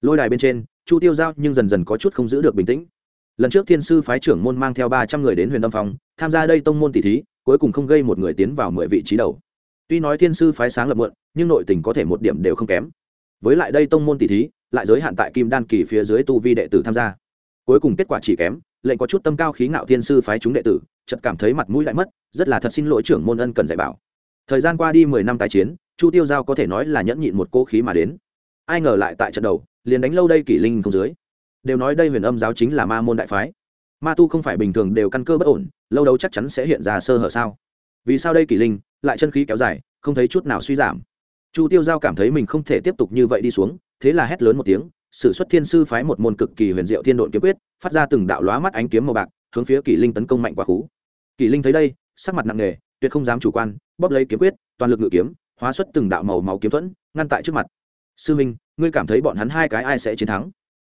Lôi đài bên trên, chu tiêu giao nhưng dần dần có chút không giữ được bình tĩnh. Lần trước thiên sư phái trưởng môn mang theo ba trăm người đến huyền Đâm phòng tham gia đây tông môn tỷ thí, cuối cùng không gây một người tiến vào mười vị trí đầu. Tuy nói thiên sư phái sáng lập muộn, nhưng nội tình có thể một điểm đều không kém. Với lại đây tông môn tỷ thí lại giới hạn tại kim đan kỳ phía dưới tu vi đệ tử tham gia. Cuối cùng kết quả chỉ kém, lệnh có chút tâm cao khí ngạo thiên sư phái chúng đệ tử, chợt cảm thấy mặt mũi lại mất, rất là thật xin lỗi trưởng môn ân cần dạy bảo. Thời gian qua đi mười năm tái chiến, chu tiêu giao có thể nói là nhẫn nhịn một cố khí mà đến. Ai ngờ lại tại trận đầu, liền đánh lâu đây kỷ linh không dưới. Đều nói đây huyền âm giáo chính là ma môn đại phái. Ma tu không phải bình thường đều căn cơ bất ổn, lâu đâu chắc chắn sẽ hiện ra sơ hở sao? Vì sao đây kỷ linh, lại chân khí kéo dài, không thấy chút nào suy giảm? Chu tiêu giao cảm thấy mình không thể tiếp tục như vậy đi xuống thế là hét lớn một tiếng, sử xuất thiên sư phái một môn cực kỳ huyền diệu thiên độn kiếm quyết, phát ra từng đạo lóa mắt ánh kiếm màu bạc, hướng phía kỷ linh tấn công mạnh quá khứ. Kỷ linh thấy đây, sắc mặt nặng nề, tuyệt không dám chủ quan, bóp lấy kiếm quyết, toàn lực ngự kiếm, hóa xuất từng đạo màu máu kiếm thuẫn, ngăn tại trước mặt. Sư minh, ngươi cảm thấy bọn hắn hai cái ai sẽ chiến thắng?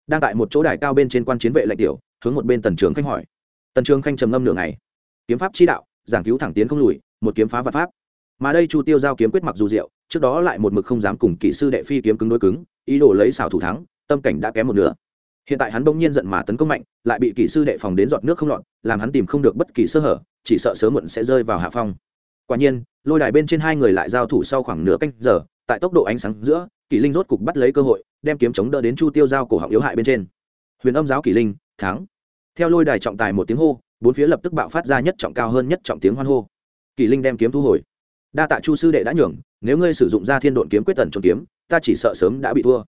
Đang tại một chỗ đài cao bên trên quan chiến vệ lệnh tiểu, hướng một bên tần trường khanh hỏi. Tần trường khanh trầm ngâm nửa ngày. Kiếm pháp chi đạo, giảng cứu thẳng tiến không lùi, một kiếm phá và pháp. Mà đây chu tiêu giao kiếm quyết mặc dù diệu trước đó lại một mực không dám cùng kỹ sư đệ phi kiếm cứng đối cứng, ý đồ lấy xảo thủ thắng, tâm cảnh đã kém một nửa. Hiện tại hắn bỗng nhiên giận mà tấn công mạnh, lại bị kỹ sư đệ phòng đến giọt nước không lọt, làm hắn tìm không được bất kỳ sơ hở, chỉ sợ sớm muộn sẽ rơi vào hạ phong. Quả nhiên, lôi đài bên trên hai người lại giao thủ sau khoảng nửa canh giờ, tại tốc độ ánh sáng giữa, kỷ linh rốt cục bắt lấy cơ hội, đem kiếm chống đỡ đến chu tiêu giao cổ họng yếu hại bên trên. Huyền âm giáo kỷ linh, thắng. Theo lôi đài trọng tài một tiếng hô, bốn phía lập tức bạo phát ra nhất trọng cao hơn nhất trọng tiếng hoan hô. Kỷ linh đem kiếm thu hồi đa tạ chu sư đệ đã nhường, nếu ngươi sử dụng ra thiên độn kiếm quyết tần trộn kiếm, ta chỉ sợ sớm đã bị thua.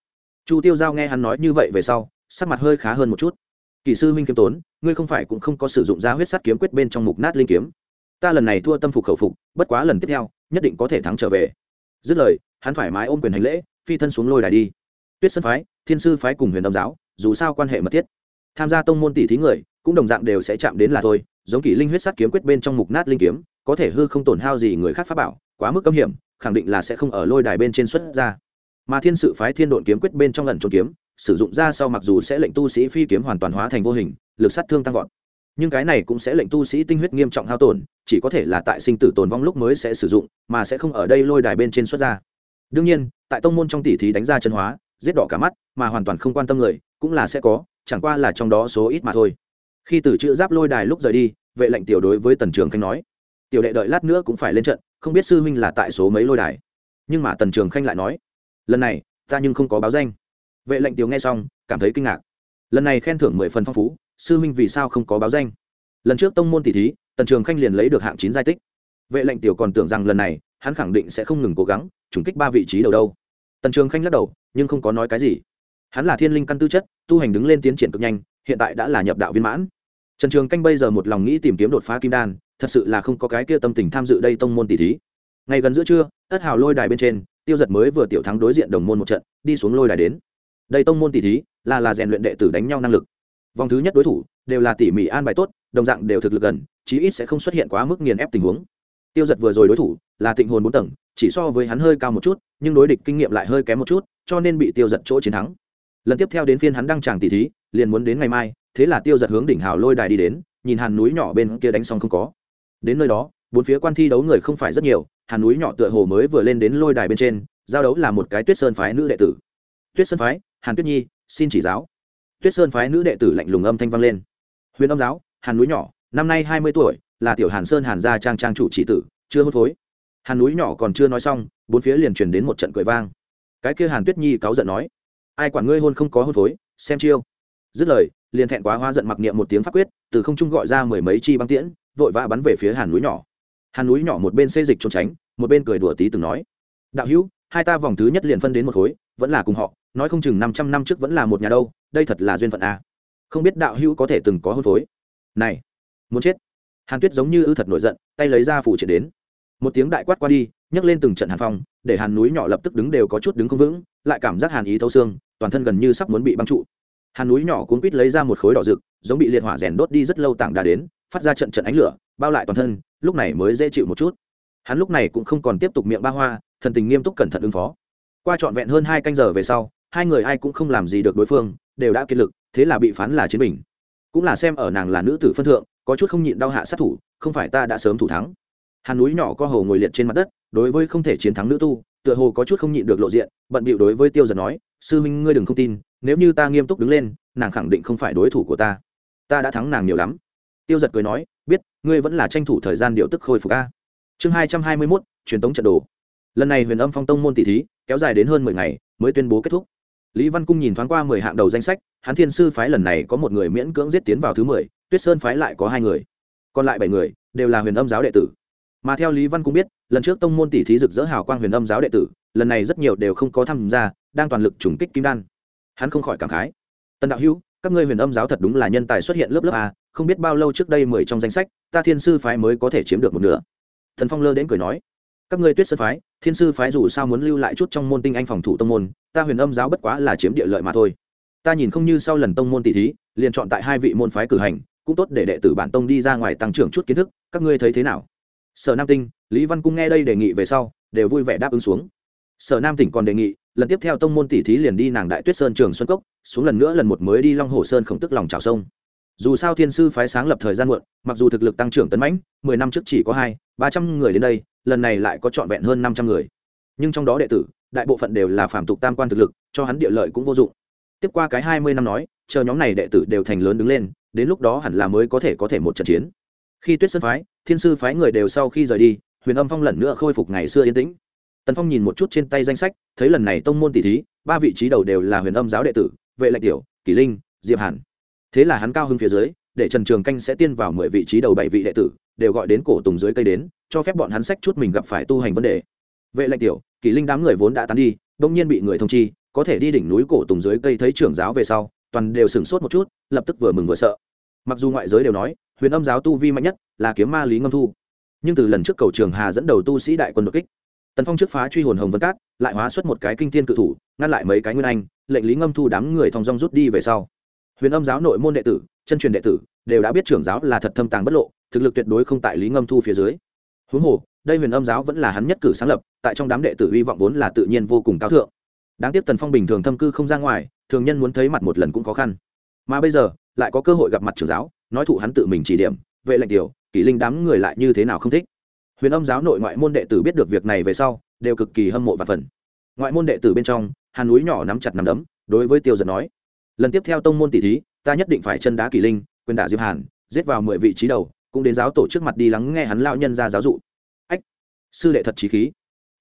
Chu tiêu giao nghe hắn nói như vậy về sau, sắc mặt hơi khá hơn một chút. Kỳ sư minh kiếm tốn, ngươi không phải cũng không có sử dụng ra huyết sắt kiếm quyết bên trong mục nát linh kiếm. Ta lần này thua tâm phục khẩu phục, bất quá lần tiếp theo, nhất định có thể thắng trở về. Dứt lời, hắn thoải mái ôm quyền hành lễ, phi thân xuống lôi đài đi. Tuyết sơn phái, thiên sư phái cùng huyền đông giáo, dù sao quan hệ mật thiết. Tham gia tông môn tỷ thí người, cũng đồng dạng đều sẽ chạm đến là thôi, giống kỷ linh huyết sắt kiếm quyết bên trong mục nát linh kiếm có thể hư không tổn hao gì người khác pháp bảo, quá mức cấm hiểm, khẳng định là sẽ không ở lôi đài bên trên xuất ra. Mà thiên sự phái thiên độn kiếm quyết bên trong lần trốn kiếm, sử dụng ra sau mặc dù sẽ lệnh tu sĩ phi kiếm hoàn toàn hóa thành vô hình, lực sát thương tăng vọt. Nhưng cái này cũng sẽ lệnh tu sĩ tinh huyết nghiêm trọng hao tổn, chỉ có thể là tại sinh tử tồn vong lúc mới sẽ sử dụng, mà sẽ không ở đây lôi đài bên trên xuất ra. Đương nhiên, tại tông môn trong tỷ thí đánh ra chân hóa, giết đỏ cả mắt, mà hoàn toàn không quan tâm người, cũng là sẽ có, chẳng qua là trong đó số ít mà thôi. Khi từ chữ giáp lôi đài lúc rời đi, vệ lệnh tiểu đối với tần trường khanh nói tiểu đệ đợi lát nữa cũng phải lên trận, không biết sư huynh là tại số mấy lôi đài. Nhưng mà tần trường khanh lại nói, lần này, ta nhưng không có báo danh. Vệ lệnh tiểu nghe xong, cảm thấy kinh ngạc. Lần này khen thưởng mười phần phong phú, sư huynh vì sao không có báo danh? Lần trước tông môn tỷ thí, tần trường khanh liền lấy được hạng chín giai tích. Vệ lệnh tiểu còn tưởng rằng lần này, hắn khẳng định sẽ không ngừng cố gắng, trùng kích ba vị trí đầu đâu. Tần trường khanh lắc đầu, nhưng không có nói cái gì. Hắn là thiên linh căn tư chất, tu hành đứng lên tiến triển cực nhanh, hiện tại đã là nhập đạo viên mãn trần trường canh bây giờ một lòng nghĩ tìm kiếm đột phá kim đan, thật sự là không có cái kia tâm tình tham dự đây tông môn tỷ thí. Ngày gần giữa trưa, ất hào lôi đài bên trên, tiêu giật mới vừa tiểu thắng đối diện đồng môn một trận, đi xuống lôi đài đến. Đây tông môn tỷ thí, là là rèn luyện đệ tử đánh nhau năng lực. Vòng thứ nhất đối thủ, đều là tỉ mỉ an bài tốt, đồng dạng đều thực lực gần, chí ít sẽ không xuất hiện quá mức nghiền ép tình huống. Tiêu giật vừa rồi đối thủ, là tịnh hồn bốn tầng, chỉ so với hắn hơi cao một chút, nhưng đối địch kinh nghiệm lại hơi kém một chút, cho nên bị tiêu giật chỗ chiến thắng. Lần tiếp theo đến phiên hắn đăng tràng tỷ thí liền muốn đến ngày mai, thế là tiêu giật hướng đỉnh hào lôi đài đi đến, nhìn hàn núi nhỏ bên kia đánh xong không có. Đến nơi đó, bốn phía quan thi đấu người không phải rất nhiều, hàn núi nhỏ tựa hồ mới vừa lên đến lôi đài bên trên, giao đấu là một cái tuyết sơn phái nữ đệ tử. Tuyết sơn phái, hàn tuyết nhi, xin chỉ giáo. Tuyết sơn phái nữ đệ tử lạnh lùng âm thanh vang lên. Huyền âm giáo, hàn núi nhỏ, năm nay hai mươi tuổi, là tiểu hàn sơn hàn gia trang trang chủ chỉ tử, chưa hôn phối. Hàn núi nhỏ còn chưa nói xong, bốn phía liền truyền đến một trận cười vang. Cái kia hàn tuyết nhi cáu giận nói, ai quản ngươi hôn không có hôn phối, xem chiêu dứt lời, liền thẹn quá hoa giận mặc niệm một tiếng pháp quyết, từ không trung gọi ra mười mấy chi băng tiễn, vội vã bắn về phía hàn núi nhỏ. Hàn núi nhỏ một bên xê dịch trốn tránh, một bên cười đùa tí từng nói. Đạo hữu, hai ta vòng thứ nhất liền phân đến một khối, vẫn là cùng họ, nói không chừng năm trăm năm trước vẫn là một nhà đâu, đây thật là duyên phận a. Không biết đạo hữu có thể từng có hôn phối. Này, muốn chết. Hàn tuyết giống như ư thật nổi giận, tay lấy ra phủ triển đến. Một tiếng đại quát qua đi, nhấc lên từng trận hàn phong, để hàn núi nhỏ lập tức đứng đều có chút đứng không vững, lại cảm giác hàn ý thâu xương, toàn thân gần như sắp muốn bị băng trụ hàn núi nhỏ cuốn quýt lấy ra một khối đỏ rực, giống bị liệt hỏa rèn đốt đi rất lâu tảng đá đến, phát ra trận trận ánh lửa, bao lại toàn thân, lúc này mới dễ chịu một chút. Hắn lúc này cũng không còn tiếp tục miệng ba hoa, thần tình nghiêm túc cẩn thận ứng phó. Qua trọn vẹn hơn hai canh giờ về sau, hai người ai cũng không làm gì được đối phương, đều đã kiệt lực, thế là bị phán là chiến bình cũng là xem ở nàng là nữ tử phân thượng, có chút không nhịn đau hạ sát thủ, không phải ta đã sớm thủ thắng. Hàn núi nhỏ co hồ ngồi liệt trên mặt đất, đối với không thể chiến thắng nữ tu, tựa hồ có chút không nhịn được lộ diện, bận bịu đối với tiêu giật nói, sư minh ngươi đừng không tin nếu như ta nghiêm túc đứng lên, nàng khẳng định không phải đối thủ của ta. Ta đã thắng nàng nhiều lắm. Tiêu giật cười nói, biết, ngươi vẫn là tranh thủ thời gian điều tức khôi phục ca chương hai trăm hai mươi mốt, truyền tống trận đồ. Lần này huyền âm phong tông môn tỷ thí, kéo dài đến hơn mười ngày, mới tuyên bố kết thúc. Lý văn cung nhìn thoáng qua mười hạng đầu danh sách, hắn thiên sư phái lần này có một người miễn cưỡng giết tiến vào thứ mười, tuyết sơn phái lại có hai người. Còn lại bảy người, đều là huyền âm giáo đệ tử. Mà theo lý văn cung biết, lần trước tông môn tỷ thí rực rỡ hào quang huyền âm giáo đệ tử, lần này rất nhiều đều không có tham gia, đang toàn lực trùng kích kim đan hắn không khỏi cảm khái. Tần đạo hữu, các ngươi huyền âm giáo thật đúng là nhân tài xuất hiện lớp lớp a, không biết bao lâu trước đây mười trong danh sách, ta thiên sư phái mới có thể chiếm được một nửa. Thần phong lơ đến cười nói, các ngươi tuyết sơn phái, thiên sư phái dù sao muốn lưu lại chút trong môn tinh anh phòng thủ tông môn, ta huyền âm giáo bất quá là chiếm địa lợi mà thôi. Ta nhìn không như sau lần tông môn tỷ thí, liền chọn tại hai vị môn phái cử hành, cũng tốt để đệ tử bản tông đi ra ngoài tăng trưởng chút kiến thức, các ngươi thấy thế nào? Sở nam tinh, lý văn cung nghe đây đề nghị về sau, đều vui vẻ đáp ứng xuống. Sở nam tỉnh còn đề nghị lần tiếp theo tông môn tỷ thí liền đi nàng đại tuyết sơn trường xuân cốc, xuống lần nữa lần một mới đi long hồ sơn khổng tức lòng trào sông. Dù sao thiên sư phái sáng lập thời gian muộn, mặc dù thực lực tăng trưởng tấn mãnh, mười năm trước chỉ có hai, ba trăm người đến đây, lần này lại có trọn vẹn hơn năm trăm người. Nhưng trong đó đệ tử, đại bộ phận đều là phạm tục tam quan thực lực, cho hắn địa lợi cũng vô dụng. Tiếp qua cái hai mươi năm nói, chờ nhóm này đệ tử đều thành lớn đứng lên, đến lúc đó hẳn là mới có thể có thể một trận chiến. Khi tuyết sơn phái, thiên sư phái người đều sau khi rời đi, huyền âm phong lần nữa khôi phục ngày xưa yên tĩnh tần phong nhìn một chút trên tay danh sách, thấy lần này tông môn tỷ thí, ba vị trí đầu đều là huyền âm giáo đệ tử, vệ lệnh tiểu, kỷ linh, diệp hàn. Thế là hắn cao hơn phía dưới, để trần trường canh sẽ tiên vào mười vị trí đầu bảy vị đệ tử, đều gọi đến cổ tùng dưới cây đến, cho phép bọn hắn sách chút mình gặp phải tu hành vấn đề. Vệ lệnh tiểu, kỷ linh đám người vốn đã tán đi, đông nhiên bị người thông chi, có thể đi đỉnh núi cổ tùng dưới cây thấy trưởng giáo về sau, toàn đều sửng sốt một chút, lập tức vừa mừng vừa sợ. Mặc dù ngoại giới đều nói, huyền âm giáo tu vi mạnh nhất là kiếm ma lý ngâm thu, nhưng từ lần trước cầu trường hà dẫn đầu tu sĩ đại quân đột kích tần phong trước phá truy hồn hồng vân cát, lại hóa xuất một cái kinh thiên cự thủ, ngăn lại mấy cái nguyên anh, lệnh lý ngâm thu đám người thong dong rút đi về sau. Huyền âm giáo nội môn đệ tử, chân truyền đệ tử, đều đã biết trưởng giáo là thật thâm tàng bất lộ, thực lực tuyệt đối không tại lý ngâm thu phía dưới. Huống hồ, đây huyền âm giáo vẫn là hắn nhất cử sáng lập, tại trong đám đệ tử hy vọng vốn là tự nhiên vô cùng cao thượng. Đáng tiếc tần phong bình thường thâm cư không ra ngoài, thường nhân muốn thấy mặt một lần cũng khó khăn. Mà bây giờ, lại có cơ hội gặp mặt trưởng giáo, nói thụ hắn tự mình chỉ điểm, vệ lệnh tiểu, kỷ linh đám người lại như thế nào không thích? Huyền âm giáo nội ngoại môn đệ tử biết được việc này về sau, đều cực kỳ hâm mộ và phần ngoại môn đệ tử bên trong, hàn núi nhỏ nắm chặt nắm đấm, đối với tiêu giật nói, lần tiếp theo tông môn tỷ thí, ta nhất định phải chân đá kỳ linh, quyền đả diệp hàn, giết vào mười vị trí đầu, cũng đến giáo tổ trước mặt đi lắng nghe hắn lão nhân ra giáo dụ. Ách, sư đệ thật trí khí.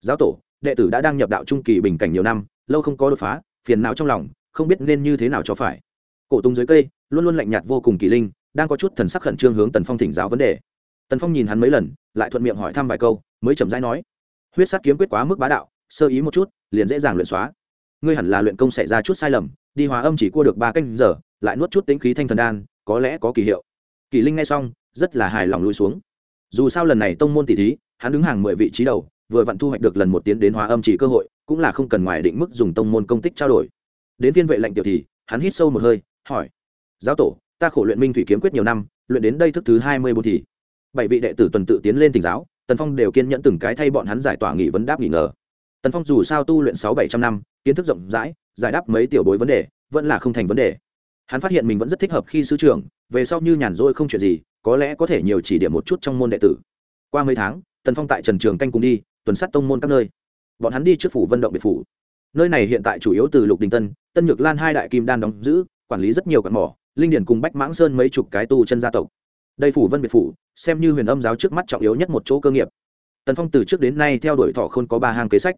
Giáo tổ, đệ tử đã đang nhập đạo trung kỳ bình cảnh nhiều năm, lâu không có đột phá, phiền não trong lòng, không biết nên như thế nào cho phải. Cổ tung dưới cây, luôn luôn lạnh nhạt vô cùng kỳ linh, đang có chút thần sắc khẩn trương hướng tần phong thỉnh giáo vấn đề tần phong nhìn hắn mấy lần, lại thuận miệng hỏi thăm vài câu, mới chậm rãi nói, huyết sát kiếm quyết quá mức bá đạo, sơ ý một chút, liền dễ dàng luyện xóa. Ngươi hẳn là luyện công xảy ra chút sai lầm, đi hóa âm chỉ cua được ba canh giờ, lại nuốt chút tính khí thanh thần đan, có lẽ có kỳ hiệu. Kỳ linh nghe xong, rất là hài lòng lui xuống. Dù sao lần này tông môn tỷ thí, hắn đứng hàng mười vị trí đầu, vừa vặn thu hoạch được lần một tiến đến hóa âm chỉ cơ hội, cũng là không cần ngoài định mức dùng tông môn công tích trao đổi. Đến viên vệ lệnh tiểu thì, hắn hít sâu một hơi, hỏi, giáo tổ, ta khổ luyện minh thủy kiếm quyết nhiều năm, luyện đến đây thức thứ hai mươi bốn thì bảy vị đệ tử tuần tự tiến lên tỉnh giáo, tần phong đều kiên nhẫn từng cái thay bọn hắn giải tỏa nghị vấn đáp nghỉ ngờ. Tần phong dù sao tu luyện sáu bảy trăm năm, kiến thức rộng rãi, giải đáp mấy tiểu bối vấn đề, vẫn là không thành vấn đề. Hắn phát hiện mình vẫn rất thích hợp khi sứ trưởng, về sau như nhàn rỗi không chuyện gì, có lẽ có thể nhiều chỉ điểm một chút trong môn đệ tử. Qua mấy tháng, tần phong tại trần trường canh cùng đi, tuần sát tông môn các nơi. Bọn hắn đi trước phủ vận động biệt phủ. Nơi này hiện tại chủ yếu từ lục đình tân tân nhược lan hai đại kim đan đóng giữ, quản lý rất nhiều cặn mỏ, linh điển cùng bách mãng sơn mấy chục cái tu chân gia tộc đây phủ vân biệt phủ, xem như huyền âm giáo trước mắt trọng yếu nhất một chỗ cơ nghiệp. Tần phong từ trước đến nay theo đuổi thọ không có ba hàng kế sách.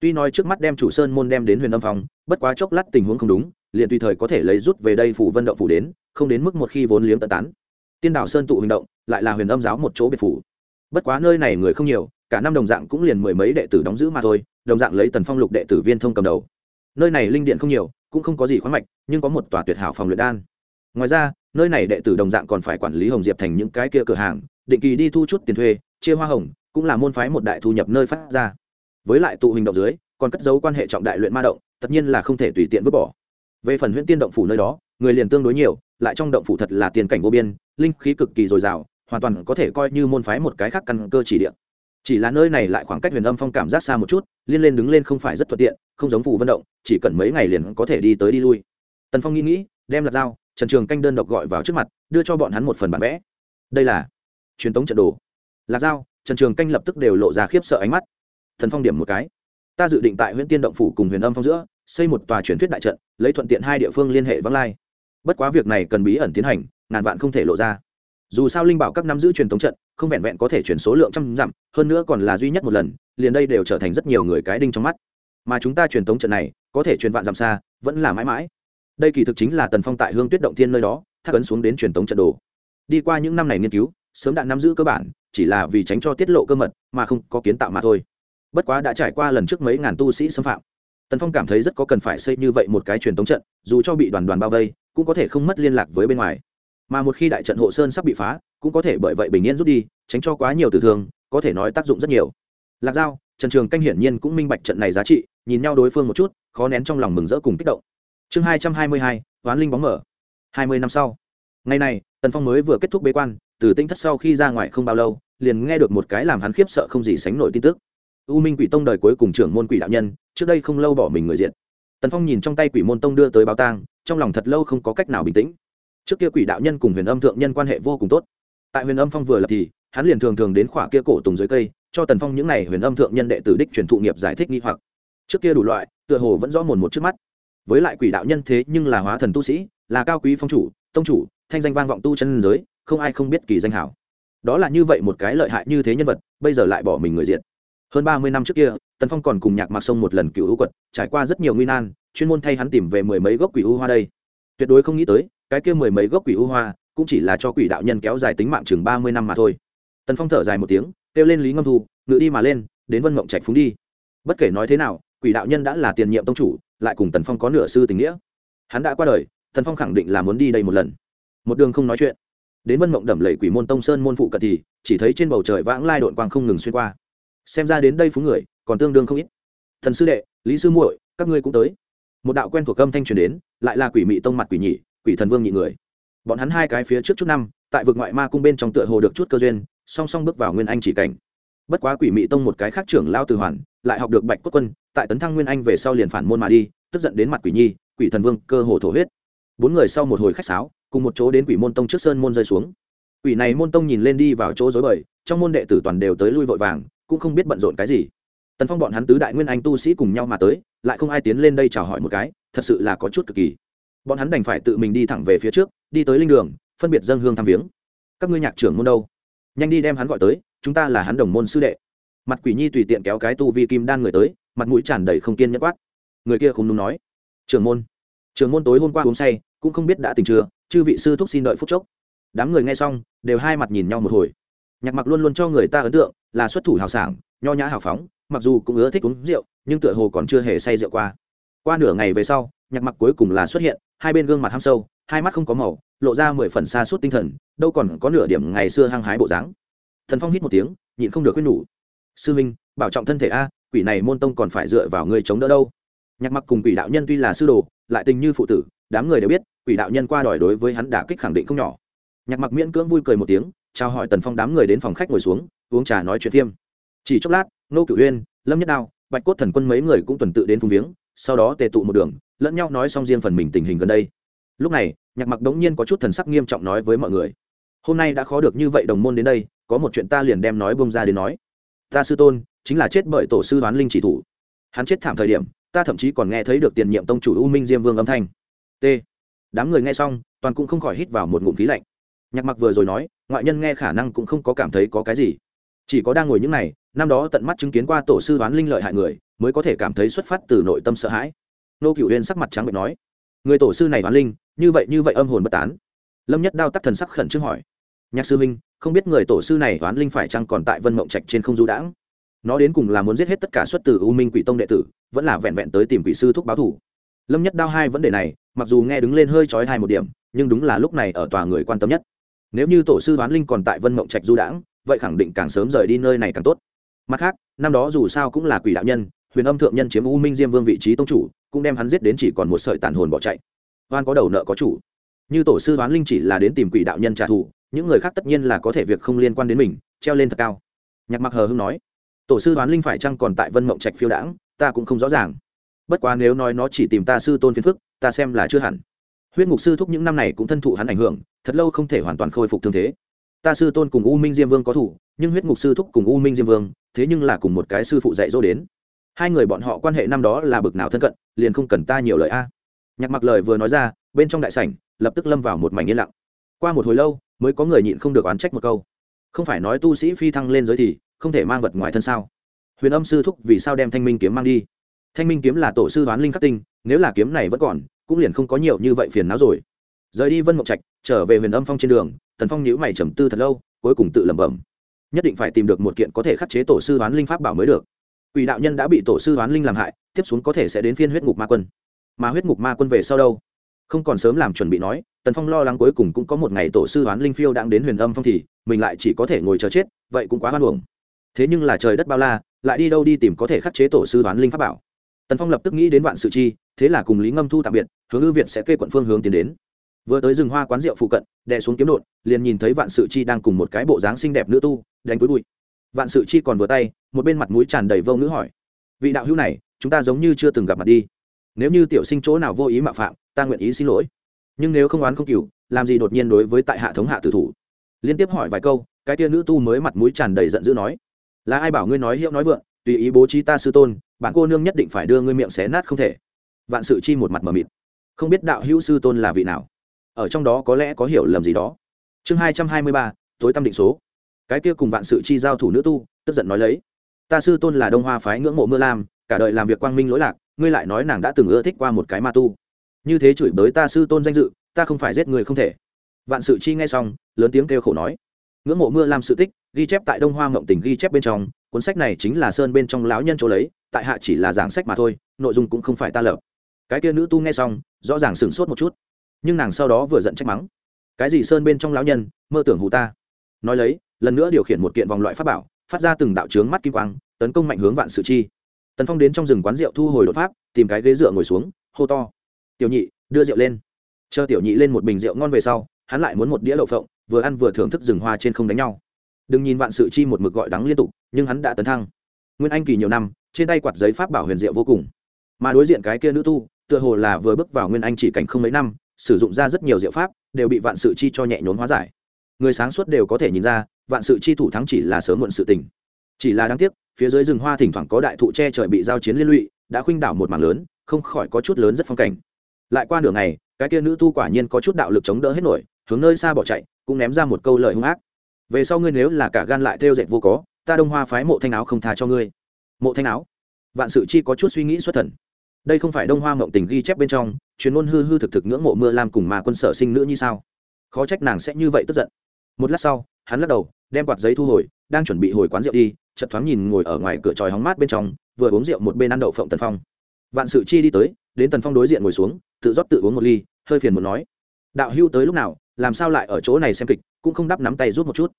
Tuy nói trước mắt đem chủ sơn môn đem đến huyền âm phòng, bất quá chốc lát tình huống không đúng, liền tùy thời có thể lấy rút về đây phủ vân động phủ đến, không đến mức một khi vốn liếng tận tán. Tiên đảo sơn tụ hành động, lại là huyền âm giáo một chỗ biệt phủ. Bất quá nơi này người không nhiều, cả năm đồng dạng cũng liền mười mấy đệ tử đóng giữ mà thôi, đồng dạng lấy tần phong lục đệ tử viên thông cầm đầu. Nơi này linh điện không nhiều, cũng không có gì khoáng mạch, nhưng có một tòa tuyệt hảo phòng luyện đan ngoài ra, nơi này đệ tử đồng dạng còn phải quản lý hồng diệp thành những cái kia cửa hàng, định kỳ đi thu chút tiền thuê, chia hoa hồng, cũng là môn phái một đại thu nhập nơi phát ra. Với lại tụ hình động dưới, còn cất giấu quan hệ trọng đại luyện ma động, tất nhiên là không thể tùy tiện vứt bỏ. Về phần huyện tiên động phủ nơi đó, người liền tương đối nhiều, lại trong động phủ thật là tiền cảnh vô biên, linh khí cực kỳ dồi dào, hoàn toàn có thể coi như môn phái một cái khác căn cơ chỉ địa. Chỉ là nơi này lại khoảng cách huyền âm phong cảm giác xa một chút, liên lên đứng lên không phải rất thuận tiện, không giống phủ vận động, chỉ cần mấy ngày liền có thể đi tới đi lui. Tần phong nghĩ nghĩ, đem lật dao trần trường canh đơn độc gọi vào trước mặt, đưa cho bọn hắn một phần bản vẽ. Đây là truyền tống trận đồ. Lạc dao trần trường canh lập tức đều lộ ra khiếp sợ ánh mắt. Thần phong điểm một cái. Ta dự định tại huyện tiên động phủ cùng huyền âm phong giữa, xây một tòa truyền thuyết đại trận, lấy thuận tiện hai địa phương liên hệ vắng lai. Bất quá việc này cần bí ẩn tiến hành, ngàn vạn không thể lộ ra. Dù sao linh bảo các năm giữ truyền thống trận, không vẹn vẹn có thể chuyển số lượng trăm dặm, hơn nữa còn là duy nhất một lần, liền đây đều trở thành rất nhiều người cái đinh trong mắt. Mà chúng ta truyền thống trận này, có thể truyền vạn dặm xa, vẫn là mãi mãi đây kỳ thực chính là tần phong tại hương tuyết động thiên nơi đó, thác ấn xuống đến truyền thống trận đồ. Đi qua những năm này nghiên cứu, sớm đã nắm giữ cơ bản, chỉ là vì tránh cho tiết lộ cơ mật, mà không có kiến tạo mà thôi. Bất quá đã trải qua lần trước mấy ngàn tu sĩ xâm phạm. Tần phong cảm thấy rất có cần phải xây như vậy một cái truyền thống trận, dù cho bị đoàn đoàn bao vây, cũng có thể không mất liên lạc với bên ngoài. Mà một khi đại trận hộ sơn sắp bị phá, cũng có thể bởi vậy bình yên rút đi, tránh cho quá nhiều tử thương, có thể nói tác dụng rất nhiều. Lạc giao, trần trường canh hiển nhiên cũng minh bạch trận này giá trị, nhìn nhau đối phương một chút, khó nén trong lòng mừng rỡ cùng kích động chương hai trăm hai mươi hai, hoán linh bóng mở. hai mươi năm sau. Ngày này, tần phong mới vừa kết thúc bế quan, từ tinh thất sau khi ra ngoài không bao lâu, liền nghe được một cái làm hắn khiếp sợ không gì sánh nổi tin tức. U minh quỷ tông đời cuối cùng trưởng môn quỷ đạo nhân, trước đây không lâu bỏ mình người diện tần phong nhìn trong tay quỷ môn tông đưa tới báo tang, trong lòng thật lâu không có cách nào bình tĩnh. Trước kia quỷ đạo nhân cùng huyền âm thượng nhân quan hệ vô cùng tốt. Tại huyền âm phong vừa lập thì, hắn liền thường thường đến khỏa kia cổ tùng dưới cây, cho tần phong những n à y huyền âm thượng nhân đệ tử đích truyền thụ nghiệp giải thích nghi hoặc. Trước kia đủ loại, tựa hồ vẫn rõ mồn một trước mắt với lại quỷ đạo nhân thế nhưng là hóa thần tu sĩ, là cao quý phong chủ, tông chủ, thanh danh vang vọng tu chân giới, không ai không biết kỳ danh hảo. Đó là như vậy một cái lợi hại như thế nhân vật, bây giờ lại bỏ mình người diện hơn ba mươi năm trước kia, tần phong còn cùng nhạc mặc sông một lần cựu hữu quật, trải qua rất nhiều nguy nan, chuyên môn thay hắn tìm về mười mấy gốc quỷ u hoa đây. Tuyệt đối không nghĩ tới, cái kia mười mấy gốc quỷ u hoa, cũng chỉ là cho quỷ đạo nhân kéo dài tính mạng chừng ba mươi năm mà thôi. Tần phong thở dài một tiếng, kêu lên lý ngâm thu, ngự đi mà lên, đến vân mộng trạch phúng đi. Bất kể nói thế nào, quỷ đạo nhân đã là tiền nhiệm tông chủ lại cùng tần phong có nửa sư tình nghĩa. Hắn đã qua đời, tần phong khẳng định là muốn đi đây một lần. Một đường không nói chuyện. Đến vân mộng đẩm lầy quỷ môn tông sơn môn phụ cận thì, chỉ thấy trên bầu trời vãng lai đội quang không ngừng xuyên qua. Xem ra đến đây phú người, còn tương đương không ít. Thần sư đệ, lý sư muội, các ngươi cũng tới. Một đạo quen thuộc âm thanh truyền đến, lại là quỷ mị tông mặt quỷ nhị, quỷ thần vương nhị người. Bọn hắn hai cái phía trước chút năm, tại vực ngoại ma cung bên trong tựa hồ được chút cơ duyên, song song bước vào nguyên anh chỉ cảnh. Bất quá quỷ mị tông một cái khác trưởng lao từ hoàn lại học được bạch cốt quân, tại tấn thăng nguyên anh về sau liền phản môn mà đi, tức giận đến mặt quỷ nhi, quỷ thần vương cơ hồ thổ huyết. Bốn người sau một hồi khách sáo, cùng một chỗ đến quỷ môn tông trước sơn môn rơi xuống. Quỷ này môn tông nhìn lên đi vào chỗ dối bời, trong môn đệ tử toàn đều tới lui vội vàng, cũng không biết bận rộn cái gì. Tần phong bọn hắn tứ đại nguyên anh tu sĩ cùng nhau mà tới, lại không ai tiến lên đây chào hỏi một cái, thật sự là có chút cực kỳ. Bọn hắn đành phải tự mình đi thẳng về phía trước, đi tới linh đường, phân biệt dân hương thăm viếng. Các ngươi nhạc trưởng môn đâu? Nhanh đi đem hắn gọi tới, chúng ta là hắn đồng môn sư đệ mặt quỷ nhi tùy tiện kéo cái tu vi kim đan người tới, mặt mũi tràn đầy không kiên nhẫn quát. Người kia không đúng nói. Trưởng môn. Trưởng môn tối hôm qua uống say, cũng không biết đã tỉnh chưa, chư vị sư thúc xin đợi phút chốc. Đám người nghe xong, đều hai mặt nhìn nhau một hồi. Nhạc mặc luôn luôn cho người ta ấn tượng là xuất thủ hào sảng, nho nhã hào phóng, mặc dù cũng ưa thích uống rượu, nhưng tựa hồ còn chưa hề say rượu qua. Qua nửa ngày về sau, nhạc mặc cuối cùng là xuất hiện, hai bên gương mặt ham sâu, hai mắt không có màu, lộ ra mười phần xa suốt tinh thần, đâu còn có nửa điểm ngày xưa hăng hái bộ dáng. Thần phong hít một tiếng, nhịn không được khuyên nhủ sư minh bảo trọng thân thể a, quỷ này môn tông còn phải dựa vào người chống đỡ đâu. Nhạc mặc cùng quỷ đạo nhân tuy là sư đồ, lại tình như phụ tử, đám người đều biết, quỷ đạo nhân qua đòi đối với hắn đả kích khẳng định không nhỏ. Nhạc mặc miễn cưỡng vui cười một tiếng, chào hỏi tần phong đám người đến phòng khách ngồi xuống, uống trà nói chuyện thêm chỉ chốc lát nô cửu huyên lâm nhất đao, bạch cốt thần quân mấy người cũng tuần tự đến phung viếng, sau đó tề tụ một đường, lẫn nhau nói xong riêng phần mình tình hình gần đây. Lúc này, nhạc mặc đống nhiên có chút thần sắc nghiêm trọng nói với mọi người, hôm nay đã khó được như vậy đồng môn đến đây, có một chuyện ta liền đem nói bông ra đến nói ta sư tôn, chính là chết bởi tổ sư đoán linh chỉ thủ. Hắn chết thảm thời điểm, ta thậm chí còn nghe thấy được tiền nhiệm tông chủ u minh diêm vương âm thanh. T. Đám người nghe xong, toàn cũng không khỏi hít vào một ngụm khí lạnh. Nhạc mặc vừa rồi nói, ngoại nhân nghe khả năng cũng không có cảm thấy có cái gì. Chỉ có đang ngồi những này, năm đó tận mắt chứng kiến qua tổ sư đoán linh lợi hại người, mới có thể cảm thấy xuất phát từ nội tâm sợ hãi. Nô cựu huyên sắc mặt trắng bệnh nói, người tổ sư này đoán linh, như vậy như vậy âm hồn bất tán. Lâm nhất đao tắc thần sắc khẩn trương hỏi, nhạc sư minh không biết người tổ sư này đoán linh phải chăng còn tại vân mộng trạch trên không du đãng. Nó đến cùng là muốn giết hết tất cả xuất từ u minh quỷ tông đệ tử, vẫn là vẹn vẹn tới tìm quỷ sư thúc báo thủ. Lâm nhất đao hai vấn đề này, mặc dù nghe đứng lên hơi trói hai một điểm, nhưng đúng là lúc này ở tòa người quan tâm nhất. Nếu như tổ sư đoán linh còn tại vân mộng trạch du đãng, vậy khẳng định càng sớm rời đi nơi này càng tốt. Mặt khác, năm đó dù sao cũng là quỷ đạo nhân, huyền âm thượng nhân chiếm u minh diêm vương vị trí tông chủ, cũng đem hắn giết đến chỉ còn một sợi tàn hồn bỏ chạy. Oan có đầu nợ có chủ. Như tổ sư đoán linh chỉ là đến tìm quỷ đạo nhân trả thù những người khác tất nhiên là có thể việc không liên quan đến mình, treo lên thật cao. Nhạc mặc hờ hưng nói. Tổ sư đoán linh phải chăng còn tại vân mộng trạch phiêu đãng, ta cũng không rõ ràng. Bất quá nếu nói nó chỉ tìm ta sư tôn phiền phức, ta xem là chưa hẳn. Huyết ngục sư thúc những năm này cũng thân thụ hắn ảnh hưởng, thật lâu không thể hoàn toàn khôi phục thương thế. Ta sư tôn cùng u minh diêm vương có thủ, nhưng huyết ngục sư thúc cùng u minh diêm vương, thế nhưng là cùng một cái sư phụ dạy dỗ đến. Hai người bọn họ quan hệ năm đó là bực nào thân cận, liền không cần ta nhiều lời a. Nhạc mặc lời vừa nói ra, bên trong đại sảnh, lập tức lâm vào một mảnh yên lặng qua một hồi lâu, mới có người nhịn không được oán trách một câu. Không phải nói tu sĩ phi thăng lên giới thì không thể mang vật ngoài thân sao? Huyền âm sư thúc vì sao đem thanh minh kiếm mang đi? Thanh minh kiếm là tổ sư hoán linh khắc tinh, nếu là kiếm này vẫn còn, cũng liền không có nhiều như vậy phiền não rồi. Rời đi vân mộng trạch, trở về huyền âm phong trên đường, tần phong nhữ mày trầm tư thật lâu, cuối cùng tự lẩm bẩm. Nhất định phải tìm được một kiện có thể khắc chế tổ sư hoán linh pháp bảo mới được. Quỷ đạo nhân đã bị tổ sư hoán linh làm hại, tiếp xuống có thể sẽ đến phiên huyết ngục ma quân. Mà huyết ngục ma quân về sau đâu? Không còn sớm làm chuẩn bị nói tần phong lo lắng cuối cùng cũng có một ngày tổ sư hoán linh phiêu đang đến huyền âm phong thì mình lại chỉ có thể ngồi chờ chết, vậy cũng quá hoan hưởng thế nhưng là trời đất bao la, lại đi đâu đi tìm có thể khắc chế tổ sư hoán linh pháp bảo. Tần phong lập tức nghĩ đến vạn sự chi, thế là cùng lý ngâm thu tạm biệt, hướng ư viện sẽ kê quận phương hướng tiến đến. Vừa tới rừng hoa quán rượu phụ cận, đè xuống kiếm đột, liền nhìn thấy vạn sự chi đang cùng một cái bộ dáng xinh đẹp nữ tu, đánh túi bụi. Vạn sự chi còn vừa tay, một bên mặt mũi tràn đầy vâu nữ hỏi, vị đạo hữu này, chúng ta giống như chưa từng gặp mặt đi. Nếu như tiểu sinh chỗ nào vô ý mạo phạm, ta nguyện ý xin lỗi nhưng nếu không oán không cừu, làm gì đột nhiên đối với tại hạ thống hạ tử thủ? Liên tiếp hỏi vài câu, cái tia nữ tu mới mặt mũi tràn đầy giận dữ nói, là ai bảo ngươi nói hiệu nói vượng, tùy ý bố trí ta sư tôn bạn cô nương nhất định phải đưa ngươi miệng xé nát không thể. Vạn sự chi một mặt mờ mịt. Không biết đạo hữu sư tôn là vị nào? Ở trong đó có lẽ có hiểu lầm gì đó. Chương hai trăm hai mươi ba, tối tâm định số. Cái kia cùng vạn sự chi giao thủ nữ tu, tức giận nói lấy, ta sư tôn là đông hoa phái ngưỡng mộ mưa lam, cả đời làm việc quang minh lỗi lạc, ngươi lại nói nàng đã từng ưa thích qua một cái ma tu như thế chửi bới ta sư tôn danh dự, ta không phải giết người không thể. Vạn sự chi nghe xong, lớn tiếng kêu khổ nói. Ngưỡng mộ mưa làm sự tích, ghi chép tại đông hoa ngộng tình ghi chép bên trong, cuốn sách này chính là sơn bên trong lão nhân chỗ lấy, tại hạ chỉ là giảng sách mà thôi, nội dung cũng không phải ta lợp. Cái kia nữ tu nghe xong, rõ ràng sửng sốt một chút. Nhưng nàng sau đó vừa giận trách mắng. Cái gì sơn bên trong lão nhân, mơ tưởng hù ta. Nói lấy, lần nữa điều khiển một kiện vòng loại pháp bảo, phát ra từng đạo trướng mắt kim quang, tấn công mạnh hướng vạn sự chi. Tần phong đến trong rừng quán rượu thu hồi đột pháp, tìm cái ghế dựa ngồi xuống, hô to tiểu nhị, đưa rượu lên. Chờ tiểu nhị lên một bình rượu ngon về sau, hắn lại muốn một đĩa đậu phộng, vừa ăn vừa thưởng thức rừng hoa trên không đánh nhau. Đừng nhìn vạn sự chi một mực gọi đắng liên tục, nhưng hắn đã tấn thăng. Nguyên anh kỳ nhiều năm, trên tay quạt giấy pháp bảo huyền diệu vô cùng. Mà đối diện cái kia nữ tu, tựa hồ là vừa bước vào nguyên anh chỉ cảnh không mấy năm, sử dụng ra rất nhiều diệu pháp, đều bị vạn sự chi cho nhẹ nhốn hóa giải. Người sáng suốt đều có thể nhìn ra, vạn sự chi thủ thắng chỉ là sớm muộn sự tình. Chỉ là đáng tiếc, phía dưới rừng hoa thỉnh thoảng có đại thụ che trời bị giao chiến liên lụy, đã khuynh đảo một mảng lớn, không khỏi có chút lớn rất phong cảnh lại qua nửa ngày, cái kia nữ tu quả nhiên có chút đạo lực chống đỡ hết nổi, hướng nơi xa bỏ chạy, cũng ném ra một câu lời hung ác. Về sau ngươi nếu là cả gan lại theo dệt vô có, ta đông hoa phái mộ thanh áo không tha cho ngươi. Mộ thanh áo? Vạn sự chi có chút suy nghĩ xuất thần. Đây không phải đông hoa mộng tình ghi chép bên trong, chuyên môn hư hư thực thực ngưỡng mộ mưa lam cùng mà quân sở sinh nữ như sao? Khó trách nàng sẽ như vậy tức giận. Một lát sau, hắn lắc đầu, đem quạt giấy thu hồi, đang chuẩn bị hồi quán rượu đi chật thoáng nhìn ngồi ở ngoài cửa tròi hóng mát bên trong, vừa uống rượu một bên ăn đậu phộng tần phong. Vạn sự chi đi tới, đến tần phong đối diện ngồi xuống tự rót tự uống một ly, hơi phiền một nói. Đạo hưu tới lúc nào, làm sao lại ở chỗ này xem kịch, cũng không đắp nắm tay rút một chút.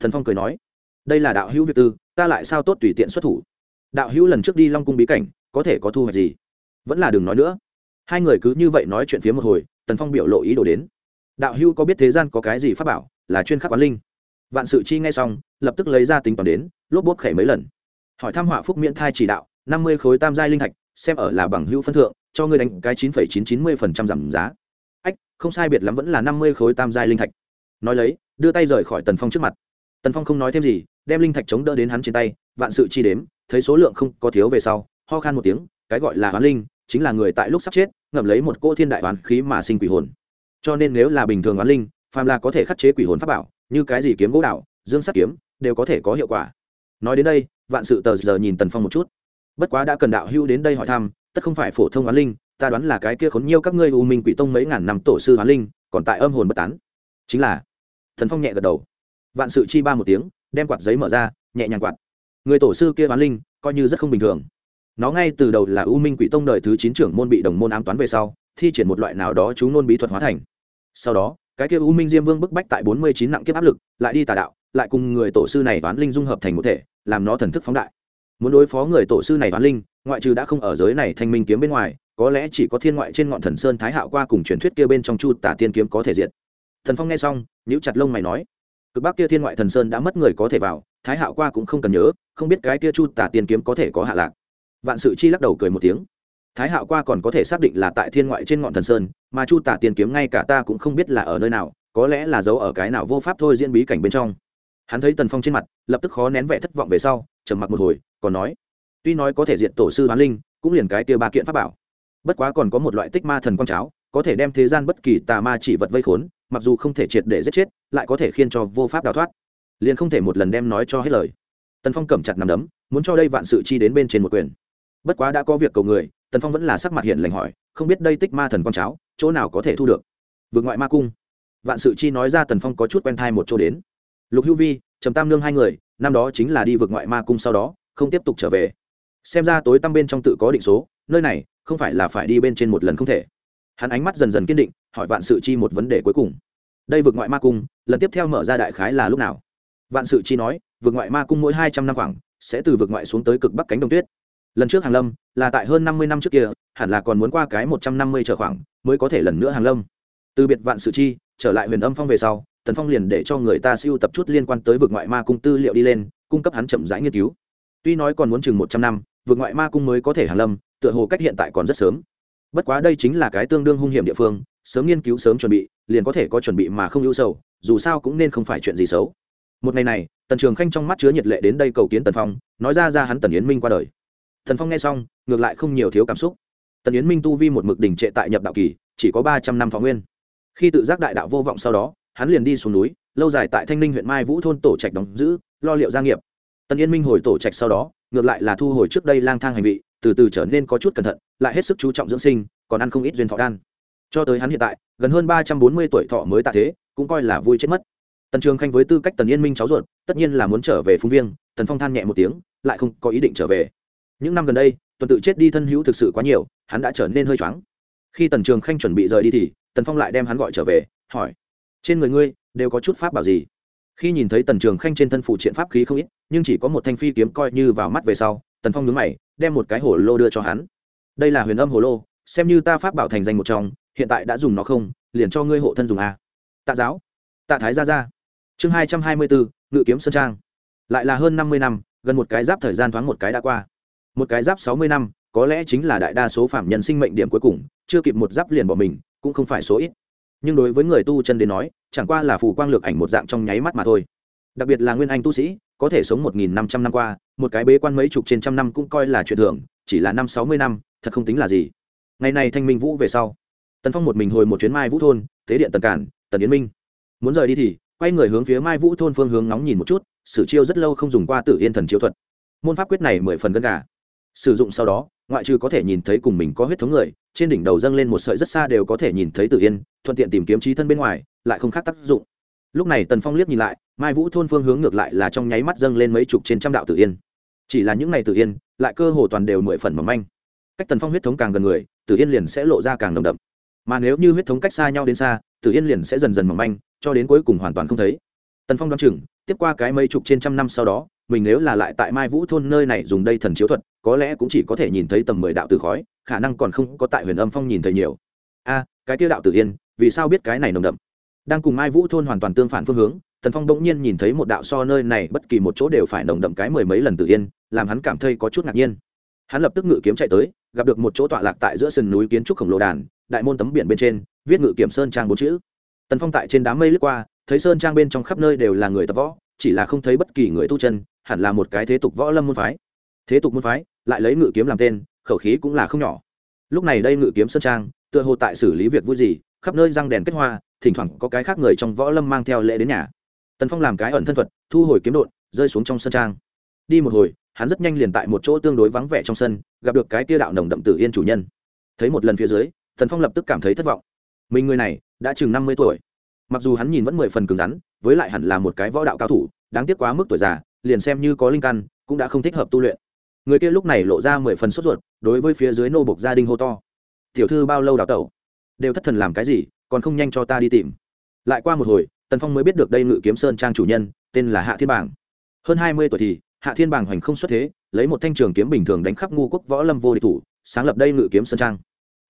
Thần phong cười nói, đây là đạo hữu việt tư, ta lại sao tốt tùy tiện xuất thủ. Đạo hữu lần trước đi long cung bí cảnh, có thể có thu hoạch gì? Vẫn là đừng nói nữa. Hai người cứ như vậy nói chuyện phía một hồi, tần phong biểu lộ ý đồ đến. Đạo hữu có biết thế gian có cái gì pháp bảo, là chuyên khắc quán linh? Vạn sự chi ngay xong, lập tức lấy ra tính toán đến, lốp bốt khẩy mấy lần. Hỏi thăm họa phúc miễn thai chỉ đạo, năm mươi khối tam giai linh thạch, xem ở là bằng hữu phân thượng cho ngươi đánh cái chín phẩy chín chín mươi phần trăm giảm giá. Ách, không sai biệt lắm vẫn là năm mươi khối tam giai linh thạch. Nói lấy, đưa tay rời khỏi tần phong trước mặt. Tần phong không nói thêm gì, đem linh thạch chống đỡ đến hắn trên tay, vạn sự chi đếm, thấy số lượng không có thiếu về sau, ho khan một tiếng, cái gọi là hoán linh, chính là người tại lúc sắp chết, ngậm lấy một cỗ thiên đại hoán khí mà sinh quỷ hồn. Cho nên nếu là bình thường hoán linh, phàm là có thể khắc chế quỷ hồn pháp bảo, như cái gì kiếm gỗ đạo dương sắt kiếm, đều có thể có hiệu quả. Nói đến đây, vạn sự tờ giờ nhìn tần phong một chút. Bất quá đã cần đạo hưu đến đây hỏi thăm tất không phải phổ thông oán linh, ta đoán là cái kia khốn nhiêu các ngươi u minh quỷ tông mấy ngàn năm tổ sư oán linh, còn tại âm hồn bất tán. Chính là, thần phong nhẹ gật đầu. Vạn sự chi ba một tiếng, đem quạt giấy mở ra, nhẹ nhàng quạt. Người tổ sư kia oán linh, coi như rất không bình thường. Nó ngay từ đầu là u minh quỷ tông đời thứ chín trưởng môn bị đồng môn ám toán về sau, thi triển một loại nào đó chú nôn bí thuật hóa thành. Sau đó, cái kia u minh diêm vương bức bách tại bốn mươi chín nặng kiếp áp lực, lại đi tà đạo, lại cùng người tổ sư này toán linh dung hợp thành một thể, làm nó thần thức phóng đại muốn đối phó người tổ sư này toán linh, ngoại trừ đã không ở giới này thanh minh kiếm bên ngoài, có lẽ chỉ có thiên ngoại trên ngọn thần sơn thái hạo qua cùng truyền thuyết kia bên trong chu tả tiên kiếm có thể diệt. Thần phong nghe xong, nhíu chặt lông mày nói, cực bắc kia thiên ngoại thần sơn đã mất người có thể vào, thái hạo qua cũng không cần nhớ, không biết cái kia chu tả tiên kiếm có thể có hạ lạc. Vạn sự chi lắc đầu cười một tiếng, thái hạo qua còn có thể xác định là tại thiên ngoại trên ngọn thần sơn, mà chu tả tiên kiếm ngay cả ta cũng không biết là ở nơi nào, có lẽ là giấu ở cái nào vô pháp thôi diễn bí cảnh bên trong. Hắn thấy tần phong trên mặt, lập tức khó nén vẻ thất vọng về sau trầm mặc một hồi, còn nói, tuy nói có thể diện tổ sư hoán linh, cũng liền cái kia ba kiện pháp bảo. Bất quá còn có một loại tích ma thần quang cháo, có thể đem thế gian bất kỳ tà ma chỉ vật vây khốn, mặc dù không thể triệt để giết chết, lại có thể khiến cho vô pháp đào thoát. Liền không thể một lần đem nói cho hết lời. Tần phong cầm chặt nằm đấm, muốn cho đây vạn sự chi đến bên trên một quyền. Bất quá đã có việc cầu người, tần phong vẫn là sắc mặt hiện lành hỏi, không biết đây tích ma thần quang cháo, chỗ nào có thể thu được? Vượt ngoại ma cung. Vạn sự chi nói ra tần phong có chút quen thai một chỗ đến. Lục hữu vi trầm tam nương hai người, năm đó chính là đi vượt ngoại ma cung sau đó, không tiếp tục trở về. Xem ra tối tăm bên trong tự có định số, nơi này, không phải là phải đi bên trên một lần không thể. Hắn ánh mắt dần dần kiên định, hỏi vạn sự chi một vấn đề cuối cùng. Đây vượt ngoại ma cung, lần tiếp theo mở ra đại khái là lúc nào? Vạn sự chi nói, vượt ngoại ma cung mỗi hai trăm năm khoảng, sẽ từ vượt ngoại xuống tới cực bắc cánh đồng tuyết. Lần trước hàng lâm, là tại hơn năm mươi năm trước kia, hẳn là còn muốn qua cái một trăm năm mươi trở khoảng, mới có thể lần nữa hàng lâm. Từ biệt vạn sự chi, trở lại huyền âm phong về sau tần phong liền để cho người ta siêu tập chút liên quan tới vực ngoại ma cung tư liệu đi lên, cung cấp hắn chậm rãi nghiên cứu. Tuy nói còn muốn chừng một trăm năm, vực ngoại ma cung mới có thể hàng lâm, tựa hồ cách hiện tại còn rất sớm. Bất quá đây chính là cái tương đương hung hiểm địa phương, sớm nghiên cứu, sớm chuẩn bị, liền có thể có chuẩn bị mà không ưu sầu, dù sao cũng nên không phải chuyện gì xấu. Một ngày này, tần trường khanh trong mắt chứa nhiệt lệ đến đây cầu kiến tần phong, nói ra ra hắn tần yến minh qua đời. Tần phong nghe xong, ngược lại không nhiều thiếu cảm xúc. Tần yến minh tu vi một mực đỉnh trệ tại nhập đạo kỳ, chỉ có ba trăm năm phó nguyên. Khi tự giác đại đạo vô vọng sau đó hắn liền đi xuống núi, lâu dài tại thanh ninh huyện mai vũ thôn tổ trạch đóng giữ, lo liệu gia nghiệp. Tần yên minh hồi tổ trạch sau đó, ngược lại là thu hồi trước đây lang thang hành vị, từ từ trở nên có chút cẩn thận, lại hết sức chú trọng dưỡng sinh, còn ăn không ít duyên thọ đan. Cho tới hắn hiện tại, gần hơn ba trăm bốn mươi tuổi thọ mới tạ thế, cũng coi là vui chết mất. Tần trường khanh với tư cách tần yên minh cháu ruột, tất nhiên là muốn trở về phú viêng, tần phong than nhẹ một tiếng, lại không có ý định trở về. Những năm gần đây, tuần tự chết đi thân hữu thực sự quá nhiều, hắn đã trở nên hơi choáng. Khi tần trường khanh chuẩn bị rời đi thì, tần phong lại đem hắn gọi trở về, hỏi trên người ngươi, đều có chút pháp bảo gì? Khi nhìn thấy tần trường khanh trên thân phụ triện pháp khí không ít, nhưng chỉ có một thanh phi kiếm coi như vào mắt về sau, tần phong nhướng mày, đem một cái hồ lô đưa cho hắn. Đây là huyền âm hồ lô, xem như ta pháp bảo thành danh một trong, hiện tại đã dùng nó không, liền cho ngươi hộ thân dùng a. Tạ giáo. Tạ thái gia gia. Chương hai trăm hai mươi bốn ngự kiếm sơn trang. Lại là hơn năm mươi năm, gần một cái giáp thời gian thoáng một cái đã qua. Một cái giáp sáu mươi năm, có lẽ chính là đại đa số phạm nhân sinh mệnh điểm cuối cùng, chưa kịp một giáp liền bỏ mình, cũng không phải số ít nhưng đối với người tu chân đến nói, chẳng qua là phù quang lược ảnh một dạng trong nháy mắt mà thôi. Đặc biệt là nguyên anh tu sĩ, có thể sống một nghìn năm trăm năm qua, một cái bế quan mấy chục trên trăm năm cũng coi là chuyện thường, chỉ là năm sáu mươi năm, thật không tính là gì. Ngày này thanh minh vũ về sau, tần phong một mình hồi một chuyến mai vũ thôn, thế điện tần cản, tần yến minh. Muốn rời đi thì, quay người hướng phía mai vũ thôn phương hướng nóng nhìn một chút, sử chiêu rất lâu không dùng qua tử yên thần chiêu thuật. Môn pháp quyết này mười phần gân gà. Sử dụng sau đó, ngoại trừ có thể nhìn thấy cùng mình có huyết thống người trên đỉnh đầu dâng lên một sợi rất xa đều có thể nhìn thấy tử yên, thuận tiện tìm kiếm trí thân bên ngoài, lại không khác tác dụng. Lúc này tần phong liếc nhìn lại, mai vũ thôn phương hướng ngược lại là trong nháy mắt dâng lên mấy chục trên trăm đạo tử yên. Chỉ là những ngày tử yên, lại cơ hồ toàn đều mười phần mỏng manh. Cách tần phong huyết thống càng gần người, tử yên liền sẽ lộ ra càng nồng đậm. Mà nếu như huyết thống cách xa nhau đến xa, tử yên liền sẽ dần dần mỏng manh, cho đến cuối cùng hoàn toàn không thấy. Tần phong đoán chừng, tiếp qua cái mấy chục trên trăm năm sau đó mình nếu là lại tại mai vũ thôn nơi này dùng đây thần chiếu thuật, có lẽ cũng chỉ có thể nhìn thấy tầm mười đạo tử khói, khả năng còn không có tại huyền âm phong nhìn thấy nhiều. A, cái tiêu đạo tử yên, vì sao biết cái này nồng đậm? Đang cùng mai vũ thôn hoàn toàn tương phản phương hướng, tần phong bỗng nhiên nhìn thấy một đạo so nơi này bất kỳ một chỗ đều phải nồng đậm cái mười mấy lần tự yên, làm hắn cảm thấy có chút ngạc nhiên. Hắn lập tức ngự kiếm chạy tới, gặp được một chỗ tọa lạc tại giữa sườn núi kiến trúc khổng lồ đàn, đại môn tấm biển bên trên, viết ngự kiểm sơn trang bốn chữ. Tần phong tại trên đám mây lướt qua, thấy sơn trang bên trong khắp nơi đều là người tập võ, chỉ là không thấy bất kỳ người tu chân hẳn là một cái thế tục võ lâm môn phái. Thế tục môn phái, lại lấy ngự kiếm làm tên, khẩu khí cũng là không nhỏ. Lúc này đây ngự kiếm sơn trang, tựa hồ tại xử lý việc vui gì, khắp nơi răng đèn kết hoa, thỉnh thoảng có cái khác người trong võ lâm mang theo lễ đến nhà. Tần phong làm cái ẩn thân thuật, thu hồi kiếm đột rơi xuống trong sân trang. Đi một hồi, hắn rất nhanh liền tại một chỗ tương đối vắng vẻ trong sân, gặp được cái tia đạo nồng đậm tử yên chủ nhân. Thấy một lần phía dưới, tần phong lập tức cảm thấy thất vọng. Mình người này, đã chừng năm mươi tuổi. Mặc dù hắn nhìn vẫn mười phần cứng rắn, với lại hẳn là một cái võ đạo cao thủ, đáng tiếc quá mức tuổi già liền xem như có linh căn, cũng đã không thích hợp tu luyện. Người kia lúc này lộ ra mười phần sốt ruột, đối với phía dưới nô bộc gia đình hô to. Tiểu thư bao lâu đào tẩu? Đều thất thần làm cái gì, còn không nhanh cho ta đi tìm. Lại qua một hồi, tần phong mới biết được đây ngự kiếm sơn trang chủ nhân, tên là hạ thiên bảng hơn hai mươi tuổi thì, hạ thiên bảng hoành không xuất thế, lấy một thanh trường kiếm bình thường đánh khắp ngu quốc võ lâm vô địch thủ, sáng lập đây ngự kiếm sơn trang.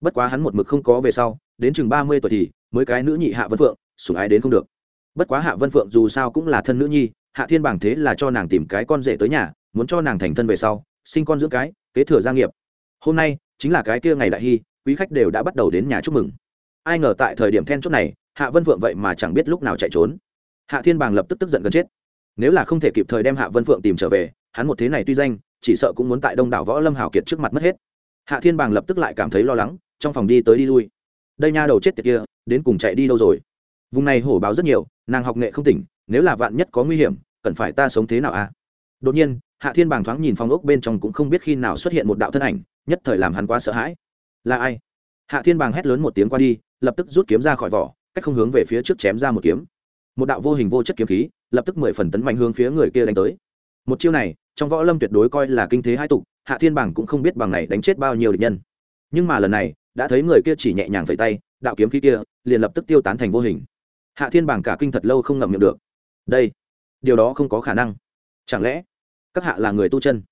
Bất quá hắn một mực không có về sau, đến chừng ba mươi tuổi thì, mới cái nữ nhị hạ vân phượng, sủng ái đến không được. Bất quá hạ vân phượng dù sao cũng là thân nữ nhi hạ thiên bảng thế là cho nàng tìm cái con rể tới nhà, muốn cho nàng thành thân về sau, sinh con dưỡng cái, kế thừa gia nghiệp. Hôm nay, chính là cái kia ngày đại hy, quý khách đều đã bắt đầu đến nhà chúc mừng. Ai ngờ tại thời điểm then chốt này, hạ vân phượng vậy mà chẳng biết lúc nào chạy trốn. Hạ thiên bàng lập tức tức giận gần chết. Nếu là không thể kịp thời đem hạ vân phượng tìm trở về, hắn một thế này tuy danh, chỉ sợ cũng muốn tại đông đảo võ lâm hào kiệt trước mặt mất hết. Hạ thiên bàng lập tức lại cảm thấy lo lắng, trong phòng đi tới đi lui. Đây nha đầu chết tiệt kia, đến cùng chạy đi đâu rồi? Vùng này hổ báo rất nhiều, nàng học nghệ không tỉnh, nếu là vạn nhất có nguy hiểm cần phải ta sống thế nào à? Đột nhiên, hạ thiên bàng thoáng nhìn phong ốc bên trong cũng không biết khi nào xuất hiện một đạo thân ảnh, nhất thời làm hắn quá sợ hãi. Là ai? Hạ thiên bàng hét lớn một tiếng qua đi, lập tức rút kiếm ra khỏi vỏ, cách không hướng về phía trước chém ra một kiếm. Một đạo vô hình vô chất kiếm khí, lập tức mười phần tấn mạnh hướng phía người kia đánh tới. Một chiêu này, trong võ lâm tuyệt đối coi là kinh thế hai tục, hạ thiên bảng cũng không biết bằng này đánh chết bao nhiêu địch nhân. Nhưng mà lần này, đã thấy người kia chỉ nhẹ nhàng vẫy tay, đạo kiếm khí kia liền lập tức tiêu tán thành vô hình. Hạ thiên bảng cả kinh thật lâu không ngậm miệng được. Đây điều đó không có khả năng. Chẳng lẽ các hạ là người tu chân?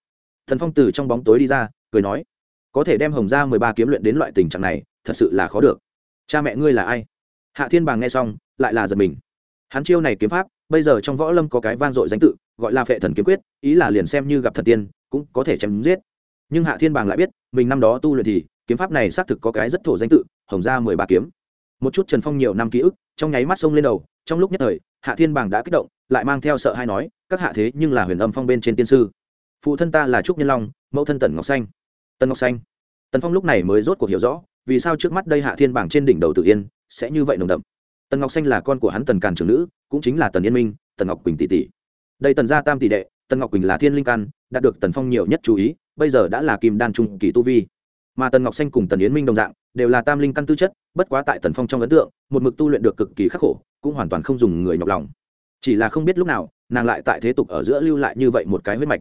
Thần phong từ trong bóng tối đi ra, cười nói, có thể đem hồng ra mười ba kiếm luyện đến loại tình trạng này, thật sự là khó được. Cha mẹ ngươi là ai? Hạ thiên bàng nghe xong, lại là giật mình. Hắn chiêu này kiếm pháp, bây giờ trong võ lâm có cái vang dội danh tự, gọi là phệ thần kiếm quyết, ý là liền xem như gặp thần tiên, cũng có thể chém giết. Nhưng hạ thiên bàng lại biết, mình năm đó tu luyện thì, kiếm pháp này xác thực có cái rất thổ danh tự, hồng ra mười ba kiếm. Một chút trần phong nhiều năm ký ức, trong nháy mắt sông lên đầu, trong lúc nhất thời hạ thiên bàng đã kích động, lại mang theo sợ hay nói, các hạ thế nhưng là huyền âm phong bên trên tiên sư. Phụ thân ta là trúc nhân long, mẫu thân tần ngọc xanh. Tần ngọc xanh. Tần phong lúc này mới rốt cuộc hiểu rõ, vì sao trước mắt đây hạ thiên bảng trên đỉnh đầu tự yên sẽ như vậy nồng đậm. Tần ngọc xanh là con của hắn tần càn trưởng nữ, cũng chính là tần yên minh, tần ngọc quỳnh tỷ tỷ. Đây tần gia tam tỷ đệ, tần ngọc quỳnh là thiên linh căn, đạt được tần phong nhiều nhất chú ý, bây giờ đã là kim đan trung kỳ tu vi. Mà tần ngọc xanh cùng tần yến minh đồng dạng, đều là tam linh căn tư chất, bất quá tại tần phong trong ấn tượng, một mực tu luyện được cực kỳ khắc khổ cũng hoàn toàn không dùng người nhọc lòng. Chỉ là không biết lúc nào, nàng lại tại thế tục ở giữa lưu lại như vậy một cái huyết mạch.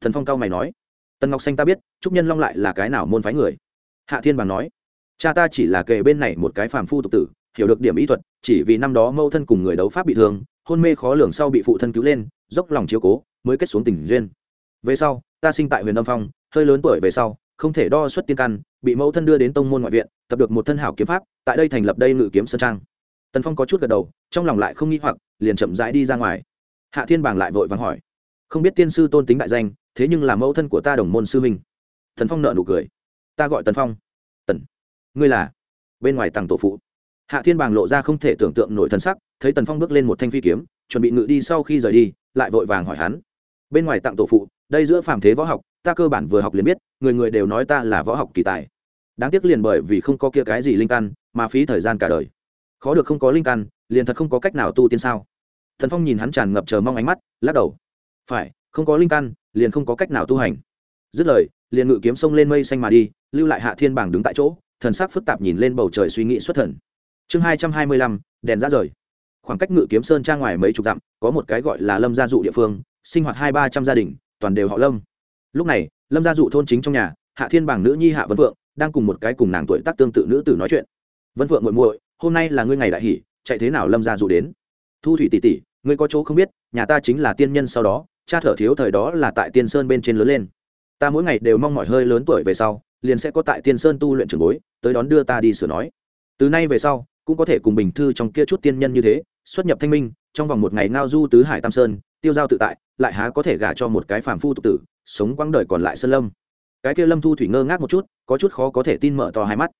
Thần phong cao mày nói, tần ngọc xanh ta biết, trúc nhân long lại là cái nào môn phái người? Hạ thiên bằng nói, cha ta chỉ là kề bên này một cái phàm phu tục tử, hiểu được điểm ý thuật, chỉ vì năm đó mâu thân cùng người đấu pháp bị thương, hôn mê khó lường sau bị phụ thân cứu lên, dốc lòng chiếu cố, mới kết xuống tình duyên. Về sau, ta sinh tại huyền âm phong, hơi lớn tuổi về sau, không thể đo xuất tiên căn, bị mẫu thân đưa đến tông môn ngoại viện, tập được một thân hảo kiếm pháp, tại đây thành lập đây ngự kiếm sơn trang tần phong có chút gật đầu, trong lòng lại không nghĩ hoặc, liền chậm rãi đi ra ngoài. Hạ thiên bảng lại vội vàng hỏi, không biết tiên sư tôn tính đại danh, thế nhưng là mẫu thân của ta đồng môn sư minh thần phong nợ nụ cười, ta gọi tần phong. Tần, ngươi là? Bên ngoài tặng tổ phụ. Hạ thiên bàng lộ ra không thể tưởng tượng nổi thân sắc, thấy tần phong bước lên một thanh phi kiếm, chuẩn bị ngự đi sau khi rời đi, lại vội vàng hỏi hắn, bên ngoài tặng tổ phụ, đây giữa phàm thế võ học, ta cơ bản vừa học liền biết, người người đều nói ta là võ học kỳ tài. Đáng tiếc liền bởi vì không có kia cái gì linh căn, mà phí thời gian cả đời khó được không có linh căn, liền thật không có cách nào tu tiên sao? Thần phong nhìn hắn tràn ngập chờ mong ánh mắt, lắc đầu. Phải, không có linh căn, liền không có cách nào tu hành. Dứt lời, liền ngự kiếm sông lên mây xanh mà đi, lưu lại hạ thiên bảng đứng tại chỗ, thần sắc phức tạp nhìn lên bầu trời suy nghĩ xuất thần. Chương hai trăm hai mươi lăm, đèn ra rời. Khoảng cách ngự kiếm sơn trang ngoài mấy chục dặm, có một cái gọi là lâm gia dụ địa phương, sinh hoạt hai ba trăm gia đình, toàn đều họ lâm. Lúc này, lâm gia dụ thôn chính trong nhà, hạ thiên bảng nữ nhi hạ vân phượng đang cùng một cái cùng nàng tuổi tác tương tự nữ tử nói chuyện. Vân phượng muội muội hôm nay là ngươi ngày đại hỷ, chạy thế nào lâm gia dụ đến? Thu thủy tỷ tỷ, ngươi có chỗ không biết, nhà ta chính là tiên nhân sau đó, cha thở thiếu thời đó là tại tiên sơn bên trên lớn lên. Ta mỗi ngày đều mong mỏi hơi lớn tuổi về sau, liền sẽ có tại tiên sơn tu luyện trường bối, tới đón đưa ta đi sửa nói. Từ nay về sau, cũng có thể cùng bình thư trong kia chút tiên nhân như thế, xuất nhập thanh minh, trong vòng một ngày ngao du tứ hải tam sơn, tiêu giao tự tại, lại há có thể gả cho một cái phàm phu tục tử, sống quãng đời còn lại sơn lâm. Cái kia lâm thu thủy ngơ ngác một chút, có chút khó có thể tin mở to hai mắt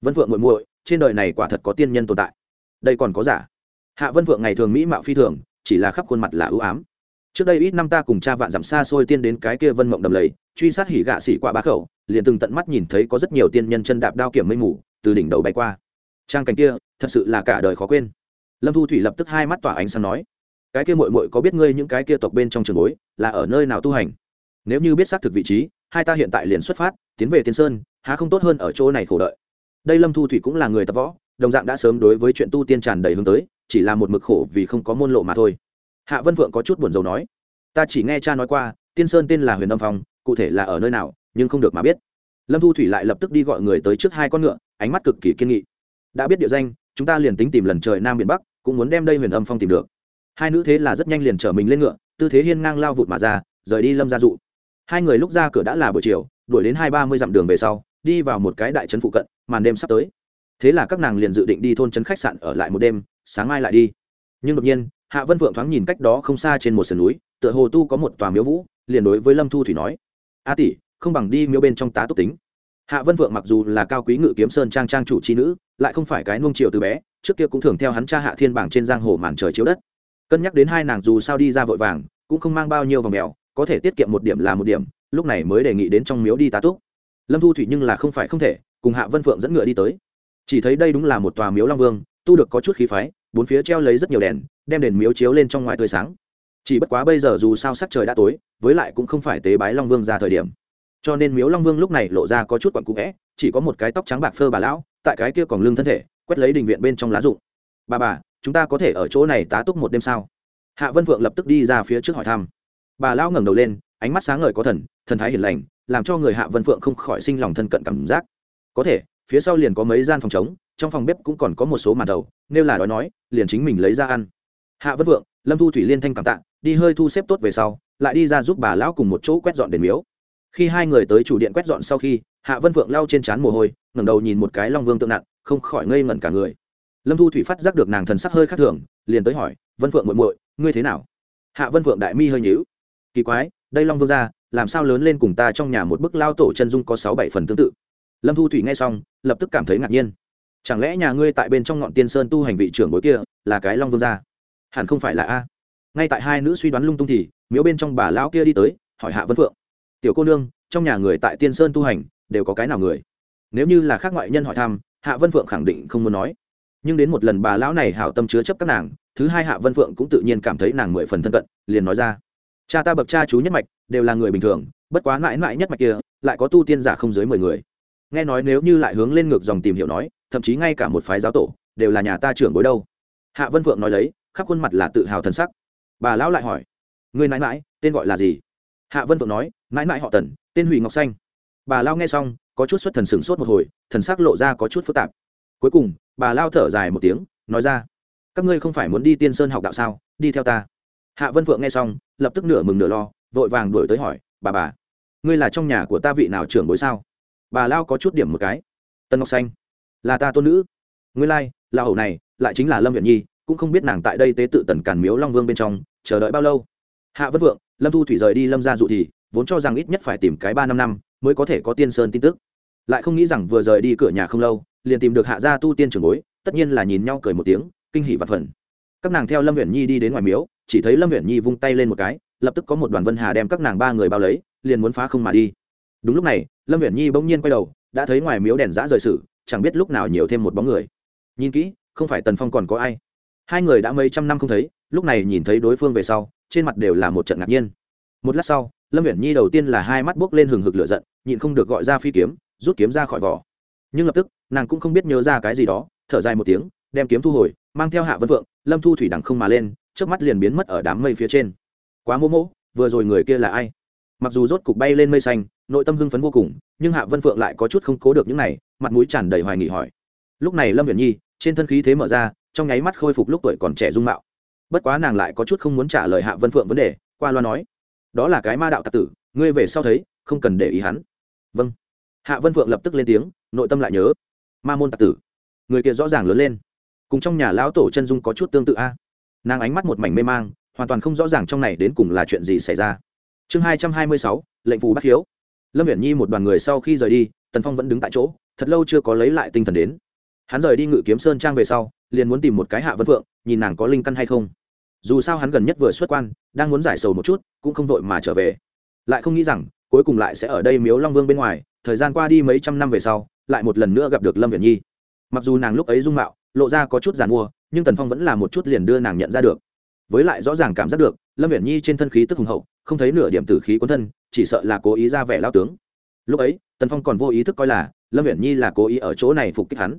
vân phượng muội muội, trên đời này quả thật có tiên nhân tồn tại. Đây còn có giả. Hạ vân phượng ngày thường mỹ mạo phi thường, chỉ là khắp khuôn mặt là ưu ám. Trước đây ít năm ta cùng cha vạn dặm xa xôi tiên đến cái kia vân mộng đầm lầy, truy sát hỉ gạ xỉ qua bá khẩu, liền từng tận mắt nhìn thấy có rất nhiều tiên nhân chân đạp đao kiểm mây mù, từ đỉnh đầu bay qua. Trang cảnh kia, thật sự là cả đời khó quên. Lâm thu thủy lập tức hai mắt tỏa ánh sáng nói, cái kia mội mội có biết ngươi những cái kia tộc bên trong trường bối, là ở nơi nào tu hành? Nếu như biết xác thực vị trí, hai ta hiện tại liền xuất phát, tiến về tiên sơn, há không tốt hơn ở chỗ này khổ đợi đây lâm thu thủy cũng là người tập võ, đồng dạng đã sớm đối với chuyện tu tiên tràn đầy hướng tới, chỉ là một mực khổ vì không có môn lộ mà thôi. Hạ vân phượng có chút buồn rầu nói, ta chỉ nghe cha nói qua, tiên sơn tên là huyền âm phong, cụ thể là ở nơi nào, nhưng không được mà biết. Lâm thu thủy lại lập tức đi gọi người tới trước hai con ngựa, ánh mắt cực kỳ kiên nghị. Đã biết địa danh, chúng ta liền tính tìm lần trời nam biển bắc, cũng muốn đem đây huyền âm phong tìm được. Hai nữ thế là rất nhanh liền chở mình lên ngựa, tư thế hiên ngang lao vụt mà ra, rời đi lâm gia dụ. Hai người lúc ra cửa đã là buổi chiều, đuổi đến hai ba mươi dặm đường về sau đi vào một cái đại trấn phụ cận, màn đêm sắp tới. Thế là các nàng liền dự định đi thôn trấn khách sạn ở lại một đêm, sáng mai lại đi. Nhưng đột nhiên, hạ vân phượng thoáng nhìn cách đó không xa trên một sườn núi, tựa hồ tu có một tòa miếu vũ, liền đối với lâm thu thủy nói, a tỷ, không bằng đi miếu bên trong tá túc tính. Hạ vân phượng mặc dù là cao quý ngự kiếm sơn trang trang chủ c nữ, lại không phải cái nung triều từ bé, trước kia cũng thường theo hắn cha hạ thiên bảng trên giang hồ màn trời chiếu đất. Cân nhắc đến hai nàng dù sao đi ra vội vàng, cũng không mang bao nhiêu vòng mèo, có thể tiết kiệm một điểm là một điểm, lúc này mới đề nghị đến trong miếu đi tá túc lâm thu thủy nhưng là không phải không thể, cùng hạ vân phượng dẫn ngựa đi tới. Chỉ thấy đây đúng là một tòa miếu long vương, tu được có chút khí phái, bốn phía treo lấy rất nhiều đèn, đem đèn miếu chiếu lên trong ngoài tươi sáng. Chỉ bất quá bây giờ dù sao sắc trời đã tối, với lại cũng không phải tế bái long vương ra thời điểm. Cho nên miếu long vương lúc này lộ ra có chút quặn cũ vẽ chỉ có một cái tóc trắng bạc phơ bà lão, tại cái kia còn lưng thân thể, quét lấy đình viện bên trong lá rụng. Bà bà, chúng ta có thể ở chỗ này tá túc một đêm sao? Hạ vân phượng lập tức đi ra phía trước hỏi thăm. Bà lão ngẩng đầu lên, ánh mắt sáng ngời có thần thần thái hiền lành làm cho người hạ vân phượng không khỏi sinh lòng thân cận cảm giác. Có thể, phía sau liền có mấy gian phòng trống, trong phòng bếp cũng còn có một số màn đầu, nếu là đói nói, liền chính mình lấy ra ăn. Hạ vân vượng lâm thu thủy liên thanh cảm tạ, đi hơi thu xếp tốt về sau, lại đi ra giúp bà lão cùng một chỗ quét dọn đền miếu. Khi hai người tới chủ điện quét dọn sau khi, hạ vân phượng lau trên trán mồ hôi, ngẩng đầu nhìn một cái long vương tượng nặng, không khỏi ngây ngẩn cả người. Lâm thu thủy phát giác được nàng thần sắc hơi khác thường, liền tới hỏi, vân phượng muội muội, ngươi thế nào? Hạ vân phượng đại mi hơi nhíu. Kỳ quái, đây long vương ra làm sao lớn lên cùng ta trong nhà một bức lao tổ chân dung có sáu bảy phần tương tự. Lâm thu thủy nghe xong, lập tức cảm thấy ngạc nhiên. Chẳng lẽ nhà ngươi tại bên trong ngọn tiên sơn tu hành vị trưởng bối kia là cái long vương gia? Hẳn không phải là a. Ngay tại hai nữ suy đoán lung tung thì, miếu bên trong bà lão kia đi tới, hỏi hạ vân phượng. Tiểu cô nương, trong nhà người tại tiên sơn tu hành, đều có cái nào người? Nếu như là khác ngoại nhân hỏi thăm, hạ vân phượng khẳng định không muốn nói. Nhưng đến một lần bà lão này hảo tâm chứa chấp các nàng, thứ hai hạ vân phượng cũng tự nhiên cảm thấy nàng mười phần thân cận, liền nói ra cha ta bậc cha chú nhất mạch, đều là người bình thường, bất quá mãi mãi nhất mạch kia, lại có tu tiên giả không dưới mười người. Nghe nói nếu như lại hướng lên ngược dòng tìm hiểu nói, thậm chí ngay cả một phái giáo tổ, đều là nhà ta trưởng bối đâu. Hạ vân phượng nói lấy, khắp khuôn mặt là tự hào thần sắc. Bà lão lại hỏi người nãi mãi, tên gọi là gì? Hạ vân phượng nói nãi mãi họ tần, tên hủy ngọc xanh. Bà lao nghe xong, có chút xuất thần sửng sốt một hồi, thần sắc lộ ra có chút phức tạp. Cuối cùng, bà lao thở dài một tiếng, nói ra, các ngươi không phải muốn đi tiên sơn học đạo sao? Đi theo ta hạ vân phượng nghe xong lập tức nửa mừng nửa lo vội vàng đuổi tới hỏi bà bà ngươi là trong nhà của ta vị nào trưởng bối sao? Bà lao có chút điểm một cái tân ngọc xanh là ta tôn nữ. Ngươi lai、like, là hậu này lại chính là lâm viện nhi cũng không biết nàng tại đây tế tự tần cản miếu long vương bên trong chờ đợi bao lâu? Hạ Vân vượng lâm thu thủy rời đi lâm ra dụ thì vốn cho rằng ít nhất phải tìm cái ba năm năm mới có thể có tiên sơn tin tức. Lại không nghĩ rằng vừa rời đi cửa nhà không lâu liền tìm được hạ gia tu tiên trường bối tất nhiên là nhìn nhau cười một tiếng kinh hỉ và phần các nàng theo lâm huyện nhi đi đến ngoài miếu chỉ thấy lâm huyện nhi vung tay lên một cái, lập tức có một đoàn vân hà đem các nàng ba người bao lấy, liền muốn phá không mà đi. Đúng lúc này, lâm huyện nhi bỗng nhiên quay đầu, đã thấy ngoài miếu đèn giã rời sử chẳng biết lúc nào nhiều thêm một bóng người. Nhìn kỹ, không phải tần phong còn có ai. Hai người đã mấy trăm năm không thấy, lúc này nhìn thấy đối phương về sau, trên mặt đều là một trận ngạc nhiên. Một lát sau, lâm viễn nhi đầu tiên là hai mắt buốc lên hừng hực lửa giận, nhịn không được gọi ra phi kiếm, rút kiếm ra khỏi vỏ. Nhưng lập tức, nàng cũng không biết nhớ ra cái gì đó, thở dài một tiếng, đem kiếm thu hồi, mang theo hạ vân phượng, lâm thu thủy đằng không mà lên trước mắt liền biến mất ở đám mây phía trên. Quá mô mỗ vừa rồi người kia là ai? Mặc dù rốt cục bay lên mây xanh, nội tâm hưng phấn vô cùng, nhưng hạ vân phượng lại có chút không cố được những này, mặt mũi tràn đầy hoài nghị hỏi. Lúc này lâm viễn nhi, trên thân khí thế mở ra, trong nháy mắt khôi phục lúc tuổi còn trẻ dung mạo. Bất quá nàng lại có chút không muốn trả lời hạ vân phượng vấn đề, qua loa nói. Đó là cái ma đạo tạc tử, ngươi về sau thấy, không cần để ý hắn. Vâng. Hạ vân phượng lập tức lên tiếng, nội tâm lại nhớ. Ma môn tạc tử. Người kia rõ ràng lớn lên. Cùng trong nhà lão tổ chân dung có chút tương tự a nàng ánh mắt một mảnh mê mang, hoàn toàn không rõ ràng trong này đến cùng là chuyện gì xảy ra. Chương hai trăm hai mươi sáu, lệnh phù bắt hiếu lâm viễn nhi một đoàn người sau khi rời đi, tần phong vẫn đứng tại chỗ, thật lâu chưa có lấy lại tinh thần đến. Hắn rời đi ngự kiếm sơn trang về sau, liền muốn tìm một cái hạ vân phượng, nhìn nàng có linh căn hay không. Dù sao hắn gần nhất vừa xuất quan, đang muốn giải sầu một chút, cũng không vội mà trở về. Lại không nghĩ rằng, cuối cùng lại sẽ ở đây miếu long vương bên ngoài, thời gian qua đi mấy trăm năm về sau, lại một lần nữa gặp được lâm viễn nhi. Mặc dù nàng lúc ấy dung mạo lộ ra có chút g i à n mua, nhưng tần phong vẫn là một chút liền đưa nàng nhận ra được. Với lại rõ ràng cảm giác được, lâm viễn nhi trên thân khí tức hùng hậu, không thấy nửa điểm tử khí quân thân, chỉ sợ là cố ý ra vẻ lao tướng. Lúc ấy, tần phong còn vô ý thức coi là lâm viễn nhi là cố ý ở chỗ này phục kích hắn.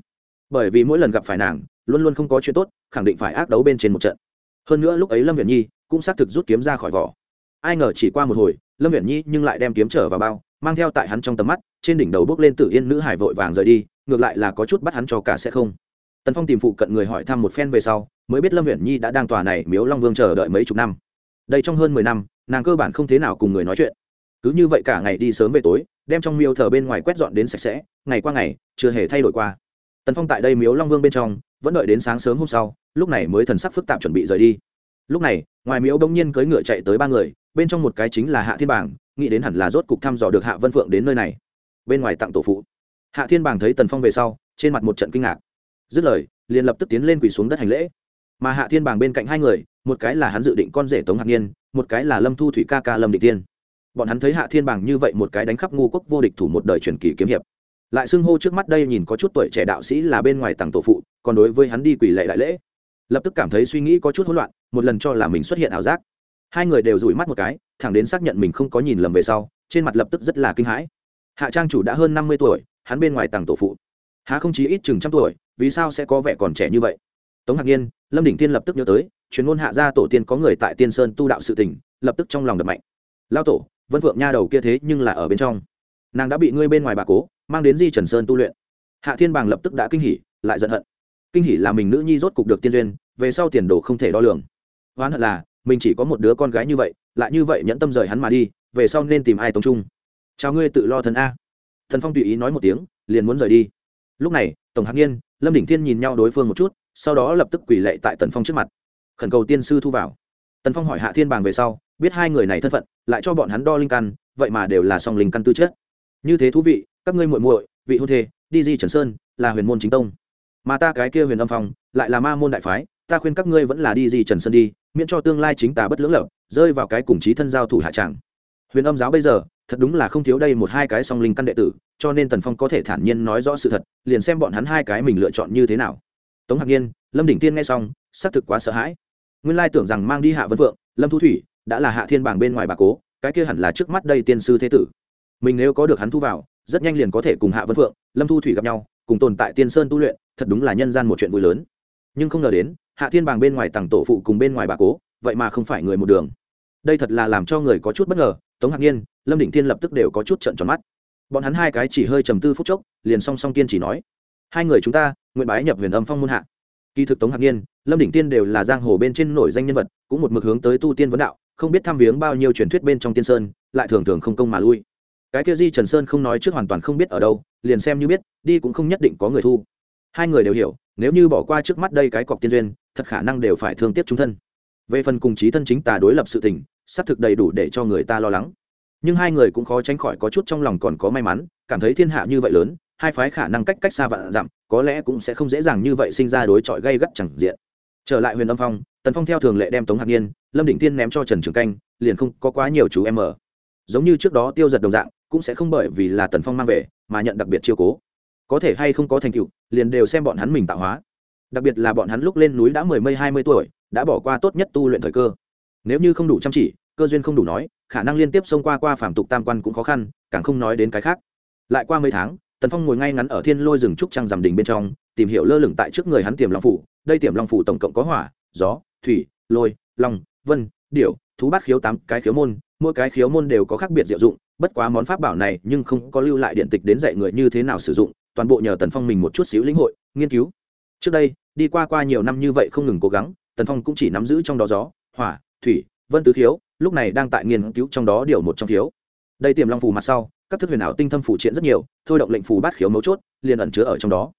Bởi vì mỗi lần gặp phải nàng, luôn luôn không có chuyện tốt, khẳng định phải ác đấu bên trên một trận. Hơn nữa lúc ấy lâm viễn nhi cũng xác thực rút kiếm ra khỏi vỏ. Ai ngờ chỉ qua một hồi, lâm viễn nhi nhưng lại đem kiếm trở vào bao, mang theo tại hắn trong tầm mắt, trên đỉnh đầu bước lên tử yên nữ hải vội vàng rời đi, ngược lại là có chút bắt hắn cho cả sẽ không tần phong tìm phụ cận người hỏi thăm một phen về sau, mới biết lâm huyện nhi đã đang tòa này miếu long vương chờ đợi mấy chục năm. Đây trong hơn mười năm, nàng cơ bản không thế nào cùng người nói chuyện. Cứ như vậy cả ngày đi sớm về tối, đem trong miếu thờ bên ngoài quét dọn đến sạch sẽ, ngày qua ngày, chưa hề thay đổi qua. Tần phong tại đây miếu long vương bên trong, vẫn đợi đến sáng sớm hôm sau, lúc này mới thần sắc phức tạp chuẩn bị rời đi. Lúc này, ngoài miếu đông nhiên cưỡi ngựa chạy tới ba người, bên trong một cái chính là hạ thiên bảng nghĩ đến hẳn là rốt cục thăm dò được hạ vân phượng đến nơi này. Bên ngoài tặng tổ phụ. Hạ thiên bảng thấy tần phong về sau, trên mặt một trận kinh ngạc dứt lời, liền lập tức tiến lên quỳ xuống đất hành lễ. Mà hạ thiên bảng bên cạnh hai người, một cái là hắn dự định con rể tống hạc nhiên, một cái là lâm thu thủy ca ca lâm định tiên. Bọn hắn thấy hạ thiên bảng như vậy một cái đánh khắp ngu quốc vô địch thủ một đời truyền kỳ kiếm hiệp. Lại xưng hô trước mắt đây nhìn có chút tuổi trẻ đạo sĩ là bên ngoài tặng tổ phụ, còn đối với hắn đi quỳ lệ đại lễ. Lập tức cảm thấy suy nghĩ có chút hỗn loạn, một lần cho là mình xuất hiện ảo giác. Hai người đều rủi mắt một cái, thẳng đến xác nhận mình không có nhìn lầm về sau, trên mặt lập tức rất là kinh hãi. Hạ trang chủ đã hơn năm mươi tuổi, hắn bên ngoài tặng tổ phụ. Há không chí ít chừng trăm tuổi vì sao sẽ có vẻ còn trẻ như vậy? Tống hạc nhiên lâm đỉnh tiên lập tức nhớ tới chuyên môn hạ gia tổ tiên có người tại tiên sơn tu đạo sự tình, lập tức trong lòng đập mạnh. Lao tổ vân phượng nha đầu kia thế nhưng là ở bên trong. Nàng đã bị ngươi bên ngoài bà cố mang đến di trần sơn tu luyện. Hạ thiên bàng lập tức đã kinh hỉ lại giận hận. Kinh hỉ là mình nữ nhi rốt cục được tiên duyên về sau tiền đồ không thể đo lường. Hoán hận là mình chỉ có một đứa con gái như vậy lại như vậy nhẫn tâm rời hắn mà đi về sau nên tìm ai tống trung? Chào ngươi tự lo thần a. Thần phong tùy ý nói một tiếng liền muốn rời đi. Lúc này tổng hạc nhiên lâm đỉnh thiên nhìn nhau đối phương một chút, sau đó lập tức quỳ lệ tại tần phong trước mặt. Khẩn cầu tiên sư thu vào. Tần phong hỏi hạ thiên bàng về sau, biết hai người này thân phận, lại cho bọn hắn đo linh căn, vậy mà đều là song linh căn tư chất. Như thế thú vị, các ngươi muội muội, vị hôn thê, đi di trần sơn, là huyền môn chính tông. Mà ta cái kia huyền âm phong, lại là ma môn đại phái, ta khuyên các ngươi vẫn là đi di trần sơn đi, miễn cho tương lai chính ta bất lưỡng lập rơi vào cái cùng chí thân giao thủ hạ tràng huyền âm giáo bây giờ thật đúng là không thiếu đây một hai cái song linh căn đệ tử, cho nên tần phong có thể thản nhiên nói rõ sự thật, liền xem bọn hắn hai cái mình lựa chọn như thế nào. Tống hạc nhiên, lâm đỉnh tiên nghe xong, xác thực quá sợ hãi. Nguyên lai tưởng rằng mang đi hạ vân phượng, lâm thu thủy đã là hạ thiên bảng bên ngoài bà cố, cái kia hẳn là trước mắt đây tiên sư thế tử. Mình nếu có được hắn thu vào, rất nhanh liền có thể cùng hạ vân phượng, lâm thu thủy gặp nhau, cùng tồn tại tiên sơn tu luyện, thật đúng là nhân gian một chuyện vui lớn. Nhưng không ngờ đến, hạ thiên bàng bên ngoài tặng tổ phụ cùng bên ngoài bà cố, vậy mà không phải người một đường. Đây thật là làm cho người có chút bất ngờ tống hạc nhiên lâm Đỉnh thiên lập tức đều có chút trận tròn mắt. Bọn hắn hai cái chỉ hơi trầm tư phút chốc, liền song song kiên chỉ nói, hai người chúng ta, nguyện bái nhập huyền âm phong môn hạ. Kỳ thực tống hạc nhiên lâm Đỉnh tiên đều là giang hồ bên trên nổi danh nhân vật, cũng một mực hướng tới tu tiên vấn đạo, không biết tham viếng bao nhiêu truyền thuyết bên trong tiên sơn, lại thường thường không công mà lui. Cái kia di trần sơn không nói trước hoàn toàn không biết ở đâu, liền xem như biết, đi cũng không nhất định có người thu. Hai người đều hiểu, nếu như bỏ qua trước mắt đây cái cọc tiên duyên, thật khả năng đều phải thương tiếc chúng thân. Về phần cùng chí thân chính tà đối lập sự tình xác thực đầy đủ để cho người ta lo lắng. Nhưng hai người cũng khó tránh khỏi có chút trong lòng còn có may mắn, cảm thấy thiên hạ như vậy lớn, hai phái khả năng cách cách xa vạn dặm, có lẽ cũng sẽ không dễ dàng như vậy sinh ra đối chọi gây gắt chẳng diện. Trở lại huyền âm phong, tần phong theo thường lệ đem tống hạc nhiên, lâm định tiên ném cho trần trường canh, liền không có quá nhiều chú em ở. Giống như trước đó tiêu giật đồng dạng, cũng sẽ không bởi vì là tần phong mang về, mà nhận đặc biệt chiêu cố. Có thể hay không có thành tựu, liền đều xem bọn hắn mình tạo hóa. Đặc biệt là bọn hắn lúc lên núi đã mười mây hai mươi tuổi, đã bỏ qua tốt nhất tu luyện thời cơ nếu như không đủ chăm chỉ, cơ duyên không đủ nói, khả năng liên tiếp xông qua qua phạm tục tam quan cũng khó khăn, càng không nói đến cái khác. Lại qua mấy tháng, tần phong ngồi ngay ngắn ở thiên lôi rừng trúc trăng rằm đình bên trong, tìm hiểu lơ lửng tại trước người hắn tiềm long phủ. Đây tiềm long phủ tổng cộng có hỏa, gió, thủy, lôi, long, vân, điểu, thú bát khiếu tám cái khiếu môn. Mỗi cái khiếu môn đều có khác biệt diệu dụng, bất quá món pháp bảo này nhưng không có lưu lại điện tịch đến dạy người như thế nào sử dụng, toàn bộ nhờ tần phong mình một chút xíu lĩnh hội, nghiên cứu. Trước đây, đi qua qua nhiều năm như vậy không ngừng cố gắng, tần phong cũng chỉ nắm giữ trong đó gió, hỏa thủy, vân tứ khiếu, lúc này đang tại nghiên cứu trong đó điều một trong khiếu. Đây tiềm long phù mặt sau, các thức huyền ảo tinh thâm phủ triện rất nhiều, thôi động lệnh phù bát khiếu mấu chốt, liền ẩn chứa ở trong đó.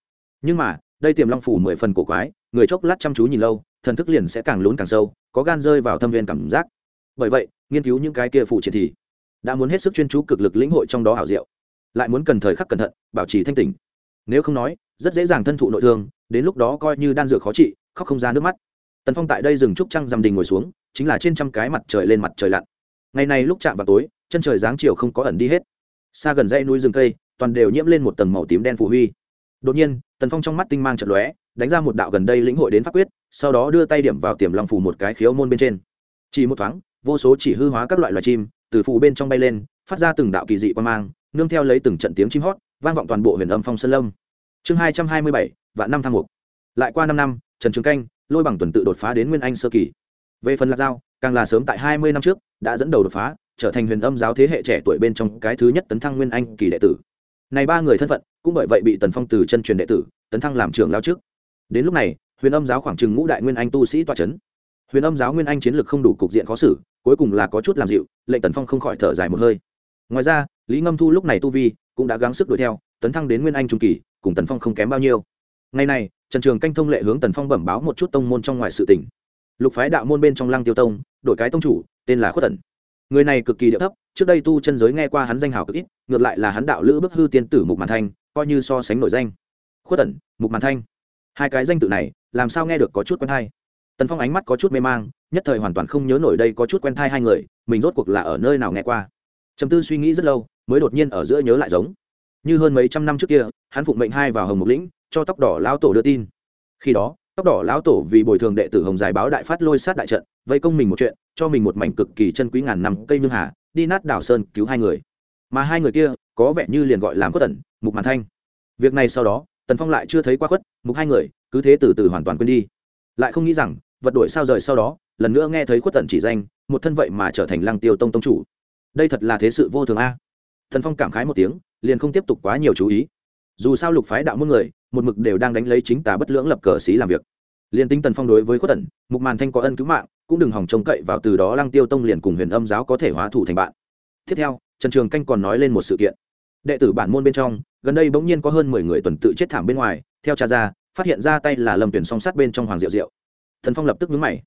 Nhưng mà, đây tiềm long phủ mười phần cổ quái, người chốc lát chăm chú nhìn lâu, thần thức liền sẽ càng lún càng sâu, có gan rơi vào thâm viên cảm giác. Bởi vậy, nghiên cứu những cái kia phụ triện thì đã muốn hết sức chuyên chú cực lực lĩnh hội trong đó hảo diệu. Lại muốn cần thời khắc cẩn thận, bảo trì thanh tỉnh. Nếu không nói, rất dễ dàng thân thụ nội thương, đến lúc đó coi như đan dược khó trị, khóc không ra nước mắt. Tần phong tại đây dừng trúc trăng dằm đình ngồi xuống chính là trên trăm cái mặt trời lên mặt trời lặn. Ngày này lúc chạm vào tối, chân trời dáng chiều không có ẩn đi hết. Xa gần dãy núi rừng cây, toàn đều nhiễm lên một tầng màu tím đen phù huy. Đột nhiên, tần phong trong mắt tinh mang trận lóe, đánh ra một đạo gần đây lĩnh hội đến pháp quyết, sau đó đưa tay điểm vào tiềm lòng phù một cái khiếu môn bên trên. Chỉ một thoáng, vô số chỉ hư hóa các loại loài chim, từ phù bên trong bay lên, phát ra từng đạo kỳ dị quan mang, nương theo lấy từng trận tiếng chim hót, vang vọng toàn bộ huyền âm phong sơn lâm. Chương hai trăm hai mươi bảy, vạn năm thang mục. Lại qua năm năm, trần trường canh, lôi bằng tuần tự đột phá đến nguyên anh sơ kỳ về phần lạc giao, càng là sớm tại hai mươi năm trước đã dẫn đầu đột phá, trở thành huyền âm giáo thế hệ trẻ tuổi bên trong cái thứ nhất tấn thăng nguyên anh kỳ đệ tử. Này ba người thân phận cũng bởi vậy bị tần phong từ chân truyền đệ tử, tấn thăng làm trưởng lao trước. Đến lúc này, huyền âm giáo khoảng chừng ngũ đại nguyên anh tu sĩ toa c h ấ n huyền âm giáo nguyên anh chiến lược không đủ cục diện khó xử, cuối cùng là có chút làm dịu, lệnh tần phong không khỏi thở dài một hơi. Ngoài ra, lý ngâm thu lúc này tu vi cũng đã gắng sức đuổi theo, tấn thăng đến nguyên anh trung kỳ, cùng tần phong không kém bao nhiêu. Ngày này, trần trường canh thông lệ hướng tần phong bẩm báo một chút tông môn trong ngoài sự tỉnh lục phái đạo môn bên trong lăng tiêu tông đổi cái tông chủ tên là khuất tần. Người này cực kỳ điệu thấp trước đây tu chân giới nghe qua hắn danh hào cực ít ngược lại là hắn đạo lữ bức hư tiên tử mục màn thanh coi như so sánh nổi danh. Khuất Tần, mục màn thanh. Hai cái danh tự này làm sao nghe được có chút quen thai tần phong ánh mắt có chút mê mang nhất thời hoàn toàn không nhớ nổi đây có chút quen thai hai người mình rốt cuộc là ở nơi nào nghe qua. Trầm tư suy nghĩ rất lâu mới đột nhiên ở giữa nhớ lại giống. Như hơn mấy trăm năm trước kia hắn phụng mệnh hai vào hồng mục lĩnh cho tóc đỏ lao tổ đưa tin. Khi đó tóc đỏ lão tổ vì bồi thường đệ tử hồng giải báo đại phát lôi sát đại trận, vây công mình một chuyện, cho mình một mảnh cực kỳ chân quý ngàn năm cây nương hà, đi nát đảo sơn cứu hai người. Mà hai người kia, có vẻ như liền gọi làm quất tần, mục màn thanh. Việc này sau đó, tần phong lại chưa thấy qua khuất mục hai người, cứ thế từ từ hoàn toàn quên đi. Lại không nghĩ rằng, vật đổi sao rời sau đó, lần nữa nghe thấy khuất tần chỉ danh, một thân vậy mà trở thành lăng tiêu tông tông chủ. Đây thật là thế sự vô thường a. Tần phong cảm khái một tiếng, liền không tiếp tục quá nhiều chú ý. Dù sao lục phái đạo môn người một mực đều đang đánh lấy chính tà bất lưỡng lập cờ xí làm việc. Liền tính tần phong đối với khuất tần, mục màn thanh có ân cứu mạng, cũng đừng hỏng trông cậy vào từ đó lăng tiêu tông liền cùng huyền âm giáo có thể hóa thủ thành bạn. Tiếp theo, trần trường canh còn nói lên một sự kiện. Đệ tử bản môn bên trong, gần đây bỗng nhiên có hơn mười người tuần tự chết thảm bên ngoài, theo cha ra, phát hiện ra tay là lâm tuyển song sát bên trong hoàng diệu diệu. Thần phong lập tức vướng mày.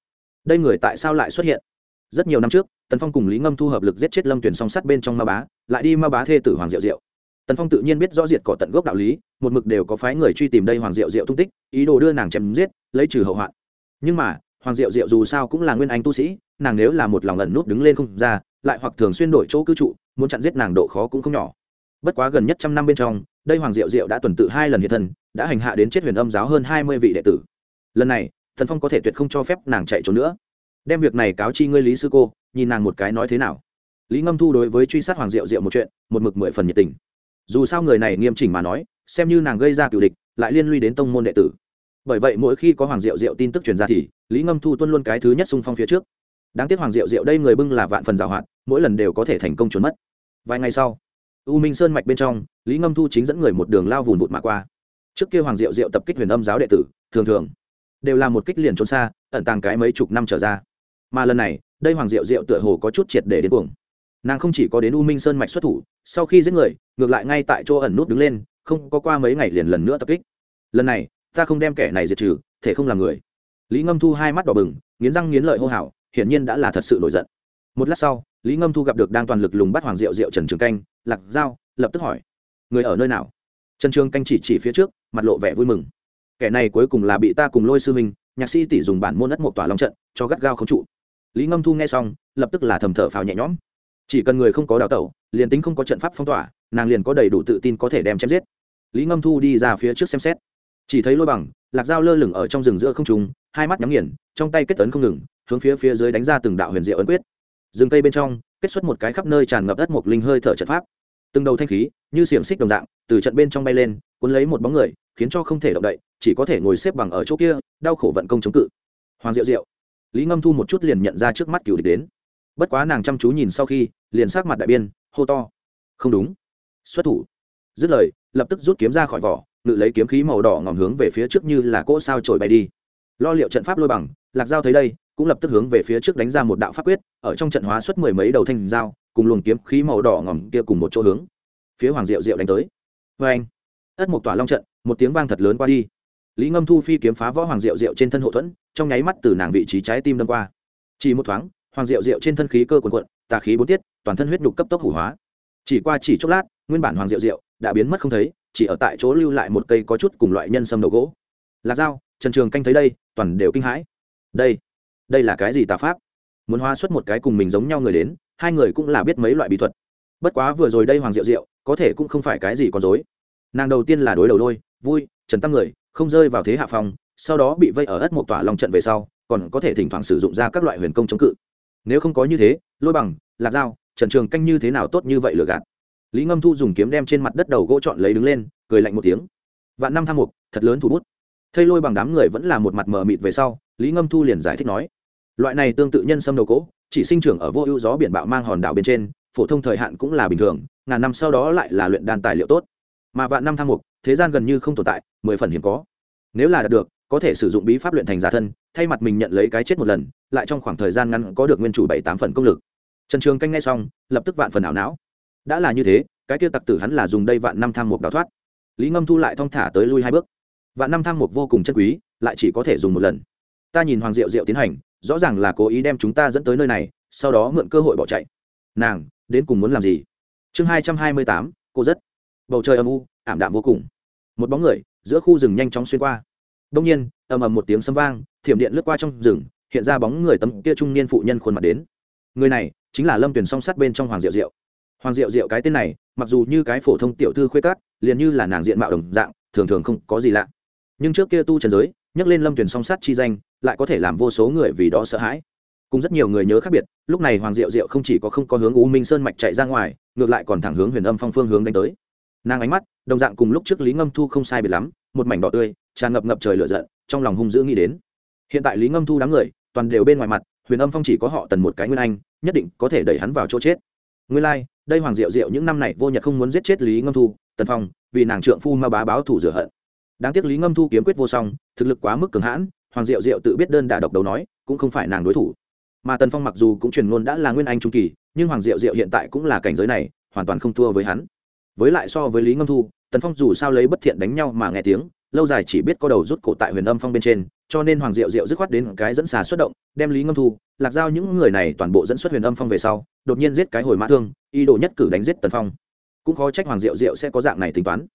Đây người tại sao lại xuất hiện? Rất nhiều năm trước, tần phong cùng lý ngâm thu hợp lực giết chết lâm tuyển song sát bên trong ma bá, lại đi ma bá thê tử hoàng diệu diệu tần phong tự nhiên biết rõ diệt cỏ tận gốc đạo lý, một mực đều có phái người truy tìm đây hoàng diệu diệu tung tích, ý đồ đưa nàng chém giết, lấy trừ hậu hoạn. Nhưng mà, hoàng diệu diệu dù sao cũng là nguyên anh tu sĩ, nàng nếu là một lòng ẩn nút đứng lên không ra, lại hoặc thường xuyên đổi chỗ cư trụ, muốn chặn giết nàng độ khó cũng không nhỏ. Bất quá gần nhất trăm năm bên trong, đây hoàng diệu diệu đã tuần tự hai lần hiện thân, đã hành hạ đến chết huyền âm giáo hơn hai mươi vị đệ tử. Lần này thần phong có thể tuyệt không cho phép nàng chạy trốn nữa. Đem việc này cáo chi ngươi lý sư cô, nhìn nàng một cái nói thế nào. Lý ngâm thu đối với truy sát hoàng diệu diệu một chuyện, một mực mười phần nhiệt tình dù sao người này nghiêm chỉnh mà nói, xem như nàng gây ra cựu địch, lại liên lụy đến tông môn đệ tử. Bởi vậy mỗi khi có hoàng diệu diệu tin tức truyền ra thì, lý ngâm thu tuân luôn cái thứ nhất xung phong phía trước. Đáng tiếc hoàng diệu diệu đây người bưng là vạn phần giảo hoạt mỗi lần đều có thể thành công trốn mất. Vài ngày sau, u minh sơn mạch bên trong, lý ngâm thu chính dẫn người một đường lao vùn vụt mà qua. Trước kia hoàng diệu diệu tập kích huyền âm giáo đệ tử, thường thường đều là một kích liền trốn xa, ẩn tàng cái mấy chục năm trở ra. Mà lần này, đây hoàng diệu diệu tựa hồ có chút triệt để đến cuồng. Nàng không chỉ có đến u minh sơn mạch xuất thủ, sau khi giết người ngược lại ngay tại chỗ ẩn nút đứng lên, không có qua mấy ngày liền lần nữa tập kích. Lần này, ta không đem kẻ này diệt trừ, thể không làm người. Lý ngâm thu hai mắt đỏ bừng, nghiến răng nghiến lợi hô hào, hiển nhiên đã là thật sự nổi giận. Một lát sau, lý ngâm thu gặp được đang toàn lực lùng bắt hoàng diệu diệu trần trường canh, lạc dao lập tức hỏi, người ở nơi nào? Trần trường canh chỉ chỉ phía trước, mặt lộ vẻ vui mừng. Kẻ này cuối cùng là bị ta cùng lôi sư minh, nhạc sĩ tỷ dùng bản môn đất một tòa long trận, cho gắt gao không trụ. Lý ngâm thu nghe xong, lập tức là thầm thở phào nhẹ nhõm. Chỉ cần người không có đào tẩu, liền tính không có trận pháp phong tỏa nàng liền có đầy đủ tự tin có thể đem chém giết. Lý ngâm thu đi ra phía trước xem xét. Chỉ thấy lôi bằng, lạc dao lơ lửng ở trong rừng giữa không trùng hai mắt nhắm nghiền, trong tay kết tấn không ngừng, hướng phía phía dưới đánh ra từng đạo huyền diệu ấn quyết. Rừng cây bên trong, kết xuất một cái khắp nơi tràn ngập đất một linh hơi thở trận pháp. Từng đầu thanh khí, như xiềng xích đồng dạng, từ trận bên trong bay lên, cuốn lấy một bóng người, khiến cho không thể động đậy, chỉ có thể ngồi xếp bằng ở chỗ kia, đau khổ vận công chống cự. Hoàng diệu diệu. Lý ngâm thu một chút liền nhận ra trước mắt cửu địch đến. Bất quá nàng chăm chú nhìn sau khi, liền sát mặt đại biên hô to. Không đúng xuất thủ. Dứt lời, lập tức rút kiếm ra khỏi vỏ, ngự lấy kiếm khí màu đỏ ngòm hướng về phía trước như là cỗ sao trồi bay đi. Lo liệu trận pháp lôi bằng, lạc dao thấy đây, cũng lập tức hướng về phía trước đánh ra một đạo pháp quyết, ở trong trận hóa xuất mười mấy đầu thanh dao, cùng luồng kiếm khí màu đỏ ngòm kia cùng một chỗ hướng. Phía hoàng diệu diệu đánh tới. Vê anh ất một tỏa long trận, một tiếng vang thật lớn qua đi. Lý ngâm thu phi kiếm phá võ hoàng diệu diệu trên thân hộ thuẫn, trong nháy mắt từ nàng vị trí trái tim đâm qua. Chỉ một thoáng, hoàng diệu diệu trên thân khí cơ quần quận tà khí bốn tiết, toàn thân huyết nhục cấp tốc hủ hóa chỉ qua chỉ chốc lát nguyên bản hoàng diệu diệu đã biến mất không thấy chỉ ở tại chỗ lưu lại một cây có chút cùng loại nhân sâm đầu gỗ. Lạc dao trần trường canh thấy đây toàn đều kinh hãi. Đây đây là cái gì tà pháp? Muốn hóa xuất một cái cùng mình giống nhau người đến hai người cũng là biết mấy loại bí thuật. Bất quá vừa rồi đây hoàng diệu diệu có thể cũng không phải cái gì con dối nàng đầu tiên là đối đầu đôi, vui trần tăng người không rơi vào thế hạ phòng sau đó bị vây ở ất một tỏa lòng trận về sau còn có thể thỉnh thoảng sử dụng ra các loại huyền công chống cự. Nếu không có như thế lôi bằng lạc dao trần trường canh như thế nào tốt như vậy lừa gạt. Lý ngâm thu dùng kiếm đem trên mặt đất đầu gỗ chọn lấy đứng lên, cười lạnh một tiếng. Vạn năm tham mục, thật lớn thủ bút. Thây lôi bằng đám người vẫn là một mặt mờ mịt về sau, lý ngâm thu liền giải thích nói, loại này tương tự nhân sâm đầu gỗ, chỉ sinh trưởng ở vô ưu gió biển bạo mang hòn đảo bên trên, phổ thông thời hạn cũng là bình thường, ngàn năm sau đó lại là luyện đan tài liệu tốt. Mà vạn năm tham mục, thế gian gần như không tồn tại, mười phần hiếm có. Nếu là đạt được, có thể sử dụng bí pháp luyện thành giả thân, thay mặt mình nhận lấy cái chết một lần, lại trong khoảng thời gian ngắn có được nguyên chủ bảy tám phần công lực trần trường canh ngay xong, lập tức vạn phần ảo não. Đã là như thế, cái kia tặc tử hắn là dùng đây vạn năm tham mục đào thoát. Lý ngâm thu lại thong thả tới lui hai bước. Vạn năm tham mục vô cùng chân quý, lại chỉ có thể dùng một lần. Ta nhìn hoàng diệu diệu tiến hành, rõ ràng là cố ý đem chúng ta dẫn tới nơi này, sau đó mượn cơ hội bỏ chạy. Nàng, đến cùng muốn làm gì? Chương hai trăm hai mươi tám, cô rất. Bầu trời âm u, ảm đạm vô cùng. Một bóng người, giữa khu rừng nhanh chóng xuyên qua. Đông nhiên, ầm ầm một tiếng sấm vang, thiểm điện lướt qua trong rừng, hiện ra bóng người tấm kia trung niên phụ nhân khuôn mặt đến. Người này chính là lâm tuyển song sát bên trong hoàng diệu diệu. Hoàng diệu diệu cái tên này, mặc dù như cái phổ thông tiểu thư khuê cát liền như là nàng diện mạo đồng dạng, thường thường không có gì lạ. Nhưng trước kia tu trần giới, nhắc lên lâm tuyển song sát chi danh, lại có thể làm vô số người vì đó sợ hãi. Cùng rất nhiều người nhớ khác biệt, lúc này hoàng diệu diệu không chỉ có không có hướng u minh sơn mạch chạy ra ngoài, ngược lại còn thẳng hướng huyền âm phong phương hướng đánh tới. Nàng ánh mắt, đồng dạng cùng lúc trước lý ngâm thu không sai biệt lắm, một mảnh đỏ tươi, tràn ngập ngập trời lửa giận, trong lòng hung dữ nghĩ đến. Hiện tại lý ngâm thu đám người, toàn đều bên ngoài mặt, huyền âm phong chỉ có họ tần một cái nguyên anh nhất định có thể đẩy hắn vào chỗ chết. Nguyên lai、like, đây hoàng diệu diệu những năm này vô nhật không muốn giết chết lý ngâm thu tần phong vì nàng trượng phu ma bá báo thủ rửa hận. Đáng tiếc lý ngâm thu kiếm quyết vô song thực lực quá mức cường hãn hoàng diệu diệu tự biết đơn đả độc đầu nói cũng không phải nàng đối thủ. Mà tần phong mặc dù cũng truyền ngôn đã là nguyên anh trung kỳ nhưng hoàng diệu diệu hiện tại cũng là cảnh giới này hoàn toàn không thua với hắn. Với lại so với lý ngâm thu tần phong dù sao lấy bất thiện đánh nhau mà nghe tiếng lâu dài chỉ biết có đầu rút cổ tại huyền âm phong bên trên cho nên hoàng diệu diệu dứt khoát đến cái dẫn xà xuất động, đem lý ngâm thu, lạc giao những người này toàn bộ dẫn xuất huyền âm phong về sau, đột nhiên giết cái hồi mã thương, ý đồ nhất cử đánh giết tần phong. Cũng khó trách hoàng diệu diệu sẽ có dạng này tính toán.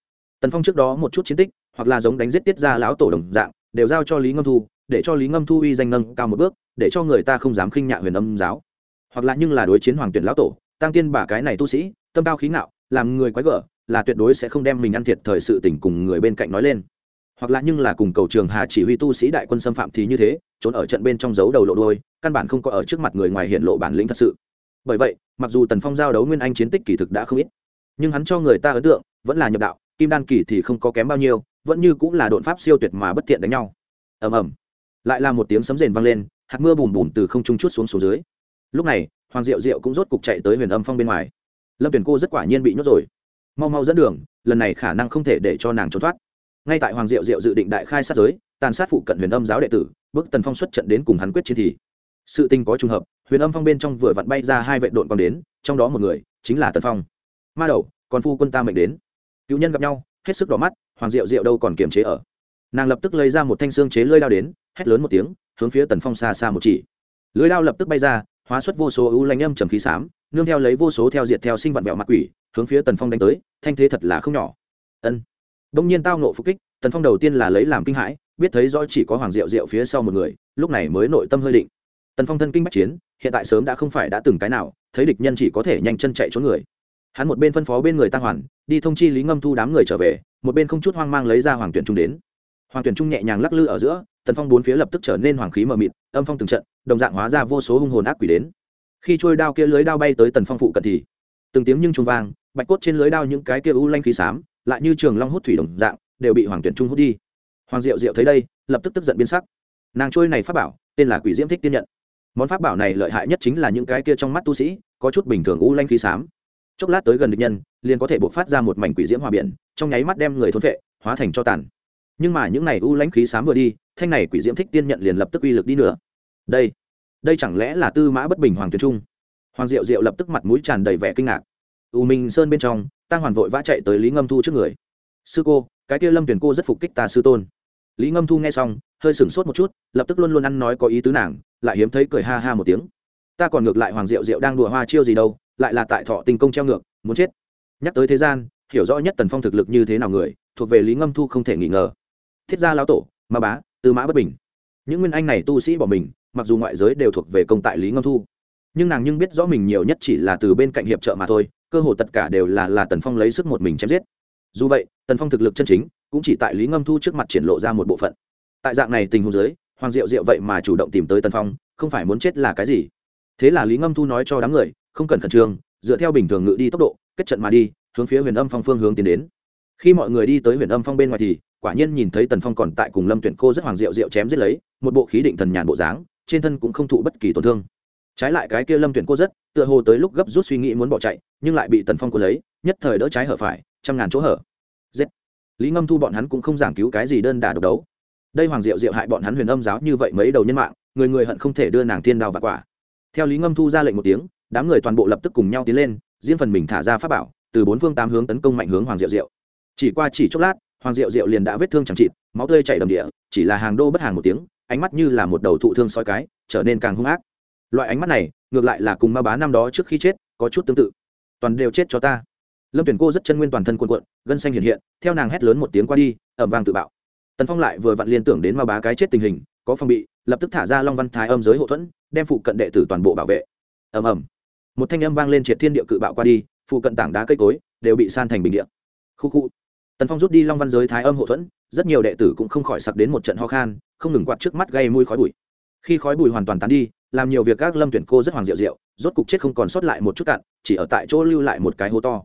Tần phong trước đó một chút chiến tích, hoặc là giống đánh giết tiết ra lão tổ đồng dạng, đều giao cho lý ngâm thu, để cho lý ngâm thu uy danh nâng cao một bước, để cho người ta không dám khinh nhạ huyền âm giáo. Hoặc là nhưng là đối chiến hoàng tuyển lão tổ, tăng tiên bà cái này tu sĩ, tâm cao khí ngạo, làm người quái gở, là tuyệt đối sẽ không đem mình ăn thiệt thời sự tình cùng người bên cạnh nói lên hoặc là nhưng là cùng cầu trường hà chỉ huy tu sĩ đại quân xâm phạm thì như thế, trốn ở trận bên trong dấu đầu lộ đôi căn bản không có ở trước mặt người ngoài hiện lộ bản lĩnh thật sự. Bởi vậy, mặc dù tần phong giao đấu nguyên anh chiến tích kỳ thực đã không ít, nhưng hắn cho người ta ấn tượng vẫn là nhập đạo, kim đan kỳ thì không có kém bao nhiêu, vẫn như cũng là đột pháp siêu tuyệt mà bất tiện đánh nhau. Ầm ầm. Lại là một tiếng sấm rền vang lên, hạt mưa bùm bùm từ không trung chút xuống xuống dưới. Lúc này, hoàng diệu diệu cũng rốt cục chạy tới huyền âm phong bên ngoài. Lâm tuyển cô rất quả nhiên bị nhốt rồi. Mau mau dẫn đường, lần này khả năng không thể để cho nàng trốn thoát ngay tại hoàng diệu diệu dự định đại khai sát giới, tàn sát phụ cận huyền âm giáo đệ tử, bước tần phong xuất trận đến cùng hắn quyết chiến thì sự tình có trùng hợp, huyền âm phong bên trong vừa vặn bay ra hai vệ đội còn đến, trong đó một người chính là tần phong. Ma đầu, còn phu quân ta mệnh đến. Cựu nhân gặp nhau, hết sức đỏ mắt, hoàng diệu diệu đâu còn kiềm chế ở. Nàng lập tức lấy ra một thanh xương chế lưỡi đao đến, hét lớn một tiếng, hướng phía tần phong xa xa một chỉ. Lưỡi đao lập tức bay ra, hóa xuất vô số ưu lanh âm trầm khí xám, nương theo lấy vô số theo diệt theo sinh vạn vẹo mặt quỷ, hướng phía tần phong đánh tới, thanh thế thật là không nhỏ. Ân đông nhiên tao nộ phục kích, tần phong đầu tiên là lấy làm kinh hãi, biết thấy rõ chỉ có hoàng diệu diệu phía sau một người, lúc này mới nội tâm hơi định. Tần phong thân kinh bách chiến, hiện tại sớm đã không phải đã từng cái nào, thấy địch nhân chỉ có thể nhanh chân chạy trốn người. Hắn một bên phân phó bên người tăng hoàn, đi thông chi lý ngâm thu đám người trở về, một bên không chút hoang mang lấy ra hoàng tuyển trung đến. Hoàng tuyển trung nhẹ nhàng lắc lư ở giữa, tần phong bốn phía lập tức trở nên hoàng khí mờ mịt, âm phong từng trận, đồng dạng hóa ra vô số hung hồn ác quỷ đến. Khi trôi đao kia lưới đao bay tới tần phong phụ cận thì, từng tiếng nhưng trung vang, bạch cốt trên lưới đao những cái kia u lanh khí xám lại như trường long hút thủy đồng dạng, đều bị hoàng tuyển trung hút đi. Hoàng diệu diệu thấy đây, lập tức tức giận biến sắc. Nàng trôi này pháp bảo, tên là quỷ diễm thích tiên nhận. Món pháp bảo này lợi hại nhất chính là những cái kia trong mắt tu sĩ, có chút bình thường u lanh khí xám. Chốc lát tới gần địch nhân, liền có thể bộc phát ra một mảnh quỷ diễm hòa biển, trong nháy mắt đem người thôn vệ hóa thành cho tàn. Nhưng mà những này u lãnh khí xám vừa đi, thanh này quỷ diễm thích tiên nhận liền lập tức uy lực đi nữa. Đây đây chẳng lẽ là tư mã bất bình hoàng tuyến trung? Hoàng diệu diệu lập tức mặt mũi tràn đầy vẻ kinh ngạc. U minh sơn bên trong tăng hoàn vội vã chạy tới lý ngâm thu trước người. Sư cô, cái kia lâm tuyển cô rất phục kích ta sư tôn. Lý ngâm thu nghe xong, hơi sửng sốt một chút, lập tức luôn luôn ăn nói có ý tứ nàng, lại hiếm thấy cười ha ha một tiếng. Ta còn ngược lại hoàng diệu diệu đang đùa hoa chiêu gì đâu, lại là tại thọ tình công treo ngược, muốn chết. Nhắc tới thế gian, hiểu rõ nhất tần phong thực lực như thế nào người, thuộc về lý ngâm thu không thể nghi ngờ. Thiết gia lão tổ, ma bá, tư mã bất bình. Những nguyên anh này tu sĩ bỏ mình, mặc dù ngoại giới đều thuộc về công tại lý ngâm thu, nhưng nàng nhưng biết rõ mình nhiều nhất chỉ là từ bên cạnh hiệp trợ mà thôi cơ hồ tất cả đều là là tần phong lấy sức một mình chém giết. Dù vậy, tần phong thực lực chân chính cũng chỉ tại lý ngâm thu trước mặt triển lộ ra một bộ phận. Tại dạng này tình huống giới hoàng diệu diệu vậy mà chủ động tìm tới tần phong, không phải muốn chết là cái gì? Thế là lý ngâm thu nói cho đám người, không cần khẩn trương, dựa theo bình thường ngự đi tốc độ, kết trận mà đi, hướng phía huyền âm phong phương hướng tiến đến. Khi mọi người đi tới huyền âm phong bên ngoài thì, quả nhiên nhìn thấy tần phong còn tại cùng lâm tuyển cô rất hoàng diệu diệu chém giết lấy, một bộ khí định thần nhàn bộ dáng, trên thân cũng không thụ bất kỳ tổn thương trái lại cái kia lâm tuyển cô rất, tựa hồ tới lúc gấp rút suy nghĩ muốn bỏ chạy, nhưng lại bị tần phong cô lấy, nhất thời đỡ trái hở phải, trăm ngàn chỗ hở. Giết. Lý ngâm thu bọn hắn cũng không giảng cứu cái gì đơn đả độc đấu. Đây hoàng diệu diệu hại bọn hắn huyền âm giáo như vậy mấy đầu nhân mạng, người người hận không thể đưa nàng tiên đào và quả. Theo lý ngâm thu ra lệnh một tiếng, đám người toàn bộ lập tức cùng nhau tiến lên, riêng phần mình thả ra pháp bảo, từ bốn phương tám hướng tấn công mạnh hướng hoàng diệu diệu. Chỉ qua chỉ chốc lát, hoàng diệu diệu liền đã vết thương chẳng chịt, máu tươi chảy đầm địa, chỉ là hàng đô bất hàng một tiếng, ánh mắt như là một đầu thụ thương soi cái, trở nên càng hung ác loại ánh mắt này, ngược lại là cùng ma bá năm đó trước khi chết, có chút tương tự. Toàn đều chết cho ta. Lâm tuyển cô rất chân nguyên toàn thân cuộn cuộn, gân xanh hiện hiện, theo nàng hét lớn một tiếng qua đi, ẩm vang tự bạo. Tần phong lại vừa vặn liên tưởng đến ma bá cái chết tình hình, có phong bị, lập tức thả ra long văn thái âm giới hậu thuẫn, đem phụ cận đệ tử toàn bộ bảo vệ. Ầm ầm. Một thanh âm vang lên triệt thiên địa cự bạo qua đi, phụ cận tảng đá cây cối đều bị san thành bình địa. Khu khu. Tần phong rút đi long văn giới thái âm hậu thuẫn, rất nhiều đệ tử cũng không khỏi sặc đến một trận ho khan, không ngừng quạt trước mắt gây mùi khói bụi. Khi khói bụi hoàn toàn tán đi làm nhiều việc các lâm tuyển cô rất hoàng diệu diệu, rốt cục chết không còn sót lại một chút cạn chỉ ở tại chỗ lưu lại một cái hố to.